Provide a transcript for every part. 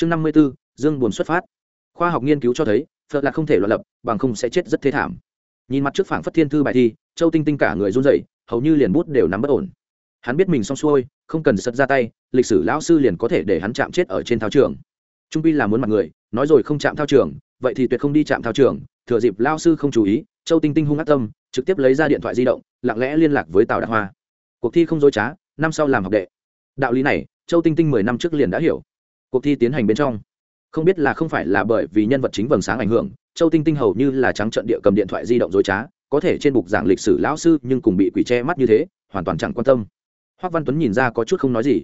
chương năm mươi b ố dương buồn xuất phát. Khoa học nghiên cứu cho thấy, phật là không thể loạn lập, bằng không sẽ chết rất thế thảm. Nhìn mặt trước phảng phất thiên thư bài thi, châu tinh tinh cả người run rẩy, hầu như liền bút đều nắm bất ổn. Hắn biết mình xong xuôi, không cần sật ra tay, lịch sử lão sư liền có thể để hắn chạm chết ở trên thao trường. Trung pi là muốn mặt người, nói rồi không chạm thao trường, vậy thì tuyệt không đi chạm thao trường, thừa dịp lao sư không chú ý, châu tinh tinh hung ác tâm, trực tiếp lấy ra điện thoại di động, lặng lẽ liên lạc với tào đạt hoa. Cuộc thi không dối trá, năm sau làm học đệ. Đạo lý này, châu tinh tinh mười năm trước liền đã hiểu cuộc thi tiến hành bên trong. Không biết là không phải là bởi vì nhân vật chính vầng sáng ảnh hưởng, châu tinh tinh hầu như là trắng trận địa cầm điện thoại di động dối trá, có thể trên bục giảng lịch sử lão sư nhưng cùng bị quỷ che mắt như thế, hoàn toàn chẳng quan tâm. Hoác văn tuấn nhìn ra có chút không nói gì.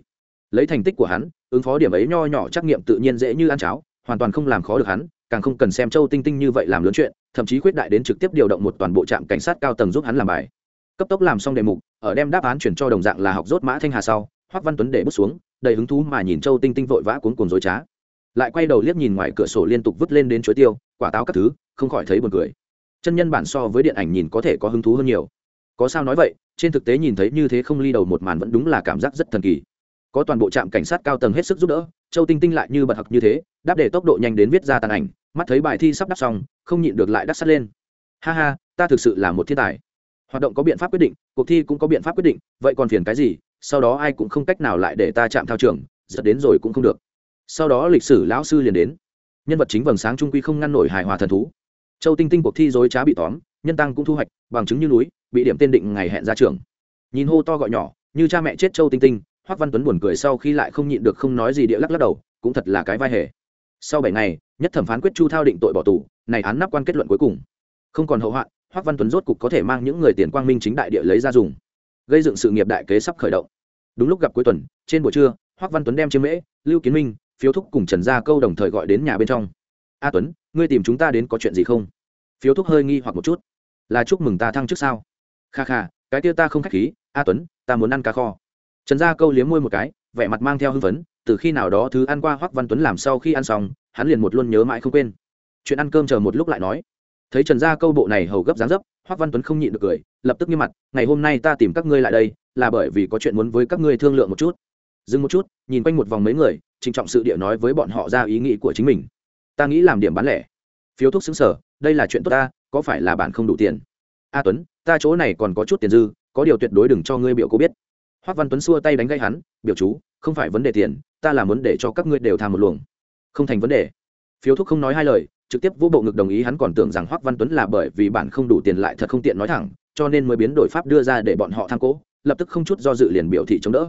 Lấy thành tích của hắn, ứng phó điểm ấy nho nhỏ trắc nghiệm tự nhiên dễ như ăn cháo, hoàn toàn không làm khó được hắn, càng không cần xem châu tinh tinh như vậy làm lớn chuyện, thậm chí khuyết đại đến trực tiếp điều động một toàn bộ trạm cảnh sát cao tầng giúp hắn làm bài. Cấp tốc làm xong đề mục, ở đem đáp án chuyển cho đồng dạng là học rốt mã thanh hà sau hoắc văn tuấn để bước xuống đầy hứng thú mà nhìn châu tinh tinh vội vã cuốn cuồng dối trá. Lại quay đầu liếc nhìn ngoài cửa sổ liên tục vứt lên đến chuối tiêu, quả táo các thứ, không khỏi thấy buồn cười. Chân nhân bản so với điện ảnh nhìn có thể có hứng thú hơn nhiều. Có sao nói vậy, trên thực tế nhìn thấy như thế không ly đầu một màn vẫn đúng là cảm giác rất thần kỳ. Có toàn bộ trạm cảnh sát cao tầng hết sức giúp đỡ, châu tinh tinh lại như bật học như thế, đáp để tốc độ nhanh đến viết ra tàn ảnh, mắt thấy bài thi sắp đắp xong, không nhịn được lại đắc sắt lên. Ha ha, ta thực sự là một thiên tài. Hoạt động có biện pháp quyết định, cuộc thi cũng có biện pháp quyết định, vậy còn phiền cái gì sau đó ai cũng không cách nào lại để ta chạm thao trường dẫn đến rồi cũng không được. Sau đó lịch sử lão sư liền đến. Nhân vật chính vầng sáng trung quy không ngăn nổi hài hòa thần thú. Châu tinh tinh cuộc thi dối trá bị tóm, nhân tăng cũng thu hoạch, bằng chứng như núi, bị điểm tên định ngày hẹn ra trường. Nhìn hô to gọi nhỏ, như cha mẹ chết châu tinh tinh hoắc văn tuấn buồn cười sau khi lại không nhịn được không nói gì địa lắc lắc đầu, cũng thật là cái vai hề. Sau bảy ngày, nhất thẩm phán quyết chu thao định tội bỏ tù, này án nắp quan kết luận cuối cùng. Không còn hậu hoạn hoắc văn tuấn rốt cục có thể mang những người tiền quang minh chính đại địa lấy ra dùng. Gây dựng sự nghiệp đại kế sắp khởi động đúng lúc gặp cuối tuần, trên buổi trưa, hoắc văn tuấn đem chiêm mễ, lưu kiến minh, phiếu thúc cùng trần gia câu đồng thời gọi đến nhà bên trong. A tuấn, ngươi tìm chúng ta đến có chuyện gì không? Phiếu thúc hơi nghi hoặc một chút. Là chúc mừng ta thăng trước sao? Kha kha, cái kia ta không khách khí, a tuấn, ta muốn ăn cá kho. Trần gia câu liếm môi một cái, vẻ mặt mang theo hưng phấn, từ khi nào đó thứ ăn qua hoắc văn tuấn làm sau khi ăn xong, hắn liền một luôn nhớ mãi không quên. Chuyện ăn cơm chờ một lúc lại nói. Thấy trần gia câu bộ này hầu gấp dáng dấp, hoắc văn tuấn không nhịn được cười, lập tức như mặt, ngày hôm nay ta tìm các ngươi lại đây là bởi vì có chuyện muốn với các ngươi thương lượng một chút. Dừng một chút, nhìn quanh một vòng mấy người, trịnh trọng sự địa nói với bọn họ ra ý nghĩ của chính mình. Ta nghĩ làm điểm bán lẻ. Phiếu thuốc xứng sở, đây là chuyện tốt ta, có phải là bạn không đủ tiền? A tuấn, ta chỗ này còn có chút tiền dư, có điều tuyệt đối đừng cho ngươi biểu cô biết. Hoắc văn tuấn xua tay đánh gây hắn, biểu chú, không phải vấn đề tiền, ta là muốn để cho các ngươi đều tham một luồng. Không thành vấn đề. Phiếu thuốc không nói hai lời, trực tiếp vũ bộ ngực đồng ý, hắn còn tưởng rằng hoắc văn tuấn là bởi vì bản không đủ tiền lại thật không tiện nói thẳng, cho nên mới biến đổi pháp đưa ra để bọn họ tham cố lập tức không chút do dự liền biểu thị chống đỡ.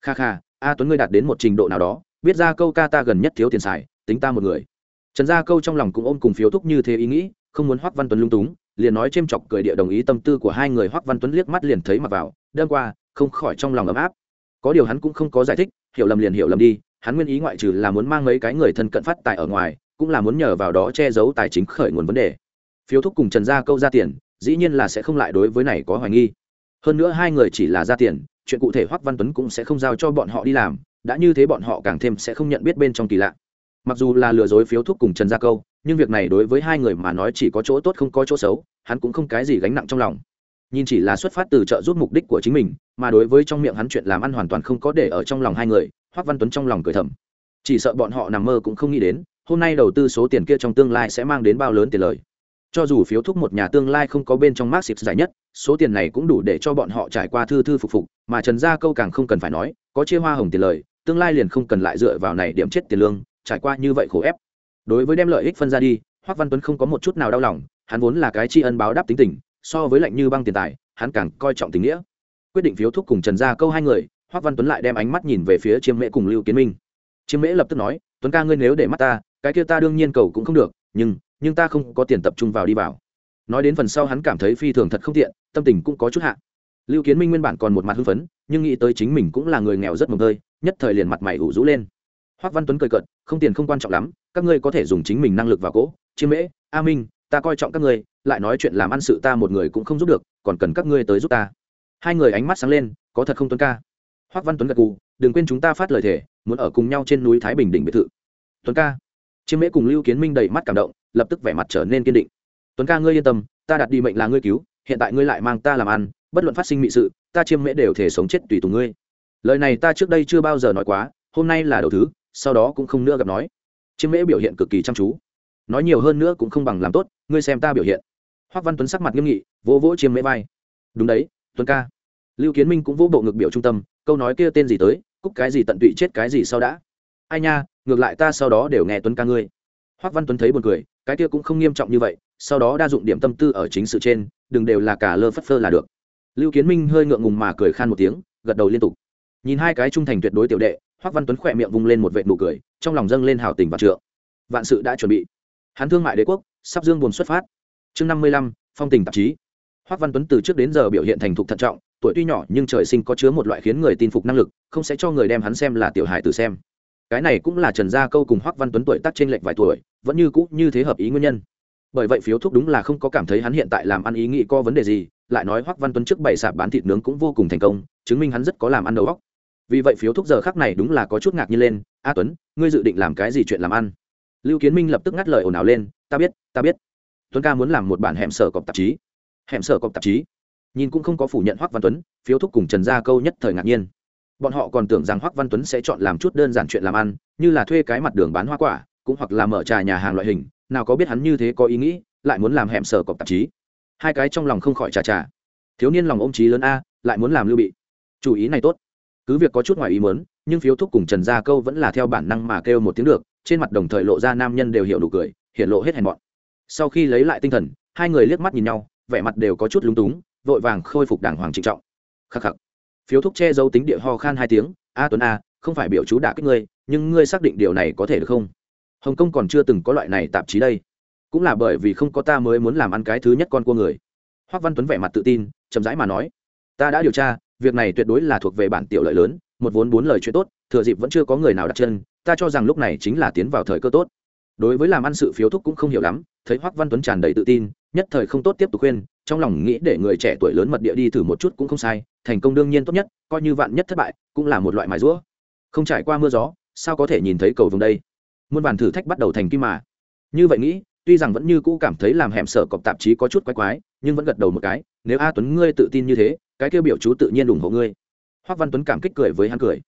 Kha kha, a tuấn ngươi đạt đến một trình độ nào đó, biết ra câu ca ta gần nhất thiếu tiền xài, tính ta một người. Trần gia câu trong lòng cũng ôm cùng phiếu thúc như thế ý nghĩ, không muốn hoắc văn tuấn lung túng, liền nói chêm chọc cười địa đồng ý tâm tư của hai người hoắc văn tuấn liếc mắt liền thấy mặc vào đơn qua, không khỏi trong lòng ấm áp. Có điều hắn cũng không có giải thích, hiểu lầm liền hiểu lầm đi, hắn nguyên ý ngoại trừ là muốn mang mấy cái người thân cận phát tài ở ngoài, cũng là muốn nhờ vào đó che giấu tài chính khởi nguồn vấn đề. Phiếu thúc cùng trần gia câu ra tiền, dĩ nhiên là sẽ không lại đối với này có hoài nghi hơn nữa hai người chỉ là ra tiền, chuyện cụ thể hoắc văn tuấn cũng sẽ không giao cho bọn họ đi làm, đã như thế bọn họ càng thêm sẽ không nhận biết bên trong kỳ lạ. Mặc dù là lừa dối phiếu thuốc cùng trần gia câu, nhưng việc này đối với hai người mà nói chỉ có chỗ tốt không có chỗ xấu, hắn cũng không cái gì gánh nặng trong lòng. Nhìn chỉ là xuất phát từ trợ giúp mục đích của chính mình, mà đối với trong miệng hắn chuyện làm ăn hoàn toàn không có để ở trong lòng hai người, hoắc văn tuấn trong lòng cười thầm. Chỉ sợ bọn họ nằm mơ cũng không nghĩ đến, hôm nay đầu tư số tiền kia trong tương lai sẽ mang đến bao lớn tiền lời. Cho dù phiếu thuốc một nhà tương lai không có bên trong mác giải nhất số tiền này cũng đủ để cho bọn họ trải qua thư thư phục phục, mà trần gia câu càng không cần phải nói, có chia hoa hồng tiền lời, tương lai liền không cần lại dựa vào này điểm chết tiền lương, trải qua như vậy khổ ép. Đối với đem lợi ích phân ra đi hoắc văn tuấn không có một chút nào đau lòng, hắn vốn là cái tri ân báo đáp tính tình, so với lạnh như băng tiền tài, hắn càng coi trọng tình nghĩa. Quyết định phiếu thúc cùng trần gia câu hai người hoắc văn tuấn lại đem ánh mắt nhìn về phía chiêm mễ cùng lưu kiến minh. Chiêm mễ lập tức nói, tuấn ca ngươi nếu để mắt ta, cái kia ta đương nhiên cầu cũng không được, nhưng nhưng ta không có tiền tập trung vào đi vào nói đến phần sau hắn cảm thấy phi thường thật không tiện, tâm tình cũng có chút hạ. Lưu kiến minh nguyên bản còn một mặt hưng phấn, nhưng nghĩ tới chính mình cũng là người nghèo rất mồm hơi nhất thời liền mặt mày ủ rũ lên. Hoắc văn tuấn cười cợt, không tiền không quan trọng lắm, các ngươi có thể dùng chính mình năng lực vào cỗ. Chiêm mễ, a minh, ta coi trọng các ngươi, lại nói chuyện làm ăn sự ta một người cũng không giúp được, còn cần các ngươi tới giúp ta. Hai người ánh mắt sáng lên, có thật không tuấn ca? Hoắc văn tuấn gật cù đừng quên chúng ta phát lời thề, muốn ở cùng nhau trên núi thái bình đỉnh biệt thự. Tuấn ca. Chiêm mễ cùng lưu kiến minh đầy mắt cảm động, lập tức vẻ mặt trở nên kiên định tuấn ca ngươi yên tâm, ta đặt đi mệnh là ngươi cứu, hiện tại ngươi lại mang ta làm ăn, bất luận phát sinh mị sự, ta chiêm mễ đều thể sống chết tùy tùng ngươi. Lời này ta trước đây chưa bao giờ nói quá, hôm nay là đầu thứ, sau đó cũng không nữa gặp nói. Chiêm mễ biểu hiện cực kỳ chăm chú. Nói nhiều hơn nữa cũng không bằng làm tốt, ngươi xem ta biểu hiện. Hoắc văn tuấn sắc mặt nghiêm nghị, vỗ vỗ chiêm mễ vai. Đúng đấy, tuấn ca. Lưu kiến minh cũng vỗ bộ ngực biểu trung tâm, câu nói kia tên gì tới, cúc cái gì tận tụy chết cái gì sau đã. Ai nha, ngược lại ta sau đó đều nghe tuấn ca ngươi. Hoắc văn tuấn thấy buồn cười, cái kia cũng không nghiêm trọng như vậy sau đó đa dụng điểm tâm tư ở chính sự trên, đừng đều là cả lơ phất phơ là được. Lưu kiến minh hơi ngượng ngùng mà cười khan một tiếng, gật đầu liên tục. Nhìn hai cái trung thành tuyệt đối tiểu đệ, hoắc văn tuấn khỏe miệng vung lên một vệt nụ cười, trong lòng dâng lên hào tình và trượng. Vạn sự đã chuẩn bị. Hắn thương mại đế quốc, sắp dương buồn xuất phát. Chương năm mươi lăm, phong tình tạp chí. Hoắc văn tuấn từ trước đến giờ biểu hiện thành thục thận trọng, tuổi tuy nhỏ nhưng trời sinh có chứa một loại khiến người tin phục năng lực, không sẽ cho người đem hắn xem là tiểu hài tử xem. Cái này cũng là trần gia câu cùng hoắc văn tuấn tuổi tác trên lệch vài tuổi, vẫn như cũ như thế hợp ý nguyên nhân bởi vậy phiếu thuốc đúng là không có cảm thấy hắn hiện tại làm ăn ý nghĩ có vấn đề gì, lại nói hoắc văn tuấn trước bày sạp bán thịt nướng cũng vô cùng thành công, chứng minh hắn rất có làm ăn đầu óc. Vì vậy phiếu thuốc giờ khắc này đúng là có chút ngạc nhiên lên, a tuấn, ngươi dự định làm cái gì chuyện làm ăn? Lưu kiến minh lập tức ngắt lời ồn ào lên, ta biết ta biết. Tuấn ca muốn làm một bản hẻm sở cọc tạp chí. Hẻm sở cọc tạp chí? Nhìn cũng không có phủ nhận hoắc văn tuấn, phiếu thuốc cùng trần gia câu nhất thời ngạc nhiên. Bọn họ còn tưởng rằng hoắc văn tuấn sẽ chọn làm chút đơn giản chuyện làm ăn, như là thuê cái mặt đường bán hoa quả, cũng hoặc là mở trà nhà hàng loại hình nào có biết hắn như thế có ý nghĩ, lại muốn làm hẻm sở cọc tạp chí. Hai cái trong lòng không khỏi trà trà thiếu niên lòng ôm trí lớn a, lại muốn làm lưu bị. Chủ ý này tốt. Cứ việc có chút ngoài ý muốn, nhưng phiếu thúc cùng trần gia câu vẫn là theo bản năng mà kêu một tiếng được, trên mặt đồng thời lộ ra nam nhân đều hiểu đủ cười hiện lộ hết hèn bọn sau khi lấy lại tinh thần, hai người liếc mắt nhìn nhau, vẻ mặt đều có chút lúng túng, vội vàng khôi phục đàng hoàng trịnh trọng. Khắc khắc. Phiếu thúc che giấu tính địa ho khan hai tiếng, a tuấn a, không phải biểu chú đả kích ngươi, nhưng ngươi xác định điều này có thể được không? Hồng kông còn chưa từng có loại này tạp chí đây. Cũng là bởi vì không có ta mới muốn làm ăn cái thứ nhất con cua người. Hoác văn tuấn vẻ mặt tự tin, chậm rãi mà nói, ta đã điều tra, việc này tuyệt đối là thuộc về bản tiểu lợi lớn, một vốn bốn lời chuyện tốt, thừa dịp vẫn chưa có người nào đặt chân, ta cho rằng lúc này chính là tiến vào thời cơ tốt. Đối với làm ăn sự phiếu thúc cũng không hiểu lắm, thấy hoắc văn tuấn tràn đầy tự tin, nhất thời không tốt tiếp tục khuyên, trong lòng nghĩ để người trẻ tuổi lớn mật địa đi thử một chút cũng không sai, thành công đương nhiên tốt nhất, coi như vạn nhất thất bại, cũng là một loại mài rũa. Không trải qua mưa gió, sao có thể nhìn thấy cầu vùng đây? Muôn bản thử thách bắt đầu thành kim mà. Như vậy nghĩ, tuy rằng vẫn như cũ cảm thấy làm hẻm sở cọp tạp chí có chút quái quái, nhưng vẫn gật đầu một cái, nếu a tuấn ngươi tự tin như thế, cái kêu biểu chú tự nhiên ủng hộ ngươi. Hoắc văn tuấn cảm kích cười với hắn cười.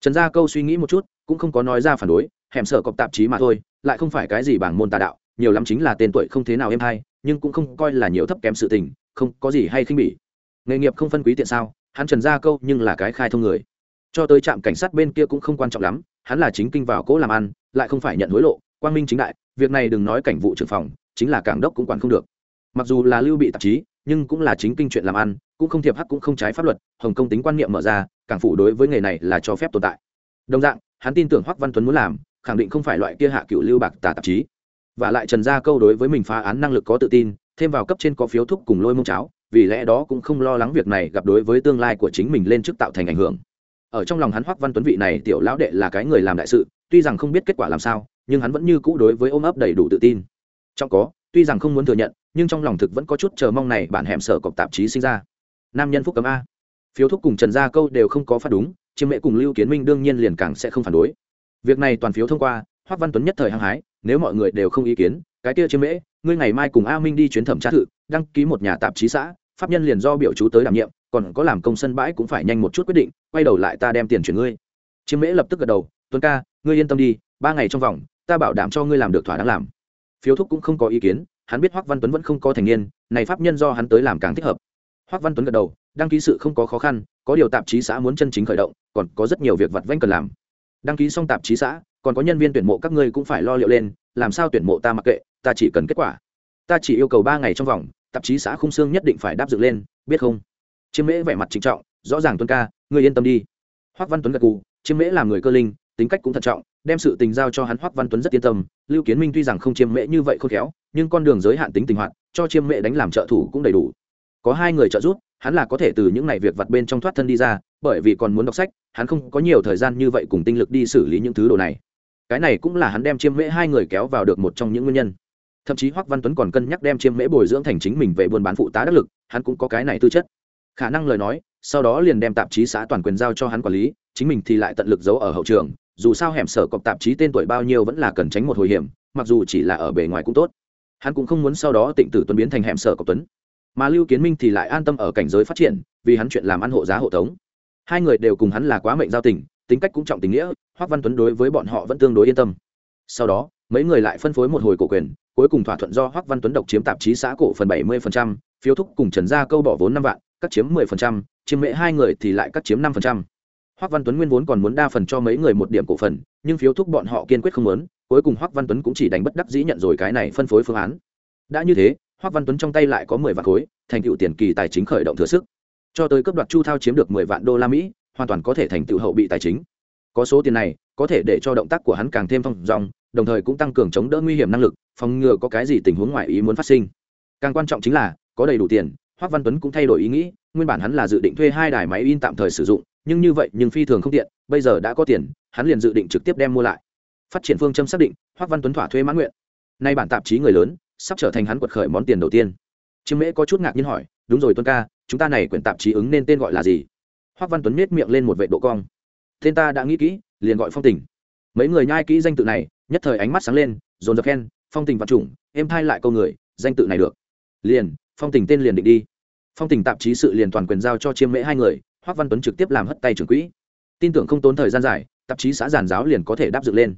Trần gia câu suy nghĩ một chút, cũng không có nói ra phản đối, hẻm sở cọp tạp chí mà thôi, lại không phải cái gì bảng môn tà đạo, nhiều lắm chính là tên tuổi không thế nào em hay, nhưng cũng không coi là nhiều thấp kém sự tình, không có gì hay khinh bỉ. Nghề nghiệp không phân quý tiện sao, hắn trần gia câu nhưng là cái khai thông người. Cho tới trạm cảnh sát bên kia cũng không quan trọng lắm, hắn là chính kinh vào cỗ làm ăn lại không phải nhận hối lộ, quang minh chính đại, việc này đừng nói cảnh vụ trưởng phòng, chính là cảng đốc cũng quản không được. Mặc dù là lưu bị tạp chí, nhưng cũng là chính kinh chuyện làm ăn, cũng không thiệp hắc cũng không trái pháp luật, hồng công tính quan niệm mở ra, cảng phủ đối với nghề này là cho phép tồn tại. Đồng dạng, hắn tin tưởng hoắc văn tuấn muốn làm, khẳng định không phải loại kia hạ cựu lưu bạc tà tạp chí. Và lại trần gia câu đối với mình phá án năng lực có tự tin, thêm vào cấp trên có phiếu thúc cùng lôi mông cháo, vì lẽ đó cũng không lo lắng việc này gặp đối với tương lai của chính mình lên trước tạo thành ảnh hưởng ở trong lòng hắn hoắc văn tuấn vị này tiểu lão đệ là cái người làm đại sự, tuy rằng không biết kết quả làm sao, nhưng hắn vẫn như cũ đối với ôm ấp đầy đủ tự tin. Trong có, tuy rằng không muốn thừa nhận, nhưng trong lòng thực vẫn có chút chờ mong này bản hẻm sở cọc tạp chí sinh ra. Nam nhân phúc cấm a. Phiếu thúc cùng trần gia câu đều không có phát đúng, chiêm mễ cùng lưu kiến minh đương nhiên liền càng sẽ không phản đối. Việc này toàn phiếu thông qua, hoắc văn tuấn nhất thời hăng hái, nếu mọi người đều không ý kiến, cái kia chiêm mễ ngươi ngày mai cùng a minh đi chuyến thẩm tra thự, đăng ký một nhà tạp chí xã pháp nhân liền do biểu chú tới đảm nhiệm, còn có làm công sân bãi cũng phải nhanh một chút quyết định, quay đầu lại ta đem tiền chuyển ngươi. Chiêm mễ lập tức gật đầu tuấn ca, ngươi yên tâm đi, ba ngày trong vòng, ta bảo đảm cho ngươi làm được thỏa đáng làm. Phiếu thúc cũng không có ý kiến, hắn biết hoắc văn tuấn vẫn không có thành niên, này pháp nhân do hắn tới làm càng thích hợp. Hoắc văn tuấn gật đầu, đăng ký sự không có khó khăn, có điều tạp chí xã muốn chân chính khởi động, còn có rất nhiều việc vặt vãnh cần làm. Đăng ký xong tạp chí xã, còn có nhân viên tuyển mộ các ngươi cũng phải lo liệu lên, làm sao tuyển mộ ta mặc kệ, ta chỉ cần kết quả. Ta chỉ yêu cầu ba ngày trong vòng tạp chí xã khung xương nhất định phải đáp dựng lên, biết không? Chiêm mễ vẻ mặt trịnh trọng, rõ ràng tuân ca, ngươi yên tâm đi. Hoắc văn tuấn gật cù chiêm mễ là người cơ linh, tính cách cũng thận trọng, đem sự tình giao cho hắn hoắc văn tuấn rất yên tâm. Lưu kiến minh tuy rằng không chiêm mễ như vậy khôn khéo, nhưng con đường giới hạn tính tình hoạt, cho chiêm mễ đánh làm trợ thủ cũng đầy đủ. Có hai người trợ giúp, hắn là có thể từ những ngày việc vặt bên trong thoát thân đi ra, bởi vì còn muốn đọc sách, hắn không có nhiều thời gian như vậy cùng tinh lực đi xử lý những thứ đồ này. Cái này cũng là hắn đem chiêm mễ hai người kéo vào được một trong những nguyên nhân thậm chí hoắc văn tuấn còn cân nhắc đem chiêm mễ bồi dưỡng thành chính mình về buôn bán phụ tá đắc lực, hắn cũng có cái này tư chất. Khả năng lời nói, sau đó liền đem tạp chí xã toàn quyền giao cho hắn quản lý, chính mình thì lại tận lực giấu ở hậu trường, dù sao hẻm sở cọc tạp chí tên tuổi bao nhiêu vẫn là cần tránh một hồi hiểm, mặc dù chỉ là ở bề ngoài cũng tốt. Hắn cũng không muốn sau đó tịnh tử tuấn biến thành hẻm sở cọc tuấn. Mà lưu kiến minh thì lại an tâm ở cảnh giới phát triển, vì hắn chuyện làm ăn hộ giá hộ tống. Hai người đều cùng hắn là quá mệnh giao tình, tính cách cũng trọng tình nghĩa hoắc văn tuấn đối với bọn họ vẫn tương đối yên tâm. Sau đó, mấy người lại phân phối một hồi cổ quyền cuối cùng thỏa thuận do hoắc văn tuấn độc chiếm tạp chí xã cổ phần bảy mươi phiếu thúc cùng trần gia câu bỏ vốn năm vạn, cắt chiếm mười chiếm mẹ hai người thì lại cắt chiếm 5%. hoắc văn tuấn nguyên vốn còn muốn đa phần cho mấy người một điểm cổ phần, nhưng phiếu thúc bọn họ kiên quyết không muốn, cuối cùng hoắc văn tuấn cũng chỉ đánh bất đắc dĩ nhận rồi cái này phân phối phương án. Đã như thế, hoắc văn tuấn trong tay lại có mười vạn khối, thành tựu tiền kỳ tài chính khởi động thừa sức. Cho tới cấp đoạt chu thao chiếm được mười vạn đô la mỹ, hoàn toàn có thể thành tựu hậu bị tài chính. Có số tiền này, có thể để cho động tác của hắn càng thêm phong dòng đồng thời cũng tăng cường chống đỡ nguy hiểm năng lực, phòng ngừa có cái gì tình huống ngoại ý muốn phát sinh. Càng quan trọng chính là, có đầy đủ tiền hoắc văn tuấn cũng thay đổi ý nghĩ, nguyên bản hắn là dự định thuê hai đài máy in tạm thời sử dụng, nhưng như vậy, nhưng phi thường không tiện, bây giờ đã có tiền, hắn liền dự định trực tiếp đem mua lại. Phát triển phương châm xác định hoắc văn tuấn thỏa thuê mãn nguyện. Nay bản tạp chí người lớn, sắp trở thành hắn quật khởi món tiền đầu tiên. Chiêm mễ có chút ngạc nhiên hỏi, đúng rồi Tuấn ca, chúng ta này quyển tạp chí ứng nên tên gọi là gì? Hoắc văn tuấn miết miệng lên một vệ độ cong. Tên ta đã nghĩ kỹ, liền gọi phong tình. Mấy người nhai kỹ danh tự này nhất thời ánh mắt sáng lên, dồn dập khen, phong tình vật chủng em thay lại câu người, danh tự này được. Liền, phong tình tên liền định đi. Phong tình tạp chí sự liền toàn quyền giao cho chiêm mễ hai người hoắc văn tuấn trực tiếp làm hất tay trưởng quỹ. Tin tưởng không tốn thời gian dài, tạp chí xã giàn giáo liền có thể đáp dựng lên.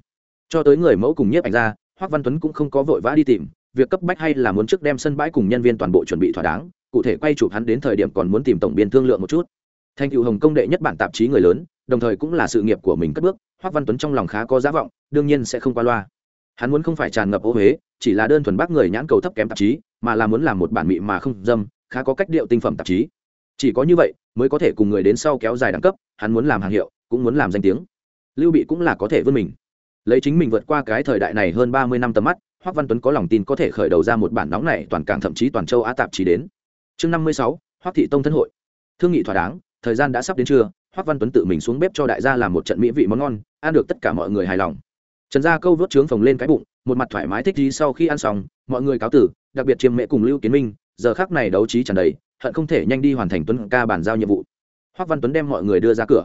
Cho tới người mẫu cùng nhiếp ảnh ra hoắc văn tuấn cũng không có vội vã đi tìm, việc cấp bách hay là muốn trước đem sân bãi cùng nhân viên toàn bộ chuẩn bị thỏa đáng, cụ thể quay chụp hắn đến thời điểm còn muốn tìm tổng biên thương lượng một chút. Thành cựu hồng công đệ nhất bản tạp chí người lớn đồng thời cũng là sự nghiệp của mình cất bước hoắc văn tuấn trong lòng khá có giá vọng, đương nhiên sẽ không qua loa. Hắn muốn không phải tràn ngập ô huế, chỉ là đơn thuần bác người nhãn cầu thấp kém tạp chí, mà là muốn làm một bản mị mà không dâm, khá có cách điệu tinh phẩm tạp chí. Chỉ có như vậy, mới có thể cùng người đến sau kéo dài đẳng cấp, hắn muốn làm hàng hiệu, cũng muốn làm danh tiếng. Lưu bị cũng là có thể vươn mình. Lấy chính mình vượt qua cái thời đại này hơn ba mươi năm tầm mắt hoắc văn tuấn có lòng tin có thể khởi đầu ra một bản nóng này toàn cảng thậm chí toàn châu á tạp chí đến. Chương năm mươi sáu hoắc thị tông thân hội. Thương nghị thỏa đáng, thời gian đã sắp đến trưa hoắc văn tuấn tự mình xuống bếp cho đại gia làm một trận mỹ vị món ngon, ăn được tất cả mọi người hài lòng. Trần gia câu vớt trướng phồng lên cái bụng, một mặt thoải mái thích gì sau khi ăn xong, mọi người cáo tử, đặc biệt chiêm mẹ cùng lưu kiến minh, giờ khắc này đấu trí tràn đầy, hận không thể nhanh đi hoàn thành tuấn ca bàn giao nhiệm vụ. Hoắc văn tuấn đem mọi người đưa ra cửa.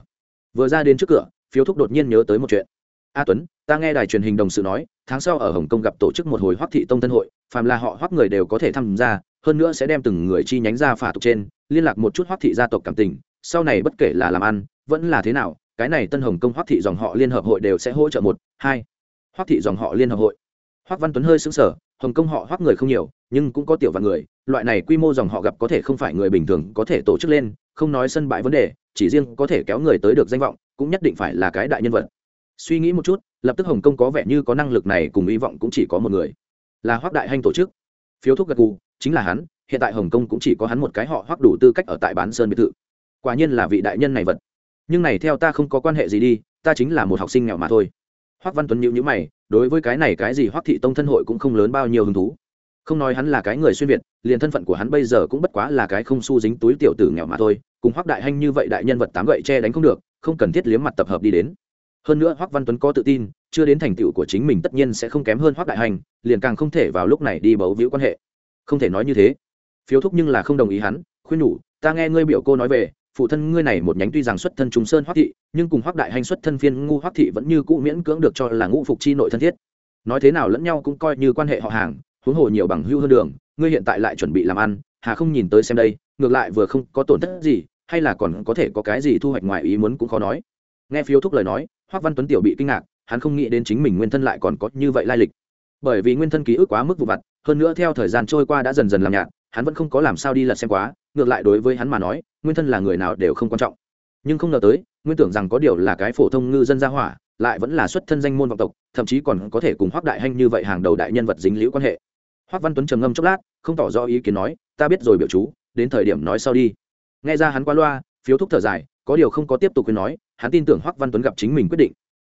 Vừa ra đến trước cửa, phiếu thúc đột nhiên nhớ tới một chuyện. A tuấn, ta nghe đài truyền hình đồng sự nói, tháng sau ở hồng kông gặp tổ chức một hồi hoắc thị tông tân hội, phàm là họ hoắc người đều có thể tham gia, hơn nữa sẽ đem từng người chi nhánh ra phả tục trên, liên lạc một chút hoắc thị gia tộc cảm tình sau này bất kể là làm ăn, vẫn là thế nào, cái này tân hồng công hoắc thị dòng họ liên hợp hội đều sẽ hỗ trợ một, hai. Hoắc thị dòng họ liên hợp hội. Hoắc văn tuấn hơi xứng sở hồng công họ hoắc người không nhiều, nhưng cũng có tiểu và người, loại này quy mô dòng họ gặp có thể không phải người bình thường có thể tổ chức lên, không nói sân bãi vấn đề, chỉ riêng có thể kéo người tới được danh vọng, cũng nhất định phải là cái đại nhân vật. Suy nghĩ một chút, lập tức hồng kông có vẻ như có năng lực này cùng hy vọng cũng chỉ có một người. Là hoắc đại hanh tổ chức. Phiếu thuốc gật gù, chính là hắn, hiện tại hồng kông cũng chỉ có hắn một cái họ hoắc đủ tư cách ở tại bán sơn biệt thự quả nhiên là vị đại nhân này vật. Nhưng này theo ta không có quan hệ gì đi, ta chính là một học sinh nghèo mà thôi. Hoắc văn tuấn nhíu nhíu mày, đối với cái này cái gì hoắc thị tông thân hội cũng không lớn bao nhiêu hứng thú. Không nói hắn là cái người xuyên việt, liền thân phận của hắn bây giờ cũng bất quá là cái không su dính túi tiểu tử nghèo mà thôi, cùng hoắc đại hanh như vậy đại nhân vật tám gậy che đánh không được, không cần thiết liếm mặt tập hợp đi đến. Hơn nữa hoắc văn tuấn có tự tin, chưa đến thành tựu của chính mình tất nhiên sẽ không kém hơn hoắc đại hành liền càng không thể vào lúc này đi bấu víu quan hệ. Không thể nói như thế. Phiếu thúc nhưng là không đồng ý hắn, khuyên nhủ, ta nghe ngươi biểu cô nói về phụ thân ngươi này một nhánh tuy rằng xuất thân trùng sơn hoắc thị, nhưng cùng hoắc đại hành xuất thân phiên ngu hoắc thị vẫn như cũ miễn cưỡng được cho là ngũ phục chi nội thân thiết. Nói thế nào lẫn nhau cũng coi như quan hệ họ hàng, huống hồ nhiều bằng hưu hơn đường, ngươi hiện tại lại chuẩn bị làm ăn, hà không nhìn tới xem đây, ngược lại vừa không có tổn thất gì, hay là còn có thể có cái gì thu hoạch ngoài ý muốn cũng khó nói. Nghe phiếu thúc lời nói, hoắc văn tuấn tiểu bị kinh ngạc, hắn không nghĩ đến chính mình nguyên thân lại còn có như vậy lai lịch. Bởi vì nguyên thân ký ức quá mức vụ vặt, hơn nữa theo thời gian trôi qua đã dần dần làm nhạt hắn vẫn không có làm sao đi lật xem quá, ngược lại đối với hắn mà nói, nguyên thân là người nào đều không quan trọng. Nhưng không ngờ tới, nguyên tưởng rằng có điều là cái phổ thông ngư dân gia hỏa, lại vẫn là xuất thân danh môn vọng tộc, thậm chí còn có thể cùng hoắc đại hanh như vậy hàng đầu đại nhân vật dính liễu quan hệ. Hoắc văn tuấn trầm ngâm chốc lát, không tỏ rõ ý kiến nói, ta biết rồi biểu chú, đến thời điểm nói sau đi. Nghe ra hắn qua loa, phiếu thúc thở dài, có điều không có tiếp tục khuyên nói, hắn tin tưởng hoắc văn tuấn gặp chính mình quyết định.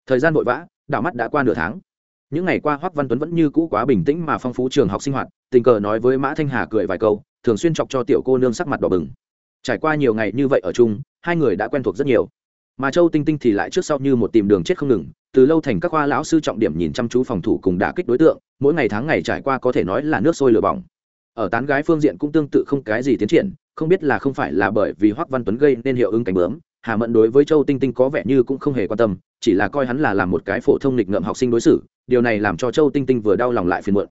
Thời gian vội vã, đảo mắt đã qua nửa tháng những ngày qua hoắc văn tuấn vẫn như cũ quá bình tĩnh mà phong phú trường học sinh hoạt, tình cờ nói với mã thanh hà cười vài câu, thường xuyên chọc cho tiểu cô nương sắc mặt đỏ bừng. Trải qua nhiều ngày như vậy ở chung, hai người đã quen thuộc rất nhiều. Mà châu tinh tinh thì lại trước sau như một tìm đường chết không ngừng, từ lâu thành các khoa lão sư trọng điểm nhìn chăm chú phòng thủ cùng đả kích đối tượng, mỗi ngày tháng ngày trải qua có thể nói là nước sôi lửa bỏng. Ở tán gái phương diện cũng tương tự không cái gì tiến triển, không biết là không phải là bởi vì hoắc văn tuấn gây nên hiệu ứng cảnh bướm, hà mẫn đối với châu tinh tinh có vẻ như cũng không hề quan tâm, chỉ là coi hắn là làm một cái phổ thông nghịch ngợm học sinh đối xử điều này làm cho châu tinh tinh vừa đau lòng lại phiền muộn.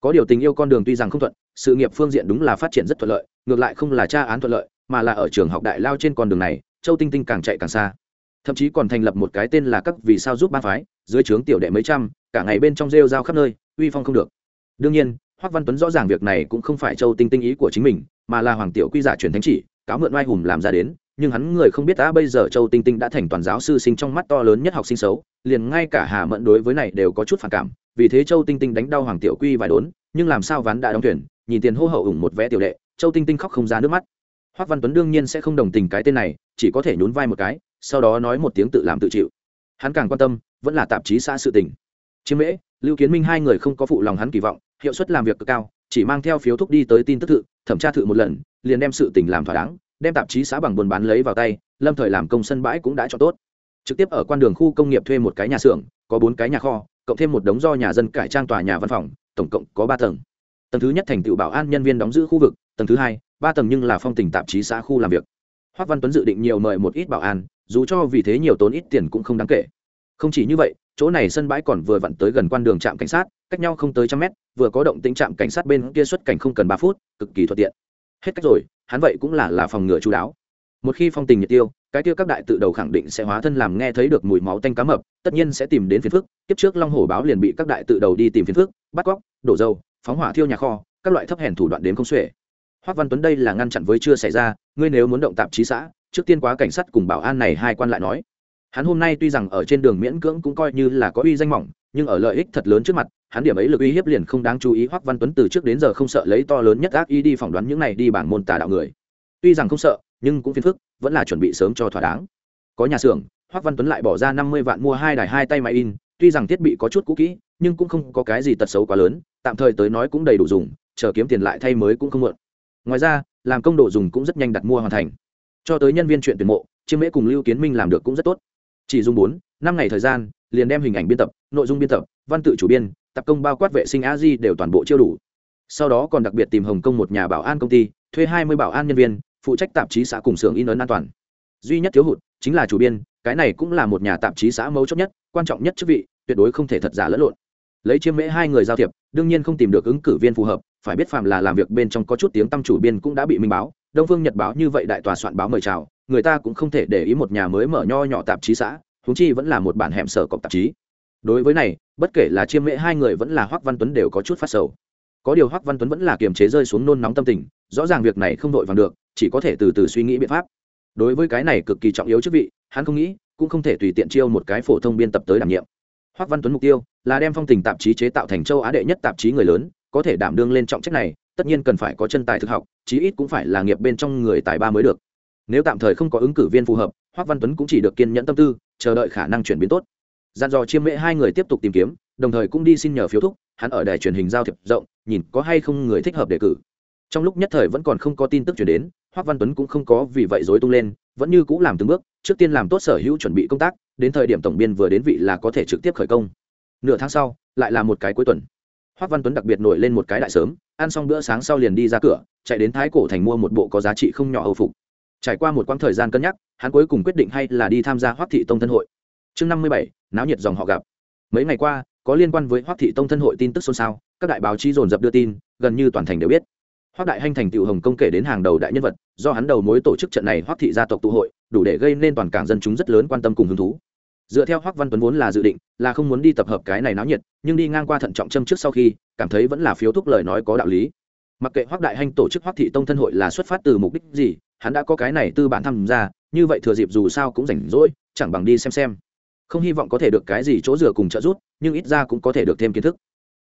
Có điều tình yêu con đường tuy rằng không thuận, sự nghiệp phương diện đúng là phát triển rất thuận lợi, ngược lại không là tra án thuận lợi, mà là ở trường học đại lao trên con đường này, châu tinh tinh càng chạy càng xa. Thậm chí còn thành lập một cái tên là các vì sao giúp ba phái, dưới trướng tiểu đệ mấy trăm, cả ngày bên trong rêu rao khắp nơi, uy phong không được. Đương nhiên hoắc văn tuấn rõ ràng việc này cũng không phải châu tinh tinh ý của chính mình, mà là hoàng tiểu quy giả truyền thánh chỉ, cáo mượn oai hùng làm ra đến, nhưng hắn người không biết đã bây giờ châu tinh tinh đã thành toàn giáo sư sinh trong mắt to lớn nhất học sinh xấu liền ngay cả hà mẫn đối với này đều có chút phản cảm, vì thế châu tinh tinh đánh đau hoàng tiểu quy vài đốn, nhưng làm sao ván đã đóng thuyền, nhìn tiền hô hậu ủng một vé tiểu đệ, châu tinh tinh khóc không ra nước mắt. Hoắc văn tuấn đương nhiên sẽ không đồng tình cái tên này, chỉ có thể nhún vai một cái, sau đó nói một tiếng tự làm tự chịu. Hắn càng quan tâm, vẫn là tạp chí xã sự tình. Chiêm mễ, lưu kiến minh hai người không có phụ lòng hắn kỳ vọng, hiệu suất làm việc cực cao, chỉ mang theo phiếu thúc đi tới tin tức thự, thẩm tra thự một lần, liền đem sự tình làm thỏa đáng, đem tạp chí xã bằng buôn bán lấy vào tay, lâm thời làm công sân bãi cũng đã cho tốt trực tiếp ở quan đường khu công nghiệp thuê một cái nhà xưởng, có bốn cái nhà kho, cộng thêm một đống do nhà dân cải trang tòa nhà văn phòng, tổng cộng có ba tầng. Tầng thứ nhất thành tựu bảo an nhân viên đóng giữ khu vực, tầng thứ hai, ba tầng nhưng là phong tình tạp chí xã khu làm việc. Hoác văn tuấn dự định nhiều mời một ít bảo an, dù cho vì thế nhiều tốn ít tiền cũng không đáng kể. Không chỉ như vậy, chỗ này sân bãi còn vừa vặn tới gần quan đường trạm cảnh sát, cách nhau không tới trăm mét, vừa có động tính trạm cảnh sát bên kia xuất cảnh không cần ba phút, cực kỳ thuận tiện. Hết cách rồi, hắn vậy cũng là là phòng ngừa chú đáo. Một khi phong tình nhiệt tiêu cái kia các đại tự đầu khẳng định sẽ hóa thân làm nghe thấy được mùi máu tanh cá mập, tất nhiên sẽ tìm đến phiền phức. Tiếp trước long hổ báo liền bị các đại tự đầu đi tìm phiền phức, bắt cóc, đổ dầu, phóng hỏa thiêu nhà kho, các loại thấp hèn thủ đoạn đến không xuể. Hoắc văn tuấn đây là ngăn chặn với chưa xảy ra, ngươi nếu muốn động tạp chí xã, trước tiên quá cảnh sát cùng bảo an này hai quan lại nói. Hắn hôm nay tuy rằng ở trên đường miễn cưỡng cũng coi như là có uy danh mỏng, nhưng ở lợi ích thật lớn trước mặt, hắn điểm ấy lực uy hiếp liền không đáng chú ý. Hoắc văn tuấn từ trước đến giờ không sợ lấy to lớn nhất ác ý đi phỏng đoán những này đi bảng môn tà đạo người. Tuy rằng không sợ, nhưng cũng phiền phức vẫn là chuẩn bị sớm cho thỏa đáng. Có nhà xưởng hoắc văn tuấn lại bỏ ra năm mươi vạn mua hai đài hai tay máy in, tuy rằng thiết bị có chút cũ kỹ, nhưng cũng không có cái gì tật xấu quá lớn, tạm thời tới nói cũng đầy đủ dùng, chờ kiếm tiền lại thay mới cũng không muộn. Ngoài ra, làm công độ dùng cũng rất nhanh đặt mua hoàn thành. Cho tới nhân viên chuyện tuyển mộ, chiêm mễ cùng lưu kiến minh làm được cũng rất tốt. Chỉ dùng bốn, năm ngày thời gian, liền đem hình ảnh biên tập, nội dung biên tập, văn tự chủ biên, tập công bao quát vệ sinh a di đều toàn bộ chưa đủ. Sau đó còn đặc biệt tìm hồng kông một nhà bảo an công ty, thuê hai mươi bảo an nhân viên phụ trách tạp chí xã cùng xưởng in ấn an toàn. Duy nhất thiếu hụt chính là chủ biên, cái này cũng là một nhà tạp chí xã mấu chốt nhất, quan trọng nhất chức vị, tuyệt đối không thể thật giả lẫn lộn. Lấy chiêm mễ hai người giao thiệp, đương nhiên không tìm được ứng cử viên phù hợp, phải biết phạm là làm việc bên trong có chút tiếng tăm chủ biên cũng đã bị minh báo, đông phương nhật báo như vậy đại tòa soạn báo mời chào, người ta cũng không thể để ý một nhà mới mở nho nhỏ tạp chí xã húng chi vẫn là một bản hẻm sở cộng tạp chí. Đối với này, bất kể là chiêm mễ hai người vẫn là hoắc văn tuấn đều có chút phát sầu. Có điều hoắc văn tuấn vẫn là kiềm chế rơi xuống nôn nóng tâm tình, rõ ràng việc này không đội vàng được chỉ có thể từ từ suy nghĩ biện pháp. Đối với cái này cực kỳ trọng yếu chức vị, hắn không nghĩ, cũng không thể tùy tiện chiêu một cái phổ thông biên tập tới đảm nhiệm. Hoắc văn tuấn mục tiêu là đem phong tình tạp chí chế tạo thành châu á đệ nhất tạp chí người lớn, có thể đảm đương lên trọng trách này, tất nhiên cần phải có chân tài thực học, chí ít cũng phải là nghiệp bên trong người tài ba mới được. Nếu tạm thời không có ứng cử viên phù hợp, hoắc văn tuấn cũng chỉ được kiên nhẫn tâm tư, chờ đợi khả năng chuyển biến tốt. Gian dò chiêm mễ hai người tiếp tục tìm kiếm, đồng thời cũng đi xin nhờ phiếu thúc, hắn ở đài truyền hình giao thiệp rộng, nhìn có hay không người thích hợp đề cử. Trong lúc nhất thời vẫn còn không có tin tức chuyển đến hoắc văn tuấn cũng không có vì vậy dối tung lên, vẫn như cũng làm từng bước, trước tiên làm tốt sở hữu chuẩn bị công tác, đến thời điểm tổng biên vừa đến vị là có thể trực tiếp khởi công. Nửa tháng sau, lại là một cái cuối tuần. Hoắc văn tuấn đặc biệt nổi lên một cái đại sớm, ăn xong bữa sáng sau liền đi ra cửa, chạy đến thái cổ thành mua một bộ có giá trị không nhỏ hầu phục. Trải qua một quãng thời gian cân nhắc, hắn cuối cùng quyết định hay là đi tham gia hoắc thị tông thân hội. Chương năm mươi bảy, náo nhiệt dòng họ gặp. Mấy ngày qua, có liên quan với hoắc thị tông thân hội tin tức xôn xao, các đại báo chí dồn dập đưa tin, gần như toàn thành đều biết hoắc đại hanh thành tựu hồng công kể đến hàng đầu đại nhân vật, do hắn đầu mối tổ chức trận này hoắc thị gia tộc tụ hội, đủ để gây nên toàn cảng dân chúng rất lớn quan tâm cùng hứng thú. Dựa theo hoắc văn tuấn vốn là dự định, là không muốn đi tập hợp cái này náo nhiệt, nhưng đi ngang qua thận trọng châm trước sau khi, cảm thấy vẫn là phiếu thúc lời nói có đạo lý. Mặc kệ hoắc đại hanh tổ chức hoắc thị tông thân hội là xuất phát từ mục đích gì, hắn đã có cái này tư bản tham gia, như vậy thừa dịp dù sao cũng rảnh rỗi, chẳng bằng đi xem xem. Không hy vọng có thể được cái gì chỗ dựa cùng trợ giúp, nhưng ít ra cũng có thể được thêm kiến thức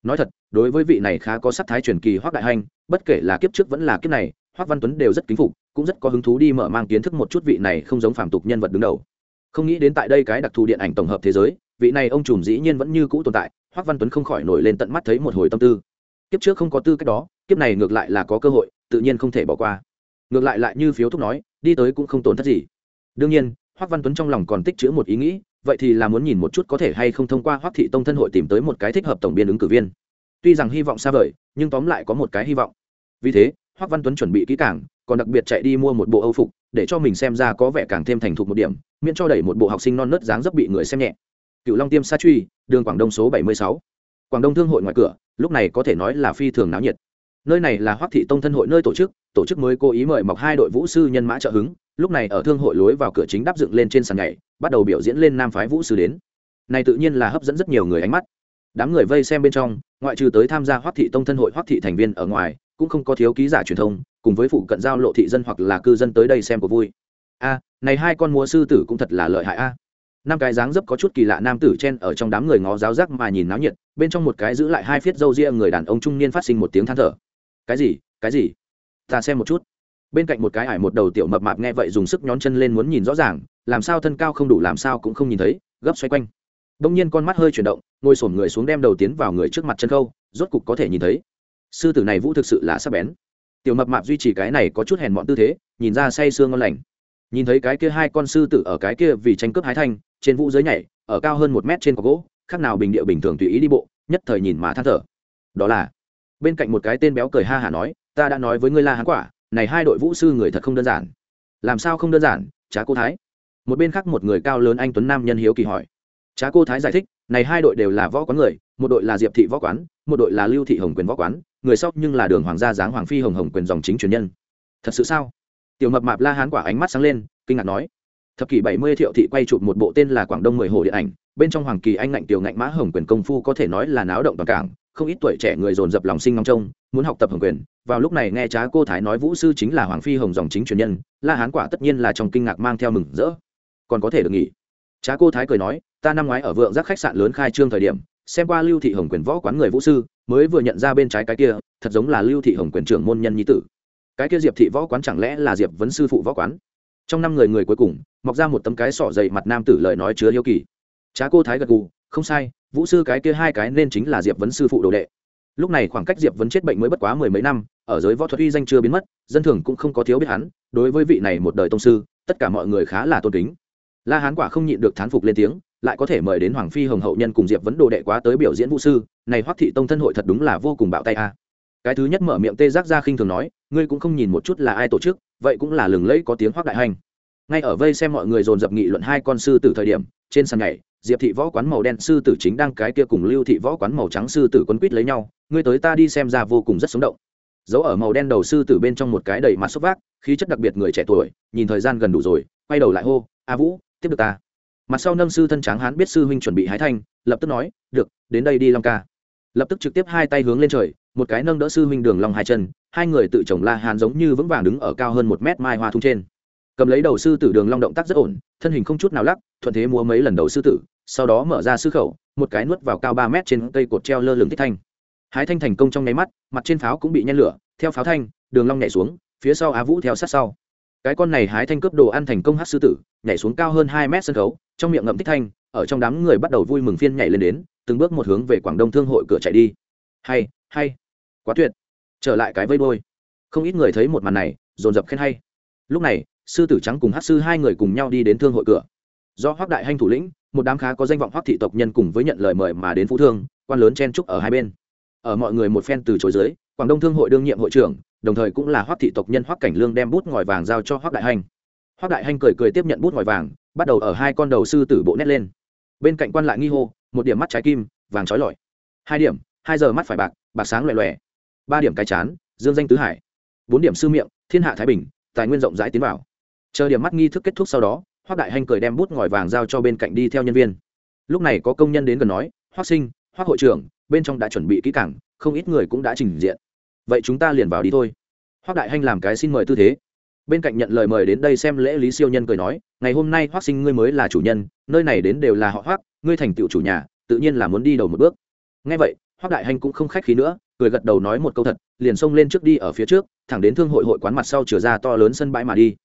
nói thật, đối với vị này khá có sắc thái truyền kỳ hoắc đại hanh bất kể là kiếp trước vẫn là kiếp này, hoắc văn tuấn đều rất kính phục, cũng rất có hứng thú đi mở mang kiến thức một chút vị này không giống phàm tục nhân vật đứng đầu. Không nghĩ đến tại đây cái đặc thù điện ảnh tổng hợp thế giới, vị này ông trùm dĩ nhiên vẫn như cũ tồn tại, hoắc văn tuấn không khỏi nổi lên tận mắt thấy một hồi tâm tư. Kiếp trước không có tư cách đó, kiếp này ngược lại là có cơ hội, tự nhiên không thể bỏ qua. Ngược lại lại như phiếu thúc nói, đi tới cũng không tổn thất gì. Đương nhiên, hoắc văn tuấn trong lòng còn tích chữ một ý nghĩ vậy thì là muốn nhìn một chút có thể hay không thông qua hoắc thị tông thân hội tìm tới một cái thích hợp tổng biên ứng cử viên. Tuy rằng hy vọng xa vời, nhưng tóm lại có một cái hy vọng. Vì thế, hoắc văn tuấn chuẩn bị kỹ càng, còn đặc biệt chạy đi mua một bộ âu phục, để cho mình xem ra có vẻ càng thêm thành thục một điểm, miễn cho đẩy một bộ học sinh non nớt dáng dấp bị người xem nhẹ. Cựu long tiêm sa truy, đường quảng đông số bảy mươi sáu. Quảng đông thương hội ngoài cửa, lúc này có thể nói là phi thường náo nhiệt. Nơi này là hoắc thị tông thân hội nơi tổ chức tổ chức mới cố ý mời mọc hai đội vũ sư nhân mã trợ hứng, lúc này ở thương hội lối vào cửa chính đáp dựng lên trên sàn nhảy bắt đầu biểu diễn lên nam phái vũ sư đến. Này tự nhiên là hấp dẫn rất nhiều người ánh mắt. Đám người vây xem bên trong, ngoại trừ tới tham gia hoắc thị tông thân hội hoắc thị thành viên ở ngoài, cũng không có thiếu ký giả truyền thông, cùng với phụ cận giao lộ thị dân hoặc là cư dân tới đây xem của vui. A, này hai con múa sư tử cũng thật là lợi hại a. Năm cái dáng dấp có chút kỳ lạ nam tử chen ở trong đám người ngó giáo giác mà nhìn náo nhiệt, bên trong một cái giữ lại hai phiết râu ria người đàn ông trung niên phát sinh một tiếng than thở. Cái gì? Cái gì? Ta xem một chút. Bên cạnh một cái ải một đầu tiểu mập mạp nghe vậy dùng sức nhón chân lên muốn nhìn rõ ràng làm sao thân cao không đủ làm sao cũng không nhìn thấy, gấp xoay quanh. Đông nhiên con mắt hơi chuyển động, ngồi sổm người xuống đem đầu tiến vào người trước mặt chân khâu, rốt cục có thể nhìn thấy. Sư tử này vũ thực sự là sắc bén. Tiểu mập mạp duy trì cái này có chút hèn mọn tư thế, nhìn ra say sương ngon lành. Nhìn thấy cái kia hai con sư tử ở cái kia vì tranh cướp hái thanh, trên vũ giới nhảy, ở cao hơn một mét trên có gỗ, khác nào bình địa bình thường tùy ý đi bộ, nhất thời nhìn mà than thở. Đó là, bên cạnh một cái tên béo cười ha hả nói, ta đã nói với ngươi la hán quả, này hai đội vũ sư người thật không đơn giản. Làm sao không đơn giản trá cô thái? Một bên khác một người cao lớn anh tuấn nam nhân hiếu kỳ hỏi. Trá cô thái giải thích, này hai đội đều là võ quán người, một đội là diệp thị võ quán, một đội là lưu thị hồng quyền võ quán, người sau nhưng là đường hoàng gia giáng hoàng phi hồng hồng quyền dòng chính truyền nhân. Thật sự sao? Tiểu mập mạp la hán quả ánh mắt sáng lên, kinh ngạc nói. Thập kỷ bảy mươi thiệu thị quay chụp một bộ tên là quảng đông mười hồ điện ảnh, bên trong hoàng kỳ anh ngạnh tiểu ngạnh mã hồng quyền công phu có thể nói là náo động toàn cảng, không ít tuổi trẻ người dồn dập lòng sinh ngóng trông, muốn học tập hồng quyền. Vào lúc này nghe trá cô thái nói vũ sư chính là hoàng phi hồng dòng chính truyền nhân, la hán quả tất nhiên là trong kinh ngạc mang theo mừng rỡ còn có thể được nghỉ. Trá cô thái cười nói, ta năm ngoái ở vượng giác khách sạn lớn khai trương thời điểm, xem qua lưu thị hồng quyền võ quán người vũ sư, mới vừa nhận ra bên trái cái kia, thật giống là lưu thị hồng quyền trưởng môn nhân nhi tử. Cái kia diệp thị võ quán chẳng lẽ là diệp vấn sư phụ võ quán? Trong năm người người cuối cùng, mọc ra một tấm cái sọ dày mặt nam tử lời nói chứa hiếu kỳ. Trá cô thái gật gù, không sai, vũ sư cái kia hai cái nên chính là diệp vấn sư phụ đồ đệ. Lúc này khoảng cách diệp vấn chết bệnh mới bất quá mười mấy năm, ở giới võ thuật uy danh chưa biến mất, dân thường cũng không có thiếu biết hắn, đối với vị này một đời tông sư, tất cả mọi người khá là tôn kính la hán quả không nhịn được thán phục lên tiếng, lại có thể mời đến hoàng phi hồng hậu nhân cùng diệp vấn đồ đệ quá tới biểu diễn vũ sư, này hoắc thị tông thân hội thật đúng là vô cùng bạo tay a. Cái thứ nhất mở miệng tê giác ra khinh thường nói, ngươi cũng không nhìn một chút là ai tổ chức, vậy cũng là lừng lẫy có tiếng hoắc đại hành. Ngay ở vây xem mọi người dồn dập nghị luận hai con sư tử thời điểm, trên sàn nhảy, diệp thị võ quán màu đen sư tử chính đang cái kia cùng lưu thị võ quán màu trắng sư tử quấn quýt lấy nhau, ngươi tới ta đi xem ra vô cùng rất sống động. Giấu ở màu đen đầu sư tử bên trong một cái đầy mặt xúc vác, khí chất đặc biệt người trẻ tuổi, nhìn thời gian gần đủ rồi, quay đầu lại hô, a vũ tiếp được ta. Mặt sau nâng sư thân tráng hán biết sư huynh chuẩn bị hái thanh, lập tức nói, được, đến đây đi long ca. Lập tức trực tiếp hai tay hướng lên trời, một cái nâng đỡ sư huynh đường long hai chân, hai người tự chồng la hán giống như vững vàng đứng ở cao hơn một mét mai hoa thung trên. Cầm lấy đầu sư tử đường long động tác rất ổn, thân hình không chút nào lắc, thuận thế múa mấy lần đầu sư tử, sau đó mở ra sư khẩu, một cái nuốt vào cao ba mét trên cây cột treo lơ lửng thích thanh. Hái thanh thành công trong nháy mắt, mặt trên pháo cũng bị nhen lửa, theo pháo thanh, đường long nhảy xuống, phía sau á vũ theo sát sau cái con này hái thanh cướp đồ ăn thành công hát sư tử, nhảy xuống cao hơn hai mét sân khấu, trong miệng ngậm tích thanh, ở trong đám người bắt đầu vui mừng phiên nhảy lên đến, từng bước một hướng về quảng đông thương hội cửa chạy đi. Hay hay, quá tuyệt. Trở lại cái vây đôi không ít người thấy một màn này, dồn dập khen hay. Lúc này, sư tử trắng cùng hát sư hai người cùng nhau đi đến thương hội cửa. Do hoác đại hanh thủ lĩnh, một đám khá có danh vọng hoác thị tộc nhân cùng với nhận lời mời mà đến phú thương, quan lớn chen trúc ở hai bên. Ở mọi người một phen từ chối dưới, quảng đông thương hội đương nhiệm hội trưởng đồng thời cũng là hoắc thị tộc nhân hoắc cảnh lương đem bút ngòi vàng giao cho hoắc đại hanh. Hoắc đại hanh cười cười tiếp nhận bút ngòi vàng, bắt đầu ở hai con đầu sư tử bộ nét lên. Bên cạnh quan lại nghi hô, một điểm mắt trái kim, vàng trói lọi. Hai điểm, hai giờ mắt phải bạc bạc sáng lòe lòe. ba điểm cái chán, dương danh tứ hải. Bốn điểm sư miệng, thiên hạ thái bình, tài nguyên rộng rãi tiến vào. Chờ điểm mắt nghi thức kết thúc sau đó, hoắc đại hanh cười đem bút ngòi vàng giao cho bên cạnh đi theo nhân viên. Lúc này có công nhân đến gần nói, hoắc sinh, hoắc hội trưởng, bên trong đã chuẩn bị kỹ cảng không ít người cũng đã trình diện vậy chúng ta liền vào đi thôi. Hoác đại hanh làm cái xin mời tư thế. Bên cạnh nhận lời mời đến đây xem lễ lý siêu nhân cười nói, ngày hôm nay hoác sinh ngươi mới là chủ nhân, nơi này đến đều là họ hoác ngươi thành tựu chủ nhà, tự nhiên là muốn đi đầu một bước. Ngay vậy hoác đại hanh cũng không khách khí nữa, cười gật đầu nói một câu thật, liền xông lên trước đi ở phía trước, thẳng đến thương hội hội quán mặt sau chừa ra to lớn sân bãi mà đi.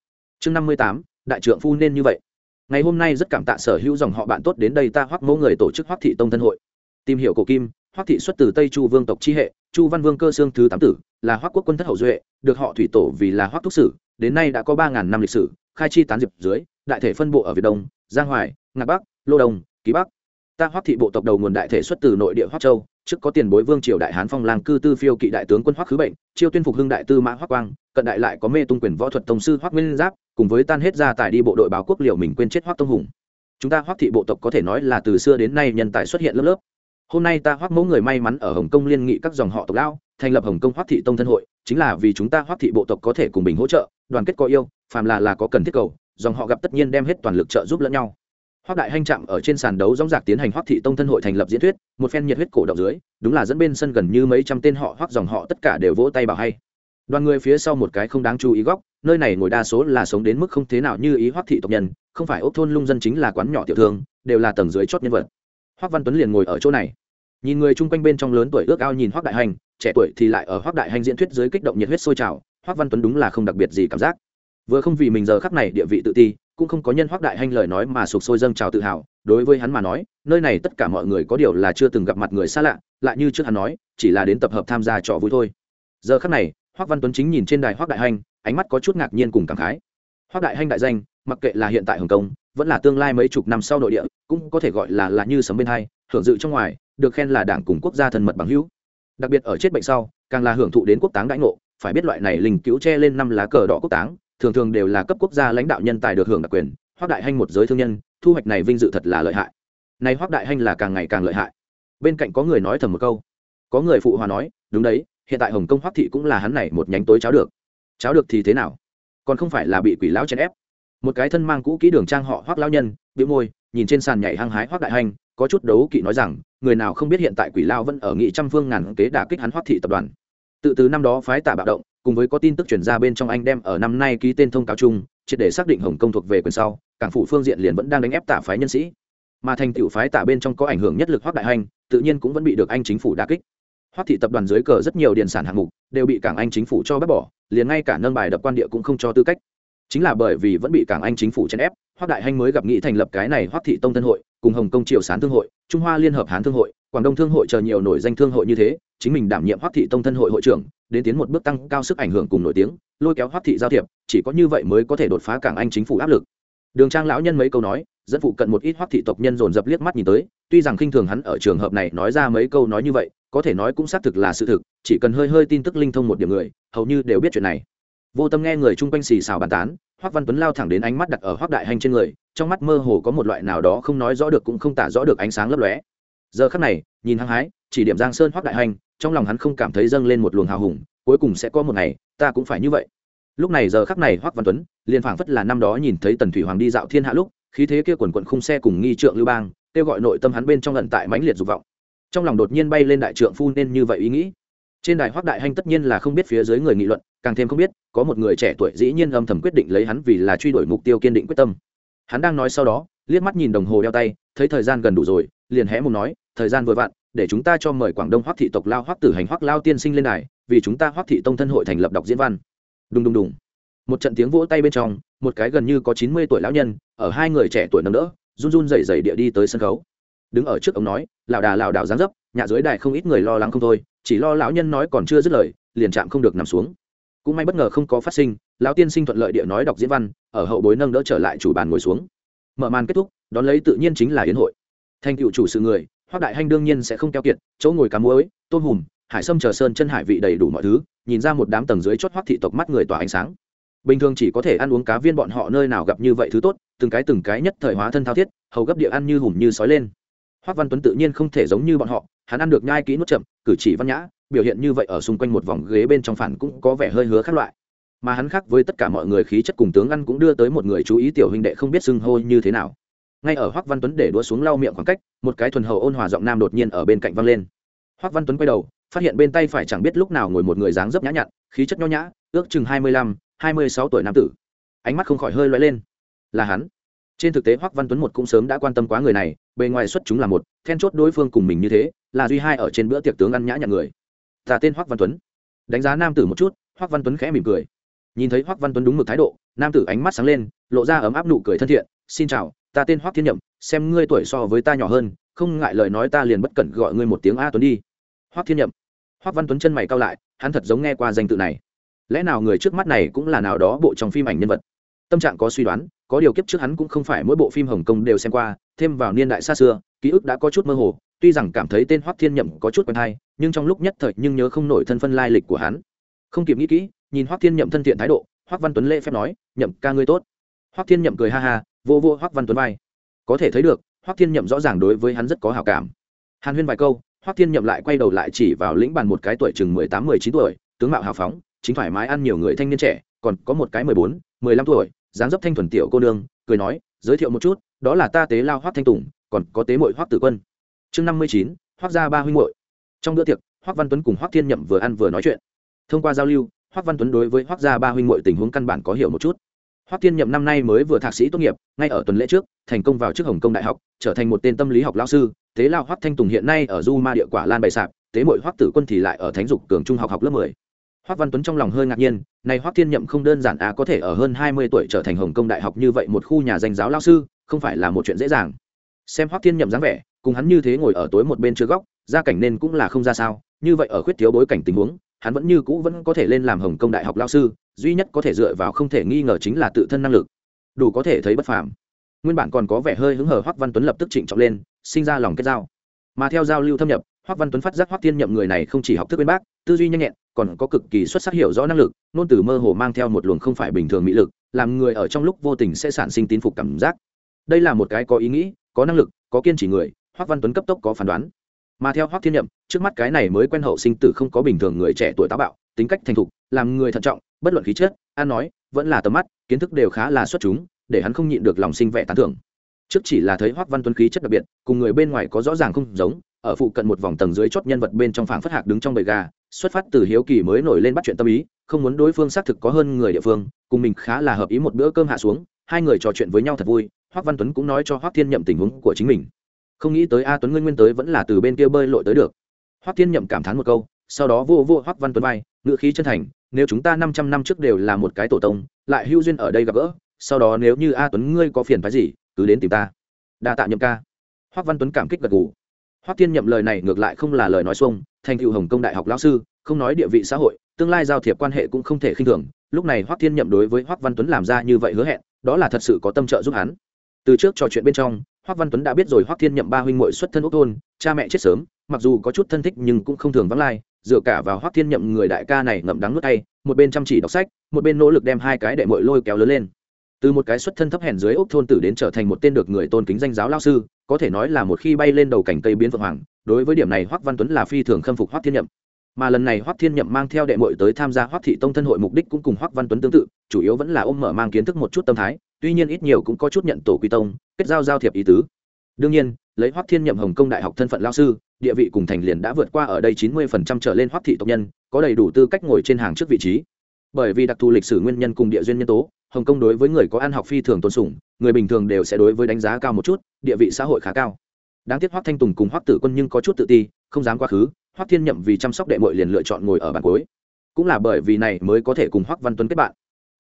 Chương năm mươi tám, đại trượng phu nên như vậy. Ngày hôm nay rất cảm tạ sở hữu dòng họ bạn tốt đến đây ta hoác mẫu người tổ chức hoác thị tông thân hội. Tìm hiểu cổ kim Hoắc thị xuất từ tây chu vương tộc chi hệ, chu văn vương cơ xương thứ tám tử, là Hoắc quốc quân thất hậu duệ, được họ thủy tổ vì là Hoắc thúc sử, đến nay đã có ba ngàn năm lịch sử, khai chi tán diệp dưới, đại thể phân bộ ở việt đông, giang hoài, ngạc bắc, lô đông, ký bắc. Ta Hoắc thị bộ tộc đầu nguồn đại thể xuất từ nội địa Hoắc châu, trước có tiền bối vương triều đại hán phong lang cư tư phiêu kỵ đại tướng quân Hoắc khứ bệnh, chiêu tuyên phục hưng đại tư mã Hoắc quang, cận đại lại có mê tung quyền võ thuật tông sư Hoắc nguyên giáp, cùng với tan hết ra tại đi bộ đội báo quốc liệu mình quên chết Hoắc tông hùng. Chúng ta Hoắc thị bộ tộc có thể nói là từ xưa đến nay nhân tài xuất hiện lớp lớp hôm nay ta hoắc mẫu người may mắn ở hồng kông liên nghị các dòng họ tộc lão thành lập hồng kông hoắc thị tông thân hội chính là vì chúng ta hoắc thị bộ tộc có thể cùng bình hỗ trợ đoàn kết có yêu phàm là là có cần thiết cầu dòng họ gặp tất nhiên đem hết toàn lực trợ giúp lẫn nhau Hoắc Đại Hành chạm ở trên sàn đấu dõng dạc tiến hành Hoắc thị tông thân hội thành lập diễn thuyết, một phen nhiệt huyết cổ động dưới, đúng là dẫn bên sân gần như mấy trăm tên họ Hoắc dòng họ tất cả đều vỗ tay bảo hay. Đoàn người phía sau một cái không đáng chú ý góc, nơi này ngồi đa số là sống đến mức không thế nào như ý Hoắc thị tộc nhân, không phải ốc thôn lung dân chính là quán nhỏ tiểu thương, đều là tầng dưới chót nhân vật. Hoắc Văn Tuấn liền ngồi ở chỗ này. Nhìn người chung quanh bên trong lớn tuổi ước ao nhìn Hoắc Đại Hành, trẻ tuổi thì lại ở Hoắc Đại Hành diễn thuyết dưới kích động nhiệt huyết sôi trào, Hoắc Văn Tuấn đúng là không đặc biệt gì cảm giác. Vừa không vì mình giờ khắc này địa vị tự ti, cũng không có nhân Hoắc Đại Hành lời nói mà sụp sôi dâng trào tự hào, đối với hắn mà nói nơi này tất cả mọi người có điều là chưa từng gặp mặt người xa lạ lại như trước hắn nói chỉ là đến tập hợp tham gia trò vui thôi giờ khắc này hoác văn tuấn chính nhìn trên đài hoác đại Hành, ánh mắt có chút ngạc nhiên cùng cảm khái hoác đại Hành đại danh mặc kệ là hiện tại hồng kông vẫn là tương lai mấy chục năm sau nội địa, cũng có thể gọi là là như sấm bên hai, hưởng dự trong ngoài, được khen là đảng cùng quốc gia thần mật bằng hữu. Đặc biệt ở chết bệnh sau, càng là hưởng thụ đến quốc táng đãi ngộ, phải biết loại này linh cứu che lên năm lá cờ đỏ quốc táng, thường thường đều là cấp quốc gia lãnh đạo nhân tài được hưởng đặc quyền, hoác đại hanh một giới thương nhân, thu hoạch này vinh dự thật là lợi hại. Này hoác đại hanh là càng ngày càng lợi hại. Bên cạnh có người nói thầm một câu. Có người phụ hòa nói, đúng đấy, hiện tại hồng kông hoác thị cũng là hắn này một nhánh tối cháo được. Cháo được thì thế nào? Còn không phải là bị quỷ lão chèn ép một cái thân mang cũ kỹ đường trang họ hoác lao nhân bị môi, nhìn trên sàn nhảy hăng hái hoác đại hành, có chút đấu kỵ nói rằng, người nào không biết hiện tại quỷ lao vẫn ở nghị trăm phương ngàn kế đả kích hắn hoác thị tập đoàn. Tự từ năm đó phái tả bạo động, cùng với có tin tức chuyển ra bên trong anh đem ở năm nay ký tên thông cáo chung, triệt để xác định hồng công thuộc về quyền sau, cảng phủ phương diện liền vẫn đang đánh ép tả phái nhân sĩ. Mà thành tựu phái tả bên trong có ảnh hưởng nhất lực hoác đại hành, tự nhiên cũng vẫn bị được anh chính phủ đa kích. Hoác thị tập đoàn dưới cờ rất nhiều điện sản hạng mục, đều bị cảng anh chính phủ cho bác bỏ, liền ngay cả nâng bài đập quan địa cũng không cho tư cách chính là bởi vì vẫn bị cảng anh chính phủ chèn ép hoác đại hành mới gặp nghị thành lập cái này hoác thị tông tân hội, cùng hồng kông triều sán thương hội, trung hoa liên hợp hán thương hội, quảng đông thương hội chờ nhiều nổi danh thương hội như thế, chính mình đảm nhiệm hoác thị tông thân hội hội trưởng, đến tiến một bước tăng cao sức ảnh hưởng cùng nổi tiếng, lôi kéo hoác thị giao thiệp, chỉ có như vậy mới có thể đột phá cảng anh chính phủ áp lực. Đường trang lão nhân mấy câu nói, dẫn phụ cận một ít hoác thị tộc nhân dồn dập liếc mắt nhìn tới, tuy rằng khinh thường hắn ở trường hợp này nói ra mấy câu nói như vậy, có thể nói cũng xác thực là sự thực, chỉ cần hơi hơi tin tức linh thông một điểm người, hầu như đều biết chuyện này vô tâm nghe người chung quanh xì xào bàn tán hoác văn tuấn lao thẳng đến ánh mắt đặt ở hoác đại hành trên người, trong mắt mơ hồ có một loại nào đó không nói rõ được cũng không tả rõ được ánh sáng lấp lóe. Giờ khắc này, nhìn hăng hái, chỉ điểm giang sơn hoác đại hành, trong lòng hắn không cảm thấy dâng lên một luồng hào hùng, cuối cùng sẽ có một ngày, ta cũng phải như vậy. Lúc này giờ khắc này hoác văn tuấn, liền phảng phất là năm đó nhìn thấy tần thủy hoàng đi dạo thiên hạ lúc, khí thế kia quần quận khung xe cùng nghi trượng lưu bang, kêu gọi nội tâm hắn bên trong lần tại mãnh liệt dục vọng. Trong lòng đột nhiên bay lên đại trượng phu nên như vậy ý nghĩ trên đài hoác đại hanh tất nhiên là không biết phía dưới người nghị luận, càng thêm không biết, có một người trẻ tuổi dĩ nhiên âm thầm quyết định lấy hắn vì là truy đuổi mục tiêu kiên định quyết tâm. Hắn đang nói sau đó, liếc mắt nhìn đồng hồ đeo tay, thấy thời gian gần đủ rồi, liền hé mù nói, thời gian vừa vặn, để chúng ta cho mời quảng đông hoác thị tộc lao hoác tử hành hoác lao tiên sinh lên đài, vì chúng ta hoác thị tông thân hội thành lập đọc diễn văn. Đùng đùng đùng. Một trận tiếng vỗ tay bên trong, một cái gần như có chín mươi tuổi lão nhân, ở hai người trẻ tuổi nâng đỡ, run run rẩy rẩy địa đi tới sân khấu. Đứng ở trước ông nói lảo đà lảo đảo dáng dấp, nhà dưới đài không ít người lo lắng không thôi chỉ lo lão nhân nói còn chưa dứt lời, liền chạm không được nằm xuống. Cũng may bất ngờ không có phát sinh, lão tiên sinh thuận lợi địa nói đọc diễn văn, ở hậu bối nâng đỡ trở lại chủ bàn ngồi xuống. Mở màn kết thúc, đón lấy tự nhiên chính là yến hội. Thành cựu chủ sự người, hoác đại hanh đương nhiên sẽ không keo kiệt, chỗ ngồi cá muối, tôm hùm, hải sâm chờ sơn chân hải vị đầy đủ mọi thứ, nhìn ra một đám tầng dưới chót hoác thị tộc mắt người tỏa ánh sáng. Bình thường chỉ có thể ăn uống cá viên bọn họ nơi nào gặp như vậy thứ tốt, từng cái từng cái nhất thời hóa thân thao thiết, hầu gấp địa ăn như hùm như sói lên. Hoác văn tuấn tự nhiên không thể giống như bọn họ hắn ăn được nhai kỹ nuốt chậm, cử chỉ văn nhã, biểu hiện như vậy ở xung quanh một vòng ghế bên trong phản cũng có vẻ hơi hứa khác loại. Mà hắn khác với tất cả mọi người khí chất cùng tướng ăn cũng đưa tới một người chú ý tiểu huynh đệ không biết xưng hô như thế nào. Ngay ở hoắc văn tuấn để đua xuống lau miệng khoảng cách, một cái thuần hậu ôn hòa giọng nam đột nhiên ở bên cạnh vang lên. Hoắc văn tuấn quay đầu, phát hiện bên tay phải chẳng biết lúc nào ngồi một người dáng dấp nhã nhặn, khí chất nho nhã, ước chừng hai mươi lăm, hai mươi sáu tuổi nam tử. Ánh mắt không khỏi hơi loay lên. Là hắn trên thực tế hoắc văn tuấn một cũng sớm đã quan tâm quá người này, bề ngoài xuất chúng là một, then chốt đối phương cùng mình như thế, là duy hai ở trên bữa tiệc tướng ăn nhã nhặn người. Ta tên hoắc văn tuấn. Đánh giá nam tử một chút, hoắc văn tuấn khẽ mỉm cười. Nhìn thấy hoắc văn tuấn đúng mực thái độ, nam tử ánh mắt sáng lên, lộ ra ấm áp nụ cười thân thiện, xin chào, ta tên hoắc thiên nhậm, xem ngươi tuổi so với ta nhỏ hơn, không ngại lời nói ta liền bất cẩn gọi ngươi một tiếng a tuấn đi. Hoắc thiên nhậm. Hoắc văn tuấn chân mày cao lại, hắn thật giống nghe qua danh tự này. Lẽ nào người trước mắt này cũng là nào đó bộ trong phim ảnh nhân vật? Tâm trạng có suy đoán có điều kiếp trước hắn cũng không phải mỗi bộ phim hồng kông đều xem qua, thêm vào niên đại xa xưa, ký ức đã có chút mơ hồ, tuy rằng cảm thấy tên hoắc thiên nhậm có chút quen hay, nhưng trong lúc nhất thời nhưng nhớ không nổi thân phân lai lịch của hắn. Không kịp nghĩ kỹ, nhìn hoắc thiên nhậm thân thiện thái độ, hoắc văn tuấn lễ phép nói, nhậm ca ngươi tốt. Hoắc thiên nhậm cười ha ha, vô vô hoắc văn tuấn vai. Có thể thấy được, hoắc thiên nhậm rõ ràng đối với hắn rất có hảo cảm. Hàn huyên vài câu, hoắc thiên nhậm lại quay đầu lại chỉ vào lĩnh bàn một cái tuổi chừng mười tám, mười chín tuổi, tướng mạo hào phóng, chính thoải mái ăn nhiều người thanh niên trẻ, còn có một cái mười bốn, mười lăm tuổi dáng dấp thanh thuần tiểu cô nương, cười nói, giới thiệu một chút, đó là ta tế lao hoác thanh tùng, còn có tế mội hoác tử quân. Chương năm mươi chín, hoác gia ba huynh hội trong bữa tiệc, hoác văn tuấn cùng hoác thiên nhậm vừa ăn vừa nói chuyện. Thông qua giao lưu, hoác văn tuấn đối với hoác gia ba huynh hội tình huống căn bản có hiểu một chút. Hoác thiên nhậm năm nay mới vừa thạc sĩ tốt nghiệp, ngay ở tuần lễ trước, thành công vào trước hồng kông đại học, trở thành một tên tâm lý học lao sư, tế lao hoác thanh tùng hiện nay ở du ma địa quả lan bày sạp, tế mội hoác tử quân thì lại ở thánh dục cường trung học học lớp mười. Hoắc văn tuấn trong lòng hơi ngạc nhiên, này Hoắc thiên nhậm không đơn giản á có thể ở hơn hai mươi tuổi trở thành hồng công đại học như vậy một khu nhà danh giáo lao sư, không phải là một chuyện dễ dàng. Xem Hoắc thiên nhậm dáng vẻ, cùng hắn như thế ngồi ở tối một bên chưa góc, gia cảnh nên cũng là không ra sao, như vậy ở khuyết thiếu bối cảnh tình huống, hắn vẫn như cũ vẫn có thể lên làm hồng công đại học lao sư, duy nhất có thể dựa vào không thể nghi ngờ chính là tự thân năng lực. Đủ có thể thấy bất phàm. Nguyên bản còn có vẻ hơi hứng hờ hoắc văn tuấn lập tức chỉnh trọng lên, sinh ra lòng kết giao. Mà theo giao lưu thâm nhập hoắc văn tuấn phát giác hoắc thiên nhậm người này không chỉ học thức bên bác, tư duy nhanh nhẹn còn có cực kỳ xuất sắc hiểu rõ năng lực nôn từ mơ hồ mang theo một luồng không phải bình thường mỹ lực, làm người ở trong lúc vô tình sẽ sản sinh tín phục cảm giác. Đây là một cái có ý nghĩ, có năng lực, có kiên trì người, hoắc văn tuấn cấp tốc có phán đoán. Mà theo hoắc thiên nhậm trước mắt cái này mới quen hậu sinh tử không có bình thường người trẻ tuổi táo bạo, tính cách thành thục, làm người thận trọng, bất luận khí chất an nói, vẫn là tầm mắt, kiến thức đều khá là xuất chúng, để hắn không nhịn được lòng sinh vẻ tán thưởng. Trước chỉ là thấy hoắc văn tuấn khí chất đặc biệt, cùng người bên ngoài có rõ ràng không giống, ở phụ cận một vòng tầng dưới chót nhân vật bên trong phảng phất hạc đứng trong bầy gà xuất phát từ hiếu kỳ mới nổi lên bắt chuyện tâm ý, không muốn đối phương xác thực có hơn người địa phương, cùng mình khá là hợp ý một bữa cơm hạ xuống, hai người trò chuyện với nhau thật vui, hoắc văn tuấn cũng nói cho hoắc thiên nhậm tình huống của chính mình. Không nghĩ tới a tuấn nguyên nguyên tới vẫn là từ bên kia bơi lội tới được. Hoắc thiên nhậm cảm thán một câu, sau đó vô vô hoắc văn tuấn vai ngự khí chân thành, nếu chúng ta năm trăm năm trước đều là một cái tổ tông, lại hưu duyên ở đây gặp gỡ, sau đó nếu như a tuấn ngươi có phiền phái gì, cứ đến tìm ta. Đa tạ nhậm ca. Hoắc văn tuấn cảm kích gật gù hoắc thiên nhậm lời này ngược lại không là lời nói xuông, thành cựu hồng công đại học lão sư, không nói địa vị xã hội, tương lai giao thiệp quan hệ cũng không thể khinh thường. Lúc này hoắc thiên nhậm đối với hoắc văn tuấn làm ra như vậy hứa hẹn, đó là thật sự có tâm trợ giúp hắn. Từ trước trò chuyện bên trong, hoắc văn tuấn đã biết rồi hoắc thiên nhậm ba huynh muội xuất thân ốc thôn, cha mẹ chết sớm, mặc dù có chút thân thích nhưng cũng không thường vắng lai, dựa cả vào hoắc thiên nhậm người đại ca này ngậm đắng nuốt tay một bên chăm chỉ đọc sách, một bên nỗ lực đem hai cái đệ muội lôi kéo lớn lên. Từ một cái xuất thân thấp hèn dưới ốc thôn tử đến trở thành một tên được người tôn kính danh giáo lao sư có thể nói là một khi bay lên đầu cảnh cây biến vượng hoàng, đối với điểm này hoắc văn tuấn là phi thường khâm phục hoắc thiên nhậm. Mà lần này hoắc thiên nhậm mang theo đệ muội tới tham gia hoắc thị tông thân hội mục đích cũng cùng hoắc văn tuấn tương tự, chủ yếu vẫn là ôm mở mang kiến thức một chút tâm thái, tuy nhiên ít nhiều cũng có chút nhận tổ quy tông, kết giao giao thiệp ý tứ. Đương nhiên, lấy hoắc thiên nhậm hồng công đại học thân phận lao sư, địa vị cùng thành liền đã vượt qua ở đây chín mươi phần trăm trở lên hoắc thị tộc nhân, có đầy đủ tư cách ngồi trên hàng trước vị trí. Bởi vì đặc thù lịch sử nguyên nhân cùng địa duyên nhân tố hồng kông đối với người có ăn học phi thường tôn sùng, người bình thường đều sẽ đối với đánh giá cao một chút, địa vị xã hội khá cao. Đáng tiếc hoắc thanh tùng cùng hoắc tử quân nhưng có chút tự ti, không dám quá khứ, hoắc thiên nhậm vì chăm sóc đệ mội liền lựa chọn ngồi ở bàn cuối. Cũng là bởi vì này mới có thể cùng hoắc văn tuấn kết bạn.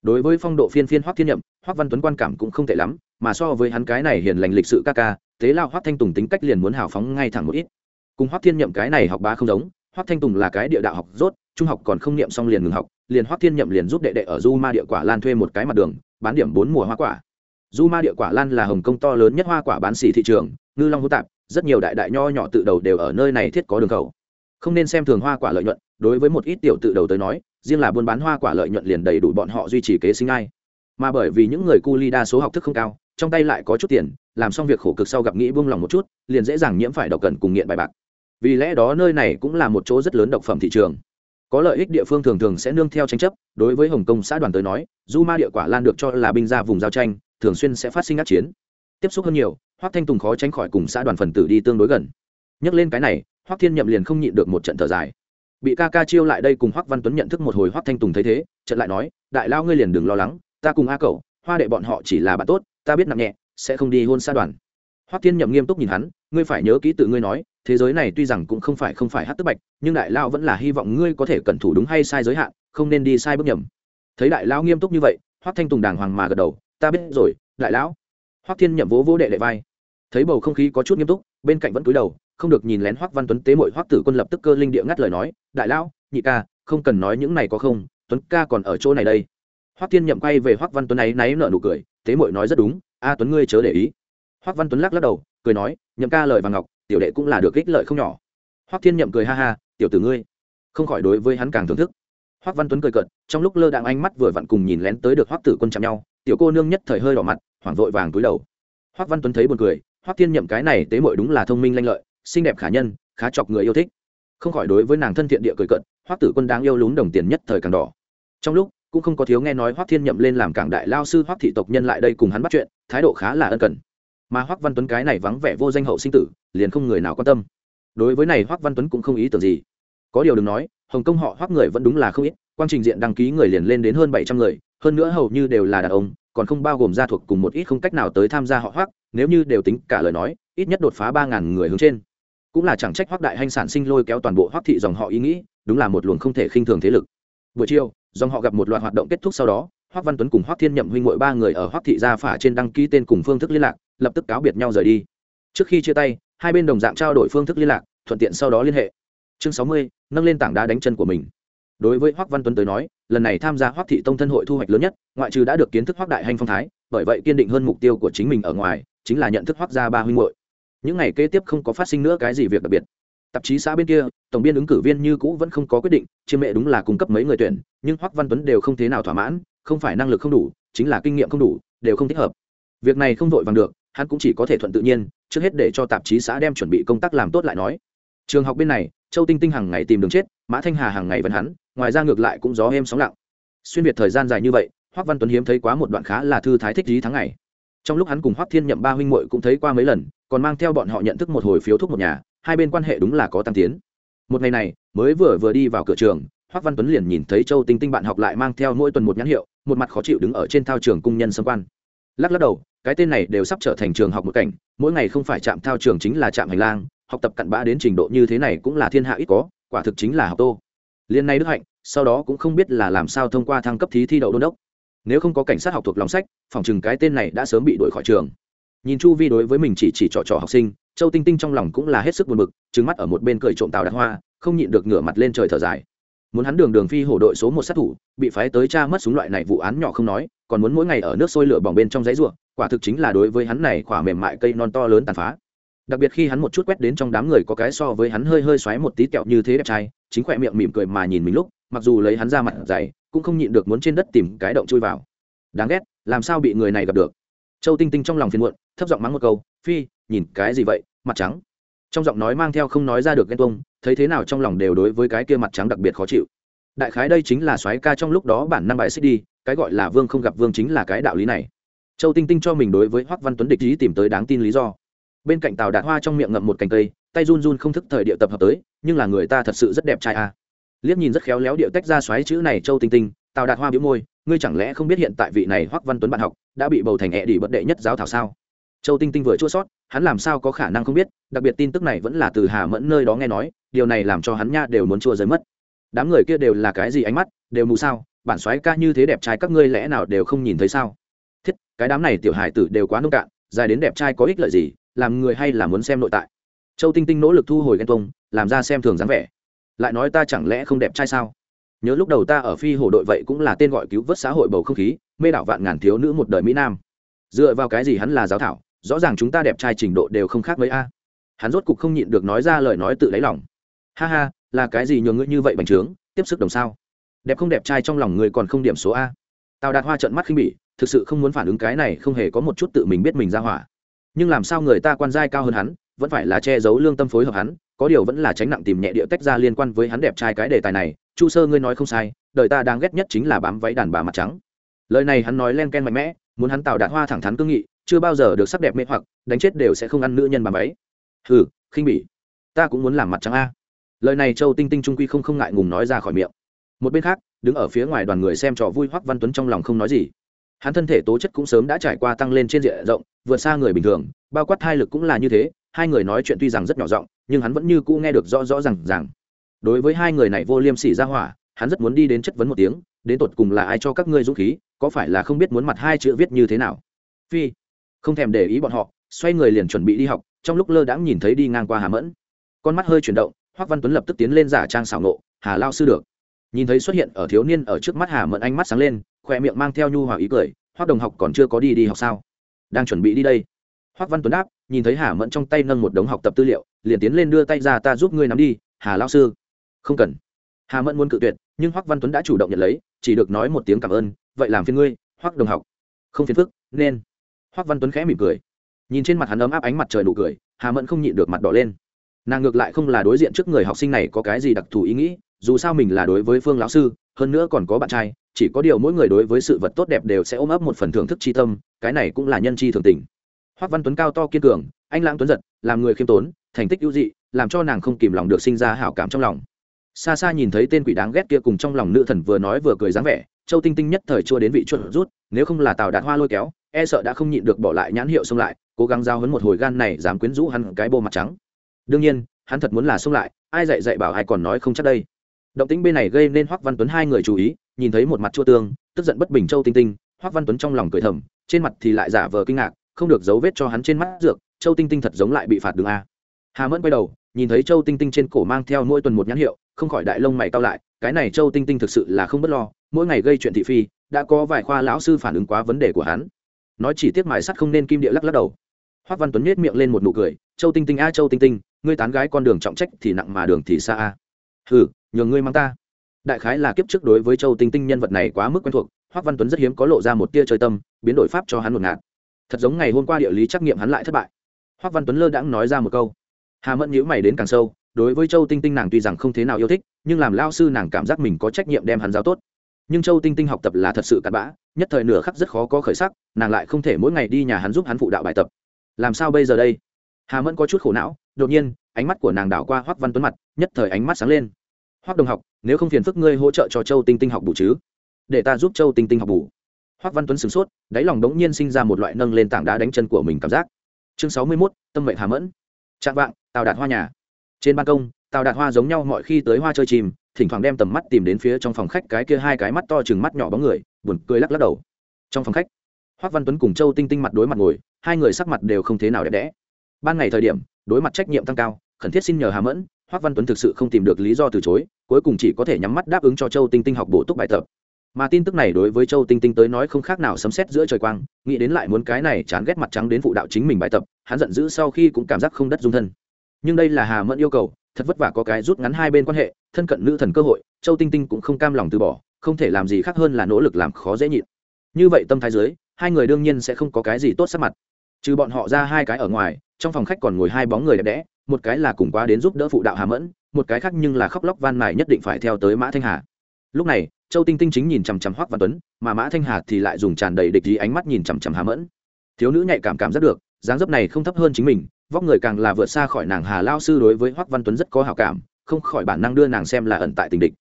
Đối với phong độ phiên phiên hoắc thiên nhậm, hoắc văn tuấn quan cảm cũng không tệ lắm, mà so với hắn cái này hiền lành lịch sự ca ca tế lao hoắc thanh tùng tính cách liền muốn hào phóng ngay thẳng một ít. Cùng hoắc thiên nhậm cái này học bá không giống, hoắc thanh tùng là cái địa đạo học rốt, trung học còn không niệm xong liền ngừng học liền hoắc thiên nhậm liền giúp đệ đệ ở du ma địa quả lan thuê một cái mặt đường, bán điểm bốn mùa hoa quả. Du ma địa quả lan là hồng kông to lớn nhất hoa quả bán xỉ thị trường, ngư long hữu tạp, rất nhiều đại đại nho nhỏ tự đầu đều ở nơi này thiết có đường khẩu. Không nên xem thường hoa quả lợi nhuận, đối với một ít tiểu tự đầu tới nói, riêng là buôn bán hoa quả lợi nhuận liền đầy đủ bọn họ duy trì kế sinh ai. Mà bởi vì những người cu ly đa số học thức không cao, trong tay lại có chút tiền, làm xong việc khổ cực sau gặp nghĩ buông lòng một chút, liền dễ dàng nhiễm phải độc cần cùng nghiện bài bạc. Vì lẽ đó nơi này cũng là một chỗ rất lớn độc phẩm thị trường có lợi ích địa phương thường thường sẽ nương theo tranh chấp, đối với hồng kông xã đoàn tới nói, du ma địa quả lan được cho là binh ra vùng giao tranh, thường xuyên sẽ phát sinh ác chiến. Tiếp xúc hơn nhiều, hoắc thanh tùng khó tránh khỏi cùng xã đoàn phần tử đi tương đối gần. Nhắc lên cái này, hoắc thiên nhậm liền không nhịn được một trận thở dài. Bị ca ca chiêu lại đây cùng hoắc văn tuấn nhận thức một hồi hoắc thanh tùng thấy thế trận lại nói, đại lao ngươi liền đừng lo lắng, ta cùng a cậu hoa đệ bọn họ chỉ là bạn tốt, ta biết nặng nhẹ, sẽ không đi hôn xã đoàn. Hoắc thiên nhậm nghiêm túc nhìn hắn, ngươi phải nhớ kỹ tự ngươi nói thế giới này tuy rằng cũng không phải không phải hát tức bạch, nhưng đại lao vẫn là hy vọng ngươi có thể cẩn thủ đúng hay sai giới hạn, không nên đi sai bước nhầm. Thấy đại lao nghiêm túc như vậy, hoắc thanh tùng đàng hoàng mà gật đầu, ta biết rồi, đại lão. Hoắc thiên nhậm vỗ vỗ đệ đệ vai. Thấy bầu không khí có chút nghiêm túc, bên cạnh vẫn cúi đầu, không được nhìn lén hoắc văn tuấn tế mội hoắc tử quân lập tức cơ linh địa ngắt lời nói, đại lão, nhị ca, không cần nói những này có không, tuấn ca còn ở chỗ này đây. Hoắc thiên nhậm quay về hoắc văn tuấn ấy náy nở nụ cười, tế mội nói rất đúng, a tuấn ngươi chớ để ý. Hoắc văn tuấn lắc lắc đầu, cười nói, nhậm ca lời và ngọc tiểu đệ cũng là được ích lợi không nhỏ. Hoắc thiên nhậm cười ha ha, tiểu tử ngươi, không khỏi đối với hắn càng thưởng thức. Hoắc văn tuấn cười cợt, trong lúc lơ đạng ánh mắt vừa vặn cùng nhìn lén tới được hoắc tử quân chạm nhau, tiểu cô nương nhất thời hơi đỏ mặt, hoảng vội vàng túi đầu. Hoắc văn tuấn thấy buồn cười, hoắc thiên nhậm cái này tế mội đúng là thông minh lanh lợi, xinh đẹp khả nhân, khá chọc người yêu thích. Không khỏi đối với nàng thân thiện địa cười cận hoắc tử quân đáng yêu lún đồng tiền nhất thời càng đỏ. Trong lúc, cũng không có thiếu nghe nói hoắc thiên nhậm lên làm cảng đại lao sư hoắc thị tộc nhân lại đây cùng hắn bắt chuyện, thái độ khá là ân cần mà hoắc văn tuấn cái này vắng vẻ vô danh hậu sinh tử, liền không người nào quan tâm. Đối với này hoắc văn tuấn cũng không ý tưởng gì. Có điều đừng nói, hồng kông họ hoắc người vẫn đúng là không ít, quang trình diện đăng ký người liền lên đến hơn bảy trăm người, hơn nữa hầu như đều là đàn ông, còn không bao gồm gia thuộc cùng một ít không cách nào tới tham gia họ hoắc nếu như đều tính cả lời nói, ít nhất đột phá ba ngàn người hướng trên. Cũng là chẳng trách hoắc đại hanh sản sinh lôi kéo toàn bộ hoắc thị dòng họ ý nghĩ, đúng là một luồng không thể khinh thường thế lực. Buổi chiều, dòng họ gặp một loạt hoạt động kết thúc sau đó hoắc văn tuấn cùng hoắc thiên nhậm huynh ngội ba người ở hoắc thị gia phả trên đăng ký tên cùng phương thức liên lạc lập tức cáo biệt nhau rời đi. Trước khi chia tay, hai bên đồng dạng trao đổi phương thức liên lạc, thuận tiện sau đó liên hệ. Chương sáu mươi, nâng lên tảng đá đánh chân của mình. Đối với hoắc văn tuấn tới nói, lần này tham gia hoắc thị tông thân hội thu hoạch lớn nhất, ngoại trừ đã được kiến thức hoắc đại hành phong thái, bởi vậy kiên định hơn mục tiêu của chính mình ở ngoài, chính là nhận thức hoắc gia ba huynh muội. những ngày kế tiếp không có phát sinh nữa cái gì việc đặc biệt. Tạp chí xã bên kia, tổng biên ứng cử viên như cũ vẫn không có quyết định, chiêm mẹ đúng là cung cấp mấy người tuyển, nhưng hoắc văn tuấn đều không thế nào thỏa mãn, không phải năng lực không đủ, chính là kinh nghiệm không đủ, đều không thích hợp. Việc này không vội vàng được hắn cũng chỉ có thể thuận tự nhiên, trước hết để cho tạp chí xã đem chuẩn bị công tác làm tốt lại nói. Trường học bên này, châu tinh tinh hàng ngày tìm đường chết, mã thanh hà hàng ngày vẫn hắn, ngoài ra ngược lại cũng gió êm sóng lặng. Xuyên việt thời gian dài như vậy hoắc văn tuấn hiếm thấy quá một đoạn khá là thư thái thích lý tháng ngày. Trong lúc hắn cùng hoắc thiên nhậm ba huynh muội cũng thấy qua mấy lần, còn mang theo bọn họ nhận thức một hồi phiếu thuốc một nhà, hai bên quan hệ đúng là có tăng tiến. Một ngày này, mới vừa vừa đi vào cửa trường hoắc văn tuấn liền nhìn thấy châu tinh tinh bạn học lại mang theo mỗi tuần một nhãn hiệu, một mặt khó chịu đứng ở trên thao trường cung nhân xâm quan. Lắc lắc đầu cái tên này đều sắp trở thành trường học một cảnh, mỗi ngày không phải chạm thao trường chính là chạm hành lang, học tập cặn bã đến trình độ như thế này cũng là thiên hạ ít có, quả thực chính là học tô. Liên nay đức hạnh, sau đó cũng không biết là làm sao thông qua thăng cấp thí thi đậu đôn đốc. Nếu không có cảnh sát học thuộc lòng sách, phòng chừng cái tên này đã sớm bị đuổi khỏi trường. Nhìn chu vi đối với mình chỉ chỉ trò trò học sinh, châu tinh tinh trong lòng cũng là hết sức buồn bực trứng mắt ở một bên cười trộm tàu đạt hoa, không nhịn được ngửa mặt lên trời thở dài. Muốn hắn đường đường phi hổ đội số một sát thủ, bị phái tới cha mất súng loại này vụ án nhỏ không nói, còn muốn mỗi ngày ở nước sôi lửa bỏng bên trong giấy ruộng quả thực chính là đối với hắn này khỏa mềm mại cây non to lớn tàn phá. Đặc biệt khi hắn một chút quét đến trong đám người có cái so với hắn hơi hơi xoáy một tí kẹo như thế đẹp trai, chính khỏe miệng mỉm cười mà nhìn mình lúc, mặc dù lấy hắn ra mặt dày, cũng không nhịn được muốn trên đất tìm cái động chui vào. Đáng ghét, làm sao bị người này gặp được? Châu tinh tinh trong lòng phiền muộn, thấp giọng mắng một câu, phi, nhìn cái gì vậy, mặt trắng. Trong giọng nói mang theo không nói ra được ghen tuông, thấy thế nào trong lòng đều đối với cái kia mặt trắng đặc biệt khó chịu. Đại khái đây chính là soái ca trong lúc đó bản năm bài xích đi, cái gọi là vương không gặp vương chính là cái đạo lý này châu tinh tinh cho mình đối với hoắc văn tuấn địch ý tìm tới đáng tin lý do. Bên cạnh Tào đạt hoa trong miệng ngậm một cành cây, tay run run không thức thời địa tập hợp tới, nhưng là người ta thật sự rất đẹp trai à. liếc nhìn rất khéo léo điệu tách ra xoáy chữ này châu tinh tinh, Tào đạt hoa biếu môi, ngươi chẳng lẽ không biết hiện tại vị này hoắc văn tuấn bạn học đã bị bầu thành ẹ đi bất đệ nhất giáo thảo sao? Châu tinh tinh vừa chua sót, hắn làm sao có khả năng không biết, đặc biệt tin tức này vẫn là từ hà mẫn nơi đó nghe nói, điều này làm cho hắn nha đều muốn chua rơi mất. Đám người kia đều là cái gì ánh mắt, đều mù sao, bản soái ca như thế đẹp trai các ngươi lẽ nào đều không nhìn thấy sao? Thiết, cái đám này tiểu hải tử đều quá nông cạn, dài đến đẹp trai có ích lợi gì, làm người hay là muốn xem nội tại. Châu tinh tinh nỗ lực thu hồi ghen tông làm ra xem thường dáng vẻ. Lại nói ta chẳng lẽ không đẹp trai sao? Nhớ lúc đầu ta ở phi hổ đội vậy cũng là tên gọi cứu vớt xã hội bầu không khí, mê đảo vạn ngàn thiếu nữ một đời mỹ nam. Dựa vào cái gì hắn là giáo thảo, rõ ràng chúng ta đẹp trai trình độ đều không khác mấy a. Hắn rốt cục không nhịn được nói ra lời nói tự lấy lòng. Ha ha, là cái gì nhường ngươi như vậy bành trướng, tiếp sức đồng sao? Đẹp không đẹp trai trong lòng người còn không điểm số a. Tào đạt hoa trận mắt khinh bỉ thực sự không muốn phản ứng cái này không hề có một chút tự mình biết mình ra hỏa. Nhưng làm sao người ta quan giai cao hơn hắn, vẫn phải là che giấu lương tâm phối hợp hắn, có điều vẫn là tránh nặng tìm nhẹ địa tách ra liên quan với hắn đẹp trai cái đề tài này. Chu sơ ngươi nói không sai, đời ta đang ghét nhất chính là bám váy đàn bà mặt trắng. Lời này hắn nói len ken mạnh mẽ, muốn hắn tạo đạt hoa thẳng thắn cương nghị, chưa bao giờ được sắc đẹp mê hoặc, đánh chết đều sẽ không ăn nữ nhân bà váy. Hừ, khinh bỉ. Ta cũng muốn làm mặt trắng a. Lời này châu tinh tinh trung quy không không ngại ngùng nói ra khỏi miệng. Một bên khác, đứng ở phía ngoài đoàn người xem trò vui hoắc văn tuấn trong lòng không nói gì hắn thân thể tố chất cũng sớm đã trải qua tăng lên trên diện rộng, vượt xa người bình thường, bao quát hai lực cũng là như thế, hai người nói chuyện tuy rằng rất nhỏ giọng, nhưng hắn vẫn như cũ nghe được rõ rõ r à n g rằng đối với hai người này vô liêm sỉ ra hỏa, hắn rất muốn đi đến chất vấn một tiếng, đến tột cùng là ai cho các ngươi dũng khí, có phải là không biết muốn mặt hai chữ viết như thế nào? Phi, không thèm để ý bọn họ, xoay người liền chuẩn bị đi học, trong lúc lơ đãng nhìn thấy đi ngang qua hà mẫn. Con mắt hơi chuyển động, hoắc văn tuấn lập tức tiến lên giả trang xảo nộ, hà lao sư được. Nhìn thấy xuất hiện ở thiếu niên ở trước mắt hà mẫn ánh mắt sáng lên khoe miệng mang theo nhu hòa ý cười, hoắc đồng học còn chưa có đi đi học sao? Đang chuẩn bị đi đây. Hoắc văn tuấn đáp, nhìn thấy hà mẫn trong tay nâng một đống học tập tư liệu, liền tiến lên đưa tay ra ta giúp ngươi nắm đi, hà lao sư. Không cần. Hà mẫn muốn cự tuyệt, nhưng hoắc văn tuấn đã chủ động nhận lấy, chỉ được nói một tiếng cảm ơn, vậy làm phiền ngươi, hoắc đồng học. Không phiền phức, nên. Hoắc văn tuấn khẽ mỉm cười. Nhìn trên mặt hắn ấm áp ánh mặt trời nụ cười, hà mẫn không nhịn được mặt đỏ lên. Nàng ngược lại không là đối diện trước người học sinh này có cái gì đặc thù ý nghĩ, dù sao mình là đối với phương lão sư hơn nữa còn có bạn trai, chỉ có điều mỗi người đối với sự vật tốt đẹp đều sẽ ôm ấp một phần thưởng thức tri tâm, cái này cũng là nhân tri thường tình. Hoắc văn tuấn cao to kiên cường, anh lãng tuấn giật, làm người khiêm tốn, thành tích ưu dị, làm cho nàng không kìm lòng được sinh ra hảo cảm trong lòng. Xa xa nhìn thấy tên quỷ đáng ghét kia cùng trong lòng nữ thần vừa nói vừa cười dáng vẻ, châu tinh tinh nhất thời chua đến vị chuột rút, nếu không là tào đạt hoa lôi kéo e sợ đã không nhịn được bỏ lại nhãn hiệu xông lại, cố gắng giao hấn một hồi gan này dám quyến rũ hắn cái bô mặt trắng. Đương nhiên, hắn thật muốn là xông lại, ai dạy dạy bảo ai còn nói không chắc đây động tĩnh bên này gây nên hoắc văn tuấn hai người chú ý, nhìn thấy một mặt chua tương, tức giận bất bình châu tinh tinh. Hoắc văn tuấn trong lòng cười thầm, trên mặt thì lại giả vờ kinh ngạc, không được dấu vết cho hắn trên mắt dược, châu tinh tinh thật giống lại bị phạt đường a. Hà mẫn quay đầu, nhìn thấy châu tinh tinh trên cổ mang theo mỗi tuần một nhãn hiệu, không khỏi đại lông mày cao lại, cái này châu tinh tinh thực sự là không bất lo, mỗi ngày gây chuyện thị phi, đã có vài khoa lão sư phản ứng quá vấn đề của hắn. Nói chỉ tiếc mài sắt không nên kim địa lắc lắc đầu. Hoắc văn tuấn nhếch miệng lên một nụ cười, châu tinh tinh a, châu tinh tinh, ngươi tán gái con đường trọng trách thì nặng mà đường thì xa a hừ, nhường ngươi mang ta. Đại khái là kiếp trước đối với châu tinh tinh nhân vật này quá mức quen thuộc hoắc văn tuấn rất hiếm có lộ ra một tia chơi tâm, biến đổi pháp cho hắn một ngạt. Thật giống ngày hôm qua địa lý trắc nghiệm hắn lại thất bại. Hoắc văn tuấn lơ đãng nói ra một câu. Hà mẫn nhíu mày đến càng sâu, đối với châu tinh tinh nàng tuy rằng không thế nào yêu thích, nhưng làm lao sư nàng cảm giác mình có trách nhiệm đem hắn giáo tốt. Nhưng châu tinh tinh học tập là thật sự cặn bã, nhất thời nửa khắc rất khó có khởi sắc, nàng lại không thể mỗi ngày đi nhà hắn giúp hắn phụ đạo bài tập. Làm sao bây giờ đây? Hà mẫn có chút khổ não, đột nhiên ánh mắt của nàng đảo qua hoắc văn tuấn mặt nhất thời ánh mắt sáng lên. Hoắc đồng học nếu không phiền phức ngươi hỗ trợ cho châu tinh tinh học bù chứ? Để ta giúp châu tinh tinh học bù. Hoắc văn tuấn sửng sốt đáy lòng đống nhiên sinh ra một loại nâng lên tảng đá đánh chân của mình cảm giác. Chương sáu mươi 61, tâm mệnh hà mẫn. Trạng vạng tào đạt hoa nhà. Trên ban công tào đạt hoa giống nhau mọi khi tới hoa chơi chìm thỉnh thoảng đem tầm mắt tìm đến phía trong phòng khách cái kia hai cái mắt to chừng mắt nhỏ bóng người buồn cười lắc lắc đầu. Trong phòng khách hoắc văn tuấn cùng châu tinh tinh mặt đối mặt ngồi hai người sắc mặt đều không thế nào đẹp đẽ. Ban ngày thời điểm đối mặt trách nhiệm tăng cao khẩn thiết xin nhờ hà mẫn hoắc văn tuấn thực sự không tìm được lý do từ chối, cuối cùng chỉ có thể nhắm mắt đáp ứng cho châu tinh tinh học bổ túc bài tập. Mà tin tức này đối với châu tinh tinh tới nói không khác nào sấm xét giữa trời quang, nghĩ đến lại muốn cái này chán ghét mặt trắng đến phụ đạo chính mình bài tập, hắn giận dữ sau khi cũng cảm giác không đất dung thân. Nhưng đây là hà mẫn yêu cầu, thật vất vả có cái rút ngắn hai bên quan hệ, thân cận nữ thần cơ hội, châu tinh tinh cũng không cam lòng từ bỏ, không thể làm gì khác hơn là nỗ lực làm khó dễ nhịn. Như vậy tâm thái dưới, hai người đương nhiên sẽ không có cái gì tốt sắc mặt. Trừ bọn họ ra hai cái ở ngoài, trong phòng khách còn ngồi hai bóng người đẹp đẽ một cái là cùng quá đến giúp đỡ phụ đạo hà mẫn, một cái khác nhưng là khóc lóc van mài nhất định phải theo tới mã thanh hà. Lúc này, châu tinh tinh chính nhìn chằm chằm hoắc văn tuấn, mà mã thanh hà thì lại dùng tràn đầy địch ý ánh mắt nhìn chằm chằm hà mẫn. Thiếu nữ nhạy cảm cảm rất được, dáng dấp này không thấp hơn chính mình, vóc người càng là vượt xa khỏi nàng hà lao sư đối với hoắc văn tuấn rất có hảo cảm, không khỏi bản năng đưa nàng xem là ẩn tại tình địch.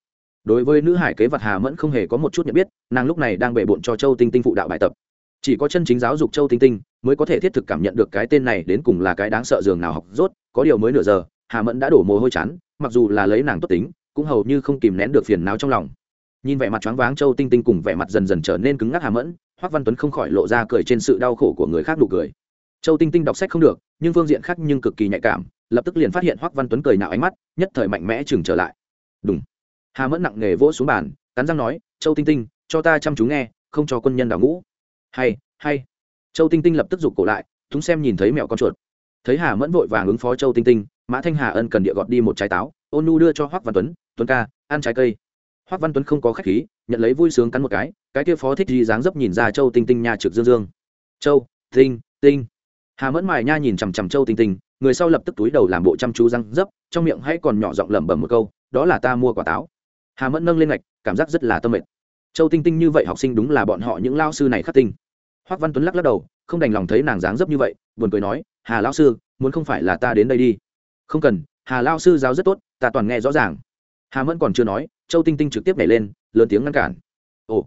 Đối với nữ hải kế vật hà mẫn không hề có một chút nhận biết, nàng lúc này đang bệ bộn cho châu tinh tinh phụ đạo bài tập chỉ có chân chính giáo dục châu tinh tinh mới có thể thiết thực cảm nhận được cái tên này đến cùng là cái đáng sợ giường nào học rốt, có điều mới nửa giờ, hà mẫn đã đổ mồ hôi chán, mặc dù là lấy nàng tốt tính, cũng hầu như không kìm nén được phiền não trong lòng. Nhìn vẻ mặt choáng váng châu tinh tinh cùng vẻ mặt dần dần trở nên cứng ngắc hà mẫn hoắc văn tuấn không khỏi lộ ra cười trên sự đau khổ của người khác nụ cười. Châu tinh tinh đọc sách không được, nhưng phương diện khác nhưng cực kỳ nhạy cảm, lập tức liền phát hiện hoắc văn tuấn cười nào ánh mắt, nhất thời mạnh mẽ chừng trở lại. Đúng hà mẫn nặng nghề vỗ xuống bàn, cắn răng nói, châu tinh tinh, cho ta chăm chú nghe, không cho quân nhân đào ngũ hay hay. Châu tinh tinh lập tức giục cổ lại chúng xem nhìn thấy mẹo con chuột. Thấy hà mẫn vội vàng ứng phó châu tinh tinh, mã thanh hà ân cần địa gọt đi một trái táo, ôn nu đưa cho hoắc văn tuấn tuấn ca, ăn trái cây. Hoắc văn tuấn không có khách khí, nhận lấy vui sướng cắn một cái cái kia phó thích gì dáng dấp nhìn ra châu tinh tinh nha trực dương dương. Châu tinh tinh. Hà mẫn mài nha nhìn chằm chằm châu tinh tinh, người sau lập tức túi đầu làm bộ chăm chú răng dấp, trong miệng hãy còn nhỏ giọng lẩm bẩm một câu, đó là ta mua quả táo. Hà mẫn nâng lên ngạch, cảm giác rất là tâm mệt châu tinh tinh như vậy học sinh đúng là bọn họ những lao sư này khắc tinh. Hoắc văn tuấn lắc lắc đầu, không đành lòng thấy nàng dáng dấp như vậy, buồn cười nói, hà lao sư, muốn không phải là ta đến đây đi. Không cần, hà lao sư giáo rất tốt, ta toàn nghe rõ ràng. Hà mẫn còn chưa nói, châu tinh tinh trực tiếp nhảy lên, lớn tiếng ngăn cản. Ồ.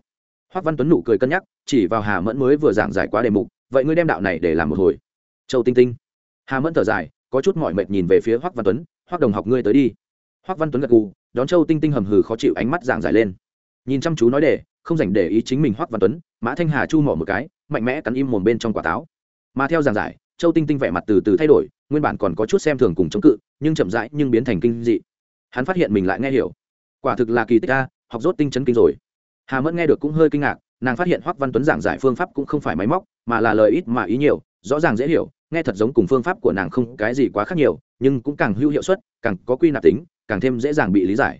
Hoắc văn tuấn nụ cười cân nhắc, chỉ vào hà mẫn mới vừa giảng giải quá đề mục, vậy ngươi đem đạo này để làm một hồi. Châu tinh tinh. Hà mẫn thở dài, có chút mỏi mệt nhìn về phía hoắc văn tuấn, hoắc đồng học ngươi tới đi. Hoắc văn tuấn gật gù, đón châu tinh tinh hầm hừ khó chịu ánh mắt giảng giải lên nhìn chăm chú nói để, không dành để ý chính mình hoắc văn tuấn, mã thanh hà chu mỏ một cái, mạnh mẽ cắn im mồm bên trong quả táo. Mà theo giảng giải, châu tinh tinh vẻ mặt từ từ thay đổi, nguyên bản còn có chút xem thường cùng chống cự, nhưng chậm rãi nhưng biến thành kinh dị. Hắn phát hiện mình lại nghe hiểu. Quả thực là kỳ tích a, học rốt tinh chấn kinh rồi. Hà mẫn nghe được cũng hơi kinh ngạc, nàng phát hiện hoắc văn tuấn giảng giải phương pháp cũng không phải máy móc, mà là lời ít mà ý nhiều, rõ ràng dễ hiểu, nghe thật giống cùng phương pháp của nàng không cái gì quá khác nhiều, nhưng cũng càng hữu hiệu suất, càng có quy nạp tính, càng thêm dễ dàng bị lý giải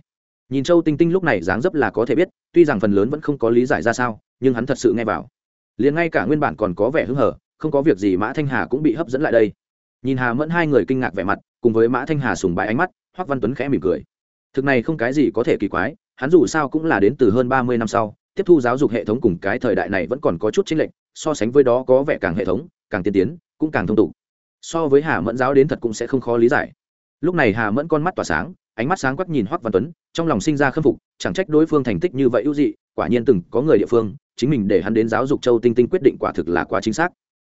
nhìn châu tinh tinh lúc này dáng dấp là có thể biết, tuy rằng phần lớn vẫn không có lý giải ra sao, nhưng hắn thật sự nghe vào. Liền ngay cả nguyên bản còn có vẻ hứng hở, không có việc gì mã thanh hà cũng bị hấp dẫn lại đây. Nhìn hà mẫn hai người kinh ngạc vẻ mặt, cùng với mã thanh hà sùng bãi ánh mắt, hoắc văn tuấn khẽ mỉm cười. Thực này không cái gì có thể kỳ quái, hắn dù sao cũng là đến từ hơn ba mươi năm sau, tiếp thu giáo dục hệ thống cùng cái thời đại này vẫn còn có chút chính lệch, so sánh với đó có vẻ càng hệ thống, càng tiên tiến, cũng càng thông tục. So với hà mẫn giáo đến thật cũng sẽ không khó lý giải. Lúc này hà mẫn con mắt tỏa sáng ánh mắt sáng quắc nhìn hoắc văn tuấn, trong lòng sinh ra khâm phục, chẳng trách đối phương thành tích như vậy ưu dị, quả nhiên từng có người địa phương, chính mình để hắn đến giáo dục châu tinh tinh quyết định quả thực là quá chính xác.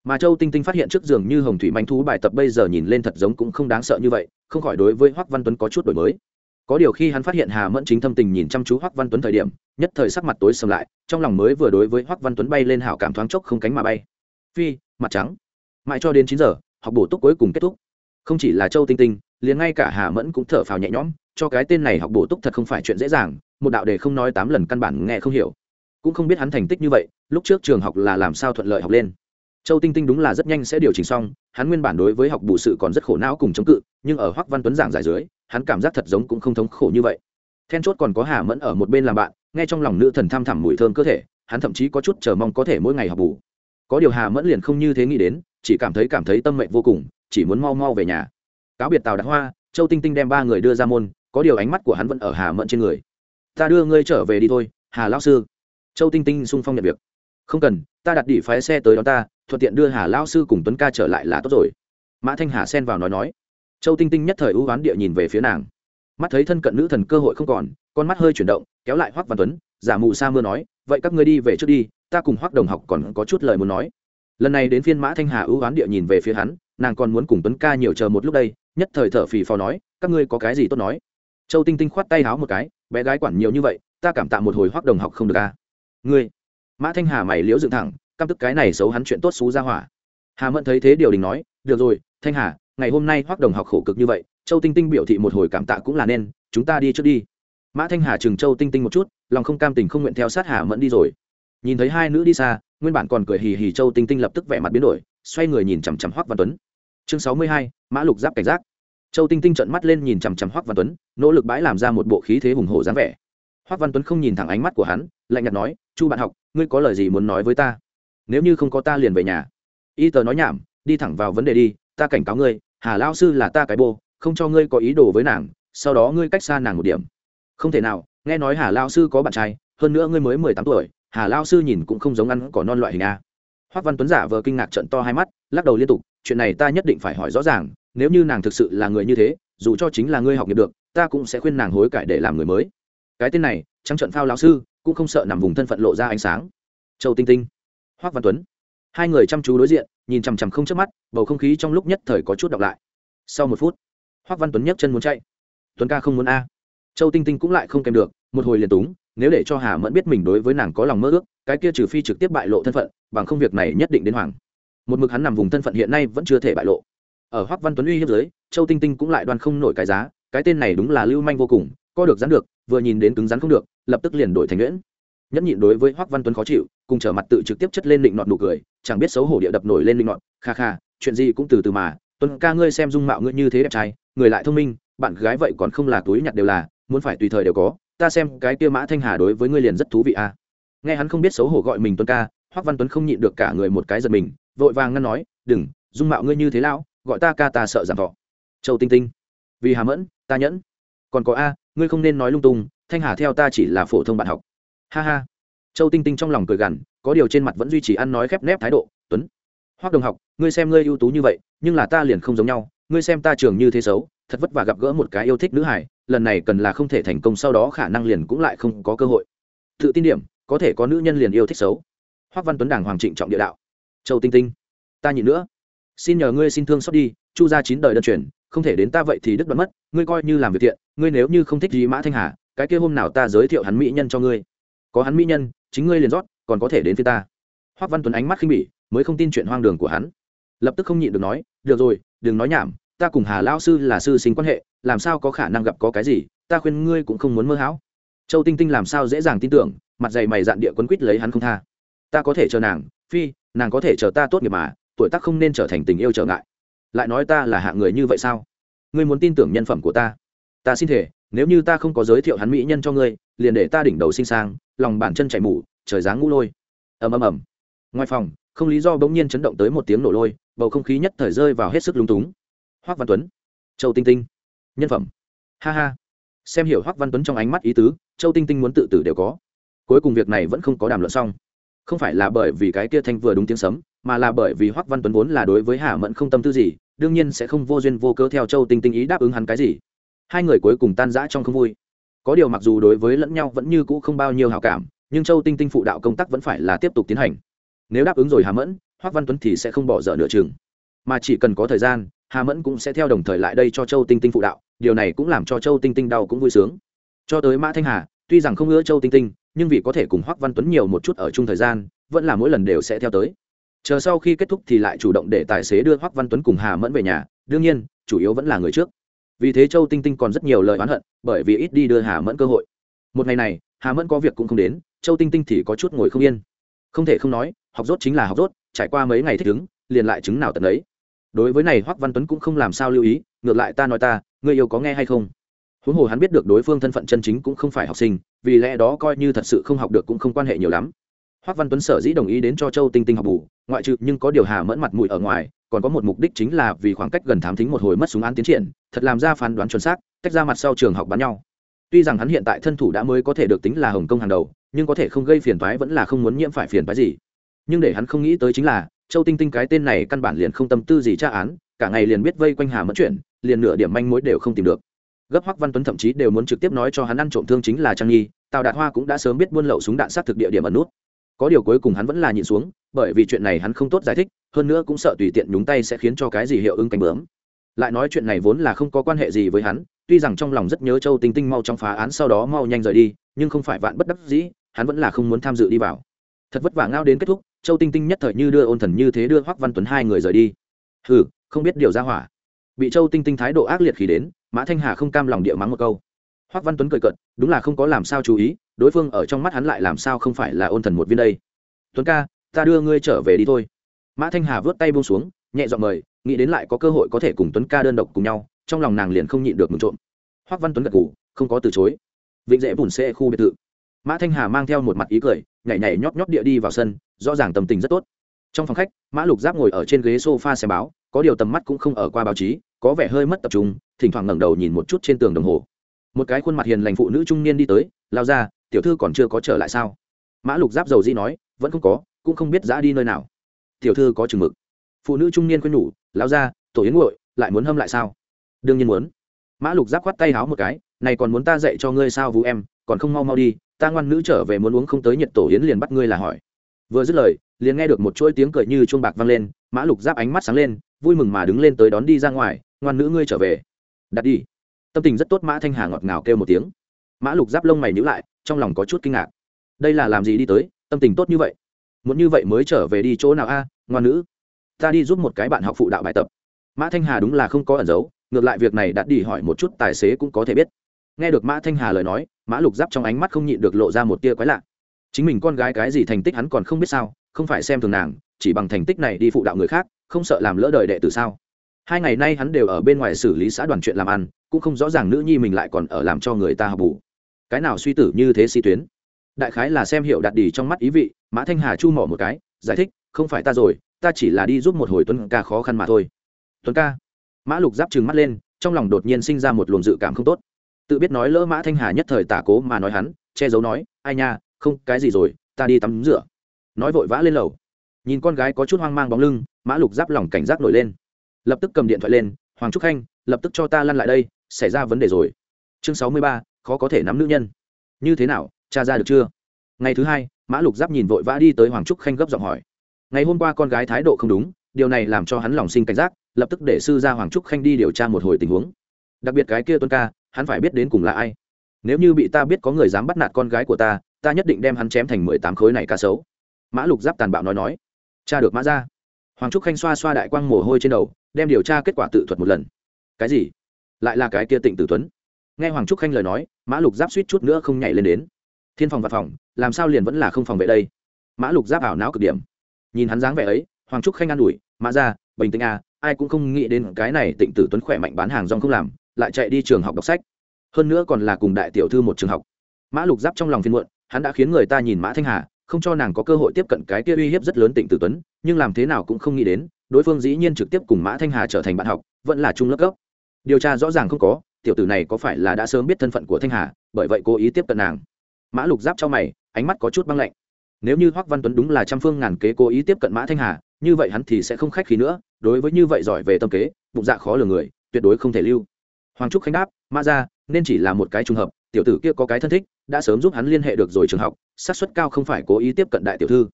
Mà châu tinh tinh phát hiện trước giường như hồng thủy manh thú bài tập bây giờ nhìn lên thật giống cũng không đáng sợ như vậy, không khỏi đối với hoắc văn tuấn có chút đổi mới. Có điều khi hắn phát hiện hà mẫn chính thâm tình nhìn chăm chú hoắc văn tuấn thời điểm, nhất thời sắc mặt tối sầm lại, trong lòng mới vừa đối với hoắc văn tuấn bay lên hảo cảm thoáng chốc không cánh mà bay. Phi, mặt trắng. Mãi cho đến chín giờ, học bổ túc cuối cùng kết thúc. Không chỉ là châu tinh tinh liền ngay cả hà mẫn cũng thở phào nhẹ nhõm, cho cái tên này học bổ túc thật không phải chuyện dễ dàng, một đạo đề không nói tám lần căn bản nghe không hiểu. Cũng không biết hắn thành tích như vậy, lúc trước trường học là làm sao thuận lợi học lên. Châu tinh tinh đúng là rất nhanh sẽ điều chỉnh xong, hắn nguyên bản đối với học bổ sự còn rất khổ não cùng chống cự, nhưng ở hoắc văn tuấn giảng giải dưới, hắn cảm giác thật giống cũng không thống khổ như vậy. Then chốt còn có hà mẫn ở một bên làm bạn, nghe trong lòng nữ thần tham thẳm mùi thơm cơ thể, hắn thậm chí có chút chờ mong có thể mỗi ngày học bù. Có điều hà mẫn liền không như thế nghĩ đến, chỉ cảm thấy cảm thấy tâm mệnh vô cùng, chỉ muốn mau mau về nhà cáo biệt tào đạt hoa châu tinh tinh đem ba người đưa ra môn có điều ánh mắt của hắn vẫn ở hà mẫn trên người ta đưa ngươi trở về đi thôi hà lão sư châu tinh tinh sung phong nhận việc không cần ta đặt đỉ phái xe tới đón ta thuận tiện đưa hà lão sư cùng tuấn ca trở lại là tốt rồi mã thanh hà xen vào nói nói châu tinh tinh nhất thời ưu oán địa nhìn về phía nàng mắt thấy thân cận nữ thần cơ hội không còn con mắt hơi chuyển động kéo lại hoắc văn tuấn giả mù sa mưa nói vậy các ngươi đi về trước đi ta cùng hoắc đồng học còn có chút lời muốn nói lần này đến phiên mã thanh hà ưu oán địa nhìn về phía hắn nàng còn muốn cùng tuấn ca nhiều chờ một lúc đây nhất thời thở phì phò nói, các ngươi có cái gì tốt nói? Châu tinh tinh khoát tay háo một cái, bé gái quản nhiều như vậy, ta cảm tạ một hồi hoác đồng học không được ca ngươi? Mã thanh hà mày liễu dựng thẳng, căm tức cái này xấu hắn chuyện tốt xú ra hỏa. Hà mẫn thấy thế điều đình nói, được rồi, thanh hà, ngày hôm nay hoác đồng học khổ cực như vậy, châu tinh tinh biểu thị một hồi cảm tạ cũng là nên, chúng ta đi trước đi. Mã thanh hà chừng châu tinh tinh một chút, lòng không cam tình không nguyện theo sát hà mẫn đi rồi. Nhìn thấy hai nữ đi xa, nguyên bản còn cười hì hì châu tinh tinh lập tức vẻ mặt biến đổi, xoay người nhìn chằm chằm hoắc văn tuấn chương sáu mươi hai, mã lục giáp cảnh giác. Châu tinh tinh trợn mắt lên nhìn chằm chằm hoắc văn tuấn, nỗ lực bãi làm ra một bộ khí thế hùng hổ dáng vẻ. Hoắc văn tuấn không nhìn thẳng ánh mắt của hắn, lạnh nhạt nói, chu bạn học, ngươi có lời gì muốn nói với ta? Nếu như không có ta liền về nhà. Y tờ nói nhảm, đi thẳng vào vấn đề đi, ta cảnh cáo ngươi, hà lao sư là ta cái bô không cho ngươi có ý đồ với nàng, sau đó ngươi cách xa nàng một điểm. Không thể nào, nghe nói hà lao sư có bạn trai, hơn nữa ngươi mới mười tám tuổi, hà lao sư nhìn cũng không giống ăn cỏ non loại hình a. Hoắc văn tuấn giả vờ kinh ngạc trận to hai mắt, lắc đầu liên tục, chuyện này ta nhất định phải hỏi rõ ràng, nếu như nàng thực sự là người như thế, dù cho chính là ngươi học nghiệp được, ta cũng sẽ khuyên nàng hối cải để làm người mới. Cái tên này, trắng trận phao lão sư, cũng không sợ nằm vùng thân phận lộ ra ánh sáng. Châu tinh tinh Hoắc văn tuấn. Hai người chăm chú đối diện, nhìn chằm chằm không chớp mắt, bầu không khí trong lúc nhất thời có chút đọc lại. Sau một phút Hoắc văn tuấn nhấc chân muốn chạy. Tuấn ca không muốn a. Châu tinh tinh cũng lại không kèm được, một hồi liền túng nếu để cho hà mẫn biết mình đối với nàng có lòng mơ ước, cái kia trừ phi trực tiếp bại lộ thân phận, bằng không việc này nhất định đến hoàng. Một mực hắn nằm vùng thân phận hiện nay vẫn chưa thể bại lộ. Ở Hoắc văn tuấn uy hiếp giới châu tinh tinh cũng lại đoan không nổi cái giá, cái tên này đúng là lưu manh vô cùng, co được rắn được, vừa nhìn đến cứng rắn không được, lập tức liền đổi thành nhuyễn. Nhẫn nhịn đối với Hoắc văn tuấn khó chịu, cùng trở mặt tự trực tiếp chất lên định nọt nụ cười, chẳng biết xấu hổ địa đập nổi lên định nọt, kha kha, chuyện gì cũng từ từ mà, tuấn ca ngươi xem dung mạo ngươi như thế đẹp trai, người lại thông minh, bạn gái vậy còn không là túi nhặt đều là, muốn phải tùy thời đều có ta xem cái kia mã thanh hà đối với ngươi liền rất thú vị à. Nghe hắn không biết xấu hổ gọi mình tuấn ca, hoắc văn tuấn không nhịn được cả người một cái giật mình, vội vàng ngăn nói, đừng, dung mạo ngươi như thế lão, gọi ta ca ta sợ giảm thọ. Châu tinh tinh, vì hà mẫn, ta nhẫn. Còn có a, ngươi không nên nói lung tung, thanh hà theo ta chỉ là phổ thông bạn học. Ha ha. Châu tinh tinh trong lòng cười gằn, có điều trên mặt vẫn duy trì ăn nói khép nép thái độ, tuấn, Hoắc đồng học, ngươi xem ngươi ưu tú như vậy, nhưng là ta liền không giống nhau, ngươi xem ta trường như thế xấu, thật vất vả gặp gỡ một cái yêu thích nữ hải lần này cần là không thể thành công, sau đó khả năng liền cũng lại không có cơ hội. Tự tin điểm, có thể có nữ nhân liền yêu thích xấu. Hoắc văn tuấn đảng hoàng trịnh trọng địa đạo. Châu tinh tinh, ta nhịn nữa. Xin nhờ ngươi xin thương xót đi, chu ra chín đời đơn truyền, không thể đến ta vậy thì đứt đoạn mất, ngươi coi như làm việc thiện, ngươi nếu như không thích gì mã thanh hà, cái kia hôm nào ta giới thiệu hắn mỹ nhân cho ngươi. Có hắn mỹ nhân, chính ngươi liền rót, còn có thể đến phía ta. Hoắc văn tuấn ánh mắt khinh bỉ, mới không tin chuyện hoang đường của hắn. Lập tức không nhịn được nói, được rồi, đừng nói nhảm ta cùng hà lao sư là sư sinh quan hệ, làm sao có khả năng gặp có cái gì, ta khuyên ngươi cũng không muốn mơ hão. Châu tinh tinh làm sao dễ dàng tin tưởng, mặt dày mày dạn địa quấn quýt lấy hắn không tha. Ta có thể chờ nàng, phi, nàng có thể chờ ta tốt nghiệp mà, tuổi tác không nên trở thành tình yêu trở ngại. Lại nói ta là hạ người như vậy sao? Ngươi muốn tin tưởng nhân phẩm của ta. Ta xin thể nếu như ta không có giới thiệu hắn mỹ nhân cho ngươi, liền để ta đỉnh đầu sinh sang, lòng bàn chân chảy mủ trời dáng ngũ lôi. Ầm ầm ầm. Ngoài phòng, không lý do bỗng nhiên chấn động tới một tiếng nổ lôi, bầu không khí nhất thời rơi vào hết sức lung túng hoắc văn tuấn. Châu tinh tinh. Nhân phẩm. Ha ha. Xem hiểu hoắc văn tuấn trong ánh mắt ý tứ, châu tinh tinh muốn tự tử đều có. Cuối cùng việc này vẫn không có đàm luận xong. Không phải là bởi vì cái kia thanh vừa đúng tiếng sấm, mà là bởi vì hoắc văn tuấn vốn là đối với hà mẫn không tâm tư gì, đương nhiên sẽ không vô duyên vô cớ theo châu tinh tinh ý đáp ứng hắn cái gì. Hai người cuối cùng tan rã trong không vui. Có điều mặc dù đối với lẫn nhau vẫn như cũ không bao nhiêu hào cảm, nhưng châu tinh tinh phụ đạo công tác vẫn phải là tiếp tục tiến hành. Nếu đáp ứng rồi hà mẫn hoắc văn tuấn thì sẽ không bỏ dở nửa chừng. Mà chỉ cần có thời gian hà mẫn cũng sẽ theo đồng thời lại đây cho châu tinh tinh phụ đạo, điều này cũng làm cho châu tinh tinh đau cũng vui sướng. Cho tới mã thanh hà, tuy rằng không ngỡ châu tinh tinh, nhưng vì có thể cùng hoắc văn tuấn nhiều một chút ở chung thời gian, vẫn là mỗi lần đều sẽ theo tới. Chờ sau khi kết thúc thì lại chủ động để tài xế đưa hoắc văn tuấn cùng hà mẫn về nhà, đương nhiên, chủ yếu vẫn là người trước. Vì thế châu tinh tinh còn rất nhiều lời oán hận, bởi vì ít đi đưa hà mẫn cơ hội. Một ngày này, hà mẫn có việc cũng không đến, châu tinh tinh thì có chút ngồi không yên. Không thể không nói, học rốt chính là học rốt, trải qua mấy ngày thích ứng, liền lại chứng nào tận ấy đối với này hoắc văn tuấn cũng không làm sao lưu ý, ngược lại ta nói ta người yêu có nghe hay không? Huống hồ hắn biết được đối phương thân phận chân chính cũng không phải học sinh, vì lẽ đó coi như thật sự không học được cũng không quan hệ nhiều lắm. Hoắc văn tuấn sở dĩ đồng ý đến cho châu tinh tinh học bù, ngoại trừ nhưng có điều hà mẫn mặt mũi ở ngoài, còn có một mục đích chính là vì khoảng cách gần thám thính một hồi mất súng án tiến triển, thật làm ra phán đoán chuẩn xác, tách ra mặt sau trường học bắn nhau. Tuy rằng hắn hiện tại thân thủ đã mới có thể được tính là hồng công hàng đầu, nhưng có thể không gây phiền toái vẫn là không muốn nhiễm phải phiền toái gì. Nhưng để hắn không nghĩ tới chính là châu tinh tinh cái tên này căn bản liền không tâm tư gì tra án, cả ngày liền biết vây quanh hà mẫn chuyện liền nửa điểm manh mối đều không tìm được. Gấp hoắc văn tuấn thậm chí đều muốn trực tiếp nói cho hắn ăn trộm thương chính là trang nhi, tào đạt hoa cũng đã sớm biết buôn lậu súng đạn sát thực địa điểm ẩn nút. Có điều cuối cùng hắn vẫn là nhịn xuống, bởi vì chuyện này hắn không tốt giải thích, hơn nữa cũng sợ tùy tiện nhúng tay sẽ khiến cho cái gì hiệu ứng cánh bướm. Lại nói chuyện này vốn là không có quan hệ gì với hắn, tuy rằng trong lòng rất nhớ châu tinh tinh mau trong phá án sau đó mau nhanh rời đi, nhưng không phải vạn bất đắc dĩ, hắn vẫn là không muốn tham dự đi vào. Thật vất vả ngao đến kết thúc châu tinh tinh nhất thời như đưa ôn thần như thế đưa hoắc văn tuấn hai người rời đi. Hừ không biết điều ra hỏa. Bị châu tinh tinh thái độ ác liệt khi đến mã thanh hà không cam lòng địa mắng một câu. Hoắc văn tuấn cười cận đúng là không có làm sao chú ý đối phương ở trong mắt hắn lại làm sao không phải là ôn thần một viên đây. Tuấn ca ta đưa ngươi trở về đi thôi. Mã thanh hà vớt tay buông xuống nhẹ giọng mời nghĩ đến lại có cơ hội có thể cùng tuấn ca đơn độc cùng nhau trong lòng nàng liền không nhịn được mừng trộm. Hoắc văn tuấn gật gù, không có từ chối. Vịnh dễ bùn xe khu biệt thự. Mã thanh hà mang theo một mặt ý cười nhảy nhảy nhót nhót địa đi vào sân rõ ràng tâm tình rất tốt. Trong phòng khách, mã lục giáp ngồi ở trên ghế sofa xem báo, có điều tầm mắt cũng không ở qua báo chí, có vẻ hơi mất tập trung, thỉnh thoảng ngẩng đầu nhìn một chút trên tường đồng hồ. Một cái khuôn mặt hiền lành phụ nữ trung niên đi tới lao ra tiểu thư còn chưa có trở lại sao? Mã lục giáp dầu di nói, vẫn không có, cũng không biết giã đi nơi nào. Tiểu thư có chừng mực. Phụ nữ trung niên khuyên nhủ lao ra tổ yến nguội, lại muốn hâm lại sao? Đương nhiên muốn. Mã lục giáp khoát tay háo một cái, này còn muốn ta dạy cho ngươi sao vũ em, còn không mau mau đi, ta ngoan nữ trở về muốn uống không tới nhiệt tổ yến liền bắt ngươi là hỏi vừa dứt lời, liền nghe được một chuỗi tiếng cười như chuông bạc vang lên, mã lục giáp ánh mắt sáng lên, vui mừng mà đứng lên tới đón đi ra ngoài, ngoan nữ ngươi trở về. Đặt đi. Tâm tình rất tốt, mã thanh hà ngọt ngào kêu một tiếng. Mã lục giáp lông mày nhữ lại, trong lòng có chút kinh ngạc. Đây là làm gì đi tới, tâm tình tốt như vậy? Muốn như vậy mới trở về đi chỗ nào a, ngoan nữ? Ta đi giúp một cái bạn học phụ đạo bài tập. Mã thanh hà đúng là không có ẩn giấu, ngược lại việc này đặt đi hỏi một chút tài xế cũng có thể biết. Nghe được mã thanh hà lời nói, mã lục giáp trong ánh mắt không nhịn được lộ ra một tia quái lạ chính mình con gái cái gì thành tích hắn còn không biết sao, không phải xem thường nàng, chỉ bằng thành tích này đi phụ đạo người khác, không sợ làm lỡ đời đệ tử sao? Hai ngày nay hắn đều ở bên ngoài xử lý xã đoàn chuyện làm ăn, cũng không rõ ràng nữ nhi mình lại còn ở làm cho người ta học bù. Cái nào suy tử như thế si tuyến? Đại khái là xem hiệu đặt đi trong mắt ý vị, mã thanh hà chu mỏ một cái, giải thích, không phải ta rồi, ta chỉ là đi giúp một hồi tuấn ca khó khăn mà thôi. Tuấn ca? Mã lục giáp trừng mắt lên, trong lòng đột nhiên sinh ra một luồng dự cảm không tốt. Tự biết nói lỡ mã thanh hà nhất thời tả cố mà nói hắn, che giấu nói, ai nha không, cái gì rồi, ta đi tắm rửa. Nói vội vã lên lầu. Nhìn con gái có chút hoang mang bóng lưng, mã lục giáp lòng cảnh giác nổi lên. Lập tức cầm điện thoại lên, hoàng trúc khanh, lập tức cho ta lăn lại đây, xảy ra vấn đề rồi. Chương sáu mươi ba, khó có thể nắm nữ nhân. Như thế nào, cha ra được chưa? Ngày thứ hai, mã lục giáp nhìn vội vã đi tới hoàng trúc khanh gấp giọng hỏi. Ngày hôm qua con gái thái độ không đúng, điều này làm cho hắn lòng sinh cảnh giác, lập tức để sư ra hoàng trúc khanh đi điều tra một hồi tình huống. Đặc biệt cái kia tuân ca, hắn phải biết đến cùng là ai. Nếu như bị ta biết có người dám bắt nạt con gái của ta ta nhất định đem hắn chém thành mười tám khối này cá sấu. Mã lục giáp tàn bạo nói nói. Cha được mã ra. Hoàng trúc khanh xoa xoa đại quang mồ hôi trên đầu, đem điều tra kết quả tự thuật một lần. Cái gì? Lại là cái kia tịnh tử tuấn. Nghe hoàng trúc khanh lời nói, mã lục giáp suýt chút nữa không nhảy lên đến. Thiên phòng và phòng, làm sao liền vẫn là không phòng vệ đây? Mã lục giáp ảo não cực điểm. Nhìn hắn dáng vẻ ấy, hoàng trúc khanh an ủi, mã ra, bình tĩnh à ai cũng không nghĩ đến cái này tịnh tử tuấn khỏe mạnh bán hàng rong không làm, lại chạy đi trường học đọc sách. Hơn nữa còn là cùng đại tiểu thư một trường học. Mã lục giáp trong lòng phiên muộn hắn đã khiến người ta nhìn mã thanh hà, không cho nàng có cơ hội tiếp cận cái kia uy hiếp rất lớn tịnh tử tuấn, nhưng làm thế nào cũng không nghĩ đến, đối phương dĩ nhiên trực tiếp cùng mã thanh hà trở thành bạn học, vẫn là trung lớp cấp. Điều tra rõ ràng không có, tiểu tử này có phải là đã sớm biết thân phận của thanh hà, bởi vậy cố ý tiếp cận nàng. Mã lục giáp cho mày, ánh mắt có chút băng lạnh. Nếu như hoắc văn tuấn đúng là trăm phương ngàn kế cố ý tiếp cận mã thanh hà, như vậy hắn thì sẽ không khách khí nữa, đối với như vậy giỏi về tâm kế, bụng dạ khó lường người, tuyệt đối không thể lưu. Hoàng trúc khánh đáp, mã ra, nên chỉ là một cái trùng hợp, tiểu tử kia có cái thân thích đã sớm giúp hắn liên hệ được rồi trường học, xác suất cao không phải cố ý tiếp cận đại tiểu thư.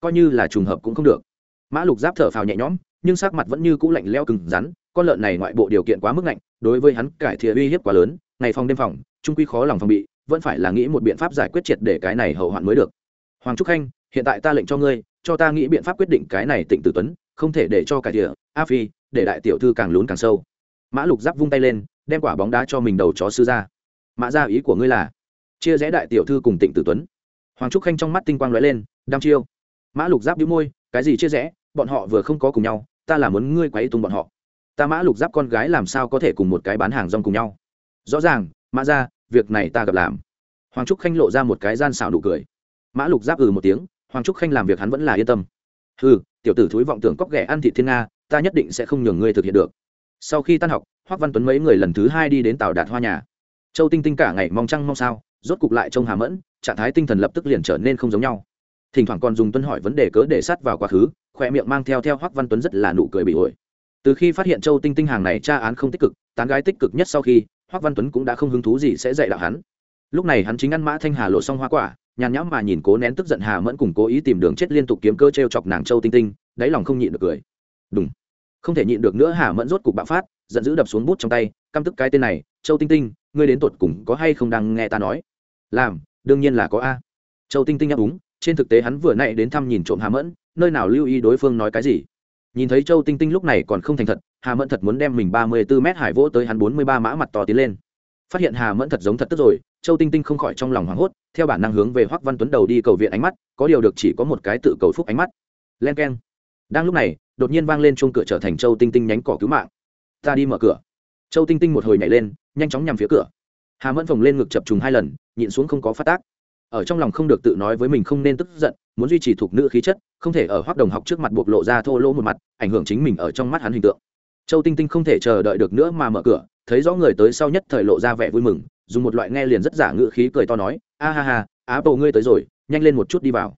Coi như là trùng hợp cũng không được. Mã lục giáp thở phào nhẹ nhõm, nhưng sắc mặt vẫn như cũ lạnh leo cứng rắn, con lợn này ngoại bộ điều kiện quá mức lạnh đối với hắn cải thiện uy hiếp quá lớn, ngày phòng đêm phòng, trung quy khó lòng phòng bị, vẫn phải là nghĩ một biện pháp giải quyết triệt để cái này hậu hoạn mới được. Hoàng trúc khanh, hiện tại ta lệnh cho ngươi, cho ta nghĩ biện pháp quyết định cái này tịnh tử tuấn, không thể để cho cải thiện, a phi, để đại tiểu thư càng lún càng sâu. Mã lục giáp vung tay lên, đem quả bóng đá cho mình đầu chó sư ra. Mã ra ý của ngươi là? Chia rẽ đại tiểu thư cùng tịnh tử tuấn. Hoàng trúc khanh trong mắt tinh quang lóe lên, đăm chiêu. Mã lục giáp đĩu môi, cái gì chia rẽ? Bọn họ vừa không có cùng nhau, ta là muốn ngươi quấy tung bọn họ. Ta mã lục giáp con gái làm sao có thể cùng một cái bán hàng rong cùng nhau? Rõ ràng, mã ra việc này ta gặp làm. Hoàng trúc khanh lộ ra một cái gian xảo nụ cười. Mã lục giáp ừ một tiếng, hoàng trúc khanh làm việc hắn vẫn là yên tâm. Ừ tiểu tử thúi vọng tưởng cóc ghẻ ăn thị thiên nga, ta nhất định sẽ không nhường ngươi thực hiện được. Sau khi tan học, hoác văn tuấn mấy người lần thứ hai đi đến tàu đạt hoa nhà. Châu tinh tinh cả ngày mong trăng mong sao rốt cục lại trông hà mẫn, trạng thái tinh thần lập tức liền trở nên không giống nhau. Thỉnh thoảng còn dùng tuân hỏi vấn đề cớ để sát vào quá khứ, khoe miệng mang theo theo Hoắc văn tuấn rất là nụ cười bị ổi. Từ khi phát hiện châu tinh tinh hàng này tra án không tích cực, tán gái tích cực nhất sau khi, Hoắc văn tuấn cũng đã không hứng thú gì sẽ dạy đạo hắn. Lúc này hắn chính ăn mã thanh hà lộ xong hoa quả, nhàn nhãm mà nhìn cố nén tức giận hà mẫn cùng cố ý tìm đường chết liên tục kiếm cơ t r e o chọc nàng châu tinh tinh, đáy lòng không nhịn được cười. Đúng không thể nhịn được nữa hà mẫn rốt cục bạo phát, giận dữ đập xuống bút trong tay, căm tức cái tên này, châu tinh tinh, ngươi đến tột cùng có hay không đang nghe ta nói? Làm, đương nhiên là có a. Châu tinh tinh ấp úng, trên thực tế hắn vừa nãy đến thăm nhìn trộm hà mẫn, nơi nào lưu ý đối phương nói cái gì? Nhìn thấy châu tinh tinh lúc này còn không thành thật, hà mẫn thật muốn đem mình ba mươi b ố hải vỗ tới hắn bốn mươi ba mã mặt to tiến lên. Phát hiện hà mẫn thật giống thật tức rồi, châu tinh tinh không khỏi trong lòng hoảng hốt, theo bản năng hướng về hoắc văn tuấn đầu đi cầu viện ánh mắt, có điều được chỉ có một cái tự cầu phúc ánh mắt. Len k e n đang lúc này, đột nhiên vang lên chuông cửa trở thành châu tinh tinh nhánh cỏ cứu mạng. Ta đi mở cửa. Châu tinh tinh một hồi nhảy lên, nhanh chóng nhằm phía cửa hà mẫn phồng lên ngực chập trùng hai lần, nhịn xuống không có phát tác. Ở trong lòng không được tự nói với mình không nên tức giận, muốn duy trì thuộc nữ khí chất, không thể ở hoác đồng học trước mặt bộc lộ ra thô lỗ một mặt, ảnh hưởng chính mình ở trong mắt hắn hình tượng. Châu tinh tinh không thể chờ đợi được nữa mà mở cửa, thấy rõ người tới sau nhất thời lộ ra vẻ vui mừng, dùng một loại nghe liền rất giả ngữ khí cười to nói, a ha ha, á bầu ngươi tới rồi, nhanh lên một chút đi vào.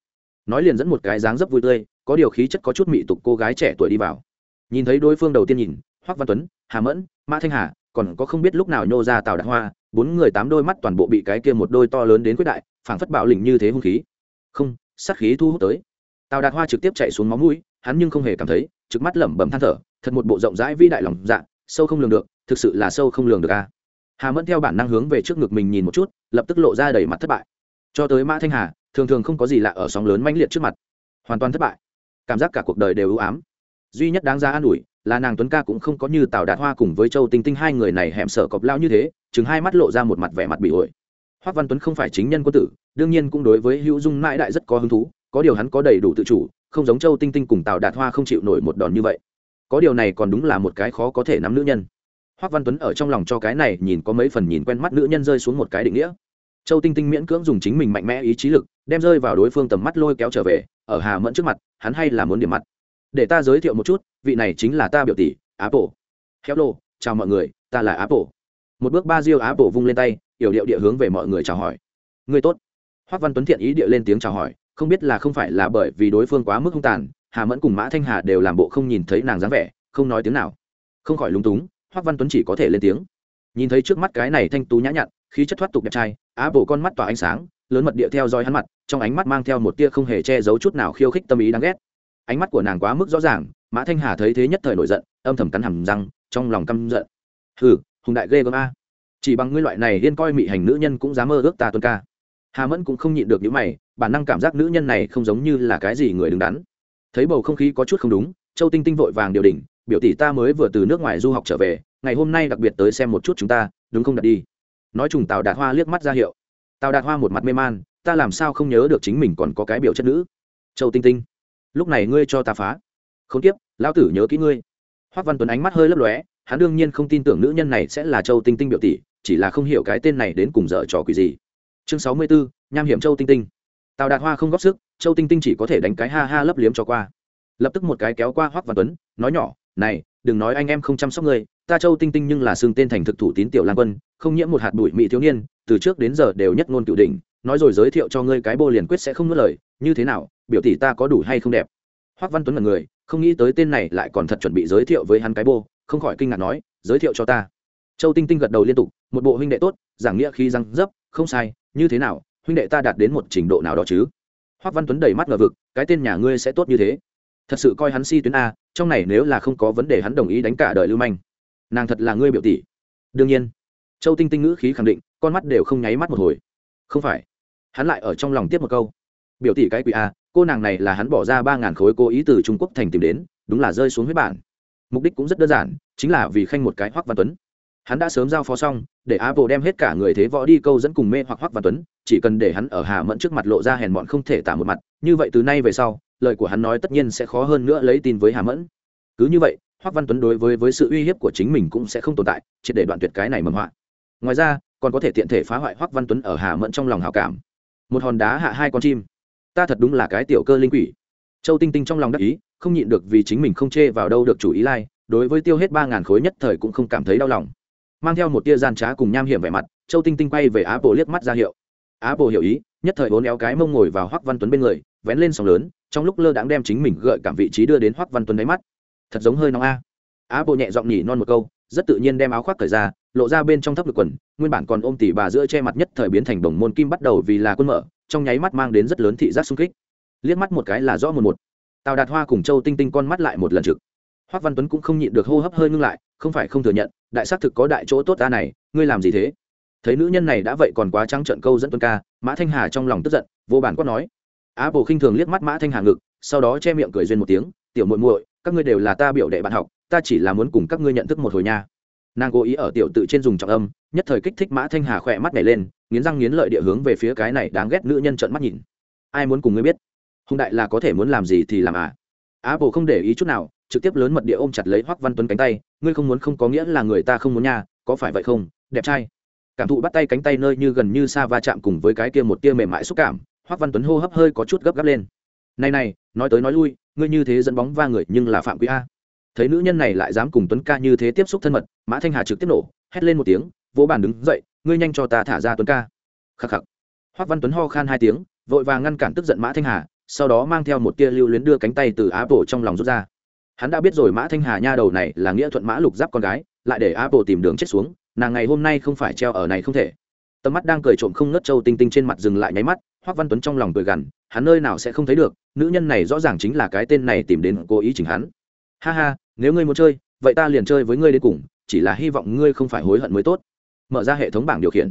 Nói liền dẫn một cái dáng dấp vui tươi, có điều khí chất có chút mị tục cô gái trẻ tuổi đi vào. Nhìn thấy đối phương đầu tiên nhìn hoác văn tuấn, hà mẫn mã thanh hà, còn có không biết lúc nào nhô ra tào đạt hoa bốn người tám đôi mắt toàn bộ bị cái kia một đôi to lớn đến quyết đại, phảng phất bạo lĩnh như thế hung khí. Không, sát khí thu hút tới. Tào đạt hoa trực tiếp chạy xuống máu mũi, hắn nhưng không hề cảm thấy, trực mắt lẩm bẩm than thở, thật một bộ rộng rãi vĩ đại lòng dạ sâu không lường được, thực sự là sâu không lường được a. Hà mẫn theo bản năng hướng về trước ngực mình nhìn một chút, lập tức lộ ra đầy mặt thất bại. Cho tới mã thanh hà, thường thường không có gì lạ ở sóng lớn mãnh liệt trước mặt. Hoàn toàn thất bại. Cảm giác cả cuộc đời đều ưu ám. Duy nhất đáng ra an ủi là nàng tuấn ca cũng không có như tào đạt hoa cùng với châu tinh tinh hai người này hẻm sở cọp lao như thế, chừng hai mắt lộ ra một mặt vẻ mặt bị ổi. Hoác văn tuấn không phải chính nhân quân tử, đương nhiên cũng đối với hữu dung mãi đại rất có hứng thú, có điều hắn có đầy đủ tự chủ, không giống châu tinh tinh cùng tào đạt hoa không chịu nổi một đòn như vậy. Có điều này còn đúng là một cái khó có thể nắm nữ nhân. Hoác văn tuấn ở trong lòng cho cái này nhìn có mấy phần nhìn quen mắt nữ nhân rơi xuống một cái định nghĩa. Châu tinh tinh miễn cưỡng dùng chính mình mạnh mẽ ý chí lực, đem rơi vào đối phương tầm mắt lôi kéo trở về, ở hà mẫn trước mặt, hắn hay là muốn điểm mặt để ta giới thiệu một chút, vị này chính là ta biểu tỷ, apple. Hello, chào mọi người, ta là apple. Một bước ba diêu apple vung lên tay, yểu điệu địa hướng về mọi người chào hỏi. Người tốt. Hoắc văn tuấn thiện ý địa lên tiếng chào hỏi, không biết là không phải là bởi vì đối phương quá mức hung tàn, hà mẫn cùng mã thanh hà đều làm bộ không nhìn thấy nàng dáng vẻ, không nói tiếng nào. Không khỏi lúng túng hoắc văn tuấn chỉ có thể lên tiếng. Nhìn thấy trước mắt cái này thanh tú nhã nhặn, khí chất thoát tục đẹp trai á bộ con mắt tỏa ánh sáng, lớn mật địa theo dõi hắn mặt, trong ánh mắt mang theo một tia không hề che giấu chút nào khiêu khích tâm ý đáng ghét ánh mắt của nàng quá mức rõ ràng, mã thanh hà thấy thế nhất thời nổi giận, âm thầm cắn hầm răng, trong lòng căm giận. Hừ, hùng đại ghê gớm a. Chỉ bằng ngươi loại này liên coi mị hành nữ nhân cũng dám mơ ước ta tuân ca. Hà mẫn cũng không nhịn được những mày, bản năng cảm giác nữ nhân này không giống như là cái gì người đứng đắn. Thấy bầu không khí có chút không đúng, châu tinh tinh vội vàng điều đỉnh, biểu tỷ ta mới vừa từ nước ngoài du học trở về, ngày hôm nay đặc biệt tới xem một chút chúng ta, đúng không đặt đi? Nói trùng tào đạt hoa liếc mắt ra hiệu. Tào đạt hoa một mặt mê man, ta làm sao không nhớ được chính mình còn có cái biểu chất nữ? Châu tinh tinh lúc này ngươi cho ta phá. Không tiếp, lão tử nhớ kỹ ngươi. Hoắc văn tuấn ánh mắt hơi lấp lóe, hắn đương nhiên không tin tưởng nữ nhân này sẽ là châu tinh tinh biểu tỷ, chỉ là không hiểu cái tên này đến cùng dở trò quỷ gì. Chương sáu mươi bốn nham hiểm châu tinh tinh. Tào đạt hoa không góp sức, châu tinh tinh chỉ có thể đánh cái ha ha lấp liếm cho qua. Lập tức một cái kéo qua hoắc văn tuấn, nói nhỏ, này, đừng nói anh em không chăm sóc ngươi, ta châu tinh tinh nhưng là xương tên thành thực thủ tín tiểu lang quân, không nhiễm một hạt bụi mị thiếu niên, từ trước đến giờ đều nhất ngôn cửu đỉnh nói rồi giới thiệu cho ngươi cái bô liền quyết sẽ không nuốt lời, như thế nào, biểu tỷ ta có đủ hay không đẹp? Hoác văn tuấn là người, không nghĩ tới tên này lại còn thật chuẩn bị giới thiệu với hắn cái bô, không khỏi kinh ngạc nói, giới thiệu cho ta. Châu tinh tinh gật đầu liên tục, một bộ huynh đệ tốt, giảng nghĩa khi răng dấp, không sai, như thế nào, huynh đệ ta đạt đến một trình độ nào đó chứ? Hoắc văn tuấn đầy mắt ngờ vực, cái tên nhà ngươi sẽ tốt như thế? Thật sự coi hắn si tuyến a, trong này nếu là không có vấn đề hắn đồng ý đánh cả đời lưu manh. Nàng thật là ngươi biểu tỷ. Đương nhiên, châu tinh tinh ngữ khí khẳng định, con mắt đều không nháy mắt một hồi. Không phải hắn lại ở trong lòng tiếp một câu. Biểu tỷ cái quỷ a cô nàng này là hắn bỏ ra ba ngàn khối cố ý từ trung quốc thành tìm đến, đúng là rơi xuống huyết bản. Mục đích cũng rất đơn giản, chính là vì khanh một cái hoắc văn tuấn. Hắn đã sớm giao phó xong, để apple đem hết cả người thế võ đi câu dẫn cùng mê hoặc hoắc văn tuấn, chỉ cần để hắn ở hà mẫn trước mặt lộ ra hèn mọn không thể tả một mặt, như vậy từ nay về sau, lời của hắn nói tất nhiên sẽ khó hơn nữa lấy tin với hà mẫn. Cứ như vậy, hoắc văn tuấn đối với với sự uy hiếp của chính mình cũng sẽ không tồn tại chỉ để đoạn tuyệt cái này mầm họa. Ngoài ra, còn có thể tiện thể phá hoại hoắc văn tuấn ở hà mẫn trong lòng hảo cảm một hòn đá hạ hai con chim. Ta thật đúng là cái tiểu cơ linh quỷ. Châu tinh tinh trong lòng đắc ý, không nhịn được vì chính mình không chê vào đâu được chủ ý lai, đối với tiêu hết ba ngàn khối nhất thời cũng không cảm thấy đau lòng. Mang theo một tia gian trá cùng nham hiểm vẻ mặt, châu tinh tinh quay về á bộ liếc mắt ra hiệu. Á bộ hiểu ý, nhất thời vốn éo cái mông ngồi vào hoắc văn tuấn bên người, vén lên sóng lớn, trong lúc lơ đãng đem chính mình gợi cảm vị trí đưa đến hoắc văn tuấn đáy mắt. Thật giống hơi nóng a. Á bộ nhẹ giọng nhỉ non một câu, rất tự nhiên đem áo khoác cởi ra lộ ra bên trong thấp lực quần, nguyên bản còn ôm tỉ bà giữa che mặt nhất thời biến thành đồng môn kim bắt đầu vì là quân mở, trong nháy mắt mang đến rất lớn thị giác sung kích. Liếc mắt một cái là rõ một một. Tào đạt hoa cùng châu tinh tinh con mắt lại một lần trực. Hoắc văn tuấn cũng không nhịn được hô hấp hơi ngưng lại, không phải không thừa nhận, đại xác thực có đại chỗ tốt ta này, ngươi làm gì thế? Thấy nữ nhân này đã vậy còn quá trắng trợn câu dẫn tuân ca, mã thanh hà trong lòng tức giận, vô bản quát nói. Á bồ khinh thường liếc mắt mã thanh hà ngực, sau đó che miệng cười duyên một tiếng, tiểu muội muội, các ngươi đều là ta biểu đệ bạn học, ta chỉ là muốn cùng các ngươi nhận thức một hồi nha nàng cố ý ở tiểu tự trên dùng trọng âm, nhất thời kích thích mã thanh hà khỏe mắt nhảy lên, nghiến răng nghiến lợi địa hướng về phía cái này đáng ghét nữ nhân trợn mắt nhìn. Ai muốn cùng ngươi biết? Hùng đại là có thể muốn làm gì thì làm à? Á bồ không để ý chút nào, trực tiếp lớn mật địa ôm chặt lấy hoắc văn tuấn cánh tay, ngươi không muốn không có nghĩa là người ta không muốn nha, có phải vậy không? Đẹp trai. Cảm thụ bắt tay cánh tay nơi như gần như xa va chạm cùng với cái kia một tia mềm mại xúc cảm, hoắc văn tuấn hô hấp hơi có chút gấp gáp lên. Này này, nói tới nói lui, ngươi như thế dẫn bóng va người nhưng là phạm quý a thấy nữ nhân này lại dám cùng tuấn ca như thế tiếp xúc thân mật, mã thanh hà trực tiếp nổ, hét lên một tiếng, vỗ bàn đứng dậy, ngươi nhanh cho ta thả ra tuấn ca. Khắc khắc. Hoắc văn tuấn ho khan hai tiếng, vội vàng ngăn cản tức giận mã thanh hà, sau đó mang theo một tia lưu luyến đưa cánh tay từ á bộ trong lòng rút ra. Hắn đã biết rồi mã thanh hà nha đầu này là nghĩa thuận mã lục giáp con gái, lại để apple tìm đường chết xuống, nàng ngày hôm nay không phải treo ở này không thể. Tầm mắt đang cười trộm không ngất trâu tinh tinh trên mặt dừng lại nháy mắt, hoắc văn tuấn trong lòng cười gằn, hắn nơi nào sẽ không thấy được, nữ nhân này rõ ràng chính là cái tên này tìm đến cố ý chỉnh hắn. Ha ha nếu ngươi muốn chơi, vậy ta liền chơi với ngươi đến cùng, chỉ là hy vọng ngươi không phải hối hận mới tốt. Mở ra hệ thống bảng điều khiển.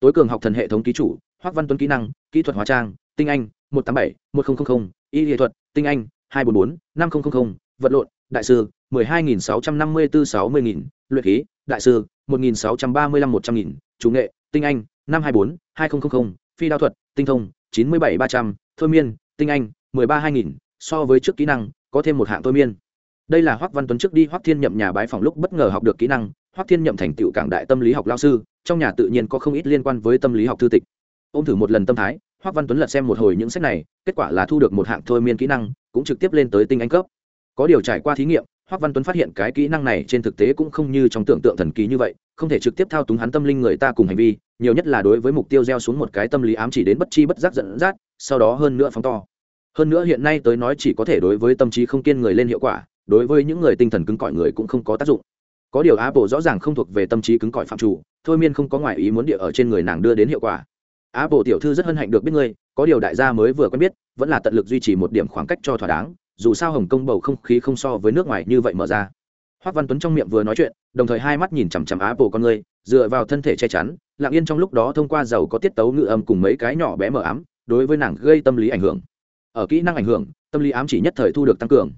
Tối cường học thần hệ thống ký chủ, hoắc văn tuấn kỹ năng, kỹ thuật hóa trang, tinh anh, một trăm tám bảy, một nghìn y nghệ thuật, tinh anh, hai trăm bốn mươi bốn năm nghìn vật lộn, đại sư, mười hai nghìn sáu trăm năm mươi bốn sáu mươi nghìn, luyện khí, đại sư, một nghìn sáu trăm ba mươi lăm một trăm nghìn, chủ nghệ, tinh anh, năm hai bốn, hai nghìn phi đao thuật, tinh thông, chín mươi bảy ba trăm, thôi miên, tinh anh, mười ba hai nghìn, so với trước kỹ năng, có thêm một hạng thôi miên đây là hoắc văn tuấn trước đi hoắc thiên nhậm nhà bái phòng lúc bất ngờ học được kỹ năng, hoắc thiên nhậm thành tựu cảng đại tâm lý học lao sư, trong nhà tự nhiên có không ít liên quan với tâm lý học thư tịch. Ôm thử một lần tâm thái, hoắc văn tuấn lật xem một hồi những sách này, kết quả là thu được một hạng thôi miên kỹ năng, cũng trực tiếp lên tới tinh anh cấp. Có điều trải qua thí nghiệm, hoắc văn tuấn phát hiện cái kỹ năng này trên thực tế cũng không như trong tưởng tượng thần kỳ như vậy, không thể trực tiếp thao túng hắn tâm linh người ta cùng hành vi, nhiều nhất là đối với mục tiêu gieo xuống một cái tâm lý ám chỉ đến bất chi bất giác dẫn dắt, sau đó hơn nữa phóng to. Hơn nữa hiện nay tới nói chỉ có thể đối với tâm trí không kiên người lên hiệu quả đối với những người tinh thần cứng cỏi người cũng không có tác dụng. Có điều apple rõ ràng không thuộc về tâm trí cứng cỏi phạm chủ, thôi miên không có ngoại ý muốn địa ở trên người nàng đưa đến hiệu quả. Apple tiểu thư rất hân hạnh được biết ngươi, có điều đại gia mới vừa quen biết, vẫn là tận lực duy trì một điểm khoảng cách cho thỏa đáng, dù sao hồng kông bầu không khí không so với nước ngoài như vậy mở ra. Hoác văn tuấn trong miệng vừa nói chuyện, đồng thời hai mắt nhìn chằm chằm apple con ngươi. dựa vào thân thể che chắn, lặng yên trong lúc đó thông qua dầu có tiết tấu ngự âm cùng mấy cái nhỏ bé mờ ám, đối với nàng gây tâm lý ảnh hưởng. Ở kỹ năng ảnh hưởng, tâm lý ám chỉ nhất thời thu được tăng cường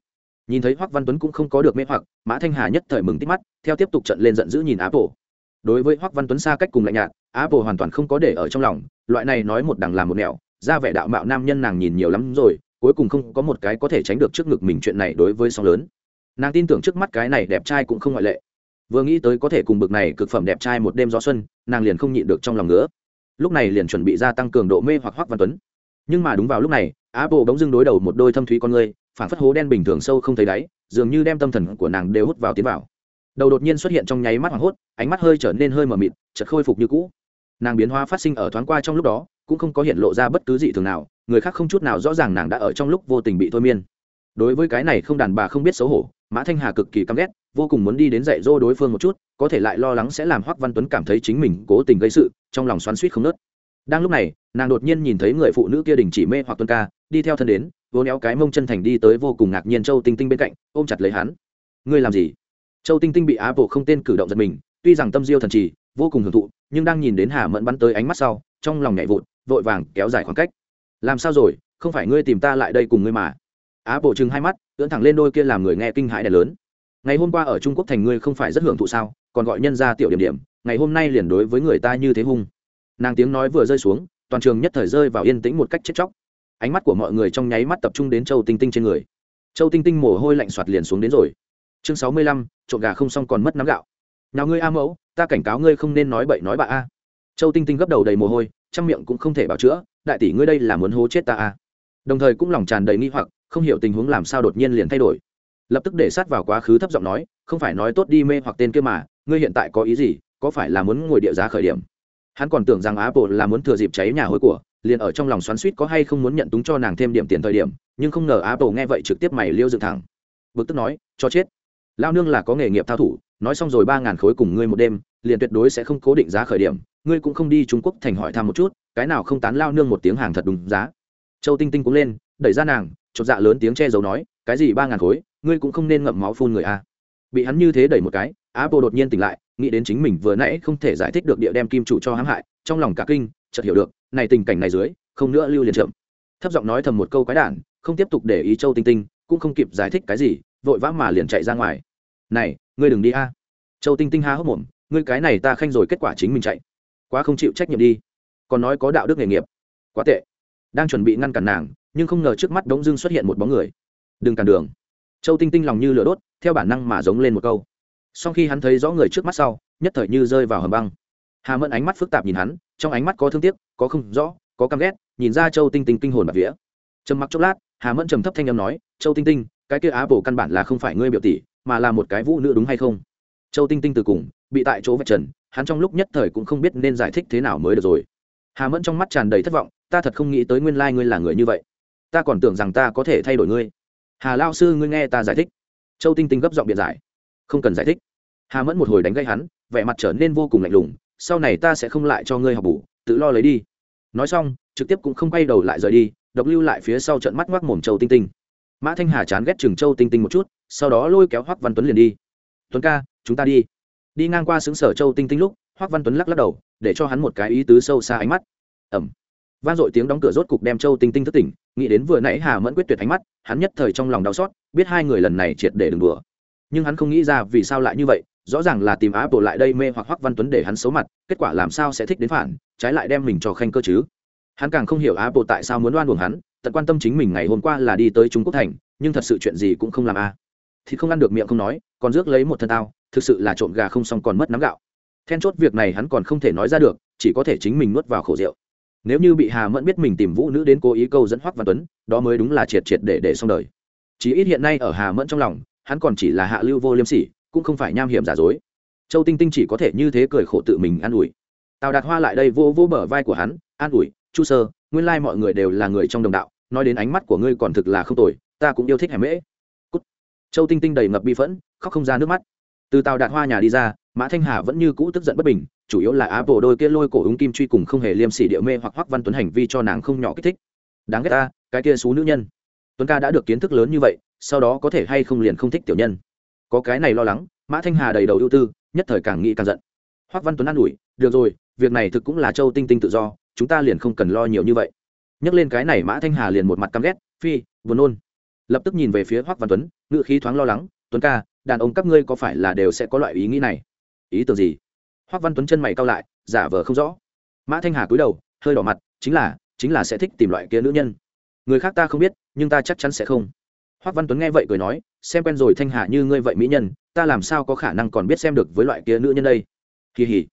nhìn thấy Hoắc văn tuấn cũng không có được mê hoặc, mã thanh hà nhất thời mừng tít mắt, theo tiếp tục trận lên giận dữ nhìn apple đối với Hoắc văn tuấn xa cách cùng lạnh nhạt apple hoàn toàn không có để ở trong lòng, loại này nói một đằng làm một nẻo, ra vẻ đạo mạo nam nhân nàng nhìn nhiều lắm rồi, cuối cùng không có một cái có thể tránh được trước ngực mình chuyện này đối với song lớn. Nàng tin tưởng trước mắt cái này đẹp trai cũng không ngoại lệ. Vừa nghĩ tới có thể cùng bực này cực phẩm đẹp trai một đêm gió xuân, nàng liền không nhịn được trong lòng nữa lúc này liền chuẩn bị gia tăng cường độ mê hoặc hoắc văn tuấn. Nhưng mà đúng vào lúc này apple bỗng dưng đối đầu một đôi thâm thúy con người phản phất hố đen bình thường sâu không thấy đáy, dường như đem tâm thần của nàng đều hút vào tiến vào. Đầu đột nhiên xuất hiện trong nháy mắt hoảng hốt, ánh mắt hơi trở nên hơi mờ mịt, chợt khôi phục như cũ. Nàng biến hóa phát sinh ở thoáng qua trong lúc đó, cũng không có hiện lộ ra bất cứ gì thường nào, người khác không chút nào rõ ràng nàng đã ở trong lúc vô tình bị thôi miên. Đối với cái này không đàn bà không biết xấu hổ, mã thanh hà cực kỳ căm ghét, vô cùng muốn đi đến dạy dỗ đối phương một chút, có thể lại lo lắng sẽ làm hoắc văn tuấn cảm thấy chính mình cố tình gây sự, trong lòng xoắn suýt không nớt. Đang lúc này, nàng đột nhiên nhìn thấy người phụ nữ kia đình chỉ mê hoặc tuân ca đi theo thân đến, vô néo cái mông chân thành đi tới vô cùng ngạc nhiên châu tinh tinh bên cạnh, ôm chặt lấy hắn. Ngươi làm gì? Châu tinh tinh bị á bộ không tên cử động giật mình, tuy rằng tâm diêu thần trì, vô cùng hưởng thụ, nhưng đang nhìn đến hà mẫn bắn tới ánh mắt sau, trong lòng nhảy vụt, vội vàng kéo dài khoảng cách. Làm sao rồi? Không phải ngươi tìm ta lại đây cùng ngươi mà. Á bộ chừng hai mắt, ưỡn thẳng lên đôi kia làm người nghe kinh hãi đẻ lớn. Ngày hôm qua ở trung quốc thành ngươi không phải rất hưởng thụ sao? Còn gọi nhân ra tiểu điểm điểm, ngày hôm nay liền đối với người ta như thế hung. Nàng tiếng nói vừa rơi xuống, toàn trường nhất thời rơi vào yên tĩnh một cách chết chóc ánh mắt của mọi người trong nháy mắt tập trung đến châu tinh tinh trên người. Châu tinh tinh mồ hôi lạnh soạt liền xuống đến rồi. Chương sáu mươi lăm, trộm gà không xong còn mất nắm gạo. Nào ngươi a mẫu, ta cảnh cáo ngươi không nên nói bậy nói bạ a. Châu tinh tinh gấp đầu đầy mồ hôi, trong miệng cũng không thể bảo chữa, đại tỷ ngươi đây là muốn hố chết ta a. Đồng thời cũng lòng tràn đầy nghi hoặc, không hiểu tình huống làm sao đột nhiên liền thay đổi. Lập tức để sát vào quá khứ thấp giọng nói, không phải nói tốt đi mê hoặc tên kia mà, ngươi hiện tại có ý gì, có phải là muốn ngồi địa giá khởi điểm? Hắn còn tưởng rằng apple là muốn thừa dịp cháy nhà hối của liền ở trong lòng xoắn suýt có hay không muốn nhận túng cho nàng thêm điểm tiền thời điểm, nhưng không ngờ apple nghe vậy trực tiếp mày liêu dựng thẳng. Bực tức nói, cho chết. Lao nương là có nghề nghiệp thao thủ, nói xong rồi ba ngàn khối cùng ngươi một đêm, liền tuyệt đối sẽ không cố định giá khởi điểm. Ngươi cũng không đi trung quốc thành hỏi thăm một chút, cái nào không tán lao nương một tiếng hàng thật đúng giá. Châu tinh tinh cũng lên, đẩy ra nàng, chột dạ lớn tiếng che giấu nói, cái gì ba ngàn khối, ngươi cũng không nên ngậm máu phun người a. Bị hắn như thế đẩy một cái, apple đột nhiên tỉnh lại, nghĩ đến chính mình vừa nãy không thể giải thích được địa đem kim chủ cho hãm hại, trong lòng cả kinh, chợt hiểu được này tình cảnh này dưới, không nữa lưu liền chậm. Thấp giọng nói thầm một câu quái đản, không tiếp tục để ý châu tinh tinh, cũng không kịp giải thích cái gì, vội vã mà liền chạy ra ngoài. Này, ngươi đừng đi a. Châu tinh tinh ha hốc mồm, ngươi cái này ta khanh rồi kết quả chính mình chạy. Quá không chịu trách nhiệm đi. Còn nói có đạo đức nghề nghiệp. Quá tệ. Đang chuẩn bị ngăn cản nàng, nhưng không ngờ trước mắt đống dưng xuất hiện một bóng người. Đừng cản đường. Châu tinh tinh lòng như lửa đốt, theo bản năng mà giống lên một câu. Sau khi hắn thấy rõ người trước mắt sau, nhất thời như rơi vào hầm băng hà mẫn ánh mắt phức tạp nhìn hắn, trong ánh mắt có thương tiếc, có không rõ, có căm ghét, nhìn ra châu tinh tinh kinh hồn bạc vía. Trầm mặc chốc lát, hà mẫn trầm thấp thanh âm nói, châu tinh tinh, cái kia á bổ căn bản là không phải ngươi biểu tỷ, mà là một cái vũ nữ đúng hay không? Châu tinh tinh từ cùng, bị tại chỗ vạch trần, hắn trong lúc nhất thời cũng không biết nên giải thích thế nào mới được rồi. Hà mẫn trong mắt tràn đầy thất vọng, ta thật không nghĩ tới nguyên lai ngươi là người như vậy. Ta còn tưởng rằng ta có thể thay đổi ngươi. Hà lao sư, ngươi nghe ta giải thích. Châu tinh tinh gấp giọng biện giải. Không cần giải thích. Hà mẫn một hồi đánh gây hắn, vẻ mặt trở nên vô cùng lạnh lùng sau này ta sẽ không lại cho ngươi học bù, tự lo lấy đi. Nói xong, trực tiếp cũng không quay đầu lại rời đi, độc lưu lại phía sau trận mắt ngoác mồm châu tinh tinh. Mã thanh hà chán ghét chừng châu tinh tinh một chút, sau đó lôi kéo hoắc văn tuấn liền đi. Tuấn ca, chúng ta đi. Đi ngang qua xứng sở châu tinh tinh lúc, hoắc văn tuấn lắc lắc đầu, để cho hắn một cái ý tứ sâu xa ánh mắt. Ẩm. Vang dội tiếng đóng cửa rốt cục đem châu tinh tinh thức tỉnh, nghĩ đến vừa nãy hà mẫn quyết tuyệt ánh mắt, hắn nhất thời trong lòng đau xót, biết hai người lần này triệt để đừng đùa. Nhưng hắn không nghĩ ra vì sao lại như vậy rõ ràng là tìm áp bộ lại đây mê hoặc hoắc văn tuấn để hắn xấu mặt, kết quả làm sao sẽ thích đến phản, trái lại đem mình cho khanh cơ chứ. Hắn càng không hiểu áp bộ tại sao muốn đoan buồng hắn, tận quan tâm chính mình ngày hôm qua là đi tới trung quốc thành, nhưng thật sự chuyện gì cũng không làm a. Thì không ăn được miệng không nói, còn rước lấy một thân tao, thực sự là trộm gà không xong còn mất nắm gạo. Then chốt việc này hắn còn không thể nói ra được, chỉ có thể chính mình nuốt vào khổ rượu. Nếu như bị hà mẫn biết mình tìm vũ nữ đến cố ý câu dẫn hoắc văn tuấn, đó mới đúng là triệt triệt để để xong đời. Chỉ ít hiện nay ở hà mẫn trong lòng, hắn còn chỉ là hạ lưu vô liêm sỉ cũng không phải nham hiểm giả dối. Châu tinh tinh chỉ có thể như thế cười khổ tự mình an ủi. Tào đạt hoa lại đây vô vô bờ vai của hắn, an ủi, chu sơ, nguyên lai mọi người đều là người trong đồng đạo, nói đến ánh mắt của ngươi còn thực là không tồi, ta cũng yêu thích hẻm mễ. Cút. châu tinh tinh đầy ngập bi phẫn, khóc không ra nước mắt. Từ tàu đạt hoa nhà đi ra, mã thanh hà vẫn như cũ tức giận bất bình, chủ yếu là áp bộ đôi kia lôi cổ ứng kim truy cùng không hề liêm sỉ địa mê hoặc hoắc văn tuấn hành vi cho nàng không nhỏ kích thích. Đáng ghét ta, cái kia xú nữ nhân. Tuấn ca đã được kiến thức lớn như vậy, sau đó có thể hay không liền không thích tiểu nhân có cái này lo lắng, mã thanh hà đầy đầu ưu tư, nhất thời càng nghĩ càng giận. Hoắc văn tuấn an ủi, được rồi, việc này thực cũng là châu tinh tinh tự do, chúng ta liền không cần lo nhiều như vậy. Nhắc lên cái này, mã thanh hà liền một mặt căm ghét, phi, buồn nôn. Lập tức nhìn về phía hoắc văn tuấn ngự khí thoáng lo lắng, tuấn ca, đàn ông các ngươi có phải là đều sẽ có loại ý nghĩ này? Ý tưởng gì? Hoắc văn tuấn chân mày cao lại, giả vờ không rõ. Mã thanh hà cúi đầu, hơi đỏ mặt, chính là chính là sẽ thích tìm loại kia nữ nhân. Người khác ta không biết, nhưng ta chắc chắn sẽ không hoắc văn tuấn nghe vậy cười nói, xem quen rồi thanh hà như ngươi vậy mỹ nhân, ta làm sao có khả năng còn biết xem được với loại kia nữ nhân đây? Kỳ hỉ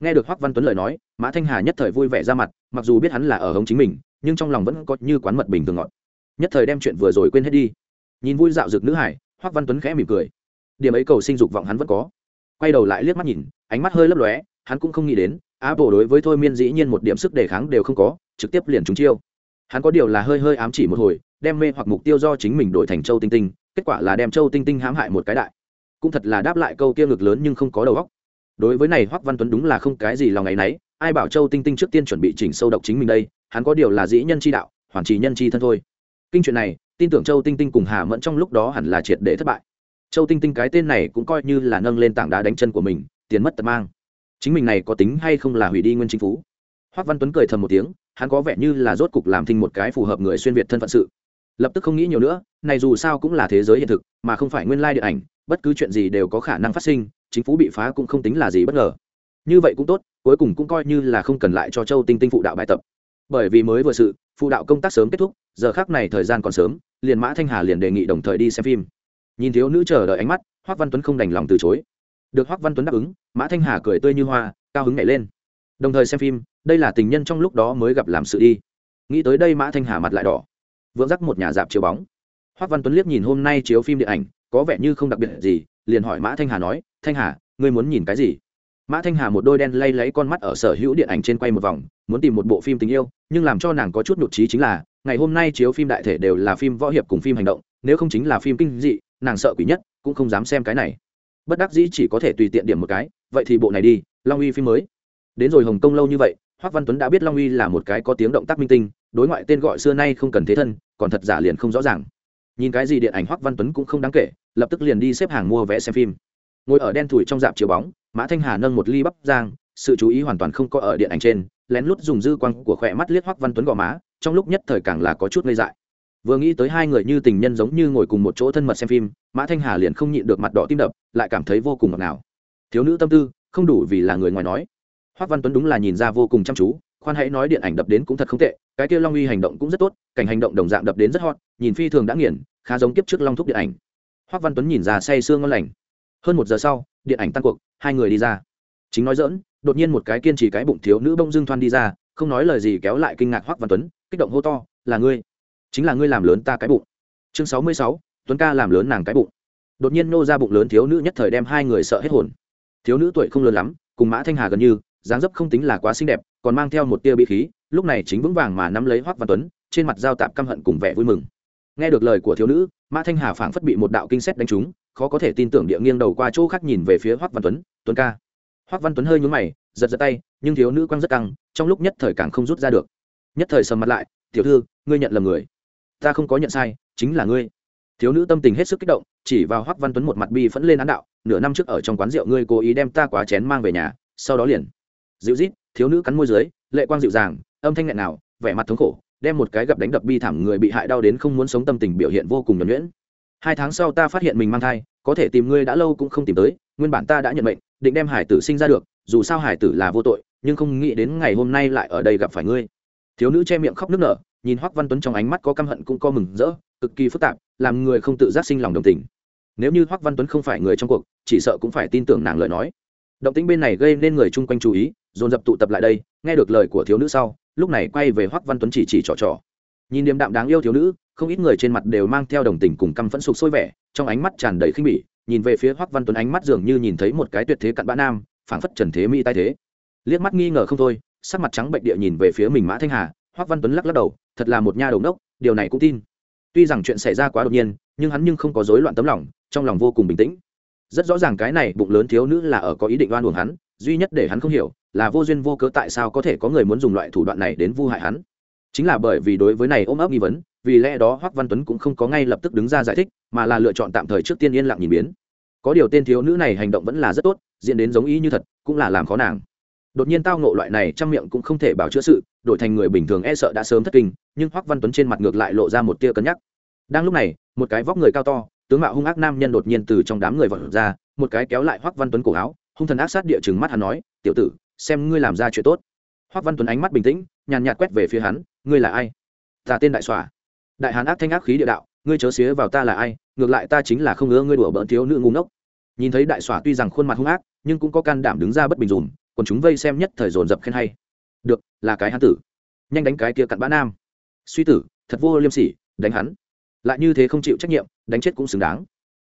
nghe được hoắc văn tuấn lời nói, mã thanh hà nhất thời vui vẻ ra mặt, mặc dù biết hắn là ở hống chính mình, nhưng trong lòng vẫn có như quán mật bình thường ngọt. Nhất thời đem chuyện vừa rồi quên hết đi. Nhìn vui dạo dược nữ hải hoắc văn tuấn khẽ mỉm cười. Điểm ấy cầu sinh dục vọng hắn vẫn có. Quay đầu lại liếc mắt nhìn, ánh mắt hơi lấp lóe, hắn cũng không nghĩ đến, apple đối với thôi miên dĩ nhiên một điểm sức đề kháng đều không có, trực tiếp liền trúng chiêu. Hắn có điều là hơi hơi ám chỉ một hồi đem mê hoặc mục tiêu do chính mình đổi thành châu tinh tinh, kết quả là đem châu tinh tinh hãm hại một cái đại. Cũng thật là đáp lại câu kia ngực lớn nhưng không có đầu óc. Đối với này hoắc văn tuấn đúng là không cái gì lòng ngày nấy, ai bảo châu tinh tinh trước tiên chuẩn bị chỉnh sâu độc chính mình đây, hắn có điều là dĩ nhân chi đạo, hoàn trì nhân chi thân thôi. Kinh chuyện này, tin tưởng châu tinh tinh cùng hà mẫn trong lúc đó hẳn là triệt để thất bại. Châu tinh tinh cái tên này cũng coi như là nâng lên tảng đá đánh chân của mình, tiền mất tật mang. Chính mình này có tính hay không là hủy đi nguyên chính phú hoắc văn tuấn cười thầm một tiếng, hắn có vẻ như là rốt cục làm thinh một cái phù hợp người xuyên việt thân phận sự lập tức không nghĩ nhiều nữa, này dù sao cũng là thế giới hiện thực, mà không phải nguyên lai điện ảnh, bất cứ chuyện gì đều có khả năng phát sinh, chính phủ bị phá cũng không tính là gì bất ngờ. Như vậy cũng tốt, cuối cùng cũng coi như là không cần lại cho châu tinh tinh phụ đạo bài tập. Bởi vì mới vừa sự, phụ đạo công tác sớm kết thúc, giờ khác này thời gian còn sớm, liền mã thanh hà liền đề nghị đồng thời đi xem phim. Nhìn thiếu nữ chờ đợi ánh mắt, hoác văn tuấn không đành lòng từ chối. Được hoác văn tuấn đáp ứng, mã thanh hà cười tươi như hoa, cao hứng nhảy lên. Đồng thời xem phim, đây là tình nhân trong lúc đó mới gặp làm sự đi. Nghĩ tới đây mã thanh hà mặt lại đỏ vượng rắc một nhà dạp chiếu bóng. Hoác văn tuấn liếc nhìn hôm nay chiếu phim điện ảnh, có vẻ như không đặc biệt gì, liền hỏi mã thanh hà nói, thanh hà, ngươi muốn nhìn cái gì? Mã thanh hà một đôi đen lay lấy con mắt ở sở hữu điện ảnh trên quay một vòng, muốn tìm một bộ phim tình yêu, nhưng làm cho nàng có chút nhụt trí chính là, ngày hôm nay chiếu phim đại thể đều là phim võ hiệp cùng phim hành động, nếu không chính là phim kinh dị, nàng sợ quỷ nhất, cũng không dám xem cái này. Bất đắc dĩ chỉ có thể tùy tiện điểm một cái, vậy thì bộ này đi, long uy phim mới. Đến rồi hồng kông lâu như vậy, hoác văn tuấn đã biết long uy là một cái có tiếng động tác minh tinh đối ngoại tên gọi xưa nay không cần thế thân, còn thật giả liền không rõ ràng. Nhìn cái gì điện ảnh Hoắc văn tuấn cũng không đáng kể, lập tức liền đi xếp hàng mua vé xem phim. Ngồi ở đen thủi trong dạp chiếu bóng, mã thanh hà nâng một ly bắp giang sự chú ý hoàn toàn không có ở điện ảnh trên, lén lút dùng dư quang của khỏe mắt liếc hoắc văn tuấn gò má, trong lúc nhất thời càng là có chút ngây dại. Vừa nghĩ tới hai người như tình nhân giống như ngồi cùng một chỗ thân mật xem phim, mã thanh hà liền không nhịn được mặt đỏ tim đập, lại cảm thấy vô cùng ngọt ngào. Thiếu nữ tâm tư, không đủ vì là người ngoài nói. Hoắc văn tuấn đúng là nhìn ra vô cùng chăm chú khoan hãy nói điện ảnh đập đến cũng thật không tệ, cái kia long uy hành động cũng rất tốt, cảnh hành động đồng dạng đập đến rất hot, nhìn phi thường đã nghiền, khá giống kiếp trước long thúc điện ảnh. Hoắc văn tuấn nhìn ra say sương ngon lành. Hơn một giờ sau, điện ảnh tăng cuộc, hai người đi ra. Chính nói dỡn đột nhiên một cái kiên trì cái bụng thiếu nữ bông dưng thoan đi ra, không nói lời gì kéo lại kinh ngạc hoắc văn tuấn, kích động hô to, là ngươi, chính là ngươi làm lớn ta cái bụng. Chương sáu mươi sáu, tuấn ca làm lớn nàng cái bụng. Đột nhiên nô ra bụng lớn thiếu nữ nhất thời đem hai người sợ hết hồn. Thiếu nữ tuổi không lớn lắm, cùng mã thanh hà gần như dáng dấp không tính là quá xinh đẹp, còn mang theo một tia bị khí, lúc này chính vững vàng mà nắm lấy hoắc văn tuấn, trên mặt giao tạp căm hận cùng vẻ vui mừng. Nghe được lời của thiếu nữ, mã thanh hà phảng phất bị một đạo kinh xét đánh trúng, khó có thể tin tưởng địa nghiêng đầu qua chỗ khác nhìn về phía hoắc văn tuấn tuấn ca. Hoắc văn tuấn hơi nhún mày, giật giật tay, nhưng thiếu nữ quăng rất căng, trong lúc nhất thời càng không rút ra được. Nhất thời sầm mặt lại, tiểu thư, ngươi nhận lầm người. Ta không có nhận sai, chính là ngươi. Thiếu nữ tâm tình hết sức kích động, chỉ vào hoắc văn tuấn một mặt bi phẫn lên án đạo, nửa năm trước ở trong quán rượu ngươi cố ý đem ta quá chén mang về nhà, sau đó liền dịu rít thiếu nữ cắn môi dưới, lệ quang dịu dàng, âm thanh nghẹn nào vẻ mặt thống khổ, đem một cái gặp đánh đập bi thảm người bị hại đau đến không muốn sống tâm tình biểu hiện vô cùng nhuẩn nhuyễn. Hai tháng sau ta phát hiện mình mang thai, có thể tìm ngươi đã lâu cũng không tìm tới, nguyên bản ta đã nhận mệnh, định đem hải tử sinh ra được, dù sao hải tử là vô tội, nhưng không nghĩ đến ngày hôm nay lại ở đây gặp phải ngươi. Thiếu nữ che miệng khóc nức nở, nhìn hoắc văn tuấn trong ánh mắt có căm hận cũng có mừng rỡ, cực kỳ phức tạp, làm người không tự giác sinh lòng đồng tình. Nếu như hoắc văn tuấn không phải người trong cuộc, chỉ sợ cũng phải tin tưởng nàng lời nói. Động tĩnh bên này gây nên người chung quanh chú ý dồn dập tụ tập lại đây, nghe được lời của thiếu nữ sau, lúc này quay về hoắc văn tuấn chỉ chỉ trò trò. Nhìn điềm đạm đáng yêu thiếu nữ, không ít người trên mặt đều mang theo đồng tình cùng căm phẫn sục sôi vẻ, trong ánh mắt tràn đầy khinh bỉ, nhìn về phía hoắc văn tuấn ánh mắt dường như nhìn thấy một cái tuyệt thế cặn bã nam, phảng phất trần thế mỹ tai thế. Liếc mắt nghi ngờ không thôi, sắc mặt trắng bệnh địa nhìn về phía mình mã thanh hà, hoắc văn tuấn lắc lắc đầu, thật là một nha đầu đốc điều này cũng tin. Tuy rằng chuyện xảy ra quá đột nhiên, nhưng hắn nhưng không có rối loạn tấm lòng, trong lòng vô cùng bình tĩnh. Rất rõ ràng cái này bụng lớn thiếu nữ là ở có ý định oan uổng hắn, duy nhất để hắn không hiểu là vô duyên vô cớ tại sao có thể có người muốn dùng loại thủ đoạn này đến vu hại hắn. Chính là bởi vì đối với này ôm ấp nghi vấn, vì lẽ đó hoắc văn tuấn cũng không có ngay lập tức đứng ra giải thích, mà là lựa chọn tạm thời trước tiên yên lặng nhìn biến. Có điều tên thiếu nữ này hành động vẫn là rất tốt, diễn đến giống ý như thật, cũng là làm khó nàng. Đột nhiên tao ngộ loại này trong miệng cũng không thể bảo chữa sự, đổi thành người bình thường e sợ đã sớm thất kinh, nhưng hoắc văn tuấn trên mặt ngược lại lộ ra một tia cân nhắc. Đang lúc này, một cái vóc người cao to, tướng mạo hung ác nam nhân đột nhiên từ trong đám người vọt ra, một cái kéo lại hoắc văn tuấn cổ áo, hung thần ác sát địa chừng mắt hắn nói, tiểu tử xem ngươi làm ra chuyện tốt. Hoắc văn tuấn ánh mắt bình tĩnh, nhàn nhạt quét về phía hắn, ngươi là ai? Ta tên đại xòa đại hán ác thanh ác khí địa đạo, ngươi chớ xía vào ta là ai, ngược lại ta chính là không ngứa ngươi đùa bỡn thiếu nữ ngu ngốc. Nhìn thấy đại xòa tuy rằng khuôn mặt hung ác, nhưng cũng có can đảm đứng ra bất bình dùm, còn chúng vây xem nhất thời dồn dập khen hay. Được, là cái hán tử. Nhanh đánh cái kia cặn bã nam. Suy tử, thật vô liêm sỉ, đánh hắn. Lại như thế không chịu trách nhiệm, đánh chết cũng xứng đáng.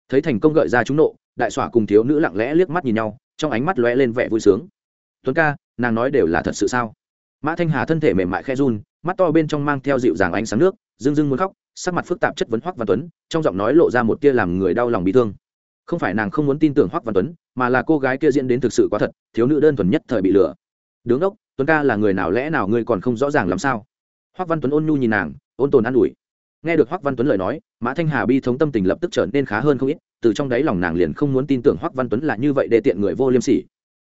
Thấy thành công gợi ra chúng nộ, đại xỏa cùng thiếu nữ lặng lẽ liếc mắt nhìn nhau, trong ánh mắt lóe lên vẻ vui sướng tuấn ca, nàng nói đều là thật sự sao? Mã thanh hà thân thể mềm mại khe run, mắt to bên trong mang theo dịu dàng ánh sáng nước dưng dưng muốn khóc, sắc mặt phức tạp chất vấn hoắc văn tuấn, trong giọng nói lộ ra một tia làm người đau lòng bị thương. Không phải nàng không muốn tin tưởng hoắc văn tuấn, mà là cô gái kia diễn đến thực sự quá thật, thiếu nữ đơn thuần nhất thời bị lừa. Đứng đốc, tuấn ca là người nào lẽ nào ngươi còn không rõ ràng làm sao? Hoắc văn tuấn ôn nhu nhìn nàng, ôn tồn an ủi. Nghe được hoắc văn tuấn lời nói, mã thanh hà bi thống tâm tình lập tức trở nên khá hơn không ít, từ trong đáy lòng nàng liền không muốn tin tưởng hoắc văn tuấn là như vậy để tiện người vô liêm sỉ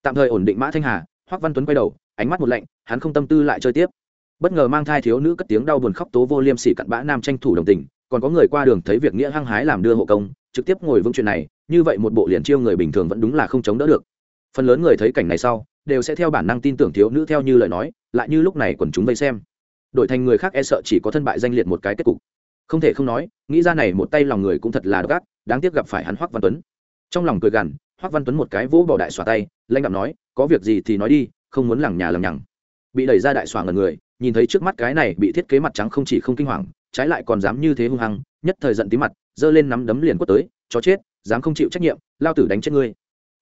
tạm thời ổn định mã thanh hà hoắc văn tuấn quay đầu, ánh mắt một lạnh, hắn không tâm tư lại chơi tiếp. Bất ngờ mang thai thiếu nữ cất tiếng đau buồn khóc tố vô liêm sỉ cặn bã nam tranh thủ đồng tình, còn có người qua đường thấy việc nghĩa hăng hái làm đưa hộ công, trực tiếp ngồi vững chuyện này, như vậy một bộ liền chiêu người bình thường vẫn đúng là không chống đỡ được. Phần lớn người thấy cảnh này sau, đều sẽ theo bản năng tin tưởng thiếu nữ theo như lời nói, lại như lúc này quần chúng vây xem. Đổi thành người khác e sợ chỉ có thân bại danh liệt một cái kết cục. Không thể không nói, nghĩ ra này một tay lòng người cũng thật là độc ác, đáng tiếc gặp phải hắn hoắc văn tuấn. Trong lòng cười gằn hoắc văn tuấn một cái vỗ bỏ đại xòa tay lanh đạo nói, có việc gì thì nói đi, không muốn lằng nhà lằng nhằng. Bị đẩy ra đại xòa ngần người, nhìn thấy trước mắt cái này bị thiết kế mặt trắng không chỉ không kinh hoàng, trái lại còn dám như thế hung hăng, nhất thời giận tí mặt, giơ lên nắm đấm liền quất tới, chó chết, dám không chịu trách nhiệm, lao tử đánh chết ngươi.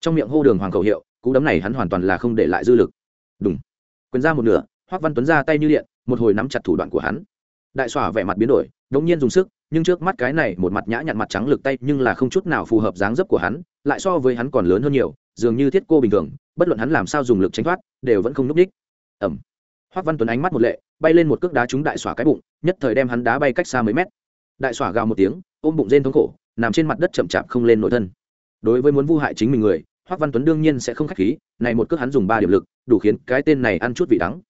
Trong miệng hô đường hoàng khẩu hiệu, cú đấm này hắn hoàn toàn là không để lại dư lực. Đúng quyền ra một nửa hoắc văn tuấn ra tay như điện, một hồi nắm chặt thủ đoạn của hắn. Đại xòa vẻ mặt biến đổi, đống nhiên dùng sức, nhưng trước mắt cái này một mặt nhã nhặn mặt trắng lực tay nhưng là không chút nào phù hợp dáng dấp của hắn lại so với hắn còn lớn hơn nhiều, dường như thiết cô bình thường, bất luận hắn làm sao dùng lực tránh thoát, đều vẫn không núc ních. ẩm. Hoắc văn tuấn ánh mắt một lệ, bay lên một cước đá trúng đại xỏa cái bụng, nhất thời đem hắn đá bay cách xa mấy mét. Đại xỏa gào một tiếng, ôm bụng rên thống khổ, nằm trên mặt đất chậm chạp không lên nội thân. Đối với muốn vu hại chính mình người hoắc văn tuấn đương nhiên sẽ không khách khí, này một cước hắn dùng ba điểm lực, đủ khiến cái tên này ăn chút vị đắng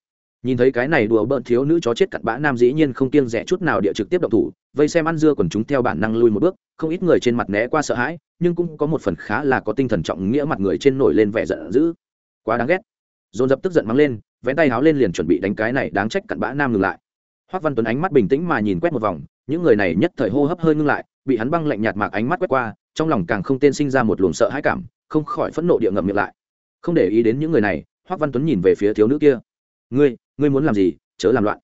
nhìn thấy cái này đùa bỡn thiếu nữ chó chết cặn bã nam dĩ nhiên không kiêng rẻ chút nào địa trực tiếp động thủ, vây xem ăn dưa còn chúng theo bản năng lui một bước, không ít người trên mặt né qua sợ hãi, nhưng cũng có một phần khá là có tinh thần trọng nghĩa mặt người trên nổi lên vẻ giận dữ. Quá đáng ghét. Dồn dập tức giận mắng lên, vén tay háo lên liền chuẩn bị đánh cái này đáng trách cặn bã nam ngừng lại. Hoắc văn tuấn ánh mắt bình tĩnh mà nhìn quét một vòng, những người này nhất thời hô hấp hơi ngưng lại, bị hắn băng lạnh nhạt mạc ánh mắt quét qua, trong lòng càng không tên sinh ra một luồng sợ hãi cảm, không khỏi phẫn nộ địa ngậm miệng lại. Không để ý đến những người này hoắc văn tuấn nhìn về phía thiếu nữ kia ngươi ngươi muốn làm gì, chớ làm loạn.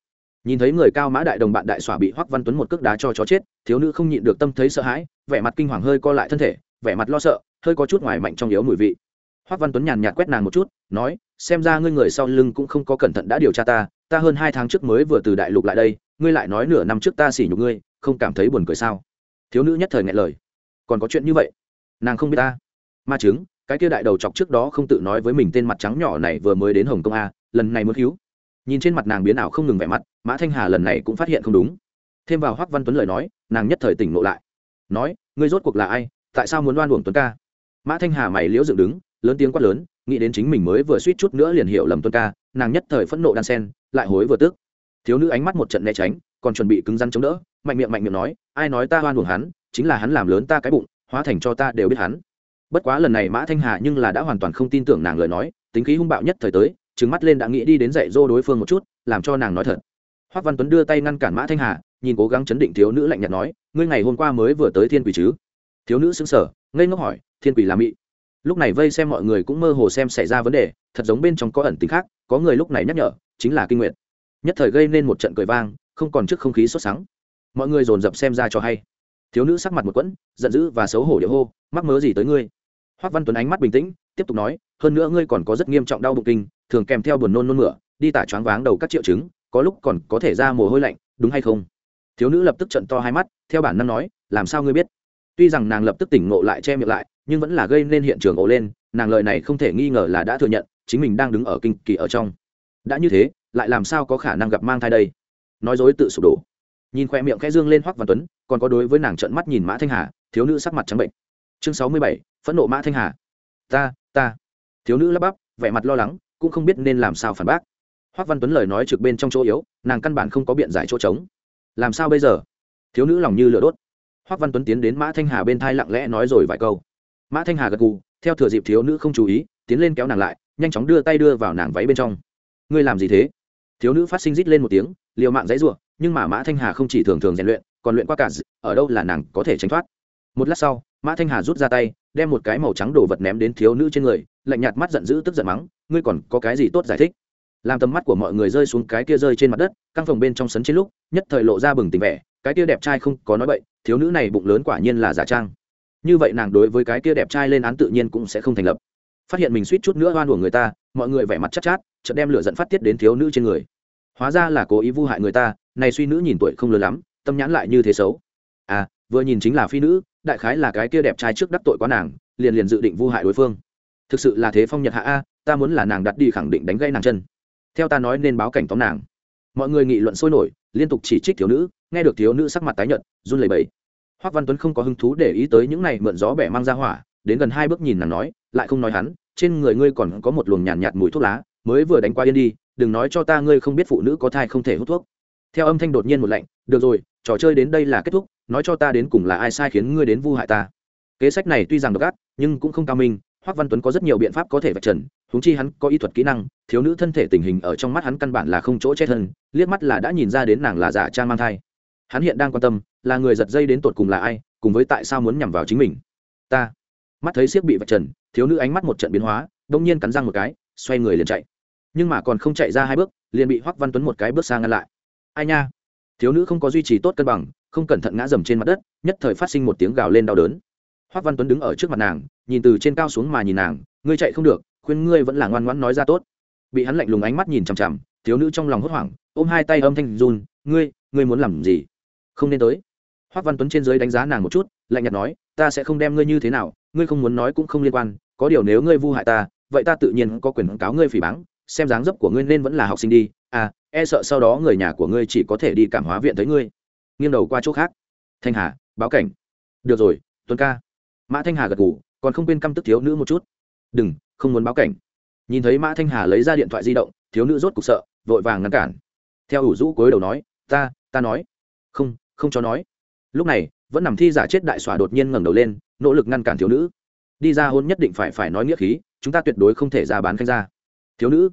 Nhìn thấy người cao mã đại đồng bạn đại xỏa bị hoắc văn tuấn một cước đá cho chó chết, thiếu nữ không nhịn được tâm thấy sợ hãi, vẻ mặt kinh hoàng hơi co lại thân thể, vẻ mặt lo sợ, hơi có chút ngoài mạnh trong yếu mùi vị. Hoắc văn tuấn nhàn nhạt quét nàng một chút, nói, xem ra ngươi người sau lưng cũng không có cẩn thận đã điều tra ta ta hơn hai tháng trước mới vừa từ đại lục lại đây, ngươi lại nói nửa năm trước ta xỉ nhục ngươi, không cảm thấy buồn cười sao? Thiếu nữ nhất thời ngại lời. Còn có chuyện như vậy? Nàng không biết ta. Ma chứng, cái kia đại đầu chọc trước đó không tự nói với mình tên mặt trắng nhỏ này vừa mới đến hồng kông a lần này muốn cứu. Nhìn trên mặt nàng biến ảo không ngừng vẻ mặt, mã thanh hà lần này cũng phát hiện không đúng. Thêm vào hoắc văn tuấn lời nói, nàng nhất thời tỉnh ngộ lại. Nói, ngươi rốt cuộc là ai? Tại sao muốn đoan uổng tuấn ca? Mã thanh hà mày liễu dựng đứng, lớn tiếng quát lớn, nghĩ đến chính mình mới vừa suýt chút nữa liền hiểu lầm tuấn ca, nàng nhất thời phẫn nộ đan sen, lại hối vừa tức. Thiếu nữ ánh mắt một trận né tránh, còn chuẩn bị cứng rắn chống đỡ, mạnh miệng mạnh miệng nói, ai nói ta oan uổng hắn, chính là hắn làm lớn ta cái bụng, hóa thành cho ta đều biết hắn. Bất quá lần này mã thanh hà nhưng là đã hoàn toàn không tin tưởng nàng lời nói, tính khí hung bạo nhất thời tới trừng mắt lên đã nghĩ đi đến dạy dỗ đối phương một chút, làm cho nàng nói thật. Hoắc văn tuấn đưa tay ngăn cản mã thanh hà, nhìn cố gắng chấn định thiếu nữ lạnh nhạt nói, ngươi ngày hôm qua mới vừa tới thiên quỷ chứ? Thiếu nữ sững sờ, ngây ngốc hỏi, thiên quỷ là mị? Lúc này vây xem mọi người cũng mơ hồ xem xảy ra vấn đề, thật giống bên trong có ẩn tính khác, có người lúc này nhắc nhở, chính là kinh nguyện nhất thời gây nên một trận cười vang, không còn trước không khí sốt sắng. Mọi người dồn dập xem ra cho hay. Thiếu nữ sắc mặt một quẫn, giận dữ và xấu hổ điệu hô, mắc mớ gì tới ngươi? Hoắc văn tuấn ánh mắt bình tĩnh, tiếp tục nói, hơn nữa ngươi còn có rất nghiêm trọng đau bụng kinh thường kèm theo buồn nôn nôn mửa, đi tả choáng váng đầu các triệu chứng, có lúc còn có thể ra mồ hôi lạnh, đúng hay không? Thiếu nữ lập tức trận to hai mắt, theo bản năng nói, làm sao ngươi biết? Tuy rằng nàng lập tức tỉnh ngộ lại che miệng lại, nhưng vẫn là gây nên hiện trường ổ lên, nàng lời này không thể nghi ngờ là đã thừa nhận, chính mình đang đứng ở kinh kỳ ở trong. Đã như thế, lại làm sao có khả năng gặp mang thai đây? Nói dối tự sụp đổ. Nhìn khoe miệng khẽ dương lên hoắc văn tuấn, còn có đối với nàng trận mắt nhìn mã thanh hà, thiếu nữ sắc mặt trắng bệnh. Chương sáu mươi bảy, phẫn nộ mã thanh hà. Ta ta. Thiếu nữ lắp bắp, vẻ mặt lo lắng cũng không biết nên làm sao phản bác. Hoắc văn tuấn lời nói trực bên trong chỗ yếu, nàng căn bản không có biện giải chỗ trống. Làm sao bây giờ? Thiếu nữ lòng như lửa đốt. Hoắc văn tuấn tiến đến mã thanh hà bên thai lặng lẽ nói rồi vài câu. Mã thanh hà gật gù, theo thừa dịp thiếu nữ không chú ý, tiến lên kéo nàng lại, nhanh chóng đưa tay đưa vào nàng váy bên trong. Ngươi làm gì thế? Thiếu nữ phát sinh rít lên một tiếng, liều mạng dãy ruộng nhưng mà mã thanh hà không chỉ thường thường rèn luyện, còn luyện qua cả ở đâu là nàng có thể tránh thoát? Một lát sau, mã thanh hà rút ra tay, đem một cái màu trắng đồ vật ném đến thiếu nữ trên người lạnh nhạt mắt giận dữ tức giận mắng ngươi còn có cái gì tốt giải thích? Làm tầm mắt của mọi người rơi xuống cái kia rơi trên mặt đất căng phòng bên trong sấn trên lúc nhất thời lộ ra bừng tình vẻ cái kia đẹp trai không có nói bậy thiếu nữ này bụng lớn quả nhiên là giả trang. Như vậy nàng đối với cái kia đẹp trai lên án tự nhiên cũng sẽ không thành lập. Phát hiện mình suýt chút nữa oan của người ta mọi người vẻ mặt chắc chát, chát chợt đem lửa dẫn phát tiết đến thiếu nữ trên người. Hóa ra là cố ý vu hại người ta này suy nữ nhìn tuổi không lớn lắm tâm nhãn lại như thế xấu. À vừa nhìn chính là phi nữ đại khái là cái kia đẹp trai trước đắc tội quá nàng liền liền dự định vu hại đối phương thực sự là thế phong nhật hạ a ta muốn là nàng đặt đi khẳng định đánh gây nàng chân. Theo ta nói nên báo cảnh tóm nàng. Mọi người nghị luận sôi nổi liên tục chỉ trích thiếu nữ nghe được thiếu nữ sắc mặt tái nhợt run lẩy bẩy. Hoắc văn tuấn không có hứng thú để ý tới những này mượn gió bẻ mang ra hỏa đến gần hai bước nhìn nàng nói lại không nói hắn trên người ngươi còn có một luồng nhàn nhạt, nhạt mùi thuốc lá mới vừa đánh qua yên đi đừng nói cho ta ngươi không biết phụ nữ có thai không thể hút thuốc. Theo âm thanh đột nhiên một lạnh được rồi trò chơi đến đây là kết thúc nói cho ta đến cùng là ai sai khiến ngươi đến vu hại ta. Kế sách này tuy rằng độc ác nhưng cũng không cao minh hoắc văn tuấn có rất nhiều biện pháp có thể vạch trần, huống chi hắn có y thuật kỹ năng, thiếu nữ thân thể tình hình ở trong mắt hắn căn bản là không chỗ chết thân, liếc mắt là đã nhìn ra đến nàng là giả trang mang thai. Hắn hiện đang quan tâm, là người giật dây đến tột cùng là ai, cùng với tại sao muốn nhằm vào chính mình. Ta. Mắt thấy siếc bị vạch trần, thiếu nữ ánh mắt một trận biến hóa, đông nhiên cắn răng một cái, xoay người liền chạy. Nhưng mà còn không chạy ra hai bước, liền bị hoắc văn tuấn một cái bước sang ngăn lại. Ai nha? Thiếu nữ không có duy trì tốt cân bằng, không cẩn thận ngã dầm trên mặt đất, nhất thời phát sinh một tiếng gào lên đau đớn hoắc văn tuấn đứng ở trước mặt nàng, nhìn từ trên cao xuống mà nhìn nàng, ngươi chạy không được, khuyên ngươi vẫn là ngoan ngoãn nói ra tốt. Bị hắn lạnh lùng ánh mắt nhìn chằm chằm, thiếu nữ trong lòng hốt hoảng, ôm hai tay âm thanh run, ngươi ngươi muốn làm gì? Không nên tới. Hoắc văn tuấn trên dưới đánh giá nàng một chút, lạnh nhạt nói, ta sẽ không đem ngươi như thế nào, ngươi không muốn nói cũng không liên quan, có điều nếu ngươi vu hại ta, vậy ta tự nhiên có quyền cáo ngươi phỉ báng, xem dáng dấp của ngươi nên vẫn là học sinh đi à e sợ sau đó người nhà của ngươi chỉ có thể đi cảm hóa viện tới ngươi. Nghiêng đầu qua chỗ khác. Thanh hà, báo cảnh. Được rồi, tuấn ca mã thanh hà gật ngủ còn không quên căm tức thiếu nữ một chút. Đừng, không muốn báo cảnh. Nhìn thấy mã thanh hà lấy ra điện thoại di động, thiếu nữ rốt cục sợ, vội vàng ngăn cản. Theo ủ rũ cối đầu nói, ta ta nói. Không không cho nói. Lúc này, vẫn nằm thi giả chết đại xòa đột nhiên ngẩng đầu lên, nỗ lực ngăn cản thiếu nữ. Đi ra hôn nhất định phải phải nói nghĩa khí, chúng ta tuyệt đối không thể ra bán khanh ra thiếu nữ,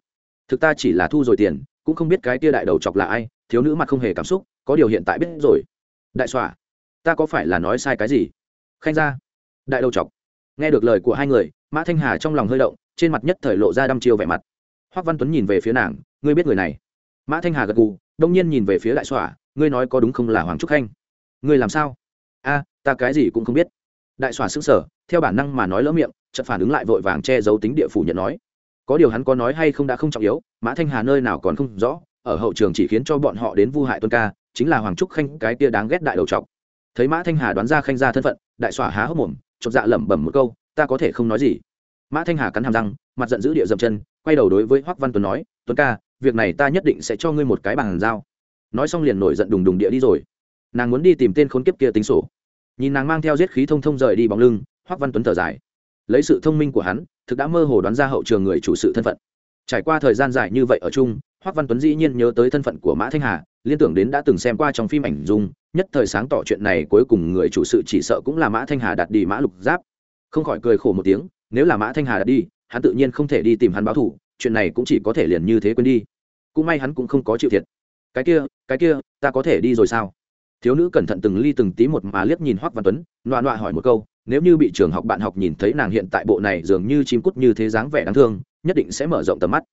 thực ta chỉ là thu rồi tiền, cũng không biết cái tia đại đầu chọc là ai, thiếu nữ mặt không hề cảm xúc, có điều hiện tại biết rồi. Đại xòa, ta có phải là nói sai cái gì? Khanh ra đại đầu chọc. Nghe được lời của hai người, mã thanh hà trong lòng hơi động, trên mặt nhất thời lộ ra đăm chiêu vẻ mặt. Hoắc văn tuấn nhìn về phía nàng, ngươi biết người này? Mã thanh hà gật gù, đông nhiên nhìn về phía đại xòa ngươi nói có đúng không là hoàng trúc khanh? Ngươi làm sao? A, ta cái gì cũng không biết. Đại xòa sững sở theo bản năng mà nói lỡ miệng, chợt phản ứng lại vội vàng che giấu tính địa phủ nhận nói. Có điều hắn có nói hay không đã không trọng yếu, mã thanh hà nơi nào còn không rõ, ở hậu trường chỉ khiến cho bọn họ đến vu hại tuân ca, chính là hoàng trúc khanh cái kia đáng ghét đại đầu trọc thấy mã thanh hà đoán ra khanh ra thân phận, đại xòa há hốc mồm chột dạ lẩm bẩm một câu, ta có thể không nói gì. Mã thanh hà cắn hàm răng, mặt giận dữ địa dậm chân, quay đầu đối với hoắc văn tuấn nói, tuấn ca, việc này ta nhất định sẽ cho ngươi một cái bàn giao. Nói xong liền nổi giận đùng đùng địa đi rồi. Nàng muốn đi tìm tên khốn kiếp kia tính sổ. Nhìn nàng mang theo giết khí thông thông rời đi bóng lưng, hoắc văn tuấn thở dài. Lấy sự thông minh của hắn, thực đã mơ hồ đoán ra hậu trường người chủ sự thân phận. Trải qua thời gian dài như vậy ở chung, hoắc văn tuấn dĩ nhiên nhớ tới thân phận của mã thanh hà, liên tưởng đến đã từng xem qua trong phim ảnh dung nhất thời sáng tỏ chuyện này cuối cùng người chủ sự chỉ sợ cũng là mã thanh hà đặt đi mã lục giáp. Không khỏi cười khổ một tiếng, nếu là mã thanh hà đặt đi, hắn tự nhiên không thể đi tìm hắn báo thủ, chuyện này cũng chỉ có thể liền như thế quên đi. Cũng may hắn cũng không có chịu thiệt. Cái kia cái kia, ta có thể đi rồi sao? Thiếu nữ cẩn thận từng ly từng tí một mà liếc nhìn hoắc văn tuấn loạ loạ hỏi một câu, nếu như bị trường học bạn học nhìn thấy nàng hiện tại bộ này dường như chim cút như thế dáng vẻ đáng thương, nhất định sẽ mở rộng tầm mắt.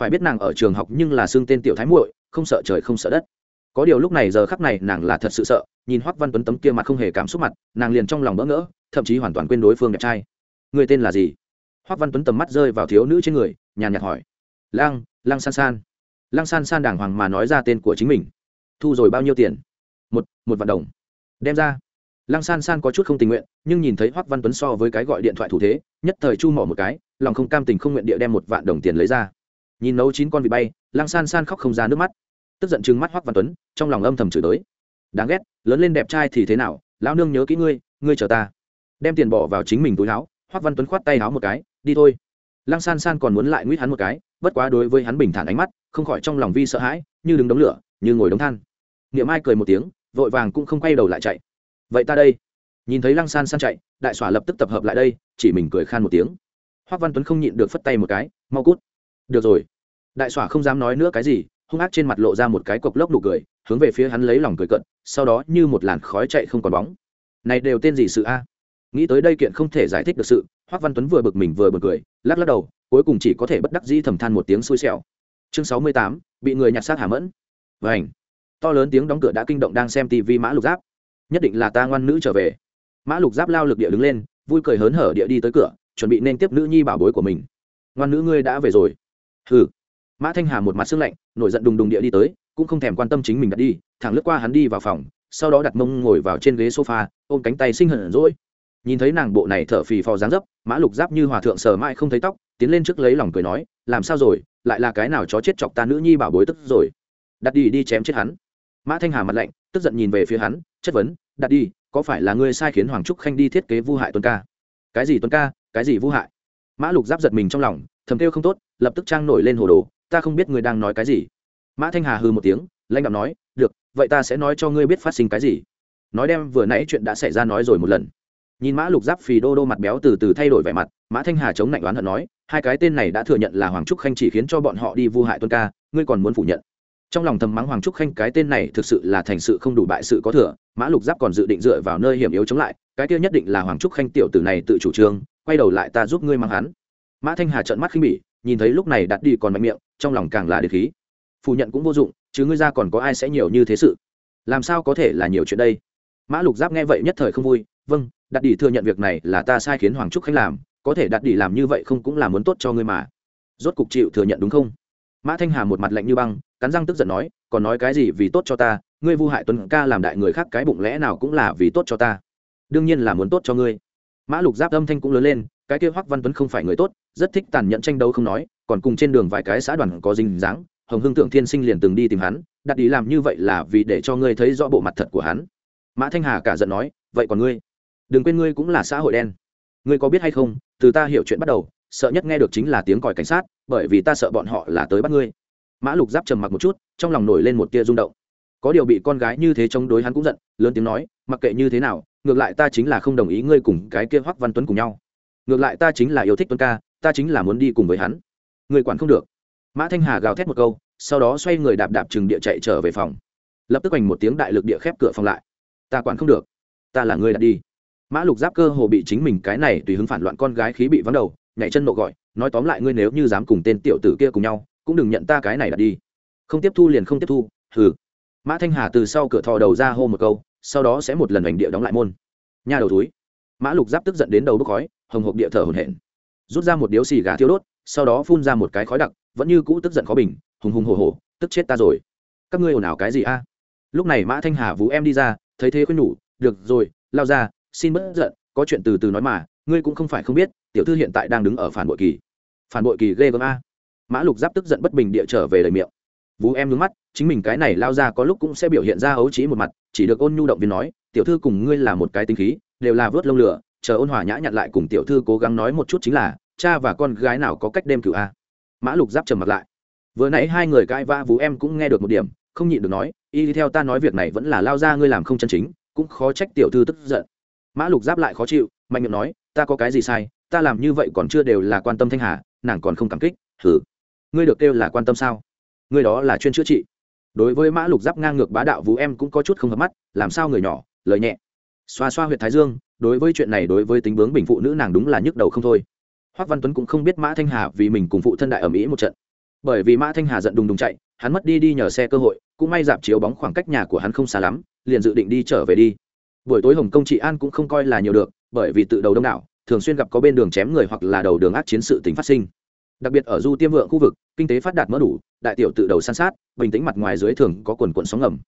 Phải biết nàng ở trường học nhưng là xương tên tiểu thái muội, không sợ trời không sợ đất có điều lúc này giờ khắc này nàng là thật sự sợ, nhìn hoắc văn tuấn tấm kia mặt không hề cảm xúc mặt, nàng liền trong lòng bỡ ngỡ, thậm chí hoàn toàn quên đối phương đẹp trai. Người tên là gì? Hoắc văn tuấn tầm mắt rơi vào thiếu nữ trên người, nhàn nhạt hỏi. Lang lang san san. Lang san san đàng hoàng mà nói ra tên của chính mình. Thu rồi bao nhiêu tiền? Một một vạn đồng. Đem ra. Lang san san có chút không tình nguyện, nhưng nhìn thấy hoắc văn tuấn so với cái gọi điện thoại thủ thế, nhất thời chu mỏ một cái, lòng không cam tình không nguyện địa đem một vạn đồng tiền lấy ra. Nhìn nấu chín con vịt bay Lang san san khóc không ra nước mắt tức giận chừng mắt hoắc văn tuấn, trong lòng âm thầm chửi tới. Đáng ghét, lớn lên đẹp trai thì thế nào, lão nương nhớ kỹ ngươi ngươi chờ ta. Đem tiền bỏ vào chính mình túi áo hoắc văn tuấn khoát tay áo một cái, đi thôi. Lăng san san còn muốn lại nguyết hắn một cái, bất quá đối với hắn bình thản ánh mắt, không khỏi trong lòng vi sợ hãi, như đứng đống lửa, như ngồi đống than. Niệm ai cười một tiếng, vội vàng cũng không quay đầu lại chạy. Vậy ta đây. Nhìn thấy lăng san san chạy, đại xỏa lập tức tập hợp lại đây, chỉ mình cười khan một tiếng. Hoắc văn tuấn không nhịn được phất tay một cái, mau cút. Được rồi. Đại xỏa không dám nói nữa cái gì hung ác trên mặt lộ ra một cái cộc lốc nụ cười, hướng về phía hắn lấy lòng cười cận sau đó như một làn khói chạy không còn bóng. Này đều tên gì sự a? Nghĩ tới đây kiện không thể giải thích được sự hoắc văn tuấn vừa bực mình vừa bực cười, lắc lắc đầu, cuối cùng chỉ có thể bất đắc dĩ thầm than một tiếng xui xẻo. Chương sáu mươi tám, bị người nhặt xác hà mẫn. Vảnh to lớn tiếng đóng cửa đã kinh động đang xem tv mã lục giáp. Nhất định là ta ngoan nữ trở về. Mã lục giáp lao lực địa đứng lên, vui cười hớn hở địa đi tới cửa, chuẩn bị nên tiếp nữ nhi bảo bối của mình. Ngoan nữ ngươi đã về rồi. Hừ mã thanh hà một mặt sưng lạnh, nổi giận đùng đùng địa đi tới, cũng không thèm quan tâm chính mình đặt đi, thẳng lướt qua hắn đi vào phòng, sau đó đặt mông ngồi vào trên ghế sofa, ôm cánh tay sinh hận rỗi. Nhìn thấy nàng bộ này thở phì phò dáng dấp, mã lục giáp như hòa thượng sờ mãi không thấy tóc, tiến lên trước lấy lòng cười nói, làm sao rồi? Lại là cái nào chó chết chọc ta nữ nhi bảo bối tức rồi? Đặt đi đi chém chết hắn. Mã thanh hà mặt lạnh, tức giận nhìn về phía hắn, chất vấn, đặt đi, có phải là ngươi sai khiến hoàng trúc khanh đi thiết kế vu hại tuấn ca? Cái gì tuấn ca? Cái gì vu hại? Mã lục giáp giật mình trong lòng, thầm kêu không tốt, lập tức trang nổi lên hồ đồ ta không biết ngươi đang nói cái gì. Mã thanh hà hư một tiếng, lãnh đạo nói, được, vậy ta sẽ nói cho ngươi biết phát sinh cái gì. Nói đem vừa nãy chuyện đã xảy ra nói rồi một lần. Nhìn mã lục giáp phì đô đô mặt béo từ từ thay đổi vẻ mặt, mã thanh hà chống lạnh oán hận nói, hai cái tên này đã thừa nhận là hoàng trúc khanh chỉ khiến cho bọn họ đi vu hại tuân ca, ngươi còn muốn phủ nhận. Trong lòng thầm mắng hoàng trúc khanh cái tên này thực sự là thành sự không đủ bại sự có thừa, mã lục giáp còn dự định dựa vào nơi hiểm yếu chống lại, cái kia nhất định là hoàng trúc khanh tiểu tử này tự chủ trương, quay đầu lại ta giúp ngươi mang hắn. Mã thanh hà trợn mắt khinh bỉ nhìn thấy lúc này đặt đi còn mạnh miệng, trong lòng càng là đ khí. Phủ nhận cũng vô dụng, chứ ngươi ra còn có ai sẽ nhiều như thế sự? Làm sao có thể là nhiều chuyện đây? Mã lục giáp nghe vậy nhất thời không vui vâng đặt đi thừa nhận việc này là ta sai khiến hoàng trúc khánh làm, có thể đặt đi làm như vậy không cũng là muốn tốt cho ngươi mà. Rốt cục chịu thừa nhận đúng không? Mã thanh hà một mặt lạnh như băng, cắn răng tức giận nói, còn nói cái gì vì tốt cho ta, ngươi vu hại tuấn ca làm đại người khác cái bụng lẽ nào cũng là vì tốt cho ta. Đương nhiên là muốn tốt cho ngươi. Mã lục giáp âm thanh cũng lớn lên cái kia hoắc văn tuấn không phải người tốt, rất thích tàn nhẫn tranh đấu không nói, còn cùng trên đường vài cái xã đoàn có dinh dáng, hồng hương tượng thiên sinh liền từng đi tìm hắn, đặt ý làm như vậy là vì để cho ngươi thấy rõ bộ mặt thật của hắn. Mã thanh hà cả giận nói, vậy còn ngươi? Đừng quên ngươi cũng là xã hội đen. Ngươi có biết hay không, từ ta hiểu chuyện bắt đầu, sợ nhất nghe được chính là tiếng còi cảnh sát, bởi vì ta sợ bọn họ là tới bắt ngươi. Mã lục giáp trầm mặc một chút, trong lòng nổi lên một tia rung động. Có điều bị con gái như thế chống đối hắn cũng giận, lớn tiếng nói, mặc kệ như thế nào, ngược lại ta chính là không đồng ý ngươi cùng cái kia hoắc văn tuấn cùng nhau ngược lại ta chính là yêu thích tuấn ca, ta chính là muốn đi cùng với hắn. Người quản không được. Mã thanh hà gào thét một câu, sau đó xoay người đạp đạp chừng địa chạy trở về phòng. Lập tức hoành một tiếng đại lực địa khép cửa phòng lại. Ta quản không được. Ta là người đặt đi. Mã lục giáp cơ hồ bị chính mình cái này tùy hứng phản loạn con gái khí bị vắng đầu, nhảy chân nộ gọi, nói tóm lại ngươi nếu như dám cùng tên tiểu tử kia cùng nhau, cũng đừng nhận ta cái này đặt đi. Không tiếp thu liền không tiếp thu, hừ. Mã thanh hà từ sau cửa thò đầu ra hô một câu, sau đó sẽ một lần hành địa đóng lại môn. Nhà đầu túi. Mã lục giáp tức giận đến đầu bốc khói hồng hộc địa thở hồn hển. Rút ra một điếu xì gà thiêu đốt, sau đó phun ra một cái khói đặc, vẫn như cũ tức giận khó bình, hùng hùng hổ hổ, tức chết ta rồi. Các ngươi ồn ào cái gì a? Lúc này mã thanh hà vú em đi ra, thấy thế khuyên nhủ, được rồi, lao ra, xin bớt giận, có chuyện từ từ nói mà, ngươi cũng không phải không biết, tiểu thư hiện tại đang đứng ở phản bội kỳ. Phản bội kỳ ghê gớm a. Mã lục giáp tức giận bất bình địa trở về lời miệng. Vú em nhướng mắt, chính mình cái này lao ra có lúc cũng sẽ biểu hiện ra ấu trí một mặt, chỉ được ôn nhu động viên nói, tiểu thư cùng ngươi là một cái tinh khí, đều là vớt lông lửa chờ ôn hòa nhã nhặn lại cùng tiểu thư cố gắng nói một chút chính là, cha và con gái nào có cách đêm cựu a? Mã lục giáp trầm mặt lại. Vừa nãy hai người cãi vã vú em cũng nghe được một điểm, không nhịn được nói, y theo ta nói việc này vẫn là lao ra ngươi làm không chân chính, cũng khó trách tiểu thư tức giận. Mã lục giáp lại khó chịu, mạnh miệng nói, ta có cái gì sai, ta làm như vậy còn chưa đều là quan tâm thanh hà, nàng còn không cảm kích thử ngươi được kêu là quan tâm sao? Ngươi đó là chuyên chữa trị. Đối với mã lục giáp ngang ngược bá đạo vú em cũng có chút không hợp mắt, làm sao người nhỏ, lời nhẹ xoa xoa huyện thái dương, đối với chuyện này đối với tính bướng bình phụ nữ nàng đúng là nhức đầu không thôi. Hoắc văn tuấn cũng không biết mã thanh hà vì mình cùng phụ thân đại ở mỹ một trận. Bởi vì mã thanh hà giận đùng đùng chạy, hắn mất đi đi nhờ xe cơ hội, cũng may dạp chiếu bóng khoảng cách nhà của hắn không xa lắm, liền dự định đi trở về đi. Buổi tối hồng công Chị an cũng không coi là nhiều được, bởi vì tự đầu đông đảo, thường xuyên gặp có bên đường chém người hoặc là đầu đường ác chiến sự tính phát sinh. Đặc biệt ở du tiêm vượng khu vực, kinh tế phát đạt mỡ đủ, đại tiểu tự đầu san sát, bình tĩnh mặt ngoài dưới thường có quần quần sóng ngầm.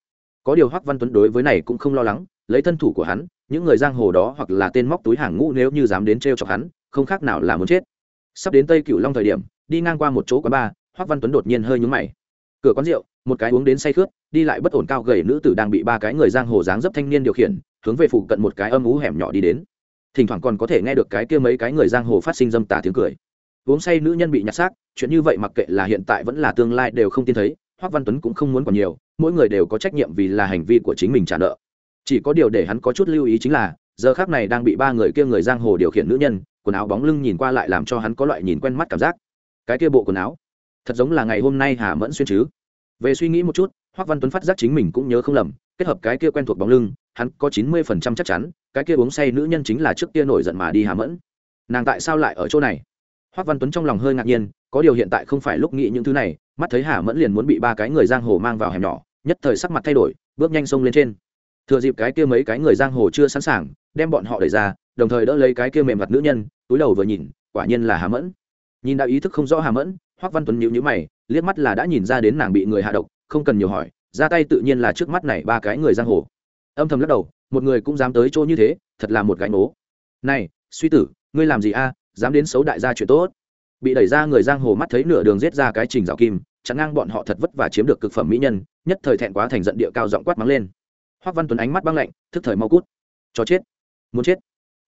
Có điều hoắc văn tuấn đối với này cũng không lo lắng lấy thân thủ của hắn, những người giang hồ đó hoặc là tên móc túi hàng ngũ nếu như dám đến t chọc hắn, không khác nào là muốn chết. Sắp đến tây Cửu long thời điểm, đi ngang qua một chỗ quán bar hoắc văn tuấn đột nhiên hơi nhúng mày. Cửa quán rượu, một cái uống đến say khướt, đi lại bất ổn cao gầy nữ tử đang bị ba cái người giang hồ dáng dấp thanh niên điều khiển, hướng về phụ cận một cái âm ú hẻm nhỏ đi đến. Thỉnh thoảng còn có thể nghe được cái kia mấy cái người giang hồ phát sinh dâm tà tiếng cười. Uống say nữ nhân bị nhặt xác, chuyện như vậy mặc kệ là hiện tại vẫn là tương lai đều không tin thấy hoắc văn tuấn cũng không muốn còn nhiều, mỗi người đều có trách nhiệm vì là hành vi của chính mình trả nợ chỉ có điều để hắn có chút lưu ý chính là, giờ khác này đang bị ba người kia người giang hồ điều khiển nữ nhân, quần áo bóng lưng nhìn qua lại làm cho hắn có loại nhìn quen mắt cảm giác. Cái kia bộ quần áo, thật giống là ngày hôm nay hà mẫn xuyên chứ. Về suy nghĩ một chút, hoắc văn tuấn phát giác chính mình cũng nhớ không lầm, kết hợp cái kia quen thuộc bóng lưng, hắn có chín mươi phần trăm chắc chắn, cái kia uống say nữ nhân chính là trước kia nổi giận mà đi hà mẫn. Nàng tại sao lại ở chỗ này? Hoắc văn tuấn trong lòng hơi ngạc nhiên, có điều hiện tại không phải lúc nghĩ những thứ này, mắt thấy hà mẫn liền muốn bị ba cái người giang hồ mang vào hẻm nhỏ, nhất thời sắc mặt thay đổi, bước nhanh xông lên trên thừa dịp cái kia mấy cái người giang hồ chưa sẵn sàng, đem bọn họ đẩy ra, đồng thời đỡ lấy cái kia mềm mặt nữ nhân, túi đầu vừa nhìn, quả nhiên là hà mẫn. Nhìn đã ý thức không rõ hà mẫn, hoắc văn tuấn nhíu nhíu mày, liếc mắt là đã nhìn ra đến nàng bị người hạ độc, không cần nhiều hỏi, ra tay tự nhiên là trước mắt này ba cái người giang hồ. Âm thầm lắc đầu, một người cũng dám tới chỗ như thế, thật là một gánh ố này, suy tử, ngươi làm gì a, dám đến xấu đại gia chuyện tốt. Bị đẩy ra người giang hồ mắt thấy nửa đường giết ra cái trình rào kim, chặn ngang bọn họ thật vất và chiếm được cực phẩm mỹ nhân, nhất thời thẹn quá thành giận địa cao giọng quát mắng lên hoắc văn tuấn ánh mắt băng lạnh, thức thời mau cút. Cho chết. Muốn chết.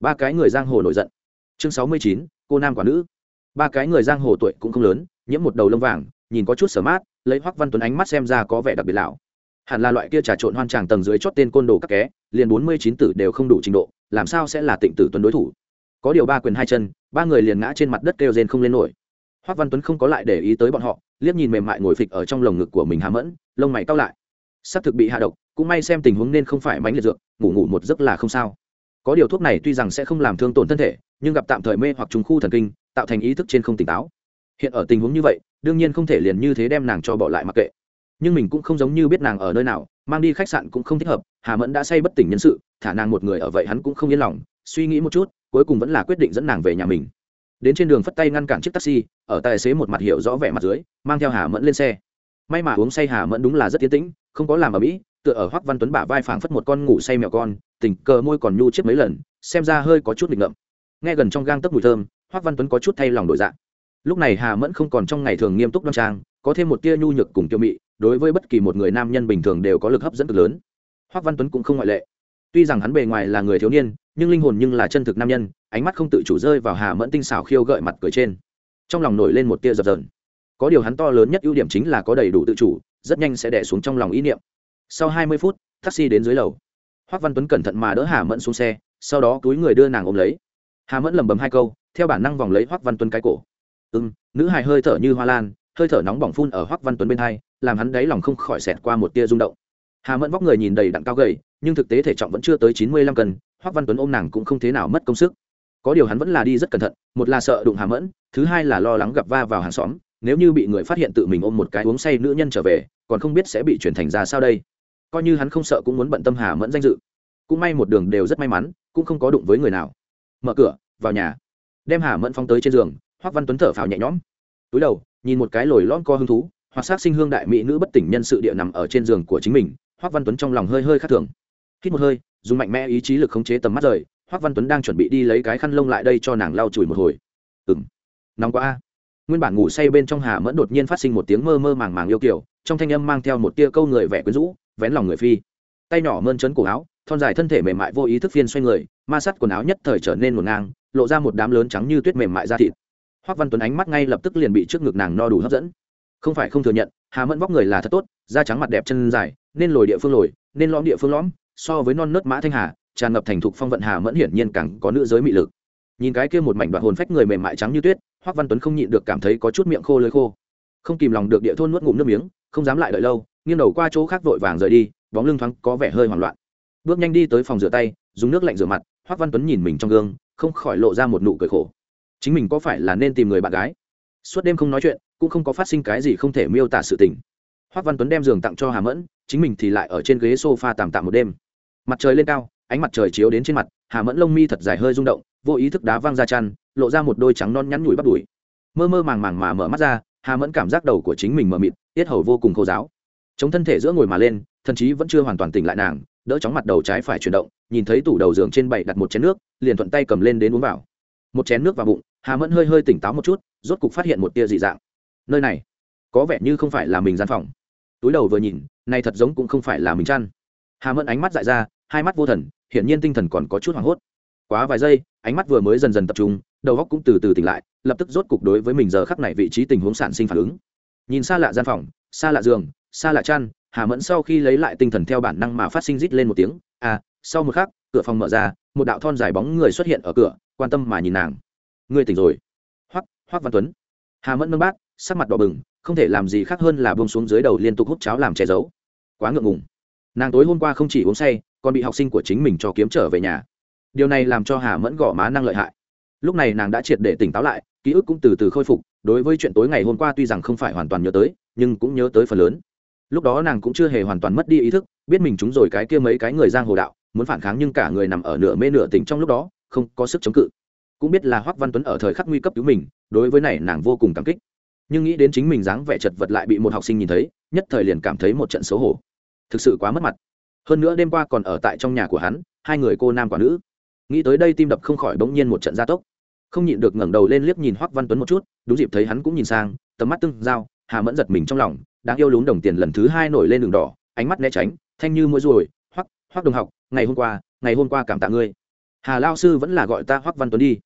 Ba cái người giang hồ nổi giận. Chương sáu mươi chín, cô nam quả nữ. Ba cái người giang hồ tuổi cũng không lớn, nhiễm một đầu lông vàng, nhìn có chút sở mát, lấy hoắc văn tuấn ánh mắt xem ra có vẻ đặc biệt lão. Hẳn là loại kia trà trộn hoan tràng tầng dưới chót tên côn đồ các ké liền bốn mươi chín tử đều không đủ trình độ, làm sao sẽ là tịnh tử tuấn đối thủ? Có điều ba quyền hai chân, ba người liền ngã trên mặt đất kêu rên không lên nổi. Hoắc văn tuấn không có lại để ý tới bọn họ, liếc nhìn mềm mại ngồi phịch ở trong lồng ngực của mình hà mẫn, lông mày cau lại. Sắp thực bị hạ độc cũng may xem tình huống nên không phải mánh liệt dược, ngủ ngủ một giấc là không sao. Có điều thuốc này tuy rằng sẽ không làm thương tổn thân thể, nhưng gặp tạm thời mê hoặc trùng khu thần kinh, tạo thành ý thức trên không tỉnh táo. Hiện ở tình huống như vậy, đương nhiên không thể liền như thế đem nàng cho bỏ lại mặc kệ. Nhưng mình cũng không giống như biết nàng ở nơi nào, mang đi khách sạn cũng không thích hợp, hà mẫn đã say bất tỉnh nhân sự, thả nàng một người ở vậy hắn cũng không yên lòng, suy nghĩ một chút, cuối cùng vẫn là quyết định dẫn nàng về nhà mình. Đến trên đường phất tay ngăn cản chiếc taxi, ở tài xế một mặt hiểu rõ vẻ mặt dưới, mang theo hà mẫn lên xe. May mà uống say hà mẫn đúng là rất tiến tĩnh, không có làm ở mỹ tựa ở hoắc văn tuấn bả vai phảng phất một con ngủ say mèo con, tình cờ môi còn nhu chiếc mấy lần, xem ra hơi có chút nghịch ngợm. Nghe gần trong gang tấc mùi thơm, hoắc văn tuấn có chút thay lòng đổi dạng lúc này hà mẫn không còn trong ngày thường nghiêm túc đoan trang, có thêm một tia nhu nhược cùng tiêu mị, đối với bất kỳ một người nam nhân bình thường đều có lực hấp dẫn cực lớn. Hoắc văn tuấn cũng không ngoại lệ. Tuy rằng hắn bề ngoài là người thiếu niên, nhưng linh hồn nhưng là chân thực nam nhân, ánh mắt không tự chủ rơi vào hà mẫn tinh xảo khiêu gợi mặt cười trên. Trong lòng nổi lên một tia dập dờn. Có điều hắn to lớn nhất ưu điểm chính là có đầy đủ tự chủ, rất nhanh sẽ đẻ xuống trong lòng ý niệm sau hai mươi phút taxi đến dưới lầu. Hoắc văn tuấn cẩn thận mà đỡ hà mẫn xuống xe sau đó túi người đưa nàng ôm lấy. Hà mẫn lầm bầm hai câu theo bản năng vòng lấy hoắc văn tuấn cái cổ. Ừm, nữ hài hơi thở như hoa lan hơi thở nóng bỏng phun ở hoắc văn tuấn bên hai làm hắn đáy lòng không khỏi xẹt qua một tia rung động. Hà mẫn vóc người nhìn đầy đặn cao gầy nhưng thực tế thể trọng vẫn chưa tới chín mươi lăm cân hoắc văn tuấn ôm nàng cũng không thế nào mất công sức. Có điều hắn vẫn là đi rất cẩn thận một là sợ đụng hà mẫn thứ hai là lo lắng gặp va vào hàng xóm nếu như bị người phát hiện tự mình ôm một cái uống say nữ nhân trở về còn không biết sẽ bị chuyển thành ra sao đây coi như hắn không sợ cũng muốn bận tâm hà mẫn danh dự. Cũng may một đường đều rất may mắn, cũng không có đụng với người nào. Mở cửa, vào nhà. Đem hà mẫn phong tới trên giường hoắc văn tuấn thở phào nhẹ nhõm. Túi đầu, nhìn một cái lồi lon co hứng thú, hoặc sát sinh hương đại mỹ nữ bất tỉnh nhân sự địa nằm ở trên giường của chính mình hoắc văn tuấn trong lòng hơi hơi khác thường. Hít một hơi, dùng mạnh mẽ ý chí lực khống chế tầm mắt rời hoắc văn tuấn đang chuẩn bị đi lấy cái khăn lông lại đây cho nàng lau chùi một hồi. Ừng nóng quá. A nguyên bản ngủ say bên trong hà mẫn đột nhiên phát sinh một tiếng mơ mơ màng màng yêu kiểu trong thanh âm mang theo một tia câu người vẻ quyến rũ vén lòng người phi. Tay nhỏ mơn trấn cổ áo, thon dài thân thể mềm mại vô ý thức phiên xoay người, ma sát quần áo nhất thời trở nên một ngang, lộ ra một đám lớn trắng như tuyết mềm mại da thịt. Hoắc văn tuấn ánh mắt ngay lập tức liền bị trước ngực nàng no đủ hấp dẫn. Không phải không thừa nhận, hà mẫn vóc người là thật tốt, da trắng mặt đẹp chân dài, nên lồi địa phương lồi, nên lõm địa phương lõm, so với non nớt mã thanh hà, tràn ngập thành thục phong vận hà mẫn hiển nhiên càng có nữ giới mị lực. Nhìn cái kia một mảnh đoạn hồn phách người mềm mại trắng như tuyết hoắc văn tuấn không nhịn được cảm thấy có chút miệng khô lưỡi khô. Không kìm lòng được địa thôn nuốt ngụm nước miếng, không dám lại đợi lâu nghiêng đầu qua chỗ khác vội vàng rời đi, bóng lưng thoáng có vẻ hơi hoảng loạn. Bước nhanh đi tới phòng rửa tay, dùng nước lạnh rửa mặt hoắc văn tuấn nhìn mình trong gương, không khỏi lộ ra một nụ cười khổ. Chính mình có phải là nên tìm người bạn gái? Suốt đêm không nói chuyện, cũng không có phát sinh cái gì không thể miêu tả sự tình. Hoắc văn tuấn đem giường tặng cho hà mẫn, chính mình thì lại ở trên ghế sofa tạm tạm một đêm. Mặt trời lên cao, ánh mặt trời chiếu đến trên mặt, hà mẫn lông mi thật dài hơi rung động, vô ý thức đá văng ra chăn, lộ ra một đôi trắng non nhắn nhủi bắt đùi. Mơ mơ màng màng mà mở mắt ra, hà mẫn cảm giác đầu của chính mình mờ mịt, tiết hầu vô cùng khô giáo chống thân thể giữa ngồi mà lên thần chí vẫn chưa hoàn toàn tỉnh lại nàng, đỡ chóng mặt đầu trái phải chuyển động, nhìn thấy tủ đầu giường trên bậy đặt một chén nước, liền thuận tay cầm lên đến uống vào. Một chén nước vào bụng, hà mẫn hơi hơi tỉnh táo một chút, rốt cục phát hiện một tia dị dạng. Nơi này, có vẻ như không phải là mình gian phòng. Túi đầu vừa nhìn, này thật giống cũng không phải là mình chăn. Hà mẫn ánh mắt dại ra, hai mắt vô thần, hiển nhiên tinh thần còn có chút hoảng hốt. Quá vài giây, ánh mắt vừa mới dần dần tập trung, đầu óc cũng từ từ tỉnh lại, lập tức rốt cục đối với mình giờ khắc này vị trí tình huống sản sinh phản ứng. Nhìn xa lạ gian phòng, xa lạ giường xa lạ chăn hà mẫn sau khi lấy lại tinh thần theo bản năng mà phát sinh rít lên một tiếng. À sau một khắc, cửa phòng mở ra, một đạo thon dài bóng người xuất hiện ở cửa, quan tâm mà nhìn nàng. Ngươi tỉnh rồi. Hoắc hoắc văn tuấn. Hà mẫn nâng bát, sắc mặt đỏ bừng, không thể làm gì khác hơn là bông xuống dưới đầu liên tục hút cháo làm che giấu. Quá ngượng ngùng. Nàng tối hôm qua không chỉ uống say, còn bị học sinh của chính mình cho kiếm trở về nhà. Điều này làm cho hà mẫn gõ má năng lợi hại. Lúc này nàng đã triệt để tỉnh táo lại, ký ức cũng từ từ khôi phục, đối với chuyện tối ngày hôm qua tuy rằng không phải hoàn toàn nhớ tới, nhưng cũng nhớ tới phần lớn lúc đó nàng cũng chưa hề hoàn toàn mất đi ý thức, biết mình trúng rồi cái kia mấy cái người giang hồ đạo, muốn phản kháng nhưng cả người nằm ở nửa mê nửa tỉnh trong lúc đó, không có sức chống cự. Cũng biết là hoắc văn tuấn ở thời khắc nguy cấp cứu mình, đối với này nàng vô cùng cảm kích. Nhưng nghĩ đến chính mình dáng vẻ chật vật lại bị một học sinh nhìn thấy, nhất thời liền cảm thấy một trận xấu hổ. Thực sự quá mất mặt. Hơn nữa đêm qua còn ở tại trong nhà của hắn, hai người cô nam quả nữ. Nghĩ tới đây tim đập không khỏi bỗng nhiên một trận gia tốc. Không nhịn được ngẩng đầu lên liếc nhìn hoắc văn tuấn một chút, đúng dịp thấy hắn cũng nhìn sang, tầm mắt tương giao, hà mẫn giật mình trong lòng đáng yêu lún đồng tiền lần thứ hai nổi lên đường đỏ, ánh mắt né tránh, thanh như mũi ruồi, hoắc hoắc đồng học, ngày hôm qua, ngày hôm qua cảm tạ ngươi. Hà lao sư vẫn là gọi ta hoắc văn tuấn đi.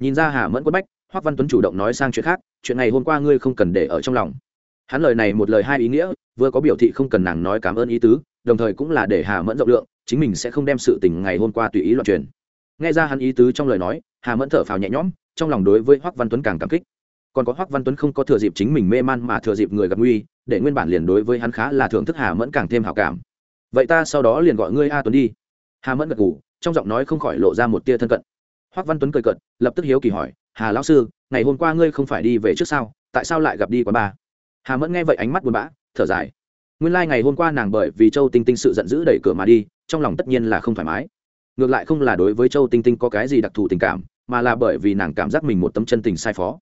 Nhìn ra hà mẫn quất bách, hoắc văn tuấn chủ động nói sang chuyện khác, chuyện ngày hôm qua ngươi không cần để ở trong lòng. Hắn lời này một lời hai ý nghĩa, vừa có biểu thị không cần nàng nói cảm ơn ý tứ, đồng thời cũng là để hà mẫn rộng lượng, chính mình sẽ không đem sự tình ngày hôm qua tùy ý loạn truyền. Nghe ra hắn ý tứ trong lời nói, hà mẫn thở phào nhẹ nhõm, trong lòng đối với hoắc văn tuấn càng cảm kích còn có hoắc văn tuấn không có thừa dịp chính mình mê man mà thừa dịp người gặp nguy, để nguyên bản liền đối với hắn khá là thưởng thức hà mẫn càng thêm hảo cảm. Vậy ta sau đó liền gọi ngươi a tuấn đi. Hà mẫn gật gù, trong giọng nói không khỏi lộ ra một tia thân cận. Hoắc văn tuấn cười cận lập tức hiếu kỳ hỏi, hà lão sư, ngày hôm qua ngươi không phải đi về trước sao? Tại sao lại gặp đi quán ba hà mẫn nghe vậy ánh mắt buồn bã, thở dài. Nguyên lai、like、ngày hôm qua nàng bởi vì châu tinh tinh sự giận dữ đẩy cửa mà đi, trong lòng tất nhiên là không thoải mái. Ngược lại không là đối với châu tinh tinh có cái gì đặc thù tình cảm, mà là bởi vì nàng cảm giác mình một tấm chân tình sai phó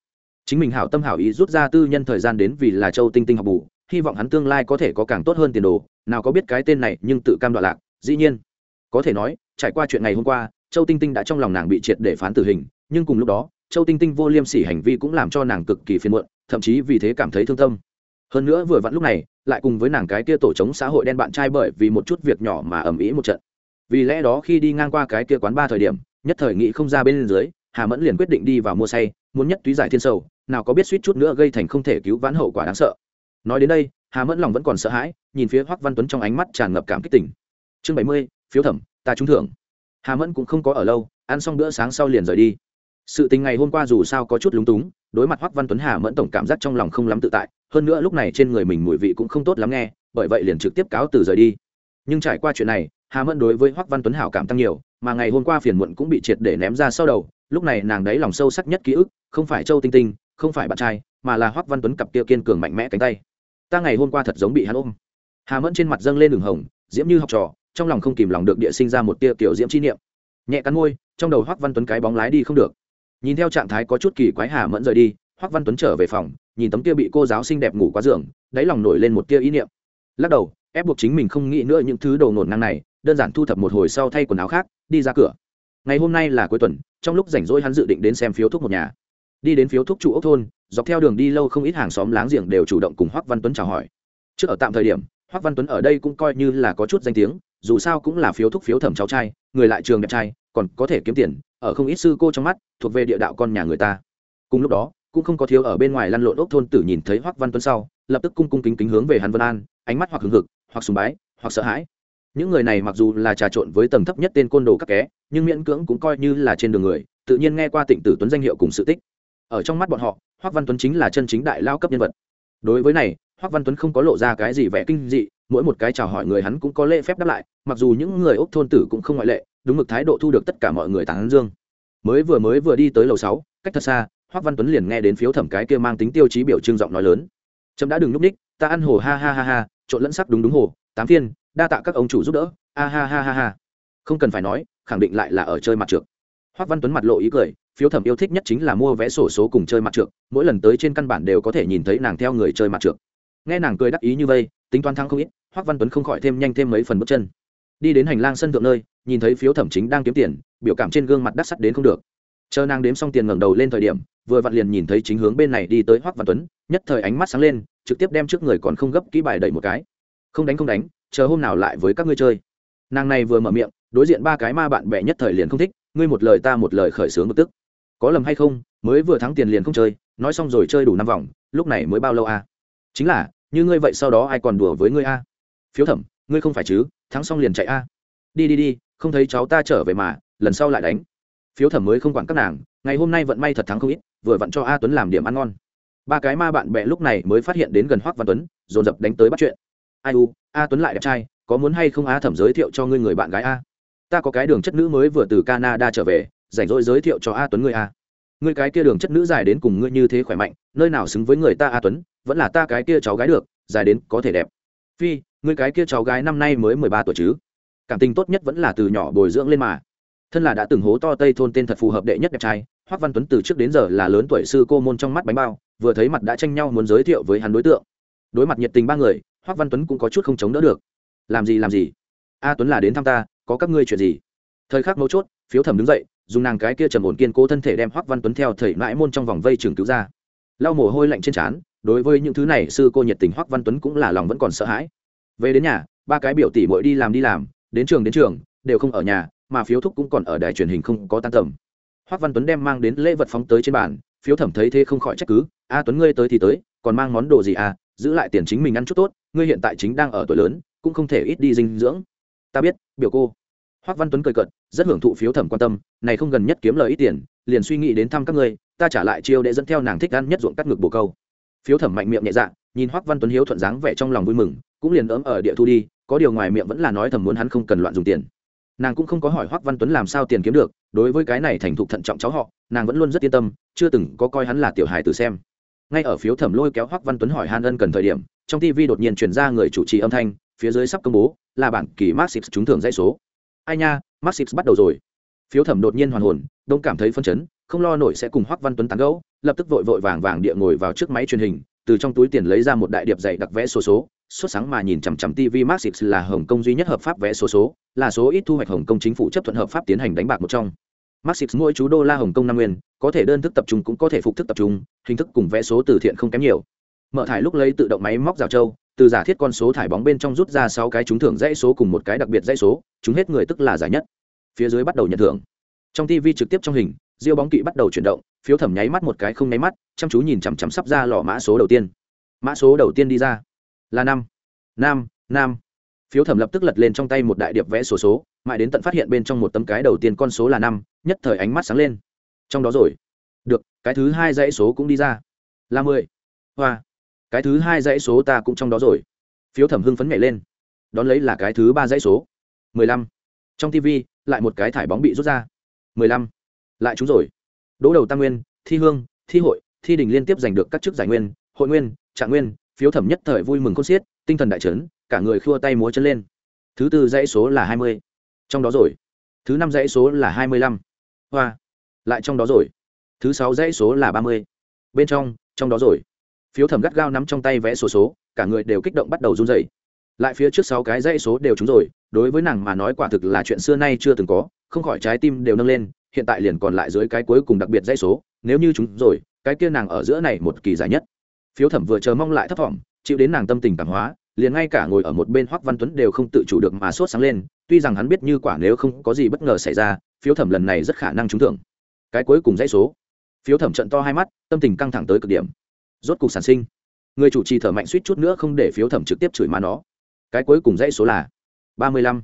chính mình hảo tâm hảo ý rút ra tư nhân thời gian đến vì là châu tinh tinh học bù, hy vọng hắn tương lai có thể có càng tốt hơn tiền đồ, nào có biết cái tên này nhưng tự cam đoạn lạc, dĩ nhiên. Có thể nói, trải qua chuyện ngày hôm qua, châu tinh tinh đã trong lòng nàng bị triệt để phán tử hình, nhưng cùng lúc đó, châu tinh tinh vô liêm sỉ hành vi cũng làm cho nàng cực kỳ phiền muộn, thậm chí vì thế cảm thấy thương tâm. Hơn nữa vừa vặn lúc này, lại cùng với nàng cái kia tổ chống xã hội đen bạn trai bởi vì một chút việc nhỏ mà ầm ĩ một trận. Vì lẽ đó khi đi ngang qua cái kia quán ba thời điểm, nhất thời nghĩ không ra bên dưới, hà mẫn liền quyết định đi vào mua say muốn nhất túy giải thiên sầu, nào có biết suýt chút nữa gây thành không thể cứu vãn hậu quả đáng sợ. Nói đến đây, hà mẫn lòng vẫn còn sợ hãi, nhìn phía hoắc văn tuấn trong ánh mắt tràn ngập cảm kích tỉnh chương bảy mươi, phiếu thẩm, ta trúng thưởng. Hà mẫn cũng không có ở lâu, ăn xong bữa sáng sau liền rời đi. Sự tình ngày hôm qua dù sao có chút lúng túng, đối mặt hoắc văn tuấn hà mẫn tổng cảm giác trong lòng không lắm tự tại, hơn nữa lúc này trên người mình mùi vị cũng không tốt lắm nghe, bởi vậy liền trực tiếp cáo từ rời đi. Nhưng trải qua chuyện này, hà mẫn đối với hoắc văn tuấn hảo cảm tăng nhiều, mà ngày hôm qua phiền muộn cũng bị triệt để ném ra sau đầu lúc này nàng đấy lòng sâu sắc nhất ký ức, không phải châu tinh tinh, không phải bạn trai, mà là hoắc văn tuấn cặp kia kiên cường mạnh mẽ cánh tay. Ta ngày hôm qua thật giống bị hắn ôm. Hà mẫn trên mặt dâng lên đường hồng, diễm như học trò, trong lòng không kìm lòng được địa sinh ra một tia kiểu diễm chi niệm. Nhẹ cắn môi, trong đầu hoắc văn tuấn cái bóng lái đi không được. Nhìn theo trạng thái có chút kỳ quái hà mẫn rời đi, hoắc văn tuấn trở về phòng, nhìn tấm kia bị cô giáo xinh đẹp ngủ quá giường, đáy lòng nổi lên một tia ý niệm. Lắc đầu, ép buộc chính mình không nghĩ nữa những thứ đồ nổn ngang này, đơn giản thu thập một hồi sau thay quần áo khác, đi ra cửa ngày hôm nay là cuối tuần, trong lúc rảnh rỗi hắn dự định đến xem phiếu thuốc một nhà. Đi đến phiếu thuốc trụ ốc thôn, dọc theo đường đi lâu không ít hàng xóm láng giềng đều chủ động cùng hoắc văn tuấn chào hỏi. Trước ở tạm thời điểm hoắc văn tuấn ở đây cũng coi như là có chút danh tiếng, dù sao cũng là phiếu thuốc phiếu thẩm cháu trai, người lại trường đẹp trai, còn có thể kiếm tiền, ở không ít sư cô trong mắt, thuộc về địa đạo con nhà người ta. Cùng lúc đó, cũng không có thiếu ở bên ngoài lăn lộn ốc thôn tử nhìn thấy hoắc văn tuấn sau, lập tức cung cung kính kính hướng về hắn vân an, ánh mắt hoặc hừng hực, hoặc sùng bái, hoặc sợ hãi những người này mặc dù là trà trộn với tầng thấp nhất tên côn đồ các ké, nhưng miễn cưỡng cũng coi như là trên đường người, tự nhiên nghe qua tịnh tử tuấn danh hiệu cùng sự tích. Ở trong mắt bọn họ, hoắc văn tuấn chính là chân chính đại lao cấp nhân vật. Đối với này, hoắc văn tuấn không có lộ ra cái gì vẻ kinh dị, mỗi một cái chào hỏi người hắn cũng có lễ phép đáp lại, mặc dù những người ốc thôn tử cũng không ngoại lệ, đúng mực thái độ thu được tất cả mọi người tán dương. Mới vừa mới vừa đi tới lầu sáu, cách thật xa, hoắc văn tuấn liền nghe đến phiếu thẩm cái kia mang tính tiêu chí biểu trưng giọng nói lớn. Trâm đã đừng núp ních, ta ăn hồ, ha ha ha ha, trộn lẫn sắc đúng đúng hồ, tám phiên đa tạ các ông chủ giúp đỡ. A ha ha ha ha. Không cần phải nói, khẳng định lại là ở chơi mặt trượt hoắc văn tuấn mặt lộ ý cười, phiếu thẩm yêu thích nhất chính là mua vé sổ số cùng chơi mặt trượt mỗi lần tới trên căn bản đều có thể nhìn thấy nàng theo người chơi mặt trượt nghe nàng cười đắc ý như vây, tính toán thắng không ít hoắc văn tuấn không khỏi thêm nhanh thêm mấy phần bước chân. Đi đến hành lang sân thượng nơi, nhìn thấy phiếu thẩm chính đang kiếm tiền, biểu cảm trên gương mặt đắc sắt đến không được. Chờ nàng đếm xong tiền ngẩng đầu lên thời điểm, vừa vặn liền nhìn thấy chính hướng bên này đi tới hoắc văn tuấn, nhất thời ánh mắt sáng lên, trực tiếp đem trước người còn không gấp kỹ bài đẩy một cái. Không đánh không đánh chờ hôm nào lại với các ngươi chơi nàng này vừa mở miệng, đối diện ba cái ma bạn bè nhất thời liền không thích, ngươi một lời ta một lời khởi sướng bực tức có lầm hay không, mới vừa thắng tiền liền không chơi, nói xong rồi chơi đủ năm vòng, lúc này mới bao lâu a à? chính là, như ngươi vậy sau đó ai còn đùa với ngươi a à? phiếu thẩm, ngươi không phải chứ, thắng xong liền chạy a à? đi đi đi, không thấy cháu ta trở về mà, lần sau lại đánh phiếu thẩm mới không quản các nàng, ngày hôm nay vận may thật thắng không ít, vừa vặn cho a tuấn làm điểm ăn ngon ba cái ma bạn bè lúc này mới phát hiện đến gần hoác văn tuấn, dồn dập đánh tới bắt chuyện ai u, a tuấn lại đẹp trai, có muốn hay không a thẩm giới thiệu cho ngươi người bạn gái a? Ta có cái đường chất nữ mới vừa từ canada trở về, rảnh rỗi giới thiệu cho a tuấn ngươi a. Ngươi cái kia đường chất nữ dài đến cùng ngươi như thế khỏe mạnh, nơi nào xứng với người ta a tuấn, vẫn là ta cái kia cháu gái được, dài đến có thể đẹp. Phi, ngươi cái kia cháu gái năm nay mới mười ba tuổi chứ? Cảm tình tốt nhất vẫn là từ nhỏ bồi dưỡng lên mà. Thân là đã từng hố to tây thôn tên thật phù hợp đệ nhất đẹp trai hoắc văn tuấn từ trước đến giờ là lớn tuổi sư cô môn trong mắt bánh bao, vừa thấy mặt đã tranh nhau muốn giới thiệu với hắn đối tượng. Đối mặt nhiệt tình ba người hoắc văn tuấn cũng có chút không chống đỡ được. Làm gì làm gì? A tuấn là đến thăm ta, có các ngươi chuyện gì? Thời khắc mấu chốt, phiếu thẩm đứng dậy, dùng nàng cái kia trầm ổn kiên cố thân thể đem hoắc văn tuấn theo thầy mãi môn trong vòng vây trường cứu ra. Lau mồ hôi lạnh trên trán, đối với những thứ này, sư cô nhiệt tình hoắc văn tuấn cũng là lòng vẫn còn sợ hãi. Về đến nhà, ba cái biểu tỷ bội đi làm đi làm, đến trường đến trường, đều không ở nhà, mà phiếu thúc cũng còn ở đài truyền hình không có tan tầm. Hoắc văn tuấn đem mang đến lễ vật phóng tới trên bàn, phiếu thẩm thấy thế không khỏi trách cứ, a tuấn ngươi tới thì tới, còn mang món đồ gì à? Giữ lại tiền chính mình ăn chút tốt, ngươi hiện tại chính đang ở tuổi lớn, cũng không thể ít đi dinh dưỡng. Ta biết, biểu cô. Hoắc văn tuấn cười cợt, rất hưởng thụ phiếu thẩm quan tâm, này không gần nhất kiếm lời ít tiền, liền suy nghĩ đến thăm các ngươi, ta trả lại chiêu để dẫn theo nàng thích ăn nhất ruộng cắt ngực bồ câu. Phiếu thẩm mạnh miệng nhẹ dạ nhìn hoắc văn tuấn hiếu thuận dáng vẻ trong lòng vui mừng, cũng liền ấm ở địa thu đi, có điều ngoài miệng vẫn là nói thầm muốn hắn không cần loạn dùng tiền. Nàng cũng không có hỏi hoắc văn tuấn làm sao tiền kiếm được, đối với cái này thành thục thận trọng cháu họ, nàng vẫn luôn rất yên tâm, chưa từng có coi hắn là tiểu hài từ xem ngay ở phiếu thẩm lôi kéo hoắc văn tuấn hỏi han ân cần thời điểm trong tv đột nhiên truyền ra người chủ trì âm thanh phía dưới sắp công bố là bản kỳ maxix trúng thưởng dãy số ai nha maxix bắt đầu rồi phiếu thẩm đột nhiên hoàn hồn đông cảm thấy phân chấn không lo nổi sẽ cùng hoắc văn tuấn tán gẫu lập tức vội vội vàng vàng địa ngồi vào trước máy truyền hình từ trong túi tiền lấy ra một đại điệp dày đặc vẽ số số xuất sáng mà nhìn chằm chằm TV Maxix là Hồng Kông duy nhất hợp pháp vẽ số số, là số ít thu hoạch Hồng Kông chính phủ chấp thuận hợp pháp tiến hành đánh bạc một trong. Maxix mỗi chú đô la Hồng Kông năm nguyên, có thể đơn thức tập trung cũng có thể phục thức tập trung, hình thức cùng vẽ số từ thiện không kém nhiều. Mở thải lúc lấy tự động máy móc rào trâu từ giả thiết con số thải bóng bên trong rút ra sáu cái trúng thưởng dãy số cùng một cái đặc biệt dãy số, chúng hết người tức là giải nhất. Phía dưới bắt đầu nhận thưởng. Trong TV trực tiếp trong hình, diêu bóng kỵ bắt đầu chuyển động, phiếu thẩm nháy mắt một cái không nháy mắt, chăm chú nhìn chằm chằm sắp ra lọ mã số đầu tiên. Mã số đầu tiên đi ra là năm năm năm phiếu thẩm lập tức lật lên trong tay một đại điệp vẽ sổ số, số mãi đến tận phát hiện bên trong một tấm cái đầu tiên con số là năm nhất thời ánh mắt sáng lên trong đó rồi. Được, cái thứ hai dãy số cũng đi ra. Là mười. Hoa. Cái thứ hai dãy số ta cũng trong đó rồi. Phiếu thẩm hưng phấn nhảy lên. Đón lấy là cái thứ ba dãy số. Mười lăm. Trong tv lại một cái thải bóng bị rút ra. Mười lăm. Lại chúng rồi. Đỗ đầu tam nguyên, thi hương, thi hội, thi đình liên tiếp giành được các chức giải nguyên, hội nguyên, trạng nguyên, phiếu thẩm nhất thời vui mừng khôn xiết, tinh thần đại trấn cả người khua tay múa chân lên. Thứ tư dãy số là hai mươi. Trong đó rồi. Thứ năm dãy số là hai mươi lăm. Hoa lại trong đó rồi. Thứ sáu dãy số là ba mươi. Bên trong trong đó rồi. Phiếu thẩm gắt gao nắm trong tay vẽ số số, cả người đều kích động bắt đầu run dày lại phía trước sáu cái dãy số đều trúng rồi, đối với nàng mà nói quả thực là chuyện xưa nay chưa từng có, không khỏi trái tim đều nâng lên, hiện tại liền còn lại dưới cái cuối cùng đặc biệt dãy số, nếu như chúng rồi, cái kia nàng ở giữa này một kỳ dài nhất. Phiếu thẩm vừa chờ mong lại thấp thỏm, chịu đến nàng tâm tình cảm hóa, liền ngay cả ngồi ở một bên hoắc văn tuấn đều không tự chủ được mà sốt sáng lên, tuy rằng hắn biết như quả nếu không có gì bất ngờ xảy ra, phiếu thẩm lần này rất khả năng trúng thưởng cái cuối cùng dãy số. Phiếu thẩm trận to hai mắt, tâm tình căng thẳng tới cực điểm. Rốt cục sản sinh. Người chủ trì thở mạnh suýt chút nữa không để phiếu thẩm trực tiếp chửi má nó. Cái cuối cùng dãy số là ba mươi lăm.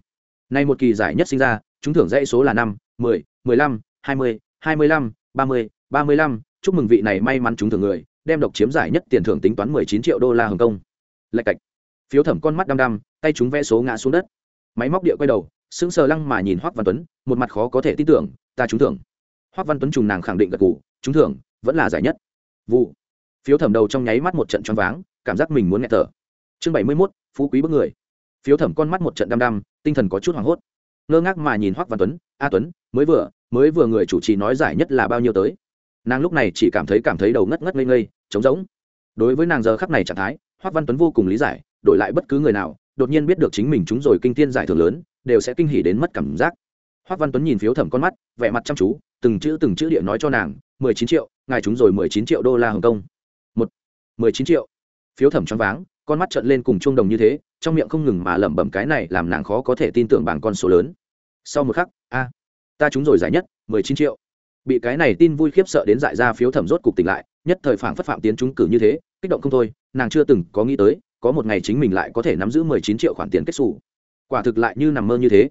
Nay một kỳ giải nhất sinh ra chúng thưởng dãy số là năm, mười mười lăm, hai mươi hai mươi lăm, ba mươi ba mươi lăm. Chúc mừng vị này may mắn trúng thưởng người, đem độc chiếm giải nhất tiền thưởng tính toán mười chín triệu đô la hồng kông. Lạch cạch. Phiếu thẩm con mắt đăm đăm, tay chúng vẽ số ngã xuống đất. Máy móc địa quay đầu, sững sờ lăng mà nhìn hoắc văn tuấn, một mặt khó có thể tin tưởng, ta trúng thưởng hoắc văn tuấn trùng nàng khẳng định gật gù trúng thưởng vẫn là giải nhất. Vụ. Phiếu thẩm đầu trong nháy mắt một trận choáng váng cảm giác mình muốn nghẹt thở. Chương bảy mươi 71, phú quý bức người. Phiếu thẩm con mắt một trận đăm đăm tinh thần có chút hoảng hốt. Ngơ ngác mà nhìn hoắc văn tuấn a tuấn mới vừa mới vừa người chủ trì nói giải nhất là bao nhiêu tới? Nàng lúc này chỉ cảm thấy cảm thấy đầu ngất ngất ngây ngây trống rỗng. Đối với nàng giờ khắc này trạng thái hoắc văn tuấn vô cùng lý giải đổi lại bất cứ người nào đột nhiên biết được chính mình chúng rồi kinh thiên giải thưởng lớn đều sẽ kinh hỉ đến mất cảm giác hoắc văn tuấn nhìn phiếu thẩm con mắt, vẻ mặt chăm chú, từng chữ từng chữ địa nói cho nàng, mười chín triệu, ngài chúng rồi mười chín triệu đô la hồng kông. Một, mười chín triệu. Phiếu thẩm choáng váng, con mắt trợn lên cùng chuông đồng như thế, trong miệng không ngừng mà lẩm bẩm cái này làm nàng khó có thể tin tưởng bằng con số lớn. Sau một khắc, a, ta chúng rồi giải nhất, mười chín triệu. Bị cái này tin vui khiếp sợ đến dại ra phiếu thẩm rốt cục tỉnh lại, nhất thời phảng phất phạm tiến trúng cử như thế, kích động không thôi, nàng chưa từng có nghĩ tới, có một ngày chính mình lại có thể nắm giữ mười chín triệu khoản tiền kết xù. Quả thực lại như nằm mơ như thế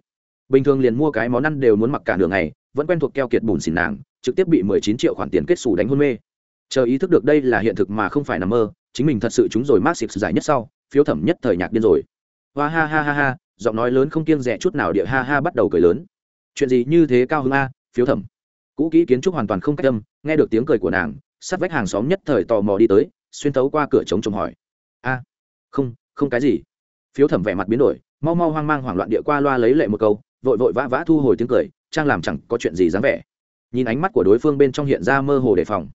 bình thường liền mua cái món ăn đều muốn mặc cả đường này vẫn quen thuộc keo kiệt bùn xỉn nàng, trực tiếp bị mười chín triệu khoản tiền kết xù đánh hôn mê. Chờ ý thức được đây là hiện thực mà không phải nằm mơ, chính mình thật sự chúng rồi mát xịt giải nhất sau, phiếu thẩm nhất thời nhạc điên rồi. Hoa ha ha ha ha, giọng nói lớn không kiêng rẻ chút nào địa ha ha bắt đầu cười lớn. Chuyện gì như thế cao hứng a, phiếu thẩm. Cũ kỹ kiến trúc hoàn toàn không cách tâm nghe được tiếng cười của nàng, sát vách hàng xóm nhất thời tò mò đi tới, xuyên tấu qua cửa trống trồng hỏi. A, không không cái gì. Phiếu thẩm vẻ mặt biến đổi, mau mau hoang mang hoảng loạn địa qua loa lấy lệ một câu vội vội vã vã thu hồi tiếng cười, trang làm chẳng có chuyện gì dáng vẻ. Nhìn ánh mắt của đối phương bên trong hiện ra mơ hồ đề phòng.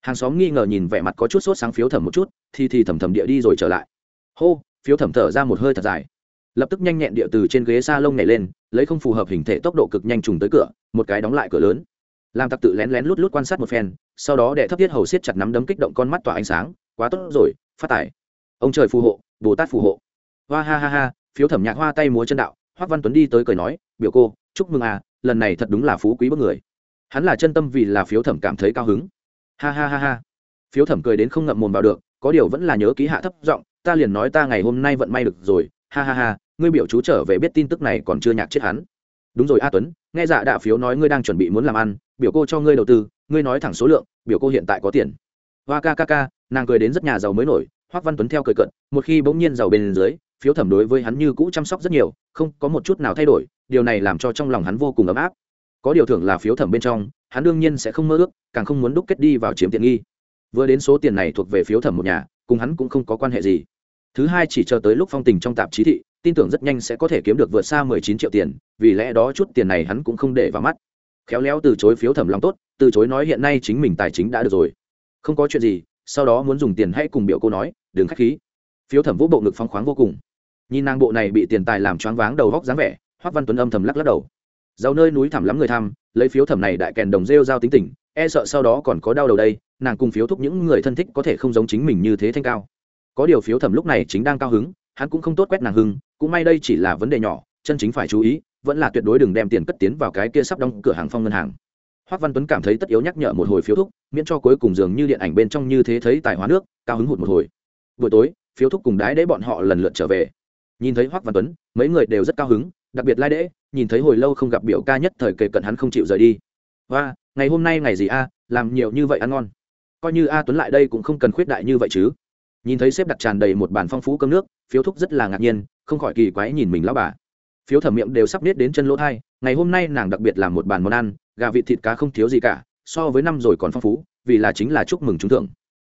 Hàng xóm nghi ngờ nhìn vẻ mặt có chút sốt sáng phiếu thẩm một chút, thì thì thẩm thẩm địa đi rồi trở lại. Hô, phiếu thẩm thở ra một hơi thật dài. Lập tức nhanh nhẹn địa từ trên ghế s a lông nhảy lên, lấy không phù hợp hình thể tốc độ cực nhanh trùng tới cửa, một cái đóng lại cửa lớn. Làm tặc tự lén lén lút lút quan sát một phen, sau đó đệ thấp thiết hầu siết chặt nắm đấm kích động con mắt tỏa ánh sáng, quá tốt rồi, phát tài. Ông trời phù hộ, bồ tát phù hộ. Hoa ha ha ha, phiếu thẩm nhạc hoa tay múa chân đạo hoắc văn tuấn đi tới cười nói, biểu cô, chúc mừng à lần này thật đúng là phú quý bất người. Hắn là chân tâm vì là phiếu thẩm cảm thấy cao hứng. Ha ha ha ha. Phiếu thẩm cười đến không ngậm mồm vào được, có điều vẫn là nhớ ký hạ thấp giọng, ta liền nói ta ngày hôm nay vận may được rồi. Ha ha ha, ngươi biểu chú trở về biết tin tức này còn chưa nhạc chết hắn. Đúng rồi a tuấn, nghe dạ đạ phiếu nói ngươi đang chuẩn bị muốn làm ăn, biểu cô cho ngươi đầu tư, ngươi nói thẳng số lượng, biểu cô hiện tại có tiền. Hoa ca ca ca, nàng cười đến rất nhà giàu mới nổi hoắc văn tuấn theo cười cận một khi bỗng nhiên giàu bên dưới phiếu thẩm đối với hắn như cũ chăm sóc rất nhiều, không có một chút nào thay đổi, điều này làm cho trong lòng hắn vô cùng ấm áp. Có điều thưởng là phiếu thẩm bên trong, hắn đương nhiên sẽ không mơ ước, càng không muốn đúc kết đi vào chiếm tiện nghi. Vừa đến số tiền này thuộc về phiếu thẩm một nhà, cùng hắn cũng không có quan hệ gì. Thứ hai chỉ chờ tới lúc phong tình trong tạp chí thị, tin tưởng rất nhanh sẽ có thể kiếm được vượt xa mười chín triệu tiền, vì lẽ đó chút tiền này hắn cũng không để vào mắt. Khéo léo từ chối phiếu thẩm lòng tốt, từ chối nói hiện nay chính mình tài chính đã được rồi. Không có chuyện gì, sau đó muốn dùng tiền hãy cùng biểu cô nói, đừng k h á c h khí. Phiếu thẩm vũ bộ ngực phong khoáng vô cùng nhìn nàng bộ này bị tiền tài làm choáng váng đầu góc dáng vẻ, hoắc văn tuấn âm thầm lắc lắc đầu. Giàu nơi núi thẳm lắm người tham, lấy phiếu thẩm này đại kèn đồng rêu giao tính tình e sợ sau đó còn có đau đầu đây, nàng cùng phiếu thúc những người thân thích có thể không giống chính mình như thế thanh cao. Có điều phiếu thẩm lúc này chính đang cao hứng, hắn cũng không tốt quét nàng hưng, cũng may đây chỉ là vấn đề nhỏ, chân chính phải chú ý, vẫn là tuyệt đối đừng đem tiền cất tiến vào cái kia sắp đóng cửa hàng phong ngân hàng. Hoắc văn tuấn cảm thấy tất yếu nhắc nhở một hồi phiếu thúc, miễn cho cuối cùng dường như điện ảnh bên trong như thế thấy tài hóa nước, cao hứng hụt một hồi. Buổi tối, phiếu thúc cùng đái đế bọn họ lần lượt trở về nhìn thấy hoắc văn tuấn, mấy người đều rất cao hứng, đặc biệt lai đễ, nhìn thấy hồi lâu không gặp biểu ca nhất thời kề cận hắn không chịu rời đi. Và ngày hôm nay ngày gì a? Làm nhiều như vậy ăn ngon. Coi như a tuấn lại đây cũng không cần khuyết đại như vậy chứ. Nhìn thấy xếp đặt tràn đầy một bàn phong phú cơm nước, phiếu thúc rất là ngạc nhiên, không khỏi kỳ quái nhìn mình lão bà. Phiếu thẩm miệng đều sắp biết đến chân lỗ thai, ngày hôm nay nàng đặc biệt làm một bàn món ăn, gà vịt thịt cá không thiếu gì cả, so với năm rồi còn phong phú, vì là chính là chúc mừng trúng thưởng.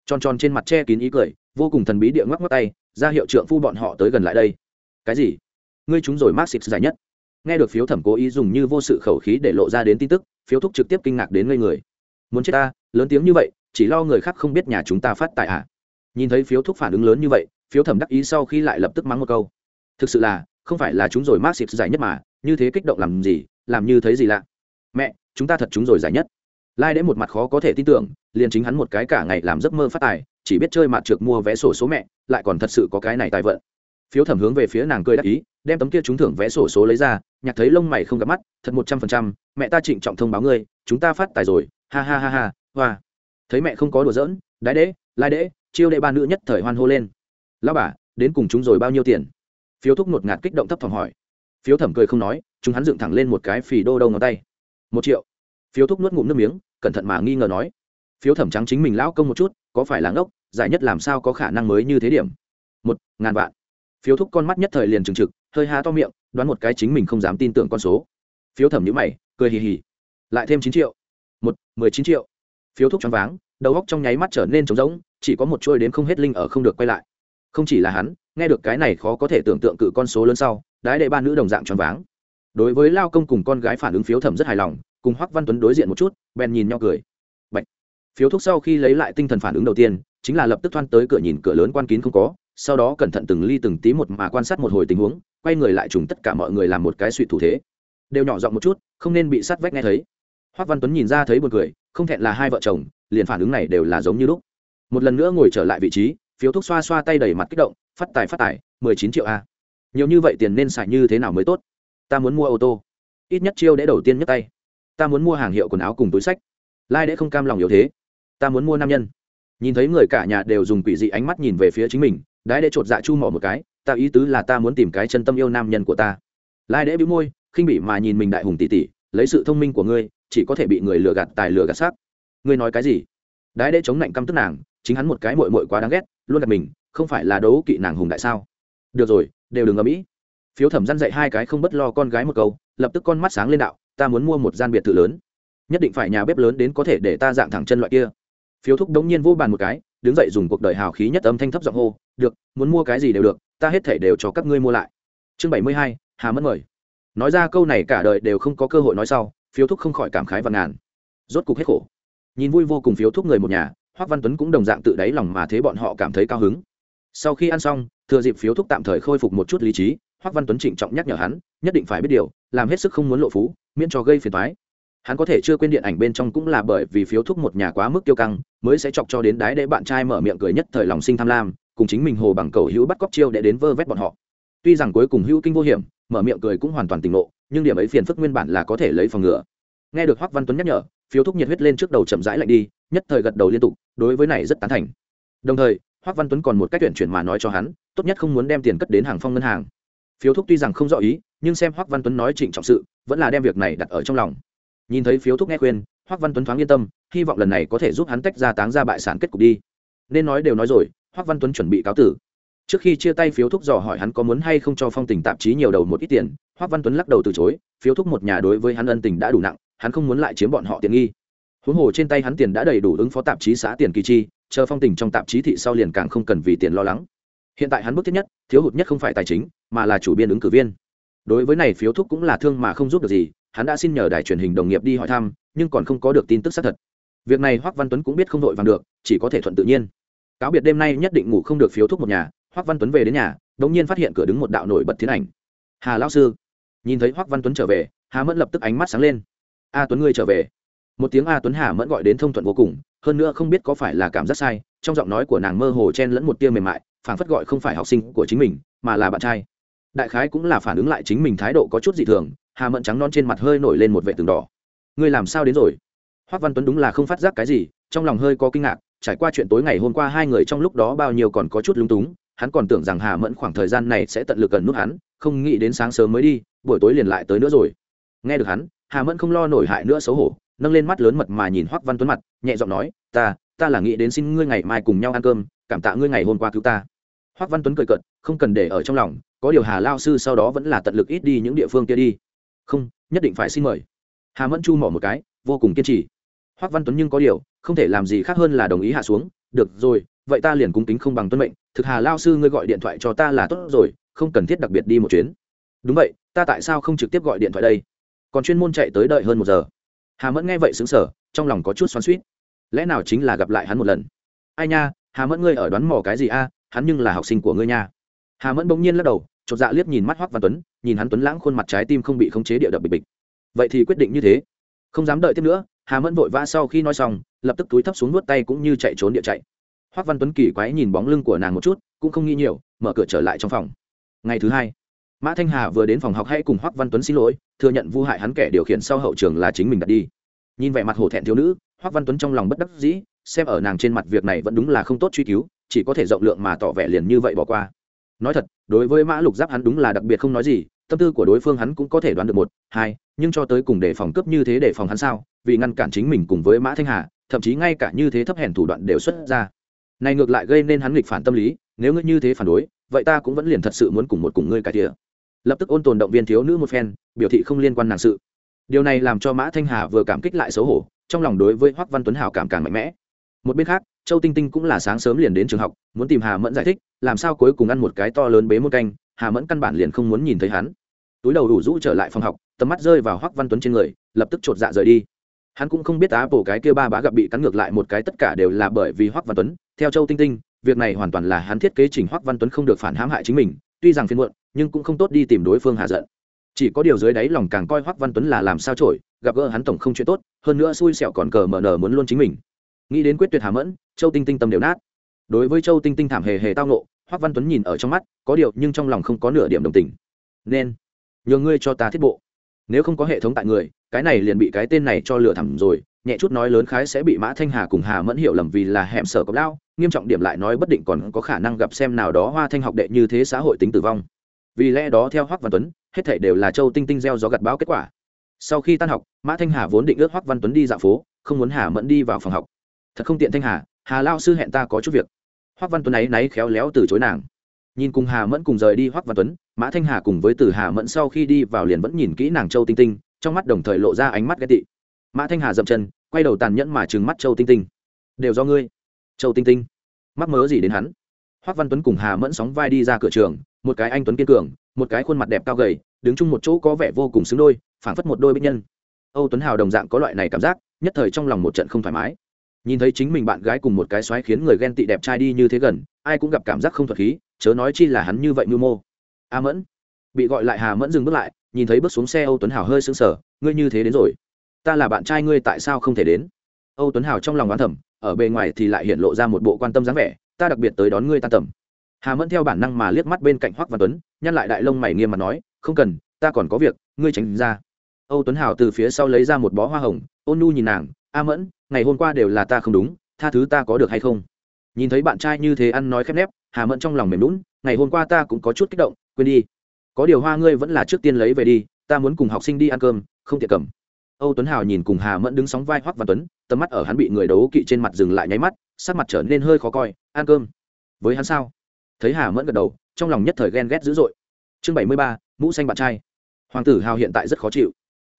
Tròn tròn trên mặt che kín ý cười, vô cùng thần bí địa ngoắc ngoắc tay, ra hiệu trượng phu bọn họ tới gần lại đây cái gì? Ngươi chúng rồi mát xịt dài nhất. Nghe được phiếu thẩm cố ý dùng như vô sự khẩu khí để lộ ra đến tin tức, phiếu thúc trực tiếp kinh ngạc đến ngây người. Muốn chết ta, lớn tiếng như vậy, chỉ lo người khác không biết nhà chúng ta phát tại ạ à. nhìn thấy phiếu thúc phản ứng lớn như vậy, phiếu thẩm đắc ý sau khi lại lập tức mắng một câu. Thực sự là, không phải là chúng rồi mát xịt giải nhất mà, như thế kích động làm gì, làm như thấy gì lạ? Mẹ, chúng ta thật chúng rồi giải nhất. Lai đến một mặt khó có thể tin tưởng, liền chính hắn một cái cả ngày làm giấc mơ phát tài, chỉ biết chơi mặt trượt mua vé sổ số mẹ, lại còn thật sự có cái này tài vận phiếu thẩm hướng về phía nàng cười đắc ý, đem tấm kia trúng thưởng vé sổ số lấy ra, nhạc thấy lông mày không gặp mắt, thật một trăm phần trăm, mẹ ta trịnh trọng thông báo ngươi, chúng ta phát tài rồi, ha ha ha ha, hoa. Thấy mẹ không có đùa giỡn đái đễ lai đễ chiêu đệ ba nữ nhất thời hoan hô lên. Lao bà, đến cùng chúng rồi bao nhiêu tiền? Phiếu thúc ngột ngạt kích động thấp thỏm hỏi. Phiếu thẩm cười không nói, chúng hắn dựng thẳng lên một cái phì đô đầu ngón tay. Một triệu. Phiếu thúc nuốt ngụm nước miếng, cẩn thận mà nghi ngờ nói. Phiếu thẩm trắng chính mình lão công một chút, có phải là ngốc, giải nhất làm sao có khả năng mới như thế điểm? Một, ngàn vạn phiếu thúc con mắt nhất thời liền trừng trực, hơi há to miệng, đoán một cái chính mình không dám tin tưởng con số. Phiếu thẩm nhữ mày, cười hì hì. Lại thêm chín triệu. Một, mười chín triệu. Phiếu thúc choáng váng, đầu góc trong nháy mắt trở nên trống rỗng, chỉ có một chuôi đến không hết linh ở không được quay lại. Không chỉ là hắn, nghe được cái này khó có thể tưởng tượng cự con số lớn sau, đái đệ ba nữ đồng dạng choáng váng. Đối với lao công cùng con gái phản ứng phiếu thẩm rất hài lòng, cùng hoắc văn tuấn đối diện một chút, bèn nhìn nhau cười. Bạch. phiếu thúc sau khi lấy lại tinh thần phản ứng đầu tiên, chính là lập tức thoan tới cửa nhìn cửa lớn quan kín không có sau đó cẩn thận từng ly từng tí một mà quan sát một hồi tình huống, quay người lại trùng tất cả mọi người làm một cái suy thủ thế. Đều nhỏ giọng một chút, không nên bị sát vách nghe thấy. Hoắc văn tuấn nhìn ra thấy buồn cười, không thẹn là hai vợ chồng, liền phản ứng này đều là giống như lúc. Một lần nữa ngồi trở lại vị trí, phiếu thuốc xoa xoa tay đầy mặt kích động, phát tài phát tài, mười chín triệu a. Nhiều như vậy tiền nên xài như thế nào mới tốt? Ta muốn mua ô tô. Ít nhất chiêu đễ đầu tiên nhấc tay. Ta muốn mua hàng hiệu quần áo cùng túi sách. Lai đễ không cam lòng yếu thế. Ta muốn mua nam nhân. Nhìn thấy người cả nhà đều dùng quỷ dị ánh mắt nhìn về phía chính mình đái đệ chột dạ chu mỏ một cái, ta ý tứ là ta muốn tìm cái chân tâm yêu nam nhân của ta. Lai đễ bĩu môi, khinh bị mà nhìn mình đại hùng tỷ tỷ, lấy sự thông minh của ngươi, chỉ có thể bị người lừa gạt tài lừa gạt xác. Ngươi nói cái gì? Đái đễ chống lạnh căm tức nàng, chính hắn một cái mội mội quá đáng ghét, luôn gặp mình, không phải là đấu kỵ nàng hùng đại sao? Được rồi, đều đừng ở mỹ phiếu thẩm dăn dạy hai cái không bất lo con gái một câu, lập tức con mắt sáng lên đạo, ta muốn mua một gian biệt thự lớn. Nhất định phải nhà bếp lớn đến có thể để ta dạng thẳng chân loại kia phiếu thúc đống nhiên vô bàn một cái, đứng dậy dùng cuộc đời hào khí nhất âm thanh thấp giọng hô, được, muốn mua cái gì đều được, ta hết thể đều cho các ngươi mua lại. Chương bảy mươi hai, hà mất mời. Nói ra câu này cả đời đều không có cơ hội nói sau, phiếu thúc không khỏi cảm khái và ngàn. Rốt cục hết khổ. Nhìn vui vô cùng phiếu thúc người một nhà hoác văn tuấn cũng đồng dạng tự đáy lòng mà thế bọn họ cảm thấy cao hứng. Sau khi ăn xong, thừa dịp phiếu thúc tạm thời khôi phục một chút lý trí, hoắc văn tuấn trịnh trọng nhắc nhở hắn, nhất định phải biết điều, làm hết sức không muốn lộ phú, miễn cho gây phiền toái hắn có thể chưa quên điện ảnh bên trong cũng là bởi vì phiếu thúc một nhà quá mức tiêu căng, mới sẽ chọc cho đến đái đệ bạn trai mở miệng cười nhất thời lòng sinh tham lam, cùng chính mình hồ bằng cầu hữu bắt cóc chiêu để đến vơ vét bọn họ. Tuy rằng cuối cùng hữu kinh vô hiểm, mở miệng cười cũng hoàn toàn tỉnh lộ nhưng điểm ấy phiền phức nguyên bản là có thể lấy phòng ngừa. Nghe được hoắc văn tuấn nhắc nhở, phiếu thúc nhiệt huyết lên trước đầu chậm rãi lạnh đi, nhất thời gật đầu liên tục, đối với này rất tán thành. Đồng thời, hoắc văn tuấn còn một cách tuyển chuyển mà nói cho hắn, tốt nhất không muốn đem tiền cất đến hàng phong ngân hàng. Phiếu thúc tuy rằng không rõ ý, nhưng xem hoắc văn tuấn nói trịnh trọng sự, vẫn là đem việc này đặt ở trong lòng nhìn thấy phiếu thúc nghe khuyên, hoắc văn tuấn thoáng yên tâm, hy vọng lần này có thể giúp hắn tách ra táng ra bại sản kết cục đi. Nên nói đều nói rồi, hoắc văn tuấn chuẩn bị cáo tử. Trước khi chia tay phiếu thúc dò hỏi hắn có muốn hay không cho phong tình tạp chí nhiều đầu một ít tiền, hoắc văn tuấn lắc đầu từ chối, phiếu thúc một nhà đối với hắn ân tình đã đủ nặng, hắn không muốn lại chiếm bọn họ tiền nghi. Huống hồ trên tay hắn tiền đã đầy đủ ứng phó tạp chí xã tiền kỳ chi, chờ phong tình trong tạp chí thị sau liền càng không cần vì tiền lo lắng. Hiện tại hắn bức thiết nhất, thiếu hụt nhất không phải tài chính, mà là chủ biên ứng cử viên. Đối với này phiếu thúc cũng là thương mà không giúp được gì hắn đã xin nhờ đài truyền hình đồng nghiệp đi hỏi thăm, nhưng còn không có được tin tức xác thật. Việc này hoắc văn tuấn cũng biết không đội vàng được, chỉ có thể thuận tự nhiên. Cáo biệt đêm nay nhất định ngủ không được phiếu thuốc một nhà hoắc văn tuấn về đến nhà, đống nhiên phát hiện cửa đứng một đạo nổi bật thiên ảnh. Hà lão sư. Nhìn thấy hoắc văn tuấn trở về, hà mẫn lập tức ánh mắt sáng lên. A tuấn ngươi trở về. Một tiếng a tuấn hà mẫn gọi đến thông thuận vô cùng, hơn nữa không biết có phải là cảm giác sai, trong giọng nói của nàng mơ hồ chen lẫn một tia mềm mại, phảng phất gọi không phải học sinh của chính mình, mà là bạn trai. Đại khái cũng là phản ứng lại chính mình thái độ có chút dị thường hà mẫn trắng non trên mặt hơi nổi lên một vệ tường đỏ. Ngươi làm sao đến rồi? Hoắc văn tuấn đúng là không phát giác cái gì, trong lòng hơi có kinh ngạc, trải qua chuyện tối ngày hôm qua hai người trong lúc đó bao nhiêu còn có chút lung túng, hắn còn tưởng rằng hà mẫn khoảng thời gian này sẽ tận lực gần nút hắn, không nghĩ đến sáng sớm mới đi, buổi tối liền lại tới nữa rồi. Nghe được hắn, hà mẫn không lo nổi hại nữa xấu hổ, nâng lên mắt lớn mật mà nhìn hoắc văn tuấn mặt, nhẹ giọng nói, ta ta là nghĩ đến xin ngươi ngày mai cùng nhau ăn cơm, cảm tạ ngươi ngày hôm qua cứu ta. Hoắc văn tuấn cười cợt, không cần để ở trong lòng, có điều hà lao sư sau đó vẫn là tận lực ít đi những địa phương kia đi không, nhất định phải xin mời. Hà mẫn chu mỏ một cái, vô cùng kiên trì. Hoắc văn tuấn nhưng có điều, không thể làm gì khác hơn là đồng ý hạ xuống. Được rồi, vậy ta liền cung kính không bằng tuân mệnh. Thực hà lao sư ngươi gọi điện thoại cho ta là tốt rồi, không cần thiết đặc biệt đi một chuyến. Đúng vậy, ta tại sao không trực tiếp gọi điện thoại đây? Còn chuyên môn chạy tới đợi hơn một giờ. Hà mẫn nghe vậy xứng sở trong lòng có chút xoắn suýt lẽ nào chính là gặp lại hắn một lần? Ai nha, hà mẫn ngươi ở đoán mò cái gì a? Hắn nhưng là học sinh của ngươi nha. Hà mẫn bỗng nhiên lắc đầu chột dạ liếc nhìn mắt hoắc văn tuấn, nhìn hắn tuấn lãng khuôn mặt trái tim không bị khống chế địa đập bịch bịch. Vậy thì quyết định như thế. Không dám đợi tiếp nữa, hà mẫn vội vã sau khi nói xong, lập tức túi thấp xuống nuốt tay cũng như chạy trốn địa chạy. Hoắc văn tuấn kỳ quái nhìn bóng lưng của nàng một chút, cũng không nghĩ nhiều, mở cửa trở lại trong phòng. Ngày thứ hai, mã thanh hà vừa đến phòng học hãy cùng hoắc văn tuấn xin lỗi, thừa nhận vu hại hắn kẻ điều khiển sau hậu trường là chính mình đặt đi. Nhìn vẻ mặt hổ thẹn thiếu nữ hoắc văn tuấn trong lòng bất đắc dĩ, xem ở nàng trên mặt việc này vẫn đúng là không tốt truy cứu, chỉ có thể rộng lượng mà tỏ vẻ liền như vậy bỏ qua nói thật, đối với mã lục giáp hắn đúng là đặc biệt không nói gì, tâm tư của đối phương hắn cũng có thể đoán được một, hai, nhưng cho tới cùng đề phòng cướp như thế đề phòng hắn sao, vì ngăn cản chính mình cùng với mã thanh hà, thậm chí ngay cả như thế thấp hèn thủ đoạn đều xuất ra. Này ngược lại gây nên hắn nghịch phản tâm lý, nếu ngươi như thế phản đối, vậy ta cũng vẫn liền thật sự muốn cùng một cùng ngươi cải thiện. Lập tức ôn tồn động viên thiếu nữ một phen, biểu thị không liên quan nàng sự. Điều này làm cho mã thanh hà vừa cảm kích lại xấu hổ, trong lòng đối với hoắc văn tuấn hào cảm càng mạnh mẽ một bên khác, châu tinh tinh cũng là sáng sớm liền đến trường học, muốn tìm hà mẫn giải thích, làm sao cuối cùng ăn một cái to lớn bế một canh, hà mẫn căn bản liền không muốn nhìn thấy hắn. Túi đầu đủ rũ trở lại phòng học, tầm mắt rơi vào hoắc văn tuấn trên người, lập tức chột dạ rời đi. Hắn cũng không biết á bổ cái kia ba bá gặp bị cắn ngược lại một cái tất cả đều là bởi vì hoắc văn tuấn. Theo châu tinh tinh, việc này hoàn toàn là hắn thiết kế chỉnh hoắc văn tuấn không được phản hãm hại chính mình, tuy rằng phiền muộn, nhưng cũng không tốt đi tìm đối phương hạ giận. Chỉ có điều dưới đáy lòng càng coi hoắc văn tuấn là làm sao trổi, gặp gỡ hắn tổng không chuyện tốt, hơn nữa xui xẻo còn cờ mở nở muốn luôn chính mình nghĩ đến quyết tuyệt hà mẫn, châu tinh tinh tâm đều nát. Đối với châu tinh tinh thảm hề hề tao nộ hoắc văn tuấn nhìn ở trong mắt, có điều nhưng trong lòng không có nửa điểm đồng tình. Nên, nhờ ngươi cho ta thiết bộ. Nếu không có hệ thống tại người, cái này liền bị cái tên này cho lừa thẳm rồi, nhẹ chút nói lớn khái sẽ bị mã thanh hà cùng hà mẫn hiểu lầm vì là hẻm sở cọc lao, nghiêm trọng điểm lại nói bất định còn có khả năng gặp xem nào đó hoa thanh học đệ như thế xã hội tính tử vong. Vì lẽ đó theo hoắc văn tuấn, hết thảy đều là châu tinh tinh gieo gió gặt báo kết quả. Sau khi tan học, mã thanh hà vốn định ước hoắc văn tuấn đi dạo phố, không muốn hà mẫn đi vào phòng học thật không tiện thanh hà hà lao sư hẹn ta có chút việc. Hoắc văn tuấn ấy náy khéo léo từ chối nàng. Nhìn cùng hà mẫn cùng rời đi hoắc văn tuấn, mã thanh hà cùng với từ hà mẫn sau khi đi vào liền vẫn nhìn kỹ nàng châu tinh tinh, trong mắt đồng thời lộ ra ánh mắt ghét tị. Mã thanh hà dậm chân, quay đầu tàn nhẫn mà trừng mắt châu tinh tinh. Đều do ngươi. Châu tinh tinh. Mắc mớ gì đến hắn? Hoắc văn tuấn cùng hà mẫn sóng vai đi ra cửa trường, một cái anh tuấn kiên cường, một cái khuôn mặt đẹp cao gầy, đứng chung một chỗ có vẻ vô cùng xứng đôi, phảng phất một đôi bích nhân. Âu tuấn hào đồng dạng có loại này cảm giác, nhất thời trong lòng một trận không thoải mái nhìn thấy chính mình bạn gái cùng một cái xoáy khiến người ghen tị đẹp trai đi như thế gần, ai cũng gặp cảm giác không thuật khí, chớ nói chi là hắn như vậy mưu mô. A mẫn. Bị gọi lại hà mẫn dừng bước lại, nhìn thấy bước xuống xe âu tuấn hào hơi sững sờ, ngươi như thế đến rồi. Ta là bạn trai ngươi tại sao không thể đến? Âu tuấn hào trong lòng oán thẩm ở bề ngoài thì lại hiện lộ ra một bộ quan tâm dáng vẻ, ta đặc biệt tới đón ngươi tan tầm. Hà mẫn theo bản năng mà liếc mắt bên cạnh hoắc văn tuấn, nhăn lại đại lông mày nghiêm mặt nói, không cần, ta còn có việc, ngươi tránh ra. Âu tuấn hào từ phía sau lấy ra một bó hoa hồng, ôn nu nhìn nàng, a mẫn ngày hôm qua đều là ta không đúng, tha thứ ta có được hay không? Nhìn thấy bạn trai như thế ăn nói khép nép, hà mẫn trong lòng mềm lún ngày hôm qua ta cũng có chút kích động, quên đi. Có điều hoa ngươi vẫn là trước tiên lấy về đi, ta muốn cùng học sinh đi ăn cơm, không thể cầm. Âu tuấn hào nhìn cùng hà mẫn đứng sóng vai hoắc văn tuấn, tầm mắt ở hắn bị người đấu kỵ trên mặt dừng lại nháy mắt, sắc mặt trở nên hơi khó coi, ăn cơm? Với hắn sao? Thấy hà mẫn gật đầu, trong lòng nhất thời ghen ghét dữ dội. Chương bảy mươi ba, mũ xanh bạn trai. Hoàng tử hào hiện tại rất khó chịu.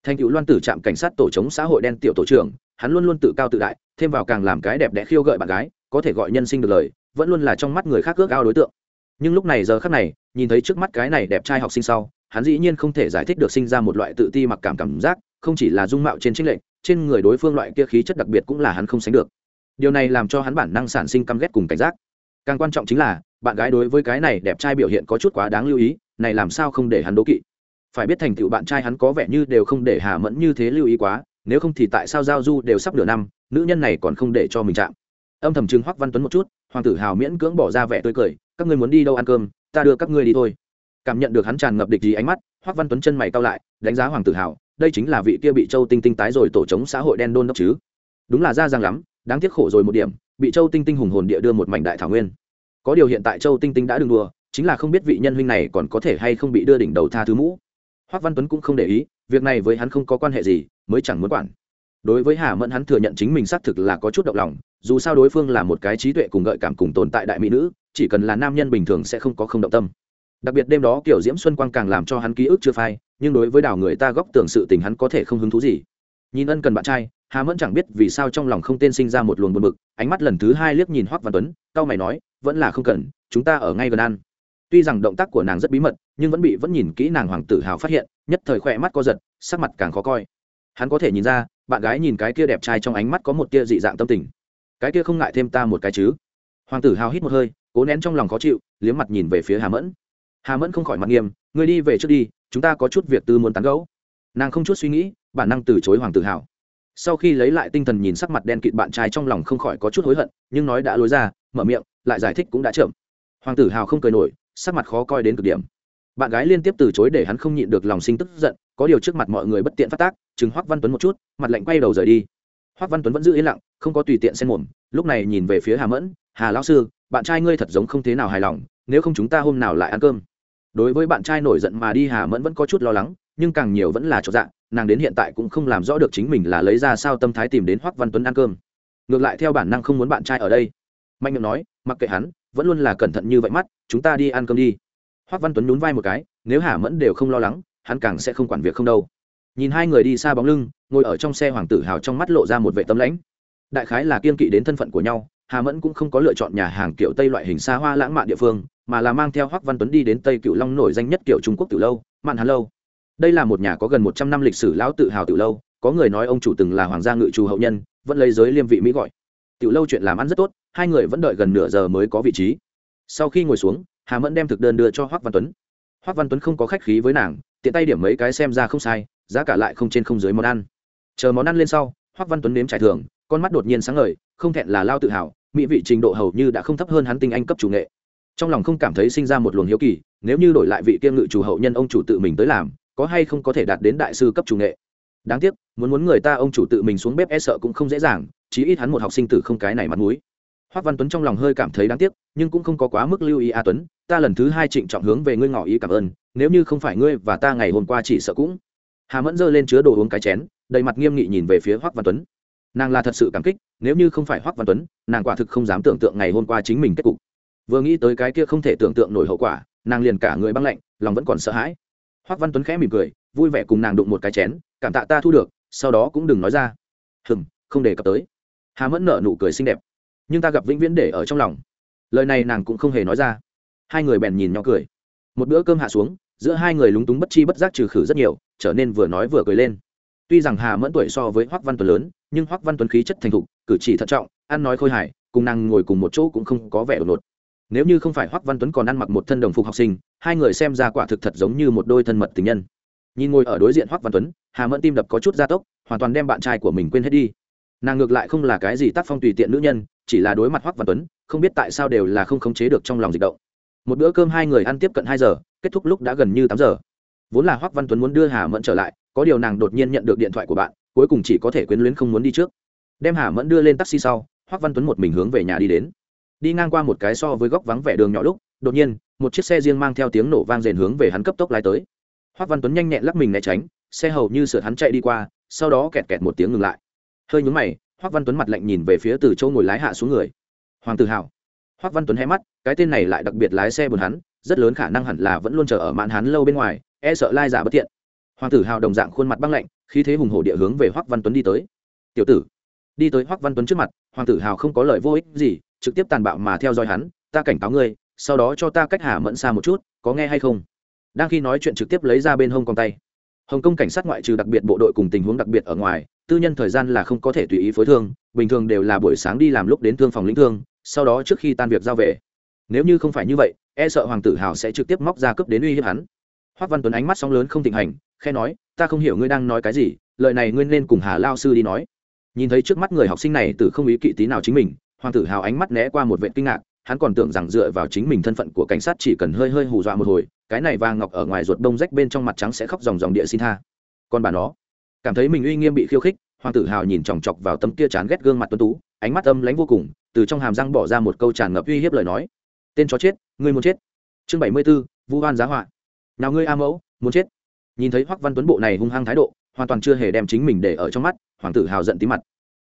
Thành cựu loan tử trạm cảnh sát tổ chống xã hội đen tiểu tổ trưởng hắn luôn luôn tự cao tự đại, thêm vào càng làm cái đẹp đẽ khiêu gợi bạn gái, có thể gọi nhân sinh được lời, vẫn luôn là trong mắt người khác ước ao đối tượng. Nhưng lúc này giờ khác này, nhìn thấy trước mắt cái này đẹp trai học sinh sau, hắn dĩ nhiên không thể giải thích được sinh ra một loại tự ti mặc cảm cảm giác, không chỉ là dung mạo trên chính lệnh trên người đối phương loại kia khí chất đặc biệt cũng là hắn không sánh được. Điều này làm cho hắn bản năng sản sinh căm ghét cùng cảnh giác. Càng quan trọng chính là, bạn gái đối với cái này đẹp trai biểu hiện có chút quá đáng lưu ý, này làm sao không để hắn đố kỵ? Phải biết thành tựu bạn trai hắn có vẻ như đều không để hà mẫn như thế lưu ý quá nếu không thì tại sao giao du đều sắp nửa năm, nữ nhân này còn không để cho mình chạm? Âm thầm chứng hoắc văn tuấn một chút, hoàng tử hào miễn cưỡng bỏ ra vẻ tươi cười, các ngươi muốn đi đâu ăn cơm, ta đưa các ngươi đi thôi. Cảm nhận được hắn tràn ngập địch gì ánh mắt, hoắc văn tuấn chân mày cao lại, đánh giá hoàng tử hào, đây chính là vị kia bị châu tinh tinh tái rồi tổ chống xã hội đen đôn đốc chứ. Đúng là ra ràng lắm, đáng tiếc khổ rồi một điểm, bị châu tinh tinh hùng hồn địa đưa một mảnh đại thảo nguyên. Có điều hiện tại châu tinh tinh đã đừng đùa, chính là không biết vị nhân huynh này còn có thể hay không bị đưa đỉnh đầu tha thứ mũ. Hoắc văn tuấn cũng không để ý việc này với hắn không có quan hệ gì, mới chẳng muốn quản. Đối với hà mẫn hắn thừa nhận chính mình xác thực là có chút động lòng, dù sao đối phương là một cái trí tuệ cùng gợi cảm cùng tồn tại đại mỹ nữ, chỉ cần là nam nhân bình thường sẽ không có không động tâm. Đặc biệt đêm đó kiểu diễm xuân quang càng làm cho hắn ký ức chưa phai, nhưng đối với đảo người ta góc tưởng sự tình hắn có thể không hứng thú gì. Nhìn ân cần bạn trai, hà mẫn chẳng biết vì sao trong lòng không tên sinh ra một luồng buồn bực, ánh mắt lần thứ hai liếc nhìn hoắc văn tuấn cao mày nói, vẫn là không cần, chúng ta ở ngay gần ăn. Tuy rằng động tác của nàng rất bí mật, nhưng vẫn bị vẫn nhìn kỹ nàng hoàng tử hào phát hiện nhất thời khỏe mắt co giật, sắc mặt càng khó coi. Hắn có thể nhìn ra, bạn gái nhìn cái kia đẹp trai trong ánh mắt có một tia dị dạng tâm tình. Cái kia không ngại thêm ta một cái chứ? Hoàng tử hào hít một hơi, cố nén trong lòng khó chịu, liếm mặt nhìn về phía hà mẫn. Hà mẫn không khỏi mặt nghiêm người đi về trước đi, chúng ta có chút việc tư muốn tán gẫu. Nàng không chút suy nghĩ, bản năng từ chối hoàng tử hào. Sau khi lấy lại tinh thần nhìn sắc mặt đen kịt bạn trai trong lòng không khỏi có chút hối hận, nhưng nói đã lối ra, mở miệng, lại giải thích cũng đã chậm. Hoàng tử hào không cười nổi, sắc mặt khó coi đến cực điểm bạn gái liên tiếp từ chối để hắn không nhịn được lòng sinh tức giận, có điều trước mặt mọi người bất tiện phát tác, chừng hoắc văn tuấn một chút, mặt lạnh quay đầu rời đi. Hoắc văn tuấn vẫn giữ yên lặng, không có tùy tiện xen mồm, lúc này nhìn về phía hà mẫn, hà lão sư, bạn trai ngươi thật giống không thế nào hài lòng, nếu không chúng ta hôm nào lại ăn cơm. Đối với bạn trai nổi giận mà đi, hà mẫn vẫn có chút lo lắng, nhưng càng nhiều vẫn là chỗ dạng nàng đến hiện tại cũng không làm rõ được chính mình là lấy ra sao tâm thái tìm đến hoắc văn tuấn ăn cơm. Ngược lại theo bản năng không muốn bạn trai ở đây. Mạnh miệng nói, mặc kệ hắn, vẫn luôn là cẩn thận như vậy mắt, chúng ta đi ăn cơm đi hoắc văn tuấn nhún vai một cái, nếu hà mẫn đều không lo lắng, hắn càng sẽ không quản việc không đâu. Nhìn hai người đi xa bóng lưng, ngồi ở trong xe hoàng tử hào trong mắt lộ ra một vệ tấm lãnh. Đại khái là kiên kỵ đến thân phận của nhau, hà mẫn cũng không có lựa chọn nhà hàng kiểu tây loại hình xa hoa lãng mạn địa phương, mà là mang theo hoắc văn tuấn đi đến tây cựu long nổi danh nhất kiểu trung quốc từ lâu, mạn hàn lâu. Đây là một nhà có gần một trăm năm lịch sử lão tự hào từ lâu, có người nói ông chủ từng là hoàng gia ngự trù hậu nhân, vẫn lấy giới liêm vị mỹ gọi. Tiểu lâu chuyện làm ăn rất tốt, hai người vẫn đợi gần nửa giờ mới có vị trí. Sau khi ngồi xuống hà mẫn đem thực đơn đưa cho hoắc văn tuấn. Hoắc văn tuấn không có khách khí với nàng, tiện tay điểm mấy cái xem ra không sai, giá cả lại không trên không dưới món ăn. Chờ món ăn lên sau, hoắc văn tuấn nếm trải thường con mắt đột nhiên sáng ngời, không thẹn là lao tự hào, mỹ vị trình độ hầu như đã không thấp hơn hắn tinh anh cấp chủ nghệ. Trong lòng không cảm thấy sinh ra một luồng hiếu kỳ, nếu như đổi lại vị kiêm ngự chủ hậu nhân ông chủ tự mình tới làm, có hay không có thể đạt đến đại sư cấp chủ nghệ. Đáng tiếc, muốn muốn người ta ông chủ tự mình xuống bếp e sợ cũng không dễ dàng, chí ít hắn một học sinh tử không cái này mặt mũi. Hoắc văn tuấn trong lòng hơi cảm thấy đáng tiếc, nhưng cũng không có quá mức lưu ý a tuấn ta lần thứ hai trịnh trọng hướng về ngươi ngỏ ý cảm ơn, nếu như không phải ngươi và ta ngày hôm qua chỉ sợ cũng. Hà mẫn giơ lên chứa đồ uống cái chén, đầy mặt nghiêm nghị nhìn về phía hoắc văn tuấn. Nàng là thật sự cảm kích, nếu như không phải hoắc văn tuấn, nàng quả thực không dám tưởng tượng ngày hôm qua chính mình kết cục. Vừa nghĩ tới cái kia không thể tưởng tượng nổi hậu quả, nàng liền cả người băng lạnh, lòng vẫn còn sợ hãi. Hoắc văn tuấn khẽ mỉm cười, vui vẻ cùng nàng đụng một cái chén, cảm tạ ta thu được, sau đó cũng đừng nói ra. Hừm, không đề cập tới. Hà mẫn nở nụ cười xinh đẹp. Nhưng ta gặp vĩnh viễn để ở trong lòng. Lời này nàng cũng không hề nói ra hai người bèn nhìn nhau cười. Một bữa cơm hạ xuống, giữa hai người lúng túng bất chi bất giác trừ khử rất nhiều, trở nên vừa nói vừa cười lên. Tuy rằng hà mẫn tuổi so với hoắc văn tuấn lớn, nhưng hoắc văn tuấn khí chất thành thục, cử chỉ thận trọng, ăn nói khôi hài, cùng nàng ngồi cùng một chỗ cũng không có vẻ đột ngột. Nếu như không phải hoắc văn tuấn còn ăn mặc một thân đồng phục học sinh, hai người xem ra quả thực thật giống như một đôi thân mật tình nhân. Nhìn ngồi ở đối diện hoắc văn tuấn, hà mẫn tim đập có chút gia tốc, hoàn toàn đem bạn trai của mình quên hết đi. Nàng ngược lại không là cái gì tác phong tùy tiện nữ nhân, chỉ là đối mặt hoắc văn tuấn, không biết tại sao đều là không khống chế được trong lòng dịch động một bữa cơm hai người ăn tiếp cận hai giờ, kết thúc lúc đã gần như tám giờ. Vốn là hoắc văn tuấn muốn đưa hà mẫn trở lại, có điều nàng đột nhiên nhận được điện thoại của bạn, cuối cùng chỉ có thể quyến luyến không muốn đi trước. Đem hà mẫn đưa lên taxi sau, hoắc văn tuấn một mình hướng về nhà đi đến. Đi ngang qua một cái so với góc vắng vẻ đường nhỏ lúc, đột nhiên, một chiếc xe riêng mang theo tiếng nổ vang rền hướng về hắn cấp tốc lái tới. Hoắc văn tuấn nhanh nhẹn lắc mình né tránh, xe hầu như sửa hắn chạy đi qua, sau đó kẹt kẹt một tiếng ngừng lại. Hơi nhúng mày, hoắc văn tuấn mặt lạnh nhìn về phía từ chỗ ngồi lái hạ xuống người. Hoàng tử hào hoắc văn tuấn hé mắt, cái tên này lại đặc biệt lái xe buồn hắn, rất lớn khả năng hẳn là vẫn luôn chờ ở mạn hắn lâu bên ngoài e sợ lai giả bất tiện. Hoàng tử hào đồng dạng khuôn mặt băng lạnh, khí thế hùng hổ địa hướng về hoắc văn tuấn đi tới. Tiểu tử. Đi tới hoắc văn tuấn trước mặt, hoàng tử hào không có lời vô ích gì, trực tiếp tàn bạo mà theo dõi hắn, ta cảnh cáo ngươi, sau đó cho ta cách hà mẫn xa một chút, có nghe hay không? Đang khi nói chuyện trực tiếp lấy ra bên hông con tay. Hồng kông cảnh sát ngoại trừ đặc biệt bộ đội cùng tình huống đặc biệt ở ngoài, tư nhân thời gian là không có thể tùy ý phối thương, bình thường đều là buổi sáng đi làm lúc đến thương phòng lĩnh thương sau đó trước khi tan việc giao về. Nếu như không phải như vậy e sợ hoàng tử hào sẽ trực tiếp móc ra cướp đến uy hiếp hắn. Hoắc văn tuấn ánh mắt sóng lớn không thịnh hành khe nói, ta không hiểu ngươi đang nói cái gì, lời này ngươi nên cùng hà lao sư đi nói. Nhìn thấy trước mắt người học sinh này từ không ý kỵ tí nào chính mình, hoàng tử hào ánh mắt né qua một vệ kinh ngạc, hắn còn tưởng rằng dựa vào chính mình thân phận của cảnh sát chỉ cần hơi hơi hù dọa một hồi, cái này vàng ngọc ở ngoài ruột đông rách bên trong mặt trắng sẽ khóc dòng dòng địa xin tha. Còn bà nó, cảm thấy mình uy nghiêm bị khiêu khích, hoàng tử hào nhìn chòng chọc vào tấm kia chán ghét gương mặt tuấn tú, ánh mắt âm lãnh vô cùng từ trong hàm răng bỏ ra một câu tràn ngập uy hiếp lời nói. Tên chó chết, ngươi muốn chết. Chương bảy mươi b ố vu hoan giá họa. Nào ngươi a mẫu, muốn chết. Nhìn thấy hoắc văn tuấn bộ này hung hăng thái độ, hoàn toàn chưa hề đem chính mình để ở trong mắt, hoàng tử hào giận tí mặt.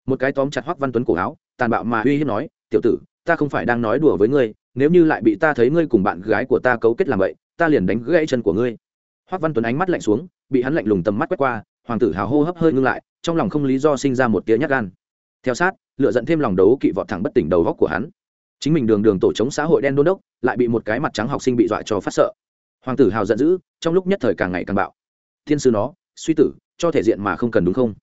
Một cái tóm chặt hoắc văn tuấn cổ áo, tàn bạo mà uy hiếp nói, tiểu tử, ta không phải đang nói đùa với ngươi, nếu như lại bị ta thấy ngươi cùng bạn gái của ta cấu kết làm vậy, ta liền đánh gãy chân của ngươi. Hoắc văn tuấn ánh mắt lạnh xuống, bị hắn lạnh lùng tầm mắt quét qua, hoàng tử hào hô hấp hơi ngưng lại, trong lòng không lý do sinh ra một tiếng nhát gan theo sát, lựa dẫn thêm lòng đấu kỵ vọt thẳng bất tỉnh đầu góc của hắn. Chính mình đường đường tổ chống xã hội đen đôn đốc, lại bị một cái mặt trắng học sinh bị dọa cho phát sợ. Hoàng tử hào giận dữ, trong lúc nhất thời càng ngày càng bạo. Thiên sư nó, suy tử, cho thể diện mà không cần đúng không?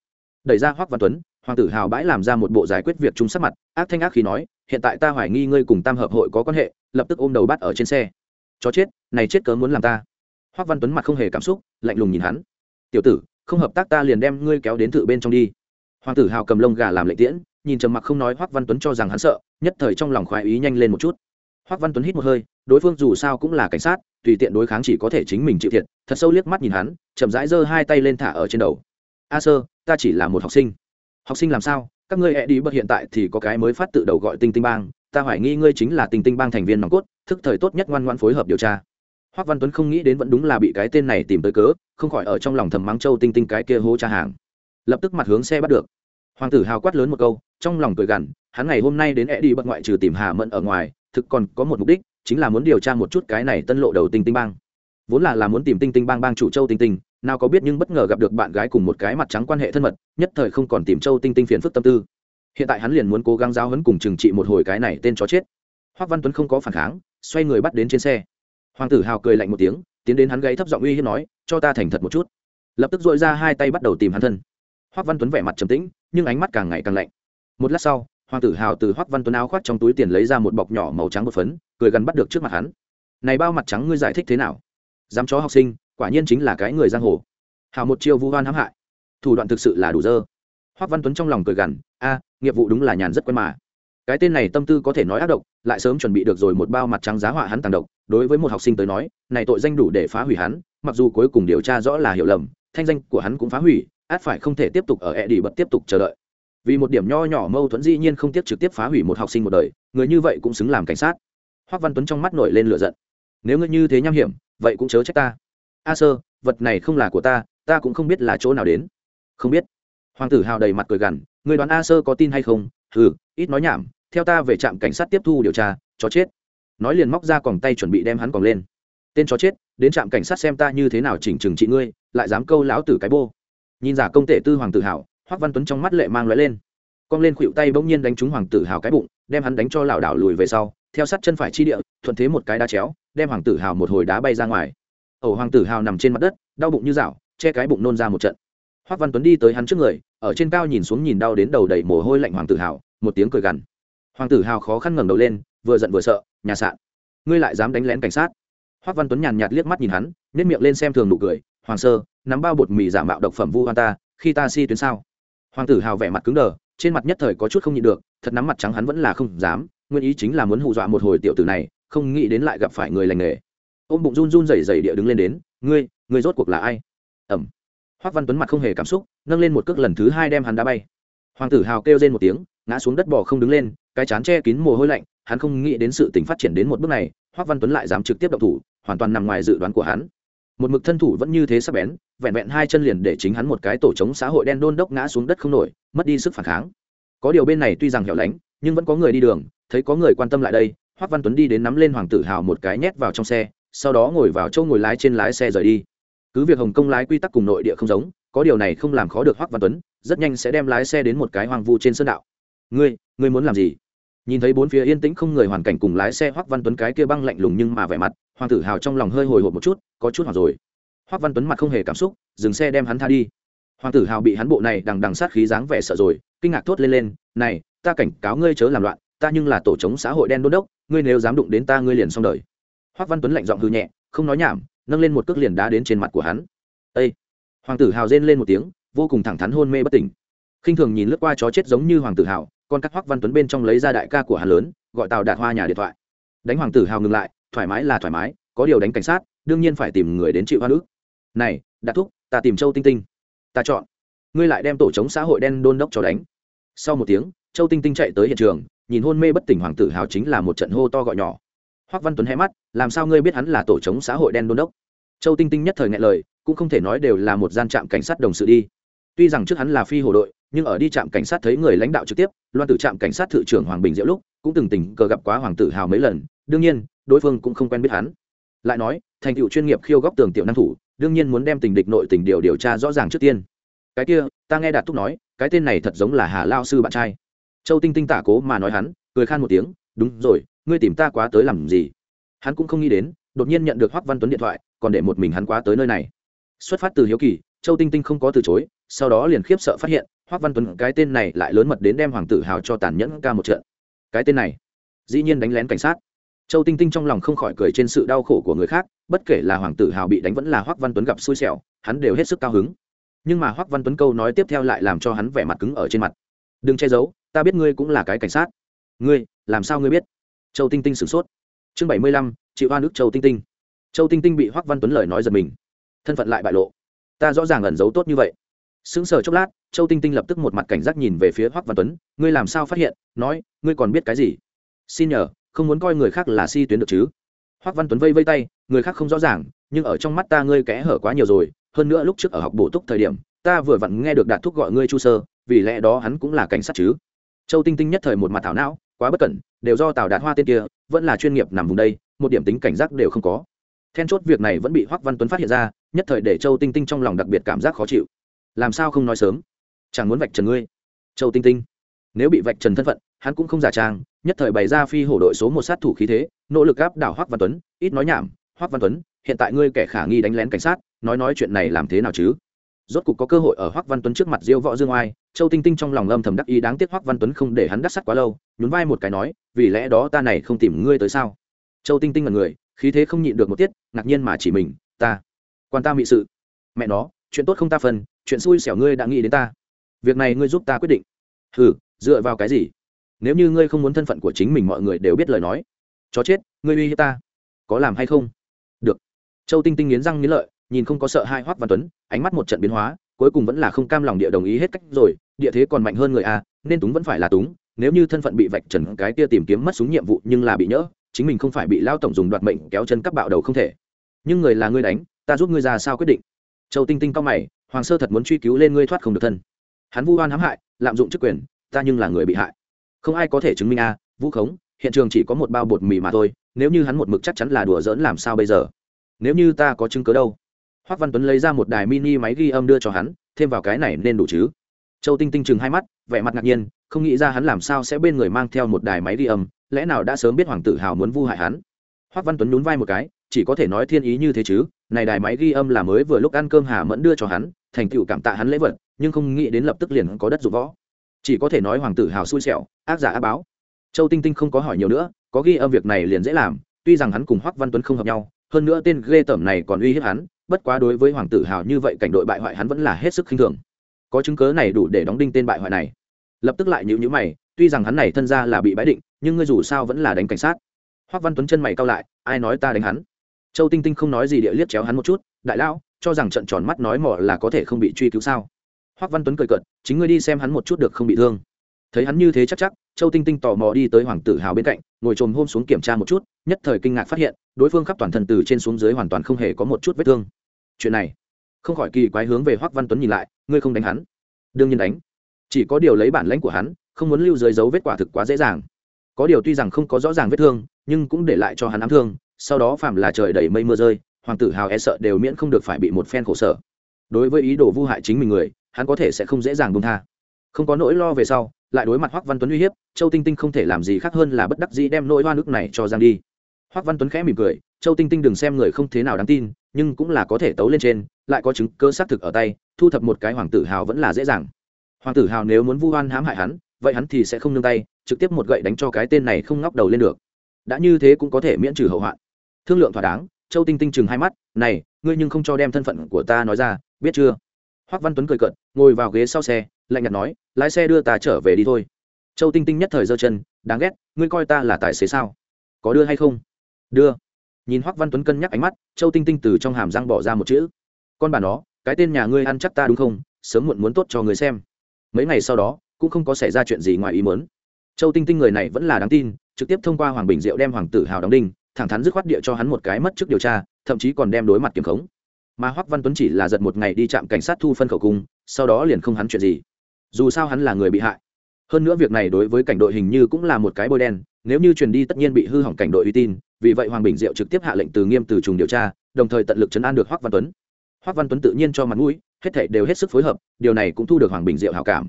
Đẩy ra hoắc văn tuấn, hoàng tử hào bãi làm ra một bộ giải quyết việc chung sắc mặt, ác thanh ác khi nói, hiện tại ta hoài nghi ngươi cùng tam hợp hội có quan hệ, lập tức ôm đầu bắt ở trên xe. Chó chết, này chết cớ muốn làm ta. Hoắc văn tuấn mặt không hề cảm xúc, lạnh lùng nhìn hắn. Tiểu tử, không hợp tác ta liền đem ngươi kéo đến thử bên trong đi hoàng tử hào cầm lông gà làm lệ tiễn, nhìn trầm mặc không nói hoắc văn tuấn cho rằng hắn sợ, nhất thời trong lòng khoái ý nhanh lên một chút. Hoắc văn tuấn hít một hơi, đối phương dù sao cũng là cảnh sát, tùy tiện đối kháng chỉ có thể chính mình chịu thiệt, thật sâu liếc mắt nhìn hắn, chậm rãi giơ hai tay lên thả ở trên đầu. A sơ, ta chỉ là một học sinh. Học sinh làm sao? Các ngươi e đi bất hiện tại thì có cái mới phát tự đầu gọi tinh tinh bang, ta hoài nghi ngươi chính là tinh tinh bang thành viên nòng cốt, thức thời tốt nhất ngoan ngoan phối hợp điều tra. Hoắc văn tuấn không nghĩ đến vẫn đúng là bị cái tên này tìm tới cớ, không khỏi ở trong lòng thầm mắng châu tinh tinh cái kia hố cha hàng lập tức mặt hướng xe bắt được. Hoàng tử hào quát lớn một câu, trong lòng cười gằn, hắn ngày hôm nay đến e đi bất ngoại trừ tìm hà mẫn ở ngoài, thực còn có một mục đích, chính là muốn điều tra một chút cái này tân lộ đầu tinh tinh bang. Vốn là là muốn tìm tinh tinh bang bang chủ châu tinh tinh, nào có biết nhưng bất ngờ gặp được bạn gái cùng một cái mặt trắng quan hệ thân mật, nhất thời không còn tìm châu tinh tinh phiền phức tâm tư. Hiện tại hắn liền muốn cố gắng giáo hấn cùng trừng trị một hồi cái này tên chó chết. Hoắc văn tuấn không có phản kháng, xoay người bắt đến trên xe. Hoàng tử hào cười lạnh một tiếng, tiến đến hắn gáy thấp giọng uy hiếp nói, cho ta thành thật một chút. Lập tức dội ra hai tay bắt đầu tìm hắn thân hoắc văn tuấn vẻ mặt trầm tĩnh, nhưng ánh mắt càng ngày càng lạnh. Một lát sau, hoàng tử hào từ hoắc văn tuấn áo khoác trong túi tiền lấy ra một bọc nhỏ màu trắng một phấn, cười gần bắt được trước mặt hắn. Này bao mặt trắng ngươi giải thích thế nào? Dám chó học sinh, quả nhiên chính là cái người giang hồ. Hào một chiêu vu hoan hãm hại. Thủ đoạn thực sự là đủ dơ. Hoắc văn tuấn trong lòng cười gằn, a, nghiệp vụ đúng là nhàn rất quen mà. Cái tên này tâm tư có thể nói ác độc, lại sớm chuẩn bị được rồi một bao mặt trắng giá họa hắn tàn độc, đối với một học sinh tới nói, này tội danh đủ để phá hủy hắn, mặc dù cuối cùng điều tra rõ là hiểu lầm, thanh danh của hắn cũng phá hủy át phải không thể tiếp tục ở e đi bật tiếp tục chờ đợi. Vì một điểm nho nhỏ mâu thuẫn dĩ nhiên không tiếp trực tiếp phá hủy một học sinh một đời, người như vậy cũng xứng làm cảnh sát. Hoắc văn tuấn trong mắt nổi lên lửa giận. Nếu ngươi như thế nham hiểm, vậy cũng chớ trách ta. A sơ, vật này không là của ta ta cũng không biết là chỗ nào đến. Không biết. Hoàng tử hào đầy mặt cười gằn người đoán a sơ có tin hay không? Ừ ít nói nhảm, theo ta về trạm cảnh sát tiếp thu điều tra, chó chết. Nói liền móc ra còng tay chuẩn bị đem hắn còng lên. Tên chó chết, đến trạm cảnh sát xem ta như thế nào chỉnh trừng trị ngươi, lại dám câu lão tử cái bô nhìn giả công tể tư hoàng tử hào hoắc văn tuấn trong mắt lệ mang lóe lên. Cong lên khuỵu tay bỗng nhiên đánh trúng hoàng tử hào cái bụng, đem hắn đánh cho lảo đảo lùi về sau, theo sát chân phải chi địa, thuận thế một cái đá chéo, đem hoàng tử hào một hồi đá bay ra ngoài. Ẩu hoàng tử hào nằm trên mặt đất, đau bụng như dạo, che cái bụng nôn ra một trận. Hoắc văn tuấn đi tới hắn trước người, ở trên cao nhìn xuống nhìn đau đến đầu đầy mồ hôi lạnh hoàng tử hào một tiếng cười gằn. Hoàng tử hào khó khăn ngẩng đầu lên, vừa giận vừa sợ, nhà sạn, ngươi lại dám đánh lén cảnh sát. Hoắc văn tuấn nhàn nhạt liếc mắt nhìn hắn nếp miệng lên xem thường nụ cười hoàng sơ, nắm bao bột mì giả mạo độc phẩm vu hoan ta, khi ta si tuyến sao? Hoàng tử hào vẻ mặt cứng đờ, trên mặt nhất thời có chút không nhịn được, thật nắm mặt trắng hắn vẫn là không dám, nguyên ý chính là muốn hù dọa một hồi tiểu tử này, không nghĩ đến lại gặp phải người lành nghề. Ôm bụng run run rẩy rẩy địa đứng lên đến, ngươi ngươi rốt cuộc là ai? Ẩm. Hoắc văn tuấn mặt không hề cảm xúc, nâng lên một cước lần thứ hai đem hắn đá bay. Hoàng tử hào kêu lên một tiếng, ngã xuống đất bò không đứng lên, cái chán che kín mồ hôi lạnh, hắn không nghĩ đến sự tình phát triển đến một bước này, hoắc văn tuấn lại dám trực tiếp động thủ, hoàn toàn nằm ngoài dự đoán của hắn một mực thân thủ vẫn như thế sắp bén, vẹn vẹn hai chân liền để chính hắn một cái tổ chống xã hội đen đôn đốc ngã xuống đất không nổi, mất đi sức phản kháng. Có điều bên này tuy rằng hẻo lánh, nhưng vẫn có người đi đường, thấy có người quan tâm lại đây, hoắc văn tuấn đi đến nắm lên hoàng tử hào một cái nhét vào trong xe, sau đó ngồi vào chỗ ngồi lái trên lái xe rời đi. Cứ việc hồng kông lái quy tắc cùng nội địa không giống, có điều này không làm khó được hoắc văn tuấn, rất nhanh sẽ đem lái xe đến một cái hoang vu trên sơn đạo. Ngươi ngươi muốn làm gì? Nhìn thấy bốn phía yên tĩnh không người hoàn cảnh cùng lái xe hoắc văn tuấn cái kia băng lạnh lùng nhưng mà vẻ mặt, hoàng tử hào trong lòng hơi hồi hộp một chút, có chút hoảng rồi. Hoắc văn tuấn mặt không hề cảm xúc, dừng xe đem hắn tha đi. Hoàng tử hào bị hắn bộ này đằng đằng sát khí dáng vẻ sợ rồi, kinh ngạc thốt lên lên, này, ta cảnh cáo ngươi chớ làm loạn, ta nhưng là tổ chống xã hội đen đôn đốc, ngươi nếu dám đụng đến ta ngươi liền xong đời. Hoắc văn tuấn lạnh giọng hư nhẹ, không nói nhảm, nâng lên một cước liền đá đến trên mặt của hắn. Ê! hoàng tử hào rên lên một tiếng, vô cùng thẳng thắn hôn mê bất tỉnh. Khinh thường nhìn lướt qua chó chết giống như hoàng tử hào con các hoắc văn tuấn bên trong lấy ra đại ca của hắn lớn, gọi tào đạt hoa nhà điện thoại. Đánh hoàng tử hào ngừng lại, thoải mái là thoải mái, có điều đánh cảnh sát, đương nhiên phải tìm người đến chịu hoa nữ này, đạt thúc, ta tìm châu tinh tinh. Ta chọn. Ngươi lại đem tổ chống xã hội đen đôn đốc cho đánh. Sau một tiếng, châu tinh tinh chạy tới hiện trường, nhìn hôn mê bất tỉnh hoàng tử hào chính là một trận hô to gọi nhỏ. Hoắc văn tuấn hé mắt, làm sao ngươi biết hắn là tổ chống xã hội đen đôn đốc? Châu tinh tinh nhất thời ngại lời, cũng không thể nói đều là một gian trạm cảnh sát đồng sự đi. Tuy rằng trước hắn là phi hồ đội nhưng ở đi trạm cảnh sát thấy người lãnh đạo trực tiếp, loan tử trạm cảnh sát thự trưởng hoàng bình diệu lúc cũng từng tình cờ gặp quá hoàng tử hào mấy lần, đương nhiên, đối phương cũng không quen biết hắn. Lại nói, thành tựu chuyên nghiệp khiêu góc tường tiểu năng thủ, đương nhiên muốn đem tình địch nội tình điều điều tra rõ ràng trước tiên. Cái kia, ta nghe đạt thúc nói, cái tên này thật giống là hà lao sư bạn trai. Châu tinh tinh tả cố mà nói hắn, cười khan một tiếng, đúng rồi, ngươi tìm ta quá tới làm gì? Hắn cũng không nghĩ đến, đột nhiên nhận được hoắc văn tuấn điện thoại, còn để một mình hắn quá tới nơi này. Xuất phát từ hiếu kỳ, châu tinh tinh không có từ chối, sau đó liền khiếp sợ phát hiện hoắc văn tuấn, cái tên này lại lớn mật đến đem hoàng tử hào cho tàn nhẫn ca một trận. Cái tên này, dĩ nhiên đánh lén cảnh sát. Châu tinh tinh trong lòng không khỏi cười trên sự đau khổ của người khác, bất kể là hoàng tử hào bị đánh vẫn là hoắc văn tuấn gặp xui xẻo, hắn đều hết sức cao hứng. Nhưng mà hoắc văn tuấn câu nói tiếp theo lại làm cho hắn vẻ mặt cứng ở trên mặt. Đừng che giấu, ta biết ngươi cũng là cái cảnh sát. Ngươi, làm sao ngươi biết? Châu tinh tinh sửng sốt. Chương bảy mươi lăm chị hoa nước châu tinh tinh. Châu tinh tinh bị hoắc văn tuấn lời nói giật mình. Thân phận lại bại lộ. Ta rõ ràng ẩn giấu tốt như vậy sững sờ chốc lát, châu tinh tinh lập tức một mặt cảnh giác nhìn về phía hoắc văn tuấn, ngươi làm sao phát hiện? Nói, ngươi còn biết cái gì? Xin nhờ, không muốn coi người khác là si tuyến được chứ? Hoắc văn tuấn vây vây tay, người khác không rõ ràng, nhưng ở trong mắt ta ngươi kẽ hở quá nhiều rồi, hơn nữa lúc trước ở học bổ túc thời điểm, ta vừa vặn nghe được đạt thúc gọi ngươi chu sơ, vì lẽ đó hắn cũng là cảnh sát chứ. Châu tinh tinh nhất thời một mặt thảo não, quá bất cẩn, đều do tào đạt hoa tên kia, vẫn là chuyên nghiệp nằm vùng đây, một điểm tính cảnh giác đều không có. Then chốt việc này vẫn bị hoắc văn tuấn phát hiện ra, nhất thời để châu tinh tinh trong lòng đặc biệt cảm giác khó chịu làm sao không nói sớm? Chẳng muốn vạch trần ngươi. Châu tinh tinh, nếu bị vạch trần thân phận, hắn cũng không giả trang, nhất thời bày ra phi hổ đội số một sát thủ khí thế, nỗ lực áp đảo hoắc văn tuấn, ít nói nhảm, hoắc văn tuấn, hiện tại ngươi kẻ khả nghi đánh lén cảnh sát, nói nói chuyện này làm thế nào chứ? Rốt cục có cơ hội ở hoắc văn tuấn trước mặt diêu võ dương oai, châu tinh tinh trong lòng âm thầm đắc ý đáng tiếc hoắc văn tuấn không để hắn đắc sắt quá lâu, nhún vai một cái nói, vì lẽ đó ta này không tìm ngươi tới sao? Châu tinh tinh là người, khí thế không nhịn được một tiết, ngạc nhiên mà chỉ mình, ta, quan ta mị sự. Mẹ nó, chuyện tốt không ta phân chuyện xui xẻo ngươi đã nghĩ đến ta. Việc này ngươi giúp ta quyết định. Ừ dựa vào cái gì? Nếu như ngươi không muốn thân phận của chính mình mọi người đều biết lời nói, chó chết, ngươi uy hiếp ta, có làm hay không? Được. Châu tinh tinh nghiến răng nghiến lợi, nhìn không có sợ hai hoắc văn tuấn, ánh mắt một trận biến hóa, cuối cùng vẫn là không cam lòng địa đồng ý hết cách rồi, địa thế còn mạnh hơn người a nên túng vẫn phải là túng, nếu như thân phận bị vạch trần cái kia tìm kiếm mất súng nhiệm vụ nhưng là bị nhỡ, chính mình không phải bị lao tổng dùng đoạt mệnh kéo chân các bạo đầu không thể. Nhưng người là ngươi đánh, ta giúp ngươi ra sao quyết định? Châu tinh tinh cao mày hoàng sơ thật muốn truy cứu lên ngươi thoát không được thân. Hắn vu oan hãm hại, lạm dụng chức quyền, ta nhưng là người bị hại. Không ai có thể chứng minh a vũ khống, hiện trường chỉ có một bao bột mì mà thôi, nếu như hắn một mực chắc chắn là đùa giỡn làm sao bây giờ? Nếu như ta có chứng cớ đâu? Hoác văn tuấn lấy ra một đài mini máy ghi âm đưa cho hắn, thêm vào cái này nên đủ chứ? Châu tinh tinh chừng hai mắt, vẻ mặt ngạc nhiên, không nghĩ ra hắn làm sao sẽ bên người mang theo một đài máy ghi âm, lẽ nào đã sớm biết hoàng tử hào muốn vu hại hắn? Hoác văn tuấn nhún vai một cái, chỉ có thể nói thiên ý như thế chứ, này đài máy ghi âm là mới vừa lúc ăn cơm hà mẫn đưa cho hắn thành tựu cảm tạ hắn lễ vật, nhưng không nghĩ đến lập tức liền có đất dụng võ. Chỉ có thể nói hoàng tử hào xui xẻo, ác giả ác báo. Châu tinh tinh không có hỏi nhiều nữa, có ghi âm việc này liền dễ làm, tuy rằng hắn cùng hoắc văn tuấn không hợp nhau, hơn nữa tên ghê tởm này còn uy hiếp hắn, bất quá đối với hoàng tử hào như vậy cảnh đội bại hoại hắn vẫn là hết sức khinh thường. Có chứng cớ này đủ để đóng đinh tên bại hoại này. Lập tức lại nhíu nhíu mày, tuy rằng hắn này thân ra là bị bãi định, nhưng ngươi dù sao vẫn là đánh cảnh sát. Hoắc văn tuấn chân mày cau lại, ai nói ta đánh hắn? Châu tinh tinh không nói gì địa liếc chéo hắn một chút, đại lão cho rằng trận tròn mắt nói mỏ là có thể không bị truy cứu sao? Hoắc văn tuấn cười cợt, chính ngươi đi xem hắn một chút được không bị thương. Thấy hắn như thế chắc chắc, châu tinh tinh tò mò đi tới hoàng tử hào bên cạnh, ngồi trồm hôm xuống kiểm tra một chút, nhất thời kinh ngạc phát hiện, đối phương khắp toàn thân từ trên xuống dưới hoàn toàn không hề có một chút vết thương. Chuyện này, không khỏi kỳ quái hướng về hoắc văn tuấn nhìn lại, ngươi không đánh hắn. Đương nhiên đánh. Chỉ có điều lấy bản lãnh của hắn, không muốn lưu dưới dấu vết quả thực quá dễ dàng. Có điều tuy rằng không có rõ ràng vết thương, nhưng cũng để lại cho hắn ám thương, sau đó phạm là trời đầy mây mưa rơi hoàng tử hào e sợ đều miễn không được phải bị một phen khổ sở. Đối với ý đồ vu hại chính mình người, hắn có thể sẽ không dễ dàng buông tha. Không có nỗi lo về sau, lại đối mặt hoắc văn tuấn uy hiếp, châu tinh tinh không thể làm gì khác hơn là bất đắc dĩ đem nỗi hoa nước này cho giang đi. Hoắc văn tuấn khẽ mỉm cười, châu tinh tinh đừng xem người không thế nào đáng tin, nhưng cũng là có thể tấu lên trên, lại có chứng cơ xác thực ở tay, thu thập một cái hoàng tử hào vẫn là dễ dàng. Hoàng tử hào nếu muốn vu oan hãm hại hắn, vậy hắn thì sẽ không nương tay, trực tiếp một gậy đánh cho cái tên này không ngóc đầu lên được. Đã như thế cũng có thể miễn trừ hậu hoạn. Thương lượng thỏa đáng châu tinh tinh chừng hai mắt, này, ngươi nhưng không cho đem thân phận của ta nói ra, biết chưa? Hoắc văn tuấn cười cợt, ngồi vào ghế sau xe, lạnh nhạt nói, lái xe đưa ta trở về đi thôi. Châu tinh tinh nhất thời giơ chân, đáng ghét, ngươi coi ta là tài xế sao? Có đưa hay không? Đưa. Nhìn hoắc văn tuấn cân nhắc ánh mắt, châu tinh tinh từ trong hàm răng bỏ ra một chữ, con bà nó, cái tên nhà ngươi ăn chắc ta đúng không? Sớm muộn muốn tốt cho người xem. Mấy ngày sau đó, cũng không có xảy ra chuyện gì ngoài ý muốn. Châu tinh tinh người này vẫn là đáng tin, trực tiếp thông qua hoàng bình diệu đem hoàng tử hào đóng đinh thẳng thắn dứt khoát địa cho hắn một cái mất trước điều tra, thậm chí còn đem đối mặt kiểm khống. Mà hoắc văn tuấn chỉ là giật một ngày đi chạm cảnh sát thu phân khẩu cung, sau đó liền không hắn chuyện gì. Dù sao hắn là người bị hại. Hơn nữa việc này đối với cảnh đội hình như cũng là một cái bôi đen, nếu như truyền đi tất nhiên bị hư hỏng cảnh đội uy tín vì vậy hoàng bình diệu trực tiếp hạ lệnh từ nghiêm từ trùng điều tra, đồng thời tận lực chấn an được hoắc văn tuấn. Hoắc văn tuấn tự nhiên cho mặt mũi, hết thảy đều hết sức phối hợp, điều này cũng thu được hoàng bình diệu hảo cảm.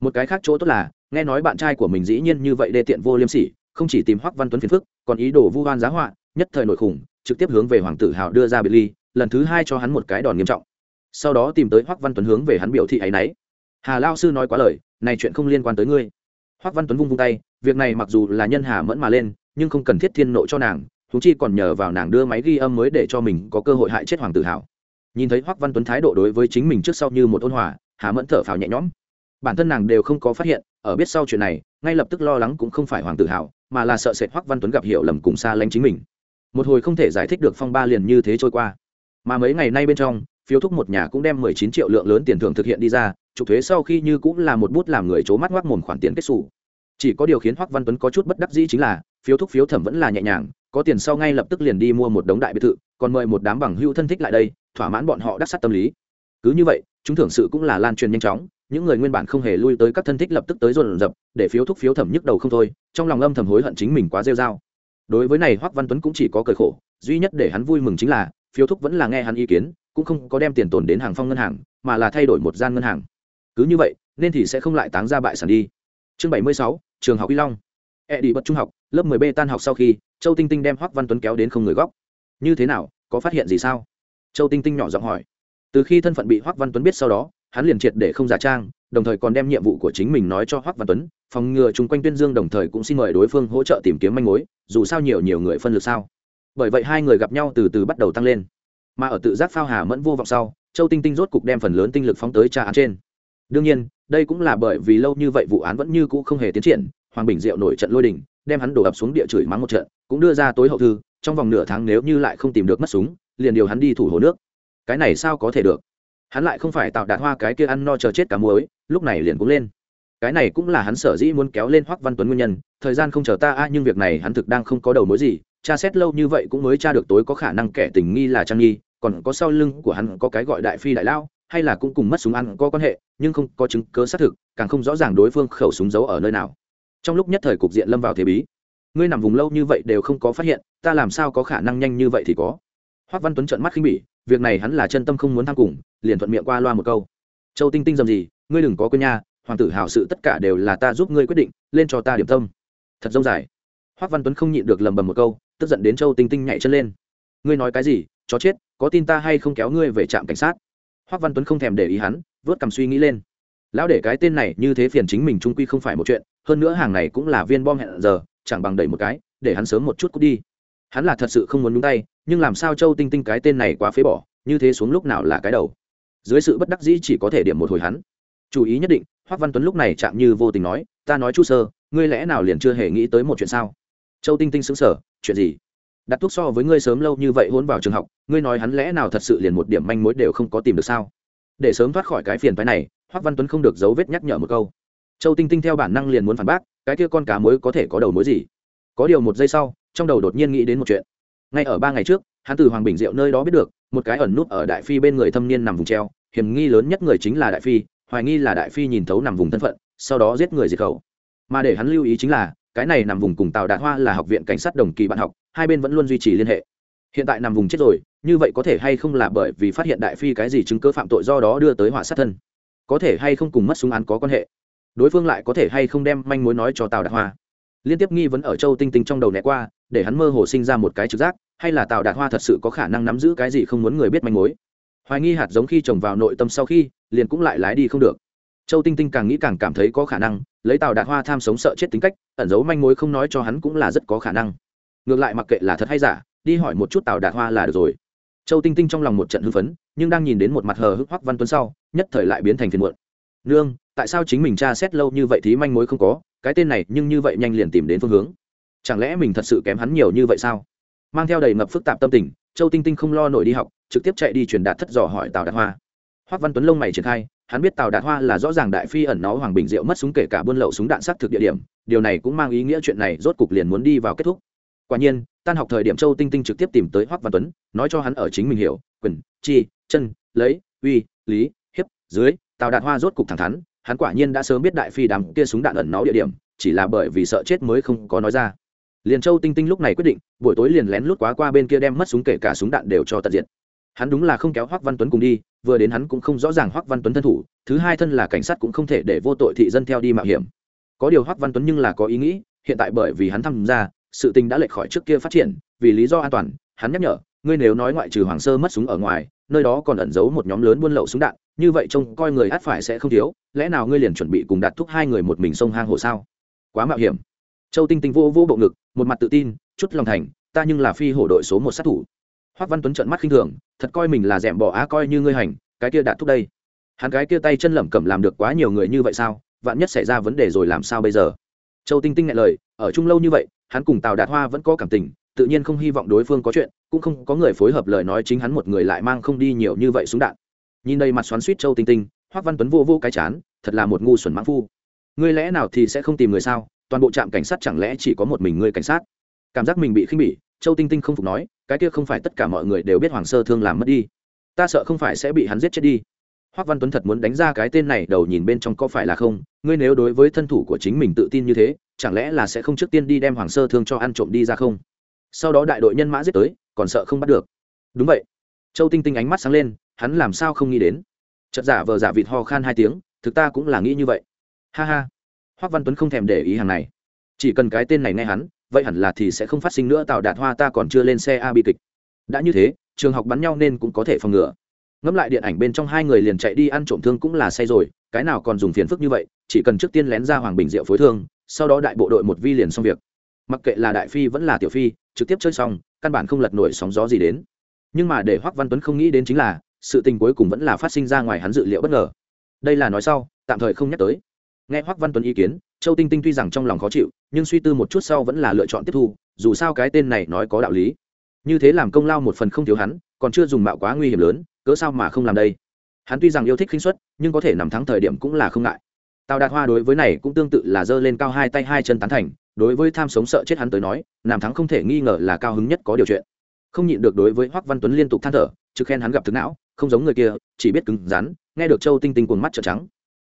Một cái khác chỗ tốt là, nghe nói bạn trai của mình dĩ nhiên như vậy đê tiện vô liêm sỉ không chỉ tìm hoắc văn tuấn phiền phức, còn ý đồ vu oan giá họa, nhất thời nổi khủng, trực tiếp hướng về hoàng tử hào đưa ra biệt ly, lần thứ hai cho hắn một cái đòn nghiêm trọng. Sau đó tìm tới hoắc văn tuấn hướng về hắn biểu thị ấy náy. Hà lao sư nói quá lời, này chuyện không liên quan tới ngươi. Hoắc văn tuấn vung vung tay, việc này mặc dù là nhân hà mẫn mà lên, nhưng không cần thiết thiên nộ cho nàng thú chi còn nhờ vào nàng đưa máy ghi âm mới để cho mình có cơ hội hại chết hoàng tử hào. Nhìn thấy hoắc văn tuấn thái độ đối với chính mình trước sau như một ôn hòa, hà mẫn thở phào nhẹ nhõm. Bản thân nàng đều không có phát hiện, ở biết sau chuyện này, ngay lập tức lo lắng cũng không phải hoàng tử hào mà là sợ sệt hoắc văn tuấn gặp hiểu lầm cùng xa lánh chính mình. Một hồi không thể giải thích được phong ba liền như thế trôi qua. Mà mấy ngày nay bên trong, phiếu thúc một nhà cũng đem mười chín triệu lượng lớn tiền thưởng thực hiện đi ra, trục thuế sau khi như cũng là một bút làm người chố mắt ngoác mồm khoản tiền kết xù. Chỉ có điều khiến hoắc văn tuấn có chút bất đắc dĩ chính là, phiếu thúc phiếu thẩm vẫn là nhẹ nhàng, có tiền sau ngay lập tức liền đi mua một đống đại biệt thự, còn mời một đám bằng hữu thân thích lại đây, thỏa mãn bọn họ đắc sắt tâm lý. Cứ như vậy, chúng thưởng sự cũng là lan truyền nhanh chóng những người nguyên bản không hề lui tới các thân thích lập tức tới dồn dập để phiếu thúc phiếu thẩm nhức đầu không thôi, trong lòng âm thầm hối hận chính mình quá rêu r đối với này, hoắc văn tuấn cũng chỉ có cười khổ, duy nhất để hắn vui mừng chính là, phiếu thúc vẫn là nghe hắn ý kiến, cũng không có đem tiền tồn đến hàng phong ngân hàng, mà là thay đổi một gian ngân hàng. Cứ như vậy, nên thì sẽ không lại táng ra bại sản đi. Chương bảy mươi sáu, trường học y long. E đi bật trung học, lớp mười b tan học sau khi, châu tinh tinh đem hoắc văn tuấn kéo đến không người góc. Như thế nào, có phát hiện gì sao? Châu tinh tinh nhỏ giọng hỏi. Từ khi thân phận bị hoắc văn tuấn biết sau đó hắn liền triệt để không giả trang, đồng thời còn đem nhiệm vụ của chính mình nói cho hoắc văn tuấn, phòng ngừa chung quanh tuyên dương đồng thời cũng xin mời đối phương hỗ trợ tìm kiếm manh mối, dù sao nhiều nhiều người phân lực sao. Bởi vậy hai người gặp nhau từ từ bắt đầu tăng lên. Mà ở tự giác phao hà mẫn vô vọng sau, châu tinh tinh rốt cục đem phần lớn tinh lực phóng tới tra án trên. Đương nhiên, đây cũng là bởi vì lâu như vậy vụ án vẫn như cũ không hề tiến triển, hoàng bình diệu nổi trận lôi đình, đem hắn đổ ập xuống địa chửi mắng một trận, cũng đưa ra tối hậu thư, trong vòng nửa tháng nếu như lại không tìm được mất súng, liền điều hắn đi thủ hồ nước. Cái này sao có thể được? Hắn lại không phải tạo đạt hoa cái kia ăn no chờ chết cả muối, lúc này liền cũng lên. Cái này cũng là hắn sở dĩ muốn kéo lên hoắc văn tuấn nguyên nhân, thời gian không chờ ta, a, nhưng việc này hắn thực đang không có đầu mối gì, tra xét lâu như vậy cũng mới tra được tối có khả năng kẻ tình nghi là trang nghi, còn có sau lưng của hắn có cái gọi đại phi đại lao, hay là cũng cùng mất súng ăn có quan hệ, nhưng không có chứng cớ xác thực, càng không rõ ràng đối phương khẩu súng giấu ở nơi nào. Trong lúc nhất thời cục diện lâm vào thế bí. Ngươi nằm vùng lâu như vậy đều không có phát hiện, ta làm sao có khả năng nhanh như vậy thì có? Hoắc văn tuấn trợn mắt khinh bỉ việc này hắn là chân tâm không muốn tham cùng, liền thuận miệng qua loa một câu. Châu tinh tinh dầm gì, ngươi đừng có quên nha, hoàng tử hào sự tất cả đều là ta giúp ngươi quyết định, lên cho ta điểm tâm. Thật dông dài. Hoắc văn tuấn không nhịn được lầm bầm một câu, tức giận đến châu tinh tinh nhảy chân lên. Ngươi nói cái gì, chó chết, có tin ta hay không kéo ngươi về trạm cảnh sát? Hoắc văn tuấn không thèm để ý hắn, vớt cầm suy nghĩ lên. Lão để cái tên này như thế phiền chính mình trung quy không phải một chuyện, hơn nữa hàng này cũng là viên bom hẹn giờ, chẳng bằng đẩy một cái, để hắn sớm một chút cút đi. Hắn là thật sự không muốn nhúng tay nhưng làm sao châu tinh tinh cái tên này quá phế bỏ, như thế xuống lúc nào là cái đầu? Dưới sự bất đắc dĩ chỉ có thể điểm một hồi hắn. Chú ý nhất định, hoắc văn tuấn lúc này chạm như vô tình nói, ta nói chu sơ, ngươi lẽ nào liền chưa hề nghĩ tới một chuyện sao? Châu tinh tinh xứng sở chuyện gì? Đặt thuốc so với ngươi sớm lâu như vậy hôn vào trường học, ngươi nói hắn lẽ nào thật sự liền một điểm manh mối đều không có tìm được sao? Để sớm thoát khỏi cái phiền phái này, hoắc văn tuấn không được dấu vết nhắc nhở một câu. Châu tinh tinh theo bản năng liền muốn phản bác, cái kia con cá mối có thể có đầu mối gì? Có điều một giây sau, trong đầu đột nhiên nghĩ đến một chuyện ngay ở ba ngày trước, hắn từ hoàng bình diệu nơi đó biết được, một cái ẩn nút ở đại phi bên người thâm niên nằm vùng treo, hiểm nghi lớn nhất người chính là đại phi, hoài nghi là đại phi nhìn thấu nằm vùng thân phận, sau đó giết người diệt khẩu. Mà để hắn lưu ý chính là, cái này nằm vùng cùng tào đạt hoa là học viện cảnh sát đồng kỳ bạn học, hai bên vẫn luôn duy trì liên hệ. Hiện tại nằm vùng chết rồi, như vậy có thể hay không là bởi vì phát hiện đại phi cái gì chứng cứ phạm tội do đó đưa tới họa sát thân? Có thể hay không cùng mất súng án có quan hệ? Đối phương lại có thể hay không đem manh mối nói cho tào đạt hoa? Liên tiếp nghi vấn ở châu tinh tinh trong đầu né qua để hắn mơ hồ sinh ra một cái trực giác, hay là tào đạt hoa thật sự có khả năng nắm giữ cái gì không muốn người biết manh mối. Hoài nghi hạt giống khi trồng vào nội tâm sau khi, liền cũng lại lái đi không được. Châu tinh tinh càng nghĩ càng cảm thấy có khả năng, lấy tào đạt hoa tham sống sợ chết tính cách, ẩn giấu manh mối không nói cho hắn cũng là rất có khả năng. Ngược lại mặc kệ là thật hay giả, đi hỏi một chút tào đạt hoa là được rồi. Châu tinh tinh trong lòng một trận hưng phấn, nhưng đang nhìn đến một mặt hờ hức hoắc văn tuấn sau, nhất thời lại biến thành phiền muộn. Nương, tại sao chính mình tra xét lâu như vậy thì manh mối không có? Cái tên này nhưng như vậy nhanh liền tìm đến phương hướng chẳng lẽ mình thật sự kém hắn nhiều như vậy sao? Mang theo đầy ngập phức tạp tâm tình, châu tinh tinh không lo nổi đi học, trực tiếp chạy đi truyền đạt thất dò hỏi tào đạt hoa. Hoắc văn tuấn lông mày triển khai, hắn biết tào đạt hoa là rõ ràng đại phi ẩn nó hoàng bình diệu mất súng kể cả buôn lậu súng đạn sát thực địa điểm, điều này cũng mang ý nghĩa chuyện này rốt cục liền muốn đi vào kết thúc. Quả nhiên, tan học thời điểm châu tinh tinh trực tiếp tìm tới hoắc văn tuấn, nói cho hắn ở chính mình hiểu, quyền, chi, chân, lấy, uy, lý, hiếp, dưới, tào đạt hoa rốt cục thẳng thắn, hắn quả nhiên đã sớm biết đại phi đám kia súng đạn ẩn nó địa điểm, chỉ là bởi vì sợ chết mới không có nói ra liền châu tinh tinh lúc này quyết định, buổi tối liền lén lút quá qua bên kia đem mất súng kể cả súng đạn đều cho tận diện hắn đúng là không kéo hoắc văn tuấn cùng đi, vừa đến hắn cũng không rõ ràng hoắc văn tuấn thân thủ, thứ hai thân là cảnh sát cũng không thể để vô tội thị dân theo đi mạo hiểm. Có điều hoắc văn tuấn nhưng là có ý nghĩ, hiện tại bởi vì hắn tham gia, sự tình đã lệch khỏi trước kia phát triển, vì lý do an toàn, hắn nhắc nhở, ngươi nếu nói ngoại trừ hoàng sơ mất súng ở ngoài, nơi đó còn ẩn giấu một nhóm lớn buôn lậu súng đạn, như vậy trông coi người át phải sẽ không thiếu, lẽ nào ngươi liền chuẩn bị cùng đặt thúc hai người một mình sông hang hồ sao? Quá mạo hiểm. Châu tinh tinh vô vô bộ ngực một mặt tự tin, chút lòng thành, ta nhưng là phi hổ đội số một sát thủ. Hoắc văn tuấn trợn mắt khinh thường, thật coi mình là dẻm bỏ á coi như ngươi hành, cái kia đạt thúc đây. Hắn cái kia tay chân lẩm cẩm làm được quá nhiều người như vậy sao? Vạn nhất xảy ra vấn đề rồi làm sao bây giờ? Châu tinh tinh ngại lời, ở chung lâu như vậy, hắn cùng tào đạt hoa vẫn có cảm tình, tự nhiên không hy vọng đối phương có chuyện, cũng không có người phối hợp lời nói chính hắn một người lại mang không đi nhiều như vậy súng đạn. Nhìn đây mặt xoắn suýt châu tinh tinh hoắc văn tuấn vô vô cái chán, thật là một ngu xuẩn mãng phu. Ngươi lẽ nào thì sẽ không tìm người sao? Toàn bộ trạm cảnh sát chẳng lẽ chỉ có một mình ngươi cảnh sát? Cảm giác mình bị khinh bỉ, châu tinh tinh không phục nói, cái kia không phải tất cả mọi người đều biết hoàng sơ thương làm mất đi. Ta sợ không phải sẽ bị hắn giết chết đi. Hoắc văn tuấn thật muốn đánh ra cái tên này, đầu nhìn bên trong có phải là không? Ngươi nếu đối với thân thủ của chính mình tự tin như thế, chẳng lẽ là sẽ không trước tiên đi đem hoàng sơ thương cho ăn trộm đi ra không? Sau đó đại đội nhân mã giết tới, còn sợ không bắt được. Đúng vậy. Châu tinh tinh ánh mắt sáng lên, hắn làm sao không nghĩ đến? Chật giả vờ giả vịt ho khan hai tiếng, thực ta cũng là nghĩ như vậy. Ha ha hoắc văn tuấn không thèm để ý hàng này. Chỉ cần cái tên này nghe hắn, vậy hẳn là thì sẽ không phát sinh nữa tạo đạt hoa ta còn chưa lên xe a bi kịch. Đã như thế, trường học bắn nhau nên cũng có thể phòng ngừa. Ngẫm lại điện ảnh bên trong hai người liền chạy đi ăn trộm thương cũng là say rồi, cái nào còn dùng phiền phức như vậy, chỉ cần trước tiên lén ra hoàng bình diệu phối thương, sau đó đại bộ đội một vi liền xong việc. Mặc kệ là đại phi vẫn là tiểu phi, trực tiếp chơi xong, căn bản không lật nổi sóng gió gì đến. Nhưng mà để hoắc văn tuấn không nghĩ đến chính là, sự tình cuối cùng vẫn là phát sinh ra ngoài hắn dự liệu bất ngờ. Đây là nói sau, tạm thời không nhắc tới nghe hoắc văn tuấn ý kiến, châu tinh tinh tuy rằng trong lòng khó chịu, nhưng suy tư một chút sau vẫn là lựa chọn tiếp thu, dù sao cái tên này nói có đạo lý. Như thế làm công lao một phần không thiếu hắn, còn chưa dùng mạo quá nguy hiểm lớn, cớ sao mà không làm đây? Hắn tuy rằng yêu thích khinh suất, nhưng có thể nằm thắng thời điểm cũng là không ngại. Tào đạt hoa đối với này cũng tương tự là giơ lên cao hai tay hai chân tán thành, đối với tham sống sợ chết hắn tới nói, nằm thắng không thể nghi ngờ là cao hứng nhất có điều chuyện. Không nhịn được đối với hoắc văn tuấn liên tục than thở, trực khen hắn gặp thức não, không giống người kia, chỉ biết cứng rắn, nghe được châu tinh tinh cuồng mắt trợn trắng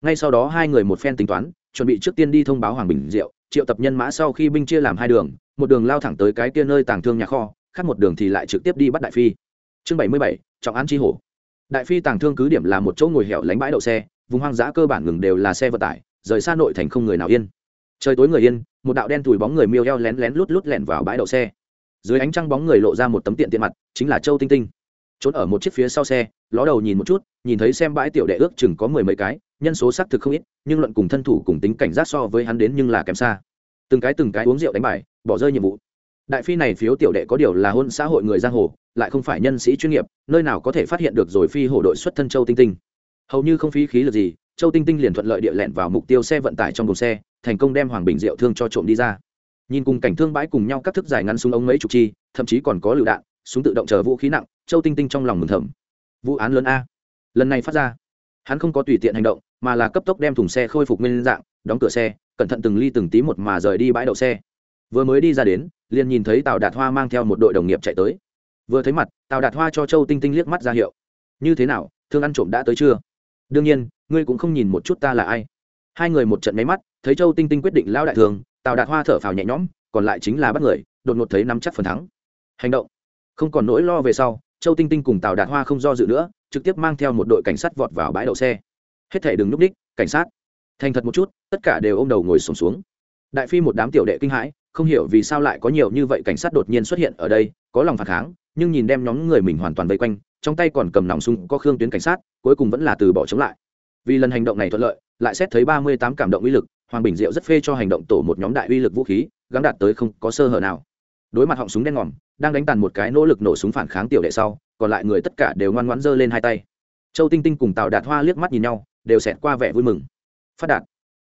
ngay sau đó hai người một phen tính toán, chuẩn bị trước tiên đi thông báo hoàng bình diệu, triệu tập nhân mã sau khi binh chia làm hai đường, một đường lao thẳng tới cái kia nơi tàng thương nhà kho, khác một đường thì lại trực tiếp đi bắt đại phi. Chương bảy mươi bảy, trọng án chi hổ. Đại phi tàng thương cứ điểm là một chỗ ngồi hẻo lánh bãi đậu xe, vùng hoang dã cơ bản ngừng đều là xe vận tải, rời xa nội thành không người nào yên. Trời tối người yên, một đạo đen thùi bóng người miêu eo lén lén lút lút lẻn vào bãi đậu xe. Dưới ánh trăng bóng người lộ ra một tấm tiện tiện mặt, chính là châu tinh tinh. Trốn ở một chiếc phía sau xe, ló đầu nhìn một chút, nhìn thấy xem bãi tiểu đệ ước chừng có mười mấy cái nhân số xác thực không ít, nhưng luận cùng thân thủ cùng tính cảnh giác so với hắn đến nhưng là kém xa. Từng cái từng cái uống rượu đánh bài, bỏ rơi nhiệm vụ. Đại phi này phiếu tiểu đệ có điều là hôn xã hội người giang hồ, lại không phải nhân sĩ chuyên nghiệp, nơi nào có thể phát hiện được rồi phi hổ đội xuất thân châu tinh tinh. Hầu như không phí khí lực gì, châu tinh tinh liền thuận lợi địa lẹn vào mục tiêu xe vận tải trong đồn xe, thành công đem hoàng bình rượu thương cho trộm đi ra. Nhìn cùng cảnh thương bãi cùng nhau các thức dài ngắn súng ống mấy chục chi, thậm chí còn có lựu đạn, súng tự động chờ vũ khí nặng, châu tinh tinh trong lòng mừng thầm. Vụ án lớn a. Lần này phát ra, hắn không có tùy tiện hành động mà là cấp tốc đem thùng xe khôi phục nguyên dạng, đóng cửa xe, cẩn thận từng ly từng tí một mà rời đi bãi đậu xe. Vừa mới đi ra đến, liền nhìn thấy tào đạt hoa mang theo một đội đồng nghiệp chạy tới. Vừa thấy mặt, tào đạt hoa cho châu tinh tinh liếc mắt ra hiệu. Như thế nào, thương ăn trộm đã tới chưa? Đương nhiên, ngươi cũng không nhìn một chút ta là ai. Hai người một trận máy mắt, thấy châu tinh tinh quyết định lao đại thường, tào đạt hoa thở phào nhẹ nhõm, còn lại chính là bắt người, đột ngột thấy nắm chắc phần thắng. Hành động. Không còn nỗi lo về sau, châu tinh tinh cùng tào đạt hoa không do dự nữa, trực tiếp mang theo một đội cảnh sát vọt vào bãi đậu xe hết thể đừng núp đích cảnh sát. Thành thật một chút tất cả đều ôm đầu ngồi sùng xuống, xuống đại phi một đám tiểu đệ kinh hãi không hiểu vì sao lại có nhiều như vậy cảnh sát đột nhiên xuất hiện ở đây có lòng phản kháng nhưng nhìn đem nhóm người mình hoàn toàn vây quanh trong tay còn cầm nòng súng có khương tuyến cảnh sát cuối cùng vẫn là từ bỏ chống lại. Vì lần hành động này thuận lợi lại xét thấy ba mươi tám cảm động uy lực hoàng bình diệu rất phê cho hành động tổ một nhóm đại uy lực vũ khí gắn đạt tới không có sơ hở nào. Đối mặt họng súng đen ngòm đang đánh tàn một cái nỗ lực nổ súng phản kháng tiểu đệ sau còn lại người tất cả đều ngoan ngoãn giơ lên hai tay. Châu tinh tinh cùng tào đạt hoa liếc mắt nhìn nhau đều xẹt qua vẻ vui mừng. Phát đạt.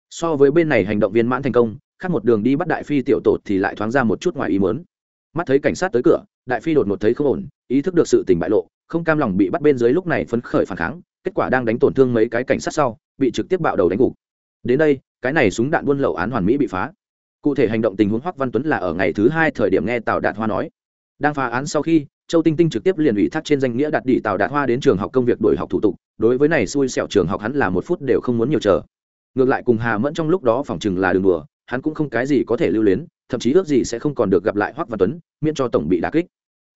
So với bên này hành động viên mãn thành công, khác một đường đi bắt đại phi tiểu tổ thì lại thoáng ra một chút ngoài ý muốn. Mắt thấy cảnh sát tới cửa, đại phi đột ngột thấy không ổn, ý thức được sự tình bại lộ, không cam lòng bị bắt bên dưới lúc này phấn khởi phản kháng, kết quả đang đánh tổn thương mấy cái cảnh sát sau, bị trực tiếp bạo đầu đánh gục. Đến đây, cái này súng đạn buôn lậu án hoàn mỹ bị phá. Cụ thể hành động tình huống hoắc văn tuấn là ở ngày thứ hai thời điểm nghe tào đạt hoa nói. Đang phá án sau khi châu tinh tinh trực tiếp liền ủy thác trên danh nghĩa đặt đi tào đạt hoa đến trường học công việc đổi học thủ tục, đối với này xui xẻo trường học hắn là một phút đều không muốn nhiều chờ. Ngược lại cùng hà mẫn trong lúc đó phỏng chừng là đường đùa, hắn cũng không cái gì có thể lưu luyến, thậm chí ước gì sẽ không còn được gặp lại hoắc văn tuấn, miễn cho tổng bị đà kích.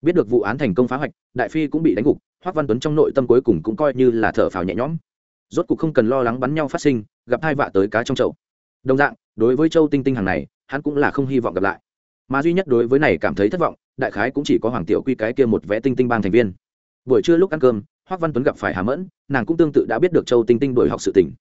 Biết được vụ án thành công phá hoạch, đại phi cũng bị đánh gục, hoắc văn tuấn trong nội tâm cuối cùng cũng coi như là thở phào nhẹ nhõm. Rốt cuộc không cần lo lắng bắn nhau phát sinh, gặp hai vạ tới cá trong chậu. Đồng dạng, đối với châu tinh tinh hàng này, hắn cũng là không hy vọng gặp lại. Mà duy nhất đối với này cảm thấy thất vọng đại khái cũng chỉ có hoàng tiểu quy cái kia một vẽ tinh tinh bang thành viên. Buổi trưa lúc ăn cơm hoắc văn tuấn gặp phải hà mẫn, nàng cũng tương tự đã biết được châu tinh tinh đổi học sự tỉnh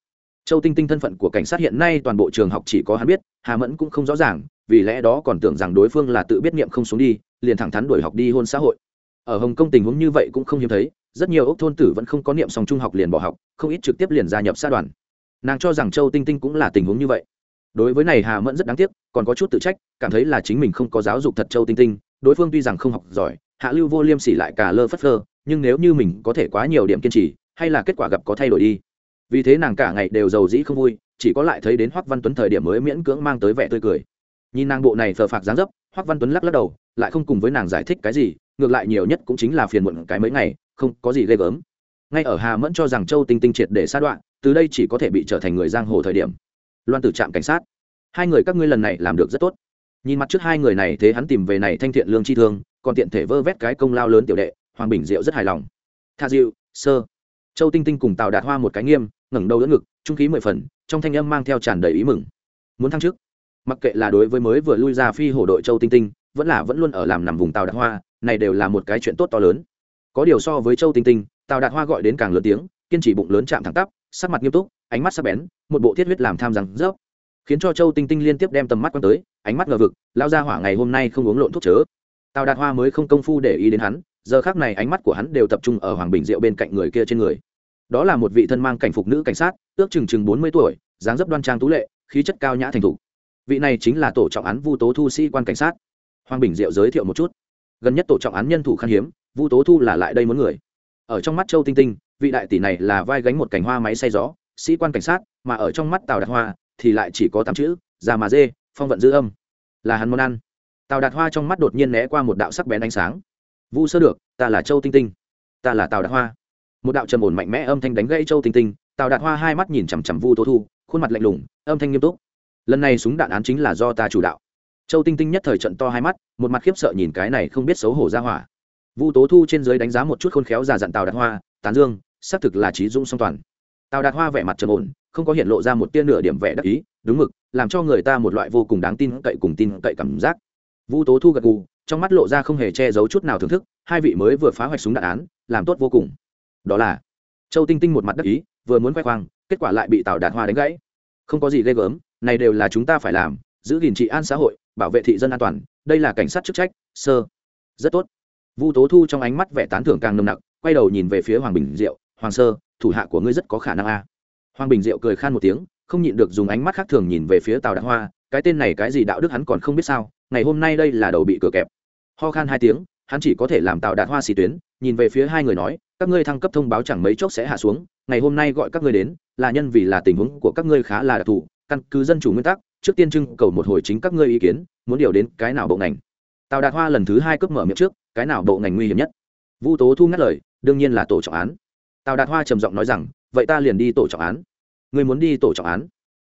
châu tinh tinh thân phận của cảnh sát hiện nay toàn bộ trường học chỉ có hắn biết, hà mẫn cũng không rõ ràng, vì lẽ đó còn tưởng rằng đối phương là tự biết niệm không xuống đi, liền thẳng thắn đuổi học đi hôn xã hội. Ở hồng kông tình huống như vậy cũng không hiếm thấy, rất nhiều ốc thôn tử vẫn không có niệm xong trung học liền bỏ học, không ít trực tiếp liền gia nhập xã đoàn. Nàng cho rằng châu tinh tinh cũng là tình huống như vậy. Đối với này hà mẫn rất đáng tiếc, còn có chút tự trách, cảm thấy là chính mình không có giáo dục thật châu tinh tinh đối phương tuy rằng không học giỏi, hạ lưu vô liêm sỉ lại cả lơ phất lơ, nhưng nếu như mình có thể quá nhiều điểm kiên trì, hay là kết quả gặp có thay đổi đi. Vì thế nàng cả ngày đều giàu dĩ không vui, chỉ có lại thấy đến hoắc văn tuấn thời điểm mới miễn cưỡng mang tới vẻ tươi cười. Nhìn nàng bộ này thờ phạc dáng dấp, hoắc văn tuấn lắc lắc đầu, lại không cùng với nàng giải thích cái gì, ngược lại nhiều nhất cũng chính là phiền muộn cái mấy ngày, không có gì ghê gớm. Ngay ở hà mẫn cho rằng châu tinh tinh triệt để sa đoạn, từ đây chỉ có thể bị trở thành người giang hồ thời điểm. Loan tử trạm cảnh sát. Hai người các ngươi lần này làm được rất tốt nhìn mặt trước hai người này thế hắn tìm về này thanh thiện lương chi thương, còn tiện thể vơ vét cái công lao lớn tiểu đệ, hoàng bình diệu rất hài lòng. Tha diệu, sơ. Châu tinh tinh cùng tào đạt hoa một cái nghiêm, ngẩng đầu đỡ ngực, trung khí mười phần, trong thanh âm mang theo tràn đầy ý mừng. Muốn thăng chức? Mặc kệ là đối với mới vừa lui ra phi hổ đội châu tinh tinh, vẫn là vẫn luôn ở làm nằm vùng tàu đạt hoa, này đều là một cái chuyện tốt to lớn. Có điều so với châu tinh tinh tàu đạt hoa gọi đến càng lớn tiếng, kiên trì bụng lớn chạm thẳng tắp, sắc mặt nghiêm túc, ánh mắt sắc bén, một bộ thiết huyết làm tham rằng rớp, khiến cho châu tinh tinh liên tiếp đem tầm mắt quăng tới ánh mắt ngờ vực lao ra hỏa ngày hôm nay không uống lộn thuốc chớ. Tào đạt hoa mới không công phu để ý đến hắn, giờ khác này ánh mắt của hắn đều tập trung ở hoàng bình diệu bên cạnh người kia trên người. Đó là một vị thân mang cảnh phục nữ cảnh sát, ước chừng chừng bốn mươi tuổi, dáng dấp đoan trang tú lệ, khí chất cao nhã thành thục. Vị này chính là tổ trọng án vu tố thu sĩ quan cảnh sát. Hoàng bình diệu giới thiệu một chút. Gần nhất tổ trọng án nhân thủ khan hiếm, vu tố thu là lại đây muốn người. Ở trong mắt châu tinh tinh, vị đại tỷ này là vai gánh một cành hoa máy xay gió, sĩ quan cảnh sát, mà ở trong mắt tào đạt hoa thì lại chỉ có tám chữ, già mà dê phong vận dư âm. Là hắn món ăn. Tào đạt hoa trong mắt đột nhiên né qua một đạo sắc bén ánh sáng. Vu sơ được, ta là châu tinh tinh. Ta là tào đạt hoa. Một đạo trầm ổn mạnh mẽ âm thanh đánh gãy châu tinh tinh. Tào đạt hoa hai mắt nhìn chằm chằm vu tố thu, khuôn mặt lạnh lùng, âm thanh nghiêm túc. Lần này súng đạn án chính là do ta chủ đạo. Châu tinh tinh nhất thời trận to hai mắt, một mặt khiếp sợ nhìn cái này không biết xấu hổ ra hỏa. Vu tố thu trên dưới đánh giá một chút khôn khéo già dặn tào đạt hoa, tán dương, xác thực là trí dung song toàn. Tào đạt hoa vẻ mặt trầm ổn không có hiện lộ ra một tia nửa điểm vẻ đắc ý, đúng mực, làm cho người ta một loại vô cùng đáng tin cậy cùng tin cậy cảm giác. Vu tố thu gật gù, trong mắt lộ ra không hề che giấu chút nào thưởng thức, hai vị mới vừa phá hoạch súng đạn án, làm tốt vô cùng. Đó là, châu tinh tinh một mặt đắc ý, vừa muốn khoe khoang, kết quả lại bị tào đạt hoa đánh gãy. Không có gì ghê gớm, này đều là chúng ta phải làm, giữ gìn trị an xã hội, bảo vệ thị dân an toàn, đây là cảnh sát chức trách, sơ. Rất tốt. Vu tố thu trong ánh mắt vẻ tán thưởng càng nồng nặc, quay đầu nhìn về phía hoàng bình diệu, hoàng sơ, thủ hạ của ngươi rất có khả năng a hoàng bình diệu cười khan một tiếng, không nhịn được dùng ánh mắt khác thường nhìn về phía tào đạt hoa, cái tên này cái gì đạo đức hắn còn không biết sao, ngày hôm nay đây là đầu bị cửa kẹp. Ho khan hai tiếng, hắn chỉ có thể làm tào đạt hoa xì tuyến, nhìn về phía hai người nói, các ngươi thăng cấp thông báo chẳng mấy chốc sẽ hạ xuống, ngày hôm nay gọi các ngươi đến, là nhân vì là tình huống của các ngươi khá là đặc thù, căn cứ dân chủ nguyên tắc, trước tiên trưng cầu một hồi chính các ngươi ý kiến, muốn điều đến cái nào bộ ngành. Tào đạt hoa lần thứ hai cướp mở miệng trước, cái nào bộ ngành nguy hiểm nhất? Vu tố thu ngắt lời, đương nhiên là tổ trọng án. Tào đạt hoa trầm giọng nói rằng vậy ta liền đi tổ trọng án. Người muốn đi tổ trọng án?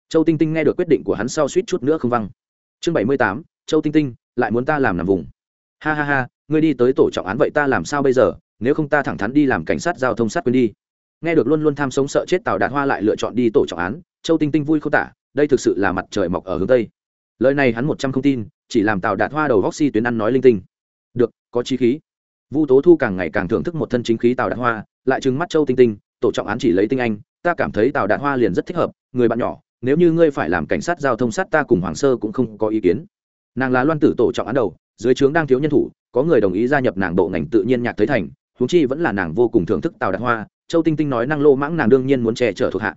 Châu tinh tinh nghe được quyết định của hắn sau suýt chút nữa không văng. Chương bảy mươi tám, châu tinh tinh, lại muốn ta làm nằm vùng. Ha ha ha, ngươi đi tới tổ trọng án vậy ta làm sao bây giờ? Nếu không ta thẳng thắn đi làm cảnh sát giao thông sát quên đi. Nghe được luôn luôn tham sống sợ chết tào đạt hoa lại lựa chọn đi tổ trọng án, châu tinh tinh vui không tả, đây thực sự là mặt trời mọc ở hướng tây. Lời này hắn một trăm không tin, chỉ làm tào đạt hoa đầu vóc si tuyến ăn nói linh tinh. Được, có trí khí. Vu tố thu càng ngày càng thưởng thức một thân chính khí tào đạt hoa, lại trừng mắt châu tinh tinh tổ trọng án chỉ lấy tinh anh, ta cảm thấy tào đạt hoa liền rất thích hợp, người bạn nhỏ, nếu như ngươi phải làm cảnh sát giao thông sát ta cùng hoàng sơ cũng không có ý kiến. Nàng là loan tử tổ trọng án đầu, dưới trướng đang thiếu nhân thủ, có người đồng ý gia nhập nàng bộ ngành tự nhiên nhạc thấy thành, huống chi vẫn là nàng vô cùng thưởng thức tào đạt hoa, châu tinh tinh nói năng lô mãng nàng đương nhiên muốn che chở thuộc hạ.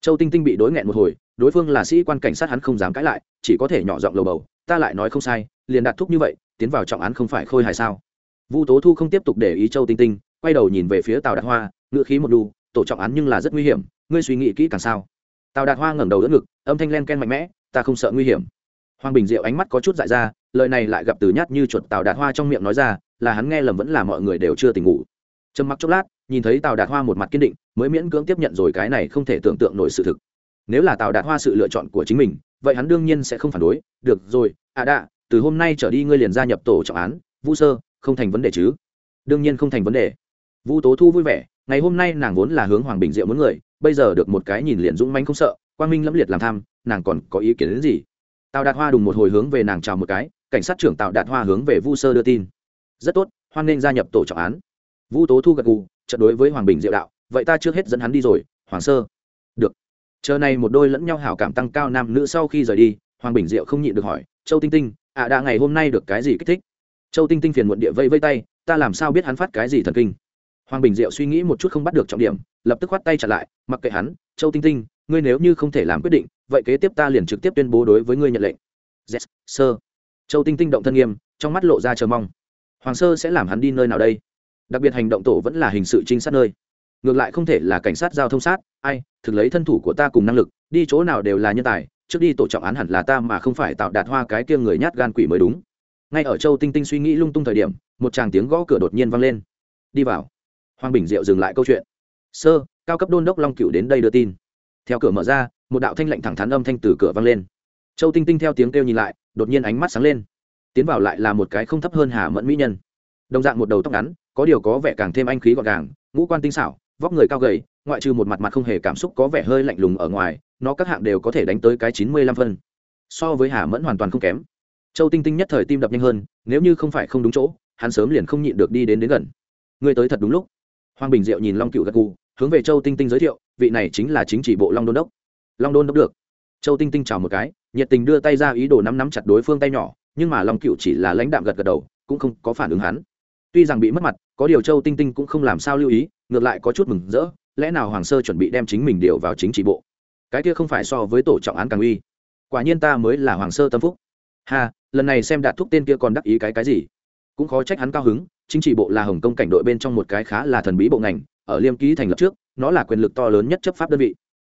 Châu tinh tinh bị đối nghẹn một hồi, đối phương là sĩ quan cảnh sát hắn không dám cãi lại, chỉ có thể nhỏ giọng lầu bầu, ta lại nói không sai, liền đạt thúc như vậy, tiến vào trọng án không phải khôi hài sao? Vu tố thu không tiếp tục để ý châu tinh tinh, quay đầu nhìn về phía tào đạt hoa ngựa khí một đu tổ trọng án nhưng là rất nguy hiểm, ngươi suy nghĩ kỹ càng sao? Tào đạt hoa ngẩng đầu đỡ ngực, âm thanh len ken mạnh mẽ, ta không sợ nguy hiểm. Hoàng bình diệu ánh mắt có chút dại ra, lời này lại gặp từ nhát như chuột tào đạt hoa trong miệng nói ra, là hắn nghe lầm vẫn là mọi người đều chưa tỉnh ngủ. Trầm mặc chốc lát, nhìn thấy tào đạt hoa một mặt kiên định, mới miễn cưỡng tiếp nhận rồi cái này không thể tưởng tượng nổi sự thực. Nếu là tào đạt hoa sự lựa chọn của chính mình, vậy hắn đương nhiên sẽ không phản đối. Được rồi à đạ, từ hôm nay trở đi ngươi liền gia nhập tổ trọng án. Vu sơ, không thành vấn đề chứ? Đương nhiên không thành vấn đề. Vu tố thu vui vẻ ngày hôm nay nàng vốn là hướng hoàng bình diệu muốn người, bây giờ được một cái nhìn liền dũng manh không sợ, quang minh lẫm liệt làm tham, nàng còn có ý kiến đến gì? Tào đạt hoa đùng một hồi hướng về nàng chào một cái, cảnh sát trưởng tào đạt hoa hướng về vu sơ đưa tin. Rất tốt, hoan nên gia nhập tổ trọng án. Vu tố thu gật gù trận đối với hoàng bình diệu đạo, vậy ta trước hết dẫn hắn đi rồi, hoàng sơ. Được. Chờ này một đôi lẫn nhau hảo cảm tăng cao nam nữ sau khi rời đi, hoàng bình diệu không nhịn được hỏi, châu tinh tinh, ạ à đã ngày hôm nay được cái gì kích thích? Châu tinh tinh phiền muộn địa vây vây tay, ta làm sao biết hắn phát cái gì thần kinh? Hoàng bình diệu suy nghĩ một chút không bắt được trọng điểm lập tức khoát tay trả lại mặc kệ hắn châu tinh tinh ngươi nếu như không thể làm quyết định vậy kế tiếp ta liền trực tiếp tuyên bố đối với ngươi nhận lệnh. Yes, sơ châu tinh tinh động thân nghiêm trong mắt lộ ra chờ mong. Hoàng sơ sẽ làm hắn đi nơi nào đây? Đặc biệt hành động tổ vẫn là hình sự trinh sát nơi. Ngược lại không thể là cảnh sát giao thông sát ai thực lấy thân thủ của ta cùng năng lực đi chỗ nào đều là nhân tài trước đi tổ trọng án hẳn là ta mà không phải tạo đạt hoa cái kia người nhát gan quỷ mới đúng. Ngay ở châu tinh tinh suy nghĩ lung tung thời điểm một chàng tiếng gõ cửa đột nhiên vang lên. Đi vào hoàng bình diệu dừng lại câu chuyện. Sơ, cao cấp đôn đốc long cựu đến đây đưa tin. Theo cửa mở ra, một đạo thanh lệnh thẳng thắn âm thanh từ cửa vang lên. Châu tinh tinh theo tiếng kêu nhìn lại, đột nhiên ánh mắt sáng lên. Tiến vào lại là một cái không thấp hơn hà mẫn mỹ nhân. Đồng dạng một đầu tóc ngắn, có điều có vẻ càng thêm anh khí gọn gàng, ngũ quan tinh xảo, vóc người cao gầy, ngoại trừ một mặt mặt không hề cảm xúc có vẻ hơi lạnh lùng ở ngoài, nó các hạng đều có thể đánh tới cái chín mươi lăm phân. So với hà mẫn hoàn toàn không kém. Châu tinh tinh nhất thời tim đập nhanh hơn, nếu như không phải không đúng chỗ, hắn sớm liền không nhịn được đi đến đến gần. Ngươi tới thật đúng lúc hoàng bình diệu nhìn long cựu gật gù, hướng về châu tinh tinh giới thiệu vị này chính là chính trị bộ long đôn đốc. Long đôn đốc được. Châu tinh tinh chào một cái nhiệt tình đưa tay ra ý đồ nắm nắm chặt đối phương tay nhỏ nhưng mà long cựu chỉ là lãnh đạm gật gật đầu cũng không có phản ứng hắn. Tuy rằng bị mất mặt có điều châu tinh tinh cũng không làm sao lưu ý ngược lại có chút mừng rỡ lẽ nào hoàng sơ chuẩn bị đem chính mình điều vào chính trị bộ? Cái kia không phải so với tổ trọng án càng uy. Quả nhiên ta mới là hoàng sơ tâm phúc. Ha lần này xem đạt thúc tên kia còn đắc ý cái cái gì? Cũng khó trách hắn cao hứng chính trị bộ là hồng công cảnh đội bên trong một cái khá là thần bí bộ ngành, ở liêm ký thành lập trước, nó là quyền lực to lớn nhất chấp pháp đơn vị.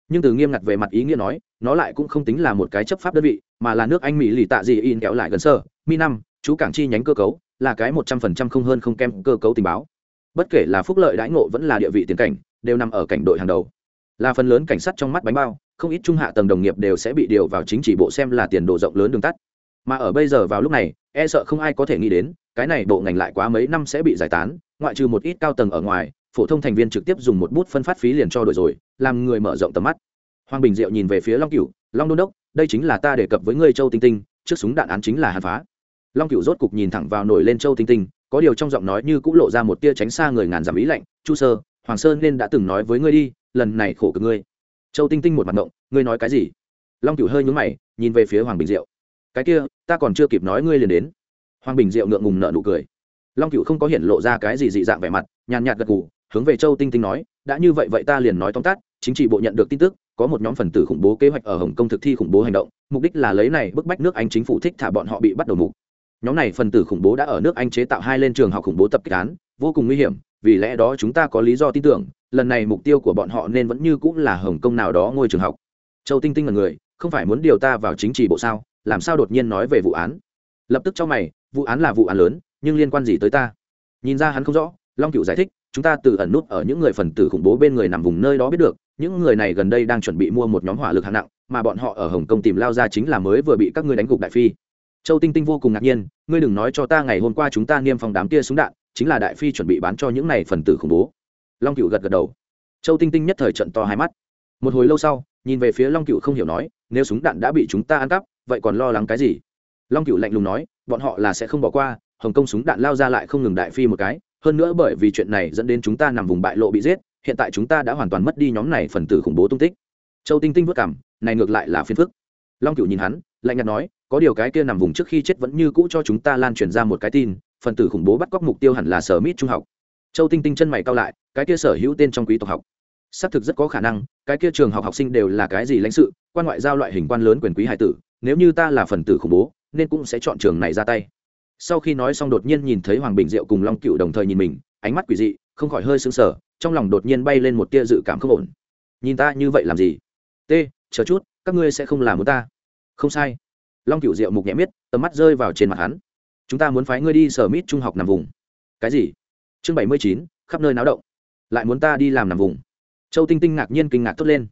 Nhưng từ nghiêm ngặt về mặt ý nghĩa nói, nó lại cũng không tính là một cái chấp pháp đơn vị, mà là nước anh mỹ lì tạ gì in kéo lại gần sơ, mi năm, chú cảng chi nhánh cơ cấu, là cái một trăm phần trăm không hơn không kem cơ cấu tình báo. Bất kể là phúc lợi đãi ngộ vẫn là địa vị tiền cảnh, đều nằm ở cảnh đội hàng đầu. Là phần lớn cảnh sát trong mắt bánh bao, không ít trung hạ tầng đồng nghiệp đều sẽ bị điều vào chính trị bộ xem là tiền độ rộng lớn đường tắt mà ở bây giờ vào lúc này e sợ không ai có thể nghĩ đến, cái này bộ ngành lại quá mấy năm sẽ bị giải tán, ngoại trừ một ít cao tầng ở ngoài, phổ thông thành viên trực tiếp dùng một bút phân phát phí liền cho đổi rồi, làm người mở rộng tầm mắt. Hoàng bình diệu nhìn về phía long cửu, long đôn đốc, đây chính là ta đề cập với ngươi châu tinh tinh, trước súng đạn án chính là hàn phá. Long cửu rốt cục nhìn thẳng vào nổi lên châu tinh tinh, có điều trong giọng nói như cũng lộ ra một tia tránh xa người ngàn dặm ý lạnh, chu sơ, hoàng sơn nên đã từng nói với ngươi đi, lần này khổ cực ngươi. Châu tinh tinh một mặt ngộng, ngươi nói cái gì? Long cửu hơi nhúng mày, nhìn về phía hoàng bình diệu cái kia, ta còn chưa kịp nói ngươi liền đến. Hoàng bình diệu ngượng ngùng nợ nụ cười. Long cựu không có hiện lộ ra cái gì dị dạng vẻ mặt, nhàn nhạt gật gù, hướng về châu tinh tinh nói, đã như vậy vậy ta liền nói tóm tắt, chính trị bộ nhận được tin tức, có một nhóm phần tử khủng bố kế hoạch ở hồng kông thực thi khủng bố hành động, mục đích là lấy này bức bách nước anh chính phủ thích thả bọn họ bị bắt đầu mục. Nhóm này phần tử khủng bố đã ở nước anh chế tạo hai lên trường học khủng bố tập kích án, vô cùng nguy hiểm, vì lẽ đó chúng ta có lý do tin tưởng, lần này mục tiêu của bọn họ nên vẫn như cũng là hồng kông nào đó ngôi trường học. Châu tinh tinh là người, không phải muốn điều ta vào chính trị bộ sao? Làm sao đột nhiên nói về vụ án? Lập tức cho mày, vụ án là vụ án lớn, nhưng liên quan gì tới ta? Nhìn ra hắn không rõ, long cựu giải thích, chúng ta từ ẩn nút ở những người phần tử khủng bố bên người nằm vùng nơi đó biết được, những người này gần đây đang chuẩn bị mua một nhóm hỏa lực hạng nặng, mà bọn họ ở hồng kông tìm lao ra chính là mới vừa bị các ngươi đánh gục đại phi. Châu tinh tinh vô cùng ngạc nhiên, ngươi đừng nói cho ta ngày hôm qua chúng ta niêm phòng đám kia súng đạn, chính là đại phi chuẩn bị bán cho những này phần tử khủng bố. Long cựu gật gật đầu. Châu tinh tinh nhất thời trận to hai mắt. Một hồi lâu sau, nhìn về phía long cựu không hiểu nói, nếu súng đạn đã bị chúng ta ăn cắp vậy còn lo lắng cái gì? Long cựu lạnh lùng nói, bọn họ là sẽ không bỏ qua, hồng kông súng đạn lao ra lại không ngừng đại phi một cái, hơn nữa bởi vì chuyện này dẫn đến chúng ta nằm vùng bại lộ bị giết, hiện tại chúng ta đã hoàn toàn mất đi nhóm này phần tử khủng bố tung tích. Châu tinh tinh vất cảm, này ngược lại là phiền phức. Long cựu nhìn hắn, lạnh nhạt nói, có điều cái kia nằm vùng trước khi chết vẫn như cũ cho chúng ta lan truyền ra một cái tin, phần tử khủng bố bắt cóc mục tiêu hẳn là sở mít trung học. Châu tinh tinh chân mày cao lại, cái kia sở hữu tên trong quý tộc học. Xác thực rất có khả năng, cái kia trường học học sinh đều là cái gì lãnh sự, quan ngoại giao loại hình quan lớn quyền quý hải tử nếu như ta là phần tử khủng bố, nên cũng sẽ chọn trường này ra tay. Sau khi nói xong đột nhiên nhìn thấy hoàng bình diệu cùng long cựu đồng thời nhìn mình, ánh mắt quỷ dị, không khỏi hơi sững sờ, trong lòng đột nhiên bay lên một tia dự cảm không ổn. Nhìn ta như vậy làm gì? T, chờ chút, các ngươi sẽ không làm muốn ta. Không sai. Long cựu diệu mục nhẹ miết, tầm mắt rơi vào trên mặt hắn. Chúng ta muốn phái ngươi đi sở mít trung học nằm vùng. Cái gì? Chương bảy mươi chín, khắp nơi náo động. Lại muốn ta đi làm nằm vùng. Châu tinh tinh ngạc nhiên kinh ngạc thốt lên.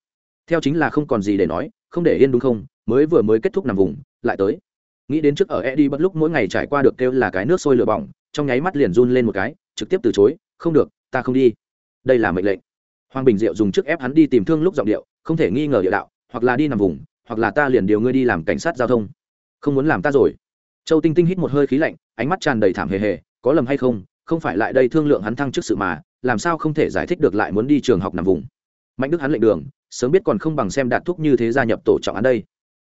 Theo chính là không còn gì để nói không để yên đúng không, mới vừa mới kết thúc nằm vùng, lại tới. Nghĩ đến trước ở eddie bất lúc mỗi ngày trải qua được kêu là cái nước sôi lửa bỏng, trong nháy mắt liền run lên một cái, trực tiếp từ chối, không được, ta không đi. Đây là mệnh lệnh. Hoàng bình diệu dùng trước ép hắn đi tìm thương lúc giọng điệu, không thể nghi ngờ địa đạo, hoặc là đi nằm vùng, hoặc là ta liền điều ngươi đi làm cảnh sát giao thông. Không muốn làm ta rồi. Châu tinh tinh hít một hơi khí lạnh, ánh mắt tràn đầy thảm hề hề, có lầm hay không? Không phải lại đây thương lượng hắn thăng trước sự mà, làm sao không thể giải thích được lại muốn đi trường học nằm vùng? Mạnh đức hắn lệnh đường sớm biết còn không bằng xem đạt thúc như thế gia nhập tổ trọng án đây.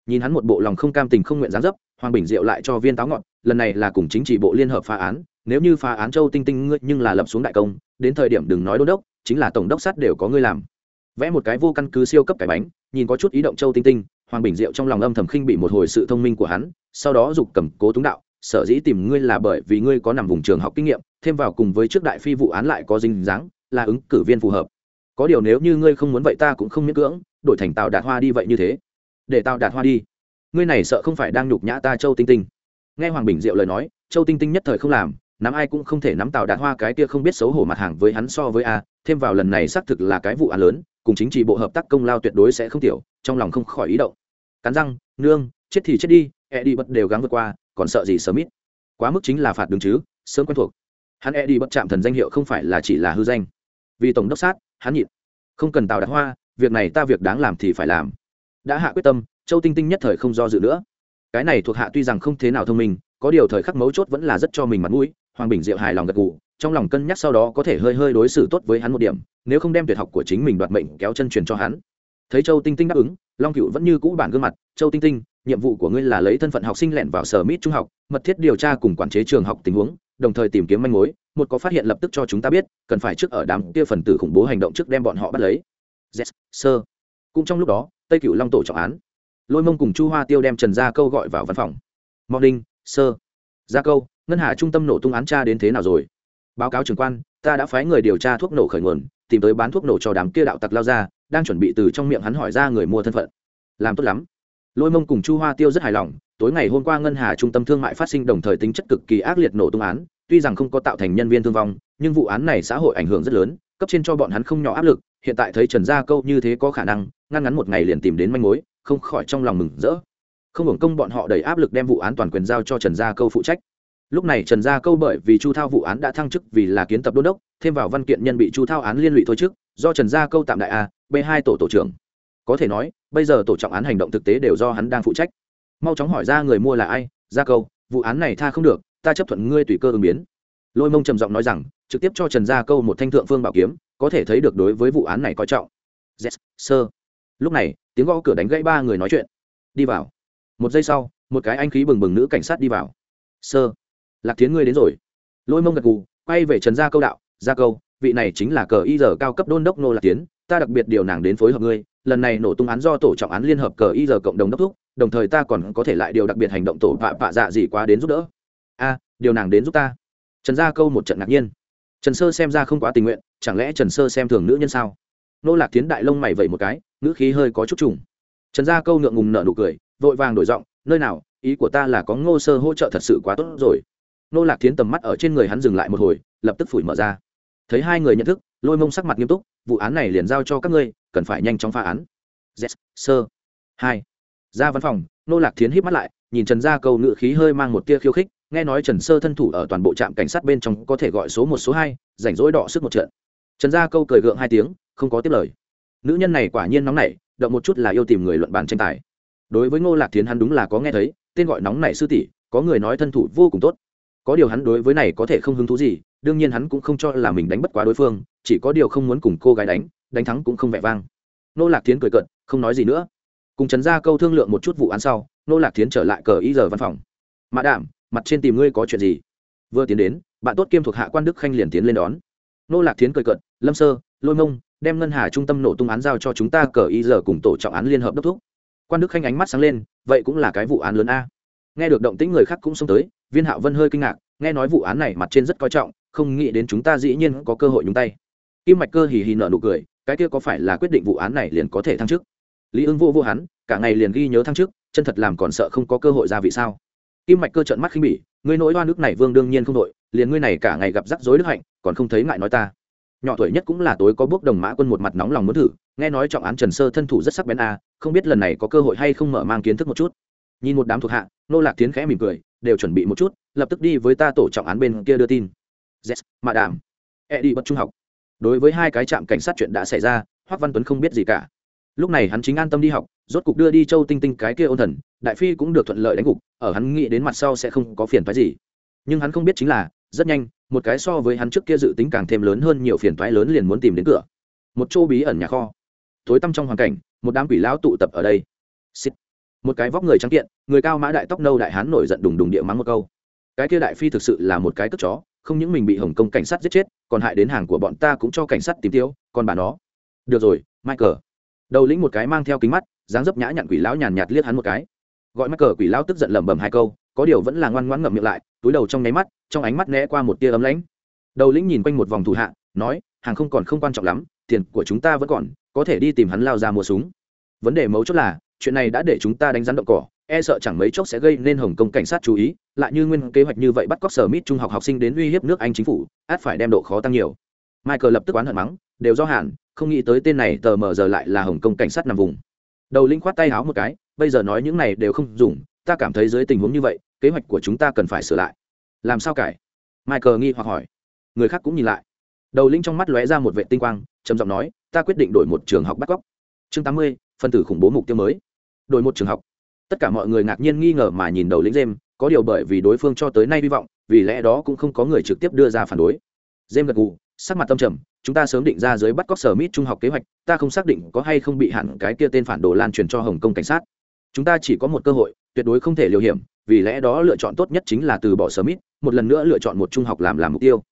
Nhìn hắn một bộ lòng không cam tình không nguyện gián dấp, hoàng bình diệu lại cho viên táo ngọn, lần này là cùng chính trị bộ liên hợp phá án, nếu như phá án châu tinh tinh ngươi nhưng là lập xuống đại công, đến thời điểm đừng nói đô đốc, chính là tổng đốc sát đều có ngươi làm. Vẽ một cái vô căn cứ siêu cấp cải bánh, nhìn có chút ý động châu tinh tinh, hoàng bình diệu trong lòng âm thầm khinh bị một hồi sự thông minh của hắn, sau đó giục cầm cố túng đạo, sở dĩ tìm ngươi là bởi vì ngươi có nằm vùng trường học kinh nghiệm, thêm vào cùng với trước đại phi vụ án lại có dinh dáng, là ứng cử viên phù hợp có điều nếu như ngươi không muốn vậy ta cũng không miễn cưỡng, đổi thành tào đạt hoa đi vậy như thế. Để tào đạt hoa đi. Ngươi này sợ không phải đang nhục nhã ta châu tinh tinh. Nghe hoàng bình diệu lời nói, châu tinh tinh nhất thời không làm, nắm ai cũng không thể nắm tào đạt hoa cái kia không biết xấu hổ mặt hàng với hắn so với a, thêm vào lần này xác thực là cái vụ án lớn, cùng chính trị bộ hợp tác công lao tuyệt đối sẽ không tiểu, trong lòng không khỏi ý động. Cắn răng, nương, chết thì chết đi e đi bật đều gắng vượt qua, còn sợ gì sớm ít. Quá mức chính là phạt đứng chứ, sớm quen thuộc. Hắn e đi bật chạm thần danh hiệu không phải là chỉ là hư danh. Vì tổng đốc sát hắn nhịn. Không cần tào đặt hoa, việc này ta việc đáng làm thì phải làm. Đã hạ quyết tâm, châu tinh tinh nhất thời không do dự nữa. Cái này thuộc hạ tuy rằng không thế nào thông minh, có điều thời khắc mấu chốt vẫn là rất cho mình mặt mũi, hoàng bình diệu hài lòng gật gù, trong lòng cân nhắc sau đó có thể hơi hơi đối xử tốt với hắn một điểm, nếu không đem tuyệt học của chính mình đoạt mệnh kéo chân truyền cho hắn. Thấy châu tinh tinh đáp ứng, long cựu vẫn như cũ bản gương mặt, châu tinh tinh, nhiệm vụ của ngươi là lấy thân phận học sinh lẻn vào sở mít trung học, mật thiết điều tra cùng quản chế trường học tình huống đồng thời tìm kiếm manh mối một có phát hiện lập tức cho chúng ta biết cần phải trước ở đám kia phần tử khủng bố hành động trước đem bọn họ bắt lấy. Yes, sơ cũng trong lúc đó tây cựu long tổ trọng án. Lôi mông cùng chu hoa tiêu đem trần gia câu gọi vào văn phòng. Morning sơ gia câu ngân hà trung tâm nổ tung án tra đến thế nào rồi? Báo cáo trưởng quan ta đã phái người điều tra thuốc nổ khởi nguồn tìm tới bán thuốc nổ cho đám kia đạo tặc lao ra đang chuẩn bị từ trong miệng hắn hỏi ra người mua thân phận. Làm tốt lắm. Lôi mông cùng chu hoa tiêu rất hài lòng tối ngày hôm qua ngân hà trung tâm thương mại phát sinh đồng thời tính chất cực kỳ ác liệt nổ tung án tuy rằng không có tạo thành nhân viên thương vong, nhưng vụ án này xã hội ảnh hưởng rất lớn, cấp trên cho bọn hắn không nhỏ áp lực, hiện tại thấy trần gia câu như thế có khả năng, ngăn ngắn một ngày liền tìm đến manh mối, không khỏi trong lòng mừng rỡ. Không hưởng công bọn họ đầy áp lực đem vụ án toàn quyền giao cho trần gia câu phụ trách. Lúc này trần gia câu bởi vì chu thao vụ án đã thăng chức vì là kiến tập đô đốc, thêm vào văn kiện nhân bị chu thao án liên lụy thôi trước do trần gia câu tạm đại a, b hai tổ tổ trưởng. Có thể nói, bây giờ tổ trọng án hành động thực tế đều do hắn đang phụ trách. Mau chóng hỏi ra người mua là ai, gia câu, vụ án này tha không được ta chấp thuận ngươi tùy cơ ứng biến. Lôi mông trầm giọng nói rằng trực tiếp cho trần gia câu một thanh thượng phương bảo kiếm có thể thấy được đối với vụ án này coi trọng. Yes, sơ lúc này tiếng gõ cửa đánh gãy ba người nói chuyện. Đi vào. Một giây sau một cái anh khí bừng bừng nữ cảnh sát đi vào. Sơ lạc tiến ngươi đến rồi. Lôi mông gật gù quay về trần gia câu đạo gia câu vị này chính là cờ y giờ cao cấp đôn đốc nô lạc tiến ta đặc biệt điều nàng đến phối hợp ngươi lần này nổ tung án do tổ trọng án liên hợp cờ y giờ cộng đồng đốc thúc đồng thời ta còn có thể lại điều đặc biệt hành động tổ vạ vạ dạ gì quá đến giúp đỡ điều nàng đến giúp ta. Trần gia câu một trận ngạc nhiên. Trần sơ xem ra không quá tình nguyện chẳng lẽ trần sơ xem thường nữ nhân sao? Nô lạc tiến đại lông mày vẩy một cái ngữ khí hơi có chút trùng. Trần gia câu ngượng ngùng nợ nụ cười vội vàng đổi giọng nơi nào ý của ta là có ngô sơ hỗ trợ thật sự quá tốt rồi. Nô lạc tiến tầm mắt ở trên người hắn dừng lại một hồi lập tức phủi mở ra. Thấy hai người nhận thức lôi mông sắc mặt nghiêm túc vụ án này liền giao cho các ngươi cần phải nhanh chóng phá án. Yes, sơ hai. Ra văn phòng nô lạc thiến hít mắt lại nhìn trần gia câu ngự khí hơi mang một tia khiêu khích nghe nói trần sơ thân thủ ở toàn bộ trạm cảnh sát bên trong có thể gọi số một, số hai, rảnh rỗi đỏ sức một trận. Trần gia câu cười gượng hai tiếng, không có tiếp lời. Nữ nhân này quả nhiên nóng nảy, động một chút là yêu tìm người luận bàn tranh tài. Đối với ngô lạc thiến hắn đúng là có nghe thấy, tên gọi nóng nảy sư tỷ, có người nói thân thủ vô cùng tốt. Có điều hắn đối với này có thể không hứng thú gì, đương nhiên hắn cũng không cho là mình đánh bất quá đối phương, chỉ có điều không muốn cùng cô gái đánh đánh thắng cũng không vẻ vang. Nô lạc thiến cười cận không nói gì nữa. Cùng trần gia câu thương lượng một chút vụ án sau nô lạc thiến trở lại cờ y giờ văn phòng. Mã đảm mặt trên tìm ngươi có chuyện gì? Vừa tiến đến, bạn tốt kiêm thuộc hạ quan đức khanh liền tiến lên đón. Nô lạc thiến cười cợt, lâm sơ, lôi mông, đem ngân hà trung tâm nổ tung án giao cho chúng ta cờ y giờ cùng tổ trọng án liên hợp đốc thúc. Quan đức khanh ánh mắt sáng lên, vậy cũng là cái vụ án lớn a. Nghe được động tĩnh người khác cũng xông tới, viên hạo vân hơi kinh ngạc, nghe nói vụ án này mặt trên rất coi trọng, không nghĩ đến chúng ta dĩ nhiên có cơ hội nhúng tay. Kim mạch cơ hì hì nợ nụ cười, cái kia có phải là quyết định vụ án này liền có thể thăng chức? Lý ưng vô vô hắn, cả ngày liền ghi nhớ thăng chức, chân thật làm còn sợ không có cơ hội ra vì sao? Kim mạch cơ trợn mắt khinh bỉ, ngươi nỗi oan nước này vương đương nhiên không đội, liền ngươi này cả ngày gặp rắc rối đức hạnh, còn không thấy ngại nói ta. Nhỏ tuổi nhất cũng là tối có bước đồng mã quân một mặt nóng lòng muốn thử, nghe nói trọng án trần sơ thân thủ rất sắc bén a, không biết lần này có cơ hội hay không mở mang kiến thức một chút. Nhìn một đám thuộc hạ, nô lạc tiến khẽ mỉm cười, đều chuẩn bị một chút, lập tức đi với ta tổ trọng án bên kia đưa tin. Yes mạ đảm e đi bật trung học. Đối với hai cái trạm cảnh sát chuyện đã xảy ra hoắc văn tuấn không biết gì cả lúc này hắn chính an tâm đi học, rốt cục đưa đi châu tinh tinh cái kia ôn thần, đại phi cũng được thuận lợi đánh gục, ở hắn nghĩ đến mặt sau sẽ không có phiền phái gì. Nhưng hắn không biết chính là, rất nhanh, một cái so với hắn trước kia dự tính càng thêm lớn hơn nhiều phiền toái lớn liền muốn tìm đến cửa. Một chỗ bí ẩn nhà kho. Tối tăm trong hoàn cảnh, một đám quỷ lão tụ tập ở đây. Xịt. một cái vóc người trắng kiện, người cao mã đại tóc nâu đại hán nổi giận đùng đùng địa mắng một câu. Cái kia đại phi thực sự là một cái cất chó, không những mình bị hồng kông cảnh sát giết chết, còn hại đến hàng của bọn ta cũng cho cảnh sát tìm tiêu, còn bà nó. Được rồi, michael đầu lĩnh một cái mang theo kính mắt, dáng dấp nhã nhặn quỷ lão nhàn nhạt liếc hắn một cái. Gọi michael quỷ lão tức giận lẩm bẩm hai câu, có điều vẫn là ngoan ngoãn ngậm miệng lại, túi đầu trong nháy mắt, trong ánh mắt né qua một tia ấm lãnh. Đầu lĩnh nhìn quanh một vòng thủ hạ, nói, hàng không còn không quan trọng lắm, tiền của chúng ta vẫn còn, có thể đi tìm hắn lao ra mua súng. Vấn đề mấu chốt là, chuyện này đã để chúng ta đánh rắn động cỏ e sợ chẳng mấy chốc sẽ gây nên hồng kông cảnh sát chú ý, lại như nguyên kế hoạch như vậy bắt cóc sở mít trung học học sinh đến uy hiếp nước anh chính phủ, át phải đem độ khó tăng nhiều. Michael lập tức oán hận mắng, đều do hạn không nghĩ tới tên này tờ mờ giờ lại là hồng kông cảnh sát nằm vùng. Đầu linh khoát tay háo một cái, bây giờ nói những này đều không dùng, ta cảm thấy dưới tình huống như vậy, kế hoạch của chúng ta cần phải sửa lại. Làm sao cải? Michael nghi hoặc hỏi. Người khác cũng nhìn lại. Đầu linh trong mắt lóe ra một vệ tinh quang, trầm giọng nói, ta quyết định đổi một trường học bắt cóc. Chương tám mươi, phân tử khủng bố mục tiêu mới. Đổi một trường học. Tất cả mọi người ngạc nhiên nghi ngờ mà nhìn đầu lĩnh jem, có điều bởi vì đối phương cho tới nay hy vọng, vì lẽ đó cũng không có người trực tiếp đưa ra phản đối. Jem gật gù sắc mặt tâm trầm, chúng ta sớm định ra dưới bắt cóc sở mít trung học kế hoạch, ta không xác định có hay không bị hạn cái kia tên phản đồ lan truyền cho hồng kông cảnh sát. Chúng ta chỉ có một cơ hội, tuyệt đối không thể liều hiểm, vì lẽ đó lựa chọn tốt nhất chính là từ bỏ sở mít, một lần nữa lựa chọn một trung học làm làm mục tiêu.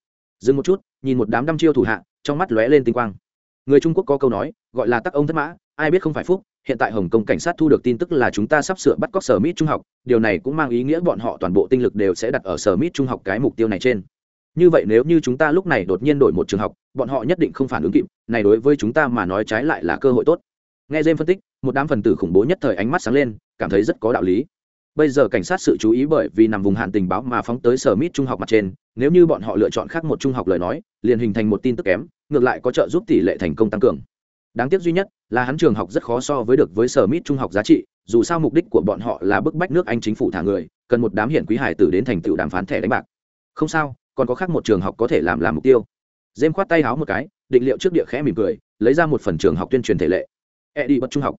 Dừng một chút, nhìn một đám đăm chiêu thủ hạ, trong mắt lóe lên tinh quang. Người trung quốc có câu nói, gọi là tắc ông thất mã, ai biết không phải phúc, hiện tại hồng kông cảnh sát thu được tin tức là chúng ta sắp sửa bắt cóc sở mít trung học, điều này cũng mang ý nghĩa bọn họ toàn bộ tinh lực đều sẽ đặt ở sở mít trung học cái mục tiêu này trên như vậy nếu như chúng ta lúc này đột nhiên đổi một trường học, bọn họ nhất định không phản ứng kịp, này đối với chúng ta mà nói trái lại là cơ hội tốt. Nghe jem phân tích, một đám phần tử khủng bố nhất thời ánh mắt sáng lên, cảm thấy rất có đạo lý. Bây giờ cảnh sát sự chú ý bởi vì nằm vùng hạn tình báo mà phóng tới sở mít trung học mặt trên, nếu như bọn họ lựa chọn khác một trung học lời nói, liền hình thành một tin tức kém, ngược lại có trợ giúp tỷ lệ thành công tăng cường. Đáng tiếc duy nhất là hắn trường học rất khó so với được với sở mít trung học giá trị, dù sao mục đích của bọn họ là bức bách nước anh chính phủ thả người, cần một đám hiển quý hải tử đến thành tựu đàm phán thẻ đánh bạc. Không sao còn có khác một trường học có thể làm làm mục tiêu. Dêm khoát tay háo một cái, định liệu trước địa khẽ mỉm cười, lấy ra một phần trường học tuyên truyền thể lệ. E đi bật trung học.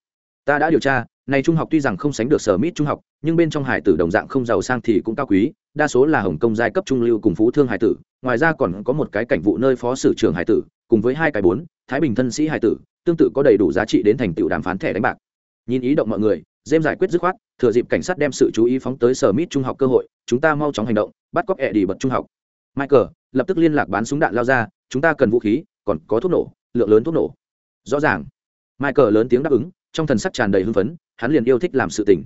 Ta đã điều tra, này trung học tuy rằng không sánh được sở mít trung học, nhưng bên trong hải tử đồng dạng không giàu sang thì cũng cao quý, đa số là hồng công giai cấp trung lưu cùng phú thương hải tử, ngoài ra còn có một cái cảnh vụ nơi phó sử trường hải tử, cùng với hai cái bốn, thái bình thân sĩ hải tử, tương tự có đầy đủ giá trị đến thành tựu đàm phán thẻ đánh bạc. Nhìn ý động mọi người dêm giải quyết dứt khoát, thừa dịp cảnh sát đem sự chú ý phóng tới sở mít trung học cơ hội, chúng ta mau chóng hành động, bắt cóc ẹ đi bật trung học michael, lập tức liên lạc bán súng đạn lao ra, chúng ta cần vũ khí, còn có thuốc nổ, lượng lớn thuốc nổ. Rõ ràng. Michael lớn tiếng đáp ứng, trong thần sắc tràn đầy hưng phấn, hắn liền yêu thích làm sự tình.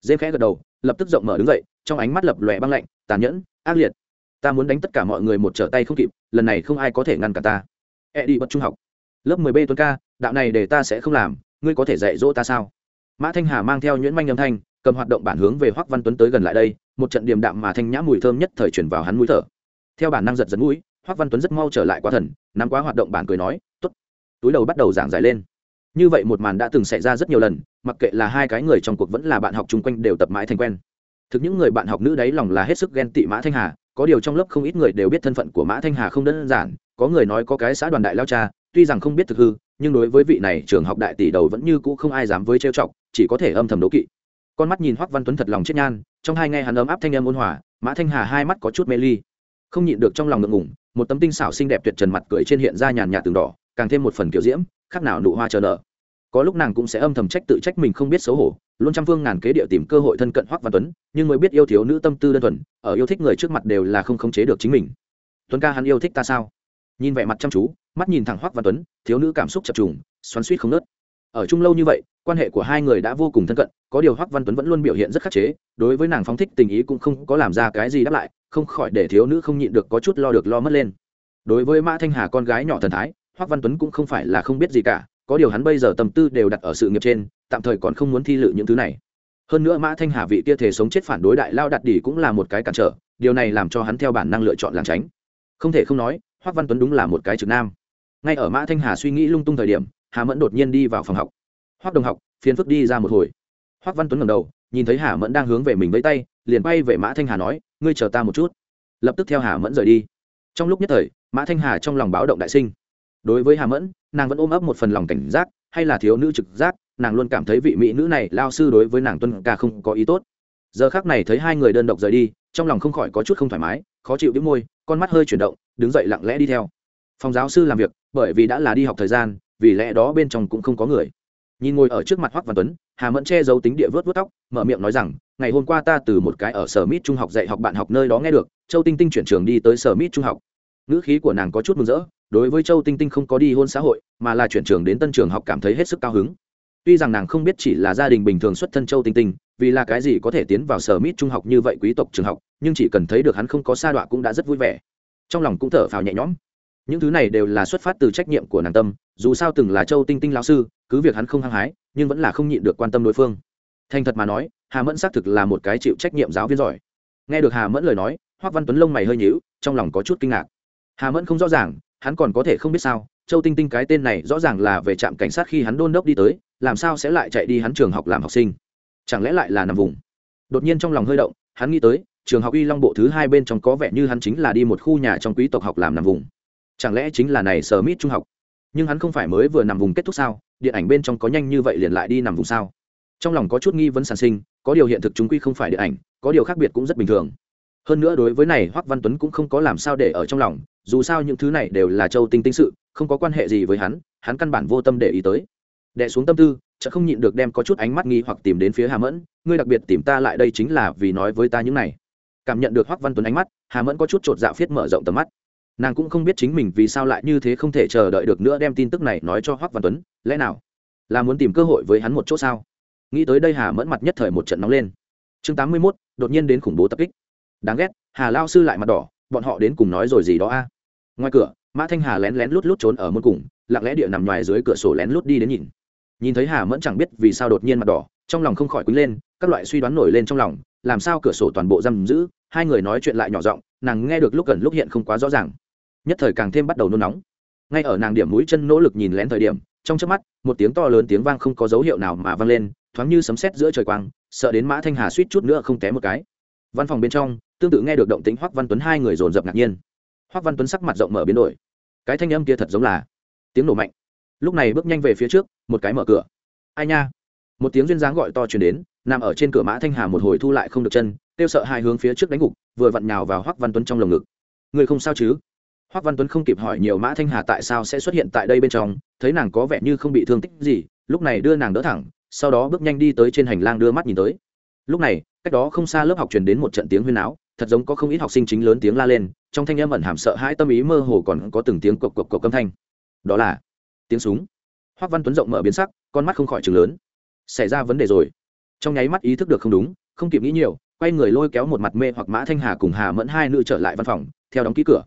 Dêm khẽ gật đầu, lập tức rộng mở đứng dậy, trong ánh mắt lập lòe băng lạnh, tàn nhẫn, ác liệt. Ta muốn đánh tất cả mọi người một trở tay không kịp, lần này không ai có thể ngăn cả ta. E đi bật trung học. Lớp mười b tuấn ca, đạo này để ta sẽ không làm, ngươi có thể dạy dỗ ta sao? Mã thanh hà mang theo nhuyễn manh âm thanh, cầm hoạt động bản hướng về hoắc văn tuấn tới gần lại đây, một trận điềm đạm mà thanh nhã mùi thơm nhất thời chuyển vào hắn mũi thở theo bản năng giật giật mũi, hoắc văn tuấn rất mau trở lại quá thần, nắm quá hoạt động bản cười nói, tốt. Túi đầu bắt đầu giảng giải lên. Như vậy một màn đã từng xảy ra rất nhiều lần, mặc kệ là hai cái người trong cuộc vẫn là bạn học chung quanh đều tập mãi thành quen. Thực những người bạn học nữ đấy lòng là hết sức ghen tị mã thanh hà, có điều trong lớp không ít người đều biết thân phận của mã thanh hà không đơn giản, có người nói có cái xã đoàn đại lao cha, tuy rằng không biết thực hư, nhưng đối với vị này trường học đại tỷ đầu vẫn như cũ không ai dám với trêu chọc, chỉ có thể âm thầm đố kỵ. Con mắt nhìn hoắc văn tuấn thật lòng chết nhan, trong hai nghe hắn ấm áp thanh em ôn hòa, mã thanh hà hai mắt có chút mê ly không nhịn được trong lòng ngượng ngùng, một tấm tinh xảo xinh đẹp tuyệt trần mặt cười trên hiện ra nhàn nhạt từng đỏ, càng thêm một phần kiểu diễm, khác nào nụ hoa chờ nở. Có lúc nàng cũng sẽ âm thầm trách tự trách mình không biết xấu hổ, luôn trăm phương ngàn kế địa tìm cơ hội thân cận hoắc văn tuấn, nhưng mới biết yêu thiếu nữ tâm tư đơn thuần, ở yêu thích người trước mặt đều là không khống chế được chính mình. Tuấn ca, hắn yêu thích ta sao? Nhìn vẻ mặt chăm chú, mắt nhìn thẳng hoắc văn tuấn, thiếu nữ cảm xúc chập trùng, xoắn suýt không nớt ở chung lâu như vậy quan hệ của hai người đã vô cùng thân cận, có điều hoắc văn tuấn vẫn luôn biểu hiện rất khắc chế, đối với nàng phóng thích tình ý cũng không có làm ra cái gì đáp lại, không khỏi để thiếu nữ không nhịn được có chút lo được lo mất lên. Đối với mã thanh hà con gái nhỏ thần thái, hoắc văn tuấn cũng không phải là không biết gì cả, có điều hắn bây giờ tâm tư đều đặt ở sự nghiệp trên, tạm thời còn không muốn thi lự những thứ này. Hơn nữa mã thanh hà vị kia thể sống chết phản đối đại lao đặt đỉ cũng là một cái cản trở, điều này làm cho hắn theo bản năng lựa chọn làng tránh. Không thể không nói, hoắc văn tuấn đúng là một cái trực nam. Ngay ở mã thanh hà suy nghĩ lung tung thời điểm, hà mẫn đột nhiên đi vào phòng học hoắc đồng học, phiền phức đi ra một hồi. Hoắc văn tuấn ngẩng đầu, nhìn thấy hà mẫn đang hướng về mình với tay, liền bay về mã thanh hà nói, ngươi chờ ta một chút. Lập tức theo hà mẫn rời đi. Trong lúc nhất thời, mã thanh hà trong lòng báo động đại sinh. Đối với hà mẫn, nàng vẫn ôm ấp một phần lòng cảnh giác, hay là thiếu nữ trực giác, nàng luôn cảm thấy vị mỹ nữ này lao sư đối với nàng tuân ca không có ý tốt. Giờ khác này thấy hai người đơn độc rời đi, trong lòng không khỏi có chút không thoải mái, khó chịu đĩu môi, con mắt hơi chuyển động, đứng dậy lặng lẽ đi theo. Phòng giáo sư làm việc, bởi vì đã là đi học thời gian, vì lẽ đó bên trong cũng không có người nhìn ngồi ở trước mặt hoắc văn tuấn, hà mẫn che giấu tính địa vớt vớt tóc, mở miệng nói rằng, ngày hôm qua ta từ một cái ở sở mít trung học dạy học bạn học nơi đó nghe được, châu tinh tinh chuyển trường đi tới sở mít trung học. Ngữ khí của nàng có chút mừng rỡ, đối với châu tinh tinh không có đi hôn xã hội, mà là chuyển trường đến tân trường học cảm thấy hết sức cao hứng. Tuy rằng nàng không biết chỉ là gia đình bình thường xuất thân châu tinh tinh, vì là cái gì có thể tiến vào sở mít trung học như vậy quý tộc trường học, nhưng chỉ cần thấy được hắn không có sa đọa cũng đã rất vui vẻ. Trong lòng cũng thở phào nhẹ nhõm những thứ này đều là xuất phát từ trách nhiệm của nàng tâm, dù sao từng là châu tinh tinh lão sư, cứ việc hắn không hăng hái, nhưng vẫn là không nhịn được quan tâm đối phương. Thành thật mà nói, hà mẫn xác thực là một cái chịu trách nhiệm giáo viên giỏi. Nghe được hà mẫn lời nói hoác văn tuấn lông mày hơi nhíu, trong lòng có chút kinh ngạc. Hà mẫn không rõ ràng, hắn còn có thể không biết sao, châu tinh tinh cái tên này rõ ràng là về trạm cảnh sát khi hắn đôn đốc đi tới, làm sao sẽ lại chạy đi hắn trường học làm học sinh? Chẳng lẽ lại là nằm vùng? Đột nhiên trong lòng hơi động, hắn nghĩ tới, trường học y long bộ thứ hai bên trong có vẻ như hắn chính là đi một khu nhà trong quý tộc học làm nằm vùng chẳng lẽ chính là này sở mít trung học? Nhưng hắn không phải mới vừa nằm vùng kết thúc sao? Điện ảnh bên trong có nhanh như vậy liền lại đi nằm vùng sao? Trong lòng có chút nghi vấn sản sinh, có điều hiện thực chúng quy không phải điện ảnh, có điều khác biệt cũng rất bình thường. Hơn nữa đối với này hoắc văn tuấn cũng không có làm sao để ở trong lòng, dù sao những thứ này đều là châu tinh tinh sự, không có quan hệ gì với hắn hắn căn bản vô tâm để ý tới. Đệ xuống tâm tư chợ không nhịn được đem có chút ánh mắt nghi hoặc tìm đến phía hà mẫn, ngươi đặc biệt tìm ta lại đây chính là vì nói với ta những này. Cảm nhận được hoắc văn tuấn ánh mắt, hà mẫn có chút chột dạ phiết mở rộng tầm mắt nàng cũng không biết chính mình vì sao lại như thế không thể chờ đợi được nữa đem tin tức này nói cho hoắc văn tuấn lẽ nào là muốn tìm cơ hội với hắn một chỗ sao? Nghĩ tới đây hà mẫn mặt nhất thời một trận nóng lên. Chương tám mươi 81, đột nhiên đến khủng bố tập kích. Đáng ghét hà lao sư lại mặt đỏ bọn họ đến cùng nói rồi gì đó a? Ngoài cửa mã thanh hà lén lén lút lút trốn ở môn cùng lặng lẽ địa nằm ngoài dưới cửa sổ lén lút đi đến nhìn. Nhìn thấy hà mẫn chẳng biết vì sao đột nhiên mặt đỏ trong lòng không khỏi quýnh lên các loại suy đoán nổi lên trong lòng làm sao cửa sổ toàn bộ giam giữ hai người nói chuyện lại nhỏ giọng nàng nghe được lúc gần lúc hiện không quá rõ ràng nhất thời càng thêm bắt đầu nôn nóng. Ngay ở nàng điểm mũi chân nỗ lực nhìn lén thời điểm, trong chớp mắt, một tiếng to lớn tiếng vang không có dấu hiệu nào mà vang lên, thoáng như sấm sét giữa trời quang, sợ đến mã thanh hà suýt chút nữa không té một cái. Văn phòng bên trong, tương tự nghe được động tĩnh hoắc văn tuấn hai người dồn dập ngạc nhiên. Hoắc văn tuấn sắc mặt rộng mở biến đổi. Cái thanh âm kia thật giống là tiếng nổ mạnh. Lúc này bước nhanh về phía trước, một cái mở cửa. Ai nha? Một tiếng duyên dáng gọi to truyền đến, nằm ở trên cửa mã thanh hà một hồi thu lại không được chân tiêu sợ hai hướng phía trước đánh gục, vừa vặn nhào vào hoắc văn tuấn trong lồng ngực. Người không sao chứ? Hoắc văn tuấn không kịp hỏi nhiều mã thanh hà tại sao sẽ xuất hiện tại đây bên trong, thấy nàng có vẻ như không bị thương tích gì, lúc này đưa nàng đỡ thẳng, sau đó bước nhanh đi tới trên hành lang đưa mắt nhìn tới. Lúc này, cách đó không xa lớp học truyền đến một trận tiếng huyên áo, thật giống có không ít học sinh chính lớn tiếng la lên, trong thanh âm ẩn hàm sợ hãi tâm ý mơ hồ còn có từng tiếng cộc cộc cộc âm thanh. Đó là tiếng súng. Hoắc văn tuấn rộng mở biến sắc, con mắt không khỏi chừng lớn. Xảy ra vấn đề rồi. Trong nháy mắt ý thức được không đúng, không kịp nghĩ nhiều, quay người lôi kéo một mặt mê hoặc mã thanh hà cùng hà mẫn hai nữ trở lại văn phòng, theo đóng ký cửa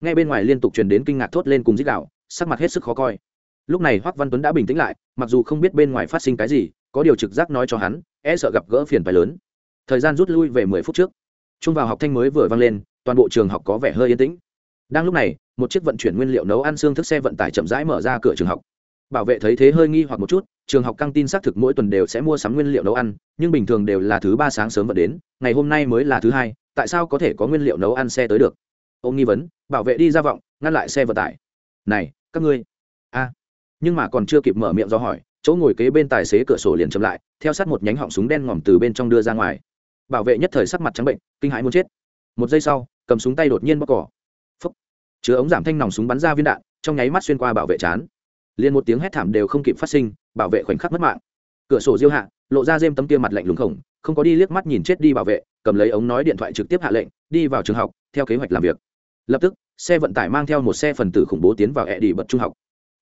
ngay bên ngoài liên tục truyền đến kinh ngạc thốt lên cùng dích đạo sắc mặt hết sức khó coi. Lúc này hoắc văn tuấn đã bình tĩnh lại, mặc dù không biết bên ngoài phát sinh cái gì, có điều trực giác nói cho hắn e sợ gặp gỡ phiền phải lớn. Thời gian rút lui về mười phút trước. Trung vào học thanh mới vừa vang lên, toàn bộ trường học có vẻ hơi yên tĩnh. Đang lúc này, một chiếc vận chuyển nguyên liệu nấu ăn xương thức xe vận tải chậm rãi mở ra cửa trường học. Bảo vệ thấy thế hơi nghi hoặc một chút, trường học căng tin xác thực mỗi tuần đều sẽ mua sắm nguyên liệu nấu ăn, nhưng bình thường đều là thứ ba sáng sớm vận đến, ngày hôm nay mới là thứ hai, tại sao có thể có nguyên liệu nấu ăn xe tới được? Ông nghi vấn, bảo vệ đi ra vọng, ngăn lại xe vận tải. Này, các ngươi. A. Nhưng mà còn chưa kịp mở miệng do hỏi, chỗ ngồi kế bên tài xế cửa sổ liền chậm lại, theo sát một nhánh họng súng đen ngòm từ bên trong đưa ra ngoài. Bảo vệ nhất thời sắc mặt trắng bệnh, kinh hãi muốn chết. Một giây sau, cầm súng tay đột nhiên bóc cỏ phấp chứa ống giảm thanh nòng súng bắn ra viên đạn, trong nháy mắt xuyên qua bảo vệ chán. Liền một tiếng hét thảm đều không kịp phát sinh, bảo vệ khoảnh khắc mất mạng. Cửa sổ diêu hạ, lộ ra dêm tấm kia mặt lạnh lùng khổng, không có đi liếc mắt nhìn chết đi bảo vệ, cầm lấy ống nói điện thoại trực tiếp hạ lệnh, đi vào trường học, theo kế hoạch làm việc lập tức, xe vận tải mang theo một xe phần tử khủng bố tiến vào ẹ đi bật trung học.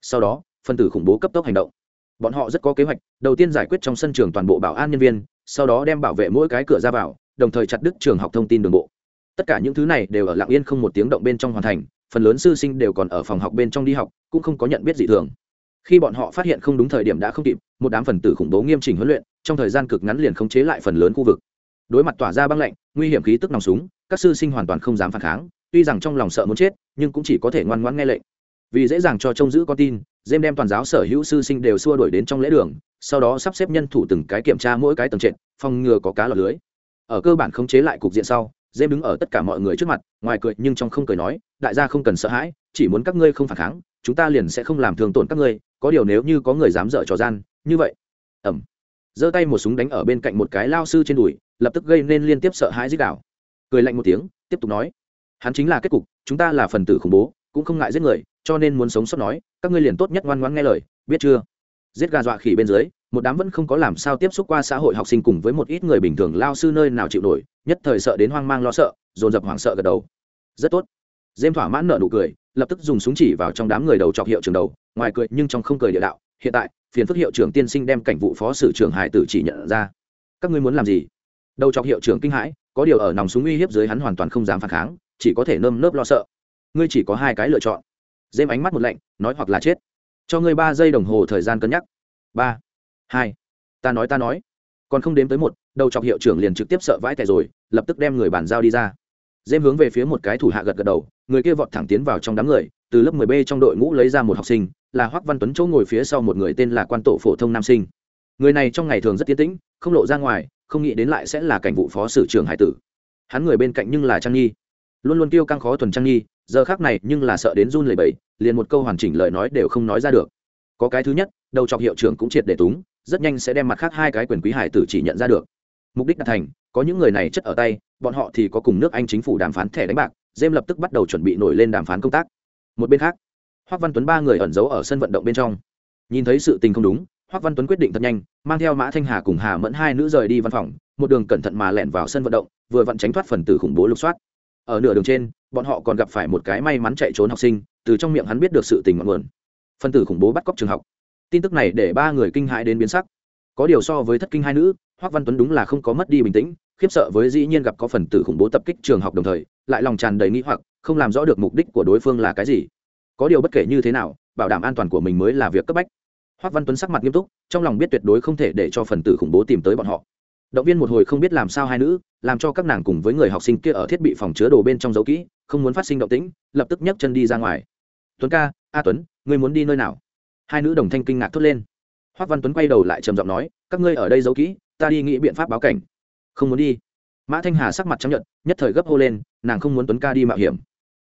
Sau đó, phần tử khủng bố cấp tốc hành động. Bọn họ rất có kế hoạch, đầu tiên giải quyết trong sân trường toàn bộ bảo an nhân viên, sau đó đem bảo vệ mỗi cái cửa ra vào, đồng thời chặt đứt trường học thông tin đường bộ. Tất cả những thứ này đều ở lạng yên không một tiếng động bên trong hoàn thành, phần lớn sư sinh đều còn ở phòng học bên trong đi học, cũng không có nhận biết gì thường. Khi bọn họ phát hiện không đúng thời điểm đã không kịp, một đám phần tử khủng bố nghiêm chỉnh huấn luyện, trong thời gian cực ngắn liền khống chế lại phần lớn khu vực. Đối mặt tỏa ra băng lạnh, nguy hiểm khí tức nòng súng, các sư sinh hoàn toàn không dám phản kháng tuy rằng trong lòng sợ muốn chết, nhưng cũng chỉ có thể ngoan ngoãn nghe lệnh. Vì dễ dàng cho trông giữ con tin dêm đem toàn giáo sở hữu sư sinh đều xua đuổi đến trong lễ đường, sau đó sắp xếp nhân thủ từng cái kiểm tra mỗi cái tầng trệt, phòng ngừa có cá lọt lưới. Ở cơ bản khống chế lại cục diện sau dêm đứng ở tất cả mọi người trước mặt, ngoài cười nhưng trong không cười nói, đại gia không cần sợ hãi, chỉ muốn các ngươi không phản kháng, chúng ta liền sẽ không làm thương tổn các ngươi, có điều nếu như có người dám dở trò gian, như vậy. Ẩm giơ tay một súng đánh ở bên cạnh một cái lao sư trên đùi, lập tức gây nên liên tiếp sợ hãi dích đảo cười lạnh một tiếng, tiếp tục nói hắn chính là kết cục, chúng ta là phần tử khủng bố, cũng không ngại giết người, cho nên muốn sống sót nói, các ngươi liền tốt nhất ngoan ngoãn nghe lời, biết chưa? Giết gà dọa khỉ bên dưới, một đám vẫn không có làm sao tiếp xúc qua xã hội học sinh cùng với một ít người bình thường lao sư nơi nào chịu nổi, nhất thời sợ đến hoang mang lo sợ, dồn dập hoảng sợ gật đầu. Rất tốt. Dêm thỏa mãn nợ nụ cười, lập tức dùng súng chỉ vào trong đám người đầu chọc hiệu trường đầu, ngoài cười nhưng trong không cười địa đạo, hiện tại, phiền phức hiệu trưởng tiên sinh đem cảnh vụ phó sử trưởng hải tử chỉ nhận ra. Các ngươi muốn làm gì? Đầu chọc hiệu trưởng kinh hãi, có điều ở nòng súng uy hiếp dưới hắn hoàn toàn không dám phản kháng chỉ có thể nơm nớp lo sợ. Ngươi chỉ có hai cái lựa chọn. Dêm ánh mắt một lạnh, nói hoặc là chết. Cho ngươi ba giây đồng hồ thời gian cân nhắc. Ba, hai, ta nói ta nói. Còn không đếm tới một, đầu chọc hiệu trưởng liền trực tiếp sợ vãi tẻ rồi, lập tức đem người bàn giao đi ra. Dêm hướng về phía một cái thủ hạ gật gật đầu, người kia vọt thẳng tiến vào trong đám người, từ lớp 10 b trong đội ngũ lấy ra một học sinh, là hoắc văn tuấn chỗ ngồi phía sau một người tên là quan tổ phổ thông nam sinh. Người này trong ngày thường rất tiến tĩnh, không lộ ra ngoài, không nghĩ đến lại sẽ là cảnh vụ phó sử trưởng hải tử. Hắn người bên cạnh nhưng là trang nhi luôn luôn kêu căng khó thuần trang nghi giờ khác này nhưng là sợ đến run lẩy bẩy, liền một câu hoàn chỉnh lời nói đều không nói ra được. Có cái thứ nhất, đầu chọc hiệu trưởng cũng triệt để túng, rất nhanh sẽ đem mặt khác hai cái quyền quý hải tử chỉ nhận ra được. Mục đích đạt thành, có những người này chất ở tay, bọn họ thì có cùng nước anh chính phủ đàm phán thẻ đánh bạc Dêm lập tức bắt đầu chuẩn bị nổi lên đàm phán công tác. Một bên khác, hoác văn tuấn ba người ẩn giấu ở sân vận động bên trong. Nhìn thấy sự tình không đúng, hoác văn tuấn quyết định thật nhanh, mang theo mã thanh hà cùng hà mẫn hai nữ rời đi văn phòng, một đường cẩn thận mà lẻn vào sân vận động, vừa vặn tránh thoát phần tử khủng bố lục soát ở nửa đường trên, bọn họ còn gặp phải một cái may mắn chạy trốn học sinh, từ trong miệng hắn biết được sự tình ngọn nguồn. Phân tử khủng bố bắt cóc trường học. Tin tức này để ba người kinh hãi đến biến sắc. Có điều so với thất kinh hai nữ hoắc văn tuấn đúng là không có mất đi bình tĩnh, khiếp sợ với dĩ nhiên gặp có phần tử khủng bố tập kích trường học đồng thời, lại lòng tràn đầy nghĩ hoặc, không làm rõ được mục đích của đối phương là cái gì. Có điều bất kể như thế nào, bảo đảm an toàn của mình mới là việc cấp bách. Hoắc văn tuấn sắc mặt nghiêm túc, trong lòng biết tuyệt đối không thể để cho phần tử khủng bố tìm tới bọn họ động viên một hồi không biết làm sao hai nữ, làm cho các nàng cùng với người học sinh kia ở thiết bị phòng chứa đồ bên trong dấu kỹ, không muốn phát sinh động tĩnh, lập tức nhấc chân đi ra ngoài. Tuấn ca, a tuấn, ngươi muốn đi nơi nào? Hai nữ đồng thanh kinh ngạc thốt lên. Hoác văn tuấn quay đầu lại trầm giọng nói, các ngươi ở đây giấu kỹ, ta đi nghĩ biện pháp báo cảnh. Không muốn đi. Mã thanh hà sắc mặt chấp nhận nhất thời gấp hô lên, nàng không muốn tuấn ca đi mạo hiểm.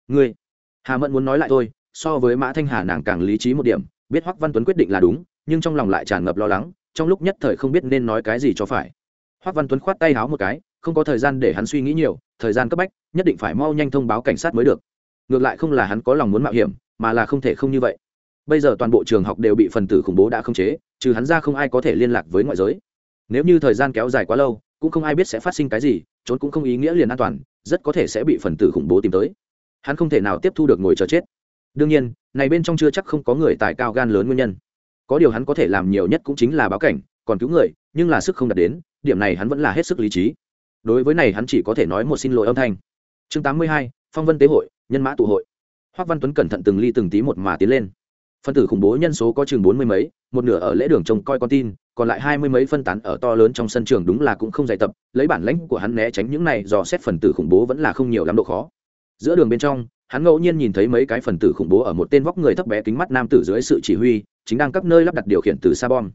Ngươi? Hà mẫn muốn nói lại thôi, so với mã thanh hà nàng càng lý trí một điểm, biết hoác văn tuấn quyết định là đúng, nhưng trong lòng lại tràn ngập lo lắng, trong lúc nhất thời không biết nên nói cái gì cho phải hoác văn tuấn khoát tay háo một cái, không có thời gian để hắn suy nghĩ nhiều, thời gian cấp bách, nhất định phải mau nhanh thông báo cảnh sát mới được. Ngược lại không là hắn có lòng muốn mạo hiểm, mà là không thể không như vậy. Bây giờ toàn bộ trường học đều bị phần tử khủng bố đã khống chế, trừ hắn ra không ai có thể liên lạc với ngoại giới. Nếu như thời gian kéo dài quá lâu, cũng không ai biết sẽ phát sinh cái gì, trốn cũng không ý nghĩa liền an toàn, rất có thể sẽ bị phần tử khủng bố tìm tới. Hắn không thể nào tiếp thu được ngồi chờ chết. Đương nhiên, này bên trong chưa chắc không có người tài cao gan lớn nguyên nhân. Có điều hắn có thể làm nhiều nhất cũng chính là báo cảnh, còn cứu người, nhưng là sức không đạt đến điểm này hắn vẫn là hết sức lý trí. Đối với này hắn chỉ có thể nói một xin lỗi âm thanh. Chương tám mươi hai, phong vân tế hội, nhân mã tụ hội. Hoác văn tuấn cẩn thận từng ly từng tí một mà tiến lên. Phân tử khủng bố nhân số có chừng bốn mươi mấy, một nửa ở lễ đường trông coi con tin, còn lại hai mươi mấy phân tán ở to lớn trong sân trường đúng là cũng không dạy tập, lấy bản lãnh của hắn né tránh những này do xét phần tử khủng bố vẫn là không nhiều lắm độ khó. Giữa đường bên trong, hắn ngẫu nhiên nhìn thấy mấy cái phần tử khủng bố ở một tên vóc người thấp bé kính mắt nam tử dưới sự chỉ huy, chính đang các nơi lắp đặt điều khiển từ xa bom.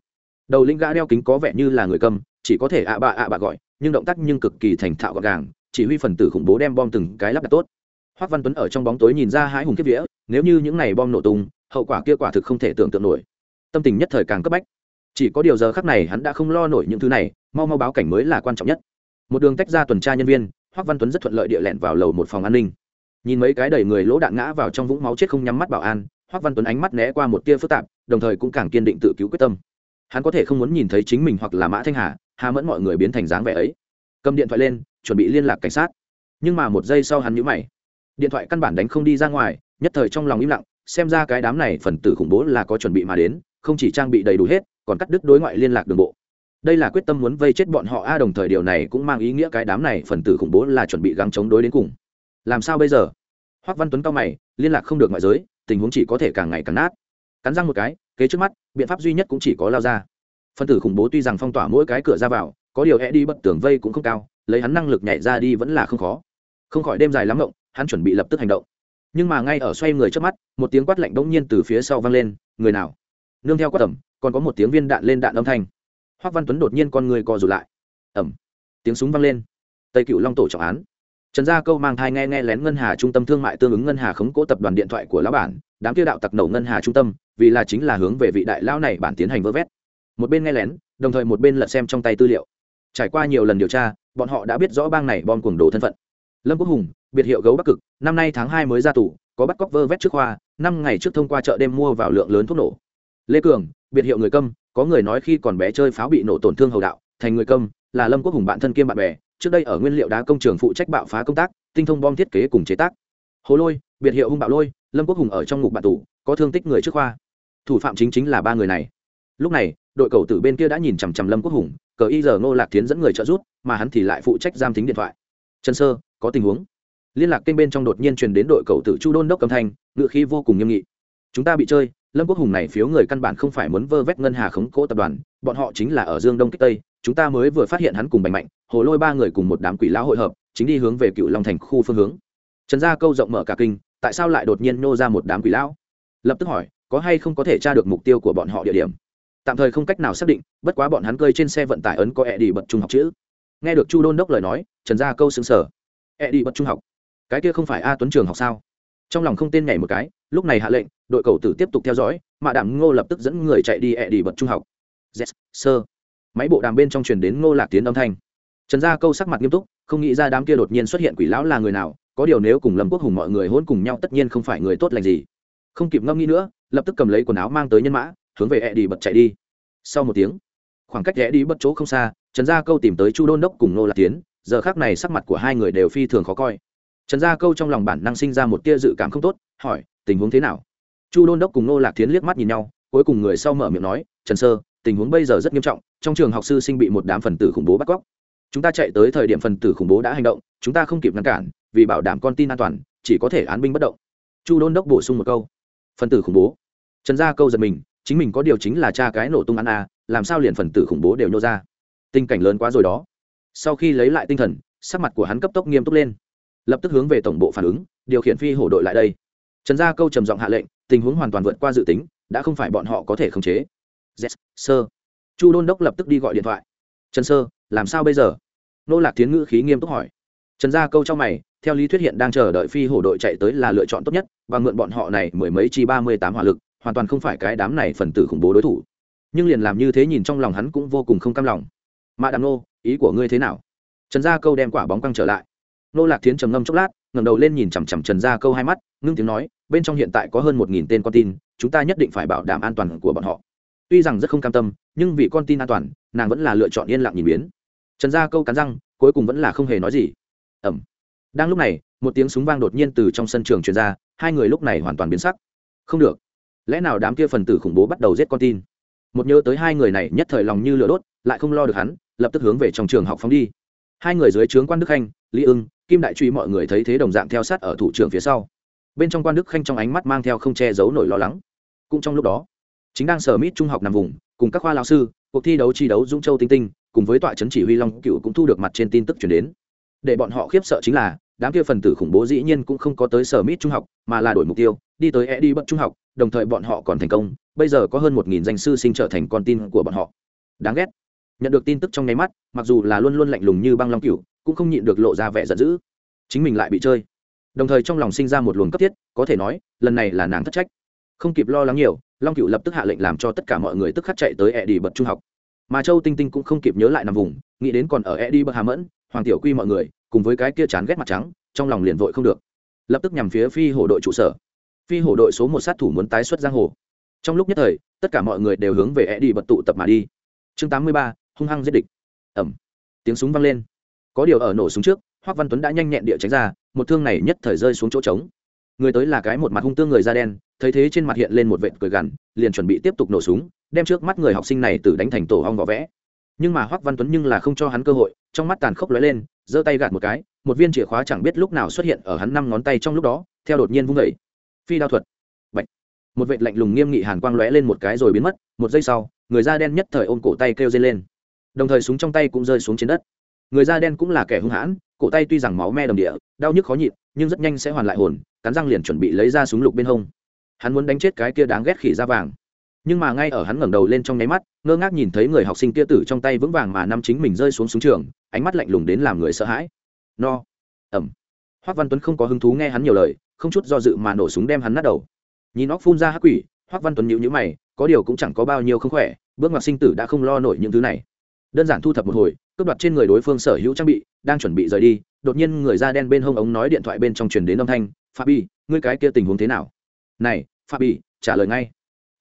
Đầu linh gã đeo kính có vẻ như là người cầm chỉ có thể ạ à bạ ạ bạ gọi, nhưng động tác nhưng cực kỳ thành thạo gọn gàng, chỉ huy phần tử khủng bố đem bom từng cái lắp đặt tốt. Hoác văn tuấn ở trong bóng tối nhìn ra hãi hùng kiếp vía, nếu như những này bom nổ tung, hậu quả kia quả thực không thể tưởng tượng nổi. Tâm tình nhất thời càng cấp bách. Chỉ có điều giờ khắc này hắn đã không lo nổi những thứ này, mau mau báo cảnh mới là quan trọng nhất. Một đường tách ra tuần tra nhân viên, hoác văn tuấn rất thuận lợi địa lẹn vào lầu một phòng an ninh. Nhìn mấy cái đầy người lỗ đạn ngã vào trong vũng máu chết không nhắm mắt bảo an, hoác văn tuấn ánh mắt né qua một tia phức tạp, đồng thời cũng càng kiên định tự cứu quyết tâm. Hắn có thể không muốn nhìn thấy chính mình hoặc là mã thanh hà hà mẫn mọi người biến thành dáng vẻ ấy. Cầm điện thoại lên, chuẩn bị liên lạc cảnh sát. Nhưng mà một giây sau hắn nhũ mày. Điện thoại căn bản đánh không đi ra ngoài, nhất thời trong lòng im lặng, xem ra cái đám này phần tử khủng bố là có chuẩn bị mà đến, không chỉ trang bị đầy đủ hết, còn cắt đứt đối ngoại liên lạc đường bộ. Đây là quyết tâm muốn vây chết bọn họ a, đồng thời điều này cũng mang ý nghĩa cái đám này phần tử khủng bố là chuẩn bị gắng chống đối đến cùng. Làm sao bây giờ? Hoắc văn tuấn cao mày, liên lạc không được ngoại giới, tình huống chỉ có thể càng ngày càng nát. Cắn răng một cái, kế trước mắt, biện pháp duy nhất cũng chỉ có lao ra phân tử khủng bố tuy rằng phong tỏa mỗi cái cửa ra vào có điều e đi bất tường vây cũng không cao lấy hắn năng lực nhảy ra đi vẫn là không khó. Không khỏi đêm dài lắm động, hắn chuẩn bị lập tức hành động. Nhưng mà ngay ở xoay người trước mắt một tiếng quát lạnh bỗng nhiên từ phía sau vang lên người nào? Nương theo quát tầm còn có một tiếng viên đạn lên đạn âm thanh. Hoắc văn tuấn đột nhiên con người co rụt lại. Ẩm tiếng súng vang lên. Tây cựu long tổ trọng án. Trần gia câu mang thai nghe nghe lén ngân hà trung tâm thương mại tương ứng ngân hà khống cố tập đoàn điện thoại của lão bản đám kia đạo tặc nổ ngân hà trung tâm vì là chính là hướng về vị đại lão này bản tiến hành vơ vét một bên nghe lén, đồng thời một bên lật xem trong tay tư liệu. Trải qua nhiều lần điều tra, bọn họ đã biết rõ bang này bom cuồng đồ thân phận. Lâm quốc hùng, biệt hiệu gấu bắc cực, năm nay tháng hai mới ra tù, có bắt cóc vơ vét trước khoa, năm ngày trước thông qua chợ đêm mua vào lượng lớn thuốc nổ. Lê cường, biệt hiệu người câm, có người nói khi còn bé chơi pháo bị nổ tổn thương hầu đạo, thành người câm, là lâm quốc hùng bạn thân kiêm bạn bè, trước đây ở nguyên liệu đá công trường phụ trách bạo phá công tác, tinh thông bom thiết kế cùng chế tác. Hồ lôi, biệt hiệu hung bạo lôi, lâm quốc hùng ở trong ngục bạn tù, có thương tích người trước khoa. Thủ phạm chính chính là ba người này. Lúc này đội cầu tử bên kia đã nhìn chằm chằm lâm quốc hùng, cờ y giờ ngô lạc tiến dẫn người trợ giúp, mà hắn thì lại phụ trách giam tính điện thoại. Trần sơ, có tình huống? Liên lạc kênh bên trong đột nhiên truyền đến đội cầu tử chu đôn đốc cầm thanh ngự khí vô cùng nghiêm nghị. Chúng ta bị chơi, lâm quốc hùng này phiếu người căn bản không phải muốn vơ vét ngân hà khống cỗ tập đoàn, bọn họ chính là ở dương đông kích tây, chúng ta mới vừa phát hiện hắn cùng bành mạnh, hồ lôi ba người cùng một đám quỷ lão hội hợp, chính đi hướng về cựu long thành khu phương hướng. Trần gia câu rộng mở cả kinh, tại sao lại đột nhiên nô ra một đám quỷ lão? Lập tức hỏi, có hay không có thể tra được mục tiêu của bọn họ địa điểm? Tạm thời không cách nào xác định bất quá bọn hắn cơi trên xe vận tải ấn có e đi bật trung học chữ. Nghe được chu đôn đốc lời nói trần gia câu xứng sở e đi bật trung học? Cái kia không phải a tuấn trường học sao? Trong lòng không tên nhảy một cái lúc này hạ lệnh đội cầu tử tiếp tục theo dõi mà đảm ngô lập tức dẫn người chạy đi e đi bật trung học. Yes, sơ máy bộ đàm bên trong truyền đến ngô lạc tiến âm thanh. Trần gia câu sắc mặt nghiêm túc không nghĩ ra đám kia đột nhiên xuất hiện quỷ lão là người nào có điều nếu cùng lâm quốc hùng mọi người hôn cùng nhau tất nhiên không phải người tốt lành gì. Không kịp ngâm nghĩ nữa lập tức cầm lấy quần áo mang tới nhân mã hướng về e đi bật chạy đi. Sau một tiếng, khoảng cách e đi bật chỗ không xa, trần gia câu tìm tới chu đôn đốc cùng Nô lạc tiến, giờ khác này sắc mặt của hai người đều phi thường khó coi. Trần gia câu trong lòng bản năng sinh ra một tia dự cảm không tốt, hỏi, tình huống thế nào? Chu đôn đốc cùng Nô lạc tiến liếc mắt nhìn nhau, cuối cùng người sau mở miệng nói, trần sơ, tình huống bây giờ rất nghiêm trọng, trong trường học sư sinh bị một đám phần tử khủng bố bắt cóc. Chúng ta chạy tới thời điểm phần tử khủng bố đã hành động, chúng ta không kịp ngăn cản, vì bảo đảm con tin an toàn, chỉ có thể án binh bất động. Chu đôn đốc bổ sung một câu, phần tử khủng bố. Trần gia câu giật mình chính mình có điều chính là cha cái nổ tung ăn a làm sao liền phần tử khủng bố đều nhô ra. Tình cảnh lớn quá rồi đó. Sau khi lấy lại tinh thần sắc mặt của hắn cấp tốc nghiêm túc lên. Lập tức hướng về tổng bộ phản ứng điều khiển phi hổ đội lại đây. Trần gia câu trầm giọng hạ lệnh tình huống hoàn toàn vượt qua dự tính đã không phải bọn họ có thể khống chế. Yes, sơ chu đôn đốc lập tức đi gọi điện thoại. Trần sơ làm sao bây giờ? Nô lạc tiến ngữ khí nghiêm túc hỏi. Trần gia câu trong mày theo lý thuyết hiện đang chờ đợi phi hổ đội chạy tới là lựa chọn tốt nhất và mượn bọn họ này mười mấy chi ba mươi tám hỏa lực hoàn toàn không phải cái đám này phần tử khủng bố đối thủ. Nhưng liền làm như thế nhìn trong lòng hắn cũng vô cùng không cam lòng. Mạ đàm nô, ý của ngươi thế nào? Trần gia câu đem quả bóng căng trở lại. Nô lạc tiến trầm ngâm chốc lát, ngẩng đầu lên nhìn chằm chằm trần gia câu hai mắt, ngưng tiếng nói, bên trong hiện tại có hơn một nghìn tên con tin, chúng ta nhất định phải bảo đảm an toàn của bọn họ. Tuy rằng rất không cam tâm, nhưng vì con tin an toàn, nàng vẫn là lựa chọn yên lặng nhìn biến. Trần gia câu cắn răng, cuối cùng vẫn là không hề nói gì. Ẩm đang lúc này, một tiếng súng vang đột nhiên từ trong sân trường truyền ra, hai người lúc này hoàn toàn biến sắc. Không được lẽ nào đám kia phần tử khủng bố bắt đầu giết con tin? Một nhớ tới hai người này nhất thời lòng như lửa đốt, lại không lo được hắn, lập tức hướng về trong trường học phóng đi. Hai người dưới trướng quan đức khanh, lý ưng, kim đại truy mọi người thấy thế đồng dạng theo sát ở thủ trưởng phía sau. Bên trong quan đức khanh trong ánh mắt mang theo không che giấu nổi lo lắng. Cũng trong lúc đó, chính đang sở mít trung học nằm vùng, cùng các khoa lao sư, cuộc thi đấu chi đấu dũng châu tinh tinh, cùng với tọa trấn chỉ huy long cựu cũng thu được mặt trên tin tức chuyển đến. Để bọn họ khiếp sợ chính là, đám kia phần tử khủng bố dĩ nhiên cũng không có tới sở mít trung học, mà là đổi mục tiêu, đi tới e đi bất trung học đồng thời bọn họ còn thành công, bây giờ có hơn một nghìn danh sư sinh trở thành con tin của bọn họ. Đáng ghét. Nhận được tin tức trong nháy mắt, mặc dù là luôn luôn lạnh lùng như băng long cửu cũng không nhịn được lộ ra vẻ giận dữ. Chính mình lại bị chơi. Đồng thời trong lòng sinh ra một luồng cấp thiết, có thể nói, lần này là nàng thất trách. Không kịp lo lắng nhiều, long cựu lập tức hạ lệnh làm cho tất cả mọi người tức khắc chạy tới e đi bật trung học. Mà châu tinh tinh cũng không kịp nhớ lại nằm vùng, nghĩ đến còn ở e đi bật hà mẫn, hoàng tiểu quy mọi người, cùng với cái kia chán ghét mặt trắng, trong lòng liền vội không được. Lập tức nhằm phía phi hổ đội trụ sở phi hổ đội số một sát thủ muốn tái xuất giang hồ. Trong lúc nhất thời, tất cả mọi người đều hướng về e đi bật tụ tập mà đi. Chương tám mươi ba, hung hăng giết địch. Ẩm. Tiếng súng vang lên. Có điều ở nổ súng trước hoắc văn tuấn đã nhanh nhẹn địa tránh ra, một thương này nhất thời rơi xuống chỗ trống. Người tới là cái một mặt hung tương người da đen, thấy thế trên mặt hiện lên một vệt cười gằn, liền chuẩn bị tiếp tục nổ súng, đem trước mắt người học sinh này từ đánh thành tổ hong vỏ vẽ. Nhưng mà hoắc văn tuấn nhưng là không cho hắn cơ hội, trong mắt tàn khốc lóe lên, giơ tay gạt một cái, một viên chìa khóa chẳng biết lúc nào xuất hiện ở hắn năm ngón tay trong lúc đó, theo đột nhiên vung vẩy phi đao thuật. Bạch. một vệt lạnh lùng nghiêm nghị hàn quang lóe lên một cái rồi biến mất, một giây sau, người da đen nhất thời ôm cổ tay kêu dây lên. Đồng thời súng trong tay cũng rơi xuống trên đất. Người da đen cũng là kẻ hung hãn, cổ tay tuy rằng máu me đồng địa, đau nhức khó nhịn, nhưng rất nhanh sẽ hoàn lại hồn, cắn răng liền chuẩn bị lấy ra súng lục bên hông. Hắn muốn đánh chết cái kia đáng ghét khỉ da vàng. Nhưng mà ngay ở hắn ngẩng đầu lên trong nháy mắt, ngơ ngác nhìn thấy người học sinh kia tử trong tay vững vàng mà năm chính mình rơi xuống súng trường, ánh mắt lạnh lùng đến làm người sợ hãi. No. Ẩm. Hoác văn tuấn không có hứng thú nghe hắn nhiều lời không chút do dự mà nổ súng đem hắn nát đầu. Nhìn óc phun ra hắc quỷ, Hoắc văn tuấn nhíu nhíu mày, có điều cũng chẳng có bao nhiêu không khỏe, bước ngoặt sinh tử đã không lo nổi những thứ này. Đơn giản thu thập một hồi, cướp đoạt trên người đối phương sở hữu trang bị, đang chuẩn bị rời đi, đột nhiên người da đen bên hông ống nói điện thoại bên trong truyền đến âm thanh fabi ngươi cái kia tình huống thế nào? Này fabi trả lời ngay.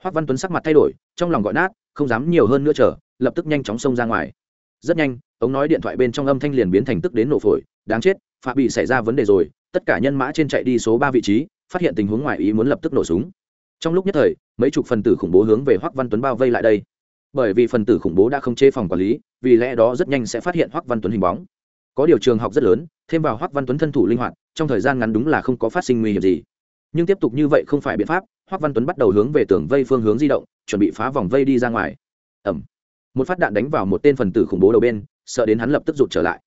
Hoắc văn tuấn sắc mặt thay đổi, trong lòng gọi nát, không dám nhiều hơn nữa chờ, lập tức nhanh chóng xông ra ngoài. Rất nhanh, ống nói điện thoại bên trong âm thanh liền biến thành tức đến nổ phổi, đáng chết, phạm bị xảy ra vấn đề rồi tất cả nhân mã trên chạy đi số ba vị trí, phát hiện tình huống ngoài ý muốn lập tức nổ súng. Trong lúc nhất thời, mấy chục phần tử khủng bố hướng về hoắc văn tuấn bao vây lại đây. Bởi vì phần tử khủng bố đã không chế phòng quản lý, vì lẽ đó rất nhanh sẽ phát hiện hoắc văn tuấn hình bóng. Có điều trường học rất lớn, thêm vào hoắc văn tuấn thân thủ linh hoạt, trong thời gian ngắn đúng là không có phát sinh nguy hiểm gì. Nhưng tiếp tục như vậy không phải biện pháp, hoắc văn tuấn bắt đầu hướng về tường vây phương hướng di động, chuẩn bị phá vòng vây đi ra ngoài. Ẩm một phát đạn đánh vào một tên phần tử khủng bố đầu bên, sợ đến hắn lập tức rụt trở lại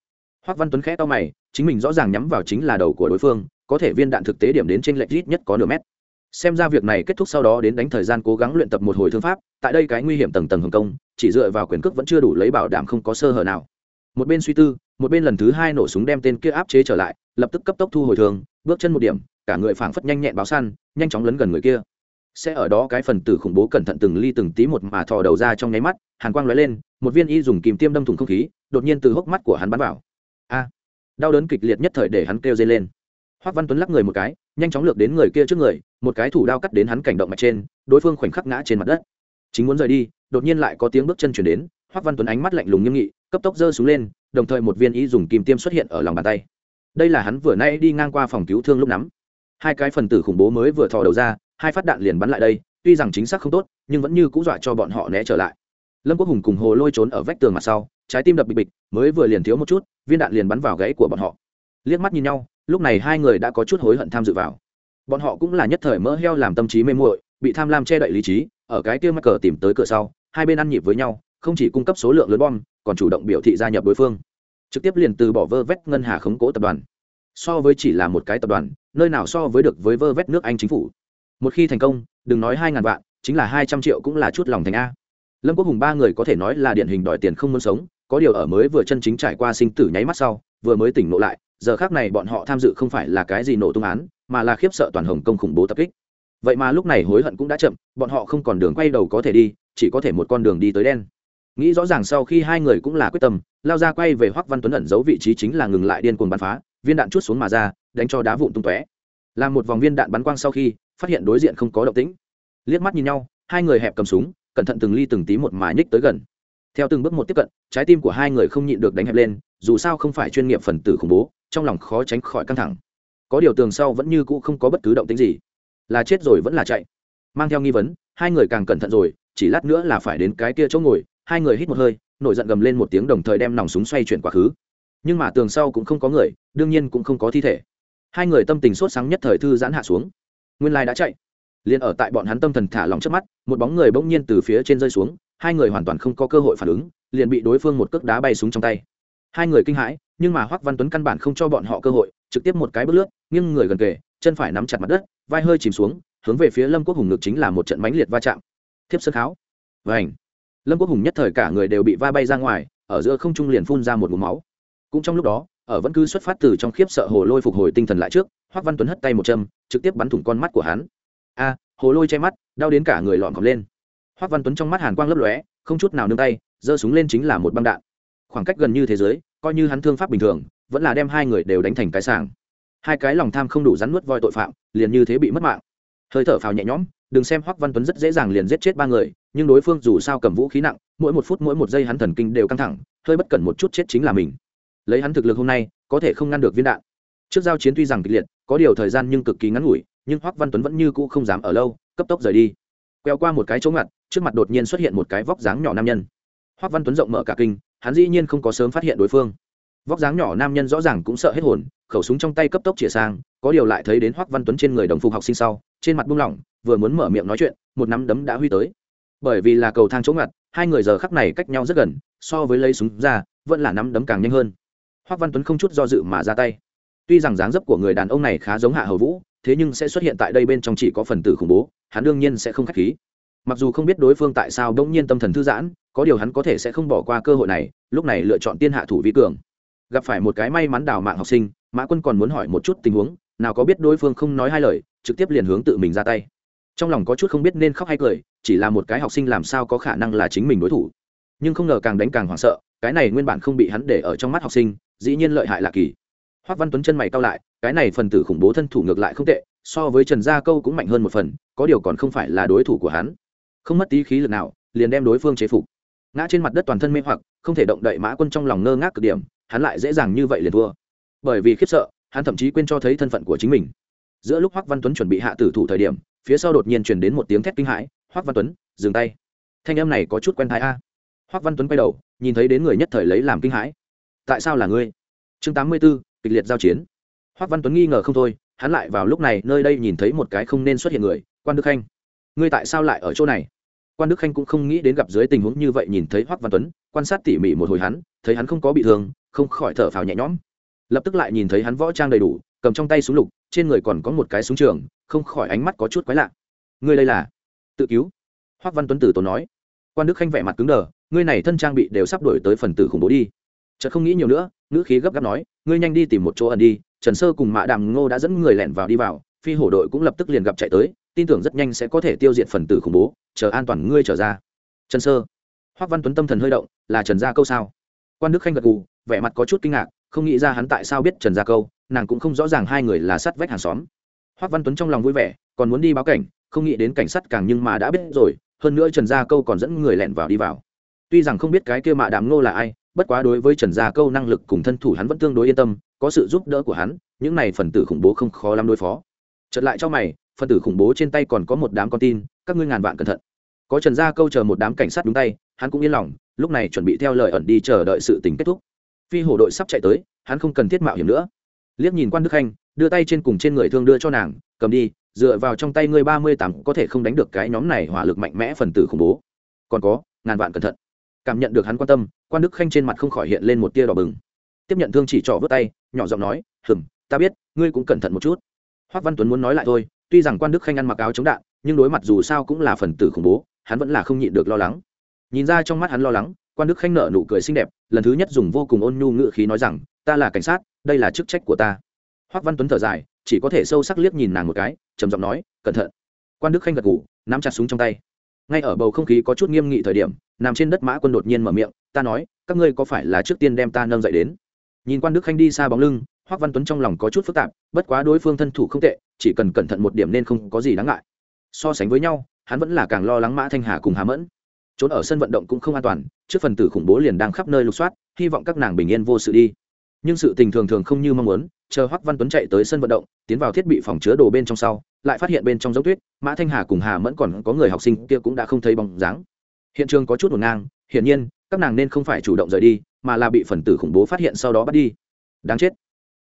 hoắc văn tuấn khẽ to mày, chính mình rõ ràng nhắm vào chính là đầu của đối phương, có thể viên đạn thực tế điểm đến trên lệch ít nhất có nửa mét. Xem ra việc này kết thúc sau đó đến đánh thời gian cố gắng luyện tập một hồi thương pháp, tại đây cái nguy hiểm tầng tầng hồng công, chỉ dựa vào quyền cước vẫn chưa đủ lấy bảo đảm không có sơ hở nào. Một bên suy tư, một bên lần thứ hai nổ súng đem tên kia áp chế trở lại, lập tức cấp tốc thu hồi thường bước chân một điểm, cả người phảng phất nhanh nhẹn báo săn, nhanh chóng lấn gần người kia. Sẽ ở đó cái phần tử khủng bố cẩn thận từng ly từng tí một mà thò đầu ra trong nháy mắt, hàn quang lóe lên, một viên y dùng kìm tiêm đâm thủng không khí, đột nhiên từ hốc mắt của hắn bắn vào a. Đau đớn kịch liệt nhất thời để hắn kêu dây lên. Hoắc văn tuấn lắc người một cái, nhanh chóng lược đến người kia trước người, một cái thủ đao cắt đến hắn cảnh động mạch trên, đối phương khoảnh khắc ngã trên mặt đất. Chính muốn rời đi, đột nhiên lại có tiếng bước chân chuyển đến hoắc văn tuấn ánh mắt lạnh lùng nghiêm nghị, cấp tốc giơ xuống lên, đồng thời một viên y dùng kìm tiêm xuất hiện ở lòng bàn tay. Đây là hắn vừa nay đi ngang qua phòng cứu thương lúc nắm. Hai cái phần tử khủng bố mới vừa thò đầu ra, hai phát đạn liền bắn lại đây, tuy rằng chính xác không tốt, nhưng vẫn như cũ dọa cho bọn họ né trở lại lâm quốc hùng cùng hồ lôi trốn ở vách tường mặt sau, trái tim đập bịch bịch, mới vừa liền thiếu một chút, viên đạn liền bắn vào gáy của bọn họ. Liếc mắt nhìn nhau, lúc này hai người đã có chút hối hận tham dự vào. Bọn họ cũng là nhất thời mỡ heo làm tâm trí mê muội, bị tham lam che đậy lý trí, ở cái kia mắc cờ tìm tới cửa sau, hai bên ăn nhịp với nhau, không chỉ cung cấp số lượng lớn bom, còn chủ động biểu thị gia nhập đối phương. Trực tiếp liền từ bỏ vơ vét ngân hà khống cố tập đoàn. So với chỉ là một cái tập đoàn, nơi nào so với được với vơ vét nước anh chính phủ. Một khi thành công, đừng nói hai ngàn vạn, chính là hai trăm triệu cũng là chút lòng thành a lâm quốc hùng ba người có thể nói là điển hình đòi tiền không muốn sống, có điều ở mới vừa chân chính trải qua sinh tử nháy mắt sau, vừa mới tỉnh ngộ lại, giờ khác này bọn họ tham dự không phải là cái gì nổ tung án, mà là khiếp sợ toàn hồng công khủng bố tập kích. Vậy mà lúc này hối hận cũng đã chậm, bọn họ không còn đường quay đầu có thể đi, chỉ có thể một con đường đi tới đen. Nghĩ rõ ràng sau khi hai người cũng là quyết tâm, lao ra quay về hoắc văn tuấn ẩn giấu vị trí chính là ngừng lại điên cuồng bắn phá, viên đạn chút xuống mà ra, đánh cho đá vụn tung tóe. Làm một vòng viên đạn bắn quang sau khi, phát hiện đối diện không có động tĩnh. Liếc mắt nhìn nhau, hai người hẹp cầm súng cẩn thận từng ly từng tí một mà nhích tới gần. Theo từng bước một tiếp cận, trái tim của hai người không nhịn được đánh hẹp lên, dù sao không phải chuyên nghiệp phần tử khủng bố, trong lòng khó tránh khỏi căng thẳng. Có điều tường sau vẫn như cũ không có bất cứ động tính gì. Là chết rồi vẫn là chạy. Mang theo nghi vấn, hai người càng cẩn thận rồi, chỉ lát nữa là phải đến cái kia chỗ ngồi, hai người hít một hơi, nổi giận gầm lên một tiếng đồng thời đem nòng súng xoay chuyển quá khứ. Nhưng mà tường sau cũng không có người, đương nhiên cũng không có thi thể. Hai người tâm tình sốt sáng nhất thời thư giãn hạ xuống. Nguyên lai đã chạy liền ở tại bọn hắn tâm thần thả lòng trước mắt, một bóng người bỗng nhiên từ phía trên rơi xuống, hai người hoàn toàn không có cơ hội phản ứng, liền bị đối phương một cước đá bay súng trong tay. Hai người kinh hãi, nhưng mà hoắc văn tuấn căn bản không cho bọn họ cơ hội, trực tiếp một cái bước lướt, nghiêng người gần kề, chân phải nắm chặt mặt đất, vai hơi chìm xuống, hướng về phía lâm quốc hùng ngực chính là một trận mãnh liệt va chạm. Thiếp sơn kháo. Vảnh lâm quốc hùng nhất thời cả người đều bị va bay ra ngoài, ở giữa không trung liền phun ra một ngụm máu. Cũng trong lúc đó, ở vẫn cứ xuất phát từ trong khiếp sợ hồ lôi phục hồi tinh thần lại trước, hoắc văn tuấn hất tay một châm, trực tiếp bắn thủng con mắt của hắn a hồ lôi che mắt, đau đến cả người lọn khóc lên. Hoắc văn tuấn trong mắt hàn quang lấp lóe, không chút nào nương tay, giơ súng lên chính là một băng đạn. Khoảng cách gần như thế giới, coi như hắn thương pháp bình thường, vẫn là đem hai người đều đánh thành cái sàng hai cái lòng tham không đủ rắn nuốt voi tội phạm, liền như thế bị mất mạng. Hơi thở phào nhẹ nhõm, đừng xem hoắc văn tuấn rất dễ dàng liền giết chết ba người, nhưng đối phương dù sao cầm vũ khí nặng, mỗi một phút mỗi một giây hắn thần kinh đều căng thẳng, hơi bất cẩn một chút chết chính là mình. Lấy hắn thực lực hôm nay, có thể không ngăn được viên đạn. Trước giao chiến tuy rằng kịch liệt, có điều thời gian nhưng cực kỳ ngắn ngủi nhưng hoắc văn tuấn vẫn như cũ không dám ở lâu, cấp tốc rời đi. Queo qua một cái chỗ ngặt, trước mặt đột nhiên xuất hiện một cái vóc dáng nhỏ nam nhân. Hoắc văn tuấn rộng mở cả kinh, hắn dĩ nhiên không có sớm phát hiện đối phương. Vóc dáng nhỏ nam nhân rõ ràng cũng sợ hết hồn, khẩu súng trong tay cấp tốc chĩa sang, có điều lại thấy đến hoắc văn tuấn trên người đồng phục học sinh sau, trên mặt buông lỏng, vừa muốn mở miệng nói chuyện, một nắm đấm đã huy tới. Bởi vì là cầu thang chỗ ngặt, hai người giờ khắc này cách nhau rất gần, so với lấy súng ra, vẫn là nắm đấm càng nhanh hơn. Hoắc văn tuấn không chút do dự mà ra tay. Tuy rằng dáng dấp của người đàn ông này khá giống hạ hầu vũ thế nhưng sẽ xuất hiện tại đây bên trong chỉ có phần tử khủng bố, hắn đương nhiên sẽ không khách khí. Mặc dù không biết đối phương tại sao bỗng nhiên tâm thần thư giãn, có điều hắn có thể sẽ không bỏ qua cơ hội này, lúc này lựa chọn tiên hạ thủ vi cường. Gặp phải một cái may mắn đào mạng học sinh, mã quân còn muốn hỏi một chút tình huống, nào có biết đối phương không nói hai lời, trực tiếp liền hướng tự mình ra tay. Trong lòng có chút không biết nên khóc hay cười, chỉ là một cái học sinh làm sao có khả năng là chính mình đối thủ. Nhưng không ngờ càng đánh càng hoảng sợ, cái này nguyên bản không bị hắn để ở trong mắt học sinh, dĩ nhiên lợi hại là kỳ. Hoắc văn tuấn chân mày cao lại cái này phần tử khủng bố thân thủ ngược lại không tệ so với trần gia câu cũng mạnh hơn một phần có điều còn không phải là đối thủ của hắn. Không mất tí khí lực nào liền đem đối phương chế phục. Ngã trên mặt đất toàn thân mê hoặc không thể động đậy mã quân trong lòng ngơ ngác cực điểm hắn lại dễ dàng như vậy liền thua. Bởi vì khiếp sợ hắn thậm chí quên cho thấy thân phận của chính mình. Giữa lúc hoắc văn tuấn chuẩn bị hạ tử thủ thời điểm phía sau đột nhiên truyền đến một tiếng thét kinh hãi hoắc văn tuấn dừng tay. Thanh em này có chút quen thái a. Hoắc văn tuấn quay đầu nhìn thấy đến người nhất thời lấy làm kinh hãi. Tại sao là ngươi? Chương tám mươi 84, kịch liệt giao chiến hoắc văn tuấn nghi ngờ không thôi, hắn lại vào lúc này, nơi đây nhìn thấy một cái không nên xuất hiện người, quan đức khanh. Ngươi tại sao lại ở chỗ này? Quan đức khanh cũng không nghĩ đến gặp dưới tình huống như vậy nhìn thấy hoắc văn tuấn, quan sát tỉ mỉ một hồi hắn, thấy hắn không có bị thương, không khỏi thở phào nhẹ nhõm. Lập tức lại nhìn thấy hắn võ trang đầy đủ, cầm trong tay súng lục, trên người còn có một cái súng trường, không khỏi ánh mắt có chút quái lạ. Ngươi đây là? Tự cứu. Hoắc văn tuấn tử tốn nói. Quan đức khanh vẻ mặt cứng đờ, ngươi này thân trang bị đều sắp đổi tới phần tử khủng bố đi. Chợt không nghĩ nhiều nữa nữ khí gấp gáp nói, ngươi nhanh đi tìm một chỗ ẩn đi trần sơ cùng mạ đàm ngô đã dẫn người lẻn vào đi vào, phi hổ đội cũng lập tức liền gặp chạy tới, tin tưởng rất nhanh sẽ có thể tiêu diệt phần tử khủng bố, chờ an toàn ngươi trở ra. Trần sơ. Hoắc văn tuấn tâm thần hơi động, là trần gia câu sao? Quan đức khanh gật gù, vẻ mặt có chút kinh ngạc, không nghĩ ra hắn tại sao biết trần gia câu, nàng cũng không rõ ràng hai người là sát vách hàng xóm. Hoắc văn tuấn trong lòng vui vẻ, còn muốn đi báo cảnh, không nghĩ đến cảnh sát càng nhưng mà đã biết rồi, hơn nữa trần gia câu còn dẫn người lẻn vào đi vào. Tuy rằng không biết cái kia mạ đàm ngô là ai, bất quá đối với trần gia câu năng lực cùng thân thủ hắn vẫn tương đối yên tâm có sự giúp đỡ của hắn, những này phần tử khủng bố không khó lắm đối phó. Trật lại cho mày, phần tử khủng bố trên tay còn có một đám con tin, các ngươi ngàn vạn cẩn thận. Có trần gia câu chờ một đám cảnh sát đúng tay, hắn cũng yên lòng, lúc này chuẩn bị theo lời ẩn đi chờ đợi sự tình kết thúc. Phi hổ đội sắp chạy tới, hắn không cần thiết mạo hiểm nữa. Liếc nhìn quan đức khanh, đưa tay trên cùng trên người thương đưa cho nàng, cầm đi, dựa vào trong tay ngươi ba mươi tám có thể không đánh được cái nhóm này hỏa lực mạnh mẽ phần tử khủng bố. Còn có, ngàn vạn cẩn thận. Cảm nhận được hắn quan tâm, quan đức khanh trên mặt không khỏi hiện lên một tia đỏ bừng. Tiếp nhận thương chỉ trỏ vớt tay nhỏ giọng nói, hừm, ta biết, ngươi cũng cẩn thận một chút. Hoác văn tuấn muốn nói lại thôi, tuy rằng quan đức khanh ăn mặc áo chống đạn, nhưng đối mặt dù sao cũng là phần tử khủng bố, hắn vẫn là không nhịn được lo lắng. Nhìn ra trong mắt hắn lo lắng, quan đức khanh nợ nụ cười xinh đẹp, lần thứ nhất dùng vô cùng ôn nhu ngự khí nói rằng, ta là cảnh sát, đây là chức trách của ta. Hoác văn tuấn thở dài, chỉ có thể sâu sắc liếc nhìn nàng một cái, trầm giọng nói, cẩn thận. Quan đức khanh gật ngủ nắm chặt súng trong tay. Ngay ở bầu không khí có chút nghiêm nghị thời điểm, nằm trên đất mã quân đột nhiên mở miệng, ta nói, các ngươi có phải là trước tiên đem ta nâng dậy đến? Nhìn quan đức khanh đi xa bóng lưng hoác văn tuấn trong lòng có chút phức tạp, bất quá đối phương thân thủ không tệ, chỉ cần cẩn thận một điểm nên không có gì đáng ngại. So sánh với nhau, hắn vẫn là càng lo lắng mã thanh hà cùng hà mẫn. Trốn ở sân vận động cũng không an toàn, trước phần tử khủng bố liền đang khắp nơi lục soát, hy vọng các nàng bình yên vô sự đi. Nhưng sự tình thường thường không như mong muốn, chờ hoắc văn tuấn chạy tới sân vận động, tiến vào thiết bị phòng chứa đồ bên trong sau, lại phát hiện bên trong giống tuyết, mã thanh hà cùng hà mẫn còn có người học sinh kia cũng đã không thấy bóng dáng. Hiện trường có chút ngổn ngang, hiển nhiên các nàng nên không phải chủ động rời đi, mà là bị phần tử khủng bố phát hiện sau đó bắt đi. Đáng chết.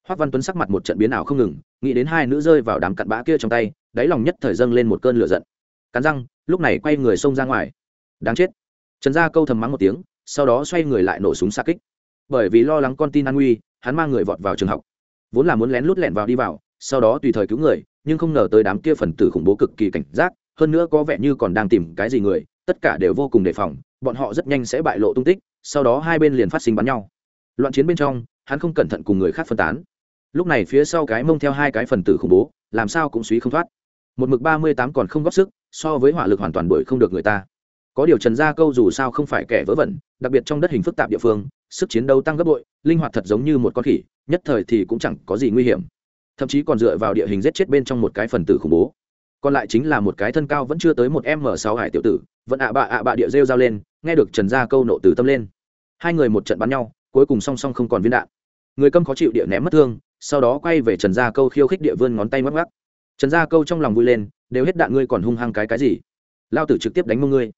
Hoắc văn tuấn sắc mặt một trận biến ảo không ngừng, nghĩ đến hai nữ rơi vào đám cặn bã kia trong tay, đáy lòng nhất thời dâng lên một cơn lửa giận. Cắn răng, lúc này quay người xông ra ngoài. Đáng chết. Trần gia câu thầm mắng một tiếng, sau đó xoay người lại nổ súng xa kích. Bởi vì lo lắng con tin an nguy, hắn mang người vọt vào trường học. Vốn là muốn lén lút lẹn vào đi vào, sau đó tùy thời cứu người, nhưng không ngờ tới đám kia phần tử khủng bố cực kỳ cảnh giác, hơn nữa có vẻ như còn đang tìm cái gì người, tất cả đều vô cùng đề phòng bọn họ rất nhanh sẽ bại lộ tung tích, sau đó hai bên liền phát sinh bắn nhau. Loạn chiến bên trong, hắn không cẩn thận cùng người khác phân tán. Lúc này phía sau cái mông theo hai cái phần tử khủng bố, làm sao cũng suy không thoát. Một mực ba mươi tám còn không góp sức, so với hỏa lực hoàn toàn đuổi không được người ta. Có điều trần gia câu dù sao không phải kẻ vớ vẩn, đặc biệt trong đất hình phức tạp địa phương, sức chiến đấu tăng gấp bội, linh hoạt thật giống như một con khỉ, nhất thời thì cũng chẳng có gì nguy hiểm. Thậm chí còn dựa vào địa hình giết chết bên trong một cái phần tử khủng bố. Còn lại chính là một cái thân cao vẫn chưa tới một m sáu hải tiểu tử, vẫn ạ bạ ạ bạ địa rêu dao lên nghe được trần gia câu nộ từ tâm lên. Hai người một trận bắn nhau, cuối cùng song song không còn viên đạn. Người câm khó chịu địa ném mất thương, sau đó quay về trần gia câu khiêu khích địa vươn ngón tay mắc mắc trần gia câu trong lòng vui lên, đều hết đạn ngươi còn hung hăng cái cái gì? Lao tử trực tiếp đánh mông ngươi.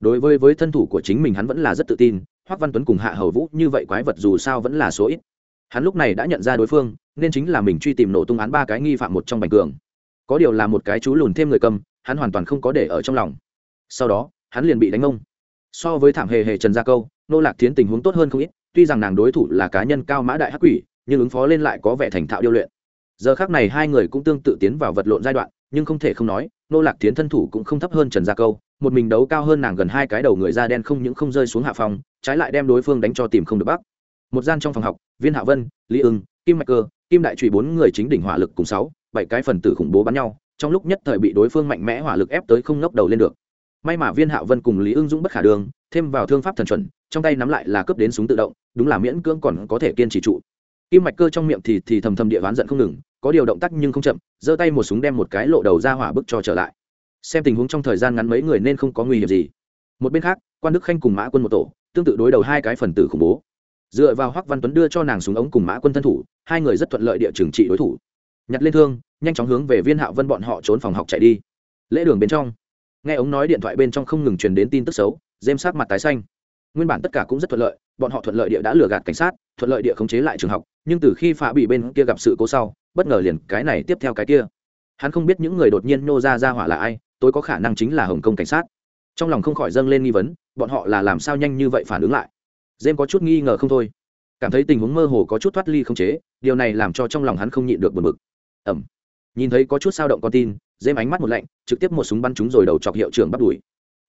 Đối với với thân thủ của chính mình hắn vẫn là rất tự tin, hoắc văn tuấn cùng hạ hầu vũ như vậy quái vật dù sao vẫn là số ít. Hắn lúc này đã nhận ra đối phương, nên chính là mình truy tìm nổ tung án ba cái nghi phạm một trong bành cường. Có điều là một cái chú lùn thêm người cầm hắn hoàn toàn không có để ở trong lòng. Sau đó, hắn liền bị đánh mông so với thảm hề hề trần gia câu, nô lạc tiến tình huống tốt hơn không ít, tuy rằng nàng đối thủ là cá nhân cao mã đại hắc quỷ, nhưng ứng phó lên lại có vẻ thành thạo điêu luyện. Giờ khác này hai người cũng tương tự tiến vào vật lộn giai đoạn, nhưng không thể không nói, nô lạc tiến thân thủ cũng không thấp hơn trần gia câu, một mình đấu cao hơn nàng gần hai cái đầu người da đen không những không rơi xuống hạ phòng, trái lại đem đối phương đánh cho tìm không được bắc. Một gian trong phòng học, viên hạ vân, lý ưng, kim mạch cơ, kim đại trụy bốn người chính đỉnh hỏa lực cùng sáu, bảy cái phần tử khủng bố bắn nhau, trong lúc nhất thời bị đối phương mạnh mẽ hỏa lực ép tới không ngóc đầu lên được may mà viên Hạo vân cùng lý ưng dũng bất khả đường, thêm vào thương pháp thần chuẩn, trong tay nắm lại là cướp đến súng tự động, đúng là miễn cưỡng còn có thể kiên trì trụ. Kim mạch cơ trong miệng thì thì thầm thầm địa ván giận không ngừng, có điều động tác nhưng không chậm, giơ tay một súng đem một cái lộ đầu ra hỏa bức cho trở lại. Xem tình huống trong thời gian ngắn mấy người nên không có nguy hiểm gì. Một bên khác, quan đức khanh cùng mã quân một tổ, tương tự đối đầu hai cái phần tử khủng bố. Dựa vào hoắc văn tuấn đưa cho nàng súng ống cùng mã quân thân thủ, hai người rất thuận lợi địa trừng trị đối thủ. Nhặt lên thương, nhanh chóng hướng về viên hạo vân bọn họ trốn phòng học chạy đi. Lễ đường bên trong nghe ống nói điện thoại bên trong không ngừng truyền đến tin tức xấu dêm sát mặt tái xanh. Nguyên bản tất cả cũng rất thuận lợi, bọn họ thuận lợi địa đã lừa gạt cảnh sát, thuận lợi địa khống chế lại trường học, nhưng từ khi phá bị bên kia gặp sự cố sau, bất ngờ liền cái này tiếp theo cái kia. Hắn không biết những người đột nhiên nô ra ra hỏa là ai tôi có khả năng chính là hồng kông cảnh sát. Trong lòng không khỏi dâng lên nghi vấn, bọn họ là làm sao nhanh như vậy phản ứng lại? Dêm có chút nghi ngờ không thôi. Cảm thấy tình huống mơ hồ có chút thoát ly không chế, điều này làm cho trong lòng hắn không nhịn được buồn bực. Ẩm. Nhìn thấy có chút sao động con tin Dêm ánh mắt một lạnh, trực tiếp một súng bắn trúng rồi đầu chọc hiệu trưởng bắt đuổi.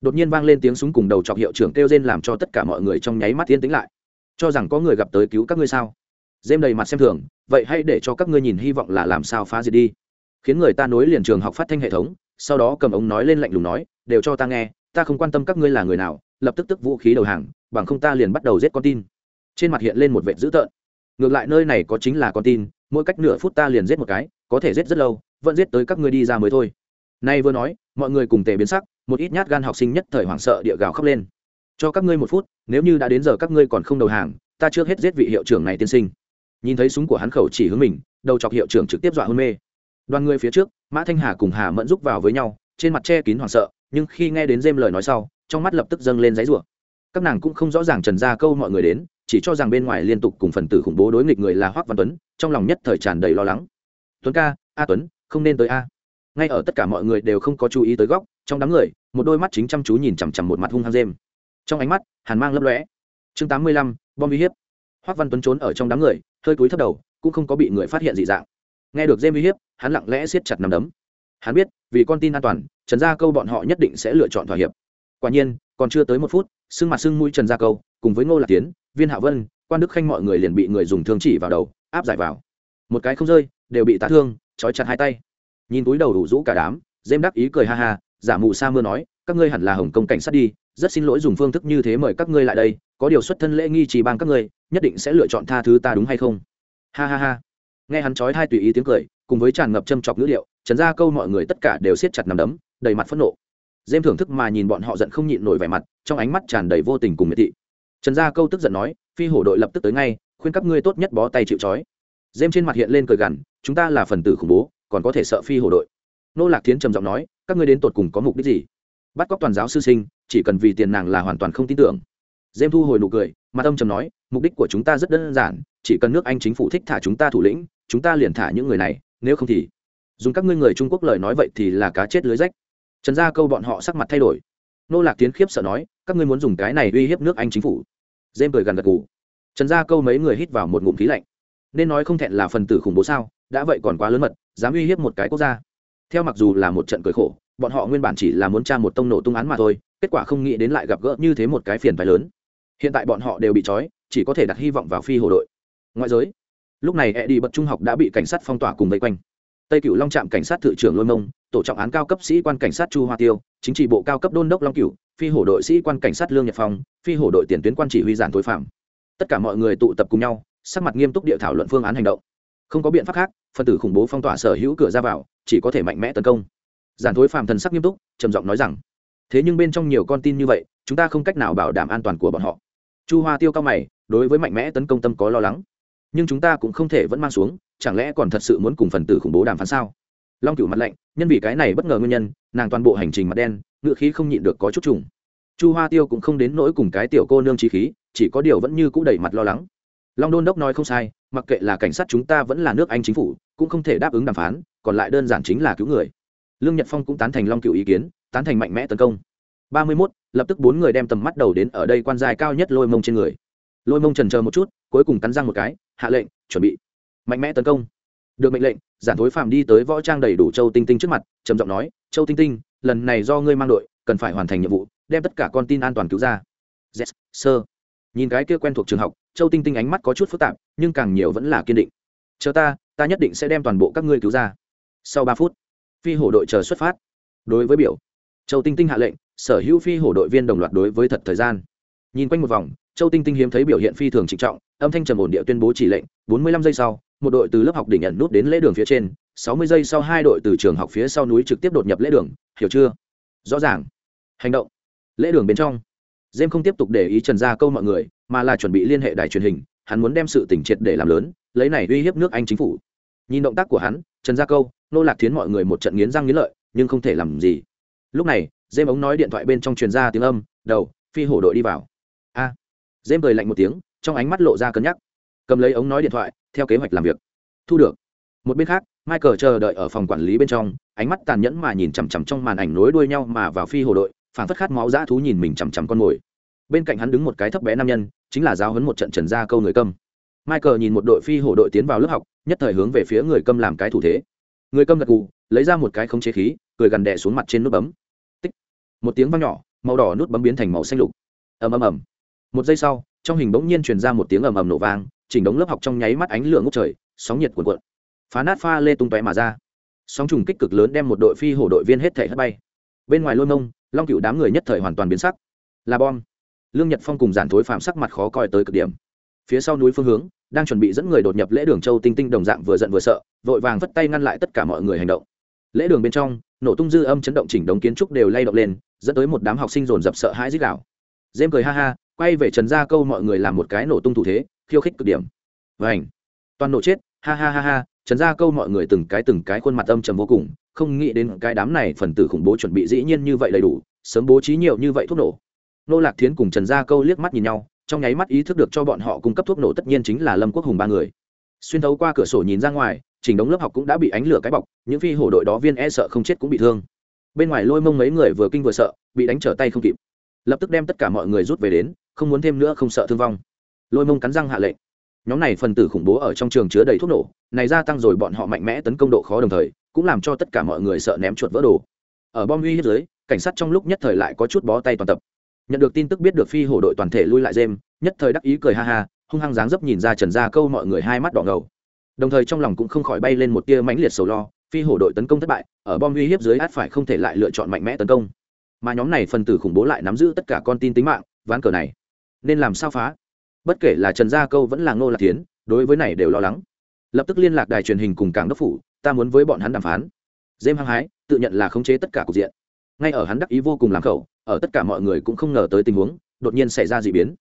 Đột nhiên vang lên tiếng súng cùng đầu chọc hiệu trưởng kêu rên làm cho tất cả mọi người trong nháy mắt yên tĩnh lại. Cho rằng có người gặp tới cứu các ngươi sao? Dêm đầy mặt xem thường, vậy hãy để cho các ngươi nhìn hy vọng là làm sao phá diệt đi. Khiến người ta nối liền trường học phát thanh hệ thống, sau đó cầm ống nói lên lạnh lùng nói, đều cho ta nghe, ta không quan tâm các ngươi là người nào, lập tức tức vũ khí đầu hàng, bằng không ta liền bắt đầu giết con tin. Trên mặt hiện lên một vệt dữ tợn. Ngược lại nơi này có chính là con tin, mỗi cách nửa phút ta liền giết một cái, có thể giết rất lâu vẫn giết tới các ngươi đi ra mới thôi. Nay vừa nói, mọi người cùng tề biến sắc, một ít nhát gan học sinh nhất thời hoảng sợ địa gào khóc lên. Cho các ngươi một phút, nếu như đã đến giờ các ngươi còn không đầu hàng, ta trước hết giết vị hiệu trưởng này tiên sinh. Nhìn thấy súng của hắn khẩu chỉ hướng mình, đầu chọc hiệu trưởng trực tiếp dọa hôn mê. Đoàn người phía trước, mã thanh hà cùng hà mẫn rúc vào với nhau, trên mặt che kín hoảng sợ, nhưng khi nghe đến dêm lời nói sau, trong mắt lập tức dâng lên giấy rủa các nàng cũng không rõ ràng trần ra câu mọi người đến, chỉ cho rằng bên ngoài liên tục cùng phần tử khủng bố đối nghịch người là hoác văn tuấn, trong lòng nhất thời tràn đầy lo lắng. Tuấn ca, a tuấn không nên tới a. Ngay ở tất cả mọi người đều không có chú ý tới góc, trong đám người, một đôi mắt chính chăm chú nhìn chằm chằm một mặt hung hăng dêm trong ánh mắt, hàn mang lấp lóe. Chương tám mươi lăm, bom uy hiếp. Hoác văn tuấn trốn ở trong đám người, hơi cúi thấp đầu, cũng không có bị người phát hiện dị dạng. Nghe được dêm uy hiếp, hắn lặng lẽ siết chặt nằm đấm. Hắn biết, vì con tin an toàn, trần gia câu bọn họ nhất định sẽ lựa chọn thỏa hiệp. Quả nhiên, còn chưa tới một phút, sưng mặt sưng mũi trần gia câu, cùng với ngô lạc tiến, viên hạ vân, quan đức khanh mọi người liền bị người dùng thương chỉ vào đầu, áp giải vào. Một cái không rơi, đều bị tá thương trói chặt hai tay. Nhìn túi đầu đủ rũ cả đám dêm đắc ý cười ha ha, giả mù sa mưa nói, các ngươi hẳn là hồng công cảnh sát đi, rất xin lỗi dùng phương thức như thế mời các ngươi lại đây, có điều xuất thân lễ nghi chỉ bang các ngươi, nhất định sẽ lựa chọn tha thứ ta đúng hay không? Ha ha ha. Nghe hắn chói hai tùy ý tiếng cười, cùng với tràn ngập châm chọc ngữ liệu trần ra câu mọi người tất cả đều siết chặt nằm đấm, đầy mặt phẫn nộ. Dêm thưởng thức mà nhìn bọn họ giận không nhịn nổi vẻ mặt, trong ánh mắt tràn đầy vô tình cùng miệt thị. Trần gia câu tức giận nói, phi hổ đội lập tức tới ngay, khuyên các ngươi tốt nhất bó tay chịu trói. Dêm trên mặt hiện lên cười gằn chúng ta là phần tử khủng bố, còn có thể sợ phi hổ đội. Nô lạc thiến trầm giọng nói, các ngươi đến tột cùng có mục đích gì? Bắt cóc toàn giáo sư sinh, chỉ cần vì tiền nàng là hoàn toàn không tin tưởng. Dêm thu hồi nụ cười, mặt ông trầm nói, mục đích của chúng ta rất đơn giản, chỉ cần nước anh chính phủ thích thả chúng ta thủ lĩnh, chúng ta liền thả những người này, nếu không thì dùng các ngươi người trung quốc lời nói vậy thì là cá chết lưới rách. Trần gia câu bọn họ sắc mặt thay đổi. Nô lạc tiến khiếp sợ nói, các ngươi muốn dùng cái này uy hiếp nước anh chính phủ. Dêm cười gần gật gù. Trần gia câu mấy người hít vào một ngụm khí lạnh. Nên nói không thẹn là phần tử khủng bố sao? Đã vậy còn quá lớn mật, dám uy hiếp một cái quốc gia. Theo mặc dù là một trận cười khổ, bọn họ nguyên bản chỉ là muốn tra một tông nổ tung án mà thôi, kết quả không nghĩ đến lại gặp gỡ như thế một cái phiền phái lớn. Hiện tại bọn họ đều bị trói, chỉ có thể đặt hy vọng vào phi hồ đội. Ngoại giới, lúc này e đi bật trung học đã bị cảnh sát phong tỏa cùng vây quanh. Tây cựu long trạm cảnh sát thự trưởng lôi mông, tổ trọng án cao cấp sĩ quan cảnh sát chu hoa tiêu, chính trị bộ cao cấp đôn đốc long cựu phi hổ đội sĩ quan cảnh sát lương nhật phong, phi hổ đội tiền tuyến quan chỉ huy giản tối phạm. Tất cả mọi người tụ tập cùng nhau, sắc mặt nghiêm túc địa thảo luận phương án hành động không có biện pháp khác, phần tử khủng bố phong tỏa sở hữu cửa ra vào, chỉ có thể mạnh mẽ tấn công. Giản thối phàm thần sắc nghiêm túc, trầm giọng nói rằng, thế nhưng bên trong nhiều con tin như vậy, chúng ta không cách nào bảo đảm an toàn của bọn họ. Chu hoa tiêu cao mày, đối với mạnh mẽ tấn công tâm có lo lắng. Nhưng chúng ta cũng không thể vẫn mang xuống, chẳng lẽ còn thật sự muốn cùng phần tử khủng bố đàm phán sao? Long cửu mặt lạnh, nhân vì cái này bất ngờ nguyên nhân, nàng toàn bộ hành trình mặt đen, ngựa khí không nhịn được có chút trùng. Chu hoa tiêu cũng không đến nỗi cùng cái tiểu cô nương trí khí, chỉ có điều vẫn như c ũ đầy mặt lo lắng. Long đôn đốc nói không sai mặc kệ là cảnh sát chúng ta vẫn là nước anh chính phủ cũng không thể đáp ứng đàm phán còn lại đơn giản chính là cứu người. Lương nhật phong cũng tán thành long cựu ý kiến tán thành mạnh mẽ tấn công. Ba mươi mốt lập tức bốn người đem tầm mắt đầu đến ở đây quan dài cao nhất lôi mông trên người. Lôi mông trần chờ một chút cuối cùng cắn răng một cái hạ lệnh chuẩn bị. Mạnh mẽ tấn công. Được mệnh lệnh giản thối phạm đi tới võ trang đầy đủ châu tinh tinh trước mặt trầm giọng nói châu tinh tinh lần này do ngươi mang đội cần phải hoàn thành nhiệm vụ đem tất cả con tin an toàn cứu ra. Yes, sơ nhìn cái kia quen thuộc trường học châu tinh tinh ánh mắt có chút phức tạp, nhưng càng nhiều vẫn là kiên định. Chờ ta ta nhất định sẽ đem toàn bộ các ngươi cứu ra. Sau ba phút, phi hổ đội chờ xuất phát. Đối với biểu, châu tinh tinh hạ lệnh, sở hữu phi hổ đội viên đồng loạt đối với thật thời gian. Nhìn quanh một vòng, châu tinh tinh hiếm thấy biểu hiện phi thường trịnh trọng, âm thanh trầm ổn địa tuyên bố chỉ lệnh, bốn mươi lăm giây sau, một đội từ lớp học đỉnh nhận nút đến lễ đường phía trên, sáu mươi giây sau hai đội từ trường học phía sau núi trực tiếp đột nhập lễ đường, hiểu chưa? Rõ ràng. Hành động. Lễ đường bên trong. Jem không tiếp tục để ý Trần Gia câu mọi người, mà là chuẩn bị liên hệ đài truyền hình, hắn muốn đem sự tình triệt để làm lớn, lấy này uy hiếp nước Anh chính phủ. Nhìn động tác của hắn, Trần Gia câu, nô lạc thiến mọi người một trận nghiến răng nghiến lợi, nhưng không thể làm gì. Lúc này, Jem ống nói điện thoại bên trong truyền ra tiếng âm, đầu, phi hổ đội đi vào. A. À. Jem cười lạnh một tiếng, trong ánh mắt lộ ra cân nhắc. Cầm lấy ống nói điện thoại, theo kế hoạch làm việc. Thu được. Một bên khác, Michael chờ đợi ở phòng quản lý bên trong, ánh mắt tàn nhẫn mà nhìn chằm chằm trong màn ảnh nối đuôi nhau mà vào phi hổ đội, phản phất khát máu dã thú nhìn mình chằm chằm con mồi. Bên cạnh hắn đứng một cái thấp bé nam nhân, chính là giáo huấn một trận trần gia câu người câm. Michael nhìn một đội phi hổ đội tiến vào lớp học, nhất thời hướng về phía người câm làm cái thủ thế. Người câm gật gù, lấy ra một cái khống chế khí, cười gằn đè xuống mặt trên nút bấm. Tích. Một tiếng vang nhỏ, màu đỏ nút bấm biến thành màu xanh lục. Ầm ầm ầm. Một giây sau, trong hình bỗng nhiên truyền ra một tiếng ầm ầm nổ vang, chỉnh đống lớp học trong nháy mắt ánh lửa ngốc trời, sóng nhiệt cuộn cuộn. Phá nát pha lê tung tóe mà ra. Sóng trùng kích cực lớn đem một đội phi hổ đội viên hết thể hất bay. Bên ngoài lôi mông long cựu đám người nhất thời hoàn toàn biến sắc. Là bom. Lương nhật phong cùng giản thối phạm sắc mặt khó coi tới cực điểm. Phía sau núi phương hướng, đang chuẩn bị dẫn người đột nhập lễ đường châu tinh tinh đồng dạng vừa giận vừa sợ, vội vàng vất tay ngăn lại tất cả mọi người hành động. Lễ đường bên trong, nổ tung dư âm chấn động chỉnh đống kiến trúc đều lay động lên, dẫn tới một đám học sinh dồn dập sợ hãi dích đạo dêm cười ha ha, quay về trần gia câu mọi người làm một cái nổ tung thủ thế, khiêu khích cực điểm. Vảnh toàn nổ chết, ha ha ha ha trần gia câu mọi người từng cái từng cái khuôn mặt âm trầm vô cùng, không nghĩ đến cái đám này phần tử khủng bố chuẩn bị dĩ nhiên như vậy đầy đủ, sớm bố trí nhiều như vậy thuốc nổ. Nô lạc thiến cùng trần gia câu liếc mắt nhìn nhau, trong nháy mắt ý thức được cho bọn họ cung cấp thuốc nổ tất nhiên chính là lâm quốc hùng ba người. Xuyên thấu qua cửa sổ nhìn ra ngoài chỉnh đống lớp học cũng đã bị ánh lửa cái bọc, những phi hổ đội đó viên e sợ không chết cũng bị thương. Bên ngoài lôi mông mấy người vừa kinh vừa sợ, bị đánh trở tay không kịp. Lập tức đem tất cả mọi người rút về đến, không muốn thêm nữa không sợ thương vong. Lôi mông cắn răng hạ lệnh nhóm này phần tử khủng bố ở trong trường chứa đầy thuốc nổ, này gia tăng rồi bọn họ mạnh mẽ tấn công độ khó đồng thời, cũng làm cho tất cả mọi người sợ ném chuột vỡ đồ. Ở bom uy hiếp dưới, cảnh sát trong lúc nhất thời lại có chút bó tay toàn tập. Nhận được tin tức biết được phi hổ đội toàn thể lui lại dêm, nhất thời đắc ý cười ha ha, hung hăng dáng dấp nhìn ra trần gia câu mọi người hai mắt đỏ ngầu. Đồng thời trong lòng cũng không khỏi bay lên một tia mãnh liệt sầu lo, phi hổ đội tấn công thất bại, ở bom uy hiếp dưới át phải không thể lại lựa chọn mạnh mẽ tấn công. Mà nhóm này phần tử khủng bố lại nắm giữ tất cả con tin tính mạng, ván cờ này. Nên làm sao phá? Bất kể là trần gia câu vẫn là ngô lạc tiến đối với này đều lo lắng. Lập tức liên lạc đài truyền hình cùng cảng đốc phủ, ta muốn với bọn hắn đàm phán. Dêm hăng hái, tự nhận là khống chế tất cả cục diện. Ngay ở hắn đắc ý vô cùng làm khẩu, ở tất cả mọi người cũng không ngờ tới tình huống, đột nhiên xảy ra d ị biến.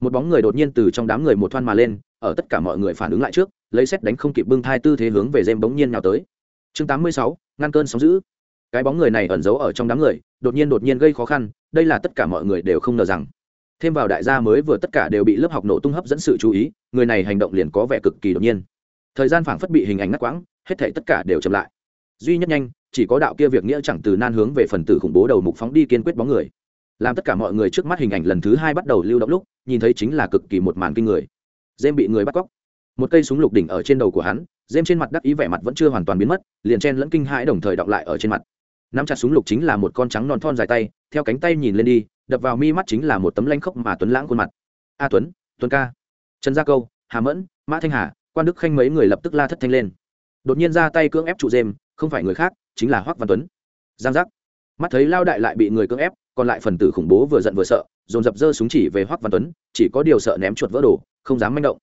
Một bóng người đột nhiên từ trong đám người một thoan mà lên, ở tất cả mọi người phản ứng lại trước, lấy xét đánh không kịp bưng thai tư thế hướng về dêm bỗng nhiên nào tới. Chương tám mươi sáu, ngăn cơn sóng giữ cái bóng người này ẩn giấu ở trong đám người, đột nhiên đột nhiên gây khó khăn, đây là tất cả mọi người đều không ngờ rằng thêm vào đại gia mới vừa tất cả đều bị lớp học nổ tung hấp dẫn sự chú ý, người này hành động liền có vẻ cực kỳ đột nhiên. Thời gian phảng phất bị hình ảnh ngắt quãng, hết thể tất cả đều chậm lại. Duy nhất nhanh, chỉ có đạo kia việc nghĩa chẳng từ nan hướng về phần tử khủng bố đầu mục phóng đi kiên quyết bóng người. Làm tất cả mọi người trước mắt hình ảnh lần thứ hai bắt đầu lưu động lúc, nhìn thấy chính là cực kỳ một màn kinh người. Dêm bị người bắt cóc. Một cây súng lục đỉnh ở trên đầu của hắn dêm trên mặt đắc ý vẻ mặt vẫn chưa hoàn toàn biến mất, liền chen lẫn kinh hãi đồng thời đọng lại ở trên mặt. Nắm chặt súng lục chính là một con trắng non thon dài tay, theo cánh tay nhìn lên đi đập vào mi mắt chính là một tấm lanh khốc mà tuấn lãng khuôn mặt. A tuấn tuấn ca. Trần gia câu, hà mẫn, mã thanh hà, quan đức khanh mấy người lập tức la thất thanh lên. Đột nhiên ra tay cưỡng ép trụ dêm không phải người khác, chính là hoắc văn tuấn. Giang giác. Mắt thấy lao đại lại bị người cưỡng ép, còn lại phần tử khủng bố vừa giận vừa sợ, dồn dập dơ súng chỉ về hoắc văn tuấn, chỉ có điều sợ ném chuột vỡ đồ, không dám manh động.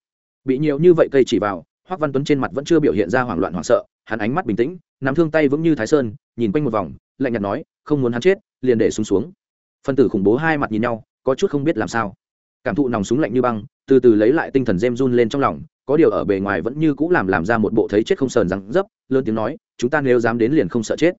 Bị nhiều như vậy cây chỉ vào hoắc văn tuấn trên mặt vẫn chưa biểu hiện ra hoảng loạn hoảng sợ, hắn ánh mắt bình tĩnh, nắm thương tay vững như thái sơn, nhìn quanh một vòng, lạnh nhạt nói, không muốn hắn chết, liền để súng xuống phân tử khủng bố hai mặt nhìn nhau, có chút không biết làm sao. Cảm thụ nòng súng lạnh như băng, từ từ lấy lại tinh thần jem run lên trong lòng, có điều ở bề ngoài vẫn như cũ làm làm ra một bộ thấy chết không sờn răng dấp, lớn tiếng nói, chúng ta nếu dám đến liền không sợ chết.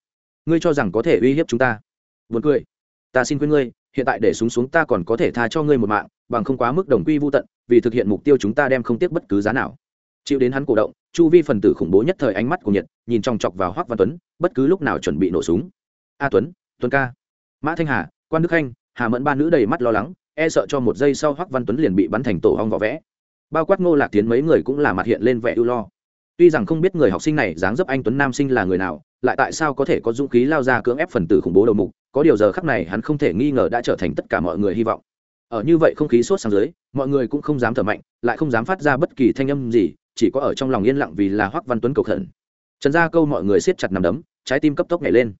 Ngươi cho rằng có thể uy hiếp chúng ta. Buồn cười. Ta xin khuyên ngươi, hiện tại để súng xuống ta còn có thể tha cho ngươi một mạng, bằng không quá mức đồng quy vô tận, vì thực hiện mục tiêu chúng ta đem không tiếc bất cứ giá nào. Chịu đến hắn cổ động, chu vi phần tử khủng bố nhất thời ánh mắt của nhiệt, nhìn trong chọc vào hoác văn tuấn, bất cứ lúc nào chuẩn bị nổ súng. A tuấn tuấn ca. Mã thanh hà quan đức khanh hà mẫn ba nữ đầy mắt lo lắng e sợ cho một giây sau hoắc văn tuấn liền bị bắn thành tổ hong vỏ vẽ bao quát ngô lạc tiến mấy người cũng là mặt hiện lên vẻ ưu lo tuy rằng không biết người học sinh này dáng dấp anh tuấn nam sinh là người nào lại tại sao có thể có dũng khí lao ra cưỡng ép phần tử khủng bố đầu mục có điều giờ khắc này hắn không thể nghi ngờ đã trở thành tất cả mọi người hy vọng ở như vậy không khí sốt sang dưới mọi người cũng không dám thở mạnh lại không dám phát ra bất kỳ thanh âm gì chỉ có ở trong lòng yên lặng vì là hoắc văn tuấn cầu khẩn trần gia câu mọi người siết chặt nằm đấm trái tim cấp tốc nhảy lên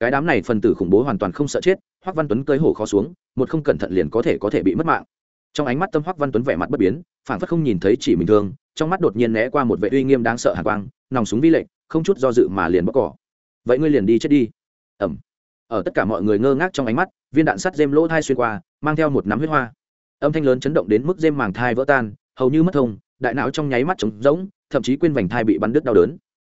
cái đám này phần tử khủng bố hoàn toàn không sợ chết hoắc văn tuấn cơi hổ khó xuống, một không cẩn thận liền có thể có thể bị mất mạng. Trong ánh mắt tâm hoắc văn tuấn vẻ mặt bất biến phản phất không nhìn thấy chỉ mình thương, trong mắt đột nhiên né qua một vệ uy nghiêm đáng sợ hàn quang, nòng súng vi lệnh, không chút do dự mà liền bóc cỏ. Vậy ngươi liền đi chết đi. Ẩm ở tất cả mọi người ngơ ngác trong ánh mắt, viên đạn sắt dêm lỗ thai xuyên qua, mang theo một nắm huyết hoa. Âm thanh lớn chấn động đến mức dêm màng thai vỡ tan, hầu như mất thông, đại não trong nháy mắt trống rỗng, thậm chí quên vành thai bị bắn đứt đau đớn.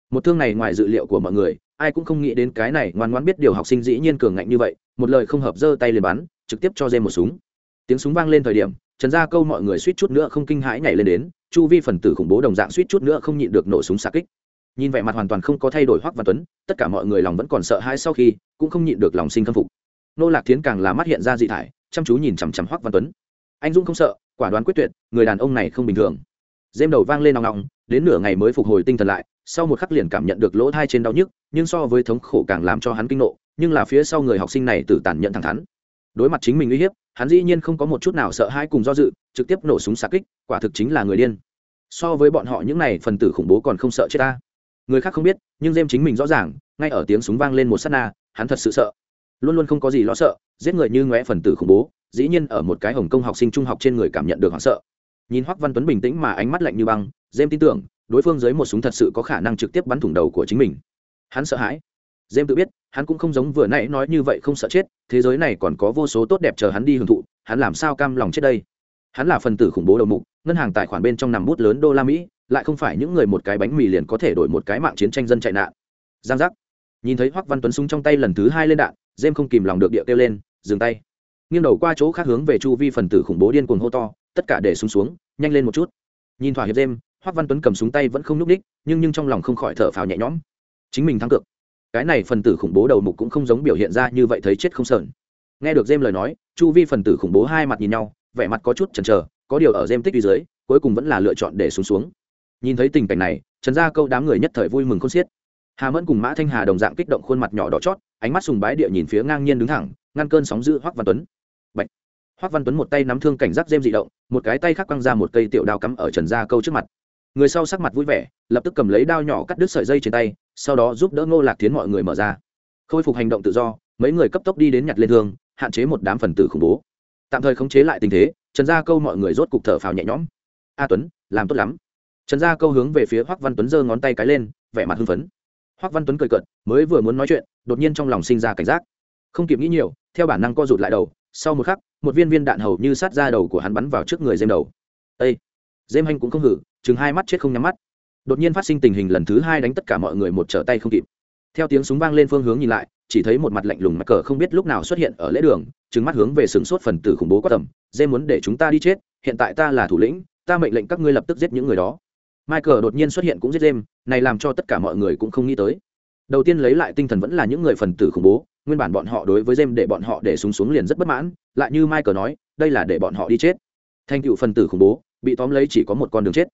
Một thương này ngoài dự liệu của mọi người ai cũng không nghĩ đến cái này ngoan ngoãn biết điều học sinh dĩ nhiên cường ngạnh như vậy, một lời không hợp giơ tay liền bắn, trực tiếp cho dê một súng. Tiếng súng vang lên thời điểm, trần gia câu mọi người suýt chút nữa không kinh hãi nhảy lên đến, chu vi phần tử khủng bố đồng dạng suýt chút nữa không nhịn được nổ súng xa kích. Nhìn vẻ mặt hoàn toàn không có thay đổi hoắc văn tuấn, tất cả mọi người lòng vẫn còn sợ hãi sau khi, cũng không nhịn được lòng sinh khâm phục. Nô lạc thiến càng là mắt hiện ra dị thải, chăm chú nhìn chằm chằm hoắc văn tuấn. Anh dũng không sợ, quả đoán quyết tuyệt, người đàn ông này không bình thường. Dêm đầu vang lên nòng nòng đến nửa ngày mới phục hồi tinh thần lại, sau một khắc liền cảm nhận được lỗ thai trên đau nhức, nhưng so với thống khổ càng làm cho hắn kinh nộ, nhưng là phía sau người học sinh này tự tàn nhận thẳng thắn. Đối mặt chính mình uy hiếp, hắn dĩ nhiên không có một chút nào sợ hãi cùng do dự, trực tiếp nổ súng xạ kích, quả thực chính là người điên. So với bọn họ những này phần tử khủng bố còn không sợ chết ta. Người khác không biết, nhưng jem chính mình rõ ràng, ngay ở tiếng súng vang lên một s á t na, hắn thật sự sợ. Luôn luôn không có gì lo sợ, giết người như ngóe phần tử khủng bố, dĩ nhiên ở một cái hồng kông học sinh trung học trên người cảm nhận được hoảng sợ. Nhìn hoắc văn tuấn bình tĩnh mà ánh mắt lạnh như băng Dêm tin tưởng, đối phương dưới một súng thật sự có khả năng trực tiếp bắn thủng đầu của chính mình. Hắn sợ hãi. Dêm tự biết, hắn cũng không giống vừa nãy nói như vậy không sợ chết, thế giới này còn có vô số tốt đẹp chờ hắn đi hưởng thụ, hắn làm sao cam lòng chết đây? Hắn là phần tử khủng bố đầu mục, ngân hàng tài khoản bên trong nằm bút lớn đô la mỹ, lại không phải những người một cái bánh mì liền có thể đổi một cái mạng chiến tranh dân chạy nạn. Giang giác. Nhìn thấy hoắc văn tuấn súng trong tay lần thứ hai lên đạn Dêm không kìm lòng được địa kêu lên, dừng tay. Nghiêng đầu qua chỗ khác hướng về chu vi phần tử khủng bố điên cuồng hô to, tất cả để súng xuống, nhanh lên một chút. Nhìn thỏa hiệp Dêm hoắc văn tuấn cầm súng tay vẫn không nhúc ních nhưng nhưng trong lòng không khỏi thở phào nhẹ nhõm. Chính mình thắng cược. Cái này phần tử khủng bố đầu mục cũng không giống biểu hiện ra như vậy thấy chết không sờn. Nghe được jem lời nói, chu vi phần tử khủng bố hai mặt nhìn nhau, vẻ mặt có chút chần chờ, có điều ở jem tích phía dưới, cuối cùng vẫn là lựa chọn để xuống xuống. Nhìn thấy tình cảnh này, trần gia câu đám người nhất thời vui mừng khôn xiết. Hà mẫn cùng mã thanh hà đồng dạng kích động khuôn mặt nhỏ đỏ chót, ánh mắt sùng bái địa nhìn phía ngang nhiên đứng thẳng, ngăn cơn sóng giữ hoắc văn tuấn. Bạch. hoắc văn tuấn một tay nắm thương cảnh giác dêm dị động, một cái tay khác quăng ra một cây tiểu đao cắm ở trần gia câu trước mặt người sau sắc mặt vui vẻ, lập tức cầm lấy đao nhỏ cắt đứt sợi dây trên tay, sau đó giúp đỡ ngô lạc tiến mọi người mở ra. Khôi phục hành động tự do, mấy người cấp tốc đi đến nhặt lên thương, hạn chế một đám phần tử khủng bố. Tạm thời khống chế lại tình thế, trần gia câu mọi người rốt cục thở phào nhẹ nhõm. A tuấn, làm tốt lắm. Trần gia câu hướng về phía hoắc văn tuấn giơ ngón tay cái lên, vẻ mặt hưng phấn. Hoắc văn tuấn cười cợt, mới vừa muốn nói chuyện, đột nhiên trong lòng sinh ra cảnh giác. Không kịp nghĩ nhiều, theo bản năng co rụt lại đầu, sau một khắc, một viên viên đạn hầu như sát ra đầu của hắn bắn vào trước người dêm đầu. Ây dêm hanh cũng không hử chừng hai mắt chết không nhắm mắt. Đột nhiên phát sinh tình hình lần thứ hai đánh tất cả mọi người một trở tay không kịp. Theo tiếng súng vang lên phương hướng nhìn lại, chỉ thấy một mặt lạnh lùng mặt cờ không biết lúc nào xuất hiện ở lễ đường, trừng mắt hướng về sừng sốt phần tử khủng bố quá tầm, dê muốn để chúng ta đi chết, hiện tại ta là thủ lĩnh, ta mệnh lệnh các ngươi lập tức giết những người đó. Michael đột nhiên xuất hiện cũng giết dêm này làm cho tất cả mọi người cũng không nghĩ tới. Đầu tiên lấy lại tinh thần vẫn là những người phần tử khủng bố, nguyên bản bọn họ đối với dêm để bọn họ để súng xuống liền rất bất mãn, lại như michael nói, đây là để bọn họ đi chết. Thành tựu phần tử khủng bố, bị tóm lấy chỉ có một con đường chết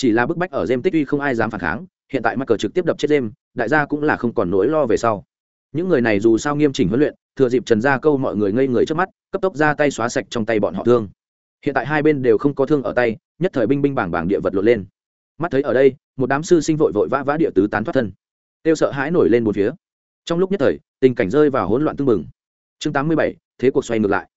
chỉ là bức bách ở dêm tích uy không ai dám phản kháng, hiện tại mắc cờ trực tiếp đập chết dêm đại gia cũng là không còn nỗi lo về sau. Những người này dù sao nghiêm chỉnh huấn luyện, thừa dịp trần gia câu mọi người ngây người trước mắt, cấp tốc ra tay xóa sạch trong tay bọn họ thương. Hiện tại hai bên đều không có thương ở tay, nhất thời binh binh bảng bảng địa vật lột lên. Mắt thấy ở đây, một đám sư sinh vội vội vã vã địa tứ tán thoát thân. Tiêu sợ hãi nổi lên một phía. Trong lúc nhất thời, tình cảnh rơi vào hỗn loạn tưng bừng. Chương tám mươi bảy, thế cuộc xoay ngược lại.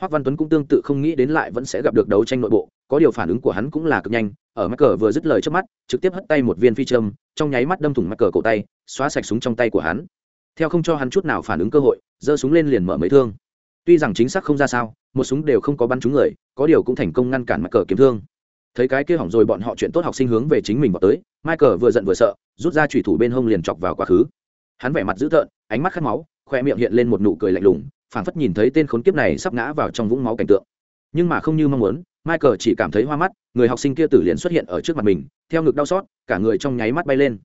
Hoắc Văn Tuấn cũng tương tự không nghĩ đến lại vẫn sẽ gặp được đấu tranh nội bộ, có điều phản ứng của hắn cũng là cực nhanh, ở mắc cờ vừa dứt lời trước mắt, trực tiếp hất tay một viên phi châm, trong nháy mắt đâm thủng mắc cờ cổ tay, xóa sạch súng trong tay của hắn. Theo không cho hắn chút nào phản ứng cơ hội, giơ súng lên liền mở mấy thương. Tuy rằng chính xác không ra sao, một súng đều không có bắn trúng người, có điều cũng thành công ngăn cản mắc cờ kiếm thương. Thấy cái kia hỏng rồi bọn họ chuyện tốt học sinh hướng về chính mình vào tới, Michael vừa giận vừa sợ, rút ra chủy thủ bên hông liền chọc vào quá khứ. Hắn vẻ mặt dữ tợn, ánh mắt khát máu, khoe miệng hiện lên một nụ cười lạnh lùng, phảng phất nhìn thấy tên khốn kiếp này sắp ngã vào trong vũng máu cảnh tượng. Nhưng mà không như mong muốn, michael chỉ cảm thấy hoa mắt, người học sinh kia tử liền xuất hiện ở trước mặt mình, theo ngực đau xót, cả người trong nháy mắt bay lên.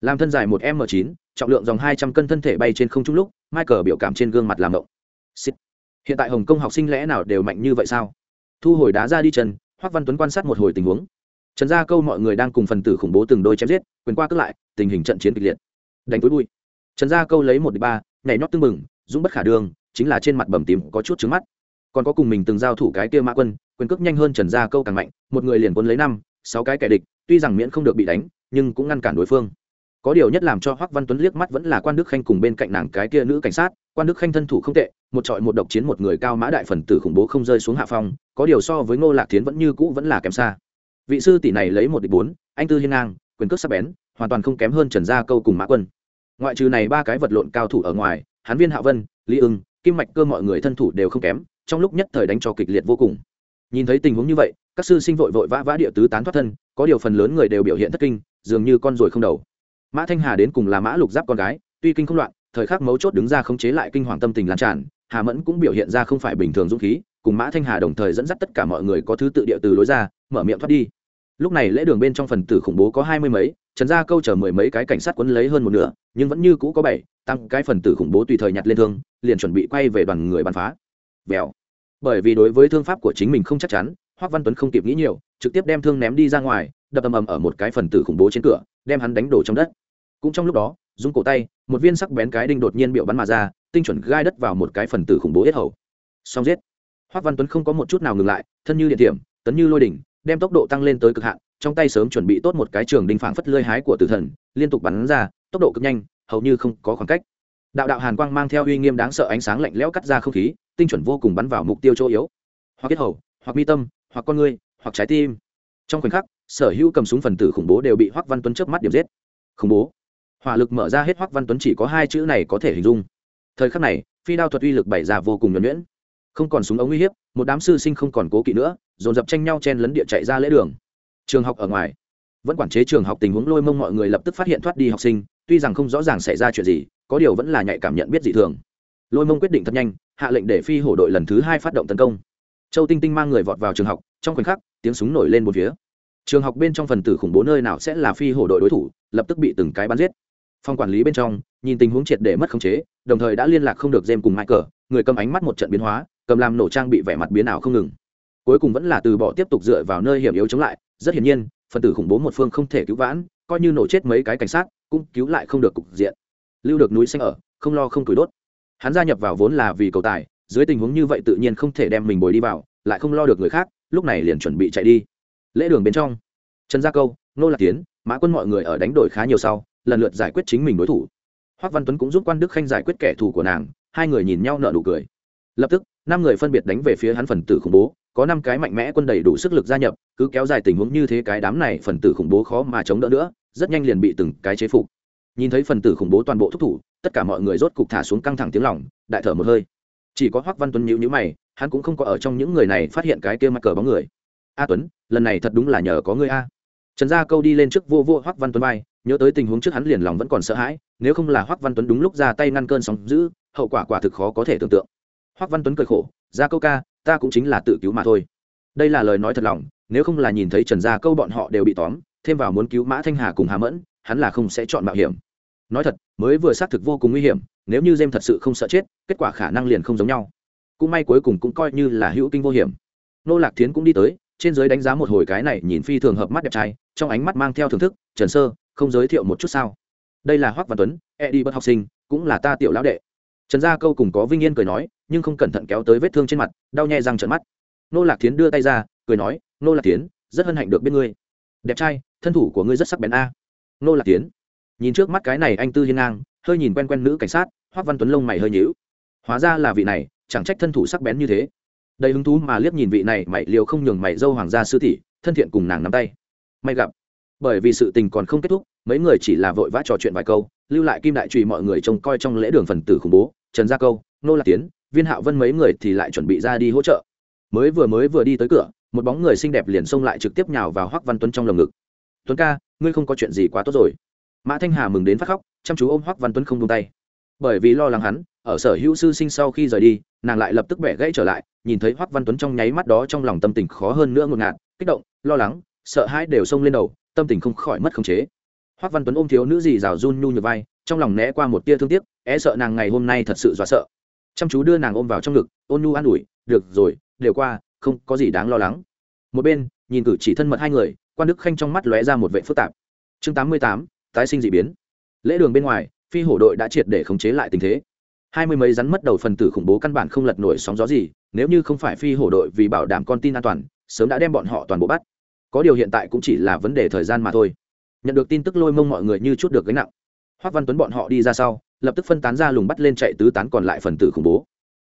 Làm thân dài một m 9 trọng lượng dòng hai trăm cân thân thể bay trên không trung lúc, michael biểu cảm trên gương mặt làm động hiện tại hồng kông học sinh lẽ nào đều mạnh như vậy sao? Thu hồi đá ra đi chân hoắc văn tuấn quan sát một hồi tình huống. Trần gia câu mọi người đang cùng phần tử khủng bố từng đôi chém giết, quyền qua cứ lại, tình hình trận chiến kịch liệt. Đánh túi bụi. Trần gia câu lấy một địch ba, nhảy nhót tưng mừng dũng bất khả đường chính là trên mặt bầm tím có chút trứng mắt. Còn có cùng mình từng giao thủ cái kia mã quân, quyền cước nhanh hơn trần gia câu càng mạnh, một người liền quân lấy năm, sáu cái kẻ địch, tuy rằng miễn không được bị đánh, nhưng cũng ngăn cản đối phương. Có điều nhất làm cho hoắc văn tuấn liếc mắt vẫn là quan đức khanh cùng bên cạnh nàng cái kia nữ cảnh sát. Quan đức khanh thân thủ không tệ, một trọi một độc chiến một người cao mã đại phần tử khủng bố không rơi xuống hạ phong, có điều so với ngô lạc tiến vẫn như cũ vẫn là kém xa. Vị sư tỷ này lấy một địch bốn, anh tư hiên ngang, quyền cước sắc bén, hoàn toàn không kém hơn trần gia câu cùng mã quân. Ngoại trừ này ba cái vật lộn cao thủ ở ngoài hán viên hạ vân, lý ưng kim mạch cơ mọi người thân thủ đều không kém, trong lúc nhất thời đánh cho kịch liệt vô cùng. Nhìn thấy tình huống như vậy, các sư sinh vội vội vã vã địa tứ tán thoát thân, có điều phần lớn người đều biểu hiện thất kinh, dường như con ruồi không đầu. Mã thanh hà đến cùng là mã lục giáp con gái, tuy kinh không loạn, thời khắc mấu chốt đứng ra khống chế lại kinh hoàng tâm tình lan tràn, hà mẫn cũng biểu hiện ra không phải bình thường dũng khí, cùng mã thanh hà đồng thời dẫn dắt tất cả mọi người có thứ tự địa từ lối ra, mở miệng thoát đi lúc này lễ đường bên trong phần tử khủng bố có hai mươi mấy trần gia câu chở mười mấy cái cảnh sát quấn lấy hơn một nửa nhưng vẫn như cũ có bảy tăng cái phần tử khủng bố tùy thời nhặt lên thương liền chuẩn bị quay về đoàn người bắn phá. Vèo. Bởi vì đối với thương pháp của chính mình không chắc chắn hoắc văn tuấn không kịp nghĩ nhiều trực tiếp đem thương ném đi ra ngoài đập ầm ầm ở một cái phần tử khủng bố trên cửa đem hắn đánh đổ trong đất. Cũng trong lúc đó dùng cổ tay một viên sắc bén cái đinh đột nhiên biểu bắn mà ra tinh chuẩn gai đất vào một cái phần tử khủng bố hết hầu. Xong giết. Hoắc văn tuấn không có một chút nào ngừng lại thân như điện thiểm, tấn như lôi đỉnh đem tốc độ tăng lên tới cực hạn, trong tay sớm chuẩn bị tốt một cái trường đinh phảng phất lơi hái của tử thần, liên tục bắn ra, tốc độ cực nhanh, hầu như không có khoảng cách. Đạo đạo hàn quang mang theo uy nghiêm đáng sợ ánh sáng lạnh lẽo cắt ra không khí, tinh chuẩn vô cùng bắn vào mục tiêu chỗ yếu. Hoặc kết hầu, hoặc mi tâm, hoặc con người, hoặc trái tim. Trong khoảnh khắc, sở hữu cầm súng phần tử khủng bố đều bị hoắc văn tuấn chớp mắt điểm giết. Khủng bố. Hỏa lực mở ra hết hoắc văn tuấn chỉ có hai chữ này có thể hình dung. Thời khắc này, phi đao thuật uy lực bày ra vô cùng nhuẩn nhuyễn không còn súng ống uy hiếp, một đám sư sinh không còn cố kỵ nữa, dồn dập tranh nhau chen lấn địa chạy ra lễ đường. Trường học ở ngoài. Vẫn quản chế trường học tình huống lôi mông mọi người lập tức phát hiện thoát đi học sinh, tuy rằng không rõ ràng xảy ra chuyện gì, có điều vẫn là nhạy cảm nhận biết dị thường. Lôi mông quyết định thật nhanh, hạ lệnh để phi hổ đội lần thứ hai phát động tấn công. Châu tinh tinh mang người vọt vào trường học, trong khoảnh khắc, tiếng súng nổi lên một phía. Trường học bên trong phần tử khủng bố nơi nào sẽ là phi hổ đội đối thủ, lập tức bị từng cái bắn giết. Phòng quản lý bên trong, nhìn tình huống triệt để mất khống chế, đồng thời đã liên lạc không được jem cùng michael, người cầm ánh mắt một trận biến hóa cầm làm nổ trang bị vẻ mặt biến ảo không ngừng. Cuối cùng vẫn là từ bỏ tiếp tục dựa vào nơi hiểm yếu chống lại, rất hiển nhiên, phần tử khủng bố một phương không thể cứu vãn, coi như nổ chết mấy cái cảnh sát, cũng cứu lại không được cục diện. Lưu được núi xanh ở, không lo không tuổi đốt. Hắn gia nhập vào vốn là vì cầu tài, dưới tình huống như vậy tự nhiên không thể đem mình bồi đi vào, lại không lo được người khác, lúc này liền chuẩn bị chạy đi. Lễ đường bên trong, trần gia câu, nô lạc tiến, mã quân mọi người ở đánh đổi khá nhiều sau, lần lượt giải quyết chính mình đối thủ. Hoác văn tuấn cũng giúp quan đức khanh giải quyết kẻ thù của nàng, hai người nhìn nhau nợ nụ cười. Lập tức năm người phân biệt đánh về phía hắn phần tử khủng bố có năm cái mạnh mẽ quân đầy đủ sức lực gia nhập cứ kéo dài tình huống như thế cái đám này phần tử khủng bố khó mà chống đỡ nữa rất nhanh liền bị từng cái chế phục. Nhìn thấy phần tử khủng bố toàn bộ thúc thủ tất cả mọi người rốt cục thả xuống căng thẳng tiếng lỏng đại thở một hơi. Chỉ có hoắc văn tuấn nhíu nhíu mày hắn cũng không có ở trong những người này phát hiện cái kia mặt cờ bóng người. A tuấn lần này thật đúng là nhờ có ngươi a. Trần gia câu đi lên trước vô vô hoắc văn tuấn bay nhớ tới tình huống trước hắn liền lòng vẫn còn sợ hãi nếu không là hoắc văn tuấn đúng lúc ra tay ngăn cơn sóng dữ, hậu quả quả thực khó có thể tưởng tượng hoắc văn tuấn cười khổ, gia câu ca, ta cũng chính là tự cứu mà thôi. Đây là lời nói thật lòng, nếu không là nhìn thấy trần gia câu bọn họ đều bị tóm, thêm vào muốn cứu mã thanh hà cùng hà mẫn, hắn là không sẽ chọn mạo hiểm. Nói thật, mới vừa xác thực vô cùng nguy hiểm, nếu như jem thật sự không sợ chết, kết quả khả năng liền không giống nhau. Cũng may cuối cùng cũng coi như là hữu kinh vô hiểm. Nô lạc thiến cũng đi tới, trên giới đánh giá một hồi cái này nhìn phi thường hợp mắt đẹp trai, trong ánh mắt mang theo thưởng thức, trần sơ, không giới thiệu một chút sao? Đây là hoắc văn tuấn e đi bất học sinh, cũng là ta tiểu lão đệ. Trần gia câu cùng có vinh yên cười nói nhưng không cẩn thận kéo tới vết thương trên mặt, đau nhè răng trợn mắt. Nô lạc thiến đưa tay ra, cười nói, nô lạc thiến, rất hân hạnh được biết ngươi. Đẹp trai, thân thủ của ngươi rất sắc bén a. Nô lạc tiến nhìn trước mắt cái này anh tư hiên ngang, hơi nhìn quen quen nữ cảnh sát hoắc văn tuấn lông mày hơi nhíu. Hóa ra là vị này, chẳng trách thân thủ sắc bén như thế. Đầy hứng thú mà liếc nhìn vị này, mày liều không nhường mày dâu hoàng gia sư tỷ, thân thiện cùng nàng nắm tay. May gặp. Bởi vì sự tình còn không kết thúc, mấy người chỉ là vội vã trò chuyện vài câu, lưu lại kim đại trùy mọi người trông coi trong lễ đường phần tử khủng bố. Trần gia câu, nô lạc tiến viên hạo vân mấy người thì lại chuẩn bị ra đi hỗ trợ. Mới vừa mới vừa đi tới cửa, một bóng người xinh đẹp liền xông lại trực tiếp nhào vào hoắc văn tuấn trong lồng ngực. Tuấn ca, ngươi không có chuyện gì quá tốt rồi. Mã thanh hà mừng đến phát khóc, chăm chú ôm hoắc văn tuấn không buông tay. Bởi vì lo lắng hắn, ở sở hữu sư sinh sau khi rời đi, nàng lại lập tức bẻ gãy trở lại, nhìn thấy hoắc văn tuấn trong nháy mắt đó trong lòng tâm tình khó hơn nữa ngột ngạt, kích động, lo lắng, sợ hãi đều xông lên đầu, tâm tình không khỏi mất khống chế. Hoắc văn tuấn ôm thiếu nữ gì rào run nhu nhược vai, trong lòng né qua một tia thương tiếc, é sợ nàng ngày hôm nay thật sự dọa sợ chăm chú đưa nàng ôm vào trong ngực, ôn nhu an ủi, được rồi, đều qua, không có gì đáng lo lắng. Một bên, nhìn cử chỉ thân mật hai người, quan đức khanh trong mắt lóe ra một vệ phức tạp. Chương tám mươi tám, tái sinh d ị biến. Lễ đường bên ngoài, phi hổ đội đã triệt để khống chế lại tình thế. Hai mươi mấy rắn mất đầu phần tử khủng bố căn bản không lật nổi sóng gió gì, nếu như không phải phi hổ đội vì bảo đảm con tin an toàn, sớm đã đem bọn họ toàn bộ bắt. Có điều hiện tại cũng chỉ là vấn đề thời gian mà thôi. Nhận được tin tức lôi mông mọi người như chút được gánh nặng. Hoác văn tuấn bọn họ đi ra sau lập tức phân tán ra lùng bắt lên chạy tứ tán còn lại phần tử khủng bố.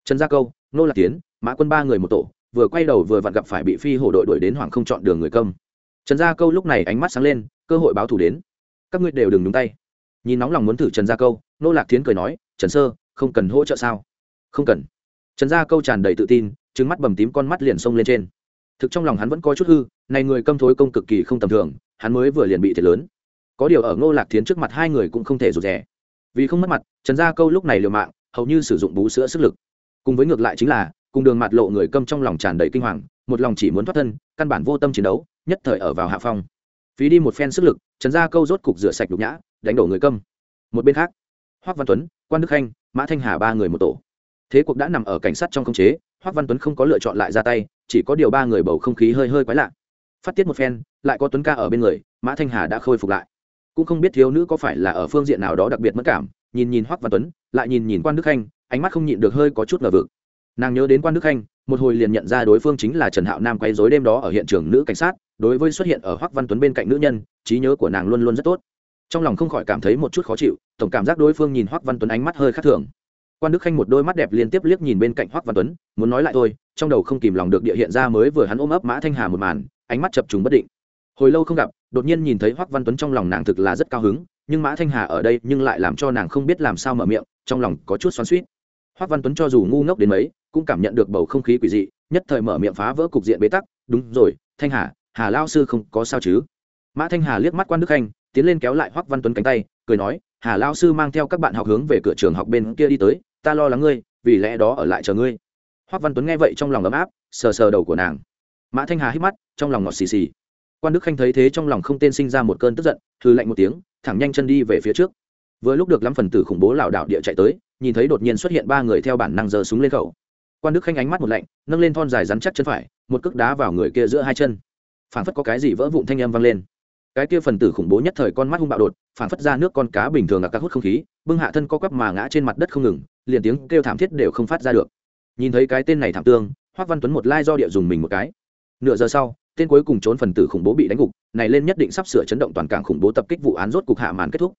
Trần gia câu, nô lạc tiến mã quân ba người một tổ, vừa quay đầu vừa vặn gặp phải bị phi hổ đội đuổi đến hoàng không chọn đường người công trần gia câu lúc này ánh mắt sáng lên, cơ hội báo thù đến. Các ngươi đều đừng nhúng tay. Nhìn nóng lòng muốn thử trần gia câu, nô lạc tiến cười nói, trần sơ, không cần hỗ trợ sao? Không cần. Trần gia câu tràn đầy tự tin trứng mắt bầm tím con mắt liền xông lên trên. Thực trong lòng hắn vẫn có chút hư, này người câm thối công cực kỳ không tầm thường, hắn mới vừa liền bị thiệt lớn. Có điều ở ngô lạc thiến trước mặt hai người cũng không thể rụt rè vì không mất mặt, trần gia câu lúc này liều mạng, hầu như sử dụng bú sữa sức lực. Cùng với ngược lại chính là, cùng đường mặt lộ người câm trong lòng tràn đầy kinh hoàng, một lòng chỉ muốn thoát thân, căn bản vô tâm chiến đấu, nhất thời ở vào hạ phong. Phí đi một phen sức lực, trần gia câu rốt cục rửa sạch đục nhã, đánh đổ người câm. Một bên khác, hoác văn tuấn, quan đức khanh, mã thanh hà ba người một tổ. Thế cuộc đã nằm ở cảnh sát trong khống chế, hoác văn tuấn không có lựa chọn lại ra tay, chỉ có điều ba người bầu không khí hơi hơi quái lạ. Phát tiết một phen, lại có tuấn ca ở bên người, mã thanh hà đã khôi phục lại cũng không biết thiếu nữ có phải là ở phương diện nào đó đặc biệt mất cảm, nhìn nhìn Hoắc văn tuấn, lại nhìn nhìn quan đức khanh, ánh mắt không nhịn được hơi có chút ngờ vực. Nàng nhớ đến quan đức khanh, một hồi liền nhận ra đối phương chính là trần hạo nam quay dối đêm đó ở hiện trường nữ cảnh sát, đối với xuất hiện ở hoắc văn tuấn bên cạnh nữ nhân, trí nhớ của nàng luôn luôn rất tốt. Trong lòng không khỏi cảm thấy một chút khó chịu, tổng cảm giác đối phương nhìn hoắc văn tuấn ánh mắt hơi khác thường. Quan đức khanh một đôi mắt đẹp liên tiếp liếc nhìn bên cạnh hoắc văn tuấn, muốn nói lại thôi, trong đầu không kìm lòng được địa hiện ra mới vừa hắn ôm ấp mã thanh hà một màn, ánh mắt chập trùng bất định. Hồi lâu không gặp đột nhiên nhìn thấy hoắc văn tuấn trong lòng nàng thực là rất cao hứng, nhưng mã thanh hà ở đây nhưng lại làm cho nàng không biết làm sao mở miệng, trong lòng có chút xoắn suýt hoắc văn tuấn cho dù ngu ngốc đến mấy, cũng cảm nhận được bầu không khí quỷ dị, nhất thời mở miệng phá vỡ cục diện bế tắc, đúng rồi, thanh hà hà lao sư không có sao chứ? Mã thanh hà liếc mắt quan đức khanh, tiến lên kéo lại hoắc văn tuấn cánh tay, cười nói, hà lao sư mang theo các bạn học hướng về cửa trường học bên kia đi tới, ta lo lắng ngươi, vì lẽ đó ở lại chờ ngươi. Hoắc văn tuấn nghe vậy trong lòng ấm áp, sờ sờ đầu của nàng. Mã thanh hà hít mắt, trong lòng ngọt xì xì quan đức khanh thấy thế trong lòng không tên sinh ra một cơn tức giận thư lạnh một tiếng, thẳng nhanh chân đi về phía trước. Vừa lúc được lắm phần tử khủng bố lảo đảo địa chạy tới, nhìn thấy đột nhiên xuất hiện ba người theo bản năng giơ súng lên khẩu. Quan đức khanh ánh mắt một lạnh, nâng lên thon dài rắn chắc chân phải, một cước đá vào người kia giữa hai chân. Phảng phất có cái gì vỡ vụn thanh âm vang lên. Cái kia phần tử khủng bố nhất thời con mắt hung bạo đột, phảng phất ra nước con cá bình thường ngạc các hút không khí, bưng hạ thân co quắp mà ngã trên mặt đất không ngừng, liền tiếng kêu thảm thiết đều không phát ra được. Nhìn thấy cái tên này thảm tương hoắc văn tuấn một lai do địa dùng mình một cái. Nửa giờ sau tên cuối cùng trốn phần tử khủng bố bị đánh gục, này lên nhất định sắp sửa chấn động toàn cảng khủng bố tập kích vụ án rốt cục hạ màn kết thúc.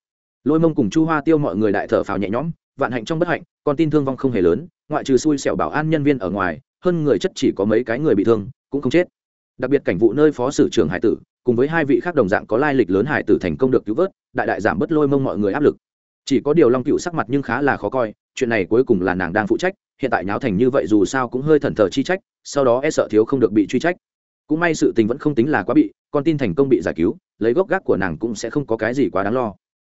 Lôi mông cùng chu hoa tiêu mọi người đại thở phào nhẹ nhõm, vạn hạnh trong bất hạnh còn tin thương vong không hề lớn, ngoại trừ xui xẻo bảo an nhân viên ở ngoài, hơn người chất chỉ có mấy cái người bị thương, cũng không chết. Đặc biệt cảnh vụ nơi phó sử trưởng hải tử, cùng với hai vị khác đồng dạng có lai lịch lớn hải tử thành công được cứu vớt, đại đại giảm bớt lôi mông mọi người áp lực. Chỉ có điều long cựu sắc mặt nhưng khá là khó coi, chuyện này cuối cùng là nàng đang phụ trách, hiện tại nháo thành như vậy dù sao cũng hơi thần thờ chi trách, sau đó e sợ thiếu không được bị truy trách cũng may sự tình vẫn không tính là quá bị, con tin thành công bị giải cứu, lấy gốc gác của nàng cũng sẽ không có cái gì quá đáng lo.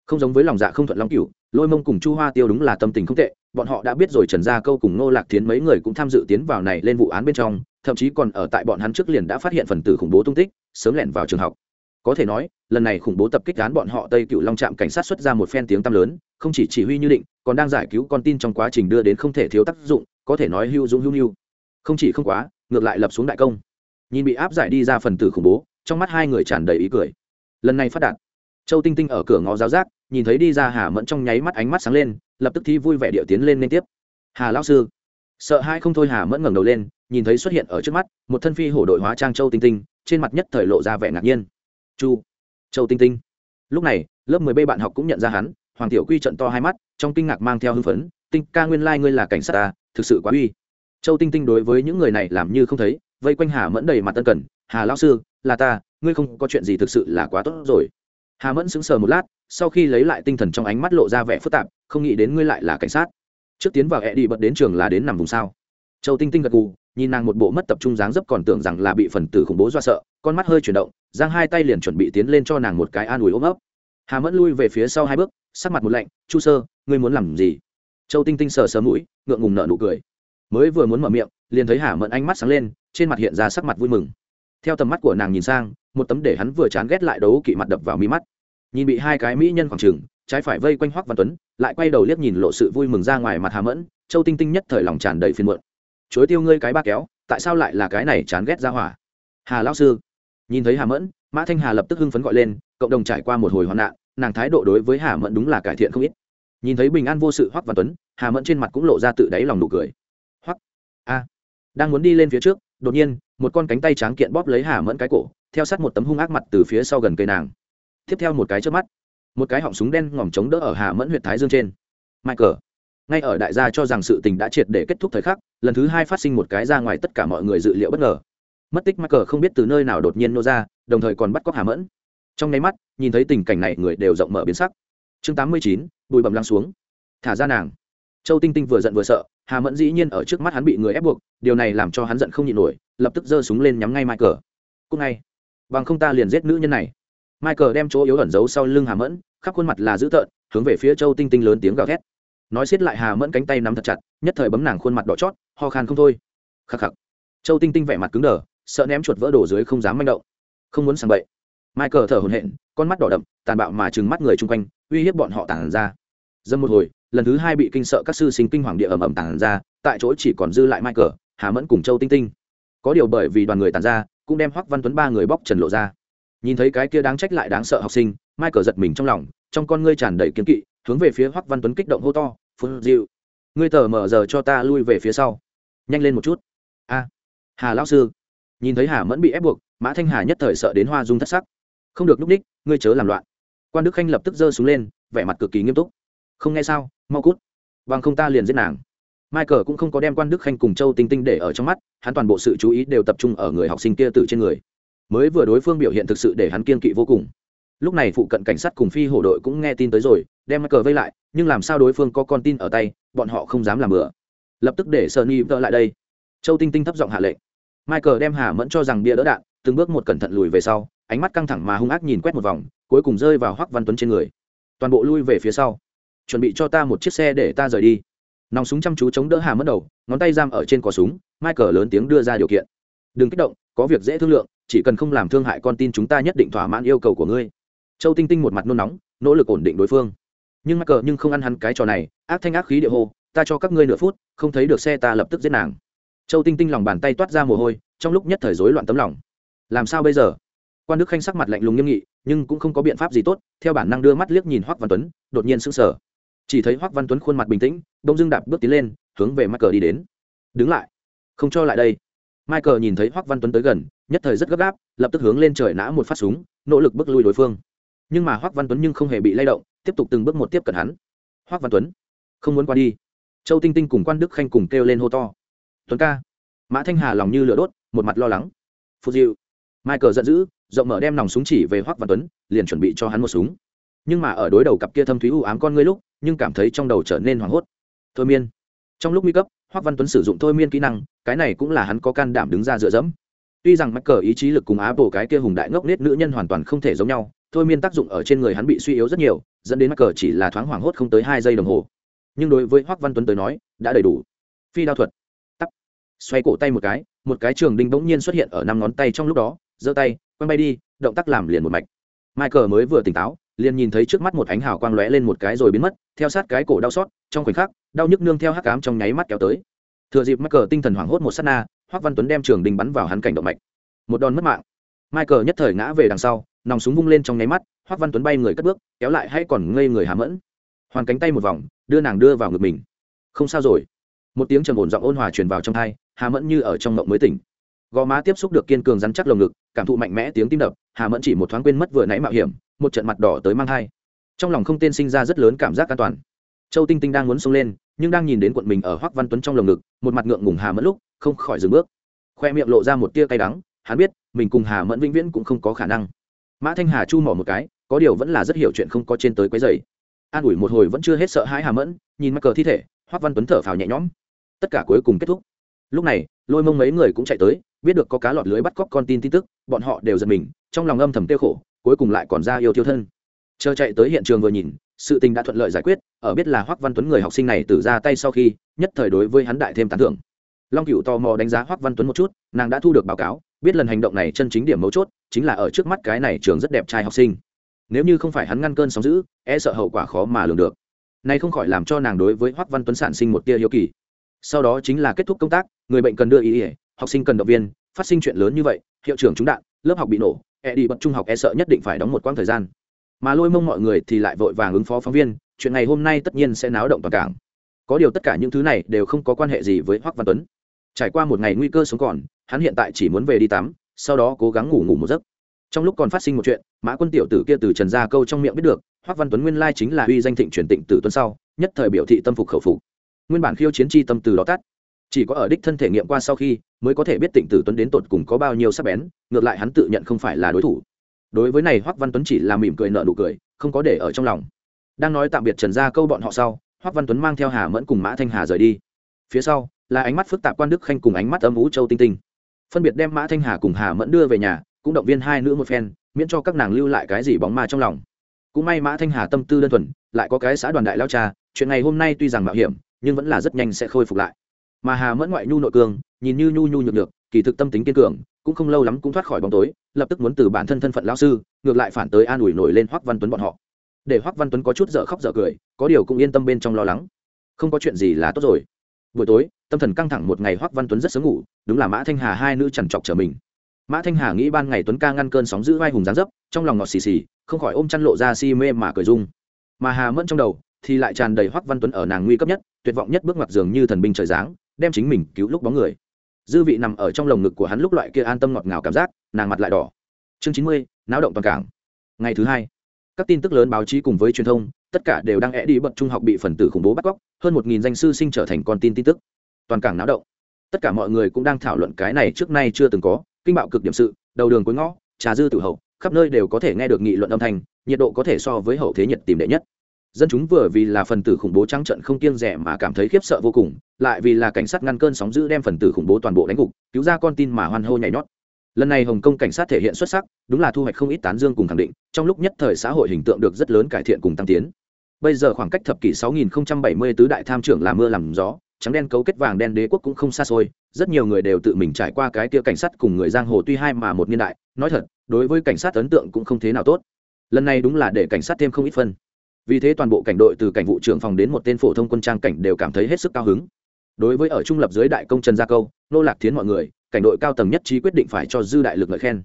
Không giống với lòng dạ không thuận long cửu, lôi mông cùng chu hoa tiêu đúng là tâm tình không tệ, bọn họ đã biết rồi trần gia câu cùng ngô lạc tiến mấy người cũng tham dự tiến vào này lên vụ án bên trong, thậm chí còn ở tại bọn hắn trước liền đã phát hiện phần tử khủng bố tung tích, sớm lẻn vào trường học. Có thể nói, lần này khủng bố tập kích án bọn họ tây cựu long trạm cảnh sát xuất ra một phen tiếng tăm lớn, không chỉ chỉ huy như định, còn đang giải cứu con tin trong quá trình đưa đến không thể thiếu tác dụng, có thể nói hưu dũng hưu hưu không chỉ không quá, ngược lại lập xuống đại công nhìn bị áp giải đi ra phần tử khủng bố, trong mắt hai người tràn đầy ý cười. Lần này phát đạt, châu tinh tinh ở cửa ngó giáo giác, nhìn thấy đi ra hà mẫn trong nháy mắt ánh mắt sáng lên, lập tức thi vui vẻ điệu tiến lên liên tiếp. Hà lão sư. Sợ hai không thôi hà mẫn ngẩng đầu lên, nhìn thấy xuất hiện ở trước mắt, một thân phi hổ đội hóa trang châu tinh tinh, trên mặt nhất thời lộ ra vẻ ngạc nhiên. Chu, châu tinh tinh. Lúc này, lớp mười b bạn học cũng nhận ra hắn, hoàng tiểu quy trận to hai mắt, trong kinh ngạc mang theo hưng phấn, tinh ca nguyên lai、like、ngươi là cảnh sát ta, thực sự quá uy. Châu tinh tinh đối với những người này làm như không thấy vây quanh hà mẫn đầy mặt tân cần, hà lão sư, là ta, ngươi không có chuyện gì thực sự là quá tốt rồi. Hà mẫn sững sờ một lát, sau khi lấy lại tinh thần trong ánh mắt lộ ra vẻ phức tạp, không nghĩ đến ngươi lại là cảnh sát. Trước tiến vào e đi bật đến trường là đến nằm vùng sao. Châu tinh tinh gật gù, nhìn nàng một bộ mất tập trung dáng dấp còn tưởng rằng là bị phần tử khủng bố do sợ, con mắt hơi chuyển động, giang hai tay liền chuẩn bị tiến lên cho nàng một cái an ủi ôm ấp. Hà mẫn lui về phía sau hai bước, sắc mặt một lạnh, chu sơ, ngươi muốn làm gì? Châu tinh tinh sờ sờ mũi, ngượng ngùng nợ nụ cười. Mới vừa muốn mở miệng, liền thấy hà mẫn ánh mắt sáng lên trên mặt hiện ra sắc mặt vui mừng. Theo tầm mắt của nàng nhìn sang, một tấm để hắn vừa chán ghét lại đấu kỵ mặt đập vào mi mắt. Nhìn bị hai cái mỹ nhân khoảng trừng trái phải vây quanh hoắc văn tuấn, lại quay đầu liếc nhìn lộ sự vui mừng ra ngoài mặt hà mẫn, châu tinh tinh nhất thời lòng tràn đầy phiền muộn. Chối tiêu ngươi cái ba kéo, tại sao lại là cái này chán ghét ra hỏa? Hà lão sư. Nhìn thấy hà mẫn, mã thanh hà lập tức hưng phấn gọi lên, cộng đồng trải qua một hồi hoạn nạn, nàng thái độ đối với hà mẫn đúng là cải thiện không ít. Nhìn thấy bình an vô sự hoắc văn tuấn, hà mẫn trên mặt cũng lộ ra tự đáy lòng nụ cười. Hoắc, a, đang muốn đi lên phía trước đột nhiên, một con cánh tay tráng kiện bóp lấy hà mẫn cái cổ, theo sát một tấm hung ác mặt từ phía sau gần cây nàng. Tiếp theo một cái trước mắt, một cái họng súng đen ngòm chống đỡ ở hà mẫn huyện thái dương trên. Michael, ngay ở đại gia cho rằng sự tình đã triệt để kết thúc thời khắc, lần thứ hai phát sinh một cái ra ngoài tất cả mọi người dự liệu bất ngờ. Mất tích michael không biết từ nơi nào đột nhiên nô ra, đồng thời còn bắt cóc hà mẫn. Trong nháy mắt, nhìn thấy tình cảnh này người đều rộng mở biến sắc. Chương tám mươi chín, bụi bầm lăng xuống. Thả ra nàng. Châu tinh tinh vừa giận vừa sợ hà mẫn dĩ nhiên ở trước mắt hắn bị người ép buộc, điều này làm cho hắn giận không nhịn nổi, lập tức giơ súng lên nhắm ngay michael. Cúc ngay. Bằng không ta liền giết nữ nhân này. Michael đem chỗ yếu ẩn giấu sau lưng hà mẫn, khắp khuôn mặt là dữ tợn, hướng về phía châu tinh tinh lớn tiếng gào thét. Nói xiết lại hà mẫn cánh tay nắm thật chặt, nhất thời bấm nàng khuôn mặt đỏ chót, ho khan không thôi. Khắc khắc. Châu tinh tinh vẻ mặt cứng đờ, sợ ném chuột vỡ đổ dưới không dám manh động. Không muốn sàng bậy. Michael thở hổn hển, con mắt đỏ đậm, tàn bạo mà trừng mắt người chung quanh, uy hiếp bọn họ tản ra. Dâm một hồi lần thứ hai bị kinh sợ các sư sinh kinh hoàng địa ầm ầm tản ra, tại chỗ chỉ còn dư lại michael hà mẫn cùng châu tinh tinh. Có điều bởi vì đoàn người tàn ra, cũng đem hoắc văn tuấn ba người bóc trần lộ ra. Nhìn thấy cái kia đáng trách lại đáng sợ học sinh michael giật mình trong lòng, trong con ngươi tràn đầy kiếm kỵ, hướng về phía hoắc văn tuấn kích động hô to, phun dịu ngươi tờ mở giờ cho ta lui về phía sau. Nhanh lên một chút. A, hà lão sư. Nhìn thấy hà mẫn bị ép buộc, mã thanh hà nhất thời sợ đến hoa dung thất sắc. Không được núp ních ngươi chớ làm loạn. Quan đức khanh lập tức giơ xuống lên, vẻ mặt cực kỳ nghiêm túc. Không nghe sao? Mau cút. Bằng không ta liền giết nàng. Michael cũng không có đem quan đức khanh cùng châu tinh tinh để ở trong mắt, hắn toàn bộ sự chú ý đều tập trung ở người học sinh kia từ trên người. Mới vừa đối phương biểu hiện thực sự để hắn kiên kỵ vô cùng. Lúc này phụ cận cảnh sát cùng phi hổ đội cũng nghe tin tới rồi, đem michael vây lại, nhưng làm sao đối phương có con tin ở tay, bọn họ không dám làm bừa. Lập tức để sơn y vợ lại đây. Châu tinh tinh thấp giọng hạ lệnh. Michael đem hà mẫn cho rằng bia đỡ đạn, từng bước một cẩn thận lùi về sau, ánh mắt căng thẳng mà hung ác nhìn quét một vòng, cuối cùng rơi vào hoắc văn tuấn trên người. Toàn bộ lui về phía sau chuẩn bị cho ta một chiếc xe để ta rời đi. Nòng súng chăm chú chống đỡ hà mất đầu, ngón tay giam ở trên cò súng, michael lớn tiếng đưa ra điều kiện. Đừng kích động, có việc dễ thương lượng, chỉ cần không làm thương hại con tin chúng ta nhất định thỏa mãn yêu cầu của ngươi. Châu tinh tinh một mặt nôn nóng, nỗ lực ổn định đối phương. Nhưng michael nhưng không ăn hắn cái trò này, ác thanh ác khí địa hô, ta cho các ngươi nửa phút, không thấy được xe ta lập tức giết nàng. Châu tinh tinh lòng bàn tay toát ra mồ hôi, trong lúc nhất thời rối loạn tấm lòng. Làm sao bây giờ? Quan đức khanh sắc mặt lạnh lùng nghiêm nghị, nhưng cũng không có biện pháp gì tốt, theo bản năng đưa mắt liếc nhìn hoắc văn tuấn, đột nhiên sững sờ chỉ thấy hoắc văn tuấn khuôn mặt bình tĩnh đông Dương đạp bước tiến lên, hướng về michael đi đến. Đứng lại, không cho lại đây. Michael nhìn thấy hoắc văn tuấn tới gần, nhất thời rất gấp gáp, lập tức hướng lên trời nã một phát súng, nỗ lực bước lui đối phương. Nhưng mà hoắc văn tuấn nhưng không hề bị lay động, tiếp tục từng bước một tiếp cận hắn. Hoắc văn tuấn, không muốn qua đi. Châu tinh tinh cùng quan đức khanh cùng kêu lên hô to. Tuấn ca. Mã thanh hà lòng như lửa đốt, một mặt lo lắng. Phụ diệu. Michael giận dữ, rộng mở đem nòng súng chỉ về hoắc văn tuấn, liền chuẩn bị cho hắn một súng nhưng mà ở đối đầu cặp kia thâm thúy u ám con ngươi lúc, nhưng cảm thấy trong đầu trở nên hoảng hốt. Thôi miên. Trong lúc nguy cấp hoắc văn tuấn sử dụng thôi miên kỹ năng, cái này cũng là hắn có can đảm đứng ra dựa dẫm. Tuy rằng mắc cờ ý chí lực cùng á bổ cái kia hùng đại ngốc nết nữ nhân hoàn toàn không thể giống nhau, thôi miên tác dụng ở trên người hắn bị suy yếu rất nhiều, dẫn đến mắc cờ chỉ là thoáng hoảng hốt không tới hai giây đồng hồ. Nhưng đối với hoắc văn tuấn tới nói, đã đầy đủ. Phi đao thuật. Tắt. Xoay cổ tay một cái một cái trường đinh bỗng nhiên xuất hiện ở năm ngón tay trong lúc đó, giơ tay, quăng bay đi, động tác làm liền một mạch. Michael mới vừa tỉnh táo liền nhìn thấy trước mắt một ánh hào quang lóe lên một cái rồi biến mất, theo sát cái cổ đau xót, trong khoảnh khắc, đau nhức nương theo hắc ám trong nháy mắt kéo tới. Thừa dịp michael tinh thần hoảng hốt một sát na hoắc văn tuấn đem trường đình bắn vào hắn cảnh động mạch. Một đòn mất mạng. Michael nhất thời ngã về đằng sau, nòng súng vung lên trong nháy mắt hoắc văn tuấn bay người cất bước, kéo lại hay còn ngây người hàm mẫn. Hoàn cánh tay một vòng, đưa nàng đưa vào ngực mình. Không sao rồi. Một tiếng trầm ổn giọng ôn hòa truyền vào trong thai hà mẫn như ở trong mộng mới tỉnh gò má tiếp xúc được kiên cường rắn chắc lồng ngực, cảm thụ mạnh mẽ tiếng tim đập, hà mẫn chỉ một thoáng quên mất vừa nãy mạo hiểm, một trận mặt đỏ tới mang thai. Trong lòng không tên sinh ra rất lớn cảm giác an toàn. Châu tinh tinh đang muốn xông lên, nhưng đang nhìn đến quận mình ở hoắc văn tuấn trong lồng ngực, một mặt ngượng ngùng hà mẫn lúc, không khỏi dừng bước. Khoe miệng lộ ra một tia cay đắng, hắn biết, mình cùng hà mẫn vĩnh viễn cũng không có khả năng. Mã thanh hà chu mỏ một cái, có điều vẫn là rất hiểu chuyện không có trên tới quấy dày an ủi một hồi vẫn chưa hết sợ hãi hà mẫn, nhìn mắc cờ thi thể, hoắc văn tuấn thở phào nhẹ nhõm. Tất cả cuối cùng kết thúc. Lúc này, lôi mông mấy người cũng chạy tới biết được có cá lọt lưới bắt cóc con tin tin tức, bọn họ đều giật mình, trong lòng âm thầm tiêu khổ, cuối cùng lại còn ra yêu thiêu thân. Chờ chạy tới hiện trường vừa nhìn, sự tình đã thuận lợi giải quyết, ở biết là hoắc văn tuấn người học sinh này từ ra tay sau khi, nhất thời đối với hắn đại thêm tán thưởng. Long cựu tò mò đánh giá hoắc văn tuấn một chút, nàng đã thu được báo cáo, biết lần hành động này chân chính điểm mấu chốt, chính là ở trước mắt cái này trường rất đẹp trai học sinh. Nếu như không phải hắn ngăn cơn sóng giữ e sợ hậu quả khó mà lường được. Nay không khỏi làm cho nàng đối với hoắc văn tuấn sản sinh một tia hiếu kỳ. Sau đó chính là kết thúc công tác, người bệnh cần đưa ý ỉa học sinh cần động viên, phát sinh chuyện lớn như vậy, hiệu trưởng trúng đạn, lớp học bị nổ e đi bật trung học e sợ nhất định phải đóng một quãng thời gian. Mà lôi mông mọi người thì lại vội vàng ứng phó phóng viên, chuyện này hôm nay tất nhiên sẽ náo động toàn cảng. Có điều tất cả những thứ này đều không có quan hệ gì với hoắc văn tuấn. Trải qua một ngày nguy cơ sống còn, hắn hiện tại chỉ muốn về đi tắm, sau đó cố gắng ngủ ngủ một giấc. Trong lúc còn phát sinh một chuyện, mã quân tiểu tử kia từ trần gia câu trong miệng biết được hoắc văn tuấn nguyên lai chính là uy danh thịnh truyền tịnh tử tuân sau, nhất thời biểu thị tâm phục khẩu phục. Nguyên bản khiêu chiến chi tâm từ đó tắt chỉ có ở đích thân thể nghiệm qua sau khi mới có thể biết tịnh tử tuấn đến tột cùng có bao nhiêu sắc bén, ngược lại hắn tự nhận không phải là đối thủ. Đối với này, hoắc văn tuấn chỉ là mỉm cười nợ nụ cười, không có để ở trong lòng. Đang nói tạm biệt trần gia câu bọn họ sau, hoắc văn tuấn mang theo hà mẫn cùng mã thanh hà rời đi. Phía sau là ánh mắt phức tạp quan đức khanh cùng ánh mắt âm ú châu tinh tinh. Phân biệt đem mã thanh hà cùng hà mẫn đưa về nhà, cũng động viên hai nữ một phen, miễn cho các nàng lưu lại cái gì bóng ma trong lòng. Cũng may mã thanh hà tâm tư đơn thuần, lại có cái xã đoàn đại lao cha, chuyện này hôm nay tuy rằng mạo hiểm, nhưng vẫn là rất nhanh sẽ khôi phục lại mà hà mẫn ngoại nhu nội cường, nhìn như nhu nhu nhược được kỳ thực tâm tính kiên cường cũng không lâu lắm cũng thoát khỏi bóng tối lập tức muốn từ bản thân thân phận lao sư ngược lại phản tới an ủi nổi lên hoắc văn tuấn bọn họ. Để hoắc văn tuấn có chút dở khóc dở cười có điều cũng yên tâm bên trong lo lắng. Không có chuyện gì là tốt rồi. Buổi tối tâm thần căng thẳng một ngày hoắc văn tuấn rất sớm ngủ đúng là mã thanh hà hai nữ chằn chọc trở mình. Mã thanh hà nghĩ ban ngày tuấn ca ngăn cơn sóng giữ vai hùng dáng dấp trong lòng ngọt xì xì không khỏi ôm chăn lộ ra si mê mà cười dung mà hà mẫn trong đầu thì lại tràn đầy hoắc văn tuấn ở nàng nguy cấp nhất tuyệt vọng nhất bước ngoặt giường như thần binh trời giáng đem chính mình cứu lúc bóng người. Dư vị nằm ở trong lồng ngực của hắn lúc loại kia an tâm ngọt ngào cảm giác, nàng mặt lại đỏ. Chương chín mươi, náo động toàn cảng. Ngày thứ hai, các tin tức lớn báo chí cùng với truyền thông, tất cả đều đang é đi bậc trung học bị phần tử khủng bố bắt cóc, hơn một nghìn danh sư sinh trở thành con tin tin tức. Toàn cảng náo động. Tất cả mọi người cũng đang thảo luận cái này trước nay chưa từng có, kinh bạo cực điểm sự, đầu đường cuối ngõ, trà dư tử hậu, khắp nơi đều có thể nghe được nghị luận âm thanh, nhiệt độ có thể so với hậu thế nhiệt tìm đệ nhất dân chúng vừa vì là phần tử khủng bố trắng trận không kiêng rẻ mà cảm thấy khiếp sợ vô cùng, lại vì là cảnh sát ngăn cơn sóng giữ đem phần tử khủng bố toàn bộ đánh gục, cứu ra con tin mà hoan hô nhảy nhót. Lần này hồng kông cảnh sát thể hiện xuất sắc, đúng là thu hoạch không ít tán dương cùng khẳng định, trong lúc nhất thời xã hội hình tượng được rất lớn cải thiện cùng tăng tiến. Bây giờ khoảng cách thập kỷ 6070 tứ đại tham trưởng là mưa làm gió, trắng đen cấu kết vàng đen đế quốc cũng không xa xôi, rất nhiều người đều tự mình trải qua cái kia cảnh sát cùng người giang hồ tuy hai mà một niên đại, nói thật, đối với cảnh sát ấn tượng cũng không thế nào tốt. Lần này đúng là để cảnh sát thêm không ít phân vì thế toàn bộ cảnh đội từ cảnh vụ trưởng phòng đến một tên phổ thông quân trang cảnh đều cảm thấy hết sức cao hứng. Đối với ở trung lập dưới đại công trần gia câu, nô lạc thiến mọi người, cảnh đội cao tầng nhất trí quyết định phải cho dư đại lực lời khen.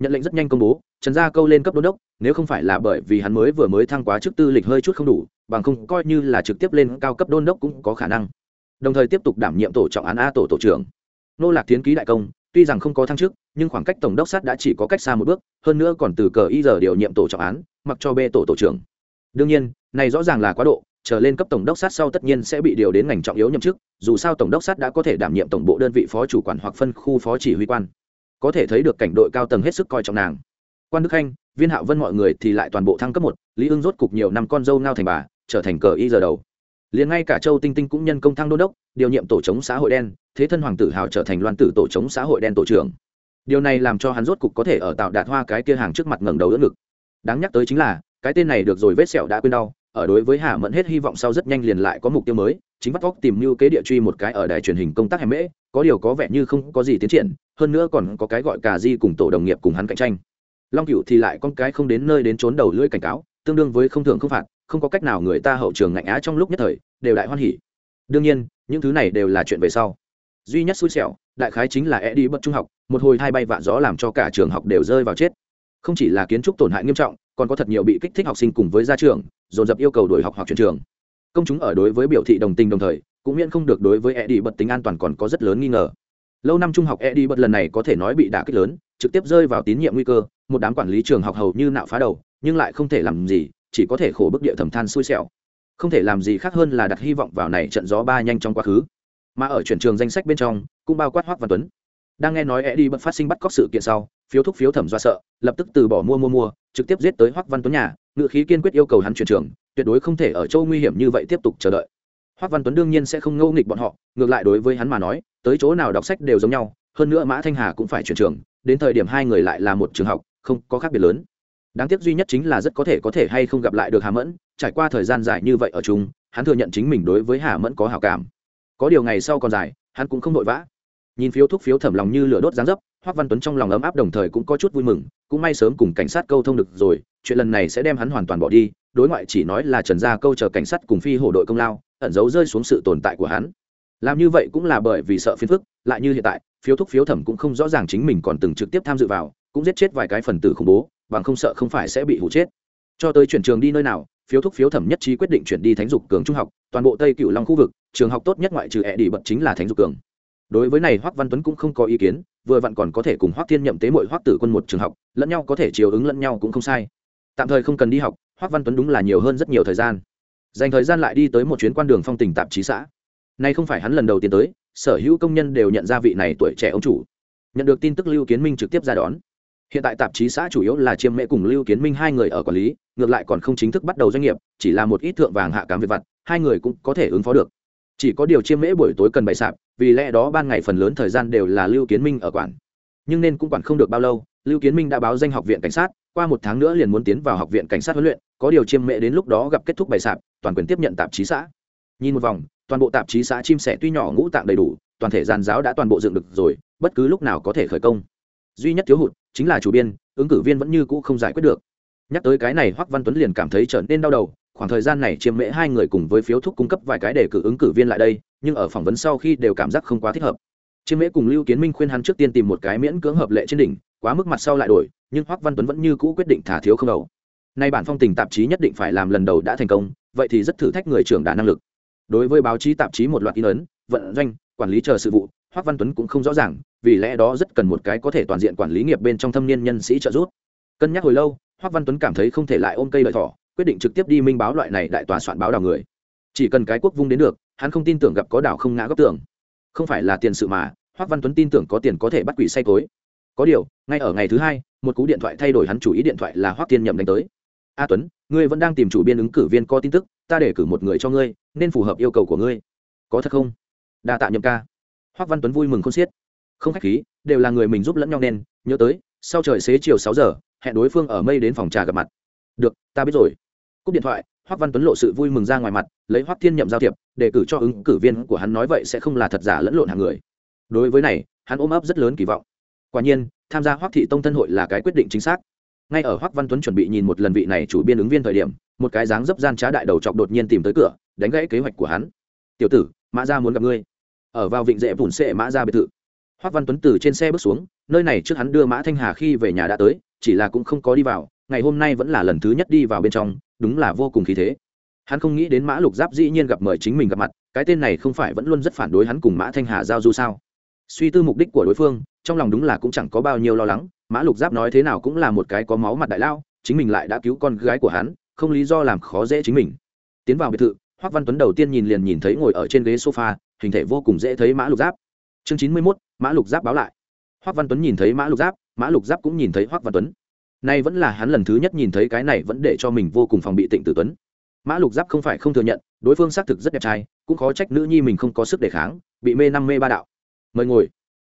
Nhận lệnh rất nhanh công bố, trần gia câu lên cấp đô đốc, nếu không phải là bởi vì hắn mới vừa mới thăng quá chức tư lịch hơi chút không đủ, bằng không coi như là trực tiếp lên cao cấp đôn đốc cũng có khả năng. Đồng thời tiếp tục đảm nhiệm tổ trọng án a tổ tổ trưởng. Nô lạc thiến ký đại công, tuy rằng không có thăng chức, nhưng khoảng cách tổng đốc sát đã chỉ có cách xa một bước, hơn nữa còn từ cờ y giờ điều nhiệm tổ trọng án, mặc cho b tổ tổ trưởng đương nhiên, này rõ ràng là quá độ, trở lên cấp tổng đốc sát sau tất nhiên sẽ bị điều đến ngành trọng yếu nhậm chức, dù sao tổng đốc sát đã có thể đảm nhiệm tổng bộ đơn vị phó chủ quản hoặc phân khu phó chỉ huy quan. Có thể thấy được cảnh đội cao tầng hết sức coi trọng nàng. Quan đức khanh, viên hạo vân mọi người thì lại toàn bộ thăng cấp một, lý ưng rốt cục nhiều năm con dâu ngao thành bà, trở thành cờ y giờ đầu. Liền ngay cả châu tinh tinh cũng nhân công thăng đôn đốc, điều nhiệm tổ chống xã hội đen, thế thân hoàng tử hào trở thành loan tử tổ chống xã hội đen tổ trưởng. Điều này làm cho hắn rốt cục có thể ở tạo đạt hoa cái kia hàng trước mặt ngẩng đầu đỡ ngực. Đáng nhắc tới chính là cái tên này được rồi vết sẹo đã quên đau, ở đối với hà mẫn hết hy vọng sau rất nhanh liền lại có mục tiêu mới, chính bắt góc tìm mưu kế địa truy một cái ở đài truyền hình công tác hẻm mễ, có điều có vẻ như không có gì tiến triển, hơn nữa còn có cái gọi cả di cùng tổ đồng nghiệp cùng hắn cạnh tranh. Long cựu thì lại con cái không đến nơi đến trốn đầu lưỡi cảnh cáo, tương đương với không thường không phạt, không có cách nào người ta hậu trường ngạnh á trong lúc nhất thời, đều đại hoan hỉ. Đương nhiên, những thứ này đều là chuyện về sau. Duy nhất xui xẻo, đại khái chính là e đi bất trung học, một hồi hai bay vạ gió làm cho cả trường học đều rơi vào chết không chỉ là kiến trúc tổn hại nghiêm trọng, còn có thật nhiều bị kích thích học sinh cùng với gia trường dồn dập yêu cầu đổi học hoặc chuyển trường. Công chúng ở đối với biểu thị đồng tình đồng thời, cũng miễn không được đối với e đi bật tính an toàn còn có rất lớn nghi ngờ. Lâu năm trung học e đi bật lần này có thể nói bị đả kích lớn, trực tiếp rơi vào tín nhiệm nguy cơ, một đám quản lý trường học hầu như nạo phá đầu, nhưng lại không thể làm gì, chỉ có thể khổ bức địa thầm than xui xẻo. Không thể làm gì khác hơn là đặt hy vọng vào này trận gió ba nhanh trong quá khứ. Mà ở chuyển trường danh sách bên trong, cũng bao quát hoác văn tuấn đang nghe nói e đi bật phát sinh bắt cóc sự kiện sau, phiếu thúc phiếu thẩm do sợ, lập tức từ bỏ mua mua mua, trực tiếp giết tới Hoắc văn tuấn nhà, ngự khí kiên quyết yêu cầu hắn chuyển trường, tuyệt đối không thể ở châu nguy hiểm như vậy tiếp tục chờ đợi. Hoắc văn tuấn đương nhiên sẽ không ngô nghịch bọn họ, ngược lại đối với hắn mà nói, tới chỗ nào đọc sách đều giống nhau, hơn nữa mã thanh hà cũng phải chuyển trường, đến thời điểm hai người lại là một trường học, không có khác biệt lớn. Đáng tiếc duy nhất chính là rất có thể có thể hay không gặp lại được hà mẫn, trải qua thời gian dài như vậy ở chung, hắn thừa nhận chính mình đối với hà mẫn có hảo cảm. Có điều ngày sau còn dài, hắn cũng không vội vã nhìn phiếu thuốc phiếu thẩm lòng như lửa đốt dáng dấp, hoác văn tuấn trong lòng ấm áp đồng thời cũng có chút vui mừng, cũng may sớm cùng cảnh sát câu thông được rồi, chuyện lần này sẽ đem hắn hoàn toàn bỏ đi, đối ngoại chỉ nói là trần gia câu chờ cảnh sát cùng phi hổ đội công lao, ẩn giấu rơi xuống sự tồn tại của hắn. Làm như vậy cũng là bởi vì sợ phiền phức, lại như hiện tại, phiếu thuốc phiếu thẩm cũng không rõ ràng chính mình còn từng trực tiếp tham dự vào, cũng giết chết vài cái phần tử khủng bố, bằng không sợ không phải sẽ bị hủ chết. Cho tới chuyển trường đi nơi nào, phiếu thuốc phiếu thẩm nhất trí quyết định chuyển đi thánh dục cường trung học, toàn bộ tây cựu long khu vực, trường học tốt nhất ngoại trừ ẹ đi bật chính là thánh dục cường đối với này hoắc văn tuấn cũng không có ý kiến, vừa vặn còn có thể cùng hoắc thiên nhậm tế mội hoắc tử quân một trường học, lẫn nhau có thể chiều ứng lẫn nhau cũng không sai. Tạm thời không cần đi học, hoắc văn tuấn đúng là nhiều hơn rất nhiều thời gian. Dành thời gian lại đi tới một chuyến quan đường phong tình tạp chí xã. Nay không phải hắn lần đầu tiên tới, sở hữu công nhân đều nhận ra vị này tuổi trẻ ông chủ. Nhận được tin tức lưu kiến minh trực tiếp ra đón. Hiện tại tạp chí xã chủ yếu là chiêm mễ cùng lưu kiến minh hai người ở quản lý, ngược lại còn không chính thức bắt đầu doanh nghiệp, chỉ là một ít thượng vàng hạ cám về vặt, hai người cũng có thể ứng phó được. Chỉ có điều chiêm mễ buổi tối cần bày sạp vì lẽ đó ban ngày phần lớn thời gian đều là lưu kiến minh ở quản. Nhưng nên cũng quản không được bao lâu, lưu kiến minh đã báo danh học viện cảnh sát, qua một tháng nữa liền muốn tiến vào học viện cảnh sát huấn luyện, có điều chiêm mệ đến lúc đó gặp kết thúc bài sạp, toàn quyền tiếp nhận tạp chí xã. Nhìn một vòng, toàn bộ tạp chí xã chim sẻ tuy nhỏ ngũ tạng đầy đủ, toàn thể giàn giáo đã toàn bộ dựng được rồi, bất cứ lúc nào có thể khởi công. Duy nhất thiếu hụt chính là chủ biên, ứng cử viên vẫn như cũ không giải quyết được. Nhắc tới cái này, hoắc văn tuấn liền cảm thấy trở nên đau đầu, khoảng thời gian này chiêm mễ hai người cùng với phiếu thúc cung cấp vài cái để cử ứng cử viên lại đây nhưng ở phỏng vấn sau khi đều cảm giác không quá thích hợp. Chiêm mễ cùng lưu kiến minh khuyên hắn trước tiên tìm một cái miễn cưỡng hợp lệ trên đỉnh, quá mức mặt sau lại đổi, nhưng hoắc văn tuấn vẫn như cũ quyết định thả thiếu không đầu. Nay bản phong tình tạp chí nhất định phải làm lần đầu đã thành công, vậy thì rất thử thách người trưởng đà năng lực. Đối với báo chí tạp chí một loạt in ấn, vận doanh, quản lý chờ sự vụ, hoắc văn tuấn cũng không rõ ràng, vì lẽ đó rất cần một cái có thể toàn diện quản lý nghiệp bên trong thâm niên nhân sĩ trợ giúp. Cân nhắc hồi lâu, hoắc văn tuấn cảm thấy không thể lại ôm cây lợi thỏ, quyết định trực tiếp đi minh báo loại này đại tòa soạn báo đào người. Chỉ cần cái quốc vung đến được hắn không tin tưởng gặp có đảo không ngã góc tường. Không phải là tiền sự mà hoắc văn tuấn tin tưởng có tiền có thể bắt quỷ say cối. Có điều, ngay ở ngày thứ hai, một cú điện thoại thay đổi hắn chủ ý điện thoại là hoắc tiên nhậm đánh tới. A tuấn, ngươi vẫn đang tìm chủ biên ứng cử viên có tin tức, ta để cử một người cho ngươi, nên phù hợp yêu cầu của ngươi. Có thật không? Đa tạ nhậm ca. Hoắc văn tuấn vui mừng không xiết. Không khách khí, đều là người mình giúp lẫn nhau nên, nhớ tới, sau trời xế chiều sáu giờ, hẹn đối phương ở mây đến phòng trà gặp mặt. Được, ta biết rồi. Cúp điện thoại hoắc văn tuấn lộ sự vui mừng ra ngoài mặt, lấy hoắc thiên nhậm giao thiệp đề cử cho ứng cử viên của hắn nói vậy sẽ không là thật giả lẫn lộn hàng người. Đối với này, hắn ôm ấp rất lớn kỳ vọng. Quả nhiên, tham gia hoắc thị tông thân hội là cái quyết định chính xác. Ngay ở hoắc văn tuấn chuẩn bị nhìn một lần vị này chủ biên ứng viên thời điểm, một cái dáng dấp gian trá đại đầu chọc đột nhiên tìm tới cửa, đánh gãy kế hoạch của hắn. Tiểu tử, mã gia muốn gặp ngươi. Ở vào vịnh dễ vùn xệ mã gia biệt thự, hoắc văn tuấn từ trên xe bước xuống, nơi này trước hắn đưa mã thanh hà khi về nhà đã tới, chỉ là cũng không có đi vào, ngày hôm nay vẫn là lần thứ nhất đi vào bên trong đúng là vô cùng khí thế. Hắn không nghĩ đến mã lục giáp dĩ nhiên gặp mời chính mình gặp mặt, cái tên này không phải vẫn luôn rất phản đối hắn cùng mã thanh hà giao du sao? Suy tư mục đích của đối phương, trong lòng đúng là cũng chẳng có bao nhiêu lo lắng, mã lục giáp nói thế nào cũng là một cái có máu mặt đại lao, chính mình lại đã cứu con gái của hắn, không lý do làm khó dễ chính mình. Tiến vào biệt thự hoắc văn tuấn đầu tiên nhìn liền nhìn thấy ngồi ở trên ghế sofa, hình thể vô cùng dễ thấy mã lục giáp. Chương chín mươi mốt, mã lục giáp báo lại. Hoắc văn tuấn nhìn thấy mã lục giáp, mã lục giáp cũng nhìn thấy hoắc văn tuấn nay vẫn là hắn lần thứ nhất nhìn thấy cái này vẫn để cho mình vô cùng phòng bị tịnh tử tuấn. Mã lục giáp không phải không thừa nhận, đối phương xác thực rất đẹp trai, cũng khó trách nữ nhi mình không có sức đề kháng, bị mê năm mê ba đạo. Mời ngồi.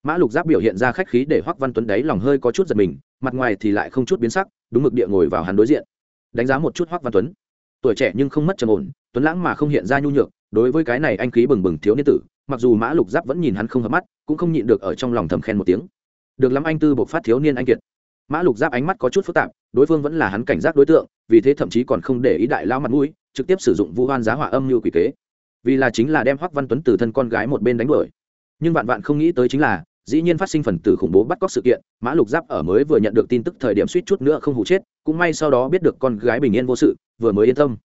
Mã lục giáp biểu hiện ra khách khí để hoắc văn tuấn đấy lòng hơi có chút giật mình, mặt ngoài thì lại không chút biến sắc, đúng mực địa ngồi vào hắn đối diện. Đánh giá một chút hoắc văn tuấn. Tuổi trẻ nhưng không mất trầm ổn, tuấn lãng mà không hiện ra nhu nhược, đối với cái này anh khí bừng bừng thiếu niên tử, mặc dù mã lục giáp vẫn nhìn hắn không hợp mắt, cũng không nhịn được ở trong lòng thầm khen một tiếng. Được lắm anh tư bộc phát thiếu niên anh kiệt mã lục giáp ánh mắt có chút phức tạp, đối phương vẫn là hắn cảnh giác đối tượng, vì thế thậm chí còn không để ý đại lao mặt mũi, trực tiếp sử dụng vũ hoan giá hỏa âm như quỷ kế. Vì là chính là đem hoắc văn tuấn từ thân con gái một bên đánh đuổi. Nhưng vạn vạn không nghĩ tới chính là, dĩ nhiên phát sinh phần tử khủng bố bắt cóc sự kiện, mã lục giáp ở mới vừa nhận được tin tức thời điểm suýt chút nữa không hụ chết, cũng may sau đó biết được con gái bình yên vô sự, vừa mới yên tâm.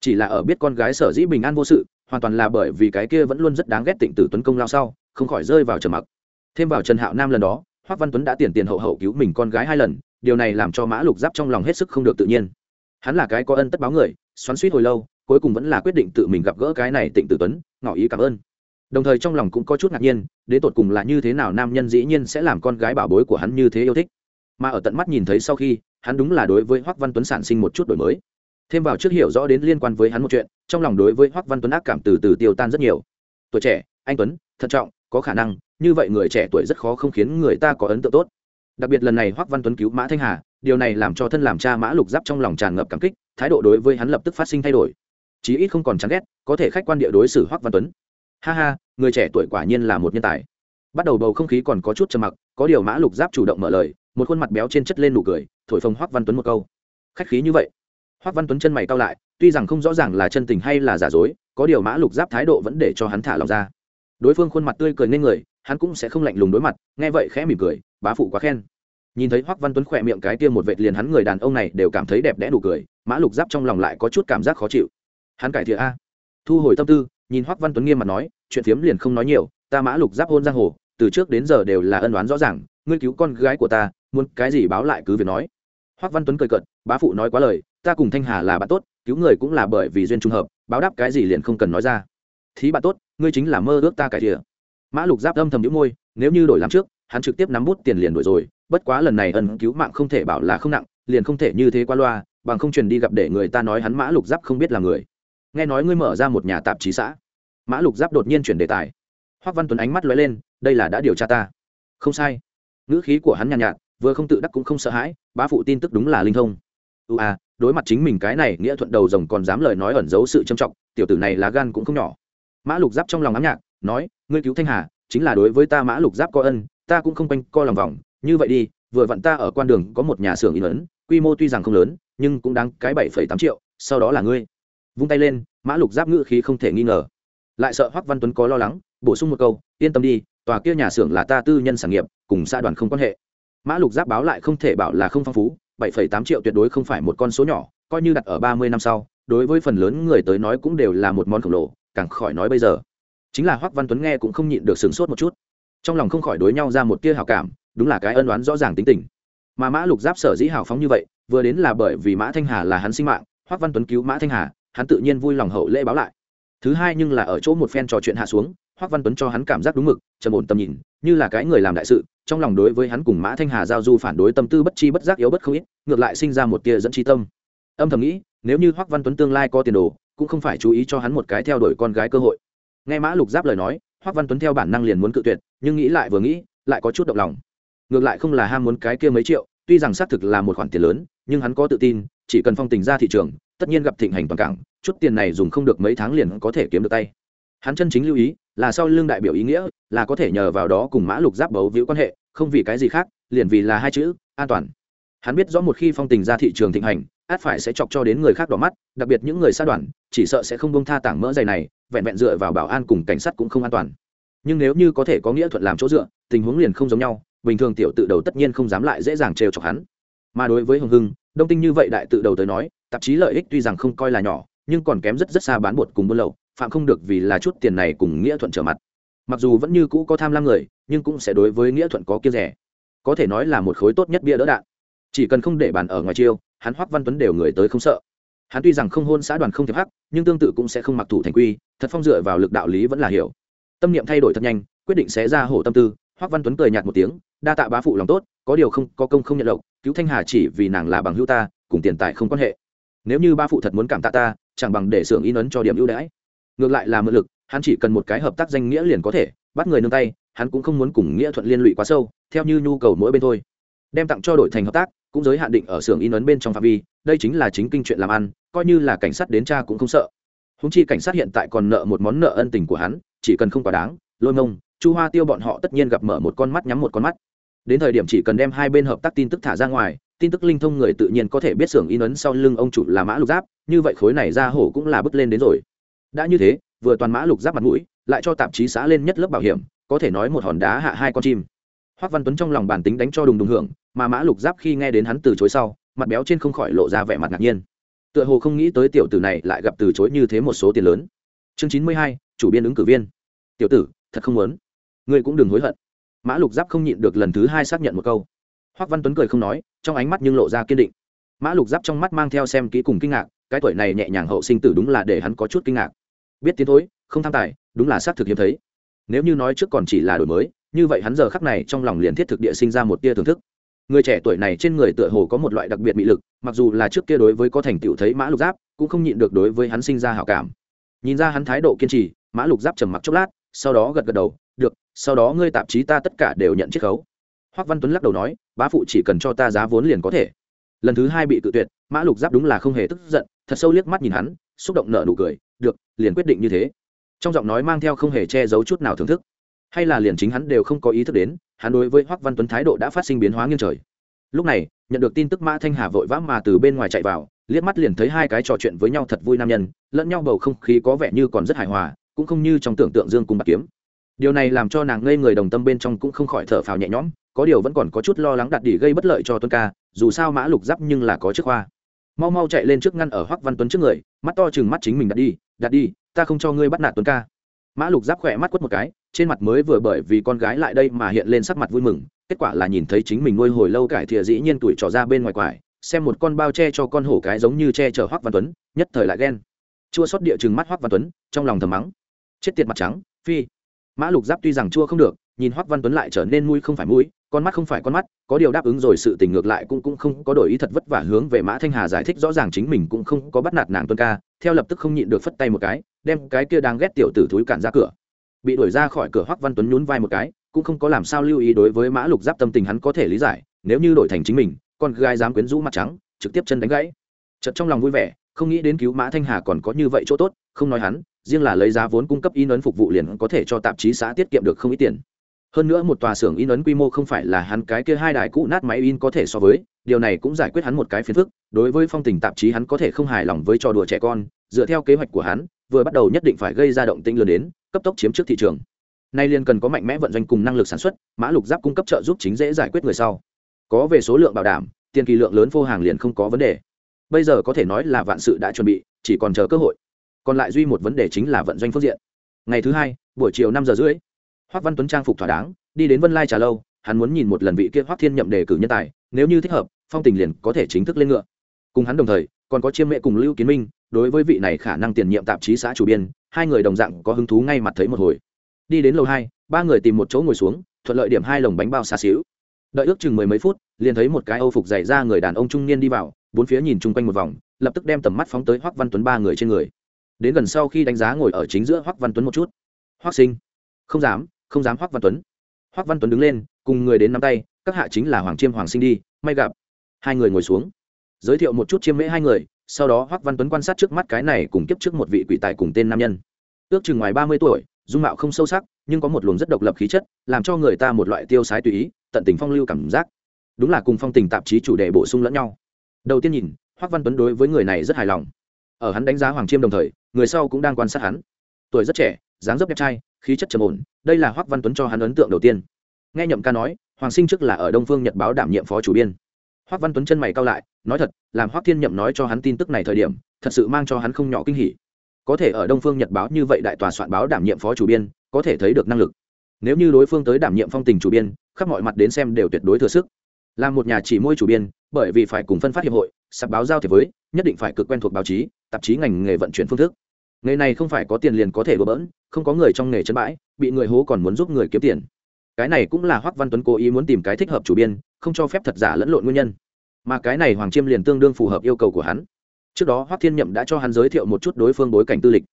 Chỉ là ở biết con gái sở dĩ bình an vô sự, hoàn toàn là bởi vì cái kia vẫn luôn rất đáng ghét tịnh tử tuấn công lao sau, không khỏi rơi vào trầm mặc. Thêm vào trần hạo nam lần đó hoắc văn tuấn đã tiền tiền hậu hậu cứu mình con gái hai lần, điều này làm cho mã lục giáp trong lòng hết sức không được tự nhiên. Hắn là cái có ân tất báo người, xoắn suýt hồi lâu, cuối cùng vẫn là quyết định tự mình gặp gỡ cái này tịnh tử tuấn, ngỏ ý cảm ơn. Đồng thời trong lòng cũng có chút ngạc nhiên, đến tột cùng là như thế nào nam nhân dĩ nhiên sẽ làm con gái bảo bối của hắn như thế yêu thích. Mà ở tận mắt nhìn thấy sau khi, hắn đúng là đối với hoắc văn tuấn sản sinh một chút đổi mới. Thêm vào trước hiểu rõ đến liên quan với hắn một chuyện, trong lòng đối với hoắc văn tuấn ác cảm từ từ tiêu tan rất nhiều. Tuổi trẻ, anh tuấn, thận trọng, có khả năng như vậy người trẻ tuổi rất khó không khiến người ta có ấn tượng tốt. Đặc biệt lần này hoắc văn tuấn cứu mã thanh hà, điều này làm cho thân làm cha mã lục giáp trong lòng tràn ngập cảm kích, thái độ đối với hắn lập tức phát sinh thay đổi. Chí ít không còn chán ghét, có thể khách quan địa đối xử hoắc văn tuấn. Ha ha, người trẻ tuổi quả nhiên là một nhân tài. Bắt đầu bầu không khí còn có chút trầm mặc, có điều mã lục giáp chủ động mở lời, một khuôn mặt béo trên chất lên nụ cười, thổi phồng hoắc văn tuấn một câu. Khách khí như vậy. Hoắc văn tuấn chân mày cao lại, tuy rằng không rõ ràng là chân tình hay là giả dối, có điều mã lục giáp thái độ vẫn để cho hắn thả lòng ra. Đối phương khuôn mặt tươi cười nên người hắn cũng sẽ không lạnh lùng đối mặt, nghe vậy khẽ mỉm cười, bá phụ quá khen. Nhìn thấy hoắc văn tuấn khỏe miệng cái tiêm một vệt liền hắn người đàn ông này đều cảm thấy đẹp đẽ đủ cười, mã lục giáp trong lòng lại có chút cảm giác khó chịu. Hắn cải thiện a. Thu hồi tâm tư, nhìn hoắc văn tuấn nghiêm mặt nói, chuyện phiếm liền không nói nhiều, ta mã lục giáp hôn giang hồ, từ trước đến giờ đều là ân đoán rõ ràng, ngươi cứu con gái của ta, muốn cái gì báo lại cứ việc nói. Hoắc văn tuấn cười cợt, bá phụ nói quá lời, ta cùng thanh hà là bạn tốt, cứu người cũng là bởi vì duyên trùng hợp, báo đáp cái gì liền không cần nói ra. Thí bạn tốt, ngươi chính là mơ ước ta cải thiện mã lục giáp âm thầm nhíu môi nếu như đổi làm trước hắn trực tiếp nắm bút tiền liền đổi rồi bất quá lần này ân cứu mạng không thể bảo là không nặng liền không thể như thế qua loa bằng không truyền đi gặp để người ta nói hắn mã lục giáp không biết là người. Nghe nói ngươi mở ra một nhà tạp chí xã. Mã lục giáp đột nhiên chuyển đề tài. Hoắc văn tuấn ánh mắt lóe lên đây là đã điều tra ta. Không sai. Ngữ khí của hắn nhàn nhạt, nhạt vừa không tự đắc cũng không sợ hãi bá phụ tin tức đúng là linh thông. Ưu à đối mặt chính mình cái này nghĩa thuận đầu rồng còn dám lời nói ẩn giấu sự trầm trọng tiểu tử này lá gan cũng không nhỏ. Mã lục giáp trong lòng ám nhạc nói, ngươi cứu thanh hà, chính là đối với ta mã lục giáp có ân, ta cũng không quanh co lòng vòng. Như vậy đi, vừa vặn ta ở quan đường có một nhà xưởng in lớn quy mô tuy rằng không lớn, nhưng cũng đáng cái bảy phẩy tám triệu, sau đó là ngươi. Vung tay lên, mã lục giáp ngữ khí không thể nghi ngờ. Lại sợ hoắc văn tuấn có lo lắng, bổ sung một câu, yên tâm đi, tòa kia nhà xưởng là ta tư nhân sản nghiệp, cùng xã đoàn không quan hệ. Mã lục giáp báo lại không thể bảo là không phong phú, bảy phẩy tám triệu tuyệt đối không phải một con số nhỏ, coi như đặt ở ba mươi năm sau, đối với phần lớn người tới nói cũng đều là một món khổng lồ, càng khỏi nói bây giờ chính là hoắc văn tuấn nghe cũng không nhịn được sửng sốt một chút trong lòng không khỏi đối nhau ra một tia hào cảm đúng là cái ân đoán rõ ràng tính tình mà mã lục giáp sở dĩ hào phóng như vậy vừa đến là bởi vì mã thanh hà là hắn sinh mạng hoắc văn tuấn cứu mã thanh hà hắn tự nhiên vui lòng hậu lễ báo lại thứ hai nhưng là ở chỗ một phen trò chuyện hạ xuống hoắc văn tuấn cho hắn cảm giác đúng mực trầm ổn tầm nhìn như là cái người làm đại sự trong lòng đối với hắn cùng mã thanh hà giao du phản đối tâm tư bất chi bất giác yếu bất không ít ngược lại sinh ra một tia dẫn chi tâm âm thầm nghĩ nếu như hoắc văn tuấn tương lai có tiền đồ cũng không phải chú ý cho hắn một cái theo đuổi con gái cơ hội nghe mã lục giáp lời nói hoắc văn tuấn theo bản năng liền muốn cự tuyệt, nhưng nghĩ lại vừa nghĩ, lại có chút động lòng. Ngược lại không là ham muốn cái kia mấy triệu, tuy rằng xác thực là một khoản tiền lớn, nhưng hắn có tự tin, chỉ cần phong tình ra thị trường, tất nhiên gặp thịnh hành toàn cảng, chút tiền này dùng không được mấy tháng liền có thể kiếm được tay. Hắn chân chính lưu ý, là sau lương đại biểu ý nghĩa, là có thể nhờ vào đó cùng mã lục giáp bấu víu quan hệ, không vì cái gì khác, liền vì là hai chữ, an toàn. Hắn biết rõ một khi phong tình ra thị trường thịnh hành, át phải sẽ chọc cho đến người khác đỏ mắt, đặc biệt những người xa đoàn, chỉ sợ sẽ không bông tha tảng mỡ dày này vẹn vẹn dựa vào bảo an cùng cảnh sát cũng không an toàn. Nhưng nếu như có thể có nghĩa thuận làm chỗ dựa, tình huống liền không giống nhau, bình thường tiểu tự đầu tất nhiên không dám lại dễ dàng trêu chọc hắn. Mà đối với hồng hưng, đông tinh như vậy đại tự đầu tới nói, tạp chí lợi ích tuy rằng không coi là nhỏ, nhưng còn kém rất rất xa bán bột cùng buôn lậu, phạm không được vì là chút tiền này cùng nghĩa thuận trở mặt. Mặc dù vẫn như cũ có tham lam người, nhưng cũng sẽ đối với nghĩa thuận có kia rẻ. Có thể nói là một khối tốt nhất bia đỡ đạn. Chỉ cần không để bàn ở ngoài chiêu, hắn hoắc văn tuấn đều người tới không sợ hắn tuy rằng không hôn xã đoàn không thiệp hắc, nhưng tương tự cũng sẽ không mặc thủ thành quy, thật phong dựa vào lực đạo lý vẫn là hiểu. Tâm niệm thay đổi thật nhanh, quyết định sẽ ra hổ tâm tư, hoắc văn tuấn cười nhạt một tiếng, đa tạ bá phụ lòng tốt, có điều không, có công không nhận lộc, cứu thanh hà chỉ vì nàng là bằng hữu ta, cùng tiền tài không quan hệ. Nếu như ba phụ thật muốn cảm tạ ta, chẳng bằng để xưởng in ấn cho điểm ưu đãi. Ngược lại là mượn lực, hắn chỉ cần một cái hợp tác danh nghĩa liền có thể, bắt người nương tay, hắn cũng không muốn cùng nghĩa thuận liên lụy quá sâu, theo như nhu cầu mỗi bên thôi. Đem tặng cho đổi thành hợp tác cũng giới hạn định ở xưởng in ấn bên trong phạm vi, đây chính là chính kinh chuyện làm ăn, coi như là cảnh sát đến cha cũng không sợ. Húng chi cảnh sát hiện tại còn nợ một món nợ ân tình của hắn, chỉ cần không quá đáng, lôi mông, chu hoa tiêu bọn họ tất nhiên gặp mở một con mắt nhắm một con mắt. Đến thời điểm chỉ cần đem hai bên hợp tác tin tức thả ra ngoài, tin tức linh thông người tự nhiên có thể biết xưởng in ấn sau lưng ông chủ là mã lục giáp, như vậy khối này ra hổ cũng là bước lên đến rồi. Đã như thế, vừa toàn mã lục giáp mặt mũi, lại cho tạp chí xã lên nhất lớp bảo hiểm, có thể nói một hòn đá hạ hai con chim. Hoác văn tuấn trong lòng bản tính đánh cho đùng đùng hưởng mà mã lục giáp khi nghe đến hắn từ chối sau, mặt béo trên không khỏi lộ ra vẻ mặt ngạc nhiên. Tựa hồ không nghĩ tới tiểu tử này lại gặp từ chối như thế một số tiền lớn. Chương chín mươi hai, chủ biên ứng cử viên. Tiểu tử, thật không muốn. Ngươi cũng đừng hối hận. Mã lục giáp không nhịn được lần thứ hai xác nhận một câu. Hoác văn tuấn cười không nói, trong ánh mắt nhưng lộ ra kiên định. Mã lục giáp trong mắt mang theo xem kỹ cùng kinh ngạc, cái tuổi này nhẹ nhàng hậu sinh tử đúng là để hắn có chút kinh ngạc. Biết tiến thối, không tham tài, đúng là xác thực hiếm thấy. Nếu như nói trước còn chỉ là đổi mới, như vậy hắn giờ khắc này trong lòng liền thiết thực địa sinh ra một tia thưởng thức người trẻ tuổi này trên người tựa hồ có một loại đặc biệt bị lực, mặc dù là trước kia đối với có thành tựu thấy mã lục giáp, cũng không nhịn được đối với hắn sinh ra hảo cảm. Nhìn ra hắn thái độ kiên trì, mã lục giáp trầm mặc chốc lát, sau đó gật gật đầu, được, sau đó ngươi tạp chí ta tất cả đều nhận chiết khấu. Hoắc văn tuấn lắc đầu nói, bá phụ chỉ cần cho ta giá vốn liền có thể. Lần thứ hai bị tự tuyệt, mã lục giáp đúng là không hề tức giận, thật sâu liếc mắt nhìn hắn, xúc động nợ nụ cười, được, liền quyết định như thế. Trong giọng nói mang theo không hề che giấu chút nào thưởng thức hay là liền chính hắn đều không có ý thức đến, hắn đối với hoắc văn tuấn thái độ đã phát sinh biến hóa nghiêng trời. Lúc này, nhận được tin tức mã thanh hà vội vã mà từ bên ngoài chạy vào, liếc mắt liền thấy hai cái trò chuyện với nhau thật vui nam nhân, lẫn nhau bầu không khí có vẻ như còn rất hài hòa, cũng không như trong tưởng tượng dương cùng bạc kiếm. Điều này làm cho nàng ngây người đồng tâm bên trong cũng không khỏi thở phào nhẹ nhõm, có điều vẫn còn có chút lo lắng đặt đỉ gây bất lợi cho tuân ca, dù sao mã lục giáp nhưng là có trước khoa. Mau mau chạy lên trước ngăn ở hoắc văn tuấn trước người, mắt to chừng mắt chính mình đặt đi đặt đi, ta không cho ngươi bắt nạt tuấn ca. Mã lục giáp khỏe mắt quất một cái trên mặt mới vừa bởi vì con gái lại đây mà hiện lên sắc mặt vui mừng, kết quả là nhìn thấy chính mình nuôi hồi lâu cải thìa dĩ nhiên tuổi trò ra bên ngoài quải, xem một con bao che cho con hổ cái giống như che chở hoắc văn tuấn, nhất thời lại ghen. Chua xót địa chừng mắt hoắc văn tuấn, trong lòng thầm mắng. Chết tiệt mặt trắng, phi. Mã lục giáp tuy rằng chua không được, nhìn hoắc văn tuấn lại trở nên mũi không phải mũi, con mắt không phải con mắt, có điều đáp ứng rồi sự tình ngược lại cũng cũng không có đổi ý thật vất vả hướng về mã thanh hà giải thích rõ ràng chính mình cũng không có bắt nạt nàng tuân ca, theo lập tức không nhịn được phất tay một cái, đem cái kia đang ghét tiểu tử thúi cản ra cửa bị đuổi ra khỏi cửa hoắc văn tuấn nhún vai một cái, cũng không có làm sao lưu ý đối với mã lục giáp tâm tình hắn có thể lý giải, nếu như đổi thành chính mình, con gái dám quyến rũ mặt trắng, trực tiếp chân đánh gãy. Chợt trong lòng vui vẻ, không nghĩ đến cứu mã thanh hà còn có như vậy chỗ tốt, không nói hắn, riêng là lấy giá vốn cung cấp in ấn phục vụ liền có thể cho tạp chí xã tiết kiệm được không ít tiền. Hơn nữa một tòa xưởng in ấn quy mô không phải là hắn cái kia hai đài cũ nát máy in có thể so với, điều này cũng giải quyết hắn một cái phiền phức, đối với phong tình tạp chí hắn có thể không hài lòng với trò đùa trẻ con, dựa theo kế hoạch của hắn vừa bắt đầu nhất định phải gây ra động tĩnh lớn đến, cấp tốc chiếm trước thị trường. Nay liền cần có mạnh mẽ vận doanh cùng năng lực sản xuất, mã lục giáp cung cấp trợ giúp chính dễ giải quyết người sau. Có về số lượng bảo đảm, tiền kỳ lượng lớn vô hàng liền không có vấn đề. Bây giờ có thể nói là vạn sự đã chuẩn bị, chỉ còn chờ cơ hội. Còn lại duy một vấn đề chính là vận doanh phương diện. Ngày thứ hai, buổi chiều năm giờ rưỡi hoác văn tuấn trang phục thỏa đáng, đi đến vân lai trà lâu, hắn muốn nhìn một lần vị kia hoác thiên nhậm đề cử nhân tài, nếu như thích hợp, phong tình liền có thể chính thức lên ngựa. Cùng hắn đồng thời còn có chiêm mẹ cùng lưu kiến minh, đối với vị này khả năng tiền nhiệm tạp chí xã chủ biên, hai người đồng dạng có hứng thú ngay mặt thấy một hồi. Đi đến lầu hai, ba người tìm một chỗ ngồi xuống, thuận lợi điểm hai lồng bánh bao xa xíu đợi ước chừng mười mấy phút, liền thấy một cái âu phục dày ra người đàn ông trung niên đi vào, bốn phía nhìn chung quanh một vòng, lập tức đem tầm mắt phóng tới hoắc văn tuấn ba người trên người. Đến gần sau khi đánh giá ngồi ở chính giữa hoắc văn tuấn một chút. Hoắc sinh. Không dám không dám hoắc văn tuấn. Hoắc văn tuấn đứng lên, cùng người đến nắm tay, các hạ chính là hoàng chiêm, hoàng sinh đi, may gặp. Hai người ngồi xuống giới thiệu một chút chiêm mễ hai người, sau đó hoắc văn tuấn quan sát trước mắt cái này cùng kiếp trước một vị quỷ tài cùng tên nam nhân. Ước chừng ngoài ba mươi tuổi, dung mạo không sâu sắc, nhưng có một luồng rất độc lập khí chất, làm cho người ta một loại tiêu sái tùy ý, tận tình phong lưu cảm giác. Đúng là cùng phong tình tạp chí chủ đề bổ sung lẫn nhau. Đầu tiên nhìn, hoắc văn tuấn đối với người này rất hài lòng. Ở hắn đánh giá hoàng chiêm đồng thời, người sau cũng đang quan sát hắn. Tuổi rất trẻ, dáng dấp đẹp trai, khí chất trầm ổn, đây là hoắc văn tuấn cho hắn ấn tượng đầu tiên. Nghe nhậm ca nói, hoàng sinh trước là ở đông phương nhật báo đảm nhiệm phó chủ biên. Hoắc văn tuấn chân mày cao lại nói thật, làm hoắc thiên nhậm nói cho hắn tin tức này thời điểm, thật sự mang cho hắn không nhỏ kinh hỉ. Có thể ở đông phương nhật báo như vậy đại tòa soạn báo đảm nhiệm phó chủ biên, có thể thấy được năng lực. Nếu như đối phương tới đảm nhiệm phong tình chủ biên, khắp mọi mặt đến xem đều tuyệt đối thừa sức. Là một nhà chỉ môi chủ biên, bởi vì phải cùng phân phát hiệp hội, sạp báo giao thiệp với, nhất định phải cực quen thuộc báo chí, tạp chí ngành nghề vận chuyển phương thức. Nghề này không phải có tiền liền có thể bỡ bỡn, không có người trong nghề chân bãi, bị người hố còn muốn giúp người kiếm tiền. Cái này cũng là hoắc văn tuấn cố ý muốn tìm cái thích hợp chủ biên, không cho phép thật giả lẫn lộn nguyên nhân mà cái này hoàng chiêm liền tương đương phù hợp yêu cầu của hắn. Trước đó hoắc thiên nhậm đã cho hắn giới thiệu một chút đối phương bối cảnh tư lịch.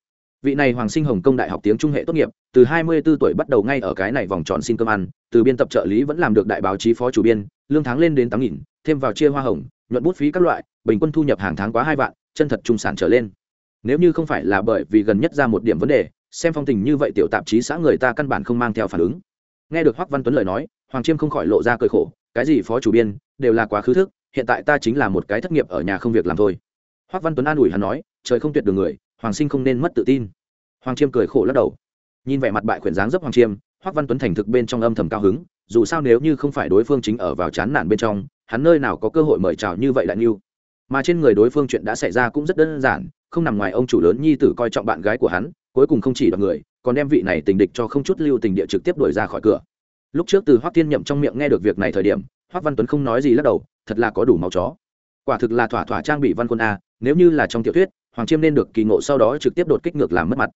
Vị này hoàng sinh hồng công đại học tiếng trung hệ tốt nghiệp, từ 24 tuổi bắt đầu ngay ở cái này vòng tròn xin cơm ăn, từ biên tập trợ lý vẫn làm được đại báo chí phó chủ biên, lương tháng lên đến tám nghìn, thêm vào chia hoa hồng, nhuận bút phí các loại, bình quân thu nhập hàng tháng quá hai vạn, chân thật trung sản trở lên. Nếu như không phải là bởi vì gần nhất ra một điểm vấn đề, xem phong tình như vậy tiểu tạp chí xã người ta căn bản không mang theo phản ứng. Nghe được hoắc văn tuấn lời nói, hoàng chiêm không khỏi lộ ra cười khổ, cái gì phó chủ biên, đều là quá khứ thức hiện tại ta chính là một cái thất nghiệp ở nhà không việc làm thôi. Hoắc văn tuấn an ủi hắn nói, trời không tuyệt đường người, hoàng sinh không nên mất tự tin. Hoàng chiêm cười khổ lắc đầu. Nhìn vẻ mặt bại khuyển dáng dấp hoàng chiêm hoắc văn tuấn thành thực bên trong âm thầm cao hứng, dù sao nếu như không phải đối phương chính ở vào chán nản bên trong, hắn nơi nào có cơ hội mời chào như vậy đại niu. Mà trên người đối phương chuyện đã xảy ra cũng rất đơn giản, không nằm ngoài ông chủ lớn nhi tử coi trọng bạn gái của hắn, cuối cùng không chỉ đoạt người, còn đem vị này tình địch cho không chút lưu tình địa trực tiếp đuổi ra khỏi cửa. Lúc trước từ hoắc thiên nhậm trong miệng nghe được việc này thời điểm hoắc văn tuấn không nói gì lắc đầu thật là có đủ máu chó. Quả thực là thỏa thỏa trang bị văn quân a, nếu như là trong tiểu thuyết, hoàng chiêm nên được kỳ ngộ sau đó trực tiếp đột kích ngược làm mất mặt.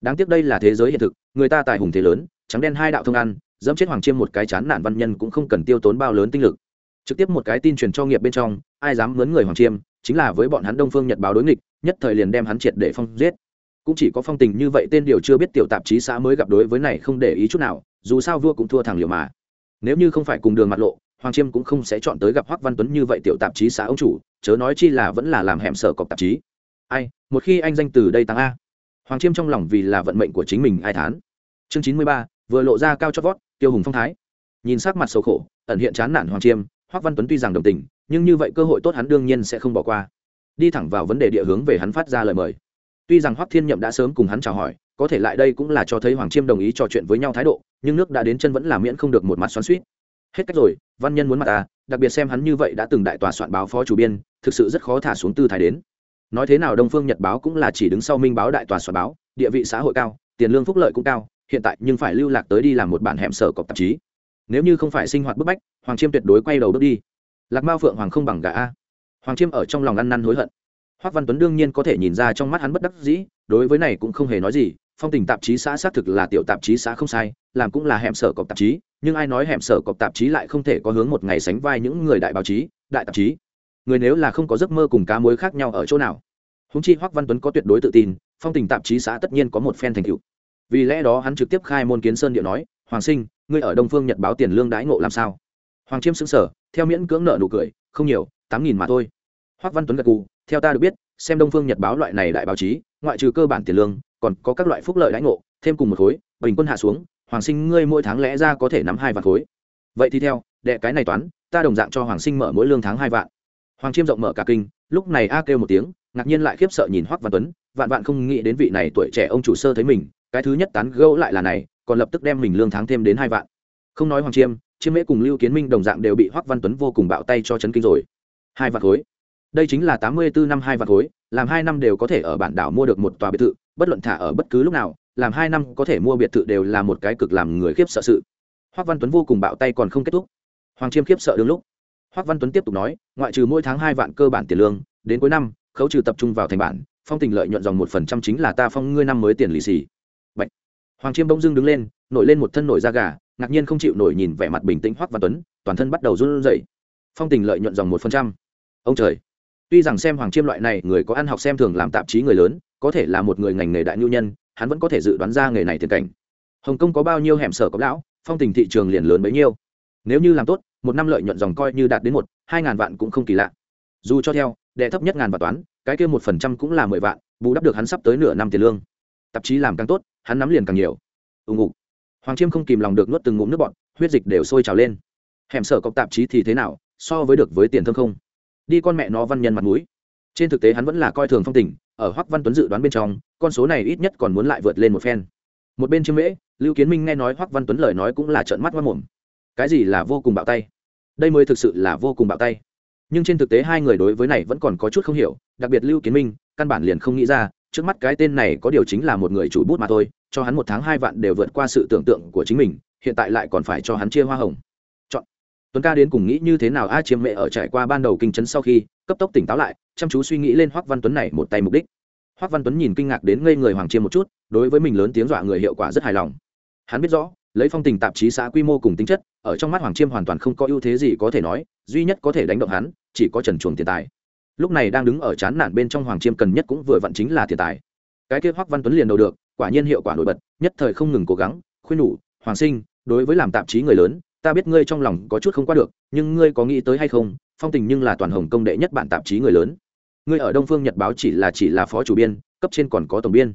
Đáng tiếc đây là thế giới hiện thực, người ta tài hùng thế lớn, trắng đen hai đạo thông ăn, dẫm chết hoàng chiêm một cái chán nản văn nhân cũng không cần tiêu tốn bao lớn tinh lực. Trực tiếp một cái tin truyền cho nghiệp bên trong, ai dám mướn người hoàng chiêm, chính là với bọn hắn đông phương nhật báo đối nghịch, nhất thời liền đem hắn triệt để phong giết. Cũng chỉ có phong tình như vậy tên điều chưa biết tiểu tạp chí xã mới gặp đối với này không để ý chút nào, dù sao vua cũng thua thẳng liều mà. Nếu như không phải cùng đường mặt lộ hoàng chiêm cũng không sẽ chọn tới gặp hoắc văn tuấn như vậy tiểu tạp chí xã ông chủ, chớ nói chi là vẫn là làm hẻm sở cọc tạp chí. Ai, một khi anh danh từ đây tăng a. Hoàng chiêm trong lòng vì là vận mệnh của chính mình ai thán. Chương chín mươi ba, vừa lộ ra cao chót vót, tiêu hùng phong thái. Nhìn sắc mặt xấu khổ, ẩn hiện chán nản hoàng chiêm, hoắc văn tuấn tuy rằng đồng tình, nhưng như vậy cơ hội tốt hắn đương nhiên sẽ không bỏ qua. Đi thẳng vào vấn đề địa hướng về hắn phát ra lời mời. Tuy rằng hoắc thiên nhậm đã sớm cùng hắn chào hỏi, có thể lại đây cũng là cho thấy hoàng chiêm đồng ý trò chuyện với nhau thái độ, nhưng nước đã đến chân vẫn là miễn không được một mặt xoắn suýt hết cách rồi, văn nhân muốn mặt ta, đặc biệt xem hắn như vậy đã từng đại tòa soạn báo phó chủ biên, thực sự rất khó thả xuống tư thái đến. Nói thế nào đông phương nhật báo cũng là chỉ đứng sau minh báo đại tòa soạn báo, địa vị xã hội cao, tiền lương phúc lợi cũng cao, hiện tại nhưng phải lưu lạc tới đi làm một bản hẻm sở cọc tạp chí. Nếu như không phải sinh hoạt bức bách, hoàng chiêm tuyệt đối quay đầu bước đi. Lạc mao phượng hoàng không bằng gà a. Hoàng chiêm ở trong lòng ăn năn hối hận. Hoác văn tuấn đương nhiên có thể nhìn ra trong mắt hắn bất đắc dĩ, đối với này cũng không hề nói gì, phong tình tạp chí xã xác thực là tiểu tạp chí xã không sai, làm cũng là hẻm sở cọc tạp chí nhưng ai nói hẻm sở cọp tạp chí lại không thể có hướng một ngày sánh vai những người đại báo chí, đại tạp chí? Người nếu là không có giấc mơ cùng cá mối khác nhau ở chỗ nào? Húng chi hoắc văn tuấn có tuyệt đối tự tin, phong tình tạp chí xã tất nhiên có một phen thành tựu. Vì lẽ đó hắn trực tiếp khai môn kiến sơn điệu nói, hoàng sinh, ngươi ở đông phương nhật báo tiền lương đãi ngộ làm sao? Hoàng chiêm xứng sở theo miễn cưỡng nợ nụ cười, không nhiều, tám nghìn mà thôi. Hoắc văn tuấn gật cù theo ta được biết, xem đông phương nhật báo loại này đại báo chí, ngoại trừ cơ bản tiền lương, còn có các loại phúc lợi đãi ngộ, thêm cùng một khối, bình quân hạ xuống hoàng sinh, ngươi mỗi tháng lẽ ra có thể nắm hai vạn khối. Vậy thì theo, đệ cái này toán, ta đồng dạng cho hoàng sinh mở mỗi lương tháng hai vạn. Hoàng chiêm rộng mở cả kinh, lúc này a kêu một tiếng, ngạc nhiên lại khiếp sợ nhìn hoắc văn tuấn, vạn vạn không nghĩ đến vị này tuổi trẻ ông chủ sơ thấy mình, cái thứ nhất tán gẫu lại là này, còn lập tức đem mình lương tháng thêm đến hai vạn. Không nói hoàng chiêm chiêm mễ cùng lưu kiến minh đồng dạng đều bị hoắc văn tuấn vô cùng bạo tay cho chấn kinh rồi. Hai vạn khối. Đây chính là tám mươi bốn năm hai vạn khối, làm hai năm đều có thể ở bản đảo mua được một tòa biệt thự, bất luận thả ở bất cứ lúc nào làm hai năm có thể mua biệt thự đều là một cái cực làm người khiếp sợ sự. Hoắc văn tuấn vô cùng bạo tay còn không kết thúc. Hoàng chiêm khiếp sợ đương lúc. Hoắc văn tuấn tiếp tục nói, ngoại trừ mỗi tháng hai vạn cơ bản tiền lương, đến cuối năm, khấu trừ tập trung vào thành bản, phong tình lợi nhuận dòng một phần trăm chính là ta phong ngươi năm mới tiền lì xì. Bạch. hoàng chiêm bỗng dưng đứng lên, nổi lên một thân nổi da gà, ngạc nhiên không chịu nổi nhìn vẻ mặt bình tĩnh hoắc văn tuấn, toàn thân bắt đầu run rẩy. Phong tình lợi nhuận dòng một phần trăm. Ông trời. Tuy rằng xem hoàng chiêm loại này người có ăn học xem thường làm tạp chí người lớn, có thể là một người ngành nghề đại nhu nhân hắn vẫn có thể dự đoán ra nghề này tiền cảnh. Hồng kông có bao nhiêu hẻm sở cọc lão, phong tình thị trường liền lớn bấy nhiêu. Nếu như làm tốt, một năm lợi nhuận dòng coi như đạt đến một, hai ngàn vạn cũng không kỳ lạ. Dù cho theo, đệ thấp nhất ngàn và toán, cái kia một phần trăm cũng là mười vạn, bù đắp được hắn sắp tới nửa năm tiền lương. Tạp chí làm càng tốt, hắn nắm liền càng nhiều. Ưng ục hoàng chiêm không kìm lòng được nuốt từng ngụm nước bọt, huyết dịch đều sôi trào lên. Hẻm sở cọc tạp chí thì thế nào, so với được với tiền thơm không? Đi con mẹ nó văn nhân mặt mũi. Trên thực tế hắn vẫn là coi thường phong tình ở hoắc văn tuấn dự đoán bên trong, con số này ít nhất còn muốn lại vượt lên một phen. Một bên Trương mễ, lưu kiến minh nghe nói hoắc văn tuấn lời nói cũng là trợn mắt mất mồm. Cái gì là vô cùng bạo tay? Đây mới thực sự là vô cùng bạo tay. Nhưng trên thực tế hai người đối với này vẫn còn có chút không hiểu, đặc biệt lưu kiến minh, căn bản liền không nghĩ ra, trước mắt cái tên này có điều chính là một người chủ bút mà thôi, cho hắn một tháng hai vạn đều vượt qua sự tưởng tượng của chính mình, hiện tại lại còn phải cho hắn chia hoa hồng tuấn ca đến cùng nghĩ như thế nào a chiêm mẹ ở trải qua ban đầu kinh chấn sau khi, cấp tốc tỉnh táo lại, chăm chú suy nghĩ lên hoắc văn tuấn này một tay mục đích. Hoắc văn tuấn nhìn kinh ngạc đến ngây người hoàng chiêm một chút, đối với mình lớn tiếng dọa người hiệu quả rất hài lòng. Hắn biết rõ, lấy phong tình tạp chí xã quy mô cùng tính chất, ở trong mắt hoàng chiêm hoàn toàn không có ưu thế gì có thể nói, duy nhất có thể đánh động hắn, chỉ có trần chuồng tiền tài. Lúc này đang đứng ở chán nản bên trong hoàng chiêm cần nhất cũng vừa vặn chính là tiền tài. Cái kia hoắc văn tuấn liền đầu được, quả nhiên hiệu quả nổi bật, nhất thời không ngừng cố gắng, khuyên nhủ, hoàng sinh, đối với làm tạp chí người lớn ta biết ngươi trong lòng có chút không qua được, nhưng ngươi có nghĩ tới hay không? Phong tình nhưng là toàn hồng công đệ nhất bản tạp chí người lớn. Ngươi ở đông phương nhật báo chỉ là chỉ là phó chủ biên, cấp trên còn có tổng biên.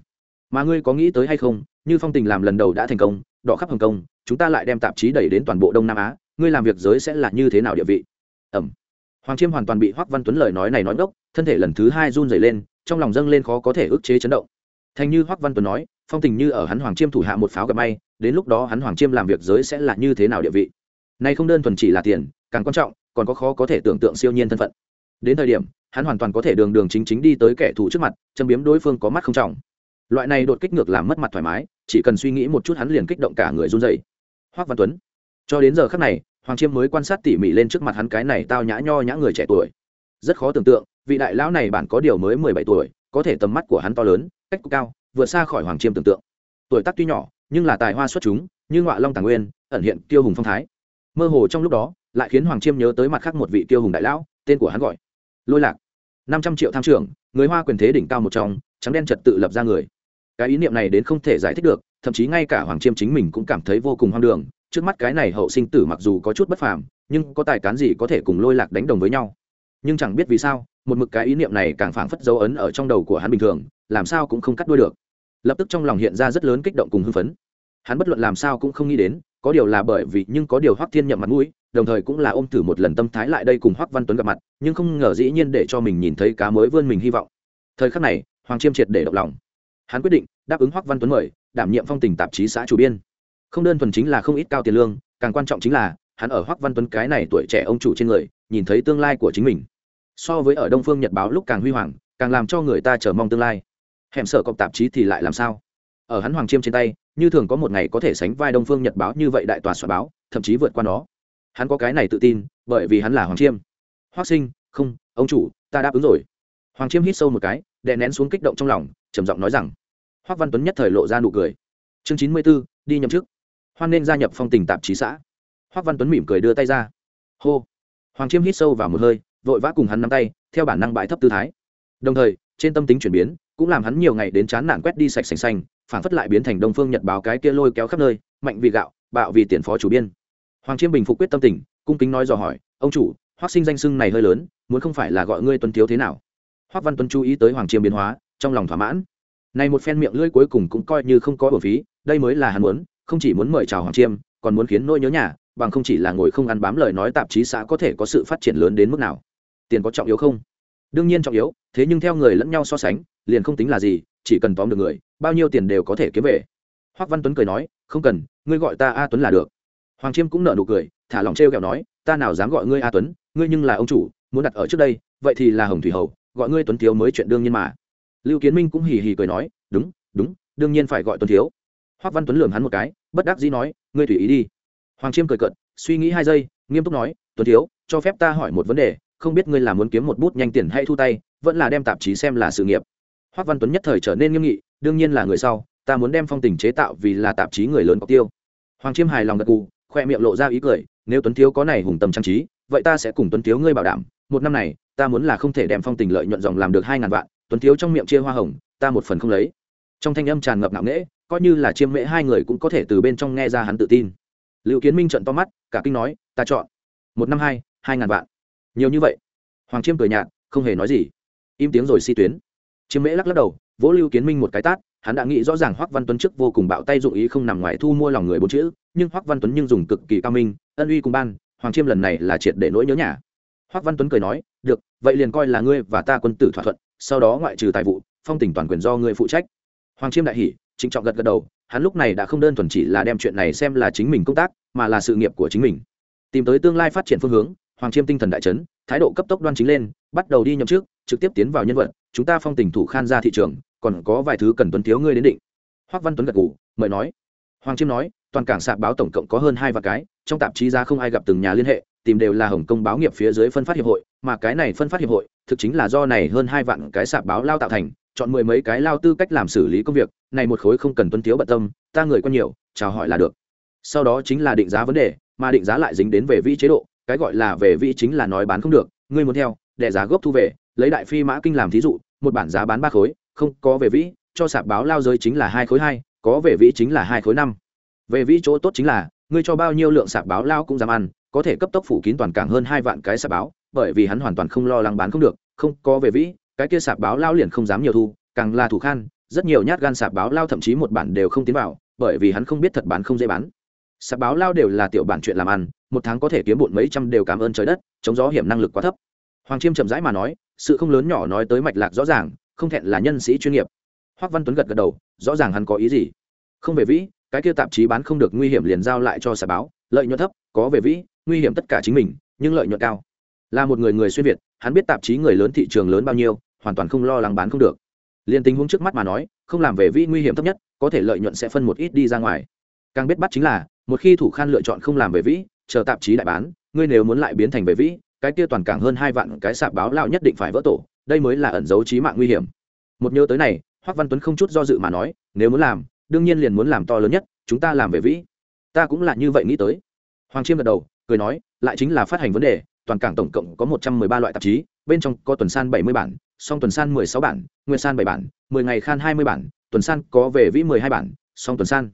Mà ngươi có nghĩ tới hay không? Như phong tình làm lần đầu đã thành công, đỏ khắp hồng công chúng ta lại đem tạp chí đẩy đến toàn bộ đông nam á, ngươi làm việc giới sẽ là như thế nào địa vị? Ẩm. Hoàng chiêm hoàn toàn bị hoắc văn tuấn lời nói này nói ngốc, thân thể lần thứ hai run rẩy lên, trong lòng dâng lên khó có thể ức chế chấn động. Thành như hoắc văn tuấn nói, phong tình như ở hắn hoàng chiêm thủ hạ một pháo gặp may, đến lúc đó hắn hoàng chiêm làm việc giới sẽ là như thế nào địa vị? Nay không đơn thuần chỉ là tiền, càng quan trọng, còn có khó có thể tưởng tượng siêu nhiên thân phận. Đến thời điểm, hắn hoàn toàn có thể đường đường chính chính đi tới kẻ thù trước mặt, châm biếm đối phương có mắt không trọng. Loại này đột kích ngược làm mất mặt thoải mái, chỉ cần suy nghĩ một chút hắn liền kích động cả người run dậy hoác văn tuấn. Cho đến giờ khắc này, hoàng chiêm mới quan sát tỉ mỉ lên trước mặt hắn cái này tao nhã nho nhã người trẻ tuổi. Rất khó tưởng tượng, vị đại lão này bản có điều mới mười bảy tuổi, có thể tầm mắt của hắn to lớn, cách cao, vượt xa khỏi hoàng chiêm tưởng tượng. Tuổi tác tuy nhỏ, nhưng là tài hoa xuất chúng, như ngọa long tàng nguyên, ẩn hiện tiêu hùng phong thái mơ hồ trong lúc đó, lại khiến hoàng chiêm nhớ tới mặt khác một vị tiêu hùng đại lão, tên của hắn gọi lôi lạc. Năm trăm triệu tham trưởng, người hoa quyền thế đỉnh cao một trong, trắng đen trật tự lập ra người. Cái ý niệm này đến không thể giải thích được, thậm chí ngay cả hoàng chiêm chính mình cũng cảm thấy vô cùng hoang đường. Trước mắt cái này hậu sinh tử mặc dù có chút bất phàm, nhưng có tài cán gì có thể cùng lôi lạc đánh đồng với nhau? Nhưng chẳng biết vì sao, một mực cái ý niệm này càng phảng phất dấu ấn ở trong đầu của hắn bình thường, làm sao cũng không cắt đuôi được. Lập tức trong lòng hiện ra rất lớn kích động cùng hưng phấn. Hắn bất luận làm sao cũng không nghĩ đến có điều là bởi vì nhưng có điều hoắc thiên nhậm mặt mũi, đồng thời cũng là ôm thử một lần tâm thái lại đây cùng hoắc văn tuấn gặp mặt, nhưng không ngờ dĩ nhiên để cho mình nhìn thấy cá mới vươn mình hy vọng. Thời khắc này, hoàng chiêm triệt để động lòng. Hắn quyết định đáp ứng hoắc văn tuấn mời, đảm nhiệm phong tình tạp chí xã chủ biên. Không đơn thuần chính là không ít cao tiền lương, càng quan trọng chính là, hắn ở hoắc văn tuấn cái này tuổi trẻ ông chủ trên người, nhìn thấy tương lai của chính mình. So với ở đông phương nhật báo lúc càng huy hoàng, càng làm cho người ta chờ mong tương lai. Hẻm sở cộng tạp chí thì lại làm sao? Ở hắn hoàng chiêm trên tay như thường có một ngày có thể sánh vai đông phương nhật báo như vậy đại tòa soạn báo, thậm chí vượt qua nó. Hắn có cái này tự tin, bởi vì hắn là hoàng chiêm. Hoác sinh, không, ông chủ, ta đáp ứng rồi. Hoàng chiêm hít sâu một cái, đè nén xuống kích động trong lòng, trầm giọng nói rằng hoác văn tuấn nhất thời lộ ra nụ cười. Chương chín mươi b ố đi nhậm chức. Hoan nên gia nhập phong tình tạp chí xã. Hoác văn tuấn mỉm cười đưa tay ra. Hô. Hoàng chiêm hít sâu vào một hơi, vội vã cùng hắn nắm tay, theo bản năng bãi thấp tư thái. Đồng thời, trên tâm tính chuyển biến, cũng làm hắn nhiều ngày đến chán nản quét đi sạch sành xanh phản phất lại biến thành đông phương nhật báo cái kia lôi kéo khắp nơi, mạnh vì gạo, bạo vì tiền phó chủ biên. Hoàng chiêm bình phục quyết tâm tình cung kính nói dò hỏi, ông chủ hoác sinh danh sưng này hơi lớn, muốn không phải là gọi ngươi tuân thiếu thế nào? Hoác văn tuân chú ý tới hoàng chiêm biến hóa, trong lòng thỏa mãn. Này một phen miệng lưỡi cuối cùng cũng coi như không có bổ phí, đây mới là hắn muốn, không chỉ muốn mời chào hoàng chiêm, còn muốn khiến nỗi nhớ nhà, bằng không chỉ là ngồi không ăn bám lời nói tạp chí xã có thể có sự phát triển lớn đến mức nào. Tiền có trọng yếu không? Đương nhiên trọng yếu, thế nhưng theo người lẫn nhau so sánh, liền không tính là gì, chỉ cần tóm được người, bao nhiêu tiền đều có thể kiếm về. Hoác văn tuấn cười nói, không cần, ngươi gọi ta a tuấn là được. Hoàng chiêm cũng nở nụ cười, thả lòng trêu kẹo nói, ta nào dám gọi ngươi a tuấn, ngươi nhưng là ông chủ, muốn đặt ở trước đây, vậy thì là hồng thủy hầu, gọi ngươi tuấn thiếu mới chuyện đương nhiên mà. Lưu kiến minh cũng hì hì cười nói, đúng đúng, đương nhiên phải gọi tuấn thiếu. Hoác văn tuấn lường hắn một cái, bất đắc dĩ nói, ngươi tùy ý đi. Hoàng chiêm cười cận suy nghĩ hai giây, nghiêm túc nói, tuấn thiếu, cho phép ta hỏi một vấn đề không biết ngươi là muốn kiếm một bút nhanh tiền hay thu tay, vẫn là đem tạp chí xem là sự nghiệp. Hoác văn tuấn nhất thời trở nên nghiêm nghị, đương nhiên là người sau, ta muốn đem phong tình chế tạo vì là tạp chí người lớn có tiêu. Hoàng chiêm hài lòng gật cù khoe miệng lộ ra ý cười, nếu tuấn thiếu có này hùng tầm trang trí, vậy ta sẽ cùng tuấn thiếu ngươi bảo đảm, một năm này, ta muốn là không thể đem phong tình lợi nhuận dòng làm được hai ngàn vạn, tuấn thiếu trong miệng chia hoa hồng, ta một phần không lấy. Trong thanh âm tràn ngập nặng nễ coi như là chiêm mễ hai người cũng có thể từ bên trong nghe ra hắn tự tin. Liệu kiến minh trận to mắt, cả kinh nói, ta chọn. Một năm hai hai ngàn vạn nhiều như vậy. Hoàng chiêm cười nhạt, không hề nói gì. Im tiếng rồi si tuyến. Chiêm mễ lắc lắc đầu, vỗ lưu kiến minh một cái tát, hắn đã nghĩ rõ ràng hoắc văn tuấn trước vô cùng bạo tay dụng ý không nằm ngoài thu mua lòng người bốn chữ, nhưng hoắc văn tuấn nhưng dùng cực kỳ cao minh, ân uy cùng ban, hoàng chiêm lần này là triệt để nỗi nhớ nhà. Hoắc văn tuấn cười nói, được, vậy liền coi là ngươi và ta quân tử thỏa thuận, sau đó ngoại trừ tài vụ, phong tỉnh toàn quyền do ngươi phụ trách. Hoàng chiêm đại hỉ, trịnh trọng gật gật đầu, hắn lúc này đã không đơn thuần chỉ là đem chuyện này xem là chính mình công tác, mà là sự nghiệp của chính mình. Tìm tới tương lai phát triển phương hướng hoàng chiêm tinh thần đại chấn, thái độ cấp tốc đoan chính lên, bắt đầu đi nhậm trước trực tiếp tiến vào nhân vật, chúng ta phong tình thủ khan ra thị trường, còn có vài thứ cần tuấn thiếu ngươi đến định. Hoắc văn tuấn gật gù, mời nói. Hoàng chiêm nói, toàn cảng sạp báo tổng cộng có hơn hai vạn cái, trong tạp chí ra không ai gặp từng nhà liên hệ, tìm đều là hồng công báo nghiệp phía dưới phân phát hiệp hội, mà cái này phân phát hiệp hội, thực chính là do này hơn hai vạn cái sạp báo lao tạo thành, chọn mười mấy cái lao tư cách làm xử lý công việc, này một khối không cần tuân thiếu bận tâm, ta người có nhiều, chào hỏi là được. Sau đó chính là định giá vấn đề, mà định giá lại dính đến về vị chế độ cái gọi là về vị chính là nói bán không được, ngươi muốn theo, đẻ giá gốc thu về, lấy đại phi mã kinh làm thí dụ, một bản giá bán ba khối, không có về vĩ cho sạp báo lao giới chính là hai khối hai, có về vĩ chính là hai khối năm. Về vĩ chỗ tốt chính là, ngươi cho bao nhiêu lượng sạp báo lao cũng dám ăn, có thể cấp tốc phủ kín toàn cảng hơn hai vạn cái sạp báo, bởi vì hắn hoàn toàn không lo lắng bán không được, không có về vĩ cái kia sạp báo lao liền không dám nhiều thu, càng là thủ khan, rất nhiều nhát gan sạp báo lao thậm chí một bản đều không tiến vào, bởi vì hắn không biết thật bán không dễ bán. Sạp báo lao đều là tiểu bản chuyện làm ăn một tháng có thể kiếm bụn mấy trăm đều cảm ơn trời đất, chống gió hiểm năng lực quá thấp. Hoàng chiêm chậm rãi mà nói, sự không lớn nhỏ nói tới mạch lạc rõ ràng, không thẹn là nhân sĩ chuyên nghiệp. Hoắc văn tuấn gật gật đầu, rõ ràng hắn có ý gì? Không về vĩ, cái kia tạp chí bán không được nguy hiểm liền giao lại cho xà báo, lợi nhuận thấp, có về vĩ, nguy hiểm tất cả chính mình, nhưng lợi nhuận cao. Là một người người xuyên việt, hắn biết tạp chí người lớn thị trường lớn bao nhiêu, hoàn toàn không lo lắng bán không được. Liền tình huống trước mắt mà nói, không làm về vĩ nguy hiểm thấp nhất, có thể lợi nhuận sẽ phân một ít đi ra ngoài. Càng biết bắt chính là, một khi thủ khan lựa chọn không làm về vĩ chờ tạp chí đại bán, ngươi nếu muốn lại biến thành về vĩ, cái kia toàn cảng hơn hai vạn cái sạp báo lao nhất định phải vỡ tổ, đây mới là ẩn dấu trí mạng nguy hiểm. Một nhớ tới này, hoắc văn tuấn không chút do dự mà nói, nếu muốn làm, đương nhiên liền muốn làm to lớn nhất, chúng ta làm về vĩ. Ta cũng là như vậy nghĩ tới. Hoàng chiêm gật đầu, cười nói, lại chính là phát hành vấn đề, toàn cảng tổng cộng có một trăm mười ba loại tạp chí, bên trong có tuần san bảy mươi bản, song tuần san mười sáu bản, nguyên san bảy bản, mười ngày khan hai mươi bản, tuần san có về vĩ mười hai bản, song tuần san.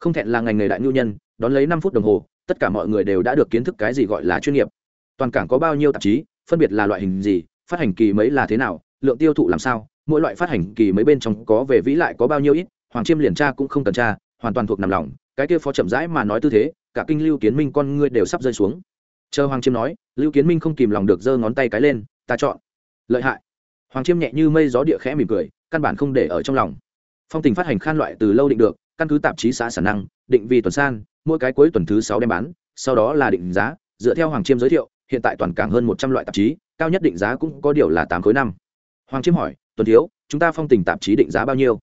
Không thẹn là ngành nghề đại nhu nhân, đón lấy năm phút đồng hồ tất cả mọi người đều đã được kiến thức cái gì gọi là chuyên nghiệp. Toàn cảng có bao nhiêu tạp chí, phân biệt là loại hình gì, phát hành kỳ mấy là thế nào, lượng tiêu thụ làm sao, mỗi loại phát hành kỳ mấy bên trong có về vĩ lại có bao nhiêu ít, hoàng chiêm liền tra cũng không cần tra, hoàn toàn thuộc nằm lòng, cái kia phó chậm rãi mà nói tư thế, cả kinh lưu kiến minh con ngươi đều sắp rơi xuống. Chờ hoàng chiêm nói, lưu kiến minh không kìm lòng được giơ ngón tay cái lên, ta chọn. Lợi hại. Hoàng chiêm nhẹ như mây gió địa khẽ mỉm cười, căn bản không để ở trong lòng. Phong tình phát hành khan loại từ lâu định được căn cứ tạp chí xã sản năng, định vì tuần san, mỗi cái cuối tuần thứ sáu đem bán, sau đó là định giá, dựa theo hoàng chiêm giới thiệu, hiện tại toàn cảng hơn một trăm loại tạp chí, cao nhất định giá cũng có điều là tám khối năm. Hoàng chiêm hỏi, tuần thiếu, chúng ta phong tình tạp chí định giá bao nhiêu?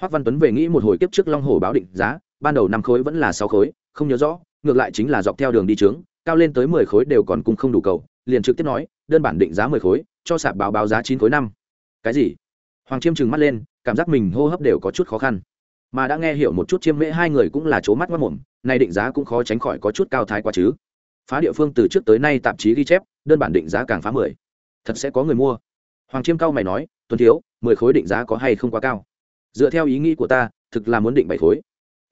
Hoác văn tuấn về nghĩ một hồi kiếp trước long hồ báo định giá, ban đầu năm khối vẫn là sáu khối, không nhớ rõ, ngược lại chính là dọc theo đường đi trướng, cao lên tới mười khối đều còn cùng không đủ cầu, liền trực tiếp nói, đơn bản định giá mười khối, cho sạp báo báo giá chín khối năm. Cái gì? Hoàng chiêm trừng mắt lên, cảm giác mình hô hấp đều có chút khó khăn mà đã nghe hiểu một chút chiêm mễ hai người cũng là c mắt mất mồm, nay định giá cũng khó tránh khỏi có chút cao thái quá chứ. Phá địa phương từ trước tới nay tạp chí ghi chép, đơn bản định giá càng phá mười. Thật sẽ có người mua. Hoàng chiêm cao mày nói, tuấn thiếu, mười khối định giá có hay không quá cao? Dựa theo ý nghĩ của ta, thực là muốn định bảy khối.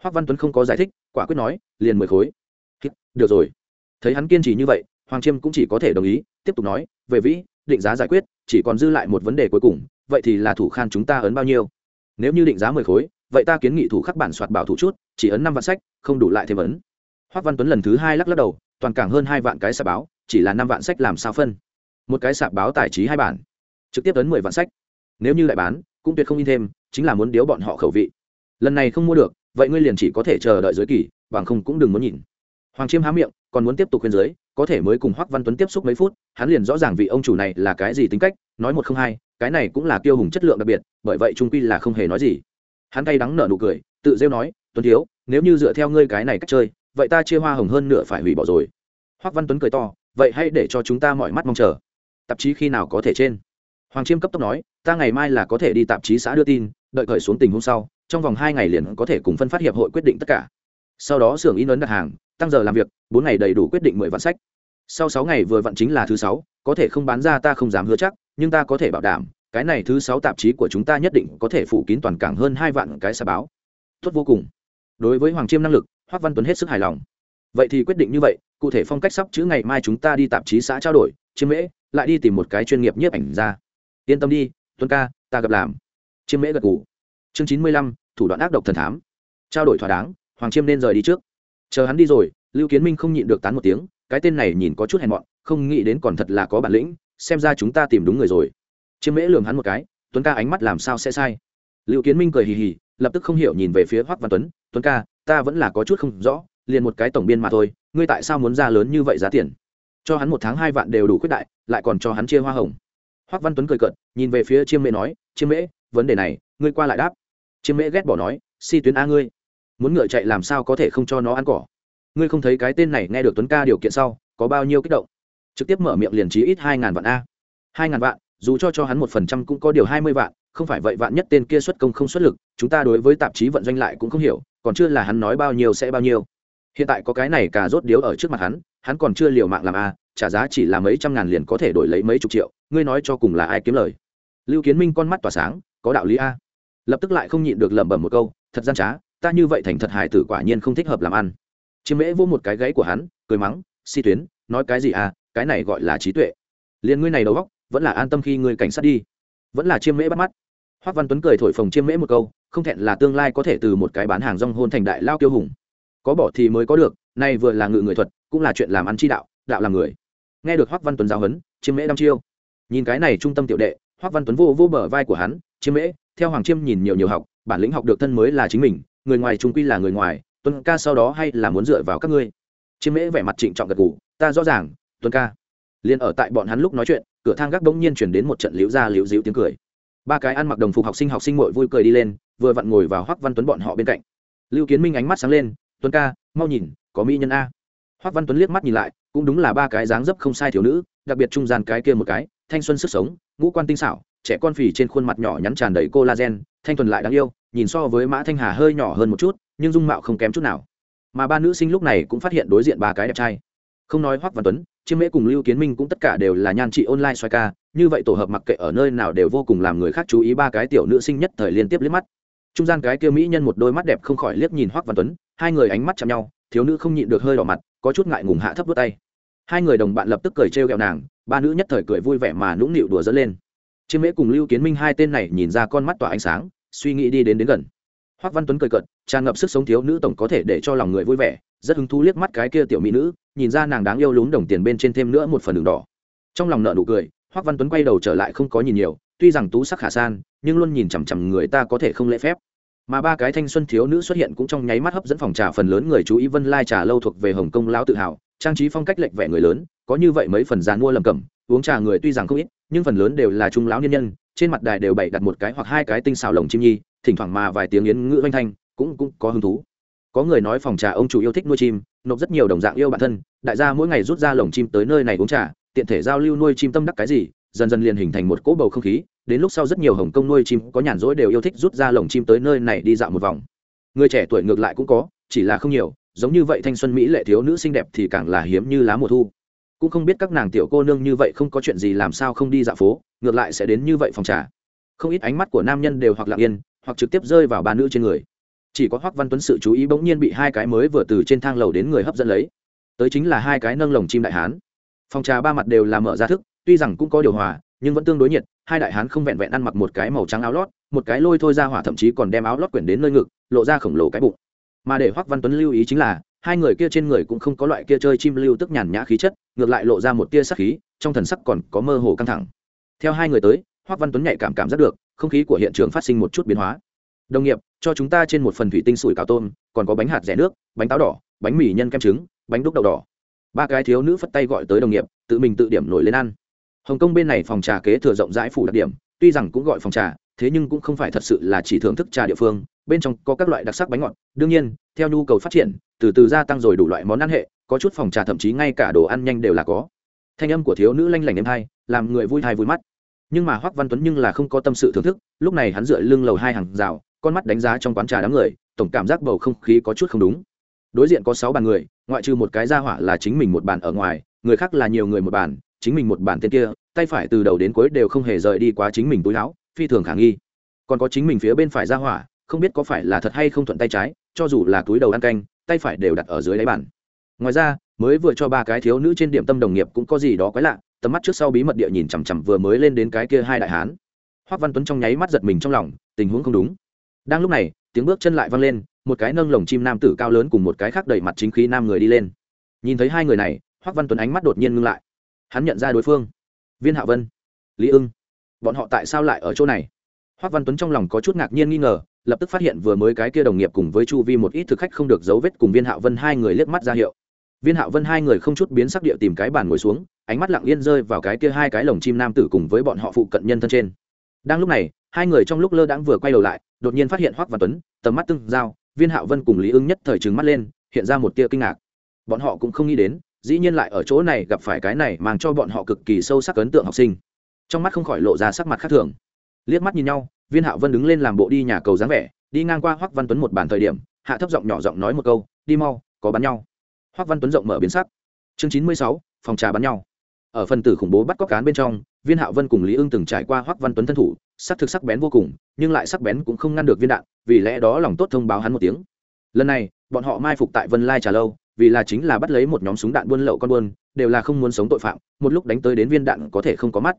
Hoác văn tuấn không có giải thích, quả quyết nói, liền mười khối. Được rồi. Thấy hắn kiên trì như vậy, hoàng chiêm cũng chỉ có thể đồng ý, tiếp tục nói, về vĩ, định giá giải quyết, chỉ còn dư lại một vấn đề cuối cùng, vậy thì là thủ khan chúng ta ấn bao nhiêu? Nếu như định giá mười khối vậy ta kiến nghị thủ khắc bản soạt bảo thủ chút, chỉ ấn năm vạn sách, không đủ lại thêm ấn. Hoắc văn tuấn lần thứ hai lắc lắc đầu, toàn cảng hơn hai vạn cái sạp báo, chỉ là năm vạn sách làm sao phân? Một cái sạp báo tài trí hai bản, trực tiếp ấn mười vạn sách. Nếu như lại bán, cũng tuyệt không in thêm, chính là muốn điếu bọn họ khẩu vị. Lần này không mua được, vậy ngươi liền chỉ có thể chờ đợi dưới kỳ, bằng không cũng đừng muốn nhìn. Hoàng chiêm há miệng, còn muốn tiếp tục khuyên dưới có thể mới cùng hoắc văn tuấn tiếp xúc mấy phút, hắn liền rõ ràng vị ông chủ này là cái gì tính cách, nói một không hai, cái này cũng là tiêu hùng chất lượng đặc biệt, bởi vậy trung quy là không hề nói gì hắn cay đắng nở nụ cười, tự rêu nói, tuấn thiếu, nếu như dựa theo ngươi cái này cách chơi, vậy ta chia hoa hồng hơn nửa phải hủy bỏ rồi. Hoắc văn tuấn cười to, vậy hãy để cho chúng ta mọi mắt mong chờ. Tạp chí khi nào có thể trên? Hoàng chiêm cấp tốc nói, ta ngày mai là có thể đi tạp chí xã đưa tin, đợi khởi xuống tình hôm sau, trong vòng hai ngày liền có thể cùng phân phát hiệp hội quyết định tất cả. Sau đó xưởng in ấn đặt hàng, tăng giờ làm việc, bốn ngày đầy đủ quyết định mười vạn sách. Sau sáu ngày vừa vặn chính là thứ sáu, có thể không bán ra ta không dám hứa chắc, nhưng ta có thể bảo đảm cái này thứ sáu tạp chí của chúng ta nhất định có thể phủ kín toàn cảng hơn hai vạn cái xà báo. Tốt vô cùng. Đối với hoàng chiêm năng lực, hoác văn tuấn hết sức hài lòng. Vậy thì quyết định như vậy, cụ thể phong cách sắp chữ ngày mai chúng ta đi tạp chí xã trao đổi, chiêm mễ, lại đi tìm một cái chuyên nghiệp nhiếp ảnh ra. Yên tâm đi, tuấn ca, ta gặp làm. Chiêm mễ gật ngủ chương chín mươi lăm, thủ đoạn ác độc thần thám. Trao đổi thỏa đáng, hoàng chiêm nên rời đi trước. Chờ hắn đi rồi, lưu kiến minh không nhịn được tán một tiếng, cái tên này nhìn có chút hèn mọn, không nghĩ đến còn thật là có bản lĩnh, xem ra chúng ta tìm đúng người rồi chiêm mễ lường hắn một cái, tuấn ca ánh mắt làm sao sẽ sai? Liệu kiến minh cười hì hì, lập tức không hiểu nhìn về phía hoắc văn tuấn tuấn ca, ta vẫn là có chút không rõ, liền một cái tổng biên mà thôi, ngươi tại sao muốn ra lớn như vậy giá tiền? Cho hắn một tháng hai vạn đều đủ quyết đại, lại còn cho hắn chia hoa hồng. Hoắc văn tuấn cười cợt, nhìn về phía chiêm mễ nói, chiêm mễ, vấn đề này, ngươi qua lại đáp. Chiêm mễ ghét bỏ nói, si tuyến a ngươi, muốn ngựa chạy làm sao có thể không cho nó ăn cỏ? Ngươi không thấy cái tên này nghe được tuấn ca điều kiện sau, có bao nhiêu kích động? Trực tiếp mở miệng liền trí ít hai ngàn vạn a. Hai ngàn vạn dù cho cho hắn một phần trăm cũng có điều hai mươi vạn, không phải vậy vạn nhất tên kia xuất công không xuất lực, chúng ta đối với tạp chí vận doanh lại cũng không hiểu, còn chưa là hắn nói bao nhiêu sẽ bao nhiêu. Hiện tại có cái này cả rốt điếu ở trước mặt hắn hắn còn chưa liều mạng làm a trả giá chỉ là mấy trăm ngàn liền có thể đổi lấy mấy chục triệu, ngươi nói cho cùng là ai kiếm lời? Lưu kiến minh con mắt tỏa sáng, có đạo lý a. Lập tức lại không nhịn được lẩm bẩm một câu, thật gian trá, ta như vậy thành thật hài tử quả nhiên không thích hợp làm ăn. Chiêm mễ vô một cái gáy của hắn, cười mắng, si tuyến, nói cái gì à cái này gọi là trí tuệ. Liền ngươi này đầu góc vẫn là an tâm khi người cảnh sát đi. Vẫn là chiêm mễ bắt mắt. Hoác văn tuấn cười thổi phồng chiêm mễ một câu, không thẹn là tương lai có thể từ một cái bán hàng rong hôn thành đại lao tiêu hùng. Có bỏ thì mới có được, nay vừa là ngự người thuật, cũng là chuyện làm ăn chi đạo đạo làm người. Nghe được hoác văn tuấn giáo huấn, chiêm mễ đăm chiêu. Nhìn cái này trung tâm tiểu đệ, hoác văn tuấn vô vô bờ vai của hắn, chiêm mễ, theo hoàng chiêm nhìn nhiều nhiều học, bản lĩnh học được thân mới là chính mình, người ngoài trung quy là người ngoài, tuấn ca sau đó hay là muốn dựa vào các ngươi? Chiêm mễ vẻ mặt trịnh trọng gật gù, ta rõ ràng, tuấn ca liền ở tại bọn hắn lúc nói chuyện, cửa thang gác bỗng nhiên chuyển đến một trận liễu ra liễu dịu tiếng cười. Ba cái ăn mặc đồng phục học sinh học sinh mội vui cười đi lên, vừa vặn ngồi vào hoắc văn tuấn bọn họ bên cạnh. Lưu kiến minh ánh mắt sáng lên, tuấn ca, mau nhìn, có mỹ nhân a. Hoắc văn tuấn liếc mắt nhìn lại, cũng đúng là ba cái dáng dấp không sai thiếu nữ, đặc biệt trung gian cái kia một cái, thanh xuân sức sống, ngũ quan tinh xảo, trẻ con phì trên khuôn mặt nhỏ nhắn tràn đầy collagen, thanh thuần lại đáng yêu, nhìn so với mã thanh hà hơi nhỏ hơn một chút, nhưng dung mạo không kém chút nào. Mà ba nữ sinh lúc này cũng phát hiện đối diện ba cái đẹp trai không nói hoắc văn tuấn, chiêm mễ cùng lưu kiến minh cũng tất cả đều là nhan trị online xoay ca, như vậy tổ hợp mặc kệ ở nơi nào đều vô cùng làm người khác chú ý ba cái tiểu nữ sinh nhất thời liên tiếp liếc mắt. Trung gian cái kia mỹ nhân một đôi mắt đẹp không khỏi liếc nhìn hoắc văn tuấn, hai người ánh mắt chạm nhau, thiếu nữ không nhịn được hơi đỏ mặt, có chút ngại ngùng hạ thấp vút tay. Hai người đồng bạn lập tức cười trêu ghẹo nàng, ba nữ nhất thời cười vui vẻ mà nũng nịu đùa dẫn lên. Chiêm mễ cùng lưu kiến minh hai tên này nhìn ra con mắt tỏa ánh sáng, suy nghĩ đi đến đến gần. Hoắc văn tuấn cười cợt, tràn ngập sức sống thiếu nữ tổng có thể để cho lòng người vui vẻ, rất hứng thú liếc mắt cái kia tiểu mỹ nữ nhìn ra nàng đáng yêu lún đồng tiền bên trên thêm nữa một phần đường đỏ. Trong lòng nợ nụ cười, hoắc văn tuấn quay đầu trở lại không có nhìn nhiều, tuy rằng tú sắc khả san, nhưng luôn nhìn chằm chằm người ta có thể không lễ phép. Mà ba cái thanh xuân thiếu nữ xuất hiện cũng trong nháy mắt hấp dẫn phòng trà phần lớn người chú ý vân lai trà lâu thuộc về hồng kông lão tự hào, trang trí phong cách lệch vẻ người lớn, có như vậy mấy phần dàn mua lầm cẩm, uống trà người tuy rằng không ít, nhưng phần lớn đều là trung lão nhân nhân, trên mặt đài đều bày đặt một cái hoặc hai cái tinh xào lồng chim nhi, thỉnh thoảng mà vài tiếng yến ngữ oanh thanh, cũng cũng có hứng thú có người nói phòng trà ông chủ yêu thích nuôi chim, nộp rất nhiều đồng dạng yêu bản thân, đại gia mỗi ngày rút ra lồng chim tới nơi này uống trà, tiện thể giao lưu nuôi chim tâm đắc cái gì, dần dần liền hình thành một cỗ bầu không khí, đến lúc sau rất nhiều hồng kông nuôi chim có nhàn rỗi đều yêu thích rút ra lồng chim tới nơi này đi dạo một vòng. Người trẻ tuổi ngược lại cũng có, chỉ là không nhiều, giống như vậy thanh xuân mỹ lệ thiếu nữ xinh đẹp thì càng là hiếm như lá mùa thu. Cũng không biết các nàng tiểu cô nương như vậy không có chuyện gì làm sao không đi dạo phố, ngược lại sẽ đến như vậy phòng trà. Không ít ánh mắt của nam nhân đều hoặc lặng yên, hoặc trực tiếp rơi vào bà nữ trên người chỉ có hoắc văn tuấn sự chú ý bỗng nhiên bị hai cái mới vừa từ trên thang lầu đến người hấp dẫn lấy. Tới chính là hai cái nâng lồng chim đại hán. Phòng trà ba mặt đều là mở ra thức, tuy rằng cũng có điều hòa, nhưng vẫn tương đối nhiệt, hai đại hán không vẹn vẹn ăn mặc một cái màu trắng áo lót, một cái lôi thôi ra hỏa thậm chí còn đem áo lót quyển đến nơi ngực, lộ ra khổng lồ cái bụng. Mà để hoắc văn tuấn lưu ý chính là, hai người kia trên người cũng không có loại kia chơi chim lưu tức nhàn nhã khí chất, ngược lại lộ ra một tia sắc khí, trong thần sắc còn có mơ hồ căng thẳng. Theo hai người tới, hoắc văn tuấn nhạy cảm cảm giác được, không khí của hiện trường phát sinh một chút biến hóa đồng nghiệp, cho chúng ta trên một phần thủy tinh sủi cào tôm, còn có bánh hạt rẻ nước, bánh táo đỏ, bánh mì nhân kem trứng, bánh đúc đậu đỏ. Ba cái thiếu nữ phất tay gọi tới đồng nghiệp, tự mình tự điểm nổi lên ăn. Hồng kông bên này phòng trà kế thừa rộng rãi phủ đặc điểm, tuy rằng cũng gọi phòng trà, thế nhưng cũng không phải thật sự là chỉ thưởng thức trà địa phương, bên trong có các loại đặc sắc bánh ngọt. Đương nhiên, theo nhu cầu phát triển, từ từ gia tăng rồi đủ loại món ăn hệ, có chút phòng trà thậm chí ngay cả đồ ăn nhanh đều là có. Thanh âm của thiếu nữ lanh lảnh êm hai, làm người vui thai vui mắt. Nhưng mà hoắc văn tuấn nhưng là không có tâm sự thưởng thức, lúc này hắn dựa lưng lầu hai hàng rào con mắt đánh giá trong quán trà đám người, tổng cảm giác bầu không khí có chút không đúng. Đối diện có sáu bàn người, ngoại trừ một cái gia hỏa là chính mình một bàn ở ngoài, người khác là nhiều người một bàn, chính mình một bàn tên kia, tay phải từ đầu đến cuối đều không hề rời đi quá chính mình túi áo, phi thường khả nghi. Còn có chính mình phía bên phải gia hỏa, không biết có phải là thật hay không thuận tay trái, cho dù là túi đầu ăn canh, tay phải đều đặt ở dưới đáy bàn. Ngoài ra, mới vừa cho ba cái thiếu nữ trên điểm tâm đồng nghiệp cũng có gì đó quái lạ, tầm mắt trước sau bí mật địa nhìn chằm chằm vừa mới lên đến cái kia hai đại hán. Hoắc văn tuấn trong nháy mắt giật mình trong lòng, tình huống không đúng đang lúc này, tiếng bước chân lại vang lên, một cái nâng lồng chim nam tử cao lớn cùng một cái khác đẩy mặt chính khí nam người đi lên. Nhìn thấy hai người này, hoắc văn tuấn ánh mắt đột nhiên ngưng lại. Hắn nhận ra đối phương. Viên hạ vân, lý ưng. Bọn họ tại sao lại ở chỗ này? Hoắc văn tuấn trong lòng có chút ngạc nhiên nghi ngờ, lập tức phát hiện vừa mới cái kia đồng nghiệp cùng với chu vi một ít thực khách không được dấu vết cùng viên hạ vân hai người liếc mắt ra hiệu. Viên hạ vân hai người không chút biến sắc địa tìm cái bàn ngồi xuống, ánh mắt lặng yên rơi vào cái kia hai cái lồng chim nam tử cùng với bọn họ phụ cận nhân thân trên. Đang lúc này, hai người trong lúc lơ đãng vừa quay đầu lại đột nhiên phát hiện hoắc văn tuấn, tầm mắt tương giao, viên hạo vân cùng lý ưng nhất thời trừng mắt lên, hiện ra một tia kinh ngạc. Bọn họ cũng không nghĩ đến, dĩ nhiên lại ở chỗ này gặp phải cái này mang cho bọn họ cực kỳ sâu sắc ấn tượng học sinh. Trong mắt không khỏi lộ ra sắc mặt khác thường. Liếc mắt nhìn nhau, viên hạo vân đứng lên làm bộ đi nhà cầu dáng vẻ, đi ngang qua hoắc văn tuấn một bàn thời điểm, hạ thấp giọng nhỏ giọng nói một câu, đi mau, có bắn nhau. Hoắc văn tuấn rộng mở biến sắc. Chương chín mươi sáu, phòng trà bắn nhau. Ở phần tử khủng bố bắt cóc cán bên trong viên hạo vân cùng lý ưng từng trải qua hoắc văn tuấn thân thủ, sắc thực sắc bén vô cùng, nhưng lại sắc bén cũng không ngăn được viên đạn, vì lẽ đó lòng tốt thông báo hắn một tiếng. Lần này, bọn họ mai phục tại vân lai trà lâu, vì là chính là bắt lấy một nhóm súng đạn buôn lậu con buôn, đều là không muốn sống tội phạm, một lúc đánh tới đến viên đạn có thể không có mắt.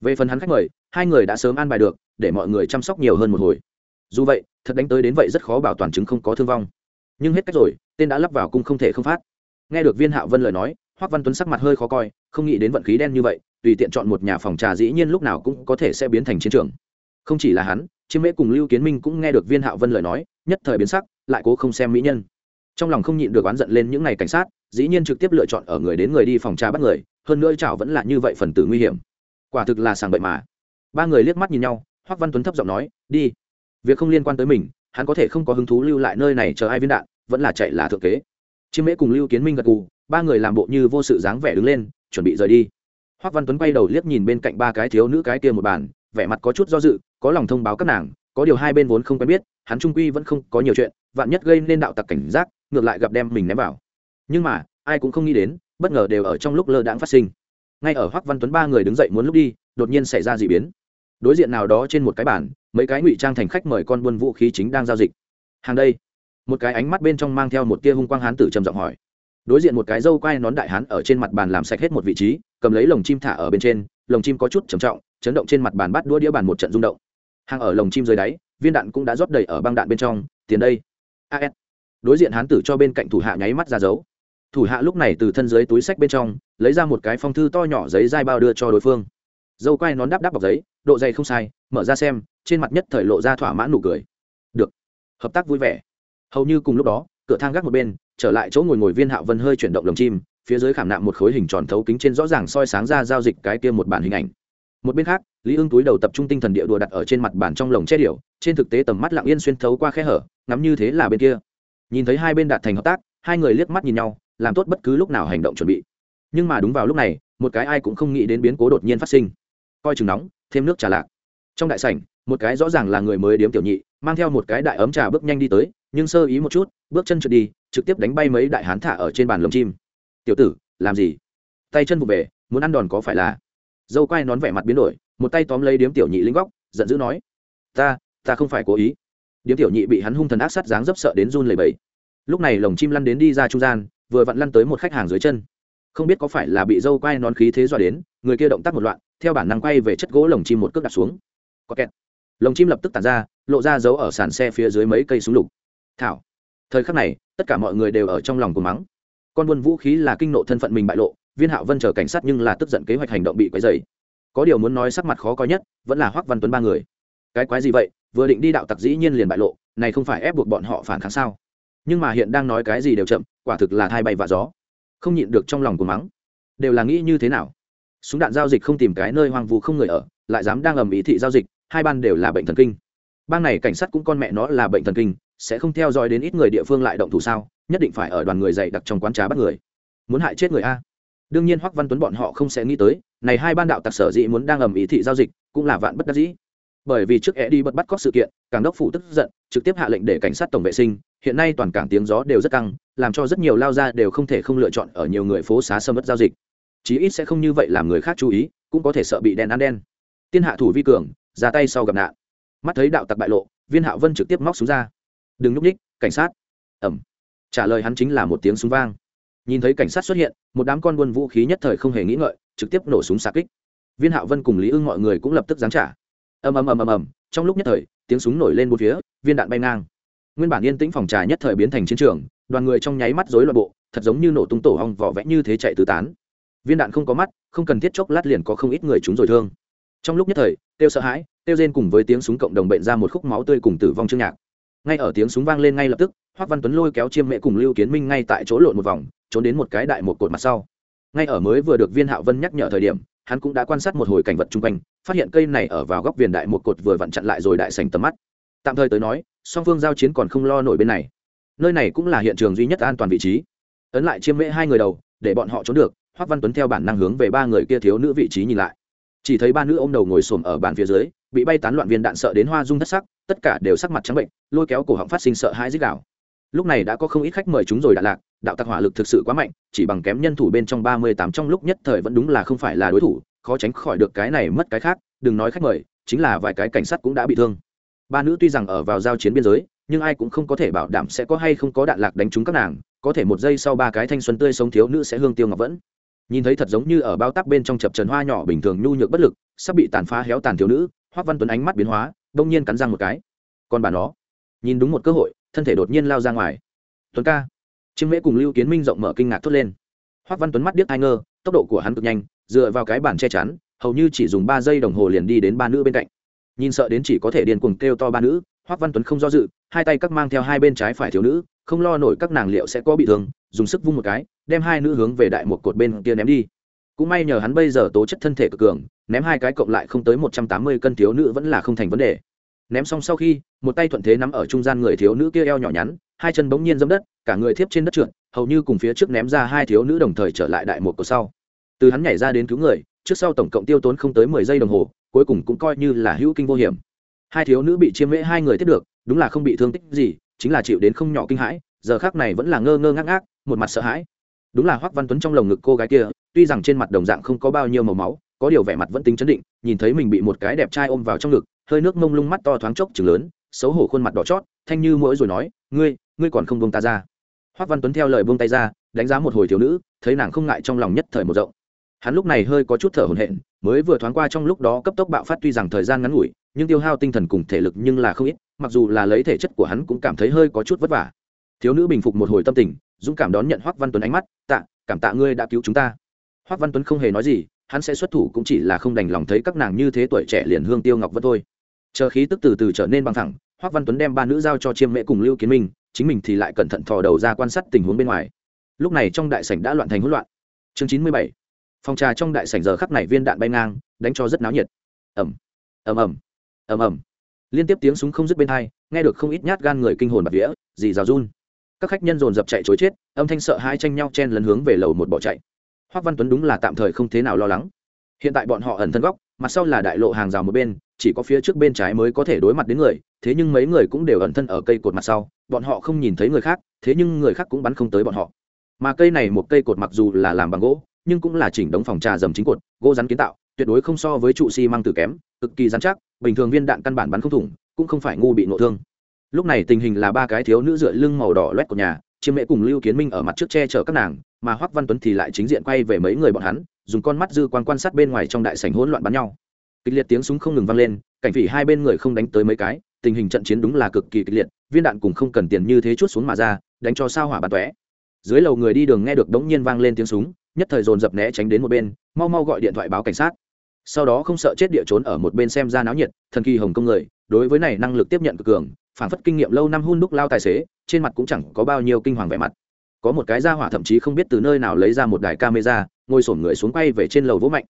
Về phần hắn khách mời, hai người đã sớm an bài được, để mọi người chăm sóc nhiều hơn một hồi. Dù vậy, thật đánh tới đến vậy rất khó bảo toàn chứng không có thương vong. Nhưng hết cách rồi, tên đã lắp vào cung không thể không phát. Nghe được viên hạo vân lời nói, hoắc văn tuấn sắc mặt hơi khó coi, không nghĩ đến vận khí đen như vậy tùy tiện chọn một nhà phòng trà dĩ nhiên lúc nào cũng có thể sẽ biến thành chiến trường. Không chỉ là hắn, chiêm mễ cùng lưu kiến minh cũng nghe được viên hạo vân lời nói, nhất thời biến sắc, lại cố không xem mỹ nhân. Trong lòng không nhịn được oán giận lên những ngày cảnh sát, dĩ nhiên trực tiếp lựa chọn ở người đến người đi phòng trà bắt người, hơn nữa chảo vẫn là như vậy phần tử nguy hiểm. Quả thực là sàng bậy mà. Ba người liếc mắt nhìn nhau, hoắc văn tuấn thấp giọng nói, đi. Việc không liên quan tới mình, hắn có thể không có hứng thú lưu lại nơi này chờ ai viên đạn, vẫn là chạy là thượng kế. Chiêm mễ cùng lưu kiến minh gật gù, ba người làm bộ như vô sự dáng vẻ đứng lên, chuẩn bị rời đi hoắc văn tuấn quay đầu liếc nhìn bên cạnh ba cái thiếu nữ cái kia một bàn, vẻ mặt có chút do dự, có lòng thông báo các nàng, có điều hai bên vốn không quen biết, hắn trung quy vẫn không có nhiều chuyện, vạn nhất gây nên đạo tặc cảnh giác, ngược lại gặp đem mình ném vào. Nhưng mà, ai cũng không nghĩ đến, bất ngờ đều ở trong lúc lơ đãng phát sinh. Ngay ở hoắc văn tuấn ba người đứng dậy muốn lúc đi, đột nhiên xảy ra dị biến. Đối diện nào đó trên một cái bàn, mấy cái ngụy trang thành khách mời con buôn vũ khí chính đang giao dịch. Hàng đây. Một cái ánh mắt bên trong mang theo một tia hung quang hán tử trầm giọng hỏi đối diện một cái dâu quai nón đại hán ở trên mặt bàn làm sạch hết một vị trí, cầm lấy lồng chim thả ở bên trên, lồng chim có chút trầm trọng, chấn động trên mặt bàn bắt đũa đĩa bàn một trận rung động. Hàng ở lồng chim dưới đáy, viên đạn cũng đã rót đầy ở băng đạn bên trong, tiền đây. As đối diện hán tử cho bên cạnh thủ hạ nháy mắt ra dấu. Thủ hạ lúc này từ thân dưới túi sách bên trong, lấy ra một cái phong thư to nhỏ giấy dai bao đưa cho đối phương. Dâu quai nón đắp đắp bọc giấy, độ dày không sai, mở ra xem, trên mặt nhất thời lộ ra thỏa mãn nụ cười. Được. Hợp tác vui vẻ. Hầu như cùng lúc đó, cửa thang gác một bên trở lại chỗ ngồi ngồi viên hạo vân hơi chuyển động lồng chim, phía dưới khảm nạm một khối hình tròn thấu kính trên rõ ràng soi sáng ra giao dịch cái kia một bản hình ảnh. Một bên khác, lý ưng túi đầu tập trung tinh thần địa đùa đặt ở trên mặt bàn trong lồng che điệu trên thực tế tầm mắt lặng yên xuyên thấu qua khe hở, ngắm như thế là bên kia. Nhìn thấy hai bên đạt thành hợp tác, hai người liếc mắt nhìn nhau, làm tốt bất cứ lúc nào hành động chuẩn bị. Nhưng mà đúng vào lúc này, một cái ai cũng không nghĩ đến biến cố đột nhiên phát sinh. Coi chừng nóng, thêm nước trà lạc. Trong đại sảnh, một cái rõ ràng là người mới điếm tiểu nhị, mang theo một cái đại ấm trà bước nhanh đi tới nhưng sơ ý một chút, bước chân trượt đi, trực tiếp đánh bay mấy đại hán thả ở trên bàn lồng chim. Tiểu tử, làm gì? Tay chân vụ về, muốn ăn đòn có phải là? Dâu quai nón vẻ mặt biến đổi, một tay tóm lấy điếm tiểu nhị lính góc, giận dữ nói, ta ta không phải cố ý. Điếm tiểu nhị bị hắn hung thần ác sát dáng dấp sợ đến run lầy bẫy lúc này lồng chim lăn đến đi ra trung gian, vừa vặn lăn tới một khách hàng dưới chân. Không biết có phải là bị dâu quai nón khí thế dọa đến, người kia động tác một loạn, theo bản năng quay về chất gỗ lồng chim một cước đặt xuống. Có kẹt. Lồng chim lập tức tàn ra, lộ ra dấu ở sàn xe phía dưới mấy cây súng lục thảo. Thời khắc này, tất cả mọi người đều ở trong lòng của mắng. Con buôn vũ khí là kinh nộ thân phận mình bại lộ, viên hạo vân chờ cảnh sát nhưng là tức giận kế hoạch hành động bị quấy dày có điều muốn nói sắc mặt khó coi nhất, vẫn là hoắc văn tuấn ba người. Cái quái gì vậy? Vừa định đi đạo tặc dĩ nhiên liền bại lộ, này không phải ép buộc bọn họ phản kháng sao? Nhưng mà hiện đang nói cái gì đều chậm, quả thực là thai bay và gió. Không nhịn được trong lòng của mắng. Đều là nghĩ như thế nào? Súng đạn giao dịch không tìm cái nơi hoang vu không người ở, lại dám đang ầm ý thị giao dịch, hai ban đều là bệnh thần kinh. Bang này cảnh sát cũng con mẹ nó là bệnh thần kinh sẽ không theo dõi đến ít người địa phương lại động thủ sao? Nhất định phải ở đoàn người dày đặc trong quán trà bắt người. Muốn hại chết người a? Đương nhiên hoắc văn tuấn bọn họ không sẽ nghĩ tới, này hai ban đạo tặc sở dĩ muốn đang ầm ý thị giao dịch, cũng là vạn bất đắc dĩ. Bởi vì trước e đi bật bắt cóc sự kiện cảng đốc phủ tức giận, trực tiếp hạ lệnh để cảnh sát tổng vệ sinh, hiện nay toàn cảng tiếng gió đều rất căng, làm cho rất nhiều lao ra đều không thể không lựa chọn ở nhiều người phố xá sâm mất giao dịch. Chí ít sẽ không như vậy làm người khác chú ý, cũng có thể sợ bị đen ăn đen. Tiên hạ thủ vi cường, ra tay sau gặp nạn. Mắt thấy đạo tặc bại lộ, viên hạo vân trực tiếp móc xuống ra đừng núp ních cảnh sát. Ẩm. Trả lời hắn chính là một tiếng súng vang. Nhìn thấy cảnh sát xuất hiện, một đám con buôn vũ khí nhất thời không hề nghĩ ngợi, trực tiếp nổ súng xa kích. Viên hạo vân cùng lý ưng mọi người cũng lập tức giáng trả. Ầm ầm ầm ầm ầm, trong lúc nhất thời, tiếng súng nổi lên một phía, viên đạn bay ngang. Nguyên bản yên tĩnh phòng trà nhất thời biến thành chiến trường, đoàn người trong nháy mắt rối loạn bộ, thật giống như nổ tung tổ hong vỏ vẽ như thế chạy tứ tán. Viên đạn không có mắt, không cần thiết chốc lát liền có không ít người chúng rồi thương. Trong lúc nhất thời, tiêu sợ hãi, tiêu rên cùng với tiếng súng cộng đồng bệnh ra một khúc máu tươi cùng tử vong chương nhạc ngay ở tiếng súng vang lên ngay lập tức hoắc văn tuấn lôi kéo chiêm mẹ cùng lưu kiến minh ngay tại chỗ lộn một vòng, trốn đến một cái đại một cột mặt sau. Ngay ở mới vừa được viên hạo vân nhắc nhở thời điểm, hắn cũng đã quan sát một hồi cảnh vật chung quanh, phát hiện cây này ở vào góc viền đại một cột vừa vặn chặn lại rồi đại sành tầm mắt. Tạm thời tới nói, song phương giao chiến còn không lo nổi bên này. Nơi này cũng là hiện trường duy nhất an toàn vị trí. Ấn lại chiêm mễ hai người đầu, để bọn họ trốn được hoắc văn tuấn theo bản năng hướng về ba người kia thiếu nữ vị trí nhìn lại. Chỉ thấy ba nữ ô m đầu ngồi xổm ở bàn phía dưới bị bay tán loạn viên đạn sợ đến hoa dung thất sắc, tất cả đều sắc mặt trắng bệnh, lôi kéo cổ họng phát sinh sợ hãi dích đảo lúc này đã có không ít khách mời chúng rồi đạn lạc, đạo tặc hỏa lực thực sự quá mạnh, chỉ bằng kém nhân thủ bên trong ba mươi tám trong lúc nhất thời vẫn đúng là không phải là đối thủ, khó tránh khỏi được cái này mất cái khác, đừng nói khách mời, chính là vài cái cảnh sát cũng đã bị thương. Ba nữ tuy rằng ở vào giao chiến biên giới, nhưng ai cũng không có thể bảo đảm sẽ có hay không có đạn lạc đánh trúng các nàng, có thể một giây sau ba cái thanh xuân tươi sống thiếu nữ sẽ hương tiêu ngọc vẫn. Nhìn thấy thật giống như ở bao tắc bên trong chập trần hoa nhỏ bình thường nhu nhược bất lực, sắp bị tàn phá héo tàn thiếu nữ hoắc văn tuấn ánh mắt biến hóa, đông nhiên cắn răng một cái. Còn bà nó, nhìn đúng một cơ hội, thân thể đột nhiên lao ra ngoài. Tuấn ca chiêm mễ cùng lưu kiến minh rộng mở kinh ngạc thốt lên. Hoắc văn tuấn mắt điếc ai ngơ, tốc độ của hắn cực nhanh, dựa vào cái bản che chắn, hầu như chỉ dùng ba giây đồng hồ liền đi đến ba nữ bên cạnh. Nhìn sợ đến chỉ có thể điên cuồng kêu to ba nữ hoắc văn tuấn không do dự, hai tay các mang theo hai bên trái phải thiếu nữ, không lo nổi các nàng liệu sẽ có bị thương, dùng sức vung một cái, đem hai nữ hướng về đại một cột bên kia ném đi. Cũng may nhờ hắn bây giờ tố chất thân thể cực cường ném hai cái cộng lại không tới một trăm tám mươi cân thiếu nữ vẫn là không thành vấn đề. Ném xong sau khi, một tay thuận thế nắm ở trung gian người thiếu nữ kia eo nhỏ nhắn, hai chân bỗng nhiên dẫm đất, cả người thiếp trên đất trượt, hầu như cùng phía trước ném ra hai thiếu nữ đồng thời trở lại đại một của sau. Từ hắn nhảy ra đến cứu người, trước sau tổng cộng tiêu tốn không tới mười giây đồng hồ, cuối cùng cũng coi như là hữu kinh vô hiểm. Hai thiếu nữ bị chiêm mễ hai người tiếp được, đúng là không bị thương tích gì, chính là chịu đến không nhỏ kinh hãi, giờ khác này vẫn là ngơ ngơ ngác ngác, một mặt sợ hãi. Đúng là hoắc văn tuấn trong lồng ngực cô gái kia, tuy rằng trên mặt đồng dạng không có bao nhiêu màu máu có điều vẻ mặt vẫn tính chấn định, nhìn thấy mình bị một cái đẹp trai ôm vào trong ngực, hơi nước mông lung mắt to thoáng chốc chừng lớn, xấu hổ khuôn mặt đỏ chót, thanh như mỗi rồi nói, ngươi ngươi còn không buông ta ra. Hoắc văn tuấn theo lời buông tay ra, đánh giá một hồi thiếu nữ, thấy nàng không ngại trong lòng nhất thời một rộng. Hắn lúc này hơi có chút thở hổn hển, mới vừa thoáng qua trong lúc đó cấp tốc bạo phát tuy rằng thời gian ngắn ngủi, nhưng tiêu hao tinh thần cùng thể lực nhưng là không ít, mặc dù là lấy thể chất của hắn cũng cảm thấy hơi có chút vất vả. Thiếu nữ bình phục một hồi tâm tình, dũng cảm đón nhận hoắc văn tuấn ánh mắt, tạ, cảm tạ ngươi đã cứu chúng ta. Hoắc văn tuấn không hề nói gì hắn sẽ xuất thủ cũng chỉ là không đành lòng thấy các nàng như thế tuổi trẻ liền hương tiêu ngọc vẫn thôi. Chờ khí tức từ từ trở nên bằng thẳng hoắc văn tuấn đem ba nữ giao cho chiêm mễ cùng lưu kiến minh, chính mình thì lại cẩn thận thò đầu ra quan sát tình huống bên ngoài. Lúc này trong đại sảnh đã loạn thành hỗn loạn. Chương chín mươi bảy. Phòng trà trong đại sảnh giờ khắc này viên đạn bay ngang, đánh cho rất náo nhiệt. Ẩm ẩm ẩm ẩm ẩm liên tiếp tiếng súng không dứt bên hai, nghe được không ít nhát gan người kinh hồn bạt vía, dì rào run. Các khách nhân dồn dập chạy chối chết, âm thanh sợ hai tranh nhau chen lấn hướng về lầu một bỏ chạy. Hoắc văn tuấn đúng là tạm thời không thế nào lo lắng. Hiện tại bọn họ ẩn thân góc, mặt sau là đại lộ hàng rào một bên, chỉ có phía trước bên trái mới có thể đối mặt đến người, thế nhưng mấy người cũng đều ẩn thân ở cây cột mặt sau, bọn họ không nhìn thấy người khác, thế nhưng người khác cũng bắn không tới bọn họ. Mà cây này một cây cột mặc dù là làm bằng gỗ, nhưng cũng là chỉnh đống phòng trà dầm chính cột, gỗ rắn kiến tạo, tuyệt đối không so với trụ xi măng tử kém, cực kỳ rắn chắc, bình thường viên đạn căn bản bắn không thủng, cũng không phải ngu bị nộ thương. Lúc này tình hình là ba cái thiếu nữ dựa lưng màu đỏ loét của nhà chiêm mễ cùng lưu kiến minh ở mặt trước che chở các nàng, mà hoắc văn tuấn thì lại chính diện quay về mấy người bọn hắn, dùng con mắt dư quan quan sát bên ngoài trong đại sảnh hỗn loạn bắn nhau. Kịch liệt tiếng súng không ngừng vang lên, cảnh vị hai bên người không đánh tới mấy cái, tình hình trận chiến đúng là cực kỳ kịch liệt, viên đạn cùng không cần tiền như thế chút xuống mà ra, đánh cho sao hỏa bắn tóe. Dưới lầu người đi đường nghe được đống nhiên vang lên tiếng súng, nhất thời dồn dập né tránh đến một bên, mau mau gọi điện thoại báo cảnh sát. Sau đó không sợ chết địa trốn ở một bên xem ra náo nhiệt, thần kỳ hồng công người, đối với này năng lực tiếp nhận cực cường phản phất kinh nghiệm lâu năm hun đúc lao tài xế, trên mặt cũng chẳng có bao nhiêu kinh hoàng vẻ mặt. Có một cái ra hỏa thậm chí không biết từ nơi nào lấy ra một đài camera, ngồi sổm người xuống quay về trên lầu vỗ mạnh.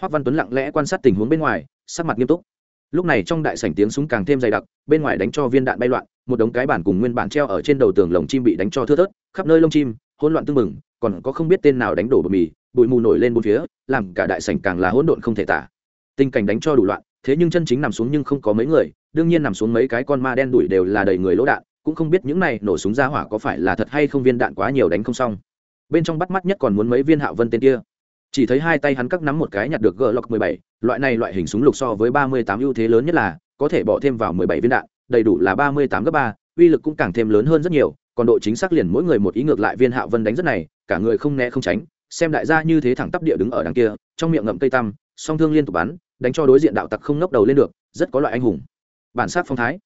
Hoác văn tuấn lặng lẽ quan sát tình huống bên ngoài, sắc mặt nghiêm túc. Lúc này trong đại sảnh tiếng súng càng thêm dày đặc, bên ngoài đánh cho viên đạn bay loạn, một đống cái bản cùng nguyên bản treo ở trên đầu tường lồng chim bị đánh cho thưa thớt, khắp nơi lông chim, hỗn loạn tưng bừng, còn có không biết tên nào đánh đổ bờ mì, bụi mù nổi lên bốn phía, làm cả đại sảnh càng là hỗn độn không thể tả. Tình cảnh đánh cho đủ loạn, thế nhưng chân chính nằm xuống nhưng không có mấy người đương nhiên nằm xuống mấy cái con ma đen đuổi đều là đầy người lỗ đạn, cũng không biết những này nổ súng ra hỏa có phải là thật hay không viên đạn quá nhiều đánh không xong. Bên trong bắt mắt nhất còn muốn mấy viên hạo vân tên kia. Chỉ thấy hai tay hắn cắt nắm một cái nhặt được g lọc mười bảy, loại này loại hình súng lục so với ba mươi tám ưu thế lớn nhất là, có thể bỏ thêm vào mười bảy viên đạn, đầy đủ là ba mươi tám gấp ba, uy lực cũng càng thêm lớn hơn rất nhiều, còn độ chính xác liền mỗi người một ý ngược lại viên hạo vân đánh rất này, cả người không né không tránh, xem đại gia như thế thẳng tắp địa đứng ở đằng kia, trong miệng ngậm cây tăm, song thương liên tục bắn, đánh cho đối diện đạo tặc không ngóc đầu lên được, rất có loại anh hùng bản sắc phong thái.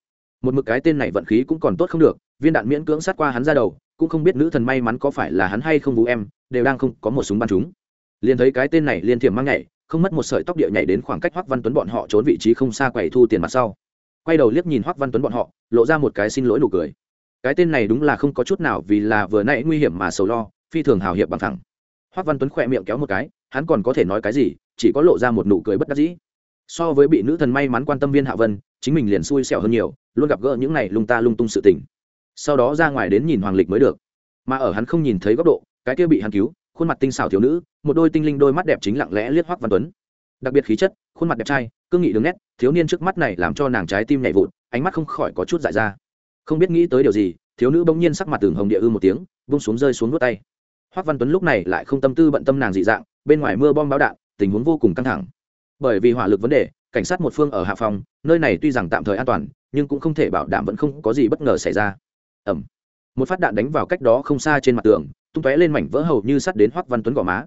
Một mực cái tên này vận khí cũng còn tốt không được, viên đạn miễn cưỡng sát qua hắn ra đầu, cũng không biết nữ thần may mắn có phải là hắn hay không vũ em, đều đang không có một súng bắn chúng. Liền thấy cái tên này liên thiểm mang nhảy, không mất một sợi tóc địa nhảy đến khoảng cách hoắc văn tuấn bọn họ trốn vị trí không xa quầy thu tiền mặt sau. Quay đầu liếc nhìn hoắc văn tuấn bọn họ, lộ ra một cái xin lỗi nụ cười. Cái tên này đúng là không có chút nào vì là vừa nãy nguy hiểm mà sầu lo, phi thường hào hiệp bằng thẳng. Hoắc văn tuấn khỏe miệng kéo một cái, hắn còn có thể nói cái gì, chỉ có lộ ra một nụ cười bất đắc dĩ. So với bị nữ thần may mắn quan tâm viên hạ vân chính mình liền xui xẻo hơn nhiều, luôn gặp gỡ những này lung ta lung tung sự tình. Sau đó ra ngoài đến nhìn hoàng lịch mới được. Mà ở hắn không nhìn thấy góc độ, cái kia bị hắn cứu, khuôn mặt tinh xảo thiếu nữ, một đôi tinh linh đôi mắt đẹp chính lặng lẽ liếc hoắc văn tuấn. Đặc biệt khí chất, khuôn mặt đẹp trai, cương nghị đường nét, thiếu niên trước mắt này làm cho nàng trái tim nhảy vụt, ánh mắt không khỏi có chút dại ra. Không biết nghĩ tới điều gì, thiếu nữ bỗng nhiên sắc mặt tường hồng địa ư một tiếng, vung xuống rơi xuống nuốt tay. Hoắc văn tuấn lúc này lại không tâm tư bận tâm nàng dị dạng, bên ngoài mưa bom báo đạn, tình huống vô cùng căng thẳng. Bởi vì hỏa lực vấn đề cảnh sát một phương ở hạ phòng, nơi này tuy rằng tạm thời an toàn, nhưng cũng không thể bảo đảm vẫn không có gì bất ngờ xảy ra. Ẩm một phát đạn đánh vào cách đó không xa trên mặt tường, tung tóe lên mảnh vỡ hầu như sắt đến hoắc văn tuấn gò má.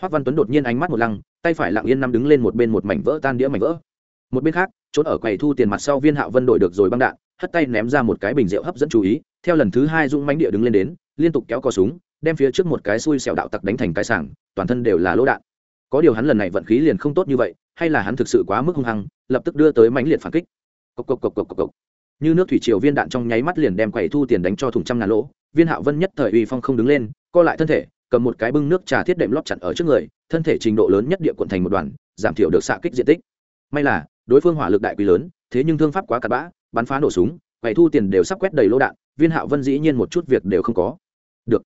Hoắc văn tuấn đột nhiên ánh mắt một lăng, tay phải lặng yên nằm đứng lên một bên một mảnh vỡ tan đĩa mảnh vỡ. Một bên khác, trốn ở quầy thu tiền mặt sau viên hạo vân đội được rồi băng đạn, hất tay ném ra một cái bình rượu hấp dẫn chú ý, theo lần thứ hai dũng mánh địa đứng lên đến, liên tục kéo cò súng, đem phía trước một cái xui xẻo đạo tặc đánh thành cái sảng, toàn thân đều là lỗ đạn có điều hắn lần này vận khí liền không tốt như vậy, hay là hắn thực sự quá mức hung hăng, lập tức đưa tới mãnh liệt phản kích. Cộc cộc cộc cộc cộc cộc. Như nước thủy triều viên đạn trong nháy mắt liền đem quầy thu tiền đánh cho thùng trăm ngàn lỗ, viên hạo vân nhất thời uy phong không đứng lên, co lại thân thể, cầm một cái bưng nước trà thiết đệm lót chặn ở trước người, thân thể trình độ lớn nhất địa quận thành một đoàn, giảm thiểu được xạ kích diện tích. May là, đối phương hỏa lực đại quý lớn, thế nhưng thương pháp quá cặn bã, bắn phá nổ súng, quầy thu tiền đều sắp quét đầy lỗ đạn, viên hạo vân dĩ nhiên một chút việc đều không có. Được.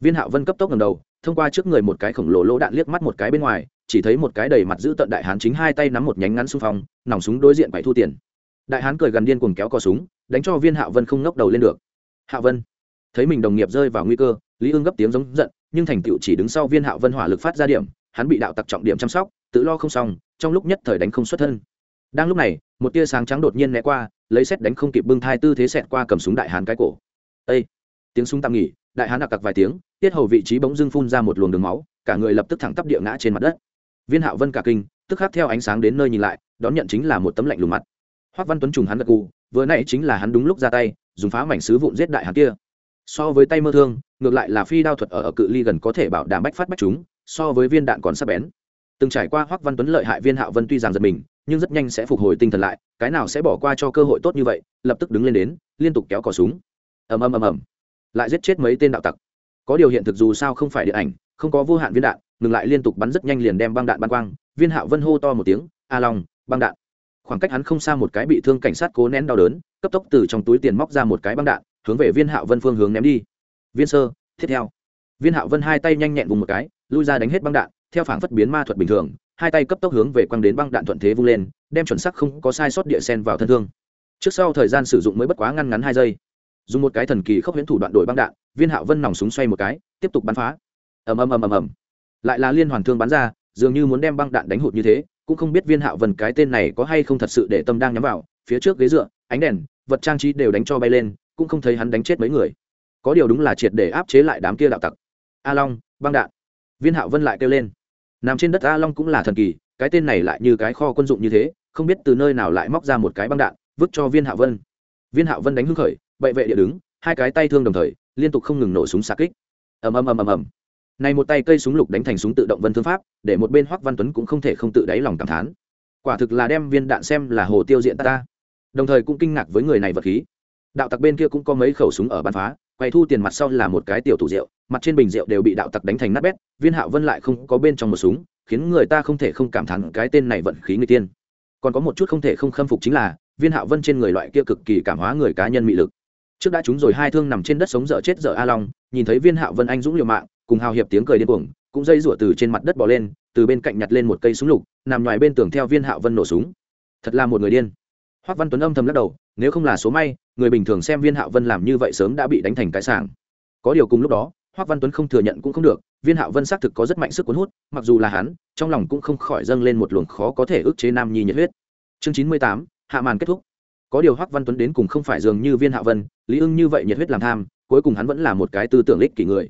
Viên hạo vân cấp tốc ngầm đầu thông qua trước người một cái khổng lồ lỗ đạn liếc mắt một cái bên ngoài, chỉ thấy một cái đầy mặt giữ tận đại hán chính hai tay nắm một nhánh ngắn xung phong, nòng súng đối diện phải thu tiền. Đại hán cười gần điên cuồng kéo cò súng, đánh cho viên hạ vân không ngóc đầu lên được. Hạ vân, thấy mình đồng nghiệp rơi vào nguy cơ, lý ương gấp tiếng giống giận, nhưng thành tựu chỉ đứng sau viên Hạ vân hỏa lực phát ra điểm, hắn bị đạo tặc trọng điểm chăm sóc, tự lo không xong, trong lúc nhất thời đánh không xuất thân. Đang lúc này, một tia sáng trắng đột nhiên né qua, lấy xét đánh không kịp bưng thai tư thế xẹt qua cầm súng đại hán cái cổ. Ây tiếng súng tạm nghỉ đại hán đặc cặc vài tiếng tiết hầu vị trí bỗng dưng phun ra một luồng đường máu cả người lập tức thẳng tắp địa ngã trên mặt đất. Viên hạo vân cả kinh tức khắc theo ánh sáng đến nơi nhìn lại đón nhận chính là một tấm lạnh lùng mặt. Hoắc văn tuấn trùng hắn gật gù vừa nãy chính là hắn đúng lúc ra tay dùng phá mảnh sứ vụn giết đại hán kia. So với tay mơ thương ngược lại là phi đao thuật ở, ở cự ly gần có thể bảo đảm bách phát bách chúng so với viên đạn còn sắc bén. Từng trải qua hoắc văn tuấn lợi hại viên hạo vân tuy rằng giật mình nhưng rất nhanh sẽ phục hồi tinh thần lại cái nào sẽ bỏ qua cho cơ hội tốt như vậy lập tức đứng lên đến liên tục kéo cò súng. Ầm ầm ầm ầm lại giết chết mấy tên đạo tặc. Có điều hiện thực dù sao không phải điện ảnh, không có vô hạn viên đạn, ngừng lại liên tục bắn rất nhanh liền đem băng đạn bắn quang, viên hạo vân hô to một tiếng, a long, băng đạn. Khoảng cách hắn không xa một cái bị thương cảnh sát cố nén đau đớn, cấp tốc từ trong túi tiền móc ra một cái băng đạn, hướng về viên hạo vân phương hướng ném đi. Viên sơ, tiếp theo. Viên hạo vân hai tay nhanh nhẹn vùng một cái, lui ra đánh hết băng đạn, theo phảng phất biến ma thuật bình thường, hai tay cấp tốc hướng về quăng đến băng đạn thuận thế vung lên, đem chuẩn sắc không có sai sót địa sen vào thân thương. Trước sau thời gian sử dụng mới bất quá ngăn ngắn hai giây dùng một cái thần kỳ khốc huyễn thủ đoạn đổi băng đạn, viên hạo vân nòng súng xoay một cái, tiếp tục bắn phá. Ầm ầm ầm ầm ầm. Lại là liên hoàn thương bắn ra, dường như muốn đem băng đạn đánh hụt như thế, cũng không biết viên hạo vân cái tên này có hay không thật sự để tâm đang nhắm vào, phía trước ghế dựa, ánh đèn, vật trang trí đều đánh cho bay lên, cũng không thấy hắn đánh chết mấy người. Có điều đúng là triệt để áp chế lại đám kia đạo tặc. A long, băng đạn. Viên hạo vân lại kêu lên. Nằm trên đất a long cũng là thần kỳ, cái tên này lại như cái kho quân dụng như thế, không biết từ nơi nào lại móc ra một cái băng đạn, vứt cho viên hạo vân. Viên hạo vân đánh hưng khởi bệ vệ địa đứng hai cái tay thương đồng thời liên tục không ngừng nổ súng xa kích. Ầm ầm ầm ầm ầm. Này một tay cây súng lục đánh thành súng tự động vân thương pháp để một bên hoắc văn tuấn cũng không thể không tự đáy lòng cảm thán. Quả thực là đem viên đạn xem là hồ tiêu diện ta, đồng thời cũng kinh ngạc với người này vật khí. Đạo tặc bên kia cũng có mấy khẩu súng ở bắn phá quay thu tiền mặt sau là một cái tiểu tủ rượu mặt trên bình rượu đều bị đạo tặc đánh thành nát bét viên hạo vân lại không có bên trong một súng khiến người ta không thể không cảm thán cái tên này vận khí người tiên. Còn có một chút không thể không khâm phục chính là viên hạo vân trên người loại kia cực kỳ cảm hóa người cá nhân mị lực trước đã trúng rồi hai thương nằm trên đất sống dở chết dở a long, nhìn thấy viên hạo vân anh dũng liều mạng, cùng hào hiệp tiếng cười điên cuồng, cũng dây rủa từ trên mặt đất bỏ lên, từ bên cạnh nhặt lên một cây súng lục, nằm ngoài bên tường theo viên hạo vân nổ súng. Thật là một người điên. Hoắc văn tuấn âm thầm lắc đầu, nếu không là số may, người bình thường xem viên hạo vân làm như vậy sớm đã bị đánh thành cái sảng. Có điều cùng lúc đó hoắc văn tuấn không thừa nhận cũng không được, viên hạo vân xác thực có rất mạnh sức cuốn hút, mặc dù là hắn, trong lòng cũng không khỏi dâng lên một luồng khó có thể ức chế nam nhi nhiệt huyết. Chương chín mươi tám, hạ màn kết thúc có điều hoắc văn tuấn đến cùng không phải dường như viên hạ vân, lý ưng như vậy nhiệt huyết làm tham, cuối cùng hắn vẫn là một cái tư tưởng ích kỷ người.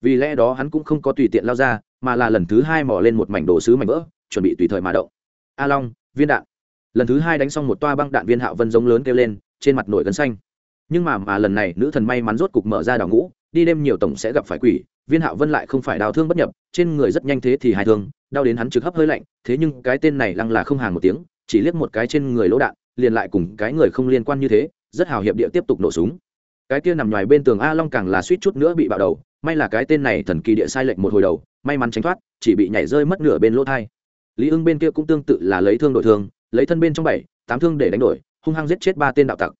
Vì lẽ đó hắn cũng không có tùy tiện lao ra, mà là lần thứ hai mò lên một mảnh đồ sứ mảnh vỡ, chuẩn bị tùy thời mà động. A long, viên đạn. Lần thứ hai đánh xong một toa băng đạn viên hạo vân giống lớn kêu lên, trên mặt nổi gân xanh. Nhưng mà mà lần này nữ thần may mắn rốt cục mở ra đảo ngũ, đi đêm nhiều tổng sẽ gặp phải quỷ, viên hạo vân lại không phải đào thương bất nhập, trên người rất nhanh thế thì hài thương, đau đến hắn trực hấp hơi lạnh, thế nhưng cái tên này lăng là không hàng một tiếng, chỉ liếc một cái trên người lỗ đạn liền lại cùng cái người không liên quan như thế, rất hào hiệp địa tiếp tục nổ súng. Cái kia nằm ngoài bên tường a long càng là suýt chút nữa bị bạo đầu, may là cái tên này thần kỳ địa sai lệch một hồi đầu, may mắn tránh thoát, chỉ bị nhảy rơi mất nửa bên lỗ thai. Lý ưng bên kia cũng tương tự là lấy thương đổi thương, lấy thân bên trong bảy, tám thương để đánh đổi, hung hăng giết chết ba tên đạo tặc.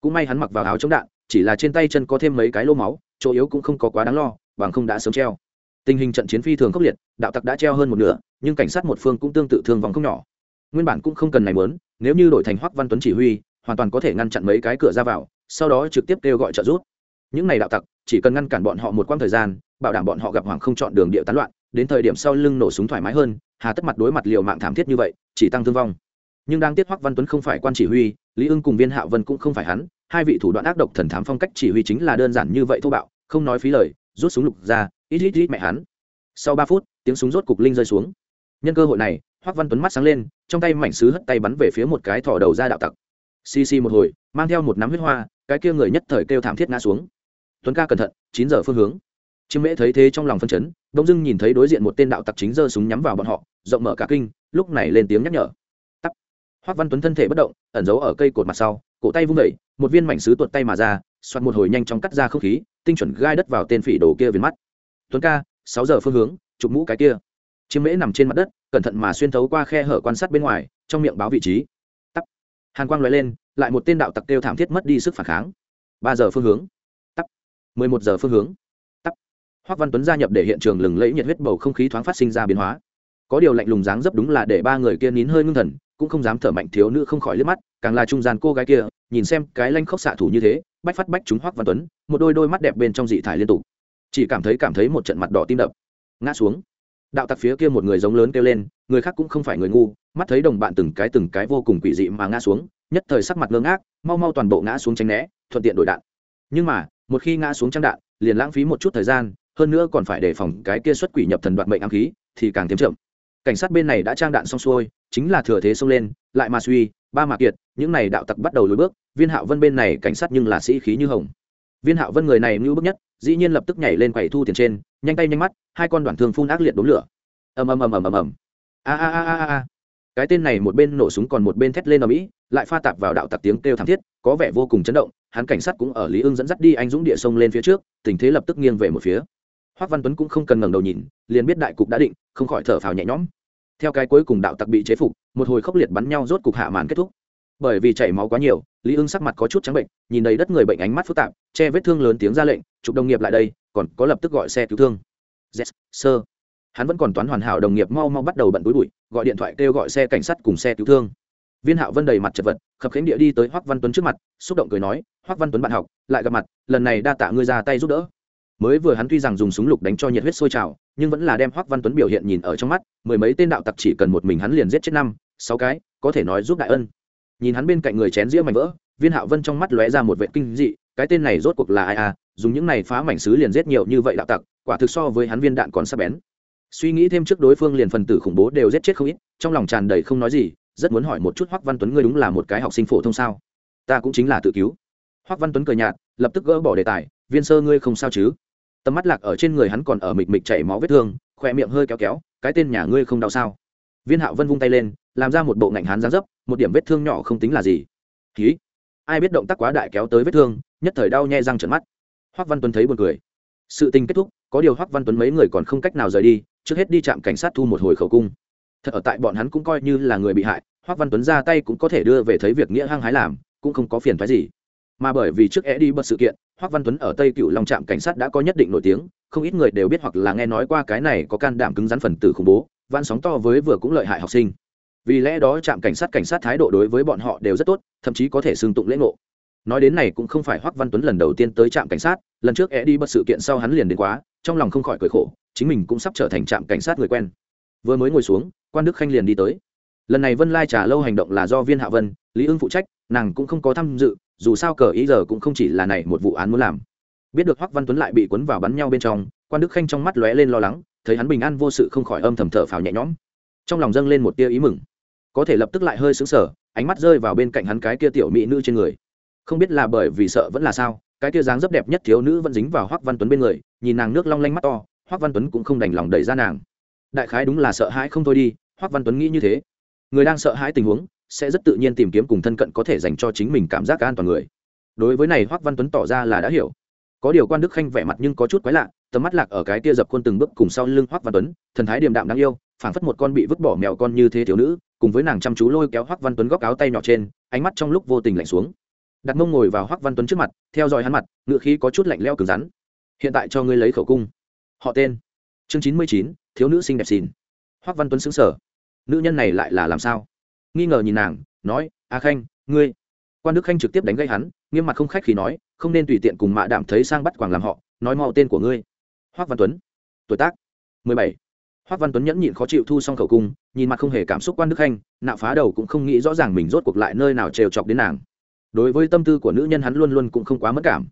Cũng may hắn mặc vào áo chống đạn, chỉ là trên tay chân có thêm mấy cái lô máu, chỗ yếu cũng không có quá đáng lo, bằng không đã sớm treo. Tình hình trận chiến phi thường khốc liệt, đạo tặc đã treo hơn một nửa, nhưng cảnh sát một phương cũng tương tự thương vong không nhỏ nguyên bản cũng không cần này muốn, nếu như đổi thành hoắc văn tuấn chỉ huy hoàn toàn có thể ngăn chặn mấy cái cửa ra vào sau đó trực tiếp kêu gọi trợ giúp. Những này đạo tặc chỉ cần ngăn cản bọn họ một quãng thời gian bảo đảm bọn họ gặp hoàng không chọn đường địa tán loạn đến thời điểm sau lưng nổ súng thoải mái hơn hà tất mặt đối mặt liều mạng thảm thiết như vậy chỉ tăng thương vong. Nhưng đang tiếc hoắc văn tuấn không phải quan chỉ huy lý ưng cùng viên hạo vân cũng không phải hắn hai vị thủ đoạn ác độc thần thám phong cách chỉ huy chính là đơn giản như vậy thô bạo không nói phí lời rút súng lục ra ít ít ít mẹ hắn. Sau ba phút tiếng súng rốt cục linh rơi xuống. Nhân cơ hội này hoắc văn tuấn mắt sáng lên trong tay mảnh sứ hất tay bắn về phía một cái thỏ đầu ra đạo tặc. Xì xì một hồi, mang theo một nắm huyết hoa, cái kia người nhất thời kêu thảm thiết ngã xuống. Tuấn ca cẩn thận, chín giờ phương hướng. Chiêm mễ thấy thế trong lòng phân chấn, đông dưng nhìn thấy đối diện một tên đạo tặc chính giơ súng nhắm vào bọn họ, rộng mở cả kinh, lúc này lên tiếng nhắc nhở. Tắt hoắc văn tuấn thân thể bất động, ẩn giấu ở cây cột mặt sau, cổ tay vung đẩy một viên mảnh sứ tuột tay mà ra xoát một hồi nhanh chóng cắt ra không khí, tinh chuẩn gai đất vào tên phỉ đồ kia viền mắt. Tuấn ca, sáu giờ phương hướng, chụp mũ cái kia chiếm mễ nằm trên mặt đất, cẩn thận mà xuyên thấu qua khe hở quan sát bên ngoài, trong miệng báo vị trí. Tắt hàn quang lóe lên, lại một tên đạo tặc kêu thảm thiết mất đi sức phản kháng. Ba giờ phương hướng. Tắt mười một giờ phương hướng. Tắt hoắc văn tuấn gia nhập để hiện trường lừng lẫy nhiệt huyết bầu không khí thoáng phát sinh ra biến hóa. Có điều lạnh lùng dáng dấp đúng là để ba người kia nín hơi ngưng thần, cũng không dám thở mạnh thiếu nữ không khỏi liếc mắt, càng là trung gian cô gái kia, nhìn xem cái lanh khóc xạ thủ như thế, bách phát bách chúng hoắc văn tuấn, một đôi đôi mắt đẹp bên trong dị thải liên tục. Chỉ cảm thấy cảm thấy một trận mặt đỏ tim đập. Ngã xuống đạo tặc phía kia một người giống lớn kêu lên, người khác cũng không phải người ngu, mắt thấy đồng bạn từng cái từng cái vô cùng quỷ dị mà ngã xuống, nhất thời sắc mặt ngơ ngác, mau mau toàn bộ ngã xuống tránh né, thuận tiện đổi đạn. Nhưng mà, một khi ngã xuống trang đạn, liền lãng phí một chút thời gian, hơn nữa còn phải đề phòng cái kia xuất quỷ nhập thần đoạn bệnh ám khí, thì càng thêm chậm. Cảnh sát bên này đã trang đạn xong xuôi, chính là thừa thế xông lên, lại mà suy, ba mà kiệt, những này đạo tặc bắt đầu lùi bước, viên hạo vân bên này cảnh sát nhưng là sĩ khí như hồng. Viên hạo vân người này ngưu bức nhất dĩ nhiên lập tức nhảy lên quầy thu tiền trên, nhanh tay nhanh mắt, hai con đoạn thương phun ác liệt đốn lửa. Ầm ầm ầm ầm ầm ầm. A a a a a cái tên này một bên nổ súng còn một bên thét lên ở mỹ lại pha tạp vào đạo tặc tiếng kêu thảm thiết, có vẻ vô cùng chấn động, hắn cảnh sát cũng ở lý ưng dẫn dắt đi anh dũng địa sông lên phía trước, tình thế lập tức nghiêng về một phía. Hoắc văn tuấn cũng không cần ngẩng đầu nhìn, liền biết đại cục đã định, không khỏi thở phào nhẹ nhõm. Theo cái cuối cùng đạo tặc bị chế phục, một hồi khốc liệt bắn nhau rốt cục hạ màn kết thúc. Bởi vì chảy máu quá nhiều lý ưng sắc mặt có chút trắng bệnh nhìn đầy đất người bệnh ánh mắt phức tạp che vết thương lớn tiếng ra lệnh chụp đồng nghiệp lại đây còn có lập tức gọi xe cứu thương. Yes, sơ hắn vẫn còn toán hoàn hảo đồng nghiệp mau mau bắt đầu bận túi bụi gọi điện thoại kêu gọi xe cảnh sát cùng xe cứu thương. Viên hạo vân đầy mặt chật vật khập khánh địa đi tới hoắc văn tuấn trước mặt xúc động cười nói hoắc văn tuấn bạn học lại gặp mặt lần này đa tạ ngươi ra tay giúp đỡ. Mới vừa hắn tuy rằng dùng súng lục đánh cho nhiệt huyết sôi trào nhưng vẫn là đem hoắc văn tuấn biểu hiện nhìn ở trong mắt mười mấy tên đạo tặc chỉ cần một mình hắn liền giết chết năm sáu cái có thể nói giúp đại ân nhìn hắn bên cạnh người chén dĩa mảnh vỡ, viên hạo vân trong mắt lóe ra một vệ kinh dị, cái tên này rốt cuộc là ai à dùng những này phá mảnh sứ liền giết nhiều như vậy đạo tặc, quả thực so với hắn viên đạn còn sắc bén. Suy nghĩ thêm trước đối phương liền phần tử khủng bố đều giết chết không ít, trong lòng tràn đầy không nói gì, rất muốn hỏi một chút hoắc văn tuấn ngươi đúng là một cái học sinh phổ thông sao? Ta cũng chính là tự cứu. Hoắc văn tuấn cười nhạt, lập tức gỡ bỏ đề tài, viên sơ ngươi không sao chứ? Tầm mắt lạc ở trên người hắn còn ở mịch mịch chảy máu vết thương khỏe miệng hơi kéo kéo, cái tên nhà ngươi không đau sao? Viên hạo vân vung tay lên, làm ra một bộ ngạnh hán giá dấp, một điểm vết thương nhỏ không tính là gì. Ký ai biết động tác quá đại kéo tới vết thương, nhất thời đau nhẹ răng trận mắt. Hoắc văn tuấn thấy buồn cười. Sự tình kết thúc, có điều hoắc văn tuấn mấy người còn không cách nào rời đi, trước hết đi chạm cảnh sát thu một hồi khẩu cung. Thật ở tại bọn hắn cũng coi như là người bị hại, hoắc văn tuấn ra tay cũng có thể đưa về thấy việc nghĩa hăng hái làm, cũng không có phiền phái gì. Mà bởi vì trước é đi bật sự kiện, hoắc văn tuấn ở tây cựu long trạm cảnh sát đã có nhất định nổi tiếng, không ít người đều biết hoặc là nghe nói qua cái này có can đảm cứng rắn phần tử khủng bố van sóng to với vừa cũng lợi hại học sinh. Vì lẽ đó trạm cảnh sát cảnh sát thái độ đối với bọn họ đều rất tốt, thậm chí có thể xưng tụng lễ ngộ. Nói đến này cũng không phải hoắc văn tuấn lần đầu tiên tới trạm cảnh sát, lần trước é đi bật sự kiện sau hắn liền đến quá, trong lòng không khỏi cười khổ, chính mình cũng sắp trở thành trạm cảnh sát người quen. Vừa mới ngồi xuống, quan đức khanh liền đi tới. Lần này vân lai trả lâu hành động là do viên hạ vân, lý ưng phụ trách, nàng cũng không có tham dự, dù sao cờ ý giờ cũng không chỉ là này một vụ án muốn làm. Biết được hoắc văn tuấn lại bị cuốn vào bắn nhau bên trong, quan đức khanh trong mắt lóe lên lo lắng thấy hắn bình an vô sự không khỏi âm thầm thở phào nhẹ nhõm. Trong lòng dâng lên một tia ý mừng. Có thể lập tức lại hơi xứng sở ánh mắt rơi vào bên cạnh hắn cái kia tiểu mỹ nữ trên người. Không biết là bởi vì sợ vẫn là sao, cái kia dáng rất đẹp nhất thiếu nữ vẫn dính vào hoắc văn tuấn bên người, nhìn nàng nước long lanh mắt to, hoắc văn tuấn cũng không đành lòng đẩy ra nàng. Đại khái đúng là sợ hãi không thôi đi, hoắc văn tuấn nghĩ như thế. Người đang sợ hãi tình huống, sẽ rất tự nhiên tìm kiếm cùng thân cận có thể dành cho chính mình cảm giác an toàn người. Đối với này hoắc văn tuấn tỏ ra là đã hiểu có điều quan đức khanh vẻ mặt nhưng có chút quái lạ, tầm mắt lạc ở cái kia dập khuôn từng bước cùng sau lưng hoắc văn tuấn, thần thái điềm đạm đáng yêu, phảng phất một con bị vứt bỏ mèo con như thế thiếu nữ, cùng với nàng chăm chú lôi kéo hoắc văn tuấn góc áo tay nhỏ trên, ánh mắt trong lúc vô tình lạnh xuống. Đặt mông ngồi vào hoắc văn tuấn trước mặt, theo dõi hắn mặt ngựa khí có chút lạnh leo cứng rắn. Hiện tại cho ngươi lấy khẩu cung. Họ tên. Chương chín mươi chín, thiếu nữ xinh đẹp xìn hoắc văn tuấn xứng sở nữ nhân này lại là làm sao? Nghi ngờ nhìn nàng, nói, a khanh, ngươi. Quan đức khanh trực tiếp đánh gây hắn, nghiêm mặt không khách khi nói không nên tùy tiện cùng mạ đảm thấy sang bắt quàng làm họ, nói mau tên của ngươi. Hoác văn tuấn. Tuổi tác, mười bảy. Hoắc văn tuấn nhẫn nhịn khó chịu thu xong khẩu cung, nhìn mặt không hề cảm xúc quan đức khanh nạo phá đầu cũng không nghĩ rõ ràng mình rốt cuộc lại nơi nào trêu chọc đến nàng. Đối với tâm tư của nữ nhân hắn luôn luôn cũng không quá mất cảm.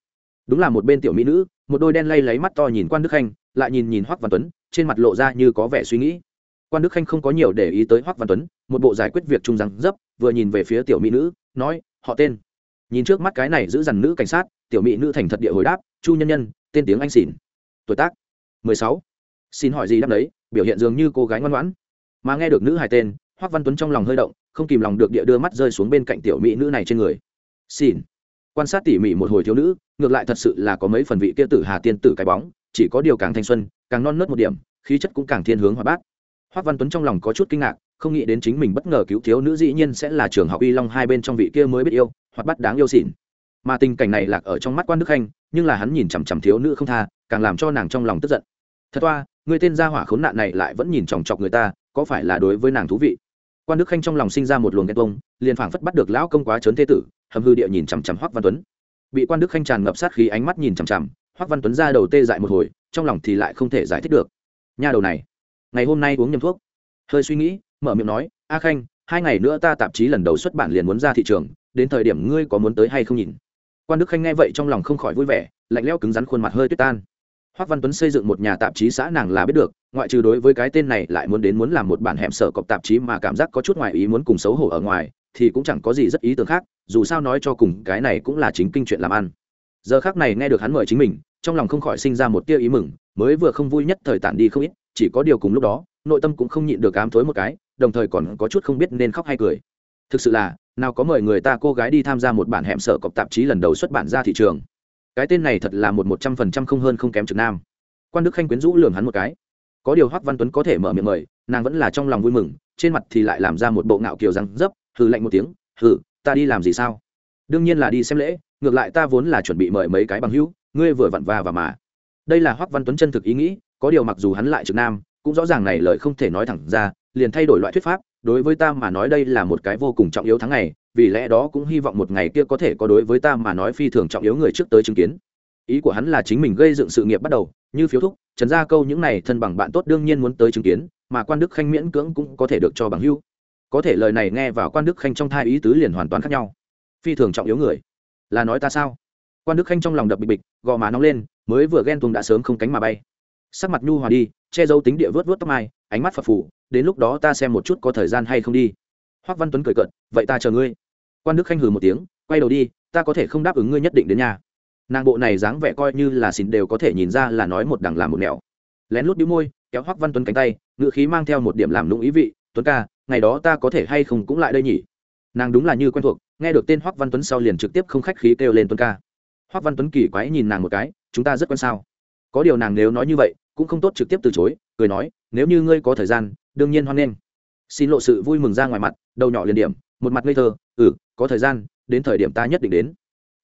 Đúng là một bên tiểu mỹ nữ, một đôi đen lay lấy mắt to nhìn quan đức khanh lại nhìn nhìn hoắc văn tuấn, trên mặt lộ ra như có vẻ suy nghĩ. Quan đức khanh không có nhiều để ý tới hoắc văn tuấn, một bộ giải quyết việc trung răng dấp, vừa nhìn về phía tiểu mỹ nữ, nói, họ tên. Nhìn trước mắt cái này giữ dằn nữ cảnh sát tiểu mỹ nữ thành thật địa hồi đáp, chu nhân nhân, tên tiếng anh xỉn. Tuổi tác? Mười sáu. Xin hỏi gì đáp đấy, biểu hiện dường như cô gái ngoan ngoãn. Mà nghe được nữ hài tên hoắc văn tuấn trong lòng hơi động, không kìm lòng được địa đưa mắt rơi xuống bên cạnh tiểu mỹ nữ này trên người. Xin quan sát tỉ mỉ một hồi thiếu nữ, ngược lại thật sự là có mấy phần vị kia tử hà tiên tử cái bóng, chỉ có điều càng thanh xuân, càng non nớt một điểm, khí chất cũng càng thiên hướng hoạt bát. Hoắc văn tuấn trong lòng có chút kinh ngạc, không nghĩ đến chính mình bất ngờ cứu thiếu nữ dĩ nhiên sẽ là trường học y long hai bên trong vị kia mới biết yêu, hoạt bát đáng yêu xỉn mà tình cảnh này lạc ở trong mắt quan đức khanh, nhưng là hắn nhìn chằm chằm thiếu nữ không tha, càng làm cho nàng trong lòng tức giận. Thật toa người tên gia hỏa khốn nạn này lại vẫn nhìn chòng chọc người ta, có phải là đối với nàng thú vị? Quan đức khanh trong lòng sinh ra một luồng ghen tuông, liền phảng phất bắt được lão công quá trớn thế tử, hầm hư địa nhìn chằm chằm hoắc văn tuấn. Bị quan đức khanh tràn ngập sát khí ánh mắt nhìn chằm chằm, hoắc văn tuấn ra đầu tê dại một hồi, trong lòng thì lại không thể giải thích được. Nha đầu này, ngày hôm nay uống nhầm thuốc. Hơi suy nghĩ, mở miệng nói, a khanh, hai ngày nữa ta tạp chí lần đầu xuất bản liền muốn ra thị trường, đến thời điểm ngươi có muốn tới hay không nhìn? Quan đức khanh nghe vậy trong lòng không khỏi vui vẻ lạnh lẽo cứng rắn khuôn mặt hơi tuyết tan Hoắc Văn Tuấn xây dựng một nhà tạp chí xã nàng là biết được, ngoại trừ đối với cái tên này lại muốn đến muốn làm một bản hẻm sở cọc tạp chí mà cảm giác có chút ngoài ý muốn cùng xấu hổ ở ngoài, thì cũng chẳng có gì rất ý tưởng khác, dù sao nói cho cùng cái này cũng là chính kinh chuyện làm ăn. Giờ khắc này nghe được hắn mời chính mình, trong lòng không khỏi sinh ra một tia ý mừng, mới vừa không vui nhất thời tản đi không ít, chỉ có điều cùng lúc đó, nội tâm cũng không nhịn được ám thối một cái, đồng thời còn có chút không biết nên khóc hay cười. Thực sự là, nào có mời người ta cô gái đi tham gia một bản hẻm sở cọp tạp chí lần đầu xuất bản ra thị trường. Cái tên này thật là một một trăm phần trăm không hơn không kém trực nam. Quan đức khanh quyến rũ lường hắn một cái. Có điều hoắc văn tuấn có thể mở miệng mời, nàng vẫn là trong lòng vui mừng, trên mặt thì lại làm ra một bộ ngạo kiều răng dấp, hừ lạnh một tiếng, hừ, ta đi làm gì sao? Đương nhiên là đi xem lễ, ngược lại ta vốn là chuẩn bị mời mấy cái bằng hữu, ngươi vừa vặn va và mà. Đây là hoắc văn tuấn chân thực ý nghĩ, có điều mặc dù hắn lại trực nam, cũng rõ ràng này lời không thể nói thẳng ra, liền thay đổi loại thuyết pháp đối với ta mà nói đây là một cái vô cùng trọng yếu tháng ngày, vì lẽ đó cũng hy vọng một ngày kia có thể có đối với ta mà nói phi thường trọng yếu người trước tới chứng kiến. Ý của hắn là chính mình gây dựng sự nghiệp bắt đầu, như phiếu thúc, trần gia câu những này thân bằng bạn tốt đương nhiên muốn tới chứng kiến, mà quan đức khanh miễn cưỡng cũng có thể được cho bằng hưu có thể lời này nghe vào quan đức khanh trong thai ý tứ liền hoàn toàn khác nhau. Phi thường trọng yếu người. Là nói ta sao? Quan đức khanh trong lòng đập bịch bịch, gò má nóng lên, mới vừa ghen tuồng đã sớm không cánh mà bay. Sắc mặt nhu hòa đi, che giấu tính địa vớt vớt tóc mai, ánh mắt phập phù đến lúc đó ta xem một chút có thời gian hay không đi. Hoắc văn tuấn cười cợt, vậy ta chờ ngươi. Quan đức khanh hừ một tiếng, quay đầu đi, ta có thể không đáp ứng ngươi nhất định đến nhà. Nàng bộ này dáng vẻ coi như là xin đều có thể nhìn ra là nói một đằng làm một nẻo. Lén lút đĩu môi, kéo hoắc văn tuấn cánh tay ngựa khí mang theo một điểm làm lũng ý vị, tuấn ca, ngày đó ta có thể hay không cũng lại đây nhỉ? Nàng đúng là như quen thuộc, nghe được tên hoắc văn tuấn sau liền trực tiếp không khách khí kêu lên tuấn ca. Hoắc văn tuấn kỳ quái nhìn nàng một cái, chúng ta rất quen sao? Có điều nàng nếu nói như vậy, cũng không tốt trực tiếp từ chối, cười nói, nếu như ngươi có thời gian đương nhiên hoan nghênh. Xin lộ sự vui mừng ra ngoài mặt, đầu nhỏ liền điểm, một mặt ngây thơ ừ có thời gian, đến thời điểm ta nhất định đến.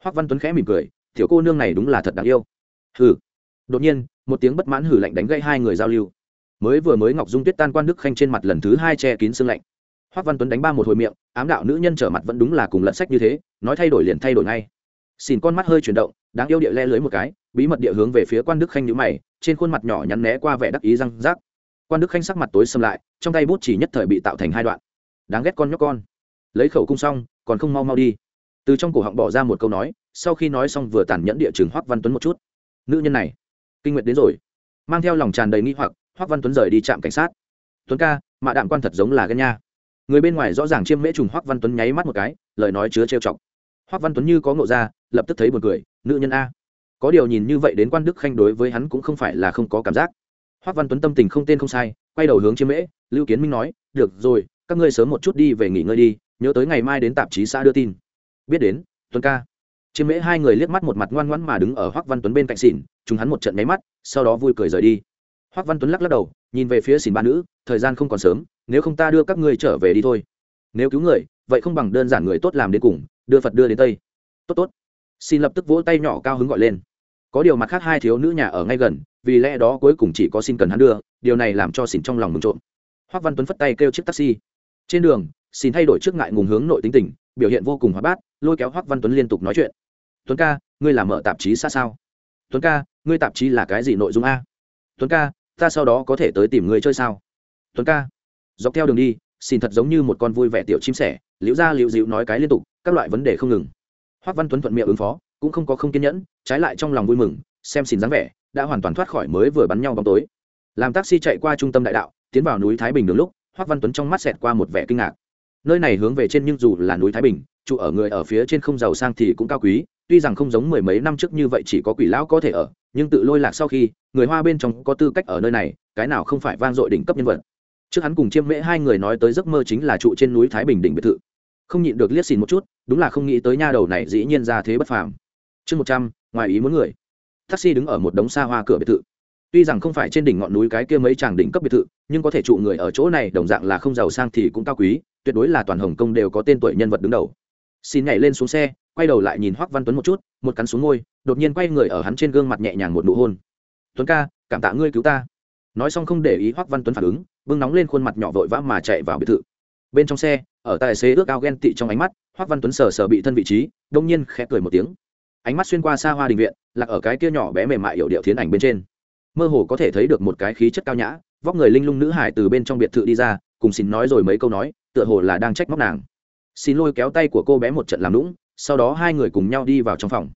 Hoắc văn tuấn khẽ mỉm cười, tiểu cô nương này đúng là thật đáng yêu. Hừ. Đột nhiên, một tiếng bất mãn hử lạnh đánh gây hai người giao lưu. Mới vừa mới ngọc dung tuyết tan quan đức khanh trên mặt lần thứ hai che kín xương lạnh. Hoắc văn tuấn đánh ba một hồi miệng, ám đạo nữ nhân trở mặt vẫn đúng là cùng lận sách như thế, nói thay đổi liền thay đổi ngay. Xin con mắt hơi chuyển động, đáng yêu địa le lưới một cái, bí mật địa hướng về phía quan đức khanh nhữ mày, trên khuôn mặt nhỏ nhắn né qua vẻ đắc ý răng rác quan đức khanh sắc mặt tối xâm lại, trong tay bút chỉ nhất thời bị tạo thành hai đoạn. Đáng ghét con nhóc con. Lấy khẩu cung xong, còn không mau mau đi. Từ trong cổ họng bỏ ra một câu nói, sau khi nói xong vừa tản nhẫn địa trường hoắc văn tuấn một chút. Nữ nhân này, kinh nguyệt đến rồi. Mang theo lòng tràn đầy nghi hoặc, hoắc văn tuấn rời đi trạm cảnh sát. Tuấn ca, mạ đạm quan thật giống là ghen nha. Người bên ngoài rõ ràng chiêm mễ trùng hoắc văn tuấn nháy mắt một cái, lời nói chứa trêu chọc. Hoắc văn tuấn như có ngộ ra, lập tức thấy buồn cười, nữ nhân a, có điều nhìn như vậy đến quan đức khanh đối với hắn cũng không phải là không có cảm giác hoắc văn tuấn tâm tình không tên không sai, quay đầu hướng chiêm mễ, lưu kiến minh nói, được rồi, các ngươi sớm một chút đi về nghỉ ngơi đi, nhớ tới ngày mai đến tạp chí xã đưa tin. Biết đến, tuấn ca. Chiêm mễ hai người liếc mắt một mặt ngoan ngoãn mà đứng ở hoắc văn tuấn bên cạnh xỉn, chúng hắn một trận máy mắt, sau đó vui cười rời đi. Hoắc văn tuấn lắc lắc đầu, nhìn về phía xỉn ba nữ, thời gian không còn sớm, nếu không ta đưa các ngươi trở về đi thôi. Nếu cứu người, vậy không bằng đơn giản người tốt làm đến cùng, đưa phật đưa đến tây. Tốt tốt. Xin lập tức vỗ tay nhỏ cao hứng gọi lên có điều mặt khác hai thiếu nữ nhà ở ngay gần, vì lẽ đó cuối cùng chỉ có xin cần hắn đưa, điều này làm cho xin trong lòng mừng trộm. Hoắc văn tuấn phất tay kêu chiếc taxi. Trên đường xin thay đổi trước ngại ngùng hướng nội tính tình, biểu hiện vô cùng hóa bát, lôi kéo hoắc văn tuấn liên tục nói chuyện. Tuấn ca, ngươi làm mở tạp chí xa sao? Tuấn ca, ngươi tạp chí là cái gì nội dung a? Tuấn ca, ta sau đó có thể tới tìm ngươi chơi sao? Tuấn ca. Dọc theo đường đi xin thật giống như một con vui vẻ tiểu chim sẻ, liễu ra liễu dịu nói cái liên tục, các loại vấn đề không ngừng. Hoác văn tuấn thuận miệng ứng phó cũng không có không kiên nhẫn, trái lại trong lòng vui mừng, xem xin dáng vẻ, đã hoàn toàn thoát khỏi mới vừa bắn nhau bóng tối. Làm taxi chạy qua trung tâm đại đạo, tiến vào núi thái bình đường lúc, hoác văn tuấn trong mắt xẹt qua một vẻ kinh ngạc. Nơi này hướng về trên nhưng dù là núi thái bình, trụ ở người ở phía trên không giàu sang thì cũng cao quý, tuy rằng không giống mười mấy năm trước như vậy chỉ có quỷ lão có thể ở, nhưng tự lôi lạc sau khi, người hoa bên trong có tư cách ở nơi này, cái nào không phải vang dội đỉnh cấp nhân vật. Trước hắn cùng chiêm mễ hai người nói tới giấc mơ chính là trụ trên núi thái bình đỉnh biệt thự. Không nhịn được liếc xìn một chút, đúng là không nghĩ tới nha đầu này dĩ nhiên ra thế bất phàm chương một trăm, ngoài ý muốn người. Taxi đứng ở một đống xa hoa cửa biệt thự. Tuy rằng không phải trên đỉnh ngọn núi cái kia mấy tràng đỉnh cấp biệt thự, nhưng có thể trụ người ở chỗ này, đồng dạng là không giàu sang thì cũng cao quý, tuyệt đối là toàn hồng kông đều có tên tuổi nhân vật đứng đầu. Xin nhảy lên xuống xe, quay đầu lại nhìn hoắc văn tuấn một chút, một cắn xuống môi, đột nhiên quay người ở hắn trên gương mặt nhẹ nhàng một nụ hôn. Tuấn ca, cảm tạ ngươi cứu ta. Nói xong không để ý hoắc văn tuấn phản ứng, bưng nóng lên khuôn mặt nhỏ vội vã mà chạy vào biệt thự. Bên trong xe, ở tài xế ước ao ghen tị trong ánh mắt hoắc văn tuấn sờ sờ bị thân vị trí, đông nhiên khẽ cười một tiếng ánh mắt xuyên qua xa hoa đình viện, lạc ở cái kia nhỏ bé mềm mại hiệu điệu thiến ảnh bên trên. Mơ hồ có thể thấy được một cái khí chất cao nhã, vóc người linh lung nữ hải từ bên trong biệt thự đi ra, cùng xin nói rồi mấy câu nói, tựa hồ là đang trách móc nàng. Xin lôi kéo tay của cô bé một trận làm lũng sau đó hai người cùng nhau đi vào trong phòng.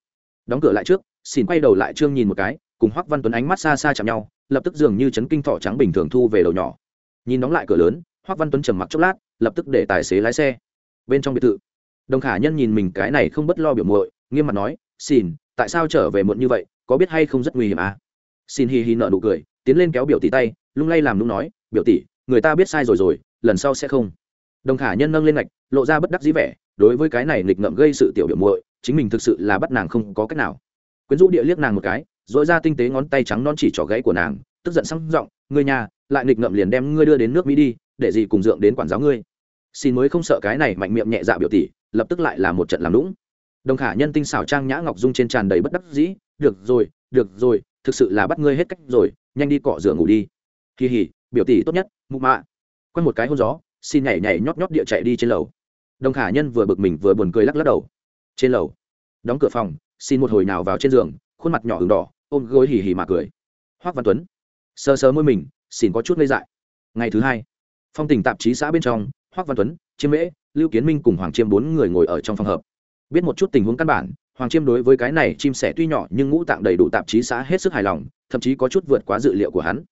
Đóng cửa lại trước, xin quay đầu lại trương nhìn một cái, cùng hoắc văn tuấn ánh mắt xa xa chạm nhau, lập tức dường như chấn kinh thọ trắng bình thường thu về đầu nhỏ. Nhìn đóng lại cửa lớn, hoắc văn tuấn trầm mặc chốc lát, lập tức để tài xế lái xe. Bên trong biệt thự, đồng khả nhân nhìn mình cái này không bất lo biểu muội, nghiêm mặt nói xin, tại sao trở về muộn như vậy, có biết hay không rất nguy hiểm à? Xin hi hi nợ nụ cười, tiến lên kéo biểu tỷ tay, lung lay làm lung nói, biểu tỷ, người ta biết sai rồi rồi, lần sau sẽ không. Đồng khả nhân nâng lên ngạch, lộ ra bất đắc dĩ vẻ, đối với cái này nghịch ngợm gây sự tiểu biểu muội, chính mình thực sự là bắt nàng không có cách nào. Quyến rũ địa liếc nàng một cái dội ra tinh tế ngón tay trắng non chỉ trỏ gãy của nàng, tức giận sang giọng, ngươi nhà, lại nghịch ngợm liền đem ngươi đưa đến nước mỹ đi, để gì cùng dượng đến quản giáo ngươi. Xin mới không sợ cái này mạnh miệng nhẹ dạ biểu tỷ, lập tức lại là một trận làm lũng đồng khả nhân tinh xảo trang nhã ngọc dung trên tràn đầy bất đắc dĩ, được rồi được rồi, thực sự là bắt ngươi hết cách rồi, nhanh đi cọ rửa ngủ đi. Kỳ hỉ, biểu tỷ tốt nhất, mụ mạ. Quen một cái hôn gió, xin nhảy nhảy nhót nhót địa chạy đi trên lầu. Đồng khả nhân vừa bực mình vừa buồn cười lắc lắc đầu. Trên lầu, đóng cửa phòng, xin một hồi nào vào trên giường, khuôn mặt nhỏ h đỏ, ôm gối hì hì mà cười. Hoác văn tuấn, sờ sờ môi mình, xin có chút ngây dại. Ngày thứ hai, phong tình tạp chí xã bên trong, hoác văn tuấn, chiêm mễ, lưu kiến minh cùng hoàng chiêm bốn người ngồi ở trong phòng hợp biết một chút tình huống căn bản, hoàng chiêm đối với cái này chim sẻ tuy nhỏ nhưng ngũ tạng đầy đủ tạp chí xã hết sức hài lòng, thậm chí có chút vượt quá dự liệu của hắn.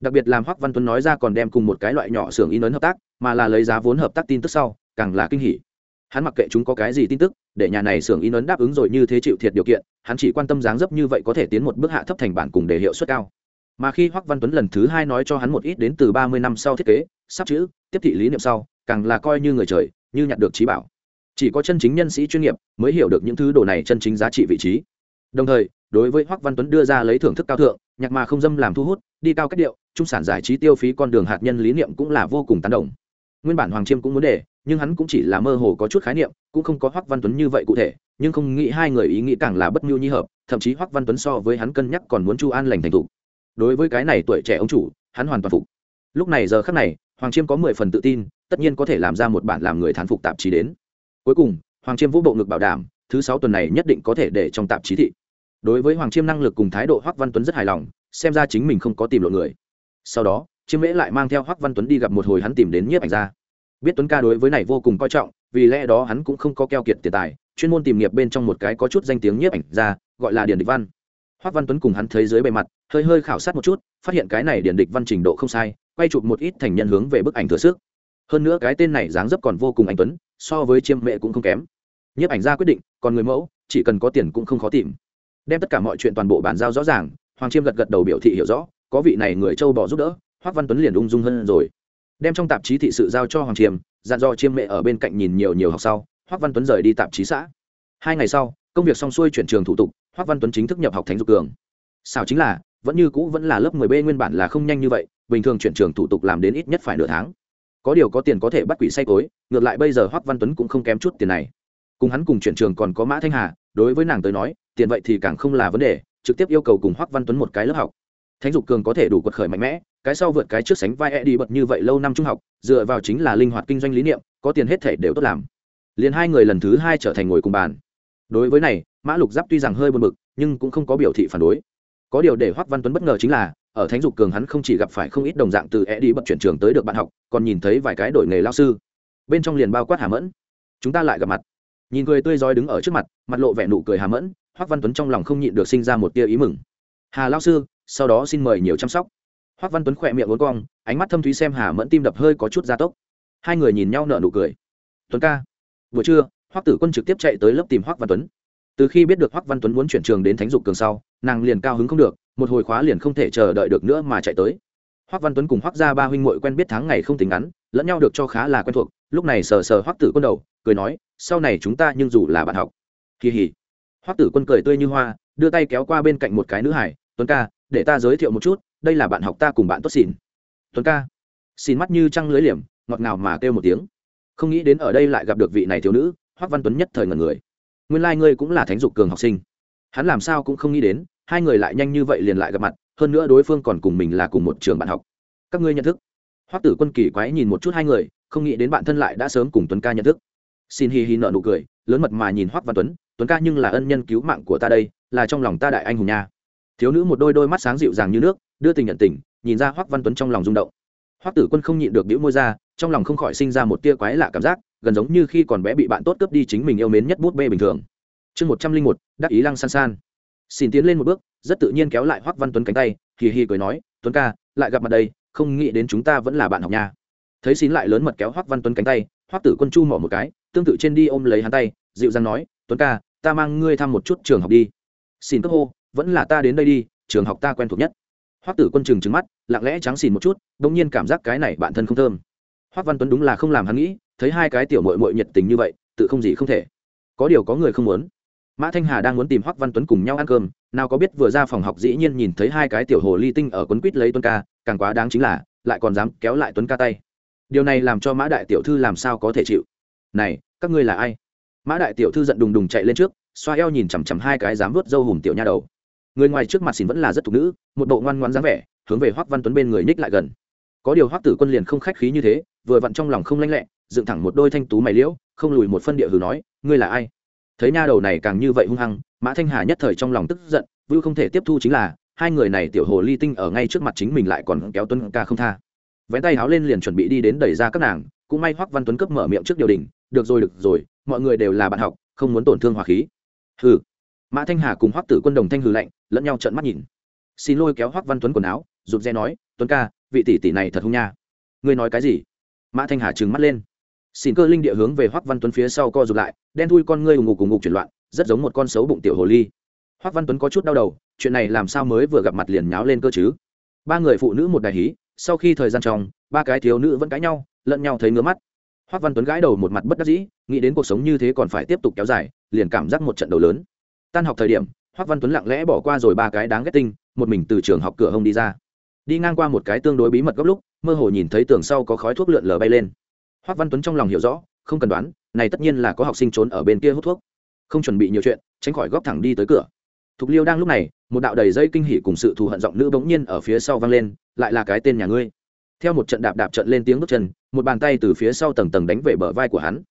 Đặc biệt làm hoắc văn tuấn nói ra còn đem cùng một cái loại nhỏ xưởng in ấn hợp tác, mà là lấy giá vốn hợp tác tin tức sau, càng là kinh hỉ. Hắn mặc kệ chúng có cái gì tin tức, để nhà này xưởng in ấn đáp ứng rồi như thế chịu thiệt điều kiện, hắn chỉ quan tâm dáng dấp như vậy có thể tiến một bước hạ thấp thành bản cùng để hiệu suất cao. Mà khi hoắc văn tuấn lần thứ hai nói cho hắn một ít đến từ ba mươi năm sau thiết kế, sắp chữ, tiếp thị lý niệm sau, càng là coi như người trời, như nhặt được trí bảo chỉ có chân chính nhân sĩ chuyên nghiệp mới hiểu được những thứ đồ này chân chính giá trị vị trí. Đồng thời, đối với hoắc văn tuấn đưa ra lấy thưởng thức cao thượng, nhạc mà không dâm làm thu hút, đi cao cách điệu, trung sản giải trí tiêu phí con đường hạt nhân lý niệm cũng là vô cùng tán đồng. Nguyên bản hoàng chiêm cũng muốn để, nhưng hắn cũng chỉ là mơ hồ có chút khái niệm, cũng không có hoắc văn tuấn như vậy cụ thể, nhưng không nghĩ hai người ý nghĩ càng là bất nhu nhi hợp, thậm chí hoắc văn tuấn so với hắn cân nhắc còn muốn chu an lành thành thủ đối với cái này tuổi trẻ ông chủ, hắn hoàn toàn phục. Lúc này giờ khắc này, hoàng chiêm có mười phần tự tin, tất nhiên có thể làm ra một bản làm người thán phục tạp chí đến cuối cùng hoàng chiêm vũ bộ ngực bảo đảm thứ sáu tuần này nhất định có thể để trong tạp chí thị. Đối với hoàng chiêm năng lực cùng thái độ hoắc văn tuấn rất hài lòng xem ra chính mình không có tìm lộn người. Sau đó chiêm mễ lại mang theo hoắc văn tuấn đi gặp một hồi hắn tìm đến nhiếp ảnh gia, biết tuấn ca đối với này vô cùng coi trọng vì lẽ đó hắn cũng không có keo kiệt tiền tài chuyên môn tìm nghiệp bên trong một cái có chút danh tiếng nhiếp ảnh gia, gọi là điển địch văn. Hoắc văn tuấn cùng hắn thấy dưới bề mặt hơi hơi khảo sát một chút phát hiện cái này điển địch văn trình độ không sai quay chụp một ít thành nhân hướng về bức ảnh thừa sức. Hơn nữa cái tên này dáng dấp còn vô cùng anh tuấn so với chiêm mẹ cũng không kém. Nhiếp ảnh ra quyết định, còn người mẫu, chỉ cần có tiền cũng không khó tìm. Đem tất cả mọi chuyện toàn bộ bàn giao rõ ràng, hoàng chiêm gật gật đầu biểu thị hiểu rõ, có vị này người châu bỏ giúp đỡ, hoác văn tuấn liền ung dung hơn rồi. Đem trong tạp chí thị sự giao cho hoàng chiêm, dặn dò chiêm mẹ ở bên cạnh nhìn nhiều nhiều học sau, hoác văn tuấn rời đi tạp chí xã. Hai ngày sau, công việc xong xuôi chuyển trường thủ tục, hoác văn tuấn chính thức nhập học thánh dục cường. Sao chính là, vẫn như cũ vẫn là lớp 10 b nguyên bản là không nhanh như vậy, bình thường chuyển trường thủ tục làm đến ít nhất phải nửa tháng có điều có tiền có thể bắt quỷ say cối, ngược lại bây giờ hoắc văn tuấn cũng không kém chút tiền này. Cùng hắn cùng chuyển trường còn có mã thanh hà, đối với nàng tới nói, tiền vậy thì càng không là vấn đề, trực tiếp yêu cầu cùng hoắc văn tuấn một cái lớp học. Thánh dục cường có thể đủ quật khởi mạnh mẽ, cái sau vượt cái trước sánh vai e đi bật như vậy lâu năm trung học, dựa vào chính là linh hoạt kinh doanh lý niệm, có tiền hết thể đều tốt làm. Liền hai người lần thứ hai trở thành ngồi cùng bàn. Đối với này, mã lục giáp tuy rằng hơi buồn bực, nhưng cũng không có biểu thị phản đối. Có điều để hoắc văn tuấn bất ngờ chính là ở thánh dục cường hắn không chỉ gặp phải không ít đồng dạng từ e đi bật chuyển trường tới được bạn học, còn nhìn thấy vài cái đổi nghề lao sư. Bên trong liền bao quát hà mẫn. Chúng ta lại gặp mặt. Nhìn cười tươi rói đứng ở trước mặt mặt lộ vẻ nụ cười hà mẫn hoắc văn tuấn trong lòng không nhịn được sinh ra một tia ý mừng. Hà lao sư, sau đó xin mời nhiều chăm sóc. Hoắc văn tuấn khỏe miệng uốn cong, ánh mắt thâm thúy xem hà mẫn tim đập hơi có chút gia tốc. Hai người nhìn nhau nở nụ cười. Tuấn ca vừa trưa hoắc tử quân trực tiếp chạy tới lớp tìm hoắc văn tuấn. Từ khi biết được hoắc văn tuấn muốn chuyển trường đến thánh dục cường sau, nàng liền cao hứng không được một hồi khóa liền không thể chờ đợi được nữa mà chạy tới. Hoắc văn tuấn cùng hoắc gia ba huynh muội quen biết tháng ngày không tính ngắn, lẫn nhau được cho khá là quen thuộc, lúc này sờ sờ hoắc tử quân đầu, cười nói, sau này chúng ta nhưng dù là bạn học. Kỳ hỉ. Hoắc tử quân cười tươi như hoa, đưa tay kéo qua bên cạnh một cái nữ hải, tuấn ca, để ta giới thiệu một chút, đây là bạn học ta cùng bạn tốt xỉn. Tuấn ca. Xin mắt như trăng lưới liềm, ngọt ngào mà kêu một tiếng. Không nghĩ đến ở đây lại gặp được vị này thiếu nữ, hoắc văn tuấn nhất thời ngẩn người. Nguyên lai ngươi cũng là thánh dục cường học sinh. Hắn làm sao cũng không nghĩ đến hai người lại nhanh như vậy liền lại gặp mặt, hơn nữa đối phương còn cùng mình là cùng một trường bạn học. Các ngươi nhận thức. Hoắc tử quân kỳ quái nhìn một chút hai người, không nghĩ đến bạn thân lại đã sớm cùng tuấn ca nhận thức. Xin hi hi nợ nụ cười, lớn mật mà nhìn hoắc văn tuấn tuấn ca nhưng là ân nhân cứu mạng của ta đây, là trong lòng ta đại anh hùng nha. Thiếu nữ một đôi đôi mắt sáng dịu dàng như nước, đưa tình nhận tình, nhìn ra hoắc văn tuấn trong lòng rung động. Hoắc tử quân không nhịn được đĩu môi ra, trong lòng không khỏi sinh ra một tia quái lạ cảm giác, gần giống như khi còn bé bị bạn tốt cướp đi chính mình yêu mến nhất bút bê bình thường. Chương một trăm linh một, đắc ý lăng san san xin tiến lên một bước, rất tự nhiên kéo lại hoắc văn tuấn cánh tay, hì hì cười nói, tuấn ca, lại gặp mặt đây, không nghĩ đến chúng ta vẫn là bạn học nha. Thấy xin lại lớn mật kéo hoắc văn tuấn cánh tay, hoắc tử quân chu mỏ một cái, tương tự trên đi ôm lấy hắn tay, dịu dàng nói, tuấn ca, ta mang ngươi thăm một chút trường học đi. Xin cấp hô, vẫn là ta đến đây đi, trường học ta quen thuộc nhất. Hoắc tử quân chừng trừng mắt, lặng lẽ trắng xìn một chút đ nhiên cảm giác cái này bản thân không thơm. Hoắc văn tuấn đúng là không làm hắn nghĩ, thấy hai cái tiểu mội mội nhiệt tình như vậy, tự không gì không thể. Có điều có người không muốn mã thanh hà đang muốn tìm hoắc văn tuấn cùng nhau ăn cơm, nào có biết vừa ra phòng học dĩ nhiên nhìn thấy hai cái tiểu hồ ly tinh ở quấn quýt lấy tuấn ca, càng quá đáng chính là, lại còn dám kéo lại tuấn ca tay. Điều này làm cho mã đại tiểu thư làm sao có thể chịu? Này, các ngươi là ai? Mã đại tiểu thư giận đùng đùng chạy lên trước, xoa eo nhìn chằm chằm hai cái dám vớt dâu hùm tiểu nha đầu. Người ngoài trước mặt xỉn vẫn là rất thục nữ, một bộ ngoan ngoan dáng vẻ, hướng về hoắc văn tuấn bên người nhích lại gần. Có điều hoắc tử quân liền không khách khí như thế, vừa vặn trong lòng không lanh lẹ, dựng thẳng một đôi thanh tú mày liễu, không lùi một phân địa hừ nói, ngươi là ai? Thấy nha đầu này càng như vậy hung hăng, mã thanh hà nhất thời trong lòng tức giận, vưu không thể tiếp thu chính là, hai người này tiểu hồ ly tinh ở ngay trước mặt chính mình lại còn kéo tuấn ca không tha. Vén tay háo lên liền chuẩn bị đi đến đẩy ra các nàng, cũng may hoắc văn tuấn cướp mở miệng trước điều đình, được rồi được rồi, mọi người đều là bạn học, không muốn tổn thương hòa khí. Hừ. Mã thanh hà cùng hoắc tử quân đồng thanh hừ lạnh, lẫn nhau trợn mắt nhìn. Xin lôi kéo hoắc văn tuấn quần áo, rụt rè nói, tuấn ca, vị tỷ tỷ này thật hung nha. Ngươi nói cái gì? Mã thanh hà trừng mắt lên xin cơ linh địa hướng về hoắc văn tuấn phía sau co rụt lại, đen thui con ngươi ủng ngục ủng ngục chuyển loạn, rất giống một con xấu bụng tiểu hồ ly. Hoắc văn tuấn có chút đau đầu, chuyện này làm sao mới vừa gặp mặt liền nháo lên cơ chứ? Ba người phụ nữ một đại hí, sau khi thời gian trong ba cái thiếu nữ vẫn cãi nhau, lẫn nhau thấy ngứa mắt. Hoắc văn tuấn gãi đầu một mặt bất đắc dĩ, nghĩ đến cuộc sống như thế còn phải tiếp tục kéo dài, liền cảm giác một trận đầu lớn. Tan học thời điểm, hoắc văn tuấn lặng lẽ bỏ qua rồi ba cái đáng ghét tinh, một mình từ trường học cửa hông đi ra. Đi ngang qua một cái tương đối bí mật góc lúc, mơ hồ nhìn thấy tường sau có khói thuốc lượn lờ bay lên hoắc văn tuấn trong lòng hiểu rõ, không cần đoán, này tất nhiên là có học sinh trốn ở bên kia hút thuốc. Không chuẩn bị nhiều chuyện, tránh khỏi góc thẳng đi tới cửa. Thục liêu đang lúc này, một đạo đầy dây kinh hỉ cùng sự thù hận giọng nữ bỗng nhiên ở phía sau vang lên, lại là cái tên nhà ngươi. Theo một trận đạp đạp trận lên tiếng bước chân, một bàn tay từ phía sau tầng tầng đánh về bờ vai của hắn.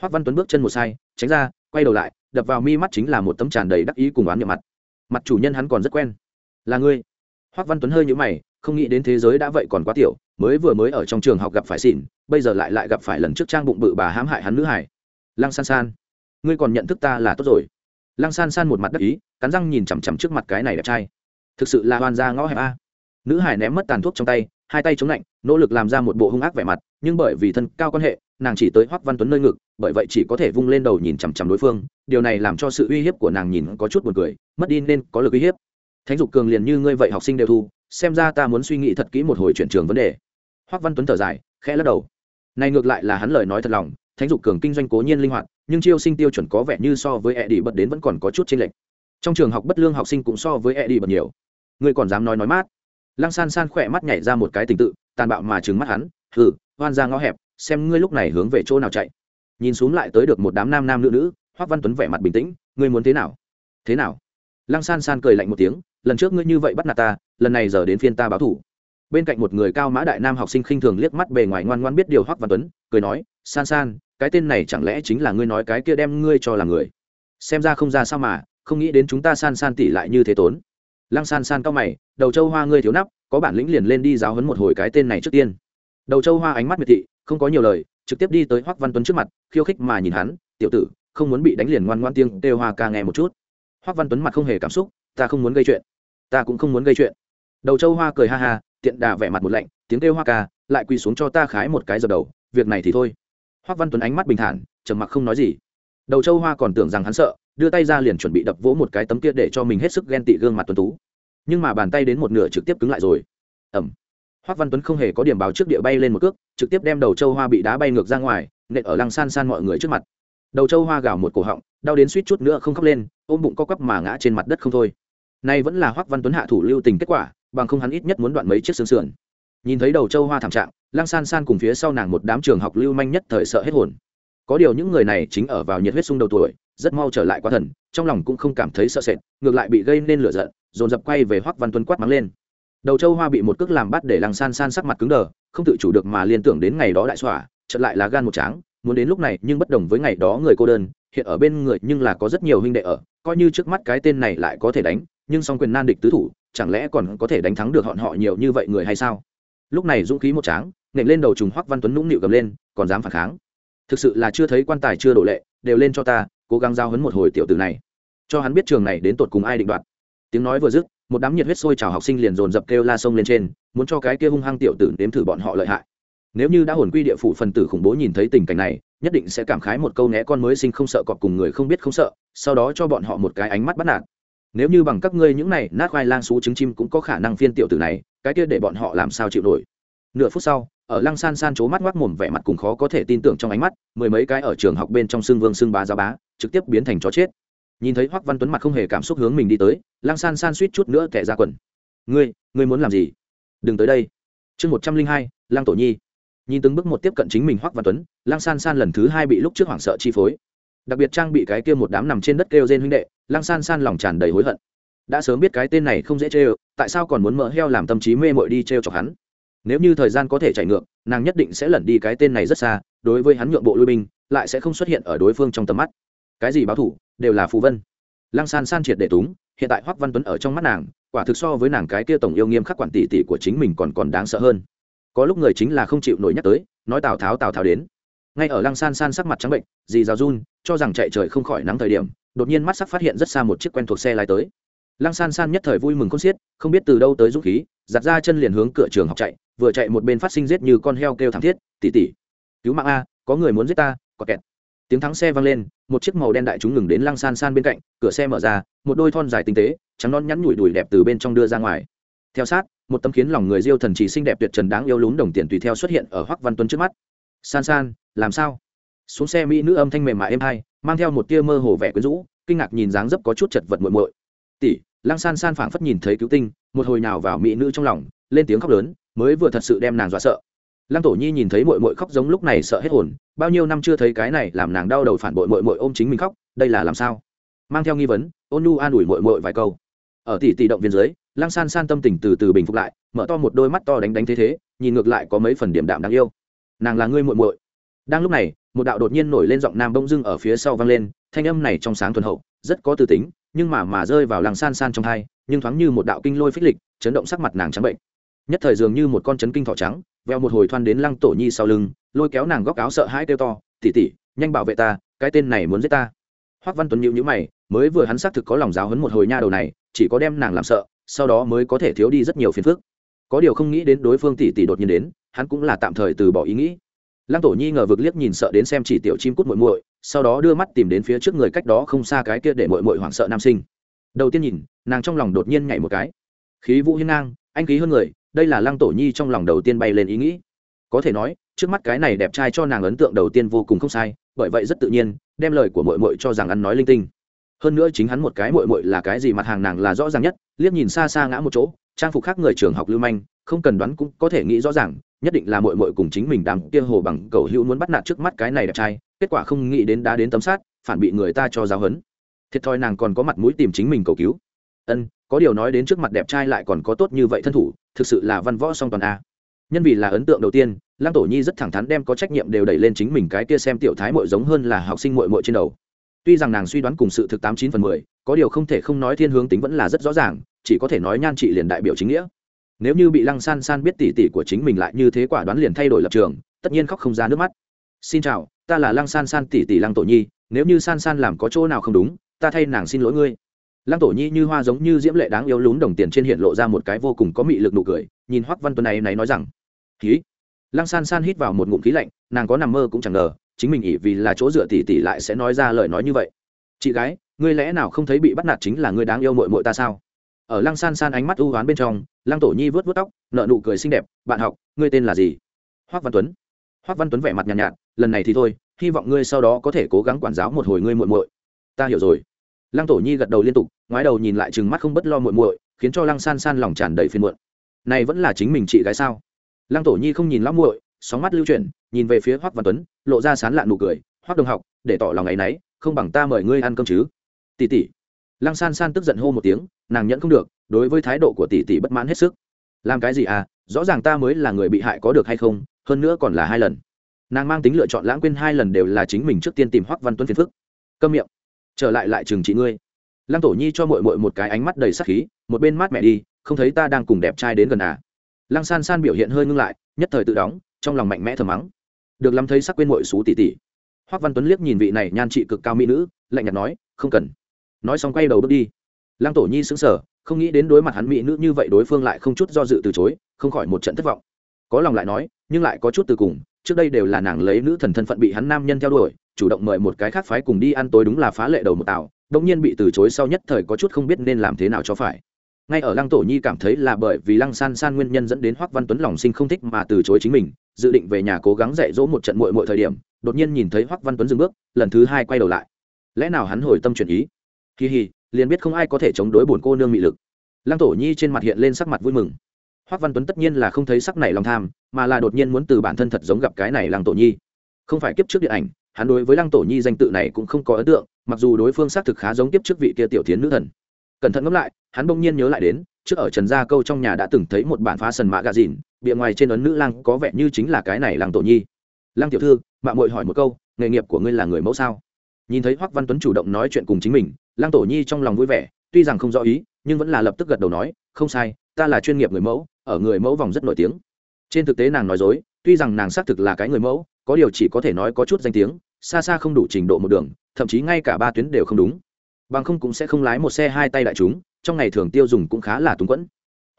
Hoắc văn tuấn bước chân một sai, tránh ra, quay đầu lại, đập vào mi mắt chính là một tấm tràn đầy đắc ý cùng oán nhậm mặt. Mặt chủ nhân hắn còn rất quen. Là ngươi. Hoắc văn tuấn hơi nhũ mày, không nghĩ đến thế giới đã vậy còn quá tiểu mới vừa mới ở trong trường học gặp phải xỉn, bây giờ lại lại gặp phải lần trước trang bụng bự bà hãm hại hắn nữ hải lăng san san, ngươi còn nhận thức ta là tốt rồi. Lăng san san một mặt đắc ý, cắn răng nhìn chằm chằm trước mặt cái này đẹp trai. Thực sự là hoàn gia ngõ hẹp a. Nữ hải ném mất tàn thuốc trong tay, hai tay chống lạnh, nỗ lực làm ra một bộ hung ác vẻ mặt, nhưng bởi vì thân cao quan hệ, nàng chỉ tới hoắc văn tuấn nơi ngực, bởi vậy chỉ có thể vung lên đầu nhìn chằm chằm đối phương. Điều này làm cho sự uy hiếp của nàng nhìn có chút buồn cười, mất đi nên có lực uy hiếp. Thánh dục cường liền như ngươi vậy học sinh đều thu, xem ra ta muốn suy nghĩ thật kỹ một hồi chuyển trường vấn đề hoắc văn tuấn thở dài, khẽ lắc đầu. Này ngược lại là hắn lời nói thật lòng, thánh dục cường kinh doanh cố nhiên linh hoạt, nhưng chiêu sinh tiêu chuẩn có vẻ như so với e đi bật đến vẫn còn có chút chênh lệch. Trong trường học bất lương học sinh cũng so với e đi bật nhiều. Ngươi còn dám nói nói mát? Lăng san san khỏe mắt nhảy ra một cái tình tự, tàn bạo mà trừng mắt hắn, hừ hoan ra ngõ hẹp, xem ngươi lúc này hướng về chỗ nào chạy. Nhìn xuống lại tới được một đám nam nam nữ nữ, hoắc văn tuấn vẻ mặt bình tĩnh, ngươi muốn thế nào? Thế nào? Lăng san san cười lạnh một tiếng, lần trước ngươi như vậy bắt nạt ta, lần này giờ đến phiên ta báo thủ bên cạnh một người cao mã đại nam học sinh khinh thường liếc mắt bề ngoài ngoan ngoan biết điều hoắc văn tuấn, cười nói, san san, cái tên này chẳng lẽ chính là ngươi nói cái kia đem ngươi cho là người? Xem ra không ra sao mà, không nghĩ đến chúng ta san san tỷ lại như thế tốn. Lăng san san cao mày, đầu châu hoa ngươi thiếu nắp, có bản lĩnh liền lên đi giáo hấn một hồi cái tên này trước tiên. Đầu châu hoa ánh mắt miệt thị, không có nhiều lời, trực tiếp đi tới hoắc văn tuấn trước mặt, khiêu khích mà nhìn hắn, tiểu tử, không muốn bị đánh liền ngoan ngoan tiếng tê hoa ca nghe một chút. Hoắc văn tuấn mặt không hề cảm xúc, ta không muốn gây chuyện, ta cũng không muốn gây chuyện. Đầu châu hoa cười ha ha tiện đà vẻ mặt một lạnh, tiếng kêu hoa ca, lại quỳ xuống cho ta khái một cái dập đầu, việc này thì thôi. Hoắc văn tuấn ánh mắt bình thản, trầm mặc không nói gì. Đầu châu hoa còn tưởng rằng hắn sợ, đưa tay ra liền chuẩn bị đập vỗ một cái tấm kia để cho mình hết sức ghen tị gương mặt tuấn tú. Nhưng mà bàn tay đến một nửa trực tiếp cứng lại rồi. Ẩm hoắc văn tuấn không hề có điểm báo trước địa bay lên một cước, trực tiếp đem đầu châu hoa bị đá bay ngược ra ngoài, nện ở lăng san san mọi người trước mặt. Đầu châu hoa gào một cổ họng, đau đến suýt chút nữa không khóc lên, ôm bụng co quắp mà ngã trên mặt đất không thôi. Nay vẫn là hoắc văn tuấn hạ thủ lưu tình kết quả bằng không hắn ít nhất muốn đoạn mấy chiếc xương sườn. Nhìn thấy đầu châu hoa thảm trạng, lăng san san cùng phía sau nàng một đám trường học lưu manh nhất thời sợ hết hồn. Có điều những người này chính ở vào nhiệt huyết sung đầu tuổi, rất mau trở lại quá thần, trong lòng cũng không cảm thấy sợ sệt, ngược lại bị gây nên lửa giận, dồn dập quay về hoắc văn tuấn quát mắng lên. Đầu châu hoa bị một cước làm bắt để lăng san san sắc mặt cứng đờ, không tự chủ được mà liên tưởng đến ngày đó đại xỏa chợt lại là gan một tráng, muốn đến lúc này nhưng bất đồng với ngày đó người cô đơn, hiện ở bên người nhưng là có rất nhiều huynh đệ ở, coi như trước mắt cái tên này lại có thể đánh nhưng song quyền nan địch tứ thủ, chẳng lẽ còn có thể đánh thắng được bọn họ nhiều như vậy người hay sao? Lúc này dũng khí một tráng nện lên đầu trùng hoắc văn tuấn nũng nịu gầm lên, còn dám phản kháng? Thực sự là chưa thấy quan tài chưa đổ lệ, đều lên cho ta, cố gắng giao hấn một hồi tiểu tử này. Cho hắn biết trường này đến tột cùng ai định đoạt. Tiếng nói vừa dứt, một đám nhiệt huyết sôi trào học sinh liền dồn dập kêu la sông lên trên, muốn cho cái kia hung hăng tiểu tử nếm thử bọn họ lợi hại. Nếu như đã hồn quy địa phủ phần tử khủng bố nhìn thấy tình cảnh này, nhất định sẽ cảm khái một câu né con mới sinh không sợ cọp cùng người không biết không sợ, sau đó cho bọn họ một cái ánh mắt bắt nạt nếu như bằng các ngươi những này, nát khoai lang xú trứng chim cũng có khả năng phiên tiểu tử này, cái kia để bọn họ làm sao chịu nổi? Nửa phút sau, ở lăng san san c mắt ngoác mồm vẻ mặt cùng khó có thể tin tưởng trong ánh mắt, mười mấy cái ở trường học bên trong xương vương xương bá giáo bá, trực tiếp biến thành chó chết. Nhìn thấy hoắc văn tuấn mặt không hề cảm xúc hướng mình đi tới, lăng san san suýt chút nữa kẻ ra quần. Ngươi ngươi muốn làm gì? Đừng tới đây. Chương một trăm linh hai, lăng tổ nhi. Nhìn từng bước một tiếp cận chính mình hoắc văn tuấn, lăng san san lần thứ hai bị lúc trước hoảng sợ chi phối. Đặc biệt trang bị cái kia một đám nằm trên đất kêu trên huynh đệ lăng san san lòng tràn đầy hối hận. Đã sớm biết cái tên này không dễ chơi tại sao còn muốn mỡ heo làm tâm trí mê mội đi trêu chọc hắn? Nếu như thời gian có thể chạy ngược, nàng nhất định sẽ lẩn đi cái tên này rất xa, đối với hắn nhượng bộ lui binh, lại sẽ không xuất hiện ở đối phương trong tầm mắt. Cái gì báo thủ, đều là phù vân. Lăng san san triệt để túng, hiện tại hoắc văn tuấn ở trong mắt nàng, quả thực so với nàng cái kia tổng yêu nghiêm khắc quản tỷ tỷ của chính mình còn còn đáng sợ hơn. Có lúc người chính là không chịu nổi nhắc tới, nói tào tháo tào tháo đến. Ngay ở lăng san san sắc mặt trắng bệnh, dì giáo run, cho rằng chạy trời không khỏi nắng thời điểm đột nhiên mắt sắc phát hiện rất xa một chiếc quen thuộc xe lái tới. Lăng san san nhất thời vui mừng con xiết, không biết từ đâu tới dũng khí, giặt ra chân liền hướng cửa trường học chạy, vừa chạy một bên phát sinh giết như con heo kêu thảm thiết tỉ tỉ cứu mạng a, có người muốn giết ta, có kẹt. Tiếng thắng xe vang lên, một chiếc màu đen đại chúng ngừng đến lăng san san bên cạnh, cửa xe mở ra, một đôi thon dài tinh tế, trắng non nhắn nhủi đùi đẹp từ bên trong đưa ra ngoài. Theo sát, một tấm khiến lòng người diêu thần chỉ xinh đẹp tuyệt trần đáng yêu lún đồng tiền tùy theo xuất hiện ở hoắc văn tuấn trước mắt. San san, làm sao? Xuống xe mỹ nữ âm thanh mềm mại êm hai mang theo một tia mơ hồ vẻ quyến rũ, kinh ngạc nhìn dáng dấp có chút chật vật muội muội. Tỷ, lăng san san phảng phất nhìn thấy cứu tinh, một hồi nào vào mỹ nữ trong lòng, lên tiếng khóc lớn, mới vừa thật sự đem nàng dọa sợ. Lăng tổ nhi nhìn thấy muội muội khóc giống lúc này sợ hết hồn, bao nhiêu năm chưa thấy cái này làm nàng đau đầu phản bội muội muội ôm chính mình khóc, đây là làm sao? Mang theo nghi vấn, ôn nu an ủi muội muội vài câu. Ở tỷ tỷ động viên dưới, lăng san san tâm tình từ từ bình phục lại, mở to một đôi mắt to đánh đánh thế thế, nhìn ngược lại có mấy phần điểm đạm đáng yêu. Nàng là ngươi muội muội đang lúc này, một đạo đột nhiên nổi lên giọng nam bông dưng ở phía sau vang lên, thanh âm này trong sáng thuần hậu, rất có tư tính, nhưng mà mà rơi vào làng san san trong thai nhưng thoáng như một đạo kinh lôi phích lịch, chấn động sắc mặt nàng trắng bệnh. Nhất thời dường như một con chấn kinh thỏ trắng, veo một hồi thoan đến lăng tổ nhi sau lưng, lôi kéo nàng góc áo sợ hãi kêu to tỉ tỉ nhanh bảo vệ ta, cái tên này muốn giết ta. Hoắc văn tuấn nhịu nhữ mày, mới vừa hắn xác thực có lòng giáo hấn một hồi nha đầu này, chỉ có đem nàng làm sợ, sau đó mới có thể thiếu đi rất nhiều phiền phức. Có điều không nghĩ đến đối phương tỷ tỷ đột nhiên đến, hắn cũng là tạm thời từ bỏ ý nghĩ lăng tổ nhi ngờ vực liếc nhìn sợ đến xem chỉ tiểu chim cút muội muội, sau đó đưa mắt tìm đến phía trước người cách đó không xa cái kia để muội muội hoảng sợ nam sinh. Đầu tiên nhìn, nàng trong lòng đột nhiên nhảy một cái. Khí vũ hiên ngang, anh khí hơn người, đây là lăng tổ nhi trong lòng đầu tiên bay lên ý nghĩ. Có thể nói, trước mắt cái này đẹp trai cho nàng ấn tượng đầu tiên vô cùng không sai, bởi vậy rất tự nhiên, đem lời của muội muội cho rằng ăn nói linh tinh. Hơn nữa chính hắn một cái muội muội là cái gì mặt hàng nàng là rõ ràng nhất, liếc nhìn xa xa ngã một chỗ, trang phục khác người trường học lưu manh, không cần đoán cũng có thể nghĩ rõ ràng nhất định là muội muội cùng chính mình đám kia hồ bằng cầu hữu muốn bắt nạt trước mắt cái này đẹp trai, kết quả không nghĩ đến đã đến tấm sát, phản bị người ta cho giáo hấn thiệt thòi nàng còn có mặt mũi tìm chính mình cầu cứu. Ân, có điều nói đến trước mặt đẹp trai lại còn có tốt như vậy thân thủ, thực sự là văn võ song toàn a. Nhân vì là ấn tượng đầu tiên, lăng tổ nhi rất thẳng thắn đem có trách nhiệm đều đẩy lên chính mình cái kia xem tiểu thái mội giống hơn là học sinh mội mội trên đầu. Tuy rằng nàng suy đoán cùng sự thực tám chín phần mười, có điều không thể không nói thiên hướng tính vẫn là rất rõ ràng, chỉ có thể nói nhan trị liền đại biểu chính nghĩa nếu như bị lăng san san biết tỉ tỉ của chính mình lại như thế quả đoán liền thay đổi lập trường, tất nhiên khóc không ra nước mắt. Xin chào, ta là lăng san san tỉ tỉ lăng tổ nhi, nếu như san san làm có chỗ nào không đúng, ta thay nàng xin lỗi ngươi. Lăng tổ nhi như hoa giống như diễm lệ đáng yêu lún đồng tiền trên hiện lộ ra một cái vô cùng có mị lực nụ cười, nhìn hoắc văn tuấn này này nói rằng khí lăng san san hít vào một ngụm khí lạnh, nàng có nằm mơ cũng chẳng ngờ, chính mình ỉ vì là chỗ dựa tỉ tỉ lại sẽ nói ra lời nói như vậy. Chị gái, ngươi lẽ nào không thấy bị bắt nạt chính là ngươi đáng yêu mội mội ta sao? Ở lăng san san ánh mắt ưu hoán bên trong lăng tổ nhi vớt vớt tóc nợ nụ cười xinh đẹp bạn học ngươi tên là gì? Hoác văn tuấn. Hoác văn tuấn vẻ mặt nhàn nhạt, nhạt lần này thì thôi hy vọng ngươi sau đó có thể cố gắng quản giáo một hồi ngươi muội muội. Ta hiểu rồi. Lăng tổ nhi gật đầu liên tục ngoái đầu nhìn lại chừng mắt không bất lo muội muội khiến cho lăng san san lòng tràn đầy phiền muộn. Này vẫn là chính mình chị gái sao? Lăng tổ nhi không nhìn lão muội sóng mắt lưu chuyển nhìn về phía hoác văn tuấn lộ ra sán lạn nụ cười hoác đồng học để tỏ lòng ấy nấy không bằng ta mời ngươi ăn cơm chứ. Tỷ tỷ lăng san san tức giận hô một tiếng, nàng nhẫn không được, đối với thái độ của tỷ tỷ bất mãn hết sức. Làm cái gì à rõ ràng ta mới là người bị hại có được hay không, hơn nữa còn là hai lần. Nàng mang tính lựa chọn lãng quên hai lần đều là chính mình trước tiên tìm hoắc văn tuấn phiền phức. Câm miệng. Trở lại lại trường trị ngươi. Lăng tổ nhi cho mội mội một cái ánh mắt đầy sắc khí, một bên mát mẹ đi, không thấy ta đang cùng đẹp trai đến gần à. Lăng san san biểu hiện hơi ngưng lại, nhất thời tự đóng, trong lòng mạnh mẽ thờ mắng. Được lắm thấy sắc quên mội xú tỷ tỷ. Hoắc văn tuấn liếc nhìn vị này nhan trị cực cao mỹ nữ, lạnh nhạt nói, không cần nói xong quay đầu bước đi. Lăng tổ nhi sững sờ, không nghĩ đến đối mặt hắn mỹ nữ như vậy đối phương lại không chút do dự từ chối, không khỏi một trận thất vọng. Có lòng lại nói, nhưng lại có chút từ cùng, trước đây đều là nàng lấy nữ thần thân phận bị hắn nam nhân theo đuổi, chủ động mời một cái khác phái cùng đi ăn tối đúng là phá lệ đầu một tạo đông nhiên bị từ chối sau nhất thời có chút không biết nên làm thế nào cho phải. Ngay ở lăng tổ nhi cảm thấy là bởi vì lăng san san nguyên nhân dẫn đến hoắc văn tuấn lòng sinh không thích mà từ chối chính mình, dự định về nhà cố gắng dạy dỗ một trận muội muội thời điểm, đột nhiên nhìn thấy hoắc văn tuấn dừng bước, lần thứ hai quay đầu lại. Lẽ nào hắn hồi tâm chuyển ý? Kỳ hì, liền biết không ai có thể chống đối bổn cô nương mị lực. Lăng tổ nhi trên mặt hiện lên sắc mặt vui mừng. Hoắc văn tuấn tất nhiên là không thấy sắc này lòng tham, mà là đột nhiên muốn từ bản thân thật giống gặp cái này lăng tổ nhi. Không phải kiếp trước điện ảnh, hắn đối với lăng tổ nhi danh tự này cũng không có ấn tượng, mặc dù đối phương xác thực khá giống kiếp trước vị kia tiểu tiến nữ thần. Cẩn thận ngẫm lại, hắn bỗng nhiên nhớ lại đến, trước ở trần gia câu trong nhà đã từng thấy một bản phá sần mã gà dìn, bìa ngoài trên ấn nữ lang có vẻ như chính là cái này lăng tổ nhi. Lăng tiểu thư mạng mội hỏi một câu, nghề nghiệp của ngươi là người mẫu sao? Nhìn thấy hoắc văn tuấn chủ động nói chuyện cùng chính mình lăng tổ nhi trong lòng vui vẻ, tuy rằng không rõ ý, nhưng vẫn là lập tức gật đầu nói, không sai, ta là chuyên nghiệp người mẫu, ở người mẫu vòng rất nổi tiếng. Trên thực tế nàng nói dối, tuy rằng nàng xác thực là cái người mẫu, có điều chỉ có thể nói có chút danh tiếng, xa xa không đủ trình độ một đường, thậm chí ngay cả ba tuyến đều không đúng. Bằng không cũng sẽ không lái một xe hai tay đại chúng, trong ngày thường tiêu dùng cũng khá là túng quẫn.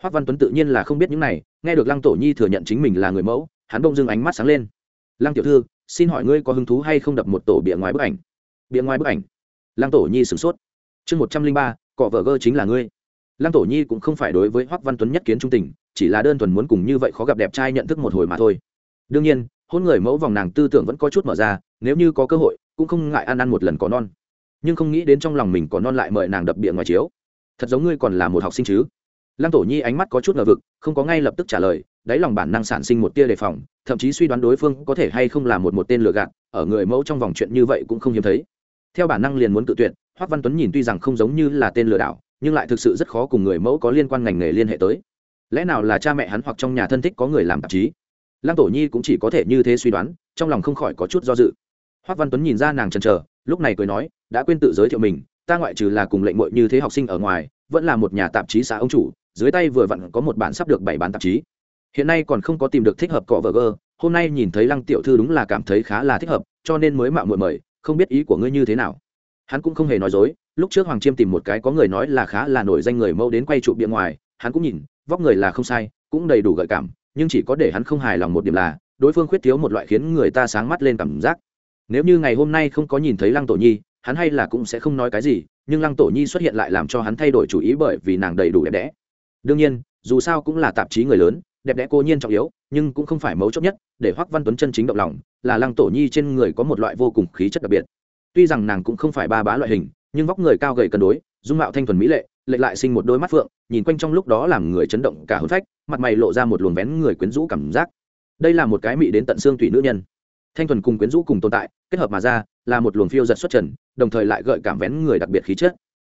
Hoác văn tuấn tự nhiên là không biết những này, nghe được lăng tổ nhi thừa nhận chính mình là người mẫu, hắn bông dưng ánh mắt sáng lên. Lăng tiểu thư, xin hỏi ngươi có hứng thú hay không đập một tổ bìa ngoài bức ảnh? Bìa ngoài bức ảnh? Lăng tổ nhi sửng sốt chương một trăm linh ba, cọ vợ gơ chính là ngươi. Lăng tổ nhi cũng không phải đối với hoắc văn tuấn nhất kiến trung tình, chỉ là đơn thuần muốn cùng như vậy khó gặp đẹp trai nhận thức một hồi mà thôi. Đương nhiên, hôn người mẫu vòng nàng tư tưởng vẫn có chút mở ra, nếu như có cơ hội, cũng không ngại ăn ăn một lần có non. Nhưng không nghĩ đến trong lòng mình có non lại mời nàng đập bịa ngoài chiếu. Thật giống ngươi còn là một học sinh chứ? Lăng tổ nhi ánh mắt có chút ngờ vực, không có ngay lập tức trả lời, đáy lòng bản năng sản sinh một tia đề phòng, thậm chí suy đoán đối phương có thể hay không là một một tên lừa gạt, ở người mẫu trong vòng chuyện như vậy cũng không hiếm thấy. Theo bản năng liền muốn tự tuyệt hoắc văn tuấn nhìn tuy rằng không giống như là tên lừa đảo, nhưng lại thực sự rất khó cùng người mẫu có liên quan ngành nghề liên hệ tới. Lẽ nào là cha mẹ hắn hoặc trong nhà thân thích có người làm tạp chí? Lăng tổ nhi cũng chỉ có thể như thế suy đoán, trong lòng không khỏi có chút do dự. Hoắc văn tuấn nhìn ra nàng chần chờ, lúc này cười nói, đã quên tự giới thiệu mình, ta ngoại trừ là cùng lệnh muội như thế học sinh ở ngoài, vẫn là một nhà tạp chí xã ông chủ, dưới tay vừa vặn có một bản sắp được bảy bản tạp chí. Hiện nay còn không có tìm được thích hợp cọ vợ gơ, hôm nay nhìn thấy lăng tiểu thư đúng là cảm thấy khá là thích hợp, cho nên mới mạo muội mời, không biết ý của ngươi như thế nào? Hắn cũng không hề nói dối, lúc trước hoàng chiêm tìm một cái có người nói là khá là nổi danh người mẫu đến quay trụ bia ngoài, hắn cũng nhìn, vóc người là không sai, cũng đầy đủ gợi cảm, nhưng chỉ có để hắn không hài lòng một điểm là, đối phương khuyết thiếu một loại khiến người ta sáng mắt lên cảm giác. Nếu như ngày hôm nay không có nhìn thấy lăng tổ nhi, hắn hay là cũng sẽ không nói cái gì, nhưng lăng tổ nhi xuất hiện lại làm cho hắn thay đổi chủ ý bởi vì nàng đầy đủ đẹp đẽ. Đương nhiên, dù sao cũng là tạp chí người lớn, đẹp đẽ cô nhiên trọng yếu, nhưng cũng không phải mấu chốt nhất, để hoắc văn tuấn chân chính động lòng, là lăng tổ nhi trên người có một loại vô cùng khí chất đặc biệt tuy rằng nàng cũng không phải ba bá loại hình, nhưng vóc người cao gầy cân đối, dung mạo thanh thuần mỹ lệ lệ lại sinh một đôi mắt phượng, nhìn quanh trong lúc đó làm người chấn động cả hôn phách, mặt mày lộ ra một luồng vén người quyến rũ cảm giác. Đây là một cái mỹ đến tận xương thủy nữ nhân. Thanh thuần cùng quyến rũ cùng tồn tại, kết hợp mà ra, là một luồng phiêu giật xuất trần, đồng thời lại gợi cảm vén người đặc biệt khí chất.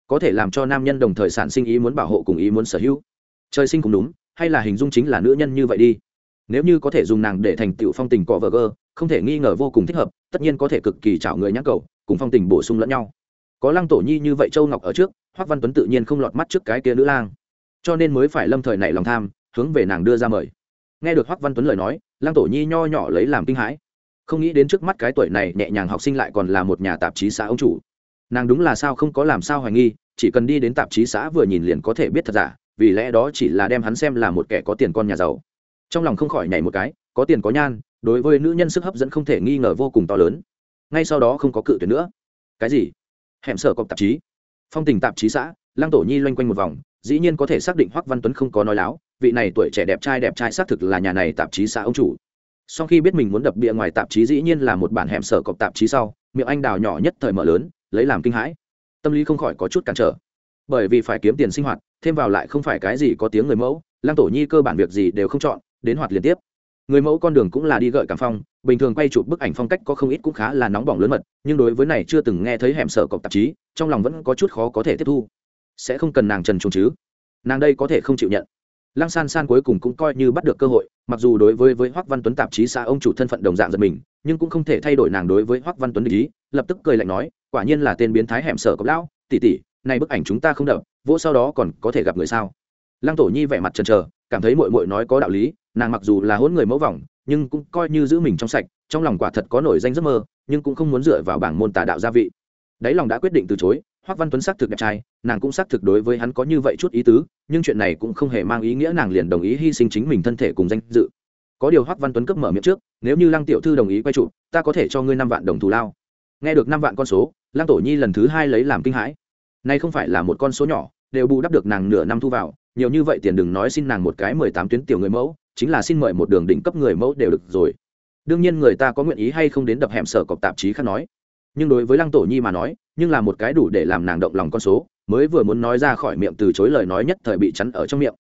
Có thể làm cho nam nhân đồng thời sản sinh ý muốn bảo hộ cùng ý muốn sở hữu. Trời sinh cũng đúng, hay là hình dung chính là nữ nhân như vậy đi. Nếu như có thể dùng nàng để thành tựu phong tình cọ vợ gơ, không thể nghi ngờ vô cùng thích hợp, tất nhiên có thể cực kỳ chảo người nhắc cầu cùng phong tình bổ sung lẫn nhau. Có lăng tổ nhi như vậy châu ngọc ở trước hoắc văn tuấn tự nhiên không lọt mắt trước cái kia nữ lang. Cho nên mới phải lâm thời nảy lòng tham, hướng về nàng đưa ra mời. Nghe được hoắc văn tuấn lời nói, lăng tổ nhi nho nhỏ lấy làm kinh hãi. Không nghĩ đến trước mắt cái tuổi này nhẹ nhàng học sinh lại còn là một nhà tạp chí xã ông chủ. Nàng đúng là sao không có làm sao hoài nghi, chỉ cần đi đến tạp chí xã vừa nhìn liền có thể biết thật giả, vì lẽ đó chỉ là đem hắn xem là một kẻ có tiền con nhà giàu. Trong lòng không khỏi nhảy một cái, có tiền có nhan, đối với nữ nhân sức hấp dẫn không thể nghi ngờ vô cùng to lớn ngay sau đó không có cự tuyệt nữa. Cái gì? Hẻm sở cọc tạp chí. Phong tình tạp chí xã lăng tổ nhi loanh quanh một vòng, dĩ nhiên có thể xác định hoắc văn tuấn không có nói láo, vị này tuổi trẻ đẹp trai đẹp trai xác thực là nhà này tạp chí xã ông chủ. Sau khi biết mình muốn đập bịa ngoài tạp chí dĩ nhiên là một bản hẻm sở cọc tạp chí sau, miệng anh đào nhỏ nhất thời mở lớn, lấy làm kinh hãi. Tâm lý không khỏi có chút cản trở. Bởi vì phải kiếm tiền sinh hoạt, thêm vào lại không phải cái gì có tiếng người mẫu lăng tổ nhi cơ bản việc gì đều không chọn, đến hoạt liên tiếp người mẫu con đường cũng là đi gợi cảm phong, bình thường quay chụp bức ảnh phong cách có không ít cũng khá là nóng bỏng lớn mật, nhưng đối với này chưa từng nghe thấy hẻm sở cọc tạp chí, trong lòng vẫn có chút khó có thể tiếp thu. Sẽ không cần nàng trần trùng chứ. Nàng đây có thể không chịu nhận. Lăng san san cuối cùng cũng coi như bắt được cơ hội, mặc dù đối với với hoắc văn tuấn tạp chí xã ông chủ thân phận đồng dạng giật mình, nhưng cũng không thể thay đổi nàng đối với hoắc văn tuấn ý, lập tức cười lạnh nói, quả nhiên là tên biến thái hẻm sở cọc lão, tỷ tỷ, này bức ảnh chúng ta không đập vỗ sau đó còn có thể gặp người sao? Lăng tổ nhi vẻ mặt trần chờ, cảm thấy mội mội nói có đạo lý nàng mặc dù là hỗn người mẫu vòng, nhưng cũng coi như giữ mình trong sạch, trong lòng quả thật có nổi danh giấc mơ, nhưng cũng không muốn dựa vào bảng môn tà đạo gia vị. Đáy lòng đã quyết định từ chối hoắc văn tuấn xác thực đẹp trai, nàng cũng xác thực đối với hắn có như vậy chút ý tứ, nhưng chuyện này cũng không hề mang ý nghĩa nàng liền đồng ý hy sinh chính mình thân thể cùng danh dự. Có điều hoắc văn tuấn cấp mở miệng trước, nếu như lăng tiểu thư đồng ý quay trụ, ta có thể cho ngươi năm vạn đồng thù lao. Nghe được năm vạn con số, lăng tổ nhi lần thứ hai lấy làm kinh hãi. Nay không phải là một con số nhỏ, đều bù đắp được nàng nửa năm thu vào, nhiều như vậy tiền đừng nói xin nàng một cái mười tám tuyến tiểu người mẫu chính là xin mời một đường đỉnh cấp người mẫu đều được rồi. Đương nhiên người ta có nguyện ý hay không đến đập hẻm sở cọc tạp chí khác nói. Nhưng đối với lăng tổ nhi mà nói, nhưng là một cái đủ để làm nàng động lòng con số, mới vừa muốn nói ra khỏi miệng từ chối lời nói nhất thời bị chắn ở trong miệng.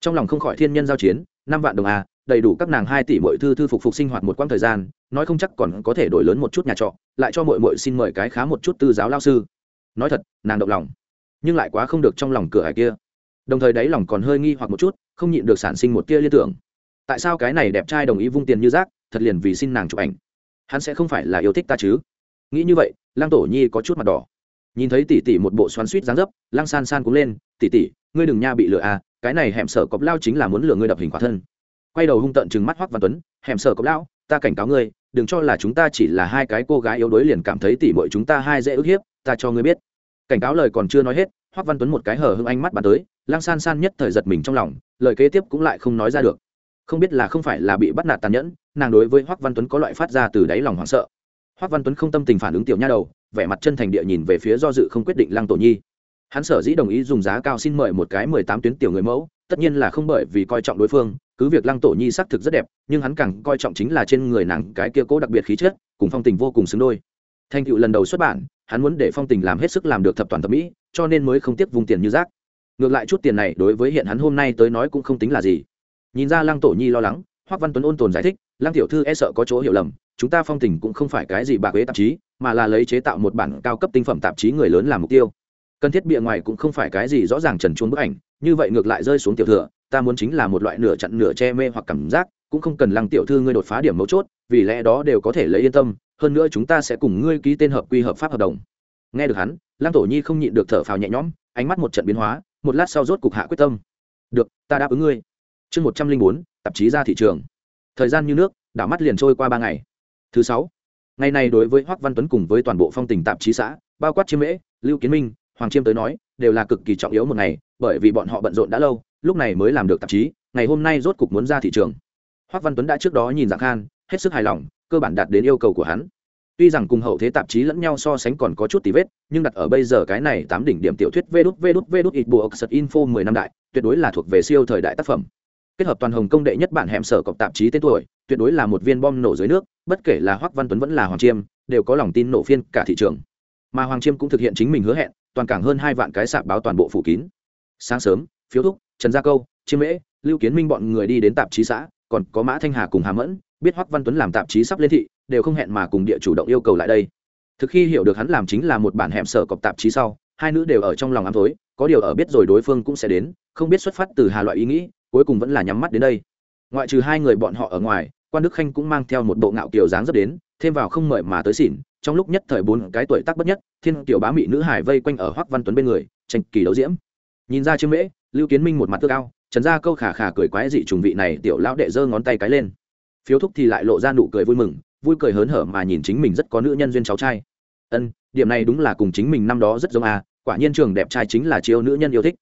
Trong lòng không khỏi thiên nhân giao chiến, năm vạn đồng a đầy đủ các nàng hai tỷ mỗi thư thư phục phục sinh hoạt một quãng thời gian, nói không chắc còn có thể đổi lớn một chút nhà trọ, lại cho mội mội xin mời cái khá một chút tư giáo lao sư. Nói thật, nàng động lòng, nhưng lại quá không được trong lòng cửa hải kia. Đồng thời đáy lòng còn hơi nghi hoặc một chút, không nhịn được sản sinh một tia liên tưởng tại sao cái này đẹp trai đồng ý vung tiền như rác, thật liền vì xin nàng chụp ảnh? Hắn sẽ không phải là yêu thích ta chứ? Nghĩ như vậy lang tổ nhi có chút mặt đỏ. Nhìn thấy tỷ tỷ một bộ xoắn suýt dáng dấp lang san san cũng lên, tỷ tỷ, ngươi đừng nha bị lừa à cái này hẻm sở cọp lao chính là muốn lừa ngươi đập hình quả thân. Quay đầu hung tợn chừng mắt hoắc văn tuấn, hẻm sở cọp lao, ta cảnh cáo ngươi, đừng cho là chúng ta chỉ là hai cái cô gái yếu đuối liền cảm thấy tỷ muội chúng ta hai dễ ức hiếp, ta cho ngươi biết. Cảnh cáo lời còn chưa nói hết, hoắc văn tuấn một cái hở hưng ánh mắt bàn tới lang san san nhất thời giật mình trong lòng, lời kế tiếp cũng lại không nói ra được không biết là không phải là bị bắt nạt tàn nhẫn, nàng đối với hoắc văn tuấn có loại phát ra từ đáy lòng hoảng sợ. Hoắc văn tuấn không tâm tình phản ứng tiểu nha đầu, vẻ mặt chân thành địa nhìn về phía do dự không quyết định lăng tổ nhi. Hắn sở dĩ đồng ý dùng giá cao xin mời một cái mười tám tuyến tiểu người mẫu, tất nhiên là không bởi vì coi trọng đối phương, cứ việc lăng tổ nhi xác thực rất đẹp, nhưng hắn càng coi trọng chính là trên người nàng cái kia cố đặc biệt khí chất, cùng phong tình vô cùng xứng đôi. Thành tựu lần đầu xuất bản, hắn muốn để phong tình làm hết sức làm được thập toàn thẩm mỹ, cho nên mới không tiếc vùng tiền như rác. Ngược lại chút tiền này đối với hiện hắn hôm nay tới nói cũng không tính là gì nhìn ra lăng tổ nhi lo lắng hoắc văn tuấn ôn tồn giải thích, lăng tiểu thư e sợ có chỗ hiểu lầm, chúng ta phong tình cũng không phải cái gì bạc ế tạp chí, mà là lấy chế tạo một bản cao cấp tinh phẩm tạp chí người lớn làm mục tiêu. Cần thiết bịa ngoài cũng không phải cái gì rõ ràng trần chuông bức ảnh, như vậy ngược lại rơi xuống tiểu thừa, ta muốn chính là một loại nửa chặn nửa che mê hoặc cảm giác, cũng không cần lăng tiểu thư ngươi đột phá điểm mấu chốt, vì lẽ đó đều có thể lấy yên tâm, hơn nữa chúng ta sẽ cùng ngươi ký tên hợp quy hợp pháp hợp đồng. Nghe được hắn, lăng tổ nhi không nhịn được thở phào nhẹ nhõm, ánh mắt một trận biến hóa, một lát sau rốt cục hạ quyết tâm. Được, ta đáp ứng ngươi chương một trăm linh bốn, tạp chí ra thị trường. Thời gian như nước, đảo mắt liền trôi qua ba ngày. Thứ sáu, ngày này đối với hoắc văn tuấn cùng với toàn bộ phong tình tạp chí xã, bao quát chiêm mễ, lưu kiến minh, hoàng chiêm tới nói, đều là cực kỳ trọng yếu một ngày, bởi vì bọn họ bận rộn đã lâu, lúc này mới làm được tạp chí, ngày hôm nay rốt cục muốn ra thị trường. Hoắc văn tuấn đã trước đó nhìn dạng khan, hết sức hài lòng, cơ bản đạt đến yêu cầu của hắn. Tuy rằng cùng hậu thế tạp chí lẫn nhau so sánh còn có chút tí vết, nhưng đặt ở bây giờ cái này tám đỉnh điểm tiểu thuyết vê đút vê đút vê đút ít bộ info mười năm đại, tuyệt đối là thuộc về siêu thời đại tác phẩm kết hợp toàn hồng công đệ nhất bản hẻm sở cọc tạp chí tên tuổi, tuyệt đối là một viên bom nổ dưới nước, bất kể là hoắc văn tuấn vẫn là hoàng chiêm, đều có lòng tin nổ phiên cả thị trường. Mà hoàng chiêm cũng thực hiện chính mình hứa hẹn, toàn cảng hơn hai vạn cái sạp báo toàn bộ phủ kín. Sáng sớm, phiếu thúc, trần gia câu, chiêm mễ, lưu kiến minh bọn người đi đến tạp chí xã, còn có mã thanh hà cùng hà mẫn, biết hoắc văn tuấn làm tạp chí sắp lên thị, đều không hẹn mà cùng địa chủ động yêu cầu lại đây. Thực khi hiểu được hắn làm chính là một bản hẻm sở cọc tạp chí sau, hai nữ đều ở trong lòng ám thối, có điều ở biết rồi đối phương cũng sẽ đến, không biết xuất phát từ hà loại ý nghĩ cuối cùng vẫn là nhắm mắt đến đây. Ngoại trừ hai người bọn họ ở ngoài quan đức khanh cũng mang theo một bộ ngạo kiều dáng dấp đến thêm vào không mời mà tới xỉn trong lúc nhất thời bốn cái tuổi tác bất nhất thiên Kiều bá mị nữ hải vây quanh ở hoắc văn tuấn bên người tranh kỳ đấu diễm. Nhìn ra chiêm mễ lưu kiến minh một mặt tước cao, trần gia câu khả khả cười quái dị trùng vị này tiểu lão đệ giơ ngón tay cái lên. Phiếu thúc thì lại lộ ra nụ cười vui mừng vui cười hớn hở mà nhìn chính mình rất có nữ nhân duyên cháu trai. Ân điểm này đúng là cùng chính mình năm đó rất giống à quả nhiên trường đẹp trai chính là chiêu nữ nhân yêu thích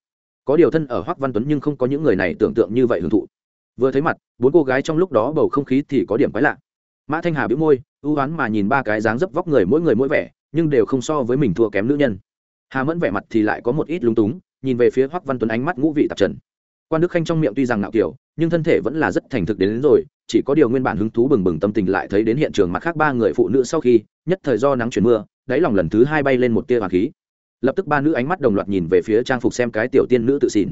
có điều thân ở hoắc văn tuấn nhưng không có những người này tưởng tượng như vậy hưởng thụ. Vừa thấy mặt bốn cô gái trong lúc đó bầu không khí thì có điểm quái lạ. Mã thanh hà bĩu môi ưu oán mà nhìn ba cái dáng dấp vóc người mỗi người mỗi vẻ nhưng đều không so với mình thua kém nữ nhân. Hà mẫn vẻ mặt thì lại có một ít lúng túng nhìn về phía hoắc văn tuấn ánh mắt ngũ vị tạp trần. Quan đức khanh trong miệng tuy rằng ngạo kiểu nhưng thân thể vẫn là rất thành thực đến, đến rồi chỉ có điều nguyên bản hứng thú bừng bừng tâm tình lại thấy đến hiện trường mặt khác ba người phụ nữ sau khi nhất thời do nắng chuyển mưa đáy lòng lần thứ hai bay lên một tia hoàng khí lập tức ba nữ ánh mắt đồng loạt nhìn về phía trang phục xem cái tiểu tiên nữ tự xỉn.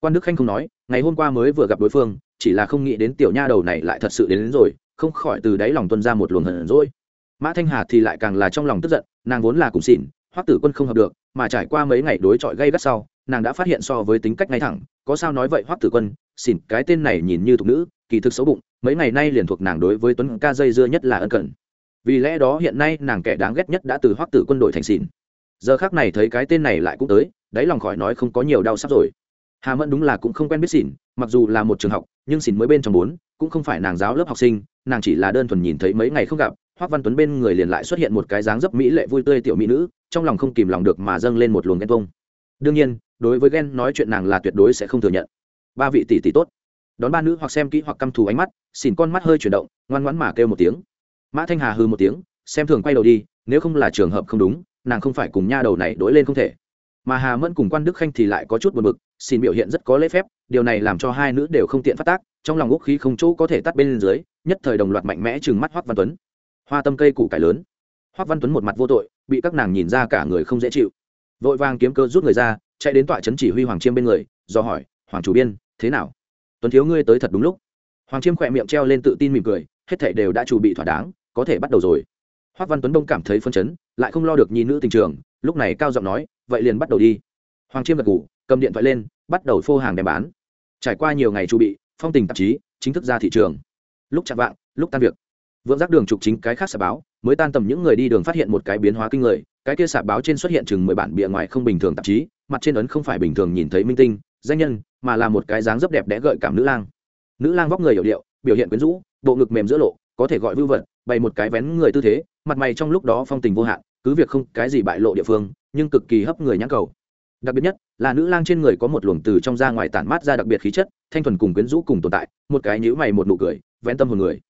Quan đức khanh không nói ngày hôm qua mới vừa gặp đối phương chỉ là không nghĩ đến tiểu nha đầu này lại thật sự đến, đến rồi không khỏi từ đáy lòng tuân ra một luồng hận rỗi mã thanh hà thì lại càng là trong lòng tức giận nàng vốn là cùng xỉn hoắc tử quân không hợp được mà trải qua mấy ngày đối chọi gây gắt sau nàng đã phát hiện so với tính cách ngay thẳng có sao nói vậy hoắc tử quân xỉn cái tên này nhìn như thục nữ kỳ thực xấu bụng mấy ngày nay liền thuộc nàng đối với tuấn ca dây dưa nhất là ân cần. Vì lẽ đó hiện nay nàng kẻ đáng ghét nhất đã từ hoắc tử quân đội thành xỉn giờ khác này thấy cái tên này lại cũng tới, đáy lòng khỏi nói không có nhiều đau sắp rồi. Hà mẫn đúng là cũng không quen biết xỉn, mặc dù là một trường học, nhưng xỉn mới bên trong bốn, cũng không phải nàng giáo lớp học sinh, nàng chỉ là đơn thuần nhìn thấy mấy ngày không gặp, hoác văn tuấn bên người liền lại xuất hiện một cái dáng dấp mỹ lệ vui tươi tiểu mỹ nữ, trong lòng không kìm lòng được mà dâng lên một luồng ghen tuông. Đương nhiên, đối với ghen nói chuyện nàng là tuyệt đối sẽ không thừa nhận. Ba vị tỷ tỷ tốt. Đón ba nữ hoặc xem kỹ hoặc căm thù ánh mắt, xỉn con mắt hơi chuyển động, ngoan ngoãn mà kêu một tiếng. Mã thanh hà hư một tiếng, xem thường quay đầu đi, nếu không là trường hợp không đúng nàng không phải cùng nha đầu này đối lên không thể. Mà hà mẫn cùng quan đức khanh thì lại có chút buồn bực, xin biểu hiện rất có lễ phép, điều này làm cho hai nữ đều không tiện phát tác, trong lòng úc khí không chỗ có thể tắt bên dưới, nhất thời đồng loạt mạnh mẽ chừng mắt hoắc văn tuấn. Hoa tâm cây củ cải lớn. Hoắc văn tuấn một mặt vô tội, bị các nàng nhìn ra cả người không dễ chịu. Vội vàng kiếm cơ rút người ra, chạy đến tọa trấn chỉ huy hoàng chiêm bên người, do hỏi, hoàng chủ biên, thế nào? Tuấn thiếu ngươi tới thật đúng lúc. Hoàng chiêm khỏe miệng treo lên tự tin mỉm cười, hết thảy đều đã chuẩn bị thỏa đáng, có thể bắt đầu rồi hoắc văn tuấn đông cảm thấy phân chấn, lại không lo được nhi nữ tình trường, lúc này cao giọng nói, vậy liền bắt đầu đi. Hoàng chiêm gật ngủ cầm điện thoại lên, bắt đầu phô hàng đem bán. Trải qua nhiều ngày chu bị, phong tình tạp chí chính thức ra thị trường. Lúc chạm vạng, lúc tan việc. Vượng giác đường trục chính cái khác sạp báo, mới tan tầm những người đi đường phát hiện một cái biến hóa kinh người, cái kia sạp báo trên xuất hiện chừng mười bản bìa ngoài không bình thường tạp chí, mặt trên ấn không phải bình thường nhìn thấy minh tinh, danh nhân, mà là một cái dáng rất đẹp đẽ gợi cảm nữ lang. Nữ lang vóc người hiểu điệu, biểu hiện quyến rũ, bộ ngực mềm giữa lộ, có thể gọi vưu vật bày một cái vén người tư thế, mặt mày trong lúc đó phong tình vô hạn, cứ việc không cái gì bại lộ địa phương, nhưng cực kỳ hấp người nhãn cầu. Đặc biệt nhất, là nữ lang trên người có một luồng từ trong ra ngoài tản mát ra đặc biệt khí chất, thanh thuần cùng quyến rũ cùng tồn tại, một cái nhữ mày một nụ cười, vén tâm hồn người.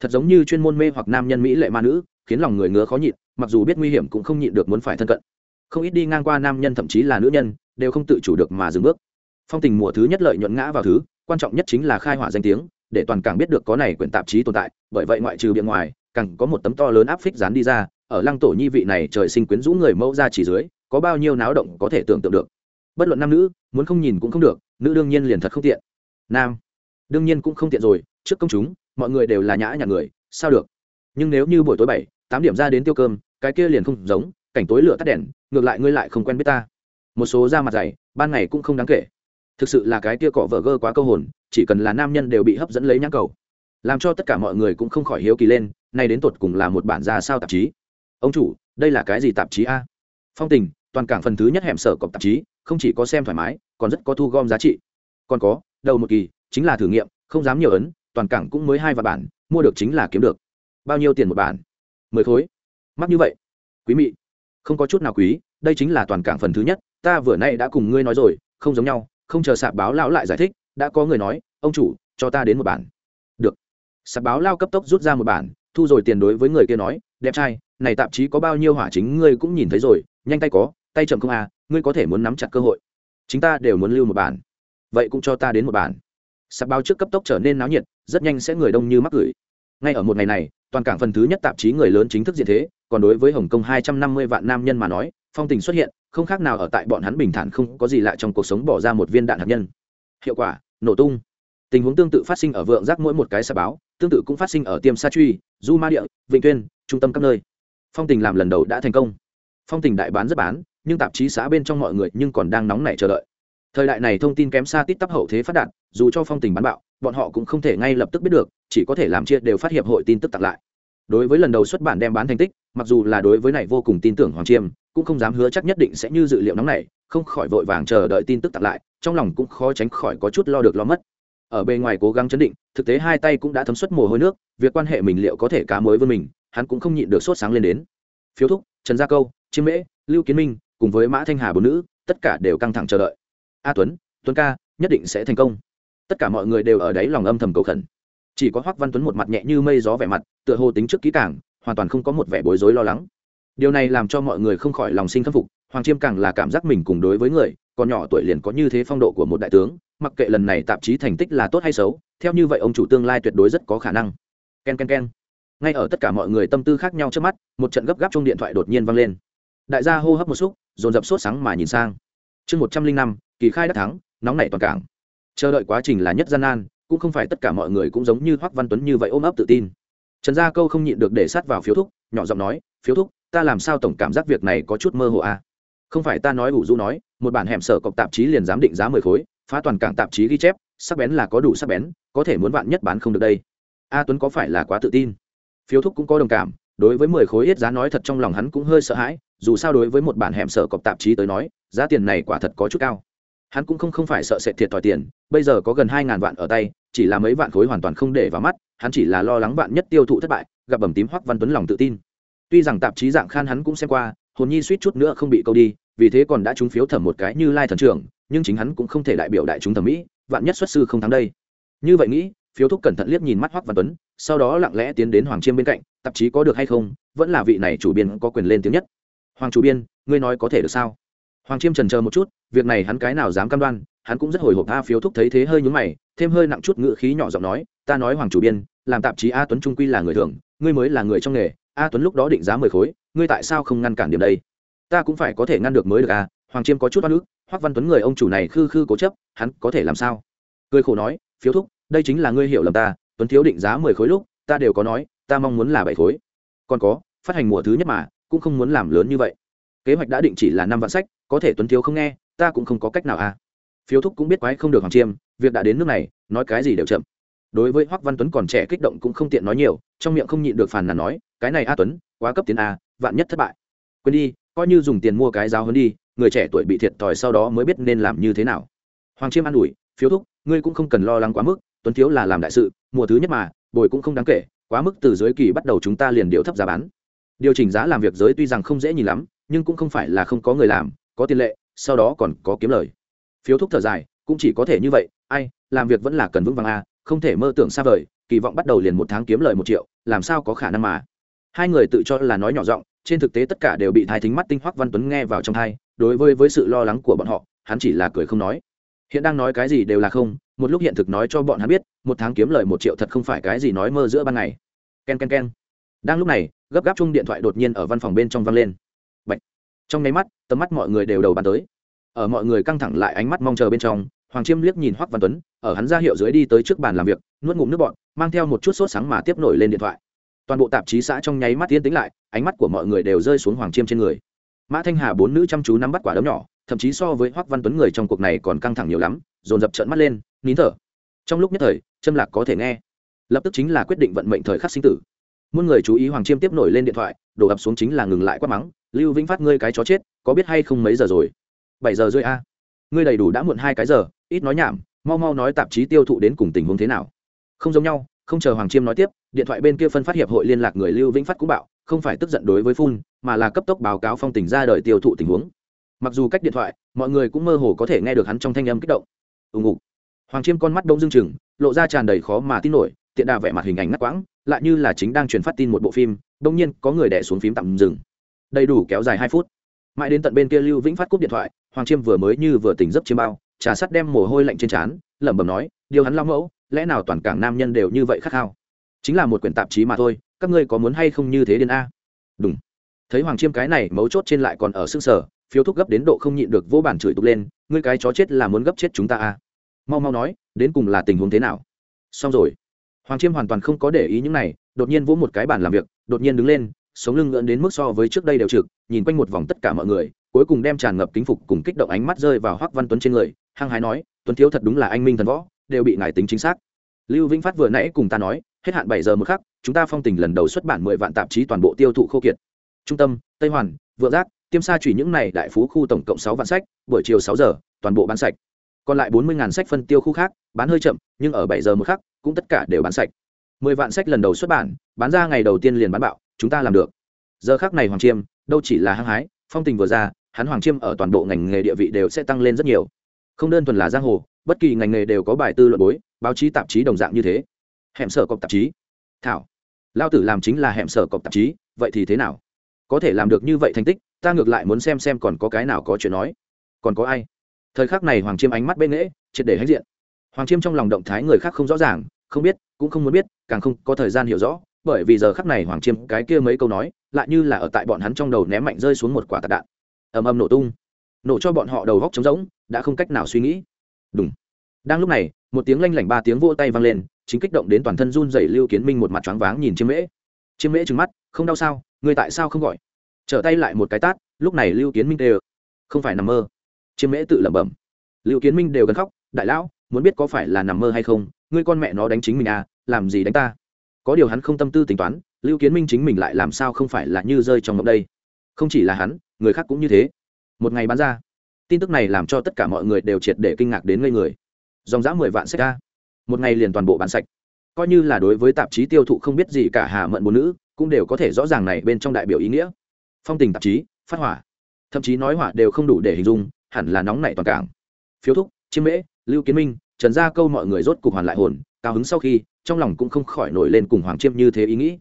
Thật giống như chuyên môn mê hoặc nam nhân mỹ lệ ma nữ, khiến lòng người ngứa khó nhịn, mặc dù biết nguy hiểm cũng không nhịn được muốn phải thân cận. Không ít đi ngang qua nam nhân thậm chí là nữ nhân, đều không tự chủ được mà dừng bước. Phong tình mùa thứ nhất lợi nhuận ngã vào thứ, quan trọng nhất chính là khai hỏa danh tiếng, để toàn cảng biết được có này quyển tạp chí tồn tại, bởi vậy ngoại trừ bên ngoài càng có một tấm to lớn áp phích dán đi ra, ở lăng tổ nhi vị này trời sinh quyến rũ người mẫu ra chỉ dưới, có bao nhiêu náo động có thể tưởng tượng được. Bất luận nam nữ, muốn không nhìn cũng không được, nữ đương nhiên liền thật không tiện. Nam, đương nhiên cũng không tiện rồi, trước công chúng, mọi người đều là nhã nhặn người, sao được? Nhưng nếu như buổi tối bảy, tám điểm ra đến tiêu cơm, cái kia liền không giống, cảnh tối lửa tắt đèn, ngược lại ngươi lại không quen biết ta. Một số da mặt dày, ban ngày cũng không đáng kể. Thực sự là cái kia cọ vợ gơ quá câu hồn, chỉ cần là nam nhân đều bị hấp dẫn lấy nhãn cầu. Làm cho tất cả mọi người cũng không khỏi hiếu kỳ lên nay đến tột cùng là một bản ra sao tạp chí. Ông chủ, đây là cái gì tạp chí a? Phong tình, toàn cảng phần thứ nhất hẻm sở cọc tạp chí, không chỉ có xem thoải mái, còn rất có thu gom giá trị. Còn có, đầu một kỳ, chính là thử nghiệm, không dám nhiều ấn, toàn cảng cũng mới hai vạn bản, mua được chính là kiếm được. Bao nhiêu tiền một bản? Mười khối. Mắc như vậy. Quý mị. Không có chút nào quý, đây chính là toàn cảng phần thứ nhất, ta vừa nay đã cùng ngươi nói rồi, không giống nhau, không chờ sạp báo lão lại giải thích, đã có người nói, ông chủ, cho ta đến một bản. Được. Sạp báo lao cấp tốc rút ra một bản thu rồi tiền đối với người kia nói, đẹp trai, này tạp chí có bao nhiêu hỏa chính ngươi cũng nhìn thấy rồi, nhanh tay có, tay chậm không à ngươi có thể muốn nắm chặt cơ hội. Chúng ta đều muốn lưu một bản. Vậy cũng cho ta đến một bản. Sạp báo trước cấp tốc trở nên náo nhiệt, rất nhanh sẽ người đông như mắc gửi ngay ở một ngày này, toàn cảng phần thứ nhất tạp chí người lớn chính thức diện thế, còn đối với hồng kông hai trăm năm mươi vạn nam nhân mà nói, phong tình xuất hiện, không khác nào ở tại bọn hắn bình thản không có gì lạ trong cuộc sống bỏ ra một viên đạn hạt nhân. Hiệu quả, nổ tung. Tình huống tương tự phát sinh ở vượng giác mỗi một cái sa báo tương tự cũng phát sinh ở tiêm sa truy, du ma địa, vịnh tuyên, trung tâm các nơi. Phong tình làm lần đầu đã thành công. Phong tình đại bán rất bán, nhưng tạp chí xã bên trong mọi người nhưng còn đang nóng nảy chờ đợi. Thời đại này thông tin kém xa tít tắp hậu thế phát đạt, dù cho phong tình bán bạo, bọn họ cũng không thể ngay lập tức biết được, chỉ có thể làm chia đều phát hiệp hội tin tức tặng lại. Đối với lần đầu xuất bản đem bán thành tích, mặc dù là đối với này vô cùng tin tưởng hoàng chiêm, cũng không dám hứa chắc nhất định sẽ như dự liệu nóng này không khỏi vội vàng chờ đợi tin tức tặng lại, trong lòng cũng khó tránh khỏi có chút lo được lo mất ở bề ngoài cố gắng chấn định, thực tế hai tay cũng đã thấm suất mồ hôi nước, việc quan hệ mình liệu có thể cá mới với mình, hắn cũng không nhịn được sốt sáng lên đến. Phiếu thúc, trần gia câu, chiêm mễ, lưu kiến minh, cùng với mã thanh hà bốn nữ, tất cả đều căng thẳng chờ đợi. A tuấn tuấn ca, nhất định sẽ thành công. Tất cả mọi người đều ở đấy lòng âm thầm cầu khẩn. Chỉ có hoắc văn tuấn một mặt nhẹ như mây gió vẻ mặt, tựa hồ tính trước kỹ càng, hoàn toàn không có một vẻ bối rối lo lắng. Điều này làm cho mọi người không khỏi lòng sinh khâm phục, hoàng chiêm càng là cảm giác mình cùng đối với người, còn nhỏ tuổi liền có như thế phong độ của một đại tướng mặc kệ lần này tạp chí thành tích là tốt hay xấu, theo như vậy ông chủ tương lai tuyệt đối rất có khả năng. K e n k e n k e n ngay ở tất cả mọi người tâm tư khác nhau trước mắt, một trận gấp gáp trong điện thoại đột nhiên vang lên. Đại gia hô hấp một xúc, dồn dập sốt sáng mà nhìn sang. Chương một trăm linh năm, kỳ khai đắc thắng, nóng nảy toàn cảng. Chờ đợi quá trình là nhất gian nan, cũng không phải tất cả mọi người cũng giống như hoắc văn tuấn như vậy ôm ấp tự tin. Trần gia câu không nhịn được để sát vào phiếu thúc, nhỏ giọng nói, phiếu thúc, ta làm sao tổng cảm giác việc này có chút mơ hồ à? không phải ta nói ủ rũ nói, một bản hẻm sở cọc tạp chí liền giám định giá mười khối phá toàn cảng tạp chí ghi chép, sắc bén là có đủ sắc bén, có thể muốn vạn nhất bán không được đây. A tuấn có phải là quá tự tin? Phiếu thúc cũng có đồng cảm, đối với mười khối ít giá nói thật trong lòng hắn cũng hơi sợ hãi, dù sao đối với một bản hẻm sở cọc tạp chí tới nói, giá tiền này quả thật có chút cao. Hắn cũng không không phải sợ sệt thiệt thòi tiền, bây giờ có gần hai ngàn vạn ở tay, chỉ là mấy vạn khối hoàn toàn không để vào mắt, hắn chỉ là lo lắng vạn nhất tiêu thụ thất bại, gặp bầm tím hoắc văn tuấn lòng tự tin. Tuy rằng tạp chí dạng khan hắn cũng xem qua, hồn nhi suýt chút nữa không bị câu đi, vì thế còn đã trúng phiếu thẩm một cái như lai thần trưởng nhưng chính hắn cũng không thể đại biểu đại chúng thẩm mỹ, vạn nhất xuất sư không thắng đây. Như vậy nghĩ, phiếu thúc cẩn thận liếc nhìn mắt hoắc văn tuấn, sau đó lặng lẽ tiến đến hoàng chiêm bên cạnh, tạp chí có được hay không, vẫn là vị này chủ biên có quyền lên tiếng nhất. Hoàng chủ biên, ngươi nói có thể được sao? Hoàng chiêm trần chờ một chút, việc này hắn cái nào dám cam đoan, hắn cũng rất hồi hộp tha phiếu thúc thấy thế hơi nhúng mày, thêm hơi nặng chút ngựa khí nhỏ giọng nói, ta nói hoàng chủ biên, làm tạp chí a tuấn trung quy là người thường, ngươi mới là người trong nghề, a tuấn lúc đó định giá mười khối, ngươi tại sao không ngăn cản điểm đây? Ta cũng phải có thể ngăn được mới được a hoàng chiêm có chút oan ức hoắc văn tuấn người ông chủ này khư khư cố chấp, hắn có thể làm sao? Cười khổ nói, phiếu thúc, đây chính là ngươi hiểu lầm ta, tuấn thiếu định giá mười khối lúc, ta đều có nói, ta mong muốn là bảy khối. Còn có, phát hành mùa thứ nhất mà, cũng không muốn làm lớn như vậy. Kế hoạch đã định chỉ là năm vạn sách, có thể tuấn thiếu không nghe, ta cũng không có cách nào à. Phiếu thúc cũng biết quái không được hoàng chiêm, việc đã đến nước này, nói cái gì đều chậm. Đối với hoắc văn tuấn còn trẻ kích động cũng không tiện nói nhiều, trong miệng không nhịn được phàn nàn nói, cái này a tuấn, quá cấp tiến a, vạn nhất thất bại. Quên đi, coi như dùng tiền mua cái giáo hơn đi người trẻ tuổi bị thiệt thòi sau đó mới biết nên làm như thế nào. Hoàng chiêm an ủi, phiếu thúc, ngươi cũng không cần lo lắng quá mức, tuấn thiếu là làm đại sự, mùa thứ nhất mà, bồi cũng không đáng kể, quá mức từ dưới kỳ bắt đầu chúng ta liền điệu thấp giá bán. Điều chỉnh giá làm việc giới tuy rằng không dễ nhìn lắm, nhưng cũng không phải là không có người làm, có tiền lệ, sau đó còn có kiếm lời. Phiếu thúc thở dài, cũng chỉ có thể như vậy, ai, làm việc vẫn là cần vững vàng a không thể mơ tưởng xa vời, kỳ vọng bắt đầu liền một tháng kiếm lời một triệu, làm sao có khả năng mà? Hai người tự cho là nói nhỏ giọng, trên thực tế tất cả đều bị thái thính mắt tinh hoắc văn tuấn nghe vào trong thai đối với với sự lo lắng của bọn họ, hắn chỉ là cười không nói. Hiện đang nói cái gì đều là không, một lúc hiện thực nói cho bọn hắn biết, một tháng kiếm lời một triệu thật không phải cái gì nói mơ giữa ban ngày. K e n k e n k e n đang lúc này, gấp gáp chung điện thoại đột nhiên ở văn phòng bên trong văng lên. Bạch. trong nháy mắt, tầm mắt mọi người đều đầu bàn tới. Ở mọi người căng thẳng lại ánh mắt mong chờ bên trong, hoàng chiêm liếc nhìn hoắc văn tuấn, ở hắn ra hiệu dưới đi tới trước bàn làm việc, nuốt ngụm nước bọn mang theo một chút sốt sáng mà tiếp nổi lên điện thoại. Toàn bộ tạp chí xã trong nháy mắt tiến tính lại, ánh mắt của mọi người đều rơi xuống hoàng chiêm trên người mã thanh hà bốn nữ chăm chú nắm bắt quả đấm nhỏ, thậm chí so với hoắc văn tuấn người trong cuộc này còn căng thẳng nhiều lắm, dồn dập trợn mắt lên, nín thở. Trong lúc nhất thời châm lạc có thể nghe. Lập tức chính là quyết định vận mệnh thời khắc sinh tử. Muôn người chú ý hoàng chiêm tiếp nổi lên điện thoại, đổ ập xuống chính là ngừng lại quát mắng, lưu vĩnh phát ngươi cái chó chết, có biết hay không mấy giờ rồi? Bảy giờ rưỡi a. Ngươi đầy đủ đã muộn hai cái giờ, ít nói nhảm, mau mau nói tạp chí tiêu thụ đến cùng tình huống thế nào. Không giống nhau, không chờ hoàng chiêm nói tiếp, điện thoại bên kia phân phát hiệp hội liên lạc người lưu vĩnh phát cũng bảo, không phải tức giận đối với phun mà là cấp tốc báo cáo phong tình ra đời tiêu thụ tình huống. Mặc dù cách điện thoại, mọi người cũng mơ hồ có thể nghe được hắn trong thanh âm kích động. Ừ, Ùng ục hoàng chiêm con mắt đông dương chừng, lộ ra tràn đầy khó mà tin nổi, tiện đà vẻ mặt hình ảnh ngắt quãng, lại như là chính đang truyền phát tin một bộ phim, đông nhiên có người đẻ xuống phím tạm dừng. Đầy đủ kéo dài hai phút. Mãi đến tận bên kia lưu vĩnh phát cúp điện thoại, hoàng chiêm vừa mới như vừa tỉnh giấc chiêm bao, trà sắt đem mồ hôi lạnh trên trán, lẩm bẩm nói, điều hắn lao mẫu, lẽ nào toàn cảng nam nhân đều như vậy khát khao? Chính là một quyển tạp chí mà thôi, các ngươi có muốn hay không như thế đến a? Đúng thấy hoàng chiêm cái này mấu chốt trên lại còn ở xương sở, phiếu thuốc gấp đến độ không nhịn được vô bản chửi tục lên, ngươi cái chó chết là muốn gấp chết chúng ta à? Mau mau nói, đến cùng là tình huống thế nào? Xong rồi. Hoàng chiêm hoàn toàn không có để ý những này, đột nhiên vỗ một cái bàn làm việc, đột nhiên đứng lên, sống lưng ngưỡng đến mức so với trước đây đều trực, nhìn quanh một vòng tất cả mọi người, cuối cùng đem tràn ngập kính phục cùng kích động ánh mắt rơi vào hoắc văn tuấn trên người, hăng hái nói, tuấn thiếu thật đúng là anh minh thần võ, đều bị ngài tính chính xác. Lưu vĩnh phát vừa nãy cùng ta nói, hết hạn bảy giờ một khắc, chúng ta phong tình lần đầu xuất bản mười vạn tạp chí toàn bộ tiêu thụ khô kiệt trung tâm, tây hoàn, vượng giác, tiêm sa chủy những này đại phú khu tổng cộng sáu vạn sách, buổi chiều sáu giờ, toàn bộ bán sạch. Còn lại bốn mươi sách phân tiêu khu khác, bán hơi chậm, nhưng ở bảy giờ một khắc, cũng tất cả đều bán sạch. mười vạn sách lần đầu xuất bản, bán ra ngày đầu tiên liền bán bạo, chúng ta làm được. Giờ khác này hoàng chiêm, đâu chỉ là hăng hái, phong tình vừa ra, hắn hoàng chiêm ở toàn bộ ngành nghề địa vị đều sẽ tăng lên rất nhiều. Không đơn thuần là giang hồ, bất kỳ ngành nghề đều có bài tư luận bối, báo chí tạp chí đồng dạng như thế. Hẻm sở cọc tạp chí. Thảo. Lao tử làm chính là hẻm sở cọc tạp chí, vậy thì thế nào? Có thể làm được như vậy thành tích, ta ngược lại muốn xem xem còn có cái nào có chuyện nói. Còn có ai? Thời khắc này hoàng chiêm ánh mắt bên nghễ, triệt để hãnh diện. Hoàng chiêm trong lòng động thái người khác không rõ ràng, không biết, cũng không muốn biết, càng không có thời gian hiểu rõ, bởi vì giờ khắc này hoàng chiêm cái kia mấy câu nói, lại như là ở tại bọn hắn trong đầu ném mạnh rơi xuống một quả tạc đạn. Ầm ầm nổ tung. Nổ cho bọn họ đầu góc trống rỗng, đã không cách nào suy nghĩ. Đúng đang lúc này, một tiếng lanh lảnh ba tiếng vỗ tay vang lên, chính kích động đến toàn thân run dày lưu kiến minh một mặt choáng váng nhìn chiêm mễ. Chiêm mễ trừng mắt, không đau sao? Ngươi tại sao không gọi? Trở tay lại một cái tát, lúc này lưu kiến minh đều không phải nằm mơ. Chiêm mễ tự lẩm bẩm, lưu kiến minh đều gần khóc, đại lão, muốn biết có phải là nằm mơ hay không, ngươi con mẹ nó đánh chính mình à làm gì đánh ta? Có điều hắn không tâm tư tính toán, lưu kiến minh chính mình lại làm sao không phải là như rơi trong ngọc đây? Không chỉ là hắn, người khác cũng như thế. Một ngày bán ra, tin tức này làm cho tất cả mọi người đều triệt để kinh ngạc đến ngây người. Dòng dã mười vạn sách ra. Một ngày liền toàn bộ bán sạch. Coi như là đối với tạp chí tiêu thụ không biết gì cả hà mận bốn nữ cũng đều có thể rõ ràng này bên trong đại biểu ý nghĩa. Phong tình tạp chí, phát hỏa. Thậm chí nói hỏa đều không đủ để hình dung, hẳn là nóng nảy toàn cảng. Phiếu thúc, chiêm mễ, lưu kiến minh, trần gia câu mọi người rốt cục hoàn lại hồn, cao hứng sau khi, trong lòng cũng không khỏi nổi lên cùng hoàng chiêm như thế ý nghĩ.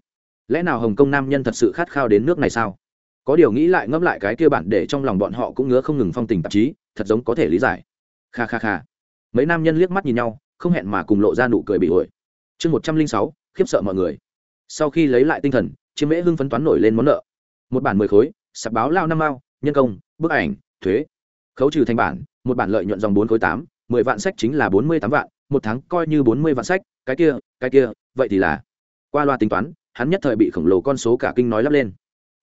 Lẽ nào hồng kông nam nhân thật sự khát khao đến nước này sao? Có điều nghĩ lại ngẫm lại cái kia bản để trong lòng bọn họ cũng ngứa không ngừng phong tình tạp chí, thật giống có thể lý giải. Kha kha kha. Mấy nam nhân liếc mắt nhìn nhau, không hẹn mà cùng lộ ra nụ cười bị ổi chương một trăm linh sáu, khiếp sợ mọi người sau khi lấy lại tinh thần, chiêm mễ hưng phấn toán nổi lên món nợ. Một bản mười khối, sạp báo lao năm mao, nhân công, bức ảnh, thuế. Khấu trừ thành bản, một bản lợi nhuận dòng bốn khối tám, mười vạn sách chính là bốn mươi tám vạn, một tháng coi như bốn mươi vạn sách, cái kia cái kia, vậy thì là. Qua loa tính toán, hắn nhất thời bị khổng lồ con số cả kinh nói lắp lên.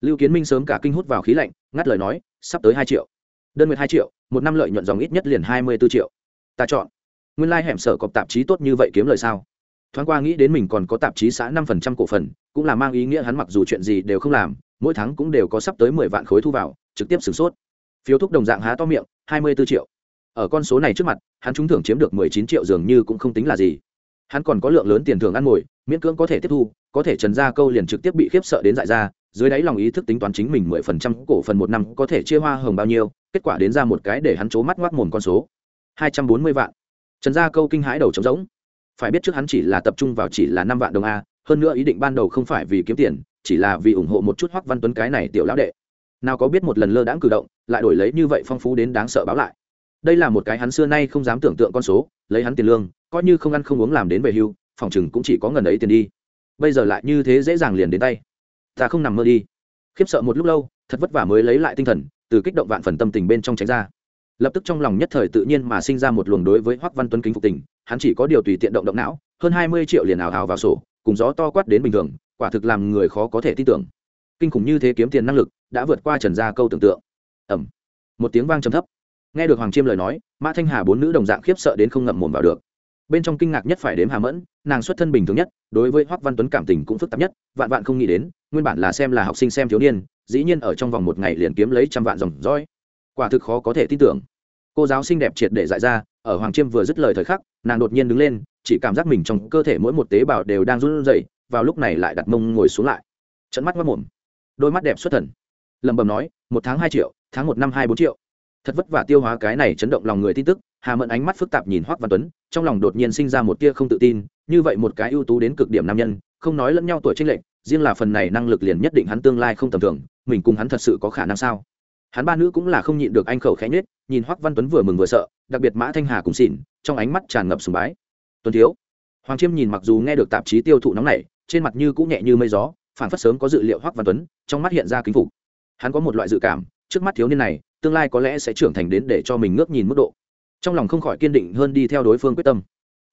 Lưu kiến minh sớm cả kinh hút vào khí lạnh, ngắt lời nói, sắp tới hai triệu. Đơn nguyện hai triệu, một năm lợi nhuận dòng ít nhất liền hai mươi b ố triệu. Ta chọn. Nguyên lai、like、hẻm sở cọp tạp chí tốt như vậy kiếm lời sao? Thoáng qua nghĩ đến mình còn có tạp chí xã năm phần trăm cổ phần, cũng là mang ý nghĩa hắn mặc dù chuyện gì đều không làm, mỗi tháng cũng đều có sắp tới mười vạn khối thu vào, trực tiếp sửng sốt. Phiếu thúc đồng dạng há to miệng, hai mươi b ố triệu. Ở con số này trước mặt, hắn trúng thưởng chiếm được mười chín triệu dường như cũng không tính là gì. Hắn còn có lượng lớn tiền thưởng ăn ngồi, miễn cưỡng có thể tiếp thu, có thể trần ra câu liền trực tiếp bị khiếp sợ đến dại ra, dưới đáy lòng ý thức tính toán chính mình mười phần trăm cổ phần một năm có thể chia hoa hồng bao nhiêu, kết quả đến ra một cái để hắn c mắt ngoác mồm con số. Hai trăm bốn mươi vạn. Trần gia câu kinh hãi đầu trống rỗng phải biết trước hắn chỉ là tập trung vào chỉ là năm vạn đồng a, hơn nữa ý định ban đầu không phải vì kiếm tiền, chỉ là vì ủng hộ một chút hoắc văn tuấn cái này tiểu lão đệ. Nào có biết một lần lơ đãng cử động, lại đổi lấy như vậy phong phú đến đáng sợ báo lại. Đây là một cái hắn xưa nay không dám tưởng tượng con số, lấy hắn tiền lương, coi như không ăn không uống làm đến về hưu, phòng chừng cũng chỉ có ngần ấy tiền đi. Bây giờ lại như thế dễ dàng liền đến tay. Ta không nằm mơ đi. Khiếp sợ một lúc lâu, thật vất vả mới lấy lại tinh thần, từ kích động vạn phần tâm tình bên trong tránh ra. Lập tức trong lòng nhất thời tự nhiên mà sinh ra một luồng đối với hoắc văn tuấn kính phục tình hắn chỉ có điều tùy tiện động động não, hơn hai mươi triệu liền ảo hào vào sổ, cùng gió to quát đến bình thường, quả thực làm người khó có thể tin tưởng. Kinh khủng như thế kiếm tiền năng lực, đã vượt qua trần gia câu tưởng tượng. Ẩm một tiếng vang trầm thấp. Nghe được hoàng chiêm lời nói, mã thanh hà bốn nữ đồng dạng khiếp sợ đến không ngậm mồm vào được. Bên trong kinh ngạc nhất phải đếm hà mẫn, nàng xuất thân bình thường nhất, đối với hoắc văn tuấn cảm tình cũng phức tạp nhất, vạn vạn không nghĩ đến, nguyên bản là xem là học sinh xem thiếu niên, dĩ nhiên ở trong vòng một ngày liền kiếm lấy trăm vạn dòng dõi quả thực khó có thể tin tưởng. Cô giáo xinh đẹp triệt để dại ra ở hoàng chiêm vừa dứt lời thời khắc, nàng đột nhiên đứng lên, chỉ cảm giác mình trong cơ thể mỗi một tế bào đều đang run rẩy, vào lúc này lại đặt mông ngồi xuống lại. Trận mắt mất mồm. Đôi mắt đẹp xuất thần. Lẩm bẩm nói, một tháng hai triệu, tháng một năm hai bốn triệu. Thật vất vả tiêu hóa cái này chấn động lòng người tin tức, hà mẫn ánh mắt phức tạp nhìn hoắc văn tuấn, trong lòng đột nhiên sinh ra một tia không tự tin, như vậy một cái ưu tú đến cực điểm nam nhân, không nói lẫn nhau tuổi trinh lệch, riêng là phần này năng lực liền nhất định hắn tương lai không tầm thường, mình cùng hắn thật sự có khả năng sao? Hắn ba nữ cũng là không nhịn được anh khẩu khẽ nhết nhìn hoắc văn tuấn vừa mừng vừa sợ, đặc biệt mã thanh hà cùng xỉn, trong ánh mắt tràn ngập sùng bái. Tuấn thiếu. Hoàng chiêm nhìn mặc dù nghe được tạp chí tiêu thụ nóng này, trên mặt như cũng nhẹ như mây gió phản phất sớm có dự liệu hoắc văn tuấn trong mắt hiện ra kính phục. Hắn có một loại dự cảm, trước mắt thiếu niên này, tương lai có lẽ sẽ trưởng thành đến để cho mình ngước nhìn mức độ. Trong lòng không khỏi kiên định hơn đi theo đối phương quyết tâm.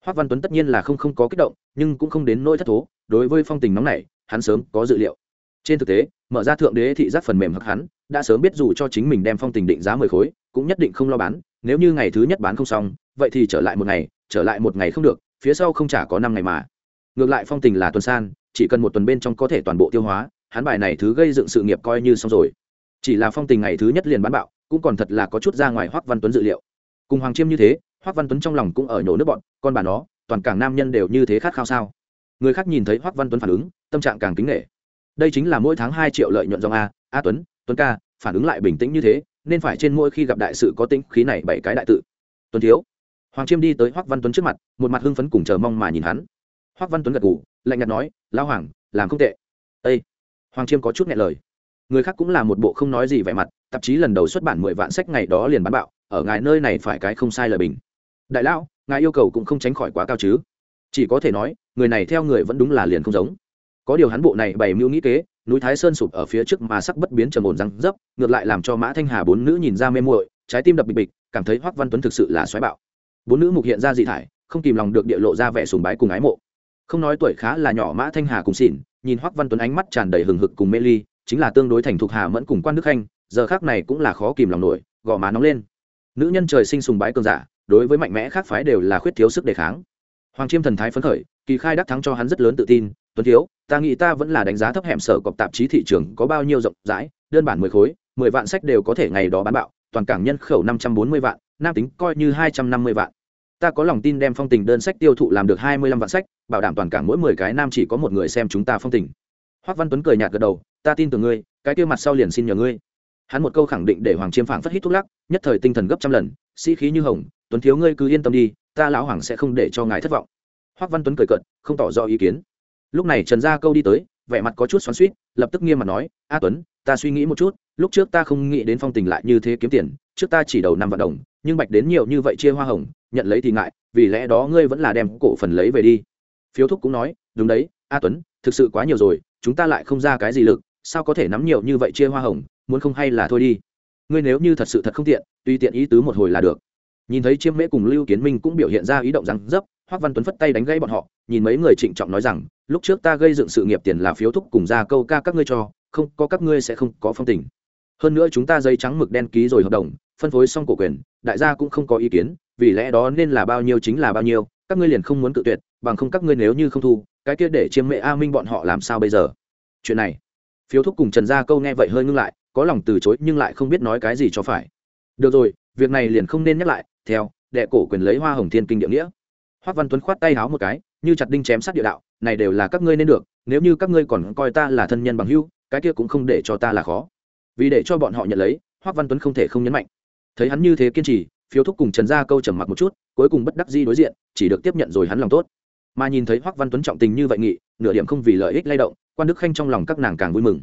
Hoắc văn tuấn tất nhiên là không không có kích động, nhưng cũng không đến nỗi thất thố, đối với phong tình nóng này, hắn sớm có dự liệu. Trên thực tế, mở ra thượng đế thị giác phần mềm hắc hắn đã sớm biết dù cho chính mình đem phong tình định giá mười khối, cũng nhất định không lo bán, nếu như ngày thứ nhất bán không xong, vậy thì trở lại một ngày, trở lại một ngày không được, phía sau không trả có năm ngày mà. Ngược lại phong tình là tuần san, chỉ cần một tuần bên trong có thể toàn bộ tiêu hóa, hắn bài này thứ gây dựng sự nghiệp coi như xong rồi. Chỉ là phong tình ngày thứ nhất liền bán bạo, cũng còn thật là có chút ra ngoài hoắc văn tuấn dự liệu. Cùng hoàng chiêm như thế, hoắc văn tuấn trong lòng cũng ở nhổ nước bọn, con bà nó, toàn cảng nam nhân đều như thế khát khao sao? Người khác nhìn thấy hoắc văn tuấn phản ứng, tâm trạng càng kính nghệ đây chính là mỗi tháng hai triệu lợi nhuận dòng a a tuấn tuấn ca, phản ứng lại bình tĩnh như thế, nên phải trên mỗi khi gặp đại sự có tính khí này bảy cái đại tự. Tuấn thiếu. Hoàng chiêm đi tới hoắc văn tuấn trước mặt, một mặt hưng phấn cùng chờ mong mà nhìn hắn. Hoắc văn tuấn gật gù, lạnh nhạt nói, lão hoàng, làm không tệ. Ây hoàng chiêm có chút nghe lời. Người khác cũng là một bộ không nói gì vẻ mặt, tạp chí lần đầu xuất bản mười vạn sách ngày đó liền bán bạo, ở ngài nơi này phải cái không sai lời bình. Đại lão, ngài yêu cầu cũng không tránh khỏi quá cao chứ. Chỉ có thể nói, người này theo người vẫn đúng là liền không giống có điều hắn bộ này bày mưu nghĩ kế, núi thái sơn sụp ở phía trước mà sắc bất biến trầm ổn răng dấp, ngược lại làm cho mã thanh hà bốn nữ nhìn ra mê muội, trái tim đập bịch bịch, cảm thấy hoắc văn tuấn thực sự là xoáy bạo. Bốn nữ mục hiện ra dị thải, không kìm lòng được địa lộ ra vẻ sùng bái cùng ái mộ. Không nói tuổi khá là nhỏ mã thanh hà cùng xỉn, nhìn hoắc văn tuấn ánh mắt tràn đầy hừng hực cùng mê ly, chính là tương đối thành thục hà mẫn cùng quan đức khanh, giờ khác này cũng là khó kìm lòng nổi, gò má nóng lên. Nữ nhân trời sinh sùng bái cường giả, đối với mạnh mẽ khác phái đều là khuyết thiếu sức đề kháng. Hoàng chiêm thần thái phấn khởi, kỳ khai đắc thắng cho hắn rất lớn tự tin tuấn thiếu, ta nghĩ ta vẫn là đánh giá thấp hẻm sở cọp tạp chí thị trường có bao nhiêu rộng rãi, đơn bản mười khối, mười vạn sách đều có thể ngày đó bán bạo, toàn cảng nhân khẩu năm trăm bốn mươi vạn, nam tính coi như hai trăm năm mươi vạn. Ta có lòng tin đem phong tình đơn sách tiêu thụ làm được hai mươi lăm vạn sách, bảo đảm toàn cảng mỗi mười cái nam chỉ có một người xem chúng ta phong tình. Hoắc văn tuấn cười nhạt gật đầu, ta tin tưởng ngươi, cái kia mặt sau liền xin nhờ ngươi. Hắn một câu khẳng định để hoàng chiêm phảng phất hít thuốc lắc, nhất thời tinh thần gấp trăm lần, sĩ khí như hồng, tuấn thiếu ngươi cứ yên tâm đi, ta lão hoàng sẽ không để cho ngài thất vọng. Hoắc văn tuấn cười cợt, không tỏ rõ ý kiến lúc này trần gia câu đi tới, vẻ mặt có chút xoắn suýt lập tức nghiêm mặt nói, a tuấn, ta suy nghĩ một chút, lúc trước ta không nghĩ đến phong tình lại như thế kiếm tiền, trước ta chỉ đầu năm vạn đồng, nhưng bạch đến nhiều như vậy chia hoa hồng, nhận lấy thì ngại, vì lẽ đó ngươi vẫn là đem cổ phần lấy về đi. Phiếu thúc cũng nói, đúng đấy, a tuấn, thực sự quá nhiều rồi, chúng ta lại không ra cái gì lực, sao có thể nắm nhiều như vậy chia hoa hồng, muốn không hay là thôi đi. Ngươi nếu như thật sự thật không tiện, tùy tiện ý tứ một hồi là được. Nhìn thấy chiêm mễ cùng lưu kiến minh cũng biểu hiện ra ý động rằng dấp hoắc văn tuấn phất tay đánh gãy bọn họ, nhìn mấy người trịnh trọng nói rằng, lúc trước ta gây dựng sự nghiệp tiền là phiếu thúc cùng ra câu ca các ngươi cho, không, có các ngươi sẽ không có phong tình. Hơn nữa chúng ta dây trắng mực đen ký rồi hợp đồng, phân phối xong cổ quyền, đại gia cũng không có ý kiến, vì lẽ đó nên là bao nhiêu chính là bao nhiêu, các ngươi liền không muốn cự tuyệt, bằng không các ngươi nếu như không thu, cái kia để chiêm mẹ a minh bọn họ làm sao bây giờ? Chuyện này, phiếu thúc cùng trần gia câu nghe vậy hơi ngưng lại, có lòng từ chối nhưng lại không biết nói cái gì cho phải. Được rồi, việc này liền không nên nhắc lại, theo, đệ cổ quyền lấy hoa hồng thiên kinh địa nghĩa hoác văn tuấn khoát tay háo một cái, như chặt đinh chém sát địa đạo, này đều là các ngươi nên được, nếu như các ngươi còn coi ta là thân nhân bằng hữu, cái kia cũng không để cho ta là khó. Vì để cho bọn họ nhận lấy, hoác văn tuấn không thể không nhấn mạnh. Thấy hắn như thế kiên trì, phiếu thúc cùng trần gia câu trầm mặc một chút, cuối cùng bất đắc di đối diện, chỉ được tiếp nhận rồi hắn lòng tốt. Mà nhìn thấy hoác văn tuấn trọng tình như vậy nghị, nửa điểm không vì lợi ích lay động, quan đức khanh trong lòng các nàng càng vui mừng.